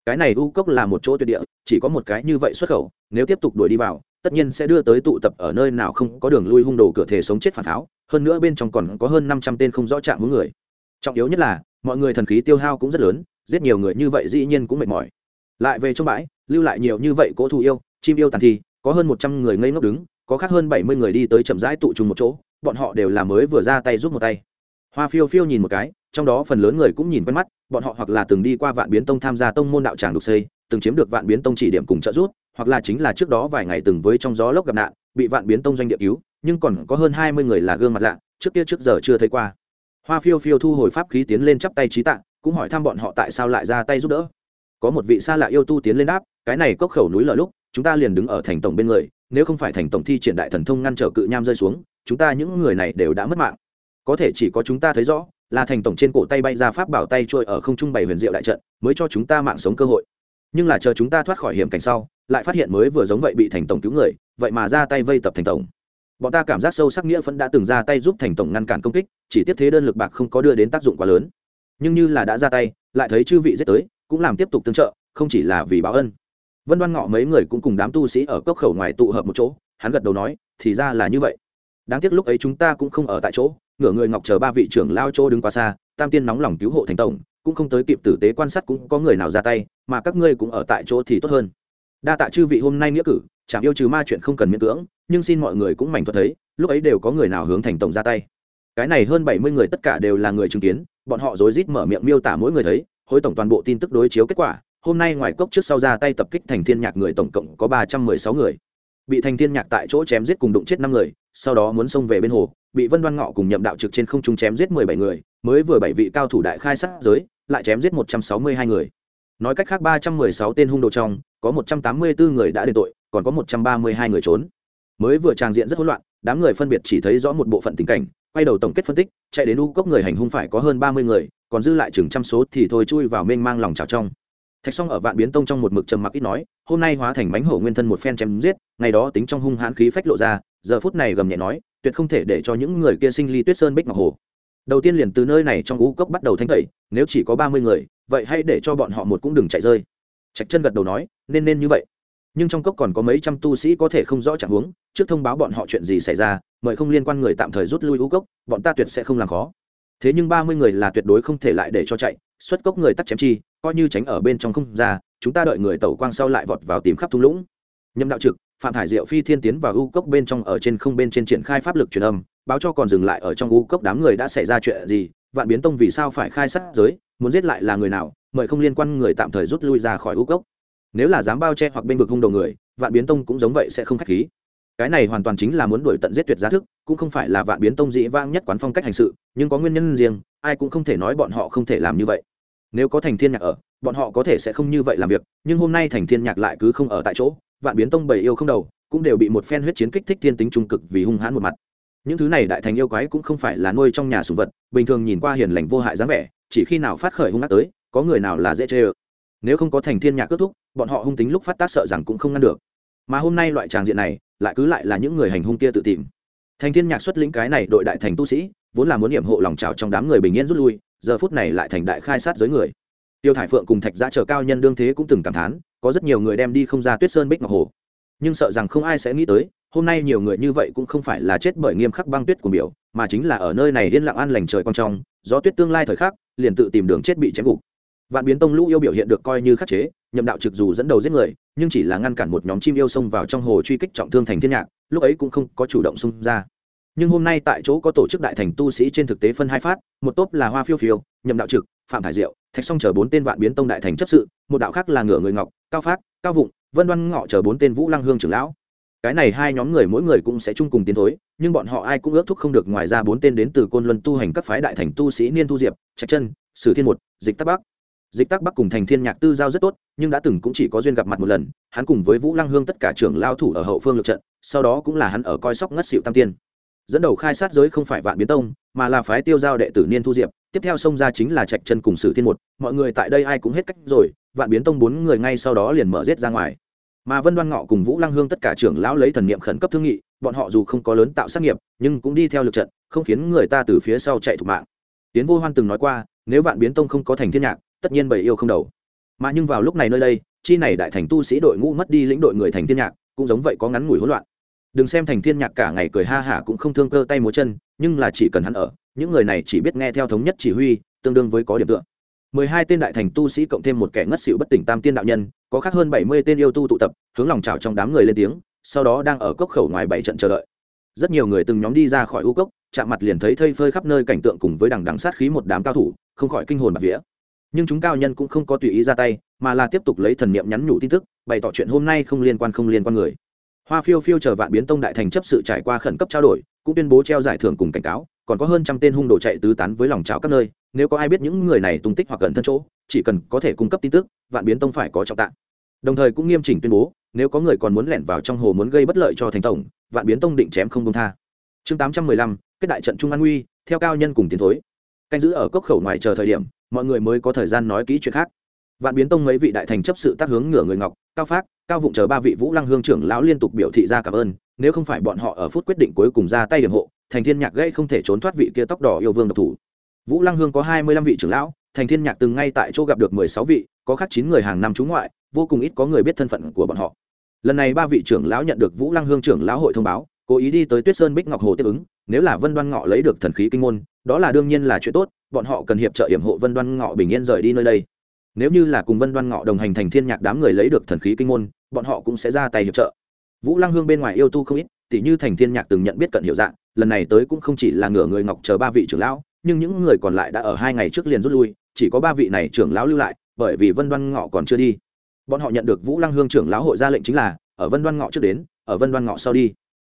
Cái này u cốc là một chỗ tuyệt địa, chỉ có một cái như vậy xuất khẩu, nếu tiếp tục đuổi đi vào tất nhiên sẽ đưa tới tụ tập ở nơi nào không có đường lui hung đồ cửa thể sống chết phản tháo hơn nữa bên trong còn có hơn năm trăm tên không rõ trạng hướng người. Trọng yếu nhất là, mọi người thần khí tiêu hao cũng rất lớn, giết nhiều người như vậy dĩ nhiên cũng mệt mỏi. Lại về trong bãi, lưu lại nhiều như vậy cố thù yêu, chim yêu tàn thi, có hơn một trăm người ngây ngốc đứng, có khác hơn bảy mươi người đi tới chậm rãi tụ trùng một chỗ, bọn họ đều là mới vừa ra tay giúp một tay. Hoa phiêu phiêu nhìn một cái, trong đó phần lớn người cũng nhìn quen mắt, bọn họ hoặc là từng đi qua vạn biến tông tham gia tông môn đạo tràng đục xây từng chiếm được vạn biến tông chỉ điểm cùng trợ giúp, hoặc là chính là trước đó vài ngày từng với trong gió lốc gặp nạn, bị vạn biến tông doanh địa cứu, nhưng còn có hơn hai mươi người là gương mặt lạ, trước kia trước giờ chưa thấy qua. Hoa phiêu phiêu thu hồi pháp khí tiến lên chắp tay trí tạng cũng hỏi thăm bọn họ tại sao lại ra tay giúp đỡ. Có một vị xa lạ yêu tu tiến lên đáp, cái này cốc khẩu núi lở lúc, chúng ta liền đứng ở thành tổng bên người, nếu không phải thành tổng thi triển đại thần thông ngăn trở cự nham rơi xuống, chúng ta những người này đều đã mất mạng. Có thể chỉ có chúng ta thấy rõ, là thành tổng trên cổ tay bay ra pháp bảo tay trôi ở không trung bày huyền diệu đại trận, mới cho chúng ta mạng sống cơ hội nhưng là chờ chúng ta thoát khỏi hiểm cảnh sau, lại phát hiện mới vừa giống vậy bị thành tổng cứu người, vậy mà ra tay vây tập thành tổng. Bọn ta cảm giác sâu sắc nghĩa vẫn đã từng ra tay giúp thành tổng ngăn cản công kích, chỉ tiếp thế đơn lực bạc không có đưa đến tác dụng quá lớn. Nhưng như là đã ra tay, lại thấy chư vị giết tới, cũng làm tiếp tục tương trợ, không chỉ là vì báo ân. Vân đoan ngọ mấy người cũng cùng đám tu sĩ ở cốc khẩu ngoài tụ hợp một chỗ, hắn gật đầu nói, thì ra là như vậy. Đáng tiếc lúc ấy chúng ta cũng không ở tại chỗ, ngửa người ngọc chờ ba vị trưởng lao chỗ đứng quá xa, tam tiên nóng lòng cứu hộ thành tổng cũng không tới kịp tử tế quan sát cũng có người nào ra tay, mà các ngươi cũng ở tại chỗ thì tốt hơn. Đa tạ chư vị hôm nay nghĩa cử chẳng yêu trừ ma chuyện không cần miễn cưỡng, nhưng xin mọi người cũng mảnh thuật thấy, lúc ấy đều có người nào hướng thành tổng ra tay. Cái này hơn bảy mươi người tất cả đều là người chứng kiến, bọn họ rối rít mở miệng miêu tả mỗi người thấy, hối tổng toàn bộ tin tức đối chiếu kết quả, hôm nay ngoài cốc trước sau ra tay tập kích thành thiên nhạc người tổng cộng có ba trăm mười sáu người. Bị thành thiên nhạc tại chỗ chém giết cùng đụng chết năm người, sau đó muốn xông về bên hồ bị vân đoan ngọ cùng nhậm đạo trực trên không trung chém giết mười bảy người, mới vừa bảy vị cao thủ đại khai sát giới, lại chém giết một trăm sáu mươi hai người. Nói cách khác ba trăm mười sáu tên hung đồ trong, có một trăm tám mươi bốn người đã đền tội, còn có một trăm ba mươi hai người trốn. Mới vừa tràng diện rất hỗn loạn, đám người phân biệt chỉ thấy rõ một bộ phận tình cảnh, quay đầu tổng kết phân tích, chạy đến u cốc người hành hung phải có hơn ba mươi người, còn dư lại chừng trăm số thì thôi chui vào mênh mang lòng trào trong. Thạch Song ở vạn biến tông trong một mực trầm mặc ít nói, hôm nay hóa thành bánh hổ nguyên thân một phen chém giết, ngày đó tính trong hung hãn khí phách lộ ra giờ phút này gầm nhẹ nói, tuyệt không thể để cho những người kia sinh ly tuyết sơn bích ngọc hồ. Đầu tiên liền từ nơi này trong u cốc bắt đầu thanh tẩy, nếu chỉ có ba mươi người, vậy hãy để cho bọn họ một cũng đừng chạy rơi. Trạch chân gật đầu nói, nên nên như vậy. Nhưng trong cốc còn có mấy trăm tu sĩ có thể không rõ trạng huống, trước thông báo bọn họ chuyện gì xảy ra, mời không liên quan người tạm thời rút lui u cốc, bọn ta tuyệt sẽ không làm khó. Thế nhưng ba mươi người là tuyệt đối không thể lại để cho chạy, xuất cốc người tắt chém chi, coi như tránh ở bên trong không ra, chúng ta đợi người tẩu quang sau lại vọt vào tìm khắp thung lũng. Nhâm đạo trực phạm thải diệu phi thiên tiến vào u cốc bên trong ở trên không bên trên triển khai pháp lực truyền âm, báo cho còn dừng lại ở trong u cốc đám người đã xảy ra chuyện gì, vạn biến tông vì sao phải khai sát giới, muốn giết lại là người nào, mời không liên quan người tạm thời rút lui ra khỏi u cốc. Nếu là dám bao che hoặc bên vực hung đầu người, vạn biến tông cũng giống vậy sẽ không k h á c h khí. Cái này hoàn toàn chính là muốn đuổi tận giết tuyệt giá thức, cũng không phải là vạn biến tông dĩ vang nhất quán phong cách hành sự, nhưng có nguyên nhân riêng, ai cũng không thể nói bọn họ không thể làm như vậy. Nếu có thành thiên nhạc ở, bọn họ có thể sẽ không như vậy làm việc, nhưng hôm nay thành thiên nhạc lại cứ không ở tại chỗ vạn biến tông bảy yêu không đầu, cũng đều bị một phen huyết chiến kích thích thiên tính trung cực vì hung hãn một mặt. Những thứ này đại thành yêu quái cũng không phải là nuôi trong nhà sủng vật, bình thường nhìn qua hiền lành vô hại dáng vẻ, chỉ khi nào phát khởi hung ác tới, có người nào là dễ chê ơ. Nếu không có thành thiên nhạc kết thúc, bọn họ hung tính lúc phát tác sợ rằng cũng không ngăn được. Mà hôm nay loại tràng diện này, lại cứ lại là những người hành hung kia tự tìm. Thành thiên nhạc xuất lĩnh cái này đội đại thành tu sĩ, vốn là muốn niệm hộ lòng trào trong đám người bình yên rút lui, giờ phút này lại thành đại khai sát giới người. Tiêu thải phượng cùng thạch gia chờ cao nhân đương thế cũng từng cảm thán có rất nhiều người đem đi không ra tuyết sơn bích ngọc hồ. Nhưng sợ rằng không ai sẽ nghĩ tới, hôm nay nhiều người như vậy cũng không phải là chết bởi nghiêm khắc băng tuyết của biểu mà chính là ở nơi này yên lặng an lành trời con trong, gió tuyết tương lai thời khắc, liền tự tìm đường chết bị chém gục. Vạn biến tông lũ yêu biểu hiện được coi như khắc chế, nhậm đạo trực dù dẫn đầu giết người, nhưng chỉ là ngăn cản một nhóm chim yêu xông vào trong hồ truy kích trọng thương thành thiên nhạc, lúc ấy cũng không có chủ động xung ra. Nhưng hôm nay tại chỗ có tổ chức đại thành tu sĩ trên thực tế phân hai phát, một tốp là hoa phiêu phiêu, nhậm đạo trực, phạm thải diệu thạch song chờ bốn tên vạn biến tông đại thành chấp sự, một đạo khác là ngựa người ngọc, cao phát, cao vụng, vân đoan ngọ chờ bốn tên vũ lăng hương trưởng lão. Cái này hai nhóm người mỗi người cũng sẽ chung cùng tiến thối, nhưng bọn họ ai cũng ước thúc không được ngoài ra bốn tên đến từ côn luân tu hành các phái đại thành tu sĩ niên tu diệp, trạch chân, sử thiên một, dịch tắc bắc. Dịch tắc bắc cùng thành thiên nhạc tư giao rất tốt, nhưng đã từng cũng chỉ có duyên gặp mặt một lần, hắn cùng với vũ lăng hương tất cả trưởng lao thủ ở hậu phương lượt trận, sau đó cũng là hắn ở coi sóc ngất xịu tam tiên dẫn đầu khai sát giới không phải vạn biến tông, mà là phái tiêu giao đệ tử niên thu diệp. Tiếp theo xông ra chính là trạch chân cùng sử thiên một. Mọi người tại đây ai cũng hết cách rồi, vạn biến tông bốn người ngay sau đó liền mở rết ra ngoài. Mà vân đoan ngọ cùng vũ lăng hương tất cả trưởng lão lấy thần niệm khẩn cấp thương nghị, bọn họ dù không có lớn tạo sát nghiệp, nhưng cũng đi theo lực trận, không khiến người ta từ phía sau chạy thủ mạng. Tiến vô hoan từng nói qua, nếu vạn biến tông không có thành thiên nhạc, tất nhiên bầy yêu không đầu. Mà nhưng vào lúc này nơi đây, chi này đại thành tu sĩ đội ngũ mất đi lĩnh đội người thành thiên nhạc, cũng giống vậy có ngắn ngủi hỗn loạn đừng xem thành thiên nhạc cả ngày cười ha hả cũng không thương cơ tay múa chân, nhưng là chỉ cần hắn ở, những người này chỉ biết nghe theo thống nhất chỉ huy, tương đương với có điểm tựa. Mười hai tên đại thành tu sĩ cộng thêm một kẻ ngất xỉu bất tỉnh tam tiên đạo nhân, có khác hơn bảy mươi tên yêu tu tụ tập, hướng lòng trào trong đám người lên tiếng, sau đó đang ở cốc khẩu ngoài bảy trận chờ đợi. Rất nhiều người từng nhóm đi ra khỏi u cốc, chạm mặt liền thấy thây phơi khắp nơi cảnh tượng cùng với đằng đằng sát khí một đám cao thủ, không khỏi kinh hồn bạc vía. Nhưng chúng cao nhân cũng không có tùy ý ra tay, mà là tiếp tục lấy thần niệm nhắn nhủ tin tức, bày tỏ chuyện hôm nay không liên quan không liên quan người hoa phiêu phiêu chờ vạn biến tông đại thành chấp sự trải qua khẩn cấp trao đổi, cũng tuyên bố treo giải thưởng cùng cảnh cáo, còn có hơn trăm tên hung đồ chạy tứ tán với lòng trào các nơi, nếu có ai biết những người này tung tích hoặc gần thân chỗ, chỉ cần có thể cung cấp tin tức, vạn biến tông phải có trọng tạng. Đồng thời cũng nghiêm chỉnh tuyên bố, nếu có người còn muốn lẻn vào trong hồ muốn gây bất lợi cho thành tổng, vạn biến tông định chém không công tha. Chương tám trăm mười lăm, kết đại trận trung an nguy theo cao nhân cùng tiến thối. Canh giữ ở cốc khẩu ngoài chờ thời điểm, mọi người mới có thời gian nói kỹ chuyện khác vạn biến tông mấy vị đại thành chấp sự tác hướng ngửa người ngọc, cao phát cao vụng chờ ba vị vũ lăng hương trưởng lão liên tục biểu thị ra cảm ơn, nếu không phải bọn họ ở phút quyết định cuối cùng ra tay điểm hộ, thành thiên nhạc gây không thể trốn thoát vị kia tóc đỏ yêu vương độc thủ. Vũ lăng hương có hai mươi lăm vị trưởng lão, thành thiên nhạc từng ngay tại chỗ gặp được mười sáu vị, có khác chín người hàng năm trú ngoại, vô cùng ít có người biết thân phận của bọn họ. Lần này ba vị trưởng lão nhận được vũ lăng hương trưởng lão hội thông báo, cố ý đi tới tuyết sơn bích ngọc hồ tiếp ứng, nếu là vân đoan ngọ lấy được thần khí kinh môn, đó là đương nhiên là chuyện tốt, bọn họ cần hiệp trợ hiểm hộ vân đoan ngọ bình yên rời đi nơi đây nếu như là cùng vân đoan ngọ đồng hành thành thiên nhạc đám người lấy được thần khí kinh môn, bọn họ cũng sẽ ra tay hiệp trợ. Vũ lăng hương bên ngoài yêu tu không ít, tỉ như thành thiên nhạc từng nhận biết cận hiệu dạng, lần này tới cũng không chỉ là ngửa người ngọc chờ ba vị trưởng lão, nhưng những người còn lại đã ở hai ngày trước liền rút lui, chỉ có ba vị này trưởng lão lưu lại, bởi vì vân đoan ngọ còn chưa đi. Bọn họ nhận được vũ lăng hương trưởng lão hội ra lệnh chính là, ở vân đoan ngọ trước đến, ở vân đoan ngọ sau đi.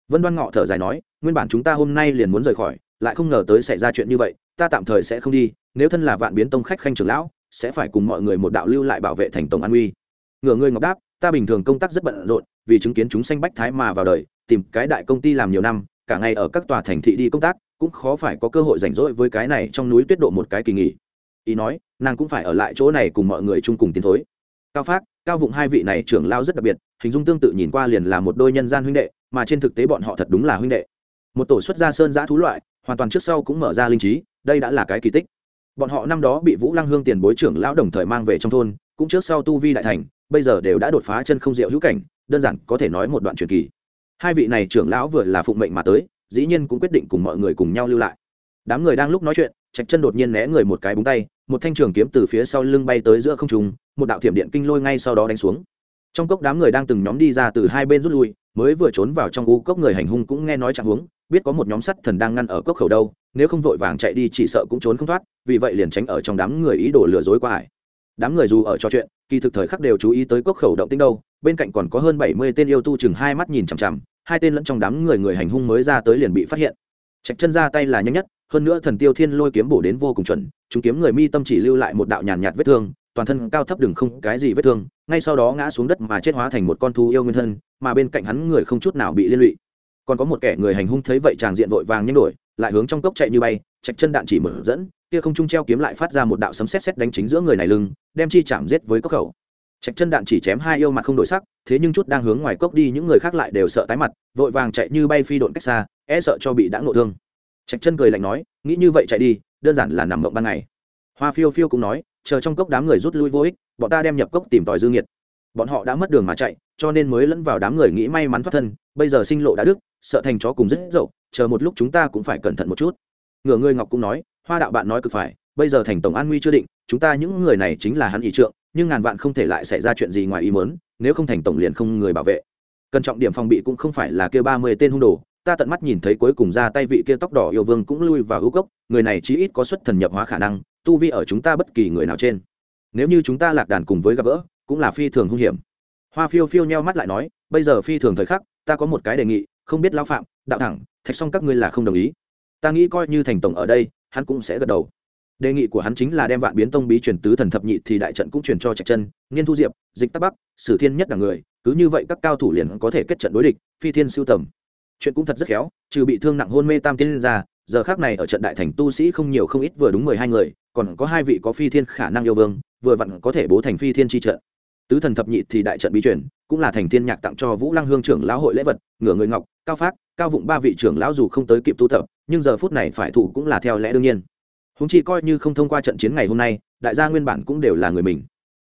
Vân đoan ngọ thở dài nói, nguyên bản chúng ta hôm nay liền muốn rời khỏi, lại không ngờ tới xảy ra chuyện như vậy, ta tạm thời sẽ không đi, nếu thân là vạn biến tông khách khanh trưởng lão sẽ phải cùng mọi người một đạo lưu lại bảo vệ thành tổng an uy. Ngựa ngươi ngọc đáp, ta bình thường công tác rất bận rộn, vì chứng kiến chúng sanh bách thái mà vào đời, tìm cái đại công ty làm nhiều năm, cả ngày ở các tòa thành thị đi công tác, cũng khó phải có cơ hội rảnh rỗi với cái này trong núi tuyết độ một cái kỳ nghỉ. Ý nói, nàng cũng phải ở lại chỗ này cùng mọi người chung cùng tiến thối. Cao phát cao vụng hai vị này trưởng lao rất đặc biệt, hình dung tương tự nhìn qua liền là một đôi nhân gian huynh đệ, mà trên thực tế bọn họ thật đúng là huynh đệ. Một tổ xuất gia sơn giã thú loại, hoàn toàn trước sau cũng mở ra linh trí, đây đã là cái kỳ tích bọn họ năm đó bị vũ lăng hương tiền bối trưởng lão đồng thời mang về trong thôn, cũng trước sau tu vi đại thành, bây giờ đều đã đột phá chân không diệu hữu cảnh, đơn giản có thể nói một đoạn truyền kỳ. Hai vị này trưởng lão vừa là phụng mệnh mà tới, dĩ nhiên cũng quyết định cùng mọi người cùng nhau lưu lại. Đám người đang lúc nói chuyện, trạch chân đột nhiên né người một cái búng tay, một thanh trường kiếm từ phía sau lưng bay tới giữa không trung, một đạo thiểm điện kinh lôi ngay sau đó đánh xuống. Trong cốc đám người đang từng nhóm đi ra từ hai bên rút lui mới vừa trốn vào trong u cốc người hành hung cũng nghe nói trạng huống, biết có một nhóm sắt thần đang ngăn ở cốc khẩu đâu, nếu không vội vàng chạy đi chỉ sợ cũng trốn không thoát, vì vậy liền tránh ở trong đám người ý đồ lừa dối qua hải. Đám người dù ở trò chuyện, kỳ thực thời khắc đều chú ý tới cốc khẩu động tĩnh đâu, bên cạnh còn có hơn bảy mươi tên yêu tu chừng hai mắt nhìn chằm chằm, hai tên lẫn trong đám người người hành hung mới ra tới liền bị phát hiện. Trạch chân ra tay là nhanh nhất, hơn nữa thần tiêu thiên lôi kiếm bổ đến vô cùng chuẩn, chúng kiếm người mi tâm chỉ lưu lại một đạo nhàn nhạt vết thương toàn thân cao thấp đừng không cái gì vết thương, ngay sau đó ngã xuống đất mà chết hóa thành một con thú yêu nguyên thân, mà bên cạnh hắn người không chút nào bị liên lụy. Còn có một kẻ người hành hung thấy vậy chàng diện vội vàng nhanh đổi, lại hướng trong cốc chạy như bay, chạch chân đạn chỉ mở dẫn, kia không trung treo kiếm lại phát ra một đạo sấm sét sét đánh chính giữa người này lưng, đem chi chạm giết với cốc khẩu. Chạch chân đạn chỉ chém hai yêu mặt không đổi sắc, thế nhưng chút đang hướng ngoài cốc đi những người khác lại đều sợ tái mặt, vội vàng chạy như bay phi độn cách xa e sợ cho bị đã ngộ thương. Chạch chân cười lạnh nói, nghĩ như vậy chạy đi, đơn giản là nằm mộng ban ngày. Hoa phiêu phiêu cũng nói chờ trong cốc đám người rút lui vô ích, bọn ta đem nhập cốc tìm tòi dư nghiệt. Bọn họ đã mất đường mà chạy, cho nên mới lẫn vào đám người nghĩ may mắn thoát thân, bây giờ sinh lộ đã đức, sợ thành chó cùng rất dậu, chờ một lúc chúng ta cũng phải cẩn thận một chút. Ngựa ngươi ngọc cũng nói, hoa đạo bạn nói cực phải, bây giờ thành tổng an nguy chưa định, chúng ta những người này chính là hắn ý trượng, nhưng ngàn vạn không thể lại xảy ra chuyện gì ngoài ý mớn nếu không thành tổng liền không người bảo vệ. Cần trọng điểm phòng bị cũng không phải là kêu ba mươi tên hung đồ, ta tận mắt nhìn thấy cuối cùng ra tay vị kia tóc đỏ yêu vương cũng lui vào hữu cốc, người này chí ít có xuất thần nhập hóa khả năng tu vi ở chúng ta bất kỳ người nào trên. Nếu như chúng ta lạc đàn cùng với gặp gỡ, cũng là phi thường hung hiểm. Hoa phiêu phiêu nheo mắt lại nói, bây giờ phi thường thời khắc, ta có một cái đề nghị, không biết lao phạm, đạo thẳng, thạch xong các ngươi là không đồng ý. Ta nghĩ coi như thành tổng ở đây, hắn cũng sẽ gật đầu. Đề nghị của hắn chính là đem vạn biến tông bí truyền tứ thần thập nhị thì đại trận cũng truyền cho trạch chân, nghiên thu diệp, dịch tắc bắc, sử thiên nhất là người, cứ như vậy các cao thủ liền có thể kết trận đối địch, phi thiên siêu tầm. Chuyện cũng thật rất khéo, trừ bị thương nặng hôn mê tam tiên ra, giờ khác này ở trận đại thành tu sĩ không nhiều không ít vừa đúng mười hai người còn có hai vị có phi thiên khả năng yêu vương, vừa vặn có thể bố thành phi thiên chi trận. Tứ thần thập nhị thì đại trận bí chuyển cũng là thành thiên nhạc tặng cho vũ lăng hương trưởng lão hội lễ vật ngửa người ngọc, cao phát cao vụng ba vị trưởng lão dù không tới kịp tu tập, nhưng giờ phút này phải thủ cũng là theo lẽ đương nhiên. Húng chi coi như không thông qua trận chiến ngày hôm nay, đại gia nguyên bản cũng đều là người mình.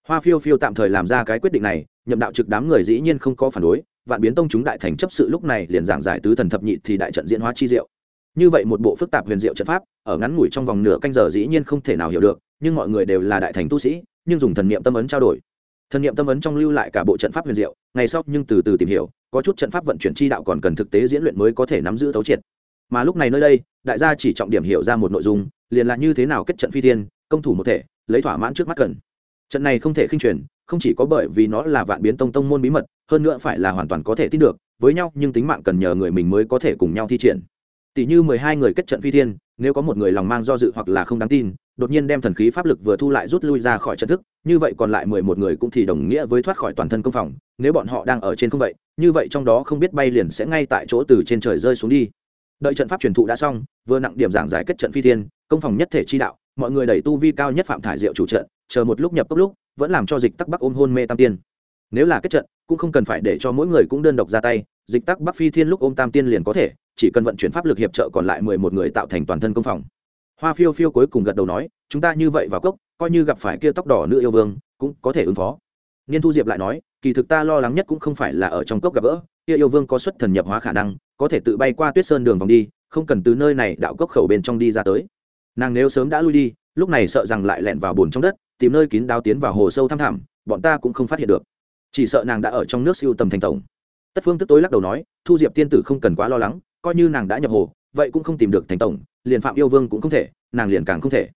Hoa phiêu phiêu tạm thời làm ra cái quyết định này, nhậm đạo trực đám người dĩ nhiên không có phản đối, vạn biến tông chúng đại thành chấp sự lúc này liền giảng giải tứ thần thập nhị thì đại trận diễn hóa chi diệu như vậy một bộ phức tạp huyền diệu trận pháp, ở ngắn ngủi trong vòng nửa canh giờ dĩ nhiên không thể nào hiểu được, nhưng mọi người đều là đại thành tu sĩ, nhưng dùng thần niệm tâm ấn trao đổi. Thần niệm tâm ấn trong lưu lại cả bộ trận pháp huyền diệu, ngày sau nhưng từ từ tìm hiểu, có chút trận pháp vận chuyển chi đạo còn cần thực tế diễn luyện mới có thể nắm giữ thấu triệt. Mà lúc này nơi đây, đại gia chỉ trọng điểm hiểu ra một nội dung, liền là như thế nào kết trận phi thiên, công thủ một thể, lấy thỏa mãn trước mắt cần. Trận này không thể khinh truyền, không chỉ có bởi vì nó là vạn biến tông tông môn bí mật, hơn nữa phải là hoàn toàn có thể tin được, với nhau nhưng tính mạng cần nhờ người mình mới có thể cùng nhau thi triển tỷ như mười hai người kết trận phi thiên, nếu có một người lòng mang do dự hoặc là không đáng tin, đột nhiên đem thần khí pháp lực vừa thu lại rút lui ra khỏi trận thức, như vậy còn lại mười một người cũng thì đồng nghĩa với thoát khỏi toàn thân công phòng, nếu bọn họ đang ở trên không vậy, như vậy trong đó không biết bay liền sẽ ngay tại chỗ từ trên trời rơi xuống đi. Đợi trận pháp truyền thụ đã xong, vừa nặng điểm giảng giải kết trận phi thiên, công phòng nhất thể chi đạo, mọi người đẩy tu vi cao nhất phạm thải diệu chủ trận, chờ một lúc nhập tốc lúc, vẫn làm cho dịch tắc bắc ôm hôn mê tam tiên. Nếu là kết trận, cũng không cần phải để cho mỗi người cũng đơn độc ra tay, dịch tắc bắc phi thiên lúc ôm tam tiên liền có thể chỉ cần vận chuyển pháp lực hiệp trợ còn lại mười một người tạo thành toàn thân công phòng. Hoa phiêu phiêu cuối cùng gật đầu nói, chúng ta như vậy vào cốc, coi như gặp phải kia tóc đỏ nữ yêu vương, cũng có thể ứng phó. Niên thu diệp lại nói, kỳ thực ta lo lắng nhất cũng không phải là ở trong cốc gặp gỡ, kia yêu vương có xuất thần nhập hóa khả năng, có thể tự bay qua tuyết sơn đường vòng đi, không cần từ nơi này đạo cốc khẩu bên trong đi ra tới. Nàng nếu sớm đã lui đi, lúc này sợ rằng lại lẹn vào bùn trong đất, tìm nơi kín đáo tiến vào hồ sâu thăm thẳm, bọn ta cũng không phát hiện được. Chỉ sợ nàng đã ở trong nước siêu tầm thành tổng. Tất phương tức tối lắc đầu nói, thu diệp tiên tử không cần quá lo lắng coi như nàng đã nhập hồ, vậy cũng không tìm được thành tổng, liền phạm yêu vương cũng không thể, nàng liền càng không thể.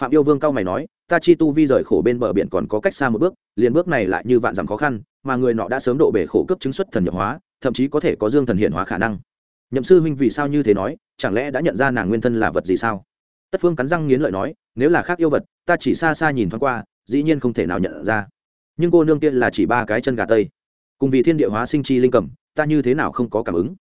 Phạm yêu vương cao mày nói, ta chi tu vi rời khổ bên bờ biển còn có cách xa một bước, liền bước này lại như vạn dặm khó khăn, mà người nọ đã sớm độ bể khổ cấp chứng xuất thần nhập hóa, thậm chí có thể có dương thần hiện hóa khả năng. Nhậm sư huynh vì sao như thế nói, chẳng lẽ đã nhận ra nàng nguyên thân là vật gì sao? Tất phương cắn răng nghiến lợi nói, nếu là khác yêu vật, ta chỉ xa xa nhìn thoáng qua, dĩ nhiên không thể nào nhận ra. Nhưng cô nương kia là chỉ ba cái chân gà tây. Cùng vì thiên địa hóa sinh chi linh cầm, ta như thế nào không có cảm ứng?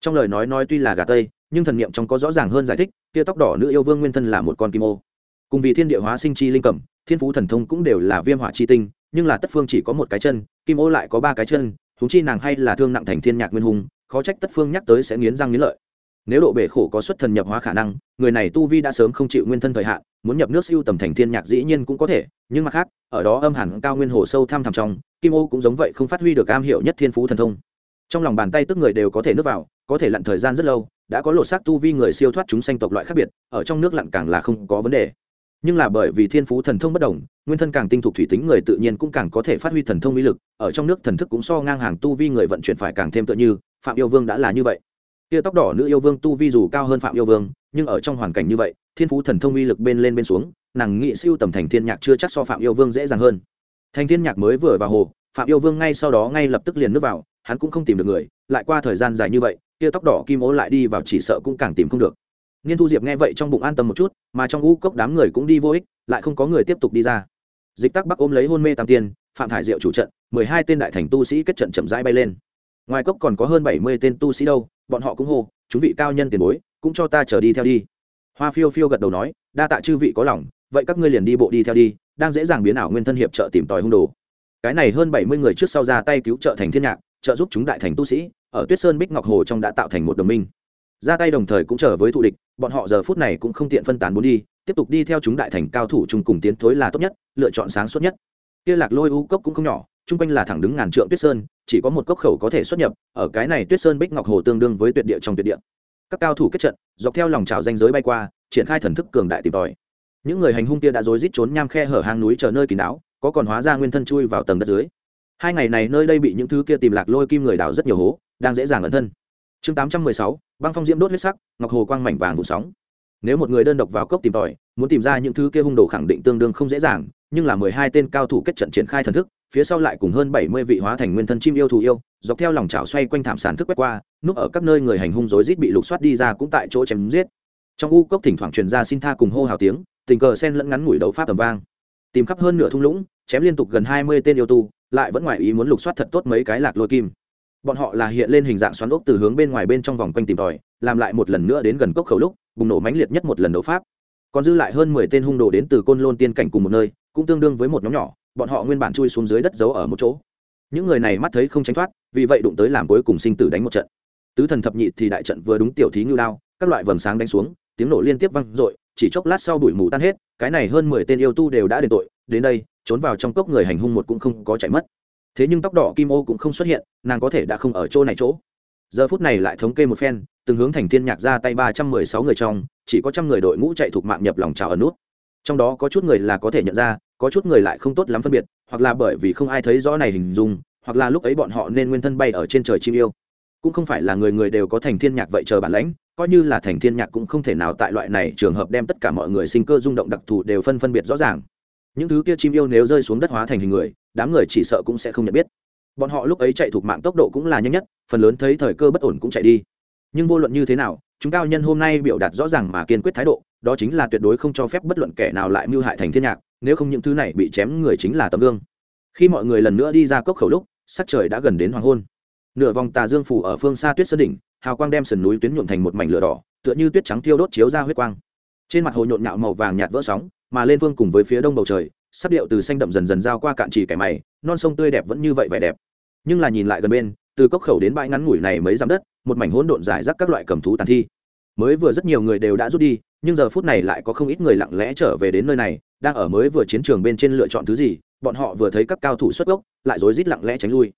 Trong lời nói nói tuy là gà tây, nhưng thần niệm trong có rõ ràng hơn giải thích, kia tóc đỏ nữ yêu vương nguyên thân là một con kim ô. Cùng vì thiên địa hóa sinh chi linh cẩm, thiên phú thần thông cũng đều là viêm hỏa chi tinh, nhưng là tất phương chỉ có một cái chân, kim ô lại có ba cái chân thúng chi nàng hay là thương nặng thành thiên nhạc nguyên hùng, khó trách tất phương nhắc tới sẽ nghiến răng nghiến lợi. Nếu độ bể khổ có xuất thần nhập hóa khả năng, người này tu vi đã sớm không chịu nguyên thân thời hạn, muốn nhập nước siêu tầm thành thiên nhạc dĩ nhiên cũng có thể, nhưng mặt khác, ở đó âm hẳn cao nguyên hồ sâu thăm thẳm trong, kim ô cũng giống vậy không phát huy được am hiểu nhất thiên phú thần thông. Trong lòng bàn tay tức người đều có thể nước vào có thể lặn thời gian rất lâu, đã có lột xác tu vi người siêu thoát chúng sanh tộc loại khác biệt, ở trong nước lặn càng là không có vấn đề. Nhưng là bởi vì thiên phú thần thông bất đồng, nguyên thân càng tinh thục thủy tính người tự nhiên cũng càng có thể phát huy thần thông uy lực, ở trong nước thần thức cũng so ngang hàng tu vi người vận chuyển phải càng thêm tựa như, phạm yêu vương đã là như vậy. Kia tóc đỏ nữ yêu vương tu vi dù cao hơn phạm yêu vương, nhưng ở trong hoàn cảnh như vậy, thiên phú thần thông uy lực bên lên bên xuống, nàng nghị siêu tầm thành thiên nhạc chưa chắc so phạm yêu vương dễ dàng hơn. Thành thiên nhạc mới vừa vào hồ, phạm yêu vương ngay sau đó ngay lập tức liền nước vào hắn cũng không tìm được người, lại qua thời gian dài như vậy, kia tóc đỏ kim ố lại đi vào chỉ sợ cũng càng tìm không được. Nghiên thu diệp nghe vậy trong bụng an tâm một chút, mà trong ngũ cốc đám người cũng đi vô ích, lại không có người tiếp tục đi ra. Dịch tắc bắc ôm lấy hôn mê tam tiên, phạm thải diệu chủ trận, mười hai tên đại thành tu sĩ kết trận chậm rãi bay lên. Ngoài cốc còn có hơn bảy mươi tên tu sĩ đâu, bọn họ cũng hô, chúng vị cao nhân tiền bối, cũng cho ta trở đi theo đi. Hoa phiêu phiêu gật đầu nói, đa tạ chư vị có lòng, vậy các ngươi liền đi bộ đi theo đi, đang dễ dàng biến ảo nguyên thân hiệp trợ tìm tòi hung đồ. Cái này hơn bảy mươi người trước sau ra tay cứu trợ thành thiên nhạc trợ giúp chúng đại thành tu sĩ, ở tuyết sơn bích ngọc hồ trong đã tạo thành một đồng minh. Ra tay đồng thời cũng chờ với thụ địch, bọn họ giờ phút này cũng không tiện phân tán muốn đi, tiếp tục đi theo chúng đại thành cao thủ chung cùng tiến thối là tốt nhất, lựa chọn sáng suốt nhất. Kia lạc lôi u cốc cũng không nhỏ, chung quanh là thẳng đứng ngàn trượng tuyết sơn, chỉ có một cốc khẩu có thể xuất nhập, ở cái này tuyết sơn bích ngọc hồ tương đương với tuyệt địa trong tuyệt địa. Các cao thủ kết trận, dọc theo lòng trào danh giới bay qua, triển khai thần thức cường đại tìm tòi. Những người hành hung kia đã rối rít trốn nham khe hở hang núi chờ nơi kín đáo, có còn hóa ra nguyên thân chui vào tầng đất dưới hai ngày này nơi đây bị những thứ kia tìm lạc lôi kim người đào rất nhiều hố, đang dễ dàng ẩn thân. Chương tám trăm mười sáu, băng phong diễm đốt huyết sắc, ngọc hồ quang mảnh vàng vụ sóng. Nếu một người đơn độc vào cốc tìm tòi, muốn tìm ra những thứ kia hung đồ khẳng định tương đương không dễ dàng, nhưng là mười hai tên cao thủ kết trận triển khai thần thức, phía sau lại cùng hơn bảy mươi vị hóa thành nguyên thân chim yêu thù yêu, dọc theo lòng chảo xoay quanh thảm sản thức quét qua, núp ở các nơi người hành hung rối rít bị lục soát đi ra cũng tại chỗ chém giết. Trong u cốc thỉnh thoảng truyền ra xin tha cùng hô hào tiếng, tình cờ sen lẫn ngắn ngủi đấu pháp tầm vang. Tìm khắp hơn nửa thung lũng, chém liên tục gần hai mươi tên yêu tu lại vẫn ngoài ý muốn lục soát thật tốt mấy cái lạc lôi kim. Bọn họ là hiện lên hình dạng xoắn ốc từ hướng bên ngoài bên trong vòng quanh tìm tòi, làm lại một lần nữa đến gần cốc khẩu lúc, bùng nổ mãnh liệt nhất một lần đấu pháp. Còn dư lại hơn mười tên hung đồ đến từ côn lôn tiên cảnh cùng một nơi, cũng tương đương với một nhóm nhỏ, bọn họ nguyên bản chui xuống dưới đất giấu ở một chỗ. Những người này mắt thấy không tránh thoát, vì vậy đụng tới làm cuối cùng sinh tử đánh một trận. Tứ thần thập nhị thì đại trận vừa đúng tiểu thí ngưu đao, các loại vầng sáng đánh xuống, tiếng nổ liên tiếp vang dội, chỉ chốc lát sau bụi mù tan hết, cái này hơn mười tên yêu tu đều đã đền tội, đến đây trốn vào trong cốc người hành hung một cũng không có chạy mất. Thế nhưng tóc đỏ kim ô cũng không xuất hiện, nàng có thể đã không ở chỗ này chỗ. Giờ phút này lại thống kê một phen, từng hướng thành thiên nhạc ra tay ba trăm mười sáu người trong, chỉ có trăm người đội ngũ chạy thuộc mạng nhập lòng trào ở nút. Trong đó có chút người là có thể nhận ra, có chút người lại không tốt lắm phân biệt, hoặc là bởi vì không ai thấy rõ này hình dung, hoặc là lúc ấy bọn họ nên nguyên thân bay ở trên trời chim yêu. Cũng không phải là người người đều có thành thiên nhạc vậy chờ bản lãnh, coi như là thành thiên nhạc cũng không thể nào tại loại này trường hợp đem tất cả mọi người sinh cơ rung động đặc thù đều phân phân biệt rõ ràng những thứ kia chim yêu nếu rơi xuống đất hóa thành hình người, đám người chỉ sợ cũng sẽ không nhận biết. Bọn họ lúc ấy chạy thuộc mạng tốc độ cũng là nhanh nhất, phần lớn thấy thời cơ bất ổn cũng chạy đi. Nhưng vô luận như thế nào, chúng cao nhân hôm nay biểu đạt rõ ràng mà kiên quyết thái độ, đó chính là tuyệt đối không cho phép bất luận kẻ nào lại mưu hại thành thiên nhạc, nếu không những thứ này bị chém người chính là tấm gương. Khi mọi người lần nữa đi ra cốc khẩu lúc, sắc trời đã gần đến hoàng hôn. Nửa vòng tà dương phủ ở phương xa tuyết sơn đỉnh, hào quang đem sườn núi tuyến nhuộm thành một mảnh lửa đỏ, tựa như tuyết trắng thiêu đốt chiếu ra huyết quang trên mặt hồ nhộn nhạo màu vàng nhạt vỡ sóng, mà lên phương cùng với phía đông bầu trời, sắc điệu từ xanh đậm dần dần giao qua cạn chỉ kẻ mày, non sông tươi đẹp vẫn như vậy vẻ đẹp. Nhưng là nhìn lại gần bên, từ cốc khẩu đến bãi ngắn ngủi này mới dặm đất, một mảnh hỗn độn giải rác các loại cầm thú tàn thi. Mới vừa rất nhiều người đều đã rút đi, nhưng giờ phút này lại có không ít người lặng lẽ trở về đến nơi này, đang ở mới vừa chiến trường bên trên lựa chọn thứ gì, bọn họ vừa thấy các cao thủ xuất gốc, lại rối rít lặng lẽ tránh lui.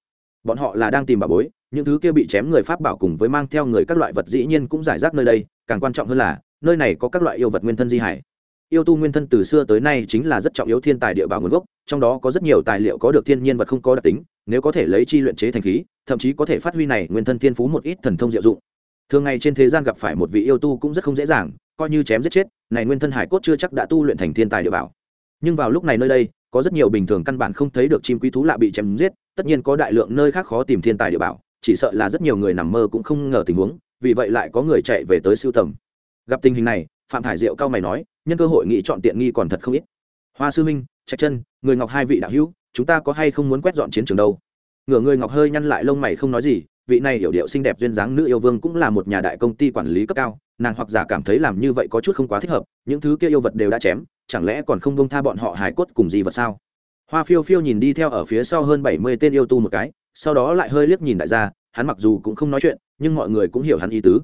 Bọn họ là đang tìm bà bối, những thứ kia bị chém người pháp bảo cùng với mang theo người các loại vật dĩ nhiên cũng giải rác nơi đây, càng quan trọng hơn là nơi này có các loại yêu vật nguyên thân di hải. Yêu tu nguyên thân từ xưa tới nay chính là rất trọng yếu thiên tài địa bảo nguồn gốc, trong đó có rất nhiều tài liệu có được thiên nhiên vật không có đặc tính, nếu có thể lấy chi luyện chế thành khí, thậm chí có thể phát huy này, nguyên thân thiên phú một ít thần thông diệu dụng. Thường ngày trên thế gian gặp phải một vị yêu tu cũng rất không dễ dàng, coi như chém giết chết, này nguyên thân hải cốt chưa chắc đã tu luyện thành thiên tài địa bảo. Nhưng vào lúc này nơi đây, có rất nhiều bình thường căn bản không thấy được chim quý thú lạ bị chém giết, tất nhiên có đại lượng nơi khác khó tìm thiên tài địa bảo, chỉ sợ là rất nhiều người nằm mơ cũng không ngờ tình huống, vì vậy lại có người chạy về tới siêu tầm gặp tình hình này, phạm thải diệu cao mày nói, nhân cơ hội nghị chọn tiện nghi còn thật không ít. Hoa sư minh, trạch chân, người ngọc hai vị đạo hữu, chúng ta có hay không muốn quét dọn chiến trường đâu? Ngửa người ngọc hơi nhăn lại lông mày không nói gì, vị này hiểu điệu xinh đẹp duyên dáng nữ yêu vương cũng là một nhà đại công ty quản lý cấp cao, nàng hoặc giả cảm thấy làm như vậy có chút không quá thích hợp, những thứ kia yêu vật đều đã chém, chẳng lẽ còn không bông tha bọn họ hài cốt cùng gì vật sao? Hoa phiêu phiêu nhìn đi theo ở phía sau hơn bảy mươi tên yêu tu một cái, sau đó lại hơi liếc nhìn đại gia, hắn mặc dù cũng không nói chuyện, nhưng mọi người cũng hiểu hắn ý tứ.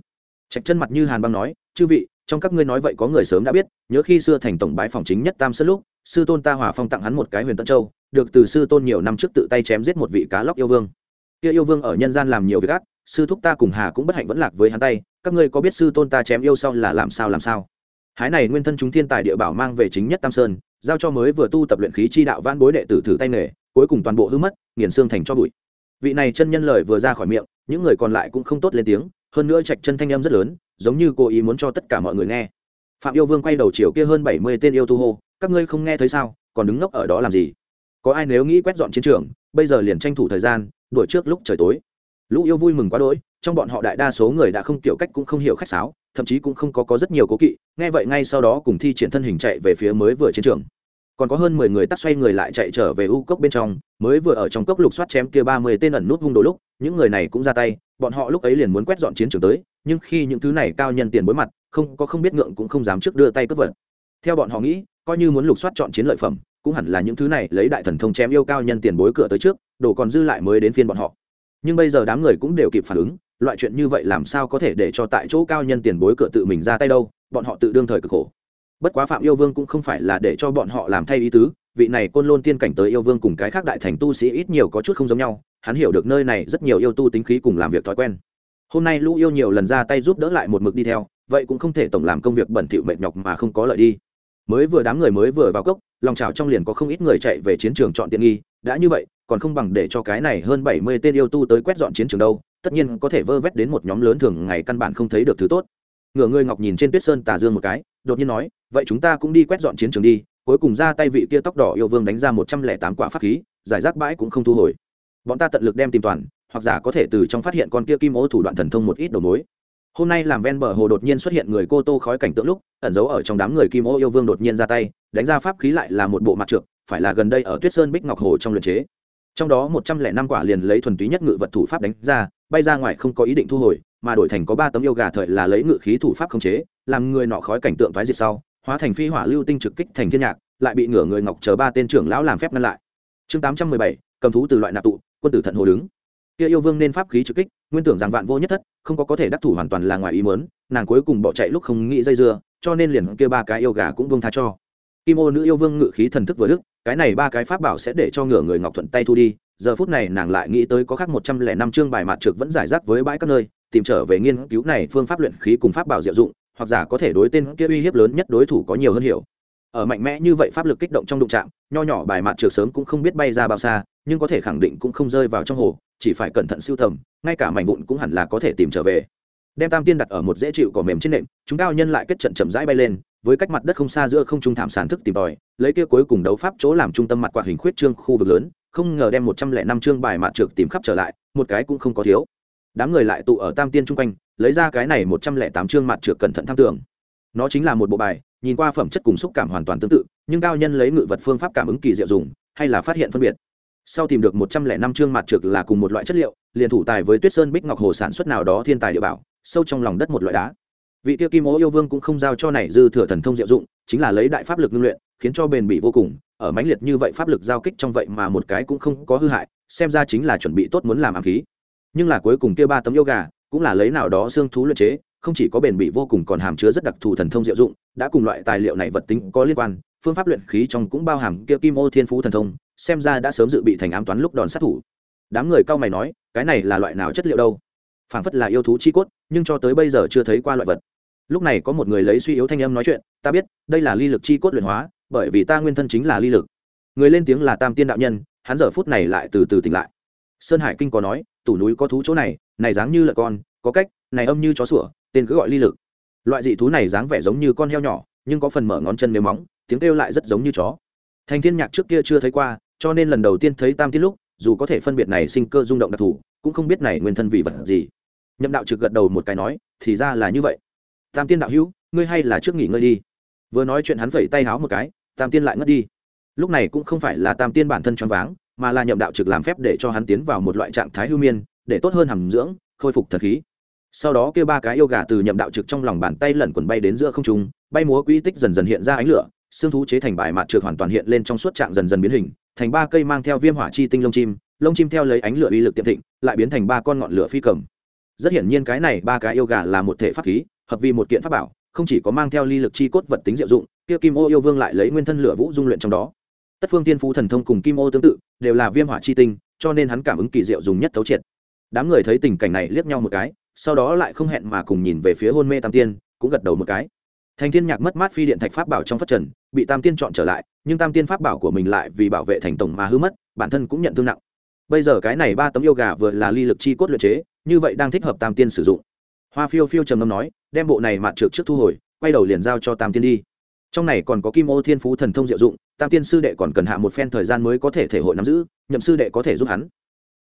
Trạch chân mặt như hàn băng nói chư vị, trong các ngươi nói vậy có người sớm đã biết, nhớ khi xưa thành tổng bái phòng chính nhất tam sơn lúc, sư tôn ta hòa phong tặng hắn một cái huyền tân châu, được từ sư tôn nhiều năm trước tự tay chém giết một vị cá lóc yêu vương. Kia yêu vương ở nhân gian làm nhiều việc ác, sư thúc ta cùng hà cũng bất hạnh vẫn lạc với hắn tay, các ngươi có biết sư tôn ta chém yêu sau là làm sao làm sao? Hái này nguyên thân chúng thiên tài địa bảo mang về chính nhất tam sơn, giao cho mới vừa tu tập luyện khí chi đạo van bối đệ tử thử tay nghề, cuối cùng toàn bộ hư mất, nghiền xương thành cho bụi. Vị này chân nhân lời vừa ra khỏi miệng, những người còn lại cũng không tốt lên tiếng, hơn nữa trạch chân thanh âm rất lớn giống như cố ý muốn cho tất cả mọi người nghe. Phạm yêu vương quay đầu chiều kia hơn bảy mươi tên yêu tu hô, các ngươi không nghe thấy sao? Còn đứng ngốc ở đó làm gì? Có ai nếu nghĩ quét dọn chiến trường, bây giờ liền tranh thủ thời gian, đuổi trước lúc trời tối. Lũ yêu vui mừng quá đỗi, trong bọn họ đại đa số người đã không kiểu cách cũng không hiểu khách sáo, thậm chí cũng không có có rất nhiều cố kỵ, nghe vậy ngay sau đó cùng thi triển thân hình chạy về phía mới vừa chiến trường. Còn có hơn mười người tắt xoay người lại chạy trở về u cốc bên trong, mới vừa ở trong cốc lục soát chém kia ba mươi tên ẩn nút hung đồ lúc, những người này cũng ra tay bọn họ lúc ấy liền muốn quét dọn chiến trường tới, nhưng khi những thứ này cao nhân tiền bối mặt, không, có không biết ngượng cũng không dám trước đưa tay cướp vật. Theo bọn họ nghĩ, coi như muốn lục soát chọn chiến lợi phẩm, cũng hẳn là những thứ này lấy đại thần thông chém yêu cao nhân tiền bối cửa tới trước, đồ còn dư lại mới đến phiên bọn họ. Nhưng bây giờ đám người cũng đều kịp phản ứng, loại chuyện như vậy làm sao có thể để cho tại chỗ cao nhân tiền bối cửa tự mình ra tay đâu, bọn họ tự đương thời cực khổ. Bất quá phạm yêu vương cũng không phải là để cho bọn họ làm thay ý tứ vị này côn lôn tiên cảnh tới yêu vương cùng cái khác đại thành tu sĩ ít nhiều có chút không giống nhau, hắn hiểu được nơi này rất nhiều yêu tu tính khí cùng làm việc thói quen. Hôm nay lũ yêu nhiều lần ra tay giúp đỡ lại một mực đi theo, vậy cũng không thể tổng làm công việc bẩn thỉu mệt nhọc mà không có lợi đi. Mới vừa đám người mới vừa vào cốc, lòng trào trong liền có không ít người chạy về chiến trường chọn tiện nghi, đã như vậy, còn không bằng để cho cái này hơn bảy mươi tên yêu tu tới quét dọn chiến trường đâu, tất nhiên có thể vơ vét đến một nhóm lớn thường ngày căn bản không thấy được thứ tốt. Ngửa ngươi ngọc nhìn trên tuyết sơn tà dương một cái, đột nhiên nói, vậy chúng ta cũng đi quét dọn chiến trường đi cuối cùng ra tay vị kia tóc đỏ yêu vương đánh ra một trăm lẻ tám quả pháp khí, giải rác bãi cũng không thu hồi. Bọn ta tận lực đem tìm toàn, hoặc giả có thể từ trong phát hiện con kia kim ô thủ đoạn thần thông một ít đầu mối. Hôm nay làm ven bờ hồ đột nhiên xuất hiện người cô tô khói cảnh tượng lúc, ẩn giấu ở trong đám người kim ô yêu vương đột nhiên ra tay, đánh ra pháp khí lại là một bộ mặt trượt phải là gần đây ở tuyết sơn bích ngọc hồ trong luyện chế. Trong đó một trăm lẻ năm quả liền lấy thuần túy nhất ngự vật thủ pháp đánh ra, bay ra ngoài không có ý định thu hồi, mà đổi thành có ba tấm yêu gà thời là lấy ngự khí thủ pháp khống chế, làm người nọ khói cảnh tượng thoái diệt sau hóa thành phi hỏa lưu tinh trực kích thành thiên nhạc, lại bị ngửa người ngọc chờ ba tên trưởng lão làm phép ngăn lại. Chương tám trăm mười bảy, cầm thú từ loại nạp tụ, quân tử thận hồ đứng. Kia yêu vương nên pháp khí trực kích, nguyên tưởng rằng vạn vô nhất thất, không có có thể đắc thủ hoàn toàn là ngoài ý mớn nàng cuối cùng bỏ chạy lúc không nghĩ dây dưa, cho nên liền kia ba cái yêu gà cũng vương tha cho. Kim ô nữ yêu vương ngự khí thần thức vừa đức cái này ba cái pháp bảo sẽ để cho ngửa người ngọc thuận tay thu đi, giờ phút này nàng lại nghĩ tới có khác một trăm lẻ năm chương bài mặt trực vẫn giải rác với bãi các nơi, tìm trở về nghiên cứu này phương pháp luyện khí cùng pháp bảo diệu dụng hoặc giả có thể đối tên kia uy hiếp lớn nhất đối thủ có nhiều hơn hiểu. Ở mạnh mẽ như vậy pháp lực kích động trong đụng chạm, nho nhỏ bài mặt trượt sớm cũng không biết bay ra bao xa, nhưng có thể khẳng định cũng không rơi vào trong hồ, chỉ phải cẩn thận siêu tầm, ngay cả mảnh vụn cũng hẳn là có thể tìm trở về. Đem tam tiên đặt ở một dễ chịu cỏ mềm trên nệm, chúng cao nhân lại kết trận chậm rãi bay lên, với cách mặt đất không xa giữa không trung thảm sản thức tìm tòi, lấy kia cuối cùng đấu pháp chỗ làm trung tâm mặt quạt hình khuyết trương khu vực lớn, không ngờ đem một trăm lẻ năm chương bài mạt trượt tìm khắp trở lại, một cái cũng không có thiếu. Đám người lại tụ ở tam tiên chung quanh lấy ra cái này một trăm lẻ tám chương mặt trượt cẩn thận tham tưởng. Nó chính là một bộ bài, nhìn qua phẩm chất cùng xúc cảm hoàn toàn tương tự, nhưng cao nhân lấy ngự vật phương pháp cảm ứng kỳ diệu dùng, hay là phát hiện phân biệt. Sau tìm được một trăm lẻ năm chương mặt trượt là cùng một loại chất liệu, liền thủ tài với tuyết sơn bích ngọc hồ sản xuất nào đó thiên tài địa bảo, sâu trong lòng đất một loại đá. Vị tiêu kim ố yêu vương cũng không giao cho này dư thừa thần thông diệu dụng, chính là lấy đại pháp lực ngưng luyện, khiến cho bền bỉ vô cùng, ở mãnh liệt như vậy pháp lực giao kích trong vậy mà một cái cũng không có hư hại, xem ra chính là chuẩn bị tốt muốn làm ám khí. Nhưng là cuối cùng kia ba tấm yêu gà cũng là lấy nào đó xương thú luyện chế, không chỉ có bền bỉ vô cùng còn hàm chứa rất đặc thù thần thông diệu dụng, đã cùng loại tài liệu này vật tính có liên quan, phương pháp luyện khí trong cũng bao hàm kia kim ô thiên phú thần thông, xem ra đã sớm dự bị thành ám toán lúc đòn sát thủ. Đám người cao mày nói, cái này là loại nào chất liệu đâu? Phảng phất là yêu thú chi cốt, nhưng cho tới bây giờ chưa thấy qua loại vật. Lúc này có một người lấy suy yếu thanh âm nói chuyện, ta biết, đây là ly lực chi cốt luyện hóa, bởi vì ta nguyên thân chính là ly lực. Người lên tiếng là tam tiên đạo nhân, hắn giờ phút này lại từ từ tỉnh lại sơn hải kinh có nói, tủ núi có thú chỗ này này dáng như lợn con, có cách, này âm như chó sủa, tên cứ gọi ly lực. Loại dị thú này dáng vẻ giống như con heo nhỏ, nhưng có phần mở ngón chân nếu móng, tiếng kêu lại rất giống như chó. Thành thiên nhạc trước kia chưa thấy qua, cho nên lần đầu tiên thấy tam tiết lúc, dù có thể phân biệt này sinh cơ rung động đặc thù, cũng không biết này nguyên thân vì vật gì. Nhậm đạo trực gật đầu một cái nói, thì ra là như vậy. Tam tiên đạo hữu, ngươi hay là trước nghỉ ngơi đi. Vừa nói chuyện hắn phẩy tay háo một cái, tam tiên lại ngất đi. Lúc này cũng không phải là tam tiên bản thân choáng váng mà là nhậm đạo trực làm phép để cho hắn tiến vào một loại trạng thái hưu miên, để tốt hơn hàm dưỡng, khôi phục thật khí. Sau đó kêu ba cái yêu gà từ nhậm đạo trực trong lòng bàn tay lẩn quần bay đến giữa không trung, bay múa quỹ tích dần dần hiện ra ánh lửa, xương thú chế thành bài mặt trượt hoàn toàn hiện lên trong suốt trạng dần dần biến hình, thành ba cây mang theo viêm hỏa chi tinh lông chim lông chim theo lấy ánh lửa uy lực tiệm thịnh, lại biến thành ba con ngọn lửa phi cầm. Rất hiển nhiên cái này ba cái yêu gà là một thể pháp khí, hợp vì một kiện pháp bảo, không chỉ có mang theo ly lực chi cốt vật tính diệu dụng, kia kim ô yêu vương lại lấy nguyên thân lửa vũ dung luyện trong đó tất phương tiên phú thần thông cùng kim ô tương tự, đều là viêm hỏa chi tinh, cho nên hắn cảm ứng kỳ diệu dùng nhất thấu triệt. Đám người thấy tình cảnh này liếc nhau một cái, sau đó lại không hẹn mà cùng nhìn về phía hôn mê tam tiên, cũng gật đầu một cái. Thành thiên nhạc mất mát phi điện thạch pháp bảo trong phát trần, bị tam tiên chọn trở lại, nhưng tam tiên pháp bảo của mình lại vì bảo vệ thành tổng mà hư mất, bản thân cũng nhận thương nặng. Bây giờ cái này ba tấm yêu gà vừa là ly lực chi cốt luyện chế, như vậy đang thích hợp tam tiên sử dụng. Hoa phiêu phiêu trầm ngâm nói, đem bộ này mạt trượt trước thu hồi, quay đầu liền giao cho tam tiên đi trong này còn có kim ô thiên phú thần thông diệu dụng, tam tiên sư đệ còn cần hạ một phen thời gian mới có thể thể hội nắm giữ, nhậm sư đệ có thể giúp hắn.